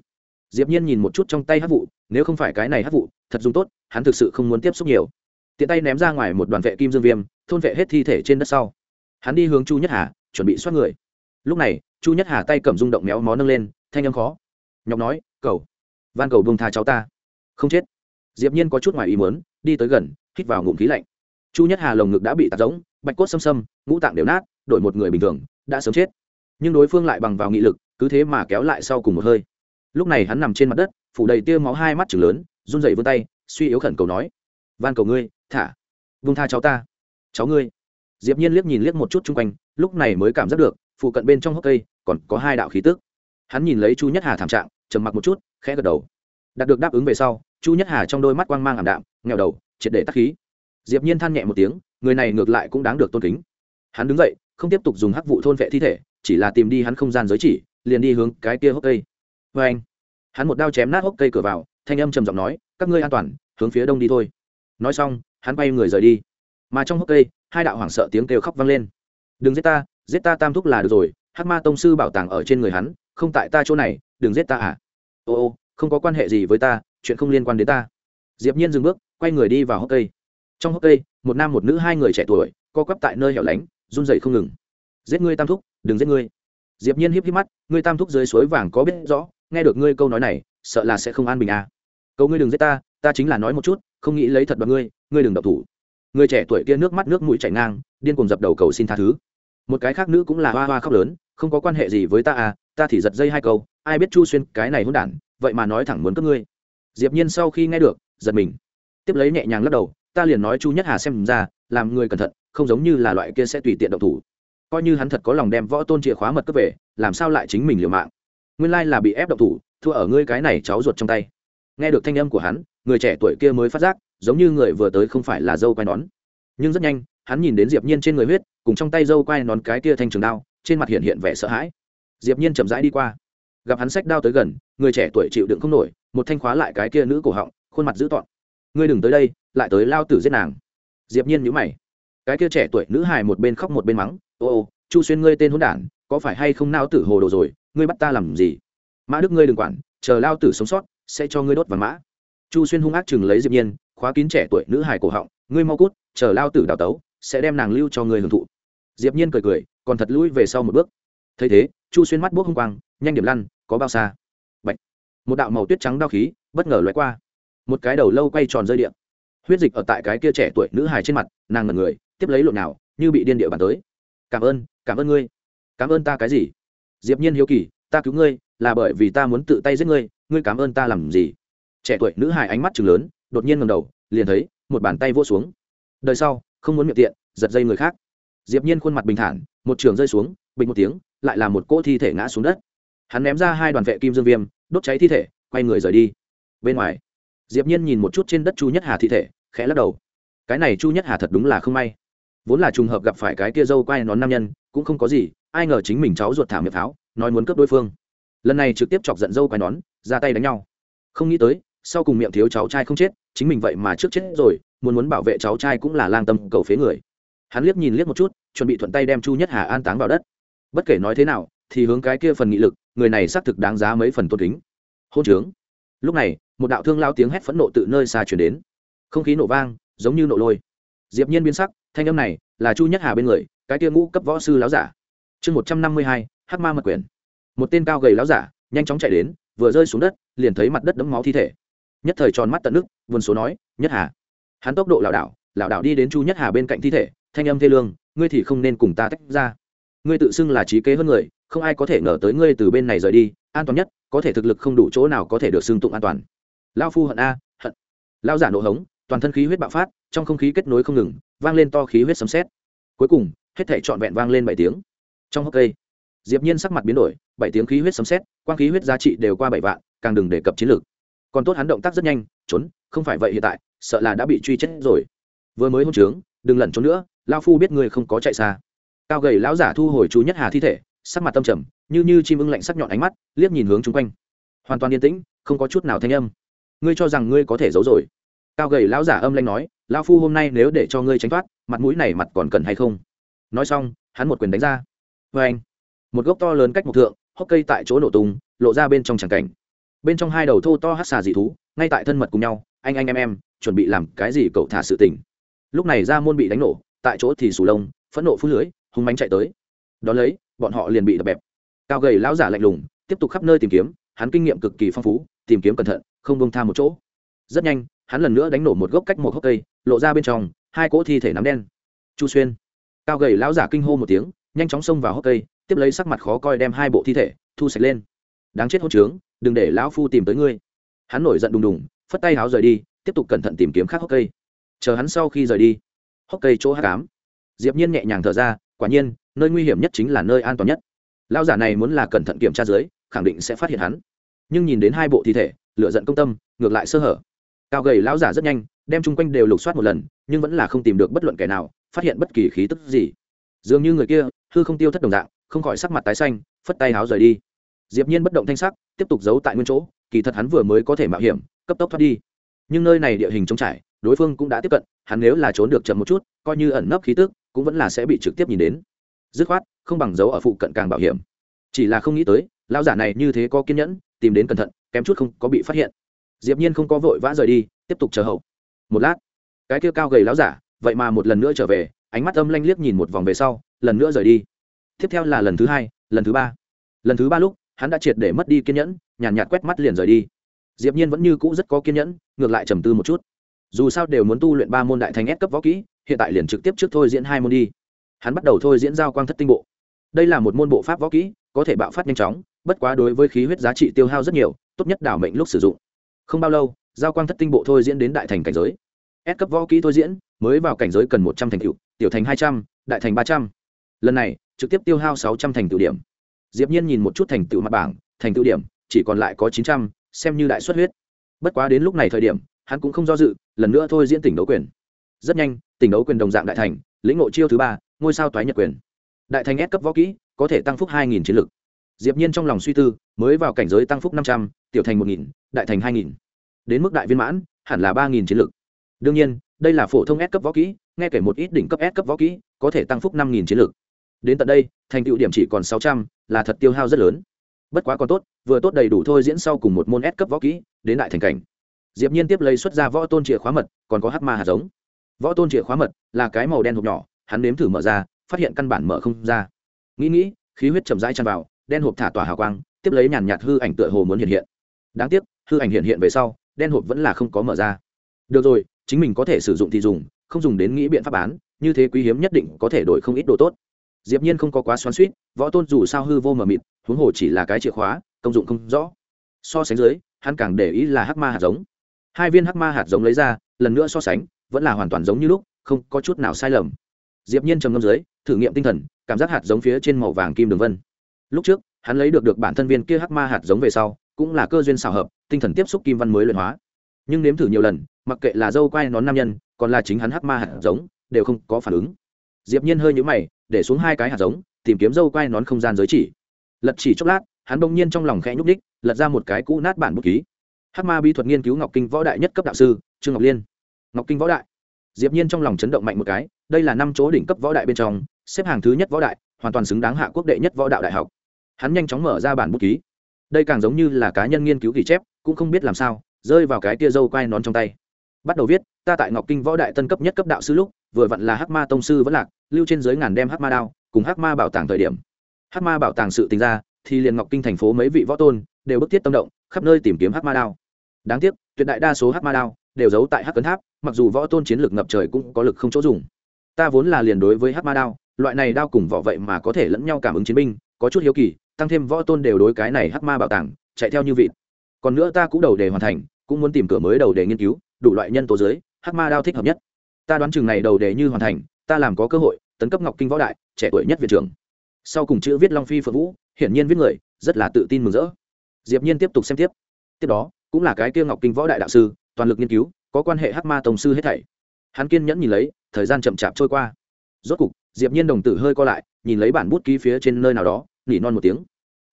Diệp nhiên nhìn một chút trong tay hắc vụ, nếu không phải cái này hắc vụ, thật dùng tốt, hắn thực sự không muốn tiếp xúc nhiều. Tiện tay ném ra ngoài một đoàn vệ kim dương viêm, thôn vệ hết thi thể trên đất sau. Hắn đi hướng chu nhất hà, chuẩn bị xoát người. Lúc này, chu nhất hà tay cầm rung động méo mó nâng lên, thanh âm khó nhọc nói, cầu, van cầu buông tha cháu ta. Không chết. Diệp nhiên có chút ngoài ý muốn, đi tới gần, hít vào ngụm khí lạnh. Chu nhất hà lồng ngực đã bị tạt giống bạch cốt xâm xâm, ngũ tạng đều nát, đổi một người bình thường, đã sớm chết. Nhưng đối phương lại bằng vào nghị lực, cứ thế mà kéo lại sau cùng một hơi. Lúc này hắn nằm trên mặt đất, phủ đầy tia máu hai mắt chừng lớn, run rẩy vươn tay, suy yếu khẩn cầu nói, van cầu ngươi, thả vung tha cháu ta, cháu ngươi. Diệp nhiên liếc nhìn liếc một chút chung quanh, lúc này mới cảm giác được, phụ cận bên trong hốc cây còn có hai đạo khí tức. Hắn nhìn lấy chu nhất hà thảm trạng trầm mặc một chút, khẽ gật đầu. Đạt được đáp ứng về sau, chu nhất hà trong đôi mắt quang mang ảm đạm nghèo đầu, triệt để tắc khí. Diệp nhiên than nhẹ một tiếng, người này ngược lại cũng đáng được tôn kính. Hắn đứng dậy, không tiếp tục dùng hắc vụ thôn vệ thi thể, chỉ là tìm đi hắn không gian giới chỉ, liền đi hướng cái kia hốc cây. Với anh, hắn một đao chém nát hốc cây cửa vào, thanh âm trầm giọng nói, các ngươi an toàn, hướng phía đông đi thôi. Nói xong, hắn bay người rời đi. Mà trong hốc cây, hai đạo hoảng sợ tiếng kêu khóc vang lên. Đừng giết ta giết ta tam thúc là được rồi, hắc ma tông sư bảo tàng ở trên người hắn, không tại ta chỗ này đừng giết ta à. Ô ô, không có quan hệ gì với ta, chuyện không liên quan đến ta. Diệp nhiên dừng bước, quay người đi vào hốc cây. Trong hốc cây, một nam một nữ hai người trẻ tuổi, co quắp tại nơi hẻo lánh, run rẩy không ngừng. Giết ngươi tam thúc, đừng giết ngươi. Diệp nhiên híp híp mắt, ngươi tam thúc dưới suối vàng có biết rõ, nghe được ngươi câu nói này, sợ là sẽ không an bình à. Câu ngươi đừng giết ta ta chính là nói một chút, không nghĩ lấy thật bằng ngươi ngươi đừng động thủ. Người trẻ tuổi kia nước mắt nước mũi chảy ngang, điên cuồng dập đầu cầu xin tha thứ. Một cái khác nữ cũng là hoa hoa khóc lớn không có quan hệ gì với ta à ta thì giật dây hai câu, ai biết chu xuyên cái này hôn đản, vậy mà nói thẳng muốn cướp ngươi. Diệp nhiên sau khi nghe được, giật mình. Tiếp lấy nhẹ nhàng lắc đầu, ta liền nói chu nhất hà xem ra, làm người cẩn thận, không giống như là loại kia sẽ tùy tiện động thủ. Coi như hắn thật có lòng đem võ tôn chìa khóa mật cướp về, làm sao lại chính mình liều mạng? Nguyên lai là bị ép động thủ, thua ở ngươi cái này cháu ruột trong tay. Nghe được thanh âm của hắn, người trẻ tuổi kia mới phát giác, giống như người vừa tới không phải là dâu quai nón. Nhưng rất nhanh, hắn nhìn đến diệp nhiên trên người huyết, cùng trong tay dâu quai nón cái kia thanh trường đao trên mặt hiện hiện vẻ sợ hãi. Diệp nhiên chậm rãi đi qua. Gặp hắn sách đao tới gần, người trẻ tuổi chịu đựng không nổi, một thanh khóa lại cái kia nữ cổ họng, khuôn mặt dữ tợn. Ngươi đừng tới đây, lại tới lao tử giết nàng. Diệp nhiên nhíu mày. Cái kia trẻ tuổi nữ hài một bên khóc một bên mắng, ô ô, chu xuyên ngươi tên hỗn đản, có phải hay không nao tử hồ đồ rồi, ngươi bắt ta làm gì? Mã đức ngươi đừng quản, chờ lao tử sống sót, sẽ cho ngươi đốt vàng mã. Chu xuyên hung ác chừng lấy diệp nhiên, khóa kín trẻ tuổi nữ hài cổ họng, ngươi mau cút, chờ lao tử đào tấu, sẽ đem nàng lưu cho ngươi hưởng thụ. Diệp nhiên cười cười còn thật lui về sau một bước. Thấy thế, chu xuyên mắt bước hung quang, nhanh điểm lăn, có bao xa? Bạch. một đạo màu tuyết trắng đao khí, bất ngờ loại qua. Một cái đầu lâu quay tròn rơi điện huyết dịch ở tại cái kia trẻ tuổi nữ hài trên mặt, nàng ngần người, tiếp lấy lộn nào như bị điên địa bàn tới. Cảm ơn cảm ơn ngươi. Cảm ơn ta cái gì? Diệp nhiên hiếu kỳ, ta cứu ngươi, là bởi vì ta muốn tự tay giết ngươi ngươi cảm ơn ta làm gì? Trẻ tuổi nữ hài ánh mắt trừng lớn, đột nhiên ngẩng đầu, liền thấy một bàn tay vỗ xuống. Đời sau, không muốn miệng tiện, giật dây người khác. Diệp nhiên khuôn mặt bình thản một trường rơi xuống, bình một tiếng, lại là một cỗ thi thể ngã xuống đất. Hắn ném ra hai đoàn vệ kim dương viêm, đốt cháy thi thể, quay người rời đi. Bên ngoài, diệp nhiên nhìn một chút trên đất chu nhất hà thi thể, khẽ lắc đầu. Cái này chu nhất hà thật đúng là không may. Vốn là trùng hợp gặp phải cái kia dâu quay nón nam nhân, cũng không có gì, ai ngờ chính mình cháu ruột thả miệng tháo nói muốn cướp đối phương. Lần này trực tiếp chọc giận dâu quay nón, ra tay đánh nhau. Không nghĩ tới, sau cùng miệng thiếu cháu trai không chết, chính mình vậy mà trước chết rồi, muốn muốn bảo vệ cháu trai cũng là lang tâm cầu phế người hắn liếc nhìn liếc một chút, chuẩn bị thuận tay đem chu nhất hà an táng vào đất. Bất kể nói thế nào, thì hướng cái kia phần nghị lực, người này xác thực đáng giá mấy phần tôn kính. Hôn trướng. Lúc này, một đạo thương lao tiếng hét phẫn nộ từ nơi xa chuyển đến. Không khí nổ vang, giống như nổ lôi. Diệp nhiên biến sắc, thanh âm này là chu nhất hà bên người, cái kia ngũ cấp võ sư láo giả. Chương một trăm năm mươi hai, hắc ma mật quyền một tên cao gầy láo giả, nhanh chóng chạy đến, vừa rơi xuống đất, liền thấy mặt đất đẫm máu thi thể. Nhất thời tròn mắt tận nước, vườn số nói, nhất hà. Hắn tốc độ lảo đảo lảo đảo đi đến chu nhất hà bên cạnh thi thể thanh âm thê lương, ngươi thì không nên cùng ta tách ra. Ngươi tự xưng là trí kế hơn người, không ai có thể ngờ tới ngươi từ bên này rời đi, an toàn nhất, có thể thực lực không đủ chỗ nào có thể được xưng tụng an toàn. Lao phu hận a, hận. Lao giả nổ hống, toàn thân khí huyết bạo phát, trong không khí kết nối không ngừng, vang lên to khí huyết sấm xét cuối cùng, hết thể trọn vẹn vang lên bảy tiếng. Trong hốc cây, diệp nhiên sắc mặt biến đổi, bảy tiếng khí huyết sấm xét quang khí huyết giá trị đều qua bảy vạn, càng đừng đề cập chiến lược. Còn tốt hắn động tác rất nhanh, trốn, không phải vậy hiện tại, sợ là đã bị truy chết rồi. Vừa mới hôn trướng đừng lẩn trốn nữa lao phu biết ngươi không có chạy xa. Cao gầy lão giả thu hồi chú nhất hà thi thể, sắc mặt tâm trầm, như như chim ưng lạnh sắc nhọn ánh mắt, liếc nhìn hướng chung quanh. Hoàn toàn yên tĩnh, không có chút nào thanh âm. Ngươi cho rằng ngươi có thể giấu rồi? Cao gầy lão giả âm lanh nói, lão phu hôm nay nếu để cho ngươi tránh thoát, mặt mũi này mặt còn cần hay không? Nói xong, hắn một quyền đánh ra. Vê anh một gốc to lớn cách một thượng, hốc cây tại chỗ nổ tung, lộ ra bên trong tràng cảnh. Bên trong hai đầu thô to hát xà dị thú, ngay tại thân mật cùng nhau, anh anh em em, chuẩn bị làm cái gì cậu thả sự tình lúc này ra môn bị đánh nổ, tại chỗ thì sù lông, phẫn nộ phút lưới, hung mánh chạy tới. Đón lấy, bọn họ liền bị đập bẹp. Cao gầy lão giả lạnh lùng, tiếp tục khắp nơi tìm kiếm, hắn kinh nghiệm cực kỳ phong phú, tìm kiếm cẩn thận, không bông tha một chỗ. Rất nhanh, hắn lần nữa đánh nổ một gốc cách một gốc cây, lộ ra bên trong, hai cỗ thi thể nắm đen. Chu xuyên. Cao gầy lão giả kinh hô một tiếng, nhanh chóng xông vào hốc cây, tiếp lấy sắc mặt khó coi đem hai bộ thi thể thu sạch lên. Đáng chết hốt trướng, đừng để lão phu tìm tới ngươi. Hắn nổi giận đùng đùng, phất tay háo rời đi, tiếp tục cẩn thận tìm kiếm khác hốc cây chờ hắn sau khi rời đi. Hốc cây chỗ hát cám diệp nhiên nhẹ nhàng thở ra, quả nhiên, nơi nguy hiểm nhất chính là nơi an toàn nhất. Lão giả này muốn là cẩn thận kiểm tra dưới, khẳng định sẽ phát hiện hắn. Nhưng nhìn đến hai bộ thi thể lựa giận công tâm, ngược lại sơ hở. Cao gầy lão giả rất nhanh, đem chung quanh đều lục soát một lần, nhưng vẫn là không tìm được bất luận kẻ nào, phát hiện bất kỳ khí tức gì. Dường như người kia, hư không tiêu thất đồng dạng, không khỏi sắc mặt tái xanh, phất tay háo rời đi. Diệp nhiên bất động thanh sắc, tiếp tục giấu tại nguyên chỗ, kỳ thật hắn vừa mới có thể mạo hiểm, cấp tốc thoát đi. Nhưng nơi này địa hình trống trải đối phương cũng đã tiếp cận hắn nếu là trốn được chậm một chút coi như ẩn nấp khí tức cũng vẫn là sẽ bị trực tiếp nhìn đến. Dứt khoát không bằng giấu ở phụ cận càng bảo hiểm. Chỉ là không nghĩ tới lão giả này như thế có kiên nhẫn tìm đến cẩn thận kém chút không có bị phát hiện. Diệp nhiên không có vội vã rời đi tiếp tục chờ hậu. Một lát cái kia cao gầy lão giả vậy mà một lần nữa trở về ánh mắt âm lanh liếc nhìn một vòng về sau lần nữa rời đi. Tiếp theo là lần thứ hai lần thứ ba. Lần thứ ba lúc hắn đã triệt để mất đi kiên nhẫn nhàn nhạt, nhạt quét mắt liền rời đi. Diệp nhiên vẫn như cũ rất có kiên nhẫn ngược lại trầm tư một chút dù sao đều muốn tu luyện ba môn đại thành ép cấp võ kỹ, hiện tại liền trực tiếp trước thôi diễn hai môn đi. Hắn bắt đầu thôi diễn giao quang thất tinh bộ. Đây là một môn bộ pháp võ kỹ, có thể bạo phát nhanh chóng, bất quá đối với khí huyết giá trị tiêu hao rất nhiều, tốt nhất đảo mệnh lúc sử dụng. Không bao lâu, giao quang thất tinh bộ thôi diễn đến đại thành cảnh giới. Ép cấp võ kỹ thôi diễn, mới vào cảnh giới cần một trăm thành cựu tiểu thành hai trăm, đại thành ba trăm. Lần này, trực tiếp tiêu hao sáu trăm thành tựu điểm. Diệp nhiên nhìn một chút thành tựu mặt bảng, thành tựu điểm, chỉ còn lại có chín trăm, xem như đại xuất huyết. Bất quá đến lúc này thời điểm hắn cũng không do dự, lần nữa thôi diễn tỉnh đấu quyền. Rất nhanh tỉnh đấu quyền đồng dạng đại thành, lĩnh ngộ chiêu thứ ba, ngôi sao toái nhật quyền. Đại thành ép cấp võ kỹ, có thể tăng phúc hai nghìn chiến lực. Diệp nhiên trong lòng suy tư, mới vào cảnh giới tăng phúc năm trăm, tiểu thành một nghìn, đại thành hai nghìn. Đến mức đại viên mãn, hẳn là ba nghìn chiến lực. Đương nhiên, đây là phổ thông S cấp võ kỹ, nghe kể một ít đỉnh cấp S cấp võ kỹ, có thể tăng phúc năm nghìn chiến lực. Đến tận đây, thành tựu điểm chỉ còn sáu trăm, là thật tiêu hao rất lớn. Bất quá còn tốt, vừa tốt đầy đủ thôi diễn sau cùng một môn S cấp võ kỹ, đến đại thành cảnh diệp nhiên tiếp lấy xuất ra võ tôn chìa khóa mật, còn có hắc ma hạt giống. Võ tôn chìa khóa mật là cái màu đen hộp nhỏ, hắn nếm thử mở ra, phát hiện căn bản mở không ra. Nghĩ nghĩ, khí huyết chậm rãi tràn vào, đen hộp thả tỏa hào quang, tiếp lấy nhàn nhạt hư ảnh tựa hồ muốn hiện hiện. Đáng tiếc, hư ảnh hiện hiện về sau, đen hộp vẫn là không có mở ra. Được rồi, chính mình có thể sử dụng thì dùng, không dùng đến nghĩ biện pháp bán như thế quý hiếm nhất định có thể đổi không ít đồ tốt. Diệp nhiên không có quá xoắn xuýt, võ tôn dù sao hư vô mờ mịt, huống hồ chỉ là cái chìa khóa, công dụng không rõ. So sánh dưới, hắn càng để ý là hắc ma hạt giống hai viên hắc ma hạt giống lấy ra, lần nữa so sánh, vẫn là hoàn toàn giống như lúc, không có chút nào sai lầm. Diệp nhiên trầm ngâm dưới, thử nghiệm tinh thần, cảm giác hạt giống phía trên màu vàng kim đường vân. Lúc trước, hắn lấy được được bản thân viên kia hắc ma hạt giống về sau, cũng là cơ duyên xảo hợp, tinh thần tiếp xúc kim văn mới luyện hóa. Nhưng nếm thử nhiều lần, mặc kệ là dâu quai nón nam nhân, còn là chính hắn hắc ma hạt giống, đều không có phản ứng. Diệp nhiên hơi nhũ mày, để xuống hai cái hạt giống, tìm kiếm dâu quai nón không gian giới chỉ. Lật chỉ chốc lát, hắn bỗng nhiên trong lòng khẽ nhúc đích lật ra một cái cũ nát bản bút ký hắc ma bí thuật nghiên cứu ngọc kinh võ đại nhất cấp đạo sư, trương ngọc liên. Ngọc kinh võ đại. Diệp nhiên trong lòng chấn động mạnh một cái, đây là năm chỗ đỉnh cấp võ đại bên trong, xếp hàng thứ nhất võ đại, hoàn toàn xứng đáng hạ quốc đệ nhất võ đạo đại học. Hắn nhanh chóng mở ra bản bút ký. Đây càng giống như là cá nhân nghiên cứu ghi chép, cũng không biết làm sao, rơi vào cái tia dâu quai nón trong tay. Bắt đầu viết, ta tại ngọc kinh võ đại tân cấp nhất cấp đạo sư lúc, vừa vặn là hắc ma tông sư vẫn lạc, lưu trên dưới ngàn đem hắc ma đao, cùng hắc ma bảo tàng thời điểm. Hắc ma bảo tàng sự tình ra, thì liền ngọc kinh thành phố mấy vị võ tôn, đều bức thiết tâm động, khắp nơi tìm kiếm hắc ma đao đáng tiếc, tuyệt đại đa số hắc ma đao đều giấu tại hắc cấn tháp, mặc dù võ tôn chiến lược ngập trời cũng có lực không chỗ dùng. Ta vốn là liền đối với hắc ma đao, loại này đao cùng vỏ vậy mà có thể lẫn nhau cảm ứng chiến binh, có chút hiếu kỳ, tăng thêm võ tôn đều đối cái này hắc ma bảo tàng, chạy theo như vịt. Còn nữa ta cũng đầu đề hoàn thành, cũng muốn tìm cửa mới đầu đề nghiên cứu, đủ loại nhân tố dưới, hắc ma đao thích hợp nhất. Ta đoán chừng này đầu đề như hoàn thành, ta làm có cơ hội, tấn cấp ngọc kinh võ đại, trẻ tuổi nhất viện trưởng. Sau cùng chữ viết long phi phượng vũ, hiển nhiên viết người, rất là tự tin mừng rỡ. Diệp nhiên tiếp tục xem tiếp. Tiếp đó cũng là cái kia ngọc kinh võ đại đạo sư, toàn lực nghiên cứu, có quan hệ hắc ma tổng sư hết thảy. Hắn kiên nhẫn nhìn lấy, thời gian chậm chạp trôi qua. Rốt cục, diệp nhiên đồng tử hơi co lại, nhìn lấy bản bút ký phía trên nơi nào đó, nỉ non một tiếng.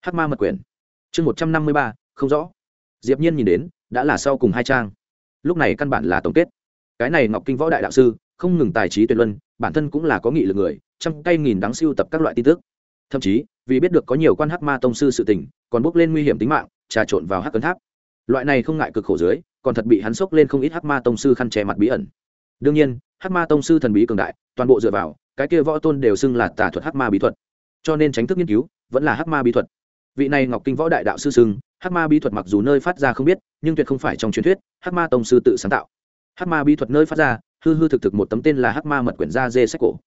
Hắc ma mật quyển. Chương một trăm năm mươi ba, không rõ. Diệp nhiên nhìn đến, đã là sau cùng hai trang. Lúc này căn bản là tổng kết. Cái này ngọc kinh võ đại đạo sư, không ngừng tài trí tuyệt luân, bản thân cũng là có nghị lực người, trăm cây nghìn đáng siêu tập các loại tin tức. Thậm chí, vì biết được có nhiều quan hắc ma tông sư sự tình, còn bước lên nguy hiểm tính mạng, trà trộn vào hắc cấn tháp loại này không ngại cực khổ dưới, còn thật bị hắn sốc lên không ít hắc ma tông sư khăn che mặt bí ẩn. Đương nhiên, hắc ma tông sư thần bí cường đại, toàn bộ dựa vào, cái kia võ tôn đều xưng là tà thuật hắc ma bí thuật. Cho nên tránh thức nghiên cứu, vẫn là hắc ma bí thuật. Vị này ngọc kinh võ đại đạo sư xưng, hắc ma bí thuật mặc dù nơi phát ra không biết, nhưng tuyệt không phải trong truyền thuyết, hắc ma tông sư tự sáng tạo. Hắc ma bí thuật nơi phát ra, hư hư thực thực một tấm tên là hắc ma mật quyển da dê sách cổ.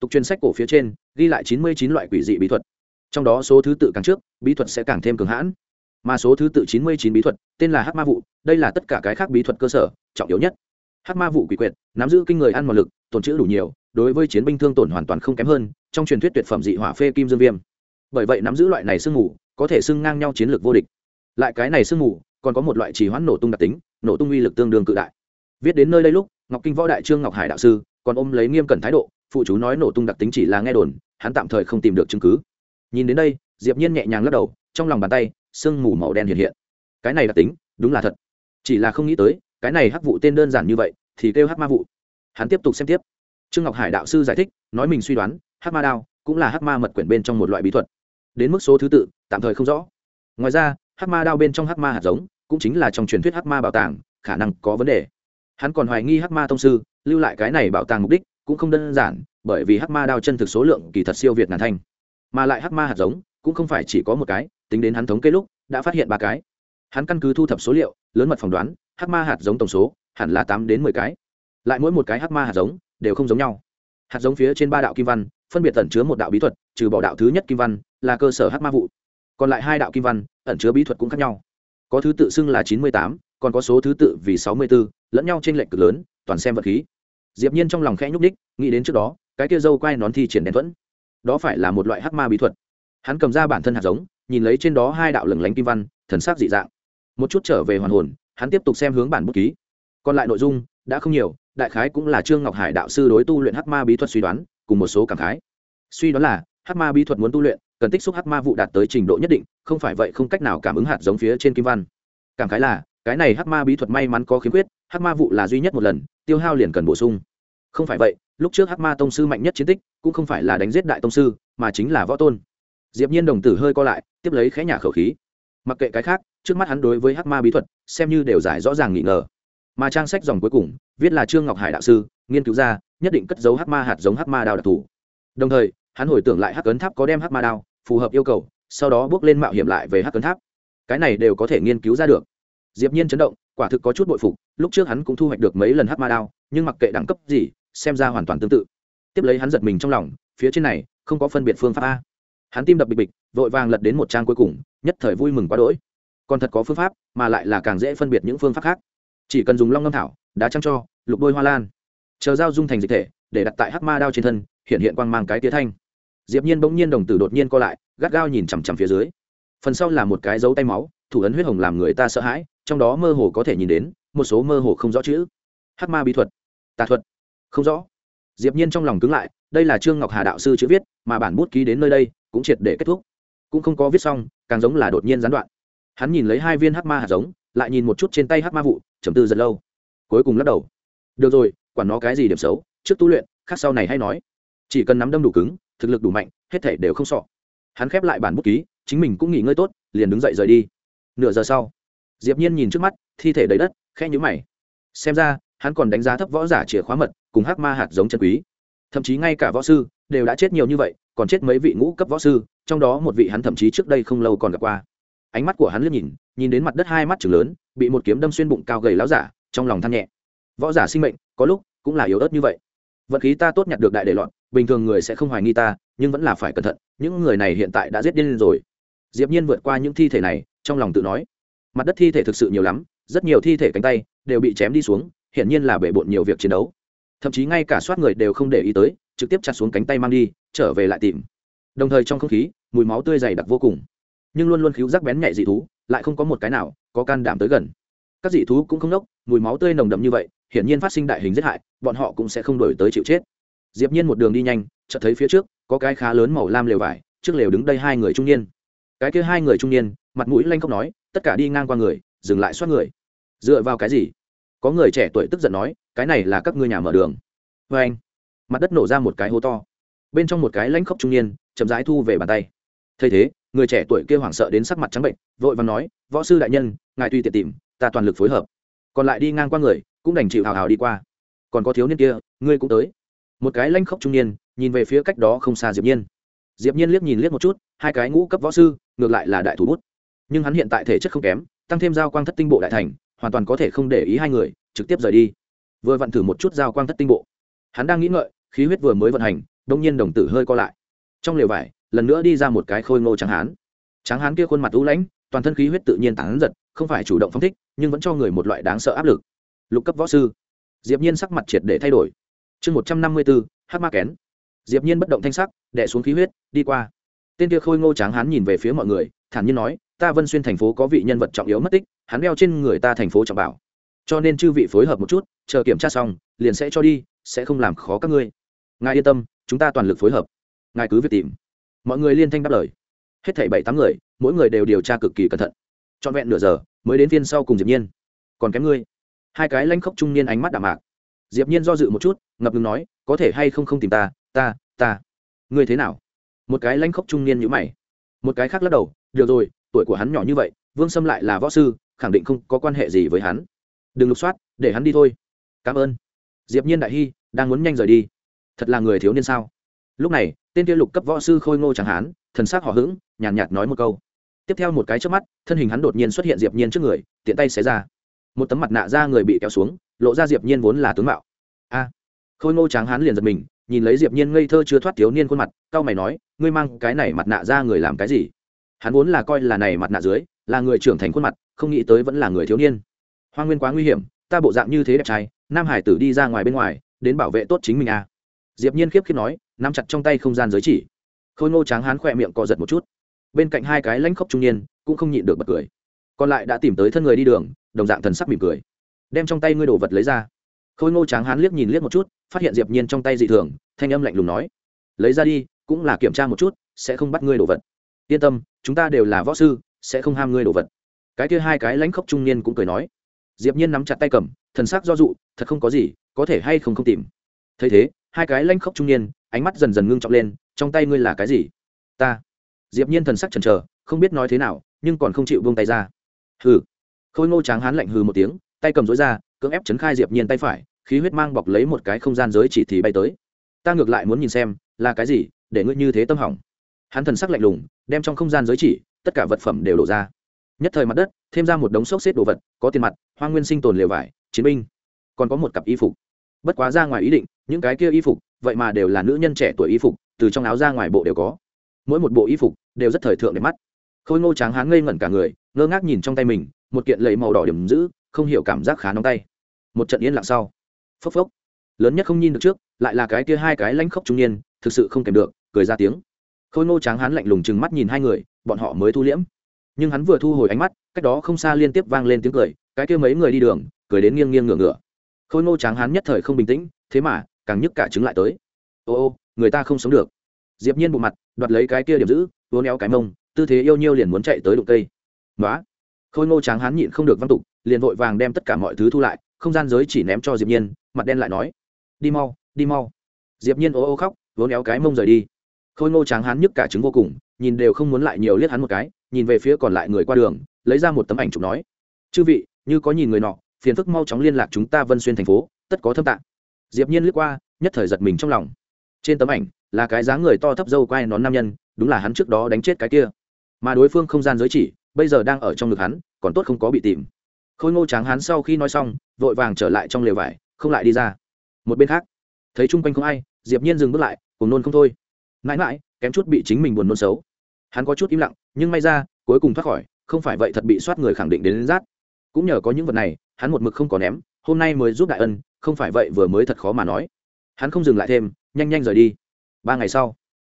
Tục truyền sách cổ phía trên, ghi lại chín mươi chín loại quỷ dị bí thuật. Trong đó số thứ tự càng trước, bí thuật sẽ càng thêm cường hãn mà số thứ tự chín mươi chín bí thuật, tên là hắc ma vụ, đây là tất cả cái khác bí thuật cơ sở, trọng yếu nhất. Hắc ma vụ quỷ quyệt, nắm giữ kinh người ăn mòn lực tồn chữ đủ nhiều, đối với chiến binh thương tổn hoàn toàn không kém hơn, trong truyền thuyết tuyệt phẩm dị hỏa phê kim dương viêm. Bởi vậy nắm giữ loại này sương mù, có thể xưng ngang nhau chiến lược vô địch. Lại cái này sương mù, còn có một loại trì hoãn nổ tung đặc tính, nổ tung uy lực tương đương cự đại. Viết đến nơi đây lúc, ngọc kinh võ đại trương ngọc hải đạo sư, còn ôm lấy nghiêm cẩn thái độ, phụ chú nói nổ tung đặc tính chỉ là nghe đồn, hắn tạm thời không tìm được chứng cứ. Nhìn đến đây, diệp nhiên nhẹ nhàng lắc đầu, trong lòng bàn tay sương mù màu đen hiện hiện. Cái này đặc tính, đúng là thật. Chỉ là không nghĩ tới, cái này hắc vụ tên đơn giản như vậy, thì kêu hắc ma vụ. Hắn tiếp tục xem tiếp. Trương ngọc hải đạo sư giải thích, nói mình suy đoán, hắc ma đao cũng là hắc ma mật quyển bên trong một loại bí thuật. Đến mức số thứ tự, tạm thời không rõ. Ngoài ra, hắc ma đao bên trong hắc ma hạt giống cũng chính là trong truyền thuyết hắc ma bảo tàng, khả năng có vấn đề. Hắn còn hoài nghi hắc ma thông sư lưu lại cái này bảo tàng mục đích cũng không đơn giản, bởi vì hắc ma đao chân thực số lượng kỳ thật siêu việt ngàn thanh. Mà lại hắc ma hạt giống cũng không phải chỉ có một cái tính đến hắn thống kê lúc, đã phát hiện ba cái. Hắn căn cứ thu thập số liệu, lớn mật phỏng đoán, hắc ma hạt giống tổng số, hẳn là tám đến mười cái. Lại mỗi một cái hắc ma hạt giống, đều không giống nhau. Hạt giống phía trên ba đạo kim văn, phân biệt ẩn chứa một đạo bí thuật, trừ bỏ đạo thứ nhất kim văn, là cơ sở hắc ma vụ. Còn lại hai đạo kim văn, ẩn chứa bí thuật cũng khác nhau. Có thứ tự xưng là chín mươi tám, còn có số thứ tự vì sáu mươi b ố lẫn nhau t r ê n lệch cực lớn, toàn xem vật khí. Diệp nhiên trong lòng khẽ nhúc đích nghĩ đến trước đó, cái kia dâu quay nón thi triển đèn thuẫn. Đó phải là một loại hắc ma bí thuật. Hắn cầm ra bản thân hạt giống nhìn lấy trên đó hai đạo lửng lánh kim văn, thần sắc dị dạng. Một chút trở về hoàn hồn, hắn tiếp tục xem hướng bản bút ký. Còn lại nội dung đã không nhiều, đại khái cũng là trương ngọc hải đạo sư đối tu luyện hắc ma bí thuật suy đoán, cùng một số cảm khái. Suy đoán là, hắc ma bí thuật muốn tu luyện, cần tích xúc hắc ma vụ đạt tới trình độ nhất định, không phải vậy không cách nào cảm ứng hạt giống phía trên kim văn. Cảm khái là, cái này hắc ma bí thuật may mắn có khiếm khuyết, hắc ma vụ là duy nhất một lần, tiêu hao liền cần bổ sung. Không phải vậy, lúc trước hắc ma tông sư mạnh nhất chiến tích, cũng không phải là đánh giết đại tông sư, mà chính là võ tôn diệp nhiên đồng tử hơi co lại, tiếp lấy khẽ nhả khẩu khí. Mặc kệ cái khác, trước mắt hắn đối với hắc ma bí thuật, xem như đều giải rõ ràng nghi ngờ. Mà trang sách dòng cuối cùng, viết là trương ngọc hải đạo sư, nghiên cứu ra, nhất định cất giấu hắc ma hạt giống hắc ma đao đặc thù. Đồng thời, hắn hồi tưởng lại hắc ấn tháp có đem hắc ma đao, phù hợp yêu cầu, sau đó bước lên mạo hiểm lại về hắc ấn tháp. Cái này đều có thể nghiên cứu ra được. Diệp nhiên chấn động, quả thực có chút bội phục, lúc trước hắn cũng thu hoạch được mấy lần hắc ma đao, nhưng mặc kệ đẳng cấp gì, xem ra hoàn toàn tương tự. Tiếp lấy hắn giật mình trong lòng, phía trên này, không có phân biệt phương pháp a hắn tim đập bịch bịch, vội vàng lật đến một trang cuối cùng, nhất thời vui mừng quá đỗi. Còn thật có phương pháp, mà lại là càng dễ phân biệt những phương pháp khác. Chỉ cần dùng long ngâm thảo, đá trăng cho, lục đôi hoa lan, chờ dao dung thành dịch thể, để đặt tại hắc ma đao trên thân, hiện hiện quang mang cái tía thanh. Diệp nhiên bỗng nhiên đồng tử đột nhiên co lại, gắt gao nhìn chằm chằm phía dưới. Phần sau là một cái dấu tay máu, thủ ấn huyết hồng làm người ta sợ hãi, trong đó mơ hồ có thể nhìn đến, một số mơ hồ không rõ chữ. Hắc ma bí thuật, tà thuật, không rõ. Diệp nhiên trong lòng cứng lại đây là trương ngọc hà đạo sư chữ viết mà bản bút ký đến nơi đây cũng triệt để kết thúc cũng không có viết xong càng giống là đột nhiên gián đoạn hắn nhìn lấy hai viên hắc ma hạt giống lại nhìn một chút trên tay hắc ma vụ trầm tư rất lâu cuối cùng lắc đầu được rồi quản nó cái gì điểm xấu trước tu luyện khác sau này hay nói chỉ cần nắm đâm đủ cứng thực lực đủ mạnh hết thể đều không sọ hắn khép lại bản bút ký chính mình cũng nghỉ ngơi tốt liền đứng dậy rời đi nửa giờ sau diệp nhiên nhìn trước mắt thi thể đầy đất khe nhíu mày xem ra hắn còn đánh giá thấp võ giả chìa khóa mật cùng hắc ma hạt giống chân quý thậm chí ngay cả võ sư đều đã chết nhiều như vậy, còn chết mấy vị ngũ cấp võ sư, trong đó một vị hắn thậm chí trước đây không lâu còn gặp qua. Ánh mắt của hắn liếc nhìn nhìn đến mặt đất hai mắt chừng lớn, bị một kiếm đâm xuyên bụng cao gầy láo giả, trong lòng than nhẹ. Võ giả sinh mệnh, có lúc cũng là yếu ớt như vậy. Vận khí ta tốt nhặt được đại để loạn, bình thường người sẽ không hoài nghi ta, nhưng vẫn là phải cẩn thận, những người này hiện tại đã giết điên rồi. Diệp nhiên vượt qua những thi thể này, trong lòng tự nói, mặt đất thi thể thực sự nhiều lắm, rất nhiều thi thể cánh tay đều bị chém đi xuống hiện nhiên là bể bộn nhiều việc chiến đấu thậm chí ngay cả soát người đều không để ý tới, trực tiếp chặt xuống cánh tay mang đi, trở về lại tìm. Đồng thời trong không khí, mùi máu tươi dày đặc vô cùng. Nhưng luôn luôn khíu rắc bén nhạy dị thú, lại không có một cái nào có can đảm tới gần. Các dị thú cũng không nốc, mùi máu tươi nồng đậm như vậy, hiển nhiên phát sinh đại hình giết hại, bọn họ cũng sẽ không đổi tới chịu chết. Diệp nhiên một đường đi nhanh, chợt thấy phía trước, có cái khá lớn màu lam lều vải, trước lều đứng đây hai người trung niên. Cái kia hai người trung niên, mặt mũi lanh không nói, tất cả đi ngang qua người, dừng lại xoát người. Dựa vào cái gì? Có người trẻ tuổi tức giận nói cái này là các ngươi nhà mở đường. Vê anh, mặt đất nổ ra một cái hố to. Bên trong một cái lãnh khốc trung niên, chậm rãi thu về bàn tay. Thấy thế, người trẻ tuổi kia hoảng sợ đến sắc mặt trắng bệnh, vội vàng nói, võ sư đại nhân, ngài tuy tiện tìm, ta toàn lực phối hợp. Còn lại đi ngang qua người, cũng đành chịu hào hào đi qua. Còn có thiếu niên kia, ngươi cũng tới. Một cái lanh khốc trung niên, nhìn về phía cách đó không xa diệp nhiên. Diệp nhiên liếc nhìn liếc một chút, hai cái ngũ cấp võ sư, ngược lại là đại thủ bút. Nhưng hắn hiện tại thể chất không kém, tăng thêm giao quang thất tinh bộ đại thành, hoàn toàn có thể không để ý hai người, trực tiếp rời đi vừa vận thử một chút giao quang thất tinh bộ. Hắn đang nghĩ ngợi, khí huyết vừa mới vận hành, đông nhiên đồng tử hơi co lại. Trong lều vải, lần nữa đi ra một cái khôi ngô trắng hán. Trắng hán kia khuôn mặt u lãnh, toàn thân khí huyết tự nhiên tán giật, không phải chủ động phong thích, nhưng vẫn cho người một loại đáng sợ áp lực. Lục cấp võ sư. Diệp nhiên sắc mặt triệt để thay đổi. Chương một trăm năm mươi bốn hắc ma kén. Diệp nhiên bất động thanh sắc, đè xuống khí huyết, đi qua. Tên kia khôi ngô tráng hán nhìn về phía mọi người, thản nhiên nói, ta vân xuyên thành phố có vị nhân vật trọng yếu mất tích, hắn đeo trên người ta thành phố trọng bảo. Cho nên chư vị phối hợp một chút chờ kiểm tra xong, liền sẽ cho đi, sẽ không làm khó các ngươi. Ngài yên tâm, chúng ta toàn lực phối hợp. Ngài cứ việc tìm. Mọi người liên thanh đáp lời. Hết thảy bảy tám người, mỗi người đều điều tra cực kỳ cẩn thận. Trọn vẹn nửa giờ, mới đến phiên sau cùng diệp nhiên. Còn kém ngươi. Hai cái lanh khốc trung niên ánh mắt đạm mạc. Diệp nhiên do dự một chút, ngập ngừng nói, có thể hay không không tìm ta ta ta. Ngươi thế nào? Một cái lanh khốc trung niên nhíu mày. Một cái khác lắc đầu, được rồi, tuổi của hắn nhỏ như vậy, vương sâm lại là võ sư, khẳng định không có quan hệ gì với hắn. Đừng lục soát, để hắn đi thôi cảm ơn. Diệp nhiên đại hy, đang muốn nhanh rời đi. Thật là người thiếu niên sao? Lúc này, tên kia lục cấp võ sư khôi ngô chẳng hán, thần sắc họ hững, nhàn nhạt nói một câu. Tiếp theo một cái trước mắt, thân hình hắn đột nhiên xuất hiện diệp nhiên trước người, tiện tay xé ra. Một tấm mặt nạ da người bị kéo xuống, lộ ra diệp nhiên vốn là tướng mạo. A! Khôi ngô tráng hán liền giật mình, nhìn lấy diệp nhiên ngây thơ chưa thoát thiếu niên khuôn mặt cao mày nói, ngươi mang cái này mặt nạ da người làm cái gì? Hắn vốn là coi là này mặt nạ dưới, là người trưởng thành khuôn mặt, không nghĩ tới vẫn là người thiếu niên. Hoang nguyên quá nguy hiểm ta bộ dạng như thế đẹp trai, nam hải tử đi ra ngoài bên ngoài, đến bảo vệ tốt chính mình à. Diệp nhiên khiếp khiếp nói, nắm chặt trong tay không gian giới chỉ. Khôi ngô tráng hán khỏe miệng co giật một chút. Bên cạnh hai cái lãnh khốc trung niên, cũng không nhịn được bật cười. Còn lại đã tìm tới thân người đi đường, đồng dạng thần sắc mỉm cười. Đem trong tay ngươi đồ vật lấy ra. Khôi ngô tráng hán liếc nhìn liếc một chút, phát hiện diệp nhiên trong tay dị thường, thanh âm lạnh lùng nói, lấy ra đi, cũng là kiểm tra một chút, sẽ không bắt ngươi đồ vật. Yên tâm, chúng ta đều là võ sư, sẽ không ham ngươi đồ vật. Cái kia hai cái lãnh khốc trung niên cũng cười nói diệp nhiên nắm chặt tay cầm, thần sắc do dụ thật không có gì, có thể hay không không tìm. Thấy thế, hai cái lanh khốc trung niên, ánh mắt dần dần ngưng trọng lên, trong tay ngươi là cái gì? Ta. Diệp nhiên thần sắc chần chờ, không biết nói thế nào, nhưng còn không chịu buông tay ra. Hừ. Khôi ngô tráng hán lạnh hừ một tiếng, tay cầm rối ra, cưỡng ép chấn khai diệp nhiên tay phải, khí huyết mang bọc lấy một cái không gian giới chỉ thì bay tới. Ta ngược lại muốn nhìn xem, là cái gì, để ngươi như thế tâm hỏng. Hắn thần sắc lạnh lùng, đem trong không gian giới chỉ, tất cả vật phẩm đều đổ ra. Nhất thời mặt đất thêm ra một đống xốc xếp đồ vật, có tiền mặt, hoa nguyên sinh tồn lều vải, chiến binh. Còn có một cặp y phục. Bất quá ra ngoài ý định, những cái kia y phục, vậy mà đều là nữ nhân trẻ tuổi y phục, từ trong áo ra ngoài bộ đều có. Mỗi một bộ y phục đều rất thời thượng để mắt. Khôi ngô tráng hán ngây ngẩn cả người, ngơ ngác nhìn trong tay mình, một kiện lầy màu đỏ điểm giữ, không hiểu cảm giác khá nóng tay. Một trận yên lặng sau. Phốc phốc. Lớn nhất không nhìn được trước, lại là cái kia hai cái lãnh khốc trung niên, thực sự không kèm được, cười ra tiếng. Khôi ngô tráng hán lạnh lùng chừng mắt nhìn hai người, bọn họ mới thu liễm. Nhưng hắn vừa thu hồi ánh mắt cách đó không xa liên tiếp vang lên tiếng cười, cái kia mấy người đi đường, cười đến nghiêng nghiêng ngửa ngửa. Khôi ngô tráng hán nhất thời không bình tĩnh, thế mà, càng nhức cả trứng lại tới. Ô ô, người ta không sống được. Diệp nhiên bộ mặt, đoạt lấy cái kia điểm giữ vỗ néo cái mông, tư thế yêu nhiêu liền muốn chạy tới đụng cây. Nói khôi ngô tráng hán nhịn không được văn tục liền vội vàng đem tất cả mọi thứ thu lại, không gian giới chỉ ném cho diệp nhiên, mặt đen lại nói, đi mau đi mau. Diệp nhiên ô ô khóc vỗ néo cái mông rời đi. Khôi ngô tráng hán nhức cả trứng vô cùng, nhìn đều không muốn lại nhiều liếc hắn một cái, nhìn về phía còn lại người qua đường lấy ra một tấm ảnh chụp nói, chư vị, như có nhìn người nọ, phiền phức mau chóng liên lạc chúng ta vân xuyên thành phố, tất có thâm tạng. Diệp nhiên liếc qua, nhất thời giật mình trong lòng. Trên tấm ảnh, là cái dáng người to thấp dâu quai nón nam nhân, đúng là hắn trước đó đánh chết cái kia. Mà đối phương không gian giới chỉ, bây giờ đang ở trong ngực hắn, còn tốt không có bị tìm. Khôi ngô tráng hắn sau khi nói xong, vội vàng trở lại trong lều vải, không lại đi ra. Một bên khác, thấy chung quanh không ai, diệp nhiên dừng bước lại, cùng nôn không thôi. Mãi mãi, kém chút bị chính mình buồn nôn xấu. Hắn có chút im lặng, nhưng may ra, cuối cùng thoát khỏi không phải vậy thật bị soát người khẳng định đến, đến rát cũng nhờ có những vật này hắn một mực không có ném hôm nay mới giúp đại ân không phải vậy vừa mới thật khó mà nói. Hắn không dừng lại thêm nhanh nhanh rời đi. Ba ngày sau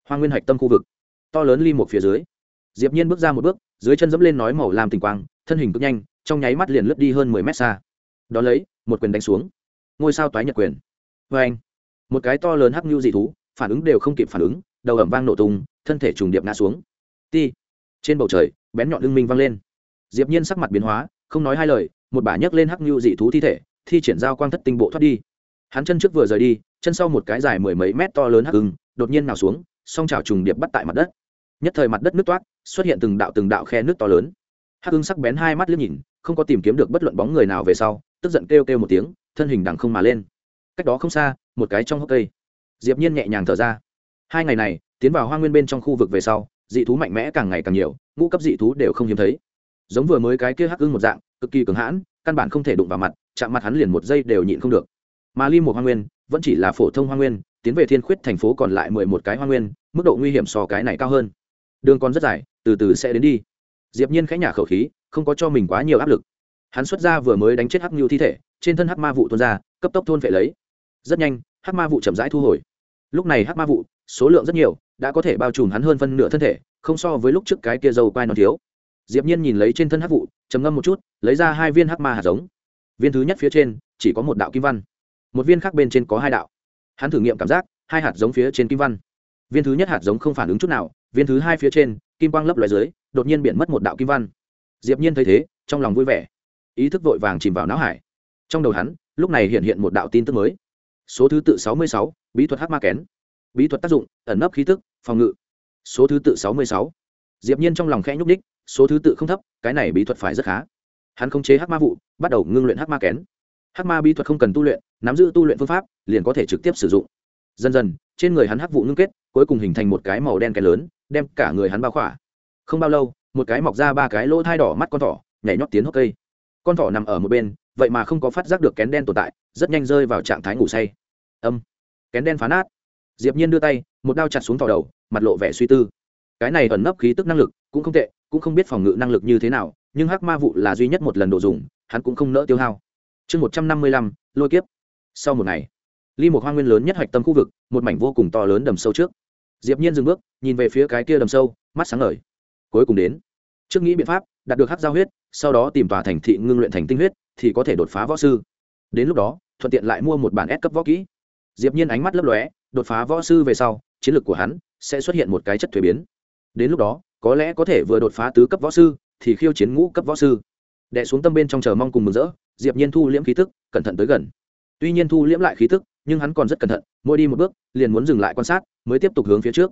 hoa nguyên hạch tâm khu vực to lớn ly một phía dưới. Diệp nhiên bước ra một bước dưới chân dẫm lên nói màu làm tình quang thân hình cực nhanh trong nháy mắt liền lướt đi hơn mười mét xa. Đó lấy một quyền đánh xuống. Ngôi sao toái nhật quyền. Với anh một cái to lớn hắc nhu dị thú phản ứng đều không kịp phản ứng đầu ẩm vang nổ tung thân thể trùng điệp ngã xuống. Ti trên bầu trời bén nhọn lưng minh vang lên. Diệp nhiên sắc mặt biến hóa, không nói hai lời, một bả nhấc lên hắc nhu dị thú thi thể, thi triển giao quang thất tinh bộ thoát đi. Hắn chân trước vừa rời đi, chân sau một cái dài mười mấy mét to lớn hắc ưng, đột nhiên nào xuống, song chảo trùng điệp bắt tại mặt đất. Nhất thời mặt đất nước toát xuất hiện từng đạo từng đạo khe nước to lớn. Hắc ưng sắc bén hai mắt liếc nhìn, không có tìm kiếm được bất luận bóng người nào về sau, tức giận kêu kêu một tiếng, thân hình đằng không mà lên. Cách đó không xa, một cái trong hốc cây. Diệp nhiên nhẹ nhàng thở ra. Hai ngày này, tiến vào hoa nguyên bên trong khu vực về sau dị thú mạnh mẽ càng ngày càng nhiều, ngũ cấp dị thú đều không hiếm thấy. Giống vừa mới cái kia hắc ưng một dạng, cực kỳ cứng hãn, căn bản không thể đụng vào mặt, chạm mặt hắn liền một giây đều nhịn không được. Mà ly một hoa nguyên, vẫn chỉ là phổ thông hoa nguyên, tiến về thiên khuyết thành phố còn lại mười một cái hoa nguyên, mức độ nguy hiểm so cái này cao hơn. Đường còn rất dài, từ từ sẽ đến đi. Diệp nhiên khẽ nhả khẩu khí, không có cho mình quá nhiều áp lực. Hắn xuất ra vừa mới đánh chết hắc nhu thi thể, trên thân hắc ma vụ tuôn ra, cấp tốc thôn phệ lấy. Rất nhanh, hắc ma vụ chậm rãi thu hồi. Lúc này hắc ma vụ số lượng rất nhiều đã có thể bao trùm hắn hơn phân nửa thân thể không so với lúc trước cái kia dầu quai nó thiếu. Diệp nhiên nhìn lấy trên thân hắc vụ trầm ngâm một chút lấy ra hai viên hắc ma hạt giống. Viên thứ nhất phía trên chỉ có một đạo kim văn. Một viên khác bên trên có hai đạo. Hắn thử nghiệm cảm giác hai hạt giống phía trên kim văn. Viên thứ nhất hạt giống không phản ứng chút nào viên thứ hai phía trên kim quang lấp loài dưới đột nhiên biển mất một đạo kim văn. Diệp nhiên thấy thế trong lòng vui vẻ. Ý thức vội vàng chìm vào não hải. Trong đầu hắn lúc này hiện hiện một đạo tin tức mới. Số thứ tự 66, bí thuật hắc ma kén bí thuật tác dụng, ẩn nấp khí tức, phòng ngự. Số thứ tự 66. diệp nhiên trong lòng khẽ nhúc đích số thứ tự không thấp, cái này bí thuật phải rất khá. Hắn không chế hắc ma vụ, bắt đầu ngưng luyện hắc ma kén. Hắc ma bí thuật không cần tu luyện, nắm giữ tu luyện phương pháp, liền có thể trực tiếp sử dụng. Dần dần, trên người hắn hắc vụ ngưng kết, cuối cùng hình thành một cái màu đen kén lớn, đem cả người hắn bao khỏa. Không bao lâu, một cái mọc ra ba cái lỗ thai đỏ mắt con thỏ, nhảy nhót tiến hốc cây. Con thỏ nằm ở một bên, vậy mà không có phát giác được kén đen tồn tại, rất nhanh rơi vào trạng thái ngủ say. Âm. Kén đen phá nát diệp nhiên đưa tay, một đao chặt xuống thỏ đầu, mặt lộ vẻ suy tư. Cái này ẩn nấp khí tức năng lực, cũng không tệ, cũng không biết phòng ngự năng lực như thế nào, nhưng hắc ma vụ là duy nhất một lần đồ dùng, hắn cũng không nỡ tiêu hao. Chương một trăm năm mươi lăm, lôi kiếp. Sau một ngày, ly một hoa nguyên lớn nhất hoạch tâm khu vực, một mảnh vô cùng to lớn đầm sâu trước. Diệp nhiên dừng bước, nhìn về phía cái kia đầm sâu, mắt sáng ngời. Cuối cùng đến, trước nghĩ biện pháp, đạt được hắc giao huyết, sau đó tìm tòa thành thị ngưng luyện thành tinh huyết, thì có thể đột phá võ sư. Đến lúc đó, thuận tiện lại mua một bản s cấp võ kỹ. Diệp nhiên ánh mắt lấp lóe đột phá võ sư về sau, chiến lược của hắn sẽ xuất hiện một cái chất thuế biến. Đến lúc đó, có lẽ có thể vừa đột phá tứ cấp võ sư, thì khiêu chiến ngũ cấp võ sư. Đệ xuống tâm bên trong chờ mong cùng mừng rỡ, diệp nhiên thu liễm khí tức, cẩn thận tới gần. Tuy nhiên thu liễm lại khí tức, nhưng hắn còn rất cẩn thận, mỗi đi một bước, liền muốn dừng lại quan sát, mới tiếp tục hướng phía trước.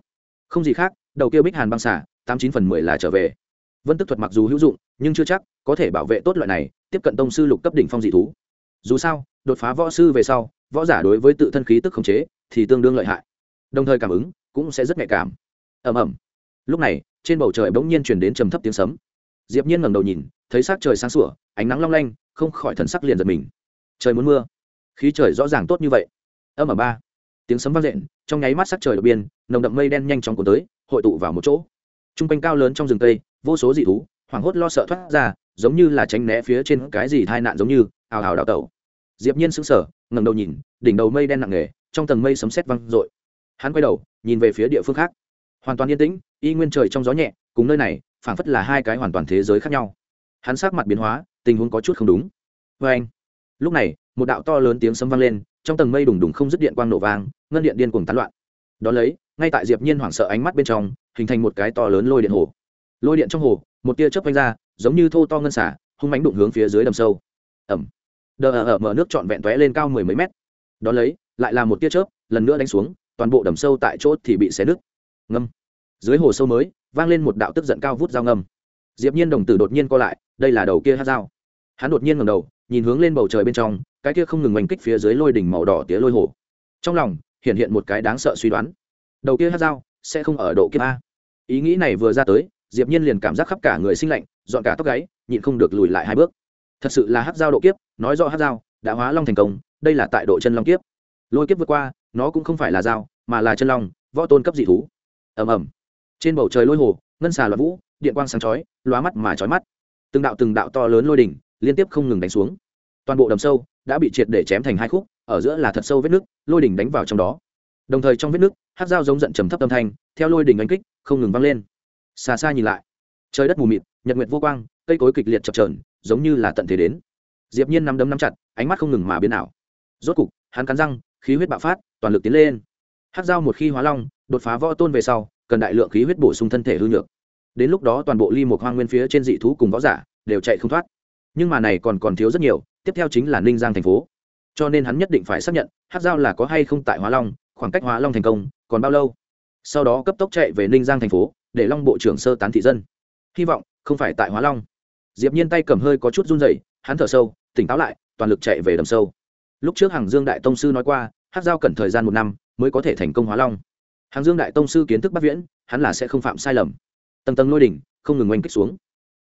Không gì khác, đầu kia bích hàn băng xả tám chín phần mười là trở về. Vân tức thuật mặc dù hữu dụng, nhưng chưa chắc có thể bảo vệ tốt loại này, tiếp cận tông sư lục cấp đỉnh phong dị thú. Dù sao, đột phá võ sư về sau, võ giả đối với tự thân khí tức khống chế thì tương đương lợi hại. Đồng thời cảm ứng cũng sẽ rất nhạy cảm. Ầm ầm. Lúc này, trên bầu trời bỗng nhiên chuyển đến trầm thấp tiếng sấm. Diệp nhiên ngẩng đầu nhìn, thấy sắc trời sáng sủa, ánh nắng long lanh, không khỏi thần sắc liền giật mình. Trời muốn mưa. Khí trời rõ ràng tốt như vậy. Âm ở ba. Tiếng sấm vang dện trong nháy mắt sắc trời đột biên nồng đậm mây đen nhanh chóng cuốn tới, hội tụ vào một chỗ. Trung quanh cao lớn trong rừng tây vô số dị thú, hoảng hốt lo sợ thoát ra, giống như là tránh né phía trên cái gì tai nạn giống như, ào ào đào tẩu. Diệp nhiên sững sờ, ngẩng đầu nhìn, đỉnh đầu mây đen nặng nề trong tầng mây sấm sét vang rội hắn quay đầu, nhìn về phía địa phương khác. Hoàn toàn yên tĩnh, y nguyên trời trong gió nhẹ, cùng nơi này, phảng phất là hai cái hoàn toàn thế giới khác nhau. Hắn sắc mặt biến hóa, tình huống có chút không đúng. Vê anh, lúc này, một đạo to lớn tiếng sấm vang lên, trong tầng mây đùng đùng không dứt điện quang nổ vang, ngân điện điên cuồng tán loạn. Đó lấy, ngay tại diệp nhiên hoảng sợ ánh mắt bên trong, hình thành một cái to lớn lôi điện hồ. Lôi điện trong hồ, một tia chớp vánh ra, giống như thô to ngân xả, hung mãnh đụng hướng phía dưới đầm sâu. Ẩm đờ ở mở nước trọn vẹn tóe lên cao mười mấy mét. Đó lấy lại là một tia chớp, lần nữa đánh xuống, toàn bộ đầm sâu tại chỗ thì bị xé nứt. Ngâm. Dưới hồ sâu mới, vang lên một đạo tức giận cao vút dao ngâm. Diệp nhiên đồng tử đột nhiên co lại, đây là đầu kia hát dao. Hắn đột nhiên ngẩng đầu, nhìn hướng lên bầu trời bên trong, cái kia không ngừng oanh kích phía dưới lôi đỉnh màu đỏ tía lôi hồ. Trong lòng, hiện hiện một cái đáng sợ suy đoán. Đầu kia hát dao sẽ không ở độ kiếp a. Ý nghĩ này vừa ra tới, diệp nhiên liền cảm giác khắp cả người sinh lạnh, dọn cả tóc gáy, nhịn không được lùi lại hai bước. Thật sự là hát dao độ kiếp, nói rõ hát dao đã hóa long thành công, đây là tại độ chân long kiếp lôi kiếp vượt qua, nó cũng không phải là dao, mà là chân long, võ tôn cấp dị thú. Ầm ầm. Trên bầu trời lôi hồ, ngân xà loạn vũ, điện quang sáng chói, lóa mắt mà chói mắt. Từng đạo từng đạo to lớn lôi đỉnh liên tiếp không ngừng đánh xuống. Toàn bộ đầm sâu đã bị triệt để chém thành hai khúc, ở giữa là thật sâu vết nước, lôi đỉnh đánh vào trong đó. Đồng thời trong vết nước, hát dao giống giận trầm thấp âm thanh, theo lôi đỉnh đánh kích, không ngừng vang lên. Xa xa nhìn lại, trời đất mù mịt, nhật nguyệt vô quang, cây cối kịch liệt chập trờn giống như là tận thế đến. Diệp nhiên nắm đấm nắm chặt, ánh mắt không ngừng mà biến ảo. Rốt cục, hắn cắn răng khí huyết bạo phát, toàn lực tiến lên. Hát dao một khi hóa long, đột phá võ tôn về sau, cần đại lượng khí huyết bổ sung thân thể hư nhược. Đến lúc đó toàn bộ ly một hoang nguyên phía trên dị thú cùng võ giả đều chạy không thoát. Nhưng mà này còn còn thiếu rất nhiều, tiếp theo chính là ninh giang thành phố. Cho nên hắn nhất định phải xác nhận hát dao là có hay không tại hóa long, khoảng cách hóa long thành công, còn bao lâu? Sau đó cấp tốc chạy về ninh giang thành phố, để long bộ trưởng sơ tán thị dân. Hy vọng không phải tại hóa long. Diệp nhiên tay cầm hơi có chút run rẩy, hắn thở sâu, tỉnh táo lại, toàn lực chạy về đầm sâu lúc trước hàng dương đại tông sư nói qua, hát dao cần thời gian một năm mới có thể thành công hóa long. Hàng dương đại tông sư kiến thức bắt viễn, hắn là sẽ không phạm sai lầm. Tầng tầng lôi đỉnh, không ngừng oanh kích xuống.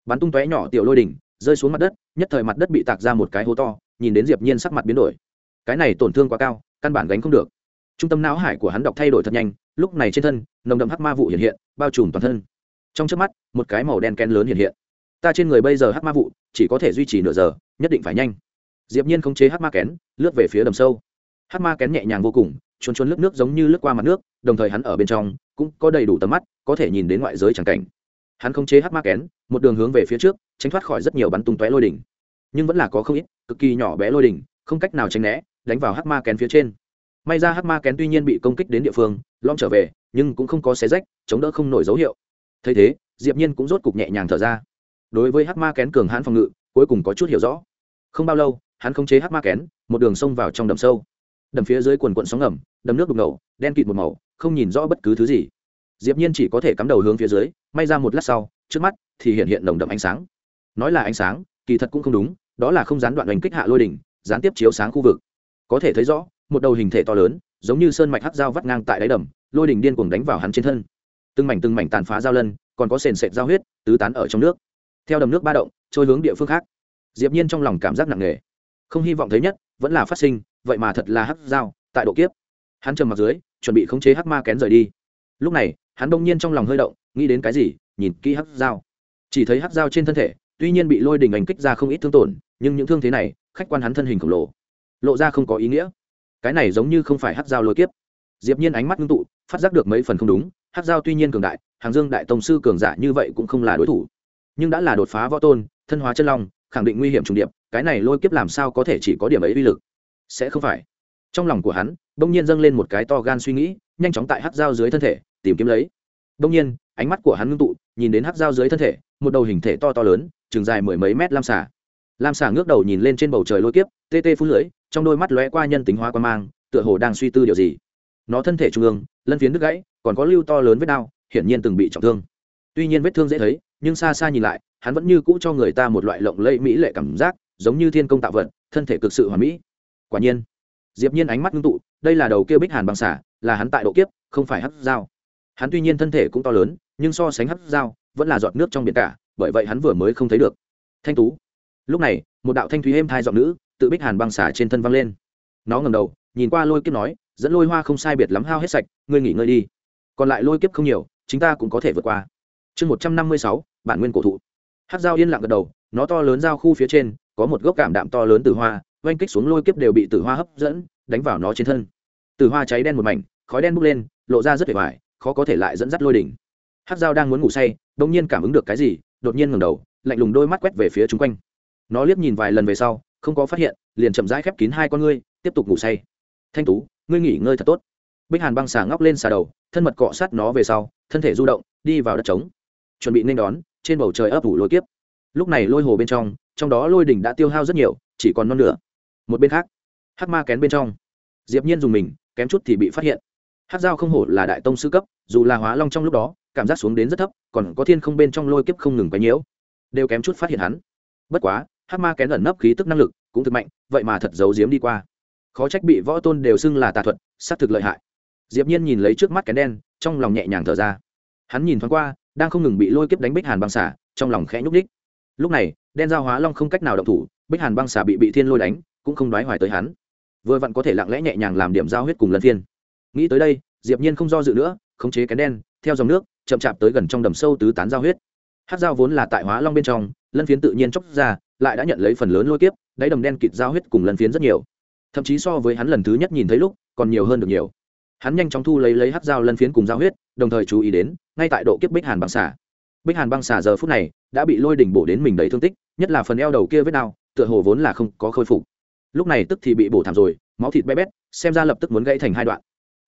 Bắn tung tóe nhỏ tiểu lôi đỉnh, rơi xuống mặt đất, nhất thời mặt đất bị tạc ra một cái hố to, nhìn đến diệp nhiên sắc mặt biến đổi. Cái này tổn thương quá cao, căn bản gánh không được. Trung tâm não hải của hắn đọc thay đổi thật nhanh, lúc này trên thân, nồng đậm hắc ma vụ hiện hiện, bao trùm toàn thân. Trong trước mắt, một cái màu đen ken lớn hiện hiện. Ta trên người bây giờ hắc ma vụ, chỉ có thể duy trì nửa giờ, nhất định phải nhanh diệp nhiên không chế hắc ma kén, lướt về phía đầm sâu. Hắc ma kén nhẹ nhàng vô cùng, chuồn chuồn lướt nước giống như lướt qua mặt nước, đồng thời hắn ở bên trong cũng có đầy đủ tầm mắt, có thể nhìn đến ngoại giới chẳng cảnh. Hắn không chế hắc ma kén, một đường hướng về phía trước, tránh thoát khỏi rất nhiều bắn tung tóe lôi đỉnh. Nhưng vẫn là có không ít, cực kỳ nhỏ bé lôi đỉnh, không cách nào tránh né, đánh vào hắc ma kén phía trên. May ra hắc ma kén tuy nhiên bị công kích đến địa phương lom trở về, nhưng cũng không có xé rách, chống đỡ không nổi dấu hiệu. Thấy thế, diệp nhiên cũng rốt cục nhẹ nhàng thở ra. Đối với hắc ma kén cường hãn phòng ngự, cuối cùng có chút hiểu rõ. Không bao lâu hắn không chế hắc ma kén, một đường xông vào trong đầm sâu. Đầm phía dưới quần quận sóng ngầm, đầm nước đục ngầu, đen kịt một màu, không nhìn rõ bất cứ thứ gì. Diệp nhiên chỉ có thể cắm đầu hướng phía dưới, may ra một lát sau, trước mắt thì hiện hiện nồng đậm ánh sáng. Nói là ánh sáng, kỳ thật cũng không đúng, đó là không gián đoạn đánh kích hạ lôi đỉnh, gián tiếp chiếu sáng khu vực. Có thể thấy rõ, một đầu hình thể to lớn, giống như sơn mạch hắc dao vắt ngang tại đáy đầm, lôi đỉnh điên cuồng đánh vào hắn trên thân. Từng mảnh từng mảnh tàn phá dao lân, còn có sền sệt dao huyết, tứ tán ở trong nước. Theo đầm nước ba động, trôi hướng địa phương khác. Diệp nhiên trong lòng cảm giác nặng nề không hy vọng thấy nhất, vẫn là phát sinh, vậy mà thật là hắc dao, tại độ kiếp. Hắn trầm mặt dưới, chuẩn bị khống chế hắc ma kén rời đi. Lúc này, hắn đông nhiên trong lòng hơi động, nghĩ đến cái gì, nhìn kỹ hắc dao. Chỉ thấy hắc dao trên thân thể, tuy nhiên bị lôi đình ảnh kích ra không ít thương tổn, nhưng những thương thế này, khách quan hắn thân hình khổng lồ, lộ ra không có ý nghĩa. Cái này giống như không phải hắc dao lôi kiếp. Diệp nhiên ánh mắt ngưng tụ, phát giác được mấy phần không đúng, hắc dao tuy nhiên cường đại, hàng dương đại tông sư cường giả như vậy cũng không là đối thủ, nhưng đã là đột phá võ tôn, thân hóa chân long khẳng định nguy hiểm trùng điệp, cái này lôi kiếp làm sao có thể chỉ có điểm ấy uy lực? Sẽ không phải. Trong lòng của hắn đông nhiên dâng lên một cái to gan suy nghĩ, nhanh chóng tại hắc dao dưới thân thể, tìm kiếm lấy. Đông nhiên, ánh mắt của hắn ngưng tụ, nhìn đến hắc dao dưới thân thể, một đầu hình thể to to lớn, chừng dài mười mấy mét lam xả lam xả ngước đầu nhìn lên trên bầu trời lôi kiếp, tê tê phun lưỡi, trong đôi mắt lóe qua nhân tính hóa quan mang, tựa hồ đang suy tư điều gì. Nó thân thể trung ương, lân phiến đứt gãy, còn có lưu to lớn vết đau, hiển nhiên từng bị trọng thương. Tuy nhiên vết thương dễ thấy nhưng xa xa nhìn lại, hắn vẫn như cũ cho người ta một loại lộng lẫy mỹ lệ cảm giác, giống như thiên công tạo vật, thân thể cực sự hoàn mỹ. Quả nhiên, diệp nhiên ánh mắt ngưng tụ, đây là đầu kia bích hàn băng xả là hắn tại độ kiếp, không phải hất dao. Hắn tuy nhiên thân thể cũng to lớn, nhưng so sánh hất dao, vẫn là giọt nước trong biển cả, bởi vậy hắn vừa mới không thấy được. Thanh tú. Lúc này, một đạo thanh thúy êm thai giọng nữ, tự bích hàn băng xả trên thân văng lên. Nó ngẩng đầu, nhìn qua lôi kiếp nói, dẫn lôi hoa không sai biệt lắm, hao hết sạch, ngươi nghỉ ngơi đi. Còn lại lôi kiếp không nhiều, chúng ta cũng có thể vượt qua chương một trăm năm mươi sáu, bản nguyên cổ thụ. Hát dao yên lặng gật đầu, nó to lớn giao khu phía trên, có một gốc cảm đạm to lớn từ hoa, oanh kích xuống lôi kiếp đều bị từ hoa hấp dẫn, đánh vào nó trên thân. Từ hoa cháy đen một mảnh, khói đen bốc lên, lộ ra rất vẻ vải, khó có thể lại dẫn dắt lôi đỉnh. Hát dao đang muốn ngủ say đ ỗ n g nhiên cảm ứng được cái gì, đột nhiên ngầm đầu, lạnh lùng đôi mắt quét về phía chung quanh. Nó liếc nhìn vài lần về sau, không có phát hiện, liền chậm rãi khép kín hai con ngươi, tiếp tục ngủ say. Thanh tú, ngươi nghỉ ngơi thật tốt. Bích hàn băng xà ngóc lên xà đầu, thân mật cọ sát nó về sau, thân thể du động, đi vào đất trống chuẩn bị nên đón, trên bầu trời ấp ủ lôi kiếp. Lúc này lôi hồ bên trong trong đó lôi đỉnh đã tiêu hao rất nhiều, chỉ còn non nửa. Một bên khác, hắc ma kén bên trong. Diệp nhiên dùng mình, kém chút thì bị phát hiện. Hắc giao không hổ là đại tông sư cấp, dù là hóa long trong lúc đó, cảm giác xuống đến rất thấp, còn có thiên không bên trong lôi kiếp không ngừng quấy nhiễu. Đều kém chút phát hiện hắn. Bất quá, hắc ma kén ẩn nấp khí tức năng lực cũng thực mạnh, vậy mà thật giấu giếm đi qua. Khó trách bị võ tôn đều xưng là tà thuật sát thực lợi hại. Diệp nhiên nhìn lấy trước mắt kén đen, trong lòng nhẹ nhàng thở ra. Hắn nhìn thoáng qua đang không ngừng bị lôi kiếp đánh bích hàn băng xả trong lòng khẽ nhúc đích lúc này, đen giao hóa long không cách nào động thủ, bích hàn băng xả bị bị thiên lôi đánh, cũng không đoái hoài tới hắn. Vừa vặn có thể lặng lẽ nhẹ nhàng làm điểm giao huyết cùng lân thiên. nghĩ tới đây, diệp nhiên không do dự nữa, khống chế kén đen, theo dòng nước, chậm chạp tới gần trong đầm sâu tứ tán giao huyết. Hát dao vốn là tại hóa long bên trong, lân phiến tự nhiên chóc ra, lại đã nhận lấy phần lớn lôi kiếp, đáy đầm đen kịt giao huyết cùng lân phiến rất nhiều. Thậm chí so với hắn lần thứ nhất nhìn thấy lúc, còn nhiều hơn được nhiều hắn nhanh chóng thu lấy lấy hát dao lân phiến cùng dao huyết, đồng thời chú ý đến, ngay tại độ kiếp bích hàn băng xả bích hàn băng xả giờ phút này đã bị lôi đỉnh bổ đến mình đầy thương tích, nhất là phần eo đầu kia vết đau, tựa hồ vốn là không có khôi phục. Lúc này tức thì bị bổ thảm rồi, máu thịt bé bét, xem ra lập tức muốn gãy thành hai đoạn.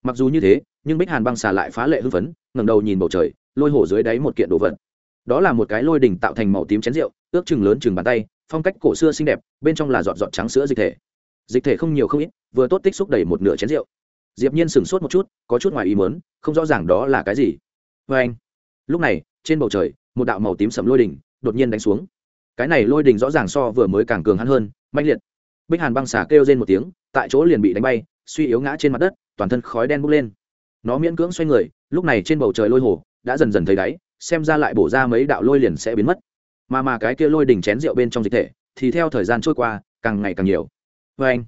Mặc dù như thế, nhưng bích hàn băng xả lại phá lệ hưng phấn, ngẩng đầu nhìn bầu trời, lôi hổ dưới đáy một kiện đồ vật. Đó là một cái lôi đỉnh tạo thành màu tím chén rượu, ước chừng lớn chừng bàn tay, phong cách cổ xưa xinh đẹp, bên trong là giọt giọt trắng sữa dịch thể. Dịch thể không nhiều không ít, vừa tốt tích xúc đầy một nửa chén rượu diệp nhiên sửng sốt một chút, có chút ngoài ý muốn, không rõ ràng đó là cái gì. Với anh, lúc này, trên bầu trời, một đạo màu tím sẫm lôi đỉnh đột nhiên đánh xuống. Cái này lôi đỉnh rõ ràng so vừa mới càng cường hắn hơn mạnh liệt. Bích hàn băng xả kêu lên một tiếng, tại chỗ liền bị đánh bay, suy yếu ngã trên mặt đất, toàn thân khói đen bốc lên. Nó miễn cưỡng xoay người, lúc này trên bầu trời lôi hồ đã dần dần thấy đáy, xem ra lại bổ ra mấy đạo lôi liền sẽ biến mất. Mà mà cái kia lôi đỉnh chén rượu bên trong dịch thể, thì theo thời gian trôi qua, càng ngày càng nhiều. Vê anh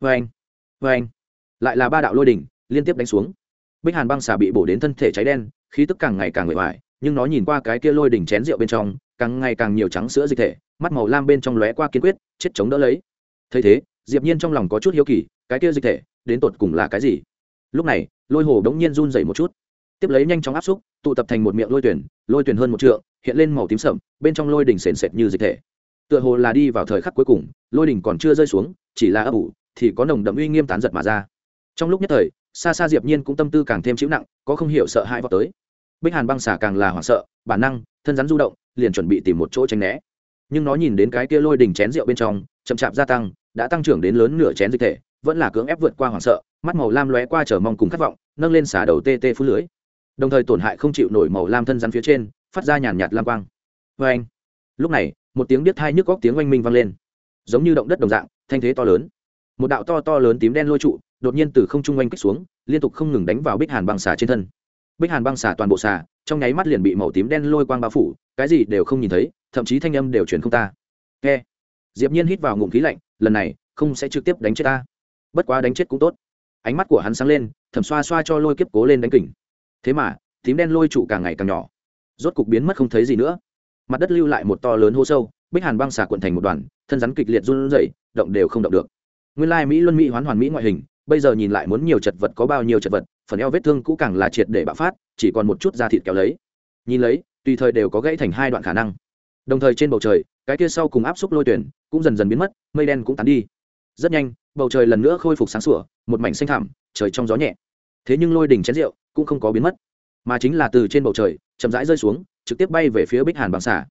vê anh vê anh lại là ba đạo lôi đỉnh, liên tiếp đánh xuống. Bích hàn băng xà bị bổ đến thân thể cháy đen, khí tức càng ngày càng nguội hoài nhưng nó nhìn qua cái kia lôi đỉnh chén rượu bên trong, càng ngày càng nhiều trắng sữa dịch thể, mắt màu lam bên trong lóe qua kiên quyết, chết chống đỡ lấy. Thấy thế, diệp nhiên trong lòng có chút hiếu kỳ, cái kia dịch thể, đến tột cùng là cái gì? Lúc này, lôi hồ đống nhiên run rẩy một chút. Tiếp lấy nhanh chóng áp xúc, tụ tập thành một miệng lôi tuyển lôi tuyển hơn một trượng, hiện lên màu tím sậm, bên trong lôi đỉnh sền sệt như dịch thể. Tựa hồ là đi vào thời khắc cuối cùng, lôi đỉnh còn chưa rơi xuống, chỉ là ấp ủ, thì có nồng đậm uy nghiêm tán giật mà ra trong lúc nhất thời xa xa diệp nhiên cũng tâm tư càng thêm chịu nặng, có không hiểu sợ hãi vào tới. Bích hàn băng xả càng là hoảng sợ, bản năng, thân rắn du động, liền chuẩn bị tìm một chỗ tránh né. Nhưng nó nhìn đến cái kia lôi đỉnh chén rượu bên trong, chậm chạp gia tăng, đã tăng trưởng đến lớn nửa chén dịch thể, vẫn là cưỡng ép vượt qua hoảng sợ, mắt màu lam lóe qua chờ mong cùng khát vọng, nâng lên xả đầu tê tê phú lưới đồng thời tổn hại không chịu nổi màu lam thân rắn phía trên, phát ra nhàn nhạt lam quang. Vê anh, lúc này, một tiếng biết thai nhức góc tiếng oanh minh vang lên. Giống như động đất đồng dạng, thanh thế to lớn. Một đạo to to lớn tím đen lôi trụ đột nhiên từ không trung oanh kích xuống, liên tục không ngừng đánh vào bích hàn băng xà trên thân. Bích hàn băng xà toàn bộ xà, trong nháy mắt liền bị màu tím đen lôi quang bao phủ, cái gì đều không nhìn thấy, thậm chí thanh âm đều chuyển không ta. Nghe diệp nhiên hít vào ngụm khí lạnh, lần này, không sẽ trực tiếp đánh chết ta. Bất quá đánh chết cũng tốt. Ánh mắt của hắn sáng lên thầm xoa xoa cho lôi kiếp cố lên đánh kỉnh thế mà, tím đen lôi trụ càng ngày càng nhỏ. Rốt cục biến mất không thấy gì nữa. Mặt đất lưu lại một to lớn hố sâu, bích hàn băng xà cuộn thành một đoàn, thân rắn kịch liệt run rẩy, động đều không động được. Nguyên lai mỹ luân mỹ hoán hoàn mỹ ngoại hình bây giờ nhìn lại muốn nhiều chật vật có bao nhiêu chật vật, phần eo vết thương cũ càng là triệt để bạo phát, chỉ còn một chút da thịt kéo lấy. Nhìn lấy, tùy thời đều có gãy thành hai đoạn khả năng. Đồng thời trên bầu trời, cái kia sau cùng áp xúc lôi tuyển cũng dần dần biến mất, mây đen cũng tán đi. Rất nhanh, bầu trời lần nữa khôi phục sáng sủa, một mảnh xanh thẳm, trời trong gió nhẹ. Thế nhưng lôi đỉnh chén rượu cũng không có biến mất, mà chính là từ trên bầu trời, chậm rãi rơi xuống, trực tiếp bay về phía bích hàn băng xả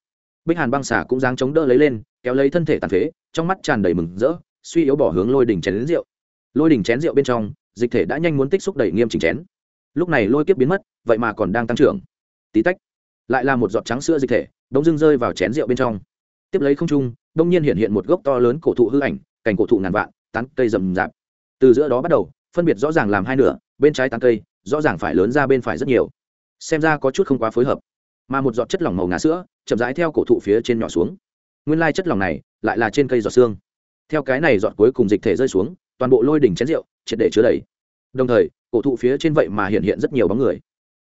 bích hàn băng xả cũng dáng chống đỡ lấy lên, kéo lấy thân thể tàn phế, trong mắt tràn đầy mừng rỡ, suy yếu bỏ hướng lôi đỉnh chén rượu lôi đỉnh chén rượu bên trong, dịch thể đã nhanh muốn tích xúc đẩy nghiêm chỉnh chén. Lúc này lôi kiếp biến mất, vậy mà còn đang tăng trưởng. Tí tách, lại là một giọt trắng sữa dịch thể, đống dưng rơi vào chén rượu bên trong. Tiếp lấy không trung, đông nhiên hiện hiện một gốc to lớn cổ thụ hư ảnh, cành cổ thụ ngàn vạn, tán cây rậm rạp. Từ giữa đó bắt đầu, phân biệt rõ ràng làm hai nửa, bên trái tán cây, rõ ràng phải lớn ra bên phải rất nhiều. Xem ra có chút không quá phối hợp. Mà một giọt chất lỏng màu ngà sữa, chậm rãi theo cổ thụ phía trên nhỏ xuống. Nguyên lai chất lỏng này lại là trên cây giọt xương. Theo cái này giọt cuối cùng dịch thể rơi xuống toàn bộ lôi đỉnh chén rượu, triệt để chứa đầy. Đồng thời, cổ thụ phía trên vậy mà hiện hiện rất nhiều bóng người.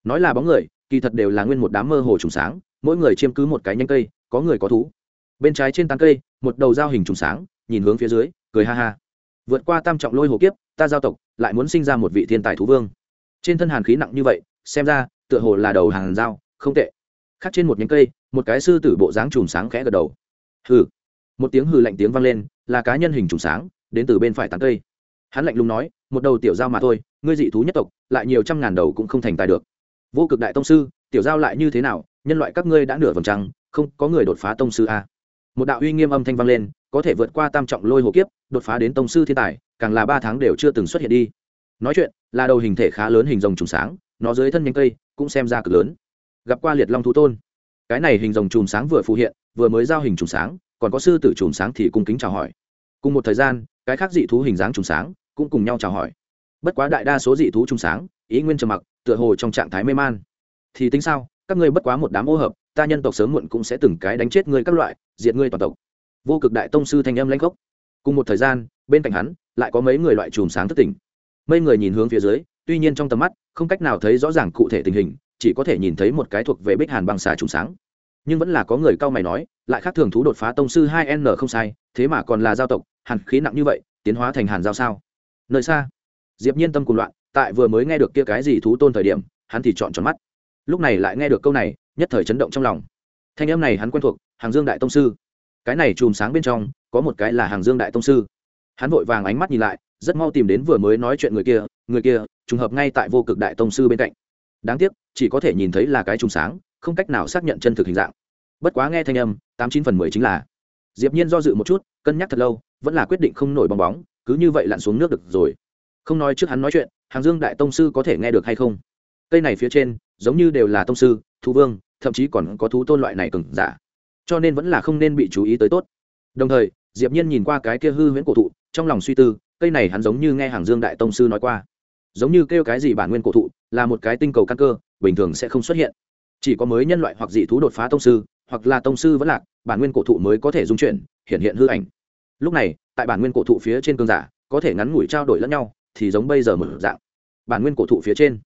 Nói là bóng người, kỳ thật đều là nguyên một đám mơ hồ trùng sáng, mỗi người chiêm cứ một cái nhanh cây, có người có thú. Bên trái trên tán cây, một đầu dao hình trùng sáng, nhìn hướng phía dưới, cười ha ha. Vượt qua tam trọng lôi hồ kiếp, ta giao tộc, lại muốn sinh ra một vị thiên tài thú vương. Trên thân hàn khí nặng như vậy, xem ra, tựa hồ là đầu hàng dao không tệ. Khác trên một nhánh cây, một cái sư tử bộ dáng trùng sáng khẽ gật đầu. Hừ. Một tiếng hừ lạnh tiếng vang lên, là cá nhân hình trùng sáng đến từ bên phải tán cây. Hắn lạnh lùng nói, một đầu tiểu giao mà thôi, ngươi dị thú nhất tộc, lại nhiều trăm ngàn đầu cũng không thành tài được. Vô cực đại tông sư, tiểu giao lại như thế nào? Nhân loại các ngươi đã nửa vầng trăng, không có người đột phá tông sư a. Một đạo uy nghiêm âm thanh vang lên, có thể vượt qua tam trọng lôi hồ kiếp, đột phá đến tông sư thiên tài, càng là ba tháng đều chưa từng xuất hiện đi. Nói chuyện, là đầu hình thể khá lớn hình rồng trùng sáng, nó dưới thân nhánh cây cũng xem ra cực lớn. Gặp qua liệt long thú tôn. Cái này hình rồng trùng sáng vừa phù hiện, vừa mới giao hình trùng sáng, còn có sư tử trùng sáng thì cung kính chào hỏi. Cùng một thời gian cái khác dị thú hình dáng trùng sáng cũng cùng nhau chào hỏi. Bất quá đại đa số dị thú trùng sáng, ý nguyên trầm mặc, tựa hồ trong trạng thái mê man. Thì tính sao, các ngươi bất quá một đám ô hợp, ta nhân tộc sớm muộn cũng sẽ từng cái đánh chết ngươi các loại, diệt ngươi toàn tộc. Vô cực đại tông sư thanh âm lãnh gốc. Cùng một thời gian, bên cạnh hắn, lại có mấy người loại chùm sáng thất tỉnh. Mấy người nhìn hướng phía dưới, tuy nhiên trong tầm mắt, không cách nào thấy rõ ràng cụ thể tình hình, chỉ có thể nhìn thấy một cái thuộc về bích hàn băng xà chùm sáng. Nhưng vẫn là có người cao mày nói, lại khác thường thú đột phá tông sư hai n không sai, thế mà còn là giao tộc hàn khí nặng như vậy, tiến hóa thành hàn giao sao? Nơi xa, diệp nhiên tâm cùng loạn, tại vừa mới nghe được kia cái gì thú tôn thời điểm, hắn thì chọn tròn mắt. Lúc này lại nghe được câu này, nhất thời chấn động trong lòng. Thanh âm này hắn quen thuộc, hàng dương đại tông sư. Cái này chùm sáng bên trong, có một cái là hàng dương đại tông sư. Hắn vội vàng ánh mắt nhìn lại, rất mau tìm đến vừa mới nói chuyện người kia người kia, trùng hợp ngay tại vô cực đại tông sư bên cạnh. Đáng tiếc, chỉ có thể nhìn thấy là cái chùm sáng, không cách nào xác nhận chân thực hình dạng. Bất quá nghe thanh âm, tám chín phần mười chính là. Diệp nhiên do dự một chút, cân nhắc thật lâu vẫn là quyết định không nổi bong bóng, cứ như vậy lặn xuống nước được rồi. Không nói trước hắn nói chuyện, hàng dương đại tông sư có thể nghe được hay không? Cây này phía trên, giống như đều là tông sư, thú vương, thậm chí còn có thú tôn loại này cừng giả. Cho nên vẫn là không nên bị chú ý tới tốt. Đồng thời, diệp nhiên nhìn qua cái kia hư huyễn cổ thụ, trong lòng suy tư, cây này hắn giống như nghe hàng dương đại tông sư nói qua. Giống như kêu cái gì bản nguyên cổ thụ, là một cái tinh cầu căn cơ, bình thường sẽ không xuất hiện. Chỉ có mới nhân loại hoặc dị thú đột phá tông sư, hoặc là tông sư vẫn lạc, bản nguyên cổ thụ mới có thể dung chuyển, hiện hiện hư ảnh lúc này, tại bản nguyên cổ thụ phía trên cương giả, có thể ngắn ngủi trao đổi lẫn nhau, thì giống bây giờ mở dạng. Bản nguyên cổ thụ phía trên.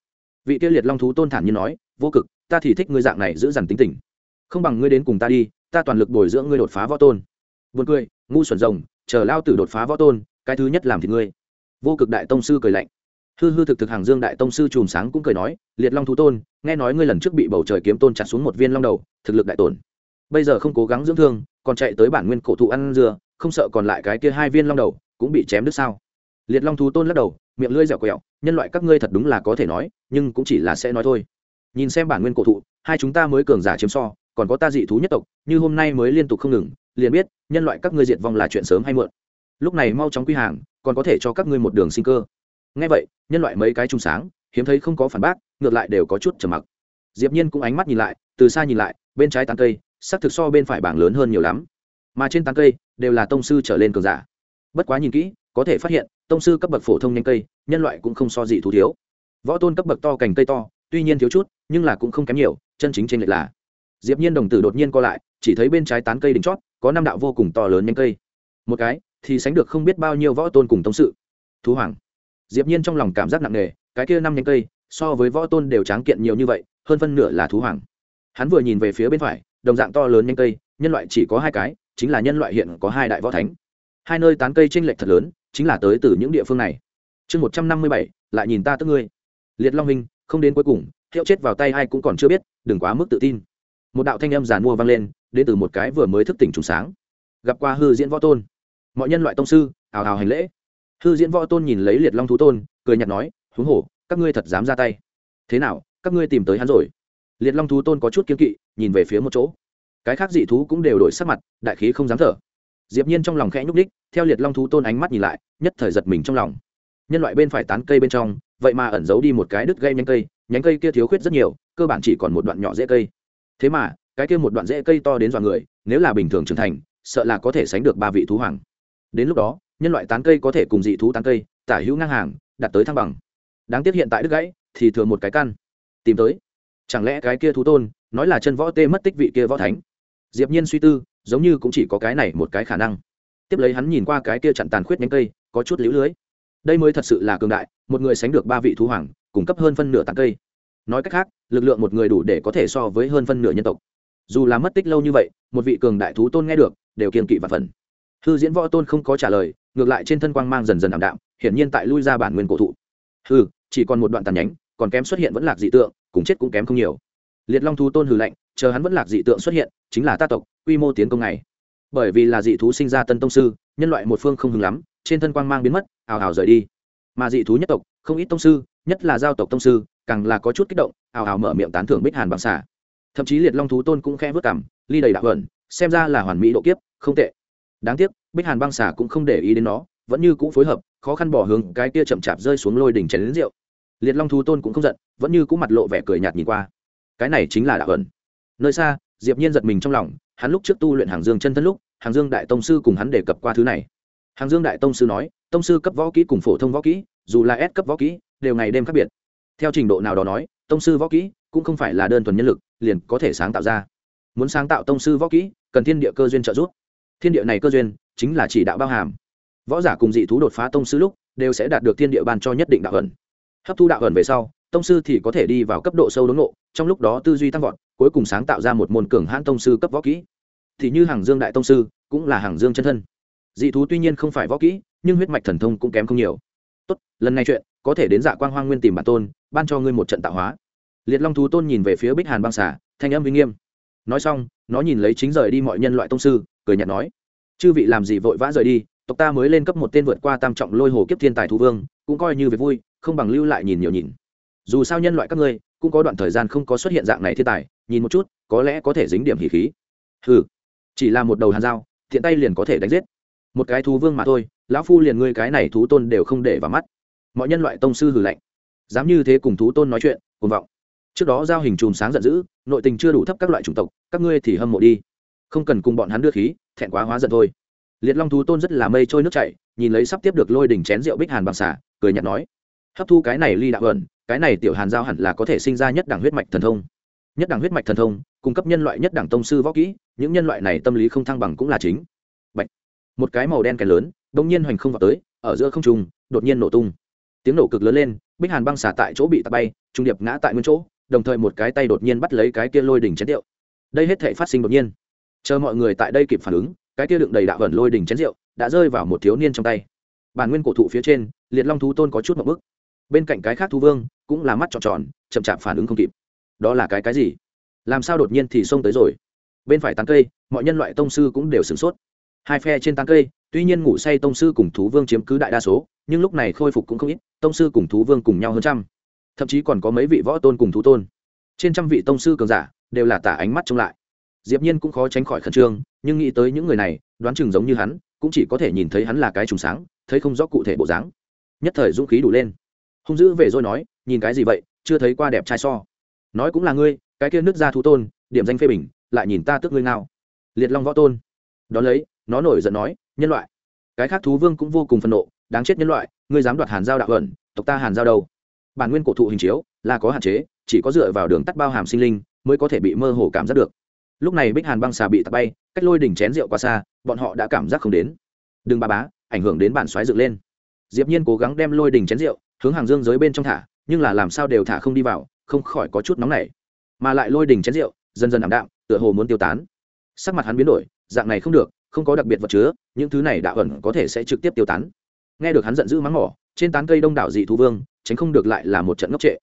Vị tiêu liệt long thú tôn thản như nói, vô cực, ta thì thích ngươi dạng này giữ dằn tính tình. Không bằng ngươi đến cùng ta đi, ta toàn lực bồi dưỡng ngươi đột phá võ tôn. Buồn cười, ngu xuẩn rồng, chờ lao tử đột phá võ tôn, cái thứ nhất làm thì ngươi. Vô cực đại tông sư cười lạnh. Hư hư thực thực hàng dương đại tông sư chùm sáng cũng cười nói, liệt long thú tôn, nghe nói ngươi lần trước bị bầu trời kiếm tôn chặt xuống một viên long đầu, thực lực đại tổn. Bây giờ không cố gắng dưỡng thương, còn chạy tới bản nguyên cổ thụ ăn dừa không sợ còn lại cái kia hai viên long đầu, cũng bị chém đứt sao? Liệt long thú tôn lắc đầu, miệng lưỡi dẻo quẹo, nhân loại các ngươi thật đúng là có thể nói, nhưng cũng chỉ là sẽ nói thôi. Nhìn xem bản nguyên cổ thụ, hai chúng ta mới cường giả chiếm so, còn có ta dị thú nhất tộc, như hôm nay mới liên tục không ngừng, liền biết, nhân loại các ngươi diệt vong là chuyện sớm hay muộn. Lúc này mau chóng quy hàng, còn có thể cho các ngươi một đường sinh cơ. Ngay vậy, nhân loại mấy cái trung sáng, hiếm thấy không có phản bác, ngược lại đều có chút trầm mặc. Diệp nhiên cũng ánh mắt nhìn lại, từ xa nhìn lại, bên trái tán cây xác thực so bên phải bảng lớn hơn nhiều lắm mà trên tán cây đều là tông sư trở lên cường giả. Bất quá nhìn kỹ, có thể phát hiện, tông sư cấp bậc phổ thông nhanh cây, nhân loại cũng không so gì thú thiếu. Võ tôn cấp bậc to cành cây to, tuy nhiên thiếu chút, nhưng là cũng không kém nhiều, chân chính trên lệch là. Diệp nhiên đồng tử đột nhiên co lại, chỉ thấy bên trái tán cây đỉnh chót, có năm đạo vô cùng to lớn nhanh cây. Một cái, thì sánh được không biết bao nhiêu võ tôn cùng tông sự. Thú hoàng. Diệp nhiên trong lòng cảm giác nặng nề, cái kia năm nhánh cây, so với võ tôn đều tráng kiện nhiều như vậy, hơn phân nửa là thú hoàng. Hắn vừa nhìn về phía bên phải, đồng dạng to lớn nhánh cây, nhân loại chỉ có hai cái chính là nhân loại hiện có hai đại võ thánh. Hai nơi tán cây chênh lệch thật lớn, chính là tới từ những địa phương này. Chương một trăm năm mươi bảy, lại nhìn ta tức ngươi. Liệt long minh không đến cuối cùng, hiệu chết vào tay ai cũng còn chưa biết, đừng quá mức tự tin. Một đạo thanh âm giàn mua vang lên, đến từ một cái vừa mới thức tỉnh trùng sáng. Gặp qua hư diễn võ tôn. Mọi nhân loại tông sư ào ào hành lễ. Hư diễn võ tôn nhìn lấy liệt long thú tôn, cười nhạt nói, huống hổ các ngươi thật dám ra tay. Thế nào, các ngươi tìm tới hắn rồi? Liệt long thú tôn có chút kiên kỵ, nhìn về phía một chỗ cái khác dị thú cũng đều đổi sắc mặt, đại khí không dám thở. Diệp nhiên trong lòng khẽ nhúc đích theo liệt long thú tôn ánh mắt nhìn lại, nhất thời giật mình trong lòng. Nhân loại bên phải tán cây bên trong, vậy mà ẩn giấu đi một cái đứt gây nhánh cây nhánh cây kia thiếu khuyết rất nhiều, cơ bản chỉ còn một đoạn nhỏ rễ cây. Thế mà, cái kia một đoạn rễ cây to đến dọa người, nếu là bình thường trưởng thành, sợ là có thể sánh được ba vị thú hoàng. Đến lúc đó, nhân loại tán cây có thể cùng dị thú tán cây, tả hữu ngang hàng đặt tới thăng bằng. Đáng tiếc hiện tại đứt gãy, thì thừa một cái căn. Tìm tới. Chẳng lẽ cái kia thú tôn, nói là chân võ tê mất tích vị kia võ thánh? Diệp nhiên suy tư, giống như cũng chỉ có cái này một cái khả năng. Tiếp lấy hắn nhìn qua cái kia chặn tàn khuyết nhánh cây, có chút liễu lưới. Đây mới thật sự là cường đại, một người sánh được ba vị thú hoàng, cung cấp hơn phân nửa tàn cây. Nói cách khác, lực lượng một người đủ để có thể so với hơn phân nửa nhân tộc. Dù là mất tích lâu như vậy, một vị cường đại thú tôn nghe được, đều kiên kỵ và phần hư diễn võ tôn không có trả lời, ngược lại trên thân quang mang dần dần ảm đạm, hiển nhiên tại lui ra bản nguyên cổ thụ. Hư chỉ còn một đoạn tàn nhánh, còn kém xuất hiện vẫn lạc dị tượng, cùng chết cũng kém không nhiều liệt long thú tôn hừ lạnh, chờ hắn vẫn lạc dị tượng xuất hiện, chính là ta tộc, quy mô tiến công này. Bởi vì là dị thú sinh ra tân tông sư, nhân loại một phương không hứng lắm, trên thân quang mang biến mất, ào ào rời đi. Mà dị thú nhất tộc, không ít tông sư, nhất là giao tộc tông sư, càng là có chút kích động, ào ào mở miệng tán thưởng bích hàn bằng xả thậm chí liệt long thú tôn cũng khe vớt cảm ly đầy đạo hận, xem ra là hoàn mỹ độ kiếp, không tệ. Đáng tiếc, bích hàn băng xả cũng không để ý đến nó, vẫn như cũng phối hợp, khó khăn bỏ hướng cái kia chậm chạp rơi xuống lôi đỉnh chén đến rượu. Liệt long thú tôn cũng không giận, vẫn như cũng mặt lộ vẻ cười nhạt nhìn qua cái này chính là đạo ẩn. Nơi xa, diệp nhiên giật mình trong lòng, hắn lúc trước tu luyện hàng dương chân thân lúc, hàng dương đại tông sư cùng hắn đề cập qua thứ này. Hàng dương đại tông sư nói, tông sư cấp võ kỹ cùng phổ thông võ kỹ, dù là S cấp võ kỹ, đều ngày đêm khác biệt. Theo trình độ nào đó nói, tông sư võ kỹ cũng không phải là đơn thuần nhân lực, liền có thể sáng tạo ra. Muốn sáng tạo tông sư võ kỹ, cần thiên địa cơ duyên trợ giúp. Thiên địa này cơ duyên, chính là chỉ đạo bao hàm. Võ giả cùng dị thú đột phá tông sư lúc, đều sẽ đạt được thiên địa ban cho nhất định đạo ẩn. Hấp thu đạo ẩn về sau tông sư thì có thể đi vào cấp độ sâu đốn ngộ, trong lúc đó tư duy tăng vọt, cuối cùng sáng tạo ra một môn cường hãn tông sư cấp võ kỹ. Thì như hàng dương đại tông sư, cũng là hàng dương chân thân. Dị thú tuy nhiên không phải võ kỹ, nhưng huyết mạch thần thông cũng kém không nhiều. Tốt, lần này chuyện, có thể đến dạ quang hoang nguyên tìm bản tôn, ban cho ngươi một trận tạo hóa. Liệt long thú tôn nhìn về phía bích hàn băng xả thanh âm uy nghiêm. Nói xong, nó nhìn lấy chính rời đi mọi nhân loại tông sư, cười nhạt nói, chư vị làm gì vội vã rời đi, tộc ta mới lên cấp một tên vượt qua tam trọng lôi hồ kiếp thiên tài thú vương, cũng coi như việc vui, không bằng lưu lại nhìn nhiều nhìn dù sao nhân loại các ngươi cũng có đoạn thời gian không có xuất hiện dạng này thiên tài, nhìn một chút, có lẽ có thể dính điểm hỉ khí. Ừ chỉ là một đầu hàn dao, thiện tay liền có thể đánh giết. Một cái thú vương mà thôi, lão phu liền ngươi cái này thú tôn đều không để vào mắt. Mọi nhân loại tông sư hử lạnh. Dám như thế cùng thú tôn nói chuyện, cuồng vọng. Trước đó giao hình chùm sáng giận dữ, nội tình chưa đủ thấp các loại chủng tộc, các ngươi thì hâm mộ đi. Không cần cùng bọn hắn đưa khí, thẹn quá hóa giận thôi. Liệt long thú tôn rất là mây trôi nước chảy, nhìn lấy sắp tiếp được lôi đỉnh chén rượu bích hàn bằng xả cười nhạt nói. Hấp thu cái này ly đạo ẩn cái này tiểu hàn giao hẳn là có thể sinh ra nhất đẳng huyết mạch thần thông. Nhất đẳng huyết mạch thần thông, cung cấp nhân loại nhất đẳng tông sư võ kỹ, những nhân loại này tâm lý không thăng bằng cũng là chính. Bạch. một cái màu đen kèn lớn đông nhiên hoành không vào tới, ở giữa không trung, đột nhiên nổ tung. Tiếng nổ cực lớn lên, bích hàn băng xả tại chỗ bị tạt bay, trung điệp ngã tại nguyên chỗ, đồng thời một cái tay đột nhiên bắt lấy cái kia lôi đỉnh chén rượu. Đây hết thể phát sinh đột nhiên. Chờ mọi người tại đây kịp phản ứng, cái kia đựng đầy đạo vẩn lôi đỉnh chén rượu đã rơi vào một thiếu niên trong tay. Bản nguyên cổ thụ phía trên, liệt long thú tôn có chút một bức bên cạnh cái khác thú vương cũng là mắt tròn tròn, chậm chạp phản ứng không kịp. Đó là cái cái gì? Làm sao đột nhiên thì xông tới rồi? Bên phải tán cây, mọi nhân loại tông sư cũng đều sửng sốt. Hai phe trên tán cây, tuy nhiên ngủ say tông sư cùng thú vương chiếm cứ đại đa số, nhưng lúc này khôi phục cũng không ít, tông sư cùng thú vương cùng nhau hơn trăm. Thậm chí còn có mấy vị võ tôn cùng thú tôn. Trên trăm vị tông sư cường giả đều là tả ánh mắt trông lại. Diệp nhiên cũng khó tránh khỏi khẩn trương, nhưng nghĩ tới những người này, đoán chừng giống như hắn, cũng chỉ có thể nhìn thấy hắn là cái trùng sáng, thấy không rõ cụ thể bộ dáng. Nhất thời dũng khí đủ lên hung dữ về rồi nói, nhìn cái gì vậy? Chưa thấy qua đẹp trai so. Nói cũng là ngươi, cái kia nước ra thú tôn, điểm danh phê bình, lại nhìn ta tức ngươi nào liệt long võ tôn. Đón lấy, nó nổi giận nói, nhân loại, cái khác thú vương cũng vô cùng phẫn nộ, đáng chết nhân loại, ngươi dám đoạt hàn giao đạo ẩn tộc ta hàn giao đâu? Bản nguyên cổ thụ hình chiếu, là có hạn chế, chỉ có dựa vào đường tắt bao hàm sinh linh, mới có thể bị mơ hồ cảm giác được. Lúc này bích hàn băng xà bị tạt bay, cách lôi đỉnh chén rượu qua xa, bọn họ đã cảm giác không đến. Đừng ba bá, ảnh hưởng đến bản xoáy dựng lên. Diệp nhiên cố gắng đem lôi đỉnh chén rượu hướng hàng dương giới bên trong thả, nhưng là làm sao đều thả không đi vào, không khỏi có chút nóng nảy. Mà lại lôi đỉnh chén rượu, dần dần ảm đạm, tựa hồ muốn tiêu tán. Sắc mặt hắn biến đổi, dạng này không được, không có đặc biệt vật chứa, những thứ này đạo ẩn có thể sẽ trực tiếp tiêu tán. Nghe được hắn giận dữ mắng mỏ, trên tán cây đông đảo dị thú vương, tránh không được lại là một trận ngốc trệ.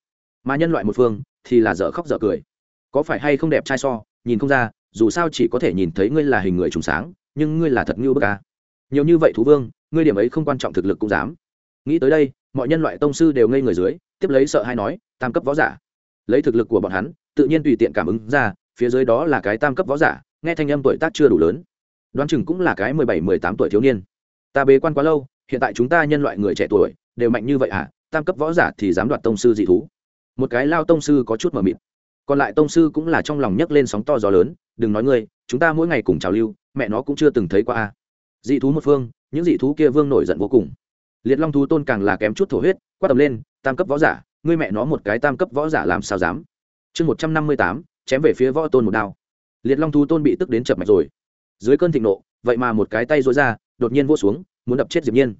Mà nhân loại một phương, thì là dở khóc dở cười. Có phải hay không đẹp trai so, nhìn không ra, dù sao chỉ có thể nhìn thấy ngươi là hình người trùng sáng, nhưng ngươi là thật ngưu bức ca nhiều như vậy thú vương, ngươi điểm ấy không quan trọng thực lực cũng dám. Nghĩ tới đây mọi nhân loại tông sư đều ngây người dưới, tiếp lấy sợ hay nói, tam cấp võ giả. Lấy thực lực của bọn hắn, tự nhiên tùy tiện cảm ứng ra, phía dưới đó là cái tam cấp võ giả, nghe thanh âm tuổi tác chưa đủ lớn. Đoán chừng cũng là cái mười bảy, mười tám tuổi thiếu niên. Ta bế quan quá lâu, hiện tại chúng ta nhân loại người trẻ tuổi, đều mạnh như vậy à tam cấp võ giả thì dám đoạt tông sư dị thú. Một cái lao tông sư có chút mờ mịt. Còn lại tông sư cũng là trong lòng nhấc lên sóng to gió lớn, đừng nói ngươi, chúng ta mỗi ngày cùng trào lưu, mẹ nó cũng chưa từng thấy qua a dị thú một phương, những dị thú kia vương nổi giận vô cùng liệt long thú tôn càng là kém chút thổ huyết, quát tầm lên, tam cấp võ giả, ngươi mẹ nó một cái tam cấp võ giả làm sao dám? Chương một trăm năm mươi tám, chém về phía võ tôn một đao. Liệt long thú tôn bị tức đến chập mạch rồi. Dưới cơn thịnh nộ, vậy mà một cái tay dối ra, đột nhiên vô xuống, muốn đập chết diệp nhiên.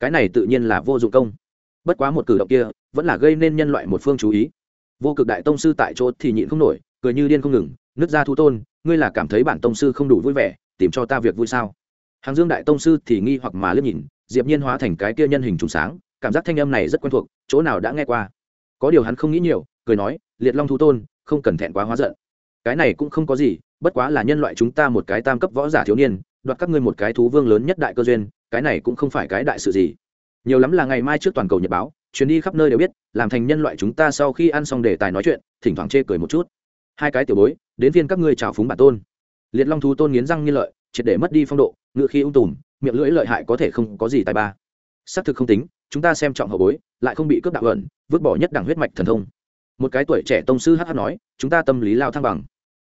Cái này tự nhiên là vô dụng công. Bất quá một cử động kia, vẫn là gây nên nhân loại một phương chú ý. Vô cực đại tông sư tại chỗ thì nhịn không nổi, cười như điên không ngừng, nứt ra thu tôn, ngươi là cảm thấy bản tông sư không đủ vui vẻ, tìm cho ta việc vui sao? Hàng dương đại tông sư thì nghi hoặc mà liếc nhìn diệp nhiên hóa thành cái kia nhân hình trùng sáng, cảm giác thanh âm này rất quen thuộc, chỗ nào đã nghe qua. Có điều hắn không nghĩ nhiều, cười nói, liệt long thú tôn, không cần thẹn quá hóa giận. Cái này cũng không có gì, bất quá là nhân loại chúng ta một cái tam cấp võ giả thiếu niên, đoạt các ngươi một cái thú vương lớn nhất đại cơ duyên, cái này cũng không phải cái đại sự gì. Nhiều lắm là ngày mai trước toàn cầu nhật báo, chuyến đi khắp nơi đều biết, làm thành nhân loại chúng ta sau khi ăn xong đề tài nói chuyện, thỉnh thoảng chê cười một chút. Hai cái tiểu bối, đến viên các ngươi trào phúng bản tôn. Liệt long thú tôn nghiến răng nghiên lợi, triệt để mất đi phong độ, ngựa khi ung tùm miệng lưỡi lợi hại có thể không có gì tài ba. Xác thực không tính, chúng ta xem trọng hậu bối, lại không bị cướp đạo ẩn, vứt bỏ nhất đẳng huyết mạch thần thông. Một cái tuổi trẻ tông sư hh nói, chúng ta tâm lý lao thăng bằng.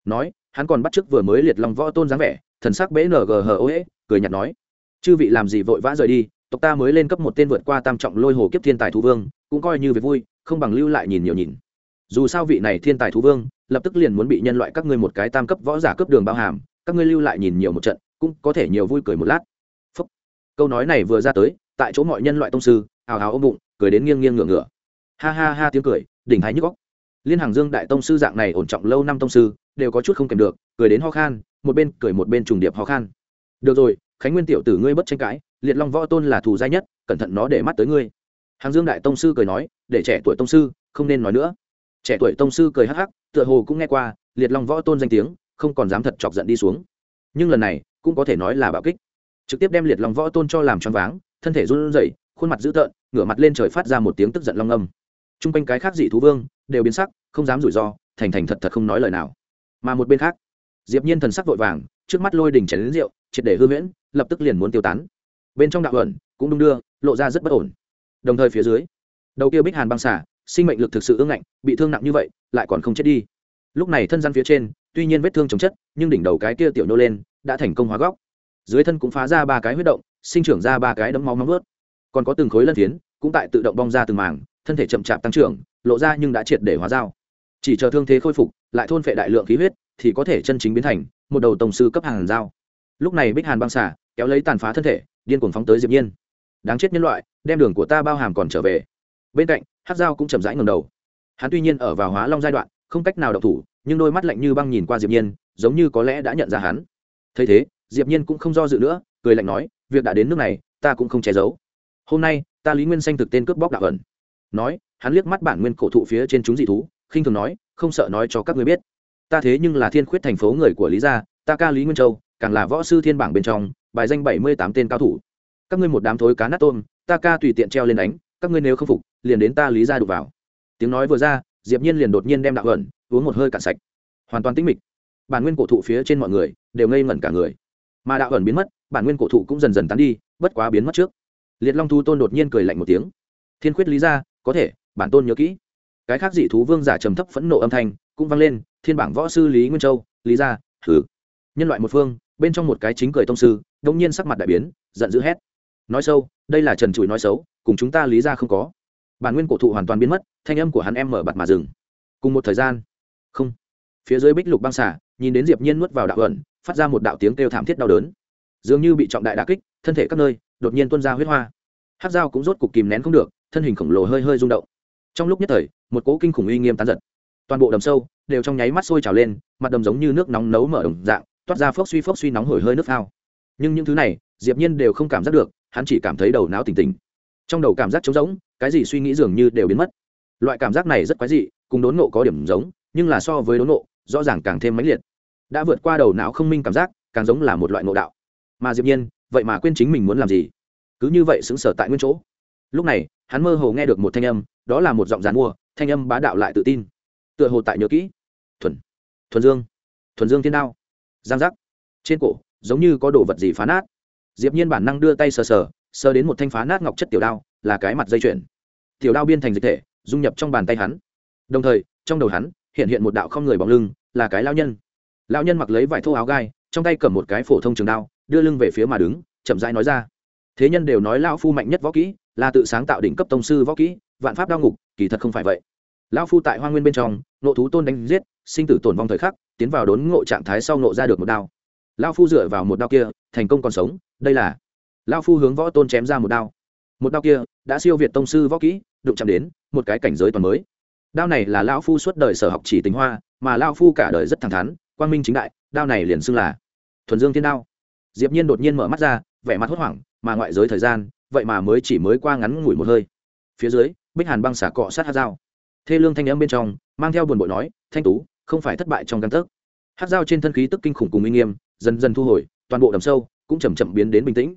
Nói, hắn còn bắt chước vừa mới liệt long võ tôn dáng vẻ, thần sắc bẽ ng hờ ô ế cười nhạt nói. Chư vị làm gì vội vã rời đi, tộc ta mới lên cấp một tên vượt qua tam trọng lôi hồ kiếp thiên tài thú vương, cũng coi như việc vui, không bằng lưu lại nhìn nhiều nhìn. Dù sao vị này thiên tài thú vương, lập tức liền muốn bị nhân loại các ngươi một cái tam cấp võ giả cấp đường bao hàm, các ngươi lưu lại nhìn nhiều một trận, cũng có thể nhiều vui cười một lát câu nói này vừa ra tới, tại chỗ mọi nhân loại tông sư hào hào ôm bụng, cười đến nghiêng nghiêng ngửa ngửa. Ha ha ha tiếng cười, đỉnh thái nhức góc liên hàng dương đại tông sư dạng này ổn trọng lâu năm tông sư, đều có chút không kèm được, cười đến ho khan, một bên cười một bên trùng điệp ho khan. Được rồi, khánh nguyên tiểu tử ngươi bất tranh cãi, liệt long võ tôn là thù dai nhất, cẩn thận nó để mắt tới ngươi. Hàng dương đại tông sư cười nói, để trẻ tuổi tông sư, không nên nói nữa. Trẻ tuổi tông sư cười hắc hắc, tựa hồ cũng nghe qua, liệt long võ tôn danh tiếng, không còn dám thật chọc giận đi xuống. Nhưng lần này, cũng có thể nói là bạo kích trực tiếp đem liệt long võ tôn cho làm choáng váng, thân thể run rẩy, khuôn mặt dữ tợn, ngửa mặt lên trời phát ra một tiếng tức giận long âm. T r u n g quanh cái khác dị thú vương đều biến sắc, không dám rủi ro, thành thành thật thật không nói lời nào. Mà một bên khác, diệp nhiên thần sắc vội vàng, trước mắt lôi đỉnh chén đến rượu, triệt để hư huyễn, lập tức liền muốn tiêu tán. Bên trong đạo ẩn cũng đung đưa, lộ ra rất bất ổn. Đồng thời phía dưới, đầu kia bích hàn băng xả sinh mệnh lực thực sự ương ngạnh, bị thương nặng như vậy, lại còn không chết đi. Lúc này thân gian phía trên, tuy nhiên vết thương chống chất, nhưng đỉnh đầu cái kia tiểu nô lên, đã thành công hóa góc dưới thân cũng phá ra ba cái huyết động, sinh trưởng ra ba cái đấm máu nóng vớt còn có từng khối lân phiến, cũng tại tự động bong ra từng mảng. thân thể chậm chạp tăng trưởng, lộ ra nhưng đã triệt để hóa dao. Chỉ chờ thương thế khôi phục, lại thôn phệ đại lượng khí huyết, thì có thể chân chính biến thành một đầu tổng sư cấp hàng dao. Lúc này bích hàn băng xả kéo lấy tàn phá thân thể, điên cuồng phóng tới diệp nhiên. Đáng chết nhân loại, đem đường của ta bao hàm còn trở về. Bên cạnh hắc dao cũng chậm rãi ngẩng đầu. Hắn tuy nhiên ở vào hóa long giai đoạn, không cách nào động thủ, nhưng đôi mắt lạnh như băng nhìn qua diệp nhiên, giống như có lẽ đã nhận ra hắn. Thấy thế diệp nhiên cũng không do dự nữa, cười lạnh nói, việc đã đến nước này, ta cũng không che giấu. Hôm nay, ta lý nguyên xanh thực tên cướp bóc đạo ẩn. Nói, hắn liếc mắt bản nguyên cổ thụ phía trên chúng dị thú, khinh thường nói, không sợ nói cho các ngươi biết. Ta thế nhưng là thiên khuyết thành phố người của lý gia, ta ca lý nguyên châu, càng là võ sư thiên bảng bên trong, bài danh bảy mươi tám tên cao thủ. Các ngươi một đám thối cá nát tôm, ta ca tùy tiện treo lên đánh, các ngươi nếu không phục, liền đến ta lý gia đục vào. Tiếng nói vừa ra, diệp nhiên liền đột nhiên đem đạo ẩn uống một hơi cạn sạch. Hoàn toàn tĩnh mịch. Bản nguyên cổ thụ phía trên mọi người đều ngây ngẩn cả người mà đạo ẩn biến mất, bản nguyên cổ thụ cũng dần dần tán đi, bất quá biến mất trước. Liệt long thu tôn đột nhiên cười lạnh một tiếng. Thiên khuyết lý ra, có thể, bản tôn nhớ kỹ. Cái khác dị thú vương giả trầm thấp phẫn nộ âm thanh cũng vang lên, thiên bảng võ sư lý nguyên châu, lý gia hừ nhân loại một phương, bên trong một cái chính cười tông sư đông nhiên sắc mặt đại biến, giận dữ hét. Nói sâu, đây là trần trụi nói xấu, cùng chúng ta lý ra không có. Bản nguyên cổ thụ hoàn toàn biến mất, thanh âm của hắn em mở bặt mà dừng. Cùng một thời gian. Không. Phía dưới bích lục băng xả nhìn đến diệp nhiên nuốt vào đạo ẩn phát ra một đạo tiếng kêu thảm thiết đau đớn. Dường như bị trọng đại đả kích, thân thể các nơi đột nhiên tuôn ra huyết hoa. Hát dao cũng rốt cục kìm nén không được, thân hình khổng lồ hơi hơi rung động. Trong lúc nhất thời, một cỗ kinh khủng uy nghiêm tán giật. Toàn bộ đầm sâu đều trong nháy mắt sôi trào lên, mặt đầm giống như nước nóng nấu mở đồng dạng, toát ra phốc suy phốc suy nóng hổi hơi nước phao. Nhưng những thứ này, diệp nhiên đều không cảm giác được, hắn chỉ cảm thấy đầu não tỉnh tỉnh. Trong đầu cảm giác trống rỗng, cái gì suy nghĩ dường như đều biến mất. Loại cảm giác này rất quái dị, cùng đốn nộ có điểm giống, nhưng là so với đốn nộ rõ ràng càng thêm mãnh liệt đã vượt qua đầu não không minh cảm giác, càng giống là một loại ngộ đạo. Mà diệp nhiên, vậy mà quên chính mình muốn làm gì? Cứ như vậy sững sờ tại nguyên chỗ. Lúc này, hắn mơ hồ nghe được một thanh âm, đó là một giọng dán mua, thanh âm bá đạo lại tự tin. Tựa hồ tại nhớ kỹ. Thuần. Thuần dương. Thuần dương thiên đao. Giang giác. Trên cổ, giống như có đồ vật gì phá nát. Diệp nhiên bản năng đưa tay sờ sờ sờ đến một thanh phá nát ngọc chất tiểu đao, là cái mặt dây chuyền. Tiểu đao biên thành dịch thể, dung nhập trong bàn tay hắn. Đồng thời, trong đầu hắn, hiện hiện một đạo không người bóng lưng, là cái lao nhân lão nhân mặc lấy vải thô áo gai, trong tay cầm một cái phổ thông trường đao, đưa lưng về phía mà đứng, chậm rãi nói ra. Thế nhân đều nói lão phu mạnh nhất võ kỹ, là tự sáng tạo đỉnh cấp tông sư võ kỹ, vạn pháp đao ngục, kỳ thật không phải vậy. Lão phu tại hoa nguyên bên trong nộ thú tôn đánh giết, sinh tử tổn vong thời khắc, tiến vào đốn ngộ trạng thái sau nộ ra được một đao. Lão phu dựa vào một đao kia, thành công còn sống, đây là lão phu hướng võ tôn chém ra một đao. Một đao kia, đã siêu việt tông sư võ kỹ, đụng chạm đến, một cái cảnh giới toàn mới. Đao này là lão phu suốt đời sở học chỉ tính hoa, mà lão phu cả đời rất thẳng thắn quang minh chính đại, đao này liền xưng là thuần dương thiên đao. Diệp nhiên đột nhiên mở mắt ra, vẻ mặt hốt hoảng, mà ngoại giới thời gian, vậy mà mới chỉ mới qua ngắn ngủi một hơi. Phía dưới, bích hàn băng xả cọ sát hát dao. Thê lương thanh âm bên trong, mang theo buồn bội nói, thanh tú, không phải thất bại trong căn tấc. Hát dao trên thân khí tức kinh khủng cùng uy nghiêm, dần dần thu hồi, toàn bộ đầm sâu cũng chầm chậm biến đến bình tĩnh.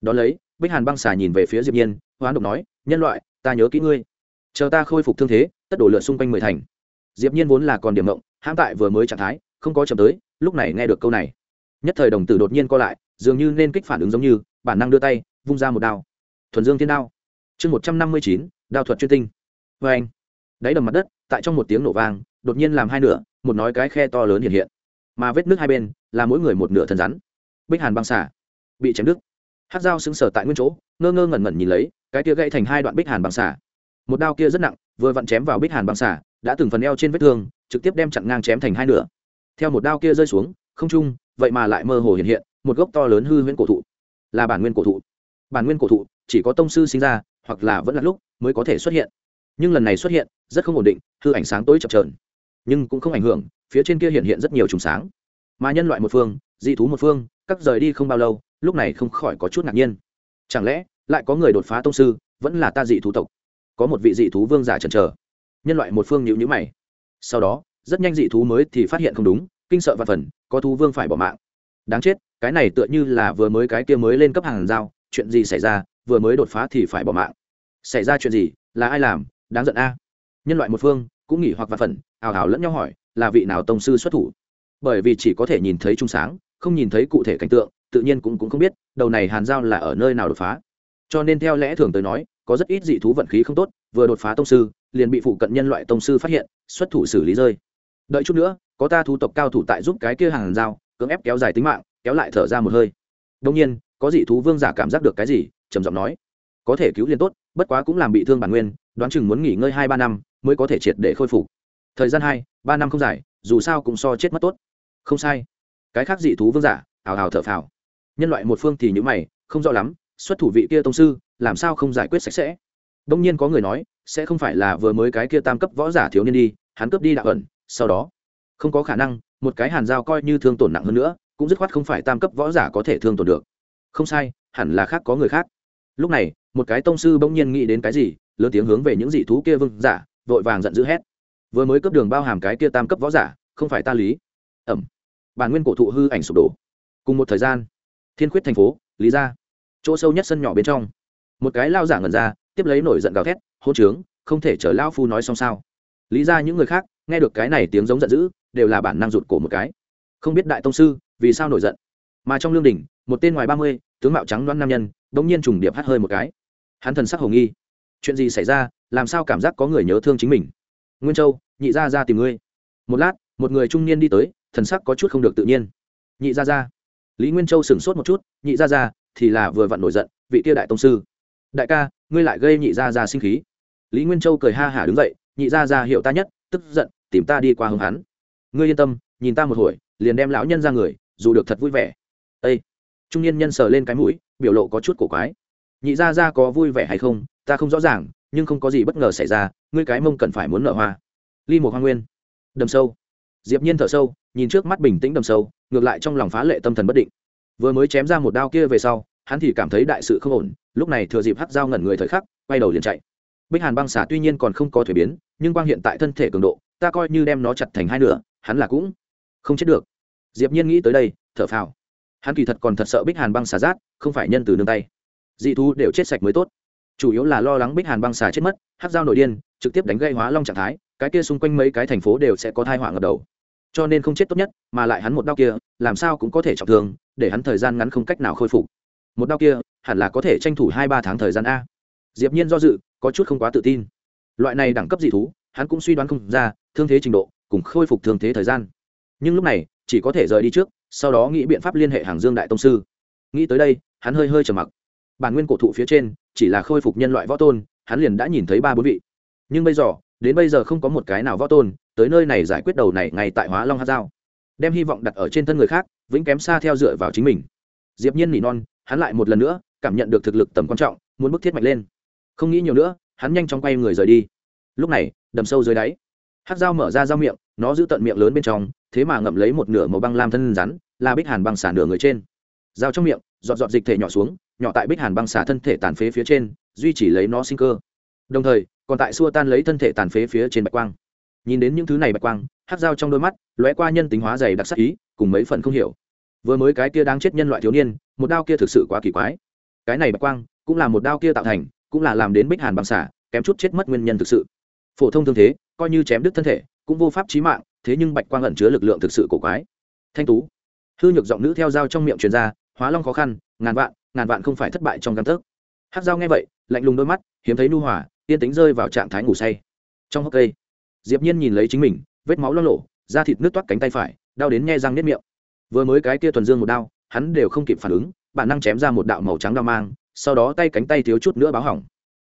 Đ ó lấy, bích hàn băng xả nhìn về phía diệp nhiên, hoán độc nói, nhân loại, ta nhớ kỹ ngươi. Chờ ta khôi phục thương thế, tất đổ lượt xung quanh mười thành. Diệp nhiên vốn là còn điểm mộng, hãm tại vừa mới trạng thái không có chậm tới, lúc này nghe được câu này. Nhất thời đồng tử đột nhiên co lại, dường như nên kích phản ứng giống như, bản năng đưa tay, vung ra một đao. Thuần dương thiên đao. Chương một trăm năm mươi chín, đao thuật chuyên tinh. Vê anh, đáy đầm mặt đất, tại trong một tiếng nổ vang, đột nhiên làm hai nửa, một nói cái khe to lớn hiện hiện. Mà vết nước hai bên, là mỗi người một nửa thân rắn. Bích hàn băng xả, bị chém đứt. Hát dao xứng sở tại nguyên chỗ, ngơ ngơ ngẩn ngẩn nhìn lấy, cái kia gãy thành hai đoạn bích hàn băng xả. Một đao kia rất nặng, vừa vặn chém vào bích hàn băng xả, đã từng phần eo trên vết thương, trực tiếp đem chặn ngang chém thành hai nửa theo một đao kia rơi xuống, không trung, vậy mà lại mơ hồ hiện hiện, một gốc to lớn hư huyễn cổ thụ. Là bản nguyên cổ thụ. Bản nguyên cổ thụ, chỉ có tông sư sinh ra, hoặc là vẫn là lúc, mới có thể xuất hiện. Nhưng lần này xuất hiện, rất không ổn định, hư ảnh sáng tối chập trờn nhưng cũng không ảnh hưởng, phía trên kia hiện hiện rất nhiều trùng sáng. Mà nhân loại một phương, dị thú một phương, các rời đi không bao lâu, lúc này không khỏi có chút ngạc nhiên. Chẳng lẽ, lại có người đột phá tông sư, vẫn là ta dị thú tộc? Có một vị dị thú vương giả chần trờ nhân loại một phương nhịu nhữ mày. Sau đó rất nhanh dị thú mới thì phát hiện không đúng kinh sợ và phần có thú vương phải bỏ mạng. Đáng chết cái này tựa như là vừa mới cái kia mới lên cấp hàng giao chuyện gì xảy ra vừa mới đột phá thì phải bỏ mạng. Xảy ra chuyện gì là ai làm đáng giận a. Nhân loại một phương cũng nghỉ hoặc và phần ào ào lẫn nhau hỏi là vị nào tông sư xuất thủ? Bởi vì chỉ có thể nhìn thấy trung sáng không nhìn thấy cụ thể cảnh tượng tự nhiên cũng, cũng không biết đầu này hàn giao là ở nơi nào đột phá. Cho nên theo lẽ thường tới nói có rất ít dị thú vận khí không tốt vừa đột phá tông sư liền bị phụ cận nhân loại tông sư phát hiện xuất thủ xử lý rơi đợi chút nữa, có ta thu tộc cao thủ tại giúp cái kia hàng dao cưỡng ép kéo dài tính mạng, kéo lại thở ra một hơi. Đông nhiên, có dị thú vương giả cảm giác được cái gì, trầm giọng nói. Có thể cứu liền tốt, bất quá cũng làm bị thương bản nguyên, đoán chừng muốn nghỉ ngơi hai ba năm mới có thể triệt để khôi phục. Thời gian hai, ba năm không dài, dù sao cũng so chết mất tốt. Không sai. Cái khác dị thú vương giả ào ào thở phào. Nhân loại một phương thì nhữ mày, không rõ lắm, xuất thủ vị kia tông sư, làm sao không giải quyết sạch sẽ? Đông nhiên có người nói, sẽ không phải là vừa mới cái kia tam cấp võ giả thiếu niên đi, hắn cướp đi đạo ẩn sau đó, không có khả năng, một cái hàn dao coi như thương tổn nặng hơn nữa, cũng dứt khoát không phải tam cấp võ giả có thể thương tổn được. Không sai, hẳn là khác có người khác. Lúc này, một cái tông sư bỗng nhiên nghĩ đến cái gì, lớn tiếng hướng về những dị thú kia vương giả, vội vàng giận dữ hét. Vừa mới cấp đường bao hàm cái kia tam cấp võ giả, không phải ta lý. Ẩm. Bản nguyên cổ thụ hư ảnh sụp đổ. Cùng một thời gian, thiên khuyết thành phố, lý ra. Chỗ sâu nhất sân nhỏ bên trong, một cái lao giả ngẩn ra, tiếp lấy nổi giận gào thét hỗ trướng, không thể chở lao phu nói xong sao? Lý ra những người khác nghe được cái này tiếng giống giận dữ, đều là bản năng rụt cổ một cái. Không biết đại tông sư, vì sao nổi giận? Mà trong lương đình một tên ngoài ba mươi, tướng mạo trắng loan nam nhân đ ỗ n g nhiên trùng điệp hắt hơi một cái. Hắn thần sắc hồng nghi. Chuyện gì xảy ra? Làm sao cảm giác có người nhớ thương chính mình? Nguyên châu, nhị ra ra tìm ngươi. Một lát, một người trung niên đi tới, thần sắc có chút không được tự nhiên. Nhị ra ra lý nguyên châu sửng sốt một chút, nhị ra ra thì là vừa vặn nổi giận, vị tiêu đại tông sư. Đại ca, ngươi lại gây nhị ra ra sinh khí. Lý nguyên châu cười ha hả đứng dậy, nhị ra ra hiệu ta nhất tức giận, tìm ta đi qua hướng hắn. Ngươi yên tâm, nhìn ta một hồi, liền đem lão nhân ra người, dù được thật vui vẻ. Â trung niên nhân sờ lên cái mũi, biểu lộ có chút cổ quái. Nhị ra ra có vui vẻ hay không, ta không rõ ràng, nhưng không có gì bất ngờ xảy ra, ngươi cái mông cần phải muốn nợ hoa. Ly một hoa nguyên. Đầm sâu. Diệp nhiên thở sâu, nhìn trước mắt bình tĩnh đầm sâu, ngược lại trong lòng phá lệ tâm thần bất định. Vừa mới chém ra một đao kia về sau, hắn thì cảm thấy đại sự không ổn, lúc này thừa dịp hắt dao ngẩn người thời khắc, quay đầu liền chạy bích hàn băng xả tuy nhiên còn không có thuế biến, nhưng quang hiện tại thân thể cường độ, ta coi như đem nó chặt thành hai nửa, hắn là cũng không chết được. Diệp nhiên nghĩ tới đây, thở phào. Hắn kỳ thật còn thật sợ bích hàn băng xả rát, không phải nhân từ nương tay. Dị thú đều chết sạch mới tốt. Chủ yếu là lo lắng bích hàn băng xả chết mất, hắc dao nội điên, trực tiếp đánh gây hóa long trạng thái, cái kia xung quanh mấy cái thành phố đều sẽ có thai họa ngập đầu. Cho nên không chết tốt nhất, mà lại hắn một đau kia, làm sao cũng có thể trọng thương, để hắn thời gian ngắn không cách nào khôi phục. Một đau kia, hẳn là có thể tranh thủ hai ba tháng thời gian a diệp nhiên do dự, có chút không quá tự tin. Loại này đẳng cấp dị thú, hắn cũng suy đoán không ra, thương thế trình độ, cùng khôi phục thương thế thời gian. Nhưng lúc này, chỉ có thể rời đi trước, sau đó nghĩ biện pháp liên hệ hàng dương đại tông sư. Nghĩ tới đây, hắn hơi hơi trầm mặc. Bản nguyên cổ thụ phía trên, chỉ là khôi phục nhân loại võ tôn, hắn liền đã nhìn thấy ba bốn vị. Nhưng bây giờ, đến bây giờ không có một cái nào võ tôn, tới nơi này giải quyết đầu này ngay tại hóa long hát dao đem hy vọng đặt ở trên thân người khác, vĩnh kém xa theo dựa vào chính mình. Diệp nhiên nỉ non, hắn lại một lần nữa cảm nhận được thực lực tầm quan trọng, muốn bức thiết mạnh lên không nghĩ nhiều nữa, hắn nhanh chóng quay người rời đi. Lúc này, đầm sâu dưới đáy. Hát dao mở ra dao miệng, nó giữ tận miệng lớn bên trong, thế mà ngậm lấy một nửa màu băng lam thân rắn, là bích hàn băng xả nửa người trên. Dao trong miệng dọn dọn dịch thể nhỏ xuống, nhỏ tại bích hàn băng xả thân thể tàn phế phía trên, duy chỉ lấy nó sinh cơ. Đồng thời, còn tại xua tan lấy thân thể tàn phế phía trên bạch quang. Nhìn đến những thứ này bạch quang hát dao trong đôi mắt, lóe qua nhân tính hóa dày đặc sắc ý, cùng mấy phần không hiểu. Vừa mới cái kia đang chết nhân loại thiếu niên, một đao kia thực sự quá kỳ quái. Cái này bạch quang, cũng là một đao kia tạo thành cũng là làm đến bích hàn bằng xả, kém chút chết mất nguyên nhân thực sự. Phổ thông thương thế, coi như chém đứt thân thể, cũng vô pháp chí mạng, thế nhưng bạch quang ẩn chứa lực lượng thực sự cổ quái. Thanh tú. Hư nhược giọng nữ theo dao trong miệng truyền ra, hóa long khó khăn, ngàn vạn ngàn vạn không phải thất bại trong căn thức hát dao nghe vậy, lạnh lùng đôi mắt, hiếm thấy nu hòa, yên tính rơi vào trạng thái ngủ say. Trong hốc cây, diệp nhiên nhìn lấy chính mình, vết máu lo lộ, da thịt nước toát cánh tay phải, đau đến nghe răng nếp miệng. Vừa mới cái kia thuần dương một đao, hắn đều không kịp phản ứng, bản năng chém ra một đạo màu trắng đao mang sau đó tay cánh tay thiếu chút nữa báo hỏng.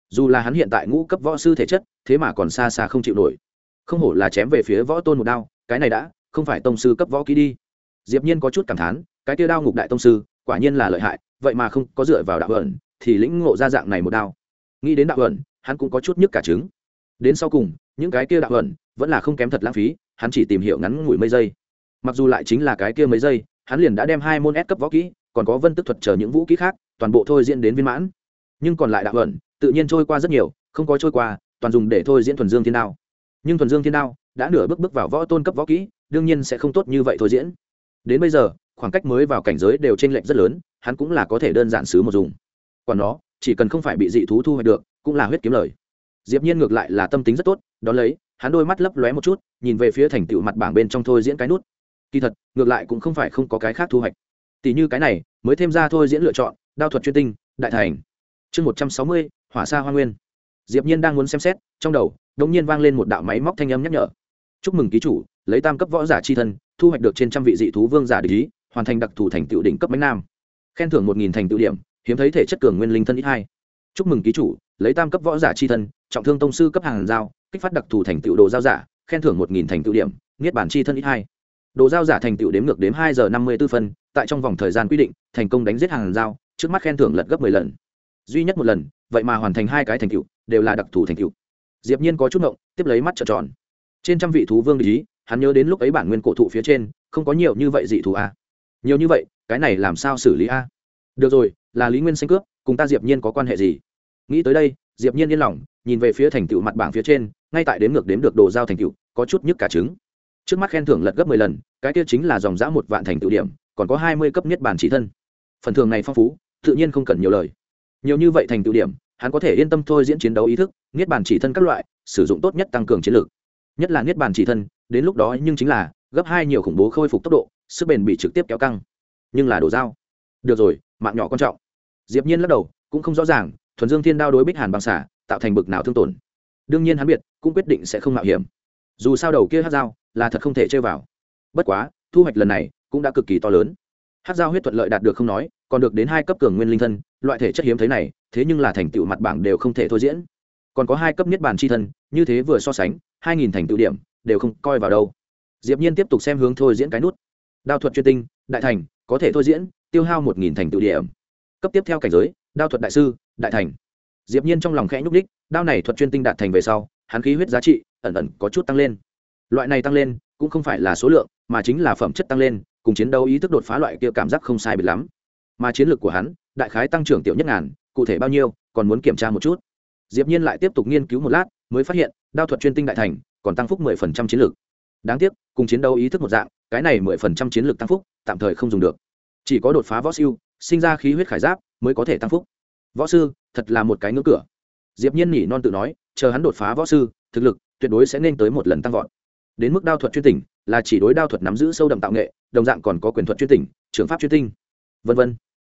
Dù là hắn hiện tại ngũ cấp võ sư thể chất, thế mà còn xa xa không chịu nổi. Không hổ là chém về phía võ tôn một đao, cái này đã, không phải tông sư cấp võ kỹ đi. Diệp nhiên có chút cảm thán, cái kia đao ngục đại tông sư, quả nhiên là lợi hại, vậy mà không có dựa vào đạo ẩn, thì lĩnh ngộ ra dạng này một đao. Nghĩ đến đạo ẩn, hắn cũng có chút nhức cả trứng. Đến sau cùng, những cái kia đạo ẩn, vẫn là không kém thật lãng phí, hắn chỉ tìm hiểu ngắn ngủi mấy giây. Mặc dù lại chính là cái kia mấy giây, hắn liền đã đem hai môn S cấp võ kỹ, còn có vân tức thuật chờ những vũ kỹ khác toàn bộ thôi diễn đến viên mãn. Nhưng còn lại đạo ẩn, tự nhiên trôi qua rất nhiều, không có trôi qua, toàn dùng để thôi diễn thuần dương thiên đao. Nhưng thuần dương thiên đao đã nửa bước bước vào võ tôn cấp võ kỹ, đương nhiên sẽ không tốt như vậy thôi diễn. Đến bây giờ, khoảng cách mới vào cảnh giới đều t r ê n lệch rất lớn, hắn cũng là có thể đơn giản xứ một dùng. Còn nó, chỉ cần không phải bị dị thú thu hoạch được, cũng là huyết kiếm lời. Diệp nhiên ngược lại là tâm tính rất tốt, đón lấy, hắn đôi mắt lấp lóe một chút, nhìn về phía thành tựu mặt bảng bên trong thôi diễn cái nút. Kỳ thật, ngược lại cũng không phải không có cái khác thu hoạch. Tỷ như cái này mới thêm ra thôi diễn lựa chọn, đao thuật chuyên tinh, đại thành. Chương một trăm sáu mươi, hỏa xa hoa nguyên. Diệp nhiên đang muốn xem xét, trong đầu đống nhiên vang lên một đạo máy móc thanh âm nhắc nhở. Chúc mừng ký chủ, lấy tam cấp võ giả chi thân, thu hoạch được trên trăm vị dị thú vương giả lý hoàn thành đặc thù thành tựu đỉnh cấp bánh nam. Khen thưởng một nghìn thành tựu điểm, hiếm thấy thể chất cường nguyên linh thân ít hai. Chúc mừng ký chủ, lấy tam cấp võ giả chi thân, trọng thương tông sư cấp hàng giao, kích phát đặc thù thành tựu đồ giao giả, khen thưởng một nghìn thành tựu điểm, niết bản chi thân ít hai. Đồ giao giả thành tựu đếm ngược đếm hai giờ năm mươi b ố phân tại trong vòng thời gian quy định, thành công đánh giết hàng giao, trước mắt khen thưởng lật gấp mười lần. Duy nhất một lần, vậy mà hoàn thành hai cái thành tựu, đều là đặc thù thành tựu. Diệp nhiên có chút ngộng, tiếp lấy mắt trợn tròn. Trên trăm vị thú vương lý hắn nhớ đến lúc ấy bản nguyên cổ thụ phía trên, không có nhiều như vậy dị thú a. À. nhiều như vậy, cái này làm sao xử lý a? Được rồi, là lý nguyên xanh cướp, cùng ta diệp nhiên có quan hệ gì? Nghĩ tới đây, diệp nhiên yên lòng, nhìn về phía thành tựu mặt bảng phía trên, ngay tại đếm ngược đếm được đồ giao thành tựu, có chút nhức cả trứng. Trước mắt khen thưởng lật gấp 10 lần, cái kia chính là dòng dã một vạn thành tựu điểm còn có 20 cấp niết bản chỉ thân. Phần thưởng này phong phú, tự nhiên không cần nhiều lời. Nhiều như vậy thành tựu điểm, hắn có thể yên tâm thôi diễn chiến đấu ý thức, niết bàn chỉ thân các loại, sử dụng tốt nhất tăng cường chiến lược. Nhất là niết bàn chỉ thân, đến lúc đó nhưng chính là gấp hai nhiều khủng bố khôi phục tốc độ, sức bền bị trực tiếp kéo căng. Nhưng là đồ dao. Được rồi, mạng nhỏ quan trọng. Diệp nhiên lắc đầu, cũng không rõ ràng, thuần dương thiên đao đối bích hàn băng xả, tạo thành bực nào thương tổn. Đương nhiên hắn biết, cũng quyết định sẽ không mạo hiểm. Dù sao đầu kia hát dao là thật không thể chơi vào. Bất quá, thu hoạch lần này cũng đã cực kỳ to lớn. Hát giao huyết thuận lợi đạt được không nói, còn được đến hai cấp cường nguyên linh thân, loại thể chất hiếm thế này, thế nhưng là thành tựu mặt bảng đều không thể thôi diễn. Còn có hai cấp niết bàn c h i thân, như thế vừa so sánh, hai nghìn thành tựu điểm, đều không coi vào đâu. Diệp nhiên tiếp tục xem hướng thôi diễn cái nút. Đao thuật chuyên tinh, đại thành, có thể thôi diễn, tiêu hao một nghìn thành tựu điểm. Cấp tiếp theo cảnh giới, đao thuật đại sư, đại thành. Diệp nhiên trong lòng khẽ nhúc đích đao này thuật chuyên tinh đạt thành về sau, hắn khí huyết giá trị ẩn ẩn có chút tăng lên. Loại này tăng lên, cũng không phải là số lượng, mà chính là phẩm chất tăng lên cùng chiến đấu ý thức đột phá loại kia cảm giác không sai biệt lắm. Mà chiến lược của hắn, đại khái tăng trưởng tiểu nhất ngàn, cụ thể bao nhiêu, còn muốn kiểm tra một chút. Diệp nhiên lại tiếp tục nghiên cứu một lát, mới phát hiện, đao thuật chuyên tinh đại thành, còn tăng phúc 10% chiến lược. Đáng tiếc, cùng chiến đấu ý thức một dạng, cái này 10% chiến lược tăng phúc, tạm thời không dùng được. Chỉ có đột phá võ siêu sinh ra khí huyết khải giáp, mới có thể tăng phúc. Võ sư, thật là một cái ngưỡng cửa. Diệp nhiên nhỉ non tự nói, chờ hắn đột phá võ sư, thực lực tuyệt đối sẽ nên tới một lần tăng vọt đến mức đao thuật chuyên tỉnh, là chỉ đối đao thuật nắm giữ sâu đậm tạo nghệ, đồng dạng còn có quyền thuật chuyên tỉnh, trường pháp chuyên tinh, vân vân.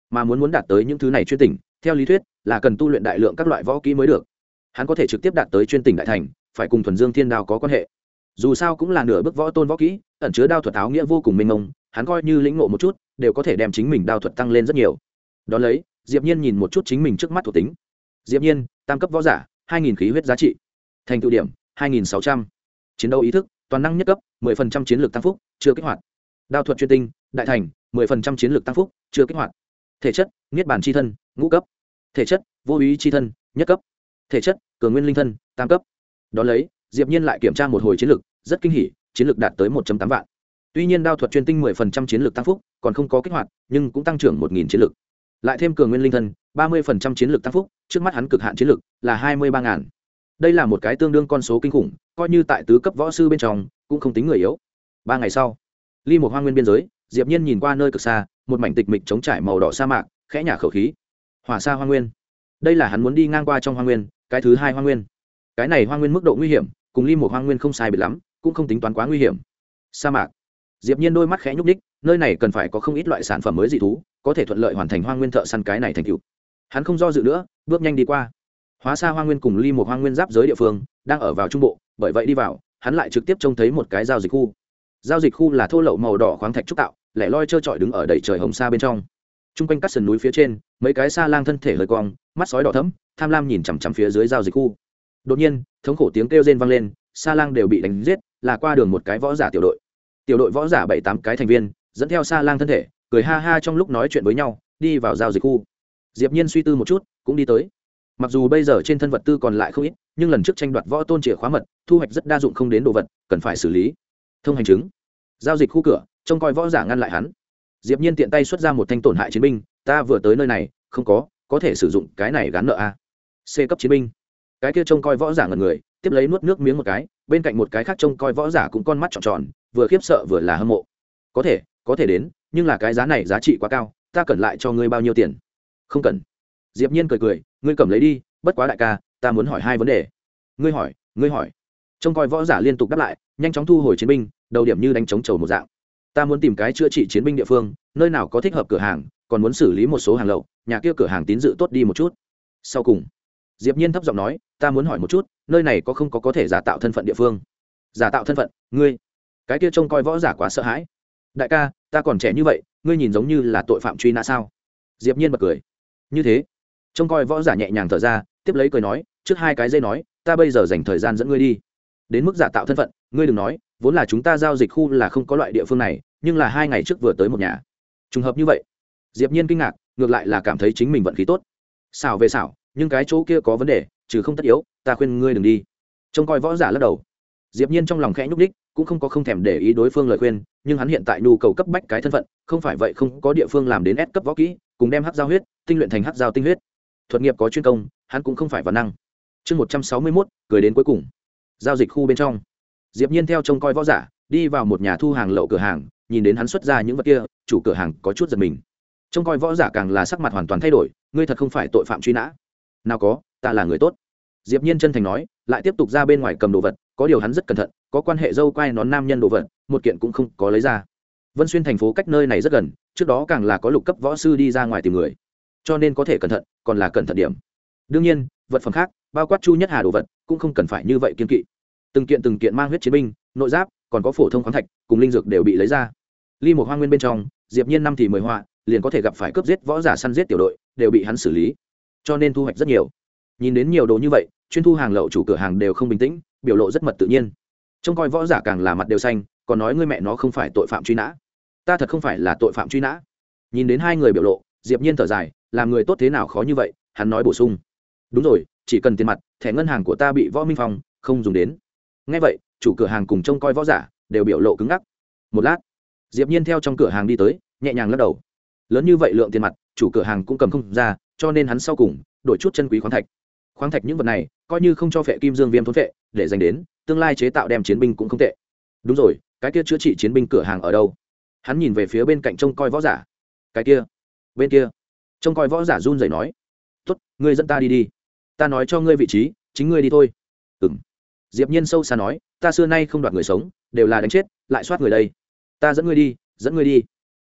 Mà muốn muốn đạt tới những thứ này chuyên tỉnh, theo lý thuyết, là cần tu luyện đại lượng các loại võ kỹ mới được. Hắn có thể trực tiếp đạt tới chuyên tỉnh đại thành, phải cùng thuần dương thiên đao có quan hệ. Dù sao cũng là nửa bước võ tôn võ kỹ, ẩn chứa đao thuật áo nghĩa vô cùng mênh mông, hắn coi như lĩnh ngộ một chút, đều có thể đem chính mình đao thuật tăng lên rất nhiều. Đón lấy, diệp nhiên nhìn một chút chính mình trước mắt thuộc tính. Diệp nhiên, tam cấp võ giả, hai nghìn khí huyết giá trị. Thành tựu điểm, hai nghìn sáu trăm. Chiến đấu ý thức toàn năng nhất cấp, mười phần trăm chiến lược tăng phúc, chưa kích hoạt. Đao thuật chuyên tinh, đại thành, mười phần trăm chiến lược tăng phúc, chưa kích hoạt. Thể chất, niết bàn c h i thân, ngũ cấp. Thể chất, vô ý c h i thân, nhất cấp. Thể chất, cường nguyên linh thân, tam cấp. Đón lấy, diệp nhiên lại kiểm tra một hồi chiến lược, rất kinh hỉ, chiến lược đạt tới một tám vạn. Tuy nhiên đao thuật chuyên tinh mười phần trăm chiến lược tăng phúc, còn không có kích hoạt, nhưng cũng tăng trưởng một nghìn chiến lược. Lại thêm cường nguyên linh thân, ba mươi phần trăm chiến lược tăng phúc, trước mắt hắn cực hạn chiến lược là hai mươi ba ngàn. Đây là một cái tương đương con số kinh khủng coi như tại tứ cấp võ sư bên trong, cũng không tính người yếu. Ba ngày sau, ly một hoa nguyên biên giới, diệp nhiên nhìn qua nơi cực xa, một mảnh tịch mịch chống trải màu đỏ sa mạc, khẽ nhả khẩu khí. Hỏa sa hoa nguyên. Đây là hắn muốn đi ngang qua trong hoa nguyên, cái thứ hai hoa nguyên. Cái này hoa nguyên mức độ nguy hiểm, cùng ly một hoa nguyên không sai biệt lắm, cũng không tính toán quá nguy hiểm. Sa mạc. Diệp nhiên đôi mắt khẽ nhúc nhích, nơi này cần phải có không ít loại sản phẩm mới dị thú, có thể thuận lợi hoàn thành hoa nguyên thợ săn cái này thành tựu. Hắn không do dự nữa, bước nhanh đi qua. Hóa xa hoa nguyên cùng ly một hoa nguyên giáp giới địa phương đang ở vào trung bộ, bởi vậy đi vào, hắn lại trực tiếp trông thấy một cái giao dịch khu. Giao dịch khu là thô lậu màu đỏ khoáng thạch trúc tạo, lẻ loi trơ trọi đứng ở đầy trời hồng sa bên trong. T r u n g quanh các sườn núi phía trên, mấy cái xa lang thân thể hơi cong, mắt sói đỏ thấm tham lam nhìn chằm chằm phía dưới giao dịch khu. Đột nhiên, thống khổ tiếng kêu rên vang lên xa lang đều bị đánh giết, là qua đường một cái võ giả tiểu đội. Tiểu đội võ giả bảy tám cái thành viên, dẫn theo xa lang thân thể, cười ha ha trong lúc nói chuyện với nhau, đi vào giao dịch khu. Diệp nhiên suy tư một chút, cũng đi tới. Mặc dù bây giờ trên thân vật tư còn lại không ít nhưng lần trước tranh đoạt võ tôn chìa khóa mật, thu hoạch rất đa dụng không đến đồ vật, cần phải xử lý. Thông hành chứng. Giao dịch khu cửa, trông coi võ giả ngăn lại hắn. Diệp nhiên tiện tay xuất ra một thanh tổn hại chiến binh, ta vừa tới nơi này, không có có thể sử dụng cái này gắn nợ a. C cấp chiến binh. Cái kia trông coi võ giả ngẩn người, tiếp lấy nuốt nước miếng một cái, bên cạnh một cái khác trông coi võ giả cũng con mắt tròn tròn, vừa khiếp sợ vừa là hâm mộ. Có thể có thể đến, nhưng là cái giá này giá trị quá cao, ta cần lại cho ngươi bao nhiêu tiền? Không cần. Diệp nhiên cười cười, ngươi cầm lấy đi, bất quá đại ca ta muốn hỏi hai vấn đề. Ngươi hỏi ngươi hỏi. Trông coi võ giả liên tục đáp lại, nhanh chóng thu hồi chiến binh, đầu điểm như đánh chống trầu một dạng. Ta muốn tìm cái chữa trị chiến binh địa phương, nơi nào có thích hợp cửa hàng, còn muốn xử lý một số hàng lậu, nhà kia cửa hàng tín dự tốt đi một chút. Sau cùng, diệp nhiên thấp giọng nói, ta muốn hỏi một chút, nơi này có không có có thể giả tạo thân phận địa phương? Giả tạo thân phận, ngươi, cái kia trông coi võ giả quá sợ hãi. Đại ca, ta còn trẻ như vậy, ngươi nhìn giống như là tội phạm truy nã sao? Diệp nhiên bật cười. Như thế, trông coi võ giả nhẹ nhàng thở ra, tiếp lấy cười nói trước hai cái dây nói, ta bây giờ dành thời gian dẫn ngươi đi. Đến mức giả tạo thân phận, ngươi đừng nói, vốn là chúng ta giao dịch khu là không có loại địa phương này, nhưng là hai ngày trước vừa tới một nhà. Trùng hợp như vậy, diệp nhiên kinh ngạc, ngược lại là cảm thấy chính mình vận khí tốt. Xảo về xảo, nhưng cái chỗ kia có vấn đề, trừ không tất yếu, ta khuyên ngươi đừng đi. Trông coi võ giả lắc đầu. Diệp nhiên trong lòng khẽ nhúc đích cũng không có không thèm để ý đối phương lời khuyên, nhưng hắn hiện tại nhu cầu cấp bách cái thân phận, không phải vậy không có địa phương làm đến ép cấp võ kỹ, cùng đem hắc giao huyết, tinh luyện thành hắc giao tinh huyết. Thuật nghiệp có chuyên công, hắn cũng không phải văn năng chương một trăm sáu mươi mốt, cười đến cuối cùng. Giao dịch khu bên trong. Diệp nhiên theo trông coi võ giả, đi vào một nhà thu hàng lậu cửa hàng, nhìn đến hắn xuất ra những vật kia, chủ cửa hàng có chút giật mình. Trông coi võ giả càng là sắc mặt hoàn toàn thay đổi, ngươi thật không phải tội phạm truy nã. Nào có, ta là người tốt. Diệp nhiên chân thành nói, lại tiếp tục ra bên ngoài cầm đồ vật, có điều hắn rất cẩn thận, có quan hệ dâu quai nón nam nhân đồ vật, một kiện cũng không có lấy ra. Vân xuyên thành phố cách nơi này rất gần, trước đó càng là có lục cấp võ sư đi ra ngoài tìm người. Cho nên có thể cẩn thận, còn là cẩn thận điểm. Đương nhiên, vật phẩm khác bao quát chu nhất hà đồ vật, cũng không cần phải như vậy kiên kỵ. Từng kiện từng kiện mang huyết chiến binh, nội giáp, còn có phổ thông khoáng thạch, cùng linh dược đều bị lấy ra. Ly một hoa nguyên bên trong, diệp nhiên năm thì mười họa, liền có thể gặp phải cướp giết võ giả săn giết tiểu đội, đều bị hắn xử lý. Cho nên thu hoạch rất nhiều. Nhìn đến nhiều đồ như vậy, chuyên thu hàng lậu chủ cửa hàng đều không bình tĩnh, biểu lộ rất mật tự nhiên. Trông coi võ giả càng là mặt đều xanh, còn nói ngươi mẹ nó không phải tội phạm truy nã. Ta thật không phải là tội phạm truy nã. Nhìn đến hai người biểu lộ, diệp nhiên thở dài, làm người tốt thế nào khó như vậy, hắn nói bổ sung. Đúng rồi chỉ cần tiền mặt, thẻ ngân hàng của ta bị võ minh phong không dùng đến. Ngay vậy, chủ cửa hàng cùng trông coi võ giả đều biểu lộ cứng ngắc. Một lát, diệp nhiên theo trong cửa hàng đi tới, nhẹ nhàng lắc đầu. Lớn như vậy lượng tiền mặt, chủ cửa hàng cũng cầm không ra, cho nên hắn sau cùng đổi chút chân quý khoáng thạch. Khoáng thạch những vật này, coi như không cho phệ kim dương viêm thốn phệ, để dành đến, tương lai chế tạo đem chiến binh cũng không tệ. Đúng rồi, cái kia chữa trị chiến binh cửa hàng ở đâu? Hắn nhìn về phía bên cạnh trông coi võ giả. Cái kia, bên kia. Trông coi võ giả run rẩy nói, tốt, ngươi dẫn ta đi đi ta nói cho ngươi vị trí, chính ngươi đi thôi. Ừng diệp nhiên sâu xa nói, ta xưa nay không đoạt người sống, đều là đánh chết, lại soát người đây. Ta dẫn ngươi đi, dẫn ngươi đi.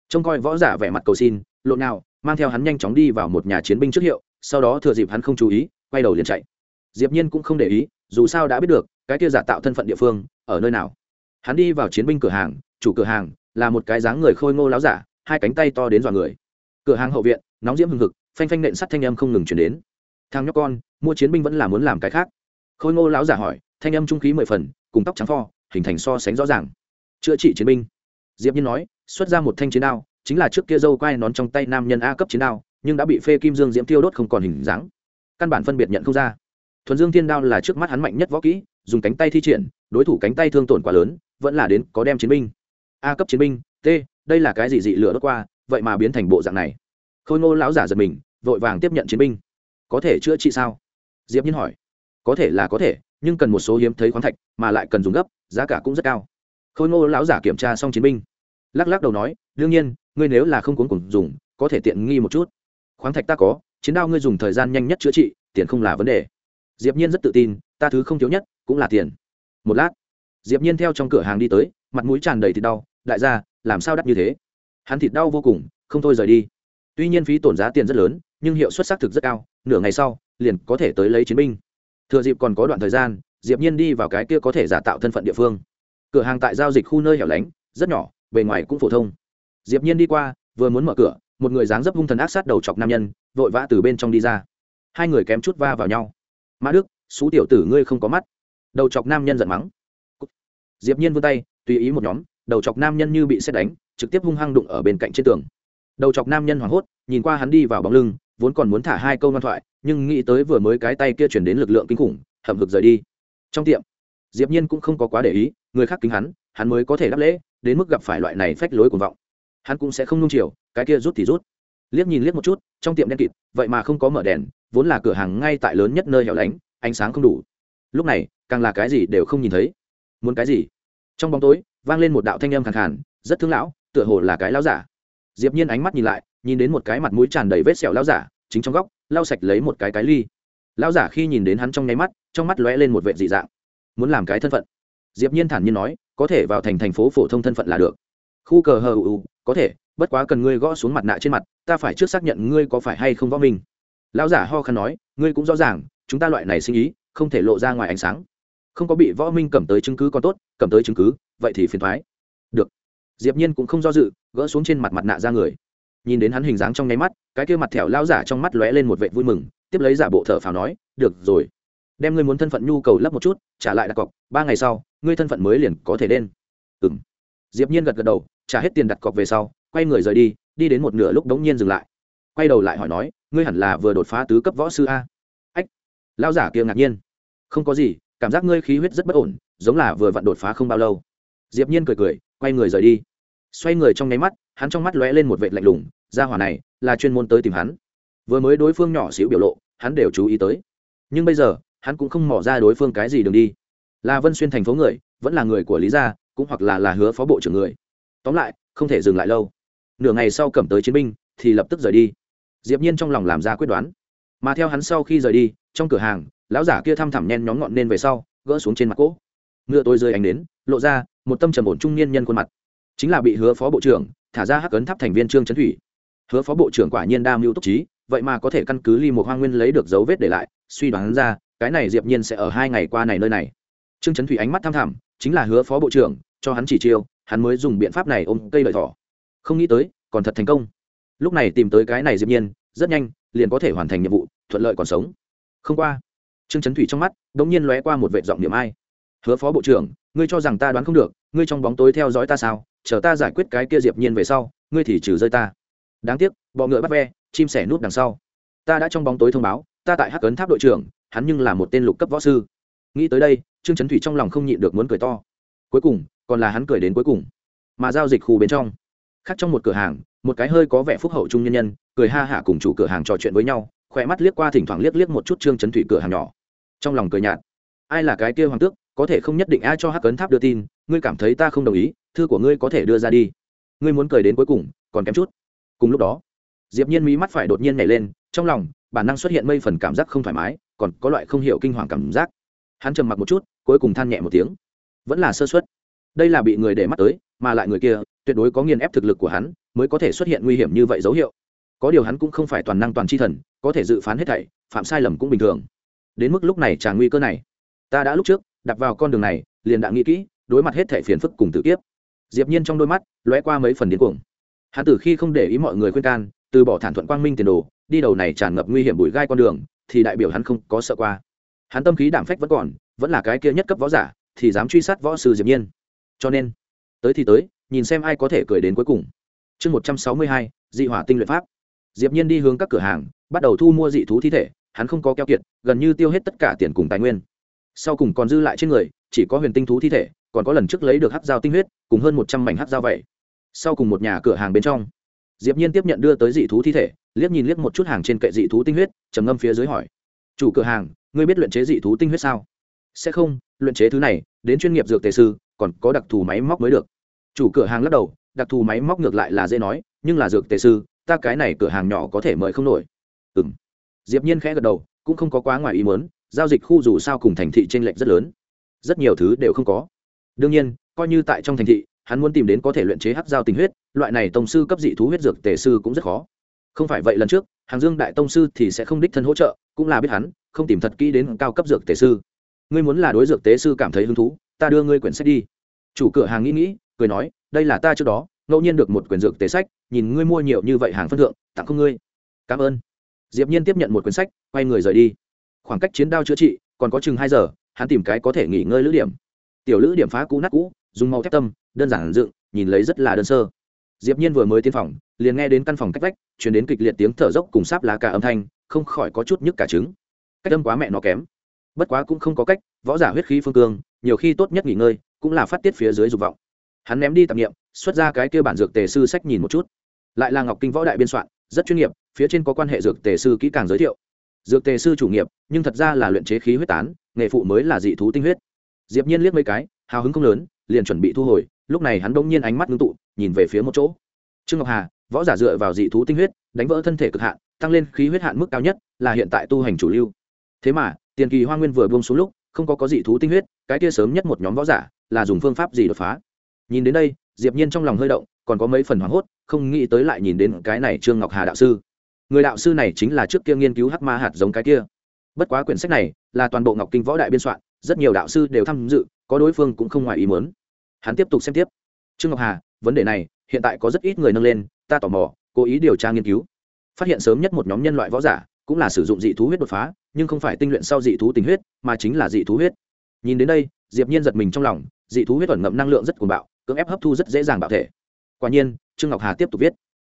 Trông coi võ giả vẻ mặt cầu xin, lộn nào, mang theo hắn nhanh chóng đi vào một nhà chiến binh trước hiệu, sau đó thừa dịp hắn không chú ý, quay đầu liền chạy. Diệp nhiên cũng không để ý, dù sao đã biết được, cái kia giả tạo thân phận địa phương, ở nơi nào. Hắn đi vào chiến binh cửa hàng, chủ cửa hàng, là một cái dáng người khôi ngô láo giả, hai cánh tay to đến dọa người. Cửa hàng hậu viện, nóng diễm hừng hực, phanh phanh nện sắt thanh âm không ngừng chuyển đến thằng nhóc con, mua chiến binh vẫn là muốn làm cái khác. Khôi ngô lão giả hỏi, thanh âm trung khí mười phần, cùng tóc trắng pho, hình thành so sánh rõ ràng. Chữa trị chiến binh. Diệp nhiên nói, xuất ra một thanh chiến đao, chính là trước kia dâu quai nón trong tay nam nhân a cấp chiến đao, nhưng đã bị phê kim dương diễm tiêu đốt không còn hình dáng. Căn bản phân biệt nhận không ra. Thuần dương thiên đao là trước mắt hắn mạnh nhất võ kỹ, dùng cánh tay thi triển, đối thủ cánh tay thương tổn quá lớn, vẫn là đến có đem chiến binh. A cấp chiến binh, t, đây là cái gì dị lửa đốt qua, vậy mà biến thành bộ dạng này. Khôi ngô lão giả giật mình, vội vàng tiếp nhận chiến binh có thể chữa trị sao? Diệp nhiên hỏi. Có thể là có thể, nhưng cần một số hiếm thấy khoáng thạch, mà lại cần dùng gấp, giá cả cũng rất cao. Khôi ngô lão giả kiểm tra xong chiến binh, lắc lắc đầu nói, đương nhiên, ngươi nếu là không cuốn cùng dùng, có thể tiện nghi một chút. Khoáng thạch ta có, chiến đao ngươi dùng thời gian nhanh nhất chữa trị, tiền không là vấn đề. Diệp nhiên rất tự tin, ta thứ không thiếu nhất, cũng là tiền. Một lát, diệp nhiên theo trong cửa hàng đi tới, mặt mũi tràn đầy thịt đau, đại gia, làm sao đắt như thế? Hắn thịt đau vô cùng, không thôi rời đi. Tuy nhiên phí tổn giá tiền rất lớn, nhưng hiệu suất xác thực rất cao nửa ngày sau, liền có thể tới lấy chiến binh. Thừa dịp còn có đoạn thời gian, diệp nhiên đi vào cái kia có thể giả tạo thân phận địa phương. Cửa hàng tại giao dịch khu nơi hẻo lánh, rất nhỏ, bề ngoài cũng phổ thông. Diệp nhiên đi qua, vừa muốn mở cửa, một người dáng dấp hung thần ác sát đầu chọc nam nhân, vội vã từ bên trong đi ra. Hai người kém chút va vào nhau. Mã đức, xú tiểu tử ngươi không có mắt. Đầu chọc nam nhân giận mắng. Diệp nhiên vươn tay, tùy ý một nhóm, đầu chọc nam nhân như bị xét đánh, trực tiếp hung hăng đụng ở bên cạnh trên tường. Đầu chọc nam nhân hoảng hốt, nhìn qua hắn đi vào bóng lưng vốn còn muốn thả hai câu ngoan thoại, nhưng nghĩ tới vừa mới cái tay kia chuyển đến lực lượng kinh khủng, hậm hực rời đi. Trong tiệm, diệp nhiên cũng không có quá để ý, người khác kính hắn hắn mới có thể đáp lễ, đến mức gặp phải loại này phách lối cuồng vọng. Hắn cũng sẽ không nung chiều, cái kia rút thì rút. Liếc nhìn liếc một chút, trong tiệm đen kịt, vậy mà không có mở đèn, vốn là cửa hàng ngay tại lớn nhất nơi hẻo lánh, ánh sáng không đủ. Lúc này, càng là cái gì đều không nhìn thấy. Muốn cái gì? Trong bóng tối, vang lên một đạo thanh âm khàn khàn, rất thương lão, tựa hồ là cái lão giả. Diệp nhiên ánh mắt nhìn lại nhìn đến một cái mặt mũi tràn đầy vết sẹo lão giả, chính trong góc, lau sạch lấy một cái cái ly. Lão giả khi nhìn đến hắn trong nháy mắt, trong mắt lóe lên một vẻ dị dạng. Muốn làm cái thân phận. Diệp nhiên thản nhiên nói, có thể vào thành thành phố phổ thông thân phận là được. Khu cờ hờ ù có thể, bất quá cần ngươi gõ xuống mặt nạ trên mặt, ta phải trước xác nhận ngươi có phải hay không võ minh. Lão giả ho khăn nói, ngươi cũng rõ ràng, chúng ta loại này sinh ý, không thể lộ ra ngoài ánh sáng. Không có bị võ minh cầm tới chứng cứ còn tốt, cầm tới chứng cứ, vậy thì phiền thoái. Được. Diệp nhiên cũng không do dự, gỡ xuống trên mặt mặt nạ ra người nhìn đến hắn hình dáng trong nháy mắt, cái kia mặt thẻo lão giả trong mắt lóe lên một vẻ vui mừng, tiếp lấy giả bộ thở phào nói, được rồi, đem ngươi muốn thân phận nhu cầu lấp một chút, trả lại đặt cọc, ba ngày sau, ngươi thân phận mới liền có thể lên. ừm. Diệp nhiên gật gật đầu, trả hết tiền đặt cọc về sau, quay người rời đi đi đến một nửa lúc đống nhiên dừng lại. Quay đầu lại hỏi nói, ngươi hẳn là vừa đột phá tứ cấp võ sư a? Ách. Lão giả kia ngạc nhiên. Không có gì, cảm giác ngươi khí huyết rất bất ổn, giống là vừa vặn đột phá không bao lâu. Diệp nhiên cười cười, quay người rời đi. Xoay người trong nháy mắt hắn trong mắt lóe lên một vệt lạnh lùng, gia hỏa này là chuyên môn tới tìm hắn. Vừa mới đối phương nhỏ xíu biểu lộ, hắn đều chú ý tới. Nhưng bây giờ, hắn cũng không mò ra đối phương cái gì đường đi. Là vân xuyên thành phố người, vẫn là người của lý gia, cũng hoặc là là hứa phó bộ trưởng người. Tóm lại, không thể dừng lại lâu. Nửa ngày sau cầm tới chiến binh, thì lập tức rời đi. Diệp nhiên trong lòng làm ra quyết đoán. Mà theo hắn sau khi rời đi, trong cửa hàng, lão giả kia thăm thẳm nhen nhóm ngọn nên về sau, gỡ xuống trên mặt cỗ. Ngựa tôi rơi ánh đến lộ ra một tâm trầm ổn trung niên nhân khuôn mặt. Chính là bị hứa phó bộ trưởng thả ra hắc ấn tháp thành viên trương trấn thủy. Hứa phó bộ trưởng quả nhiên đa mưu túc trí, vậy mà có thể căn cứ ly một hoang nguyên lấy được dấu vết để lại, suy đoán ra, cái này diệp nhiên sẽ ở hai ngày qua này nơi này. Trương trấn thủy ánh mắt tham thẳm, chính là hứa phó bộ trưởng, cho hắn chỉ chiêu, hắn mới dùng biện pháp này ôm cây lợi thỏ. Không nghĩ tới, còn thật thành công. Lúc này tìm tới cái này diệp nhiên, rất nhanh, liền có thể hoàn thành nhiệm vụ, thuận lợi còn sống. Không qua, trương chấn thủy trong mắt, đống nhiên lóe qua một vệt giọng niệm ai. Hứa phó bộ trưởng, ngươi cho rằng ta đoán không được, ngươi trong bóng tối theo dõi ta sao? Chờ ta giải quyết cái kia diệp nhiên về sau, ngươi thì trừ rơi ta. Đáng tiếc, bọ ngựa bắt ve, chim sẻ nút đằng sau. Ta đã trong bóng tối thông báo, ta tại hắc ấn tháp đội trưởng, hắn nhưng là một tên lục cấp võ sư. Nghĩ tới đây, trương chấn thủy trong lòng không nhịn được muốn cười to. Cuối cùng, còn là hắn cười đến cuối cùng. Mà giao dịch khu bên trong, khác trong một cửa hàng, một cái hơi có vẻ phúc hậu trung nhân nhân, cười ha hả cùng chủ cửa hàng trò chuyện với nhau, khỏe mắt liếc qua thỉnh thoảng liếc liếc một chút trương chấn thủy cửa hàng nhỏ. Trong lòng cười nhạt. Ai là cái kia hoàng tước, có thể không nhất định ai cho hắc ấn tháp đưa tin, ngươi cảm thấy ta không đồng ý thư của ngươi có thể đưa ra đi. Ngươi muốn cười đến cuối cùng, còn kém chút. Cùng lúc đó, diệp nhiên mí mắt phải đột nhiên nhảy lên, trong lòng, bản năng xuất hiện mây phần cảm giác không thoải mái, còn có loại không hiểu kinh hoàng cảm giác. Hắn trầm mặc một chút, cuối cùng than nhẹ một tiếng. Vẫn là sơ suất. Đây là bị người để mắt tới, mà lại người kia, tuyệt đối có nghiền ép thực lực của hắn, mới có thể xuất hiện nguy hiểm như vậy dấu hiệu. Có điều hắn cũng không phải toàn năng toàn chi thần, có thể dự phán hết thảy, phạm sai lầm cũng bình thường. Đến mức lúc này tràn nguy cơ này. Ta đã lúc trước đặt vào con đường này, liền đã nghĩ kỹ, đối mặt hết thảy phiền phức cùng tự kiếp diệp nhiên trong đôi mắt lóe qua mấy phần điên cuồng. Hắn từ khi không để ý mọi người khuyên can, từ bỏ thản thuận quang minh tiền đồ, đi đầu này tràn ngập nguy hiểm bụi gai con đường, thì đại biểu hắn không có sợ qua. Hắn tâm khí đảm phách vẫn còn, vẫn là cái kia nhất cấp võ giả, thì dám truy sát võ sư diệp nhiên. Cho nên, tới thì tới, nhìn xem ai có thể cười đến cuối cùng. Chương một trăm sáu mươi hai, dị hỏa tinh luyện pháp. Diệp nhiên đi hướng các cửa hàng, bắt đầu thu mua dị thú thi thể, hắn không có keo kiệt, gần như tiêu hết tất cả tiền cùng tài nguyên. Sau cùng còn dư lại trên người, chỉ có huyền tinh thú thi thể còn có lần trước lấy được hát dao tinh huyết, cùng hơn một trăm mảnh hát dao vậy. Sau cùng một nhà cửa hàng bên trong, diệp nhiên tiếp nhận đưa tới dị thú thi thể, liếc nhìn liếc một chút hàng trên kệ dị thú tinh huyết, trầm ngâm phía dưới hỏi. Chủ cửa hàng, ngươi biết luyện chế dị thú tinh huyết sao? Sẽ không, luyện chế thứ này, đến chuyên nghiệp dược tề sư, còn có đặc thù máy móc mới được. Chủ cửa hàng lắc đầu, đặc thù máy móc ngược lại là dễ nói, nhưng là dược tề sư, ta cái này cửa hàng nhỏ có thể mời không nổi. Ừ m diệp nhiên khẽ gật đầu, cũng không có quá ngoài ý mớn giao dịch khu dù sao cùng thành thị t r ê n lệch rất lớn. Rất nhiều thứ đều không có đương nhiên, coi như tại trong thành thị, hắn muốn tìm đến có thể luyện chế hắc dao tình huyết, loại này tông sư cấp dị thú huyết dược tề sư cũng rất khó. Không phải vậy lần trước, hàng dương đại tông sư thì sẽ không đích thân hỗ trợ, cũng là biết hắn, không tìm thật kỹ đến cao cấp dược tề sư. Ngươi muốn là đối dược tế sư cảm thấy hứng thú, ta đưa ngươi quyển sách đi. Chủ cửa hàng nghĩ nghĩ, cười nói, đây là ta trước đó, ngẫu nhiên được một quyển dược tế sách, nhìn ngươi mua nhiều như vậy hàng phân thượng, tặng không ngươi. Cảm ơn. Diệp nhiên tiếp nhận một quyển sách, quay người rời đi. Khoảng cách chiến đao chữa trị còn có chừng hai giờ, hắn tìm cái có thể nghỉ ngơi lữ điểm tiểu lữ điểm phá cũ nát cũ dùng màu thép tâm đơn giản dựng nhìn lấy rất là đơn sơ. Diệp nhiên vừa mới tiến phòng liền nghe đến căn phòng cách vách truyền đến kịch liệt tiếng thở dốc cùng sáp lá cả âm thanh không khỏi có chút nhức cả trứng. Cách âm quá mẹ nó kém. Bất quá cũng không có cách võ giả huyết khí phương cương nhiều khi tốt nhất nghỉ ngơi cũng là phát tiết phía dưới dục vọng. Hắn ném đi tạp niệm, xuất ra cái kia bản dược tề sư sách nhìn một chút. Lại là ngọc kinh võ đại biên soạn rất chuyên nghiệp phía trên có quan hệ dược tề sư kỹ càng giới thiệu. Dược tề sư chủ nghiệp nhưng thật ra là luyện chế khí huyết tán nghề phụ mới là dị thú tinh huyết diệp nhiên liếc mấy cái, hào hứng không lớn, liền chuẩn bị thu hồi, lúc này hắn bỗng nhiên ánh mắt ngưng tụ, nhìn về phía một chỗ. Trương ngọc hà, võ giả dựa vào dị thú tinh huyết, đánh vỡ thân thể cực hạn, tăng lên khí huyết hạn mức cao nhất, là hiện tại tu hành chủ lưu. Thế mà, tiền kỳ hoa nguyên vừa buông xuống lúc, không có có dị thú tinh huyết, cái kia sớm nhất một nhóm võ giả, là dùng phương pháp gì đột phá? Nhìn đến đây, diệp nhiên trong lòng hơi động, còn có mấy phần hoảng hốt, không nghĩ tới lại nhìn đến cái này trương ngọc hà đạo sư. Người đạo sư này chính là trước kia nghiên cứu hắc ma hạt giống cái kia. Bất quá quyển sách này, là toàn bộ ngọc kinh võ đại biên soạn rất nhiều đạo sư đều tham dự có đối phương cũng không ngoài ý muốn. Hắn tiếp tục xem tiếp. Trương ngọc hà vấn đề này hiện tại có rất ít người nâng lên ta tò mò cố ý điều tra nghiên cứu. Phát hiện sớm nhất một nhóm nhân loại võ giả cũng là sử dụng dị thú huyết đột phá nhưng không phải tinh luyện sau dị thú tình huyết mà chính là dị thú huyết. Nhìn đến đây diệp nhiên giật mình trong lòng dị thú huyết ẩn ngậm năng lượng rất cuồng bạo cưỡng ép hấp thu rất dễ dàng bạo thể. Quả nhiên trương ngọc hà tiếp tục viết.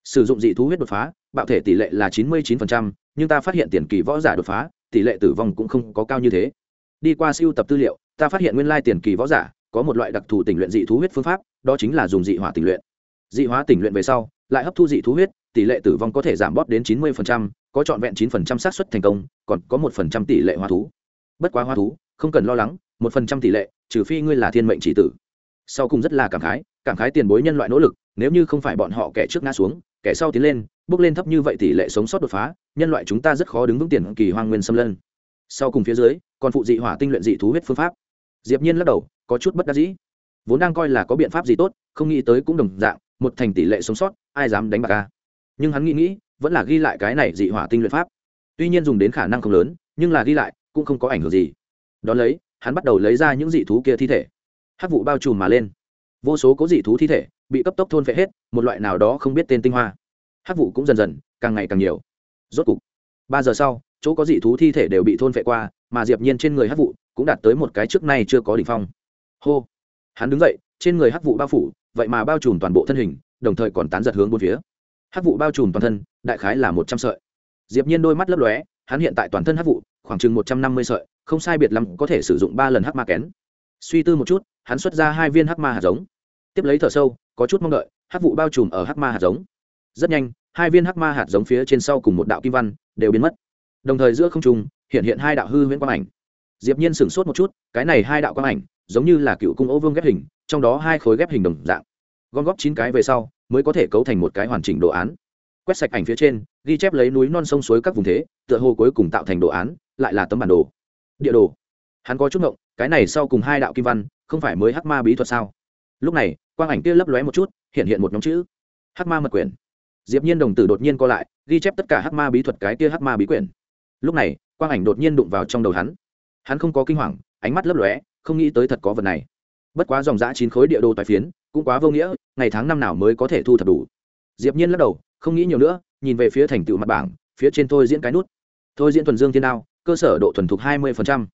Sử dụng dị thú huyết đột phá bạo thể tỷ lệ là chín mươi 99%, nhưng ta phát hiện tiền kỳ võ giả đột phá tỷ lệ tử vong cũng không có cao như thế đi qua siêu tập tư liệu ta phát hiện nguyên lai tiền kỳ võ giả có một loại đặc thù tình luyện dị thú huyết phương pháp đó chính là dùng dị hỏa tình luyện. Dị hóa tình luyện về sau lại hấp thu dị thú huyết tỷ lệ tử vong có thể giảm bóp đến chín 90%, có trọn vẹn chín xác suất thành công còn có một phần trăm tỷ lệ hoa thú. Bất quá hoa thú không cần lo lắng một phần trăm tỷ lệ trừ phi ngươi là thiên mệnh chỉ tử. Sau cùng rất là cảm khái cảm khái tiền bối nhân loại nỗ lực nếu như không phải bọn họ kẻ trước ngã xuống kẻ sau tiến lên bước lên thấp như vậy tỷ lệ sống sót đột phá nhân loại chúng ta rất khó đứng vững tiền kỳ hoang nguyên xâm lân. Sau cùng phía dưới còn phụ dị hỏa tinh luyện dị thú huyết phương pháp. Diệp nhiên lắc đầu, có chút bất đắc dĩ. Vốn đang coi là có biện pháp gì tốt, không nghĩ tới cũng đồng dạng, một thành tỷ lệ sống sót, ai dám đánh bạc ca nhưng hắn nghĩ nghĩ, vẫn là ghi lại cái này dị hỏa tinh luyện pháp. Tuy nhiên dùng đến khả năng không lớn, nhưng là ghi lại, cũng không có ảnh hưởng gì. Đón lấy, hắn bắt đầu lấy ra những dị thú kia thi thể. Hắc vụ bao trùm mà lên. Vô số cố dị thú thi thể bị cấp tốc thôn phệ hết, một loại nào đó không biết tên tinh hoa. Hắc vụ cũng dần dần càng ngày càng nhiều. Rốt cục, ba giờ sau, chỗ có dị thú thi thể đều bị thôn phệ qua mà diệp nhiên trên người hắc vụ cũng đạt tới một cái trước nay chưa có đỉnh phong. Hô! Hắn đứng dậy, trên người hắc vụ bao phủ, vậy mà bao trùm toàn bộ thân hình, đồng thời còn tán giật hướng bốn phía. Hắc vụ bao trùm toàn thân, đại khái là một trăm sợi. Diệp nhiên đôi mắt lấp lóe, hắn hiện tại toàn thân hắc vụ, khoảng chừng một trăm năm mươi sợi, không sai biệt lắm có thể sử dụng ba lần hắc ma kén. Suy tư một chút, hắn xuất ra hai viên hắc ma hạt giống. Tiếp lấy thở sâu, có chút mong đợi, hắc vụ bao trùm ở hắc ma hạt giống. Rất nhanh, hai viên hắc ma hạt giống phía trên sau cùng một đạo kim văn đều biến mất. Đồng thời giữa không trung hiện hiện hai đạo hư huyễn quang ảnh. Diệp nhiên sửng sốt một chút, cái này hai đạo quang ảnh giống như là cựu cung ô vương ghép hình, trong đó hai khối ghép hình đồng dạng. Gom góp chín cái về sau, mới có thể cấu thành một cái hoàn chỉnh đồ án. Quét sạch ảnh phía trên, ghi chép lấy núi non sông suối các vùng thế, tựa hồ cuối cùng tạo thành đồ án, lại là tấm bản đồ. Địa đồ. Hắn có chút ngộng, cái này sau cùng hai đạo kim văn, không phải mới hắc ma bí thuật sao? Lúc này, quang ảnh kia lấp lóe một chút, hiện hiện một nhóm chữ. Hắc ma mật quyển. Diệp nhiên đồng tử đột nhiên co lại, ghi chép tất cả hắc ma bí thuật cái kia hắc ma bí quyển. Lúc này quang ảnh đột nhiên đụng vào trong đầu hắn. Hắn không có kinh hoàng ánh mắt lấp lóe không nghĩ tới thật có vật này. Bất quá dòng dã chín khối địa đồ tài phiến cũng quá vô nghĩa ngày tháng năm nào mới có thể thu thập đủ. Diệp nhiên lắc đầu không nghĩ nhiều nữa nhìn về phía thành tựu mặt bảng phía trên thôi diễn cái nút. Thôi diễn thuần dương thiên đao cơ sở độ thuần thục 20%.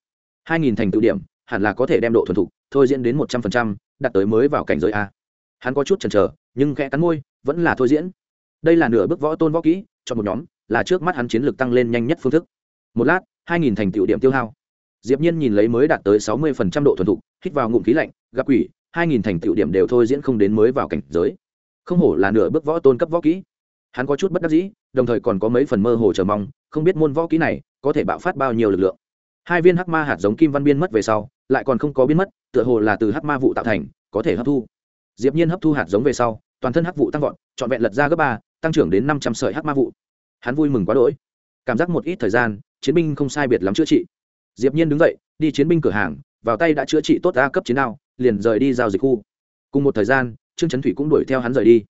2000 thành tựu điểm hẳn là có thể đem độ thuần thục thôi diễn đến 100%, đạt tới mới vào cảnh giới a. Hắn có chút chần chờ nhưng khẽ cắn môi vẫn là thôi diễn. Đây là nửa bước võ tôn võ kỹ cho một nhóm là trước mắt hắn chiến lược tăng lên nhanh nhất phương thức một lát 2000 thành tựu điểm tiêu hao. Diệp nhiên nhìn lấy mới đạt tới 60% độ thuần thục, hít vào ngụm khí lạnh, gặp quỷ 2000 thành tựu điểm đều thôi diễn không đến mới vào cảnh giới. Không hổ là nửa bước võ tôn cấp võ kỹ. Hắn có chút bất đắc dĩ, đồng thời còn có mấy phần mơ hồ chờ mong, không biết môn võ kỹ này có thể bạo phát bao nhiêu lực lượng. Hai viên hắc ma hạt giống kim văn biên mất về sau, lại còn không có biến mất, tựa hồ là từ hắc ma vụ tạo thành, có thể hấp thu. Diệp nhiên hấp thu hạt giống về sau, toàn thân hắc vụ tăng vọt, trọn vẹn lật ra gấp ba, tăng trưởng đến năm trăm sợi hắc ma vụ. Hắn vui mừng quá đỗi. Cảm giác một ít thời gian chiến binh không sai biệt lắm chữa trị. Diệp nhiên đứng dậy, đi chiến binh cửa hàng, vào tay đã chữa trị tốt a cấp chiến nào liền rời đi giao dịch khu. Cùng một thời gian, trương trấn thủy cũng đuổi theo hắn rời đi.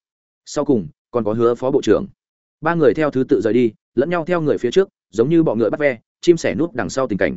Sau cùng, còn có hứa phó bộ trưởng. Ba người theo thứ tự rời đi, lẫn nhau theo người phía trước, giống như bọ ngựa bắt ve, chim sẻ núp đằng sau tình cảnh.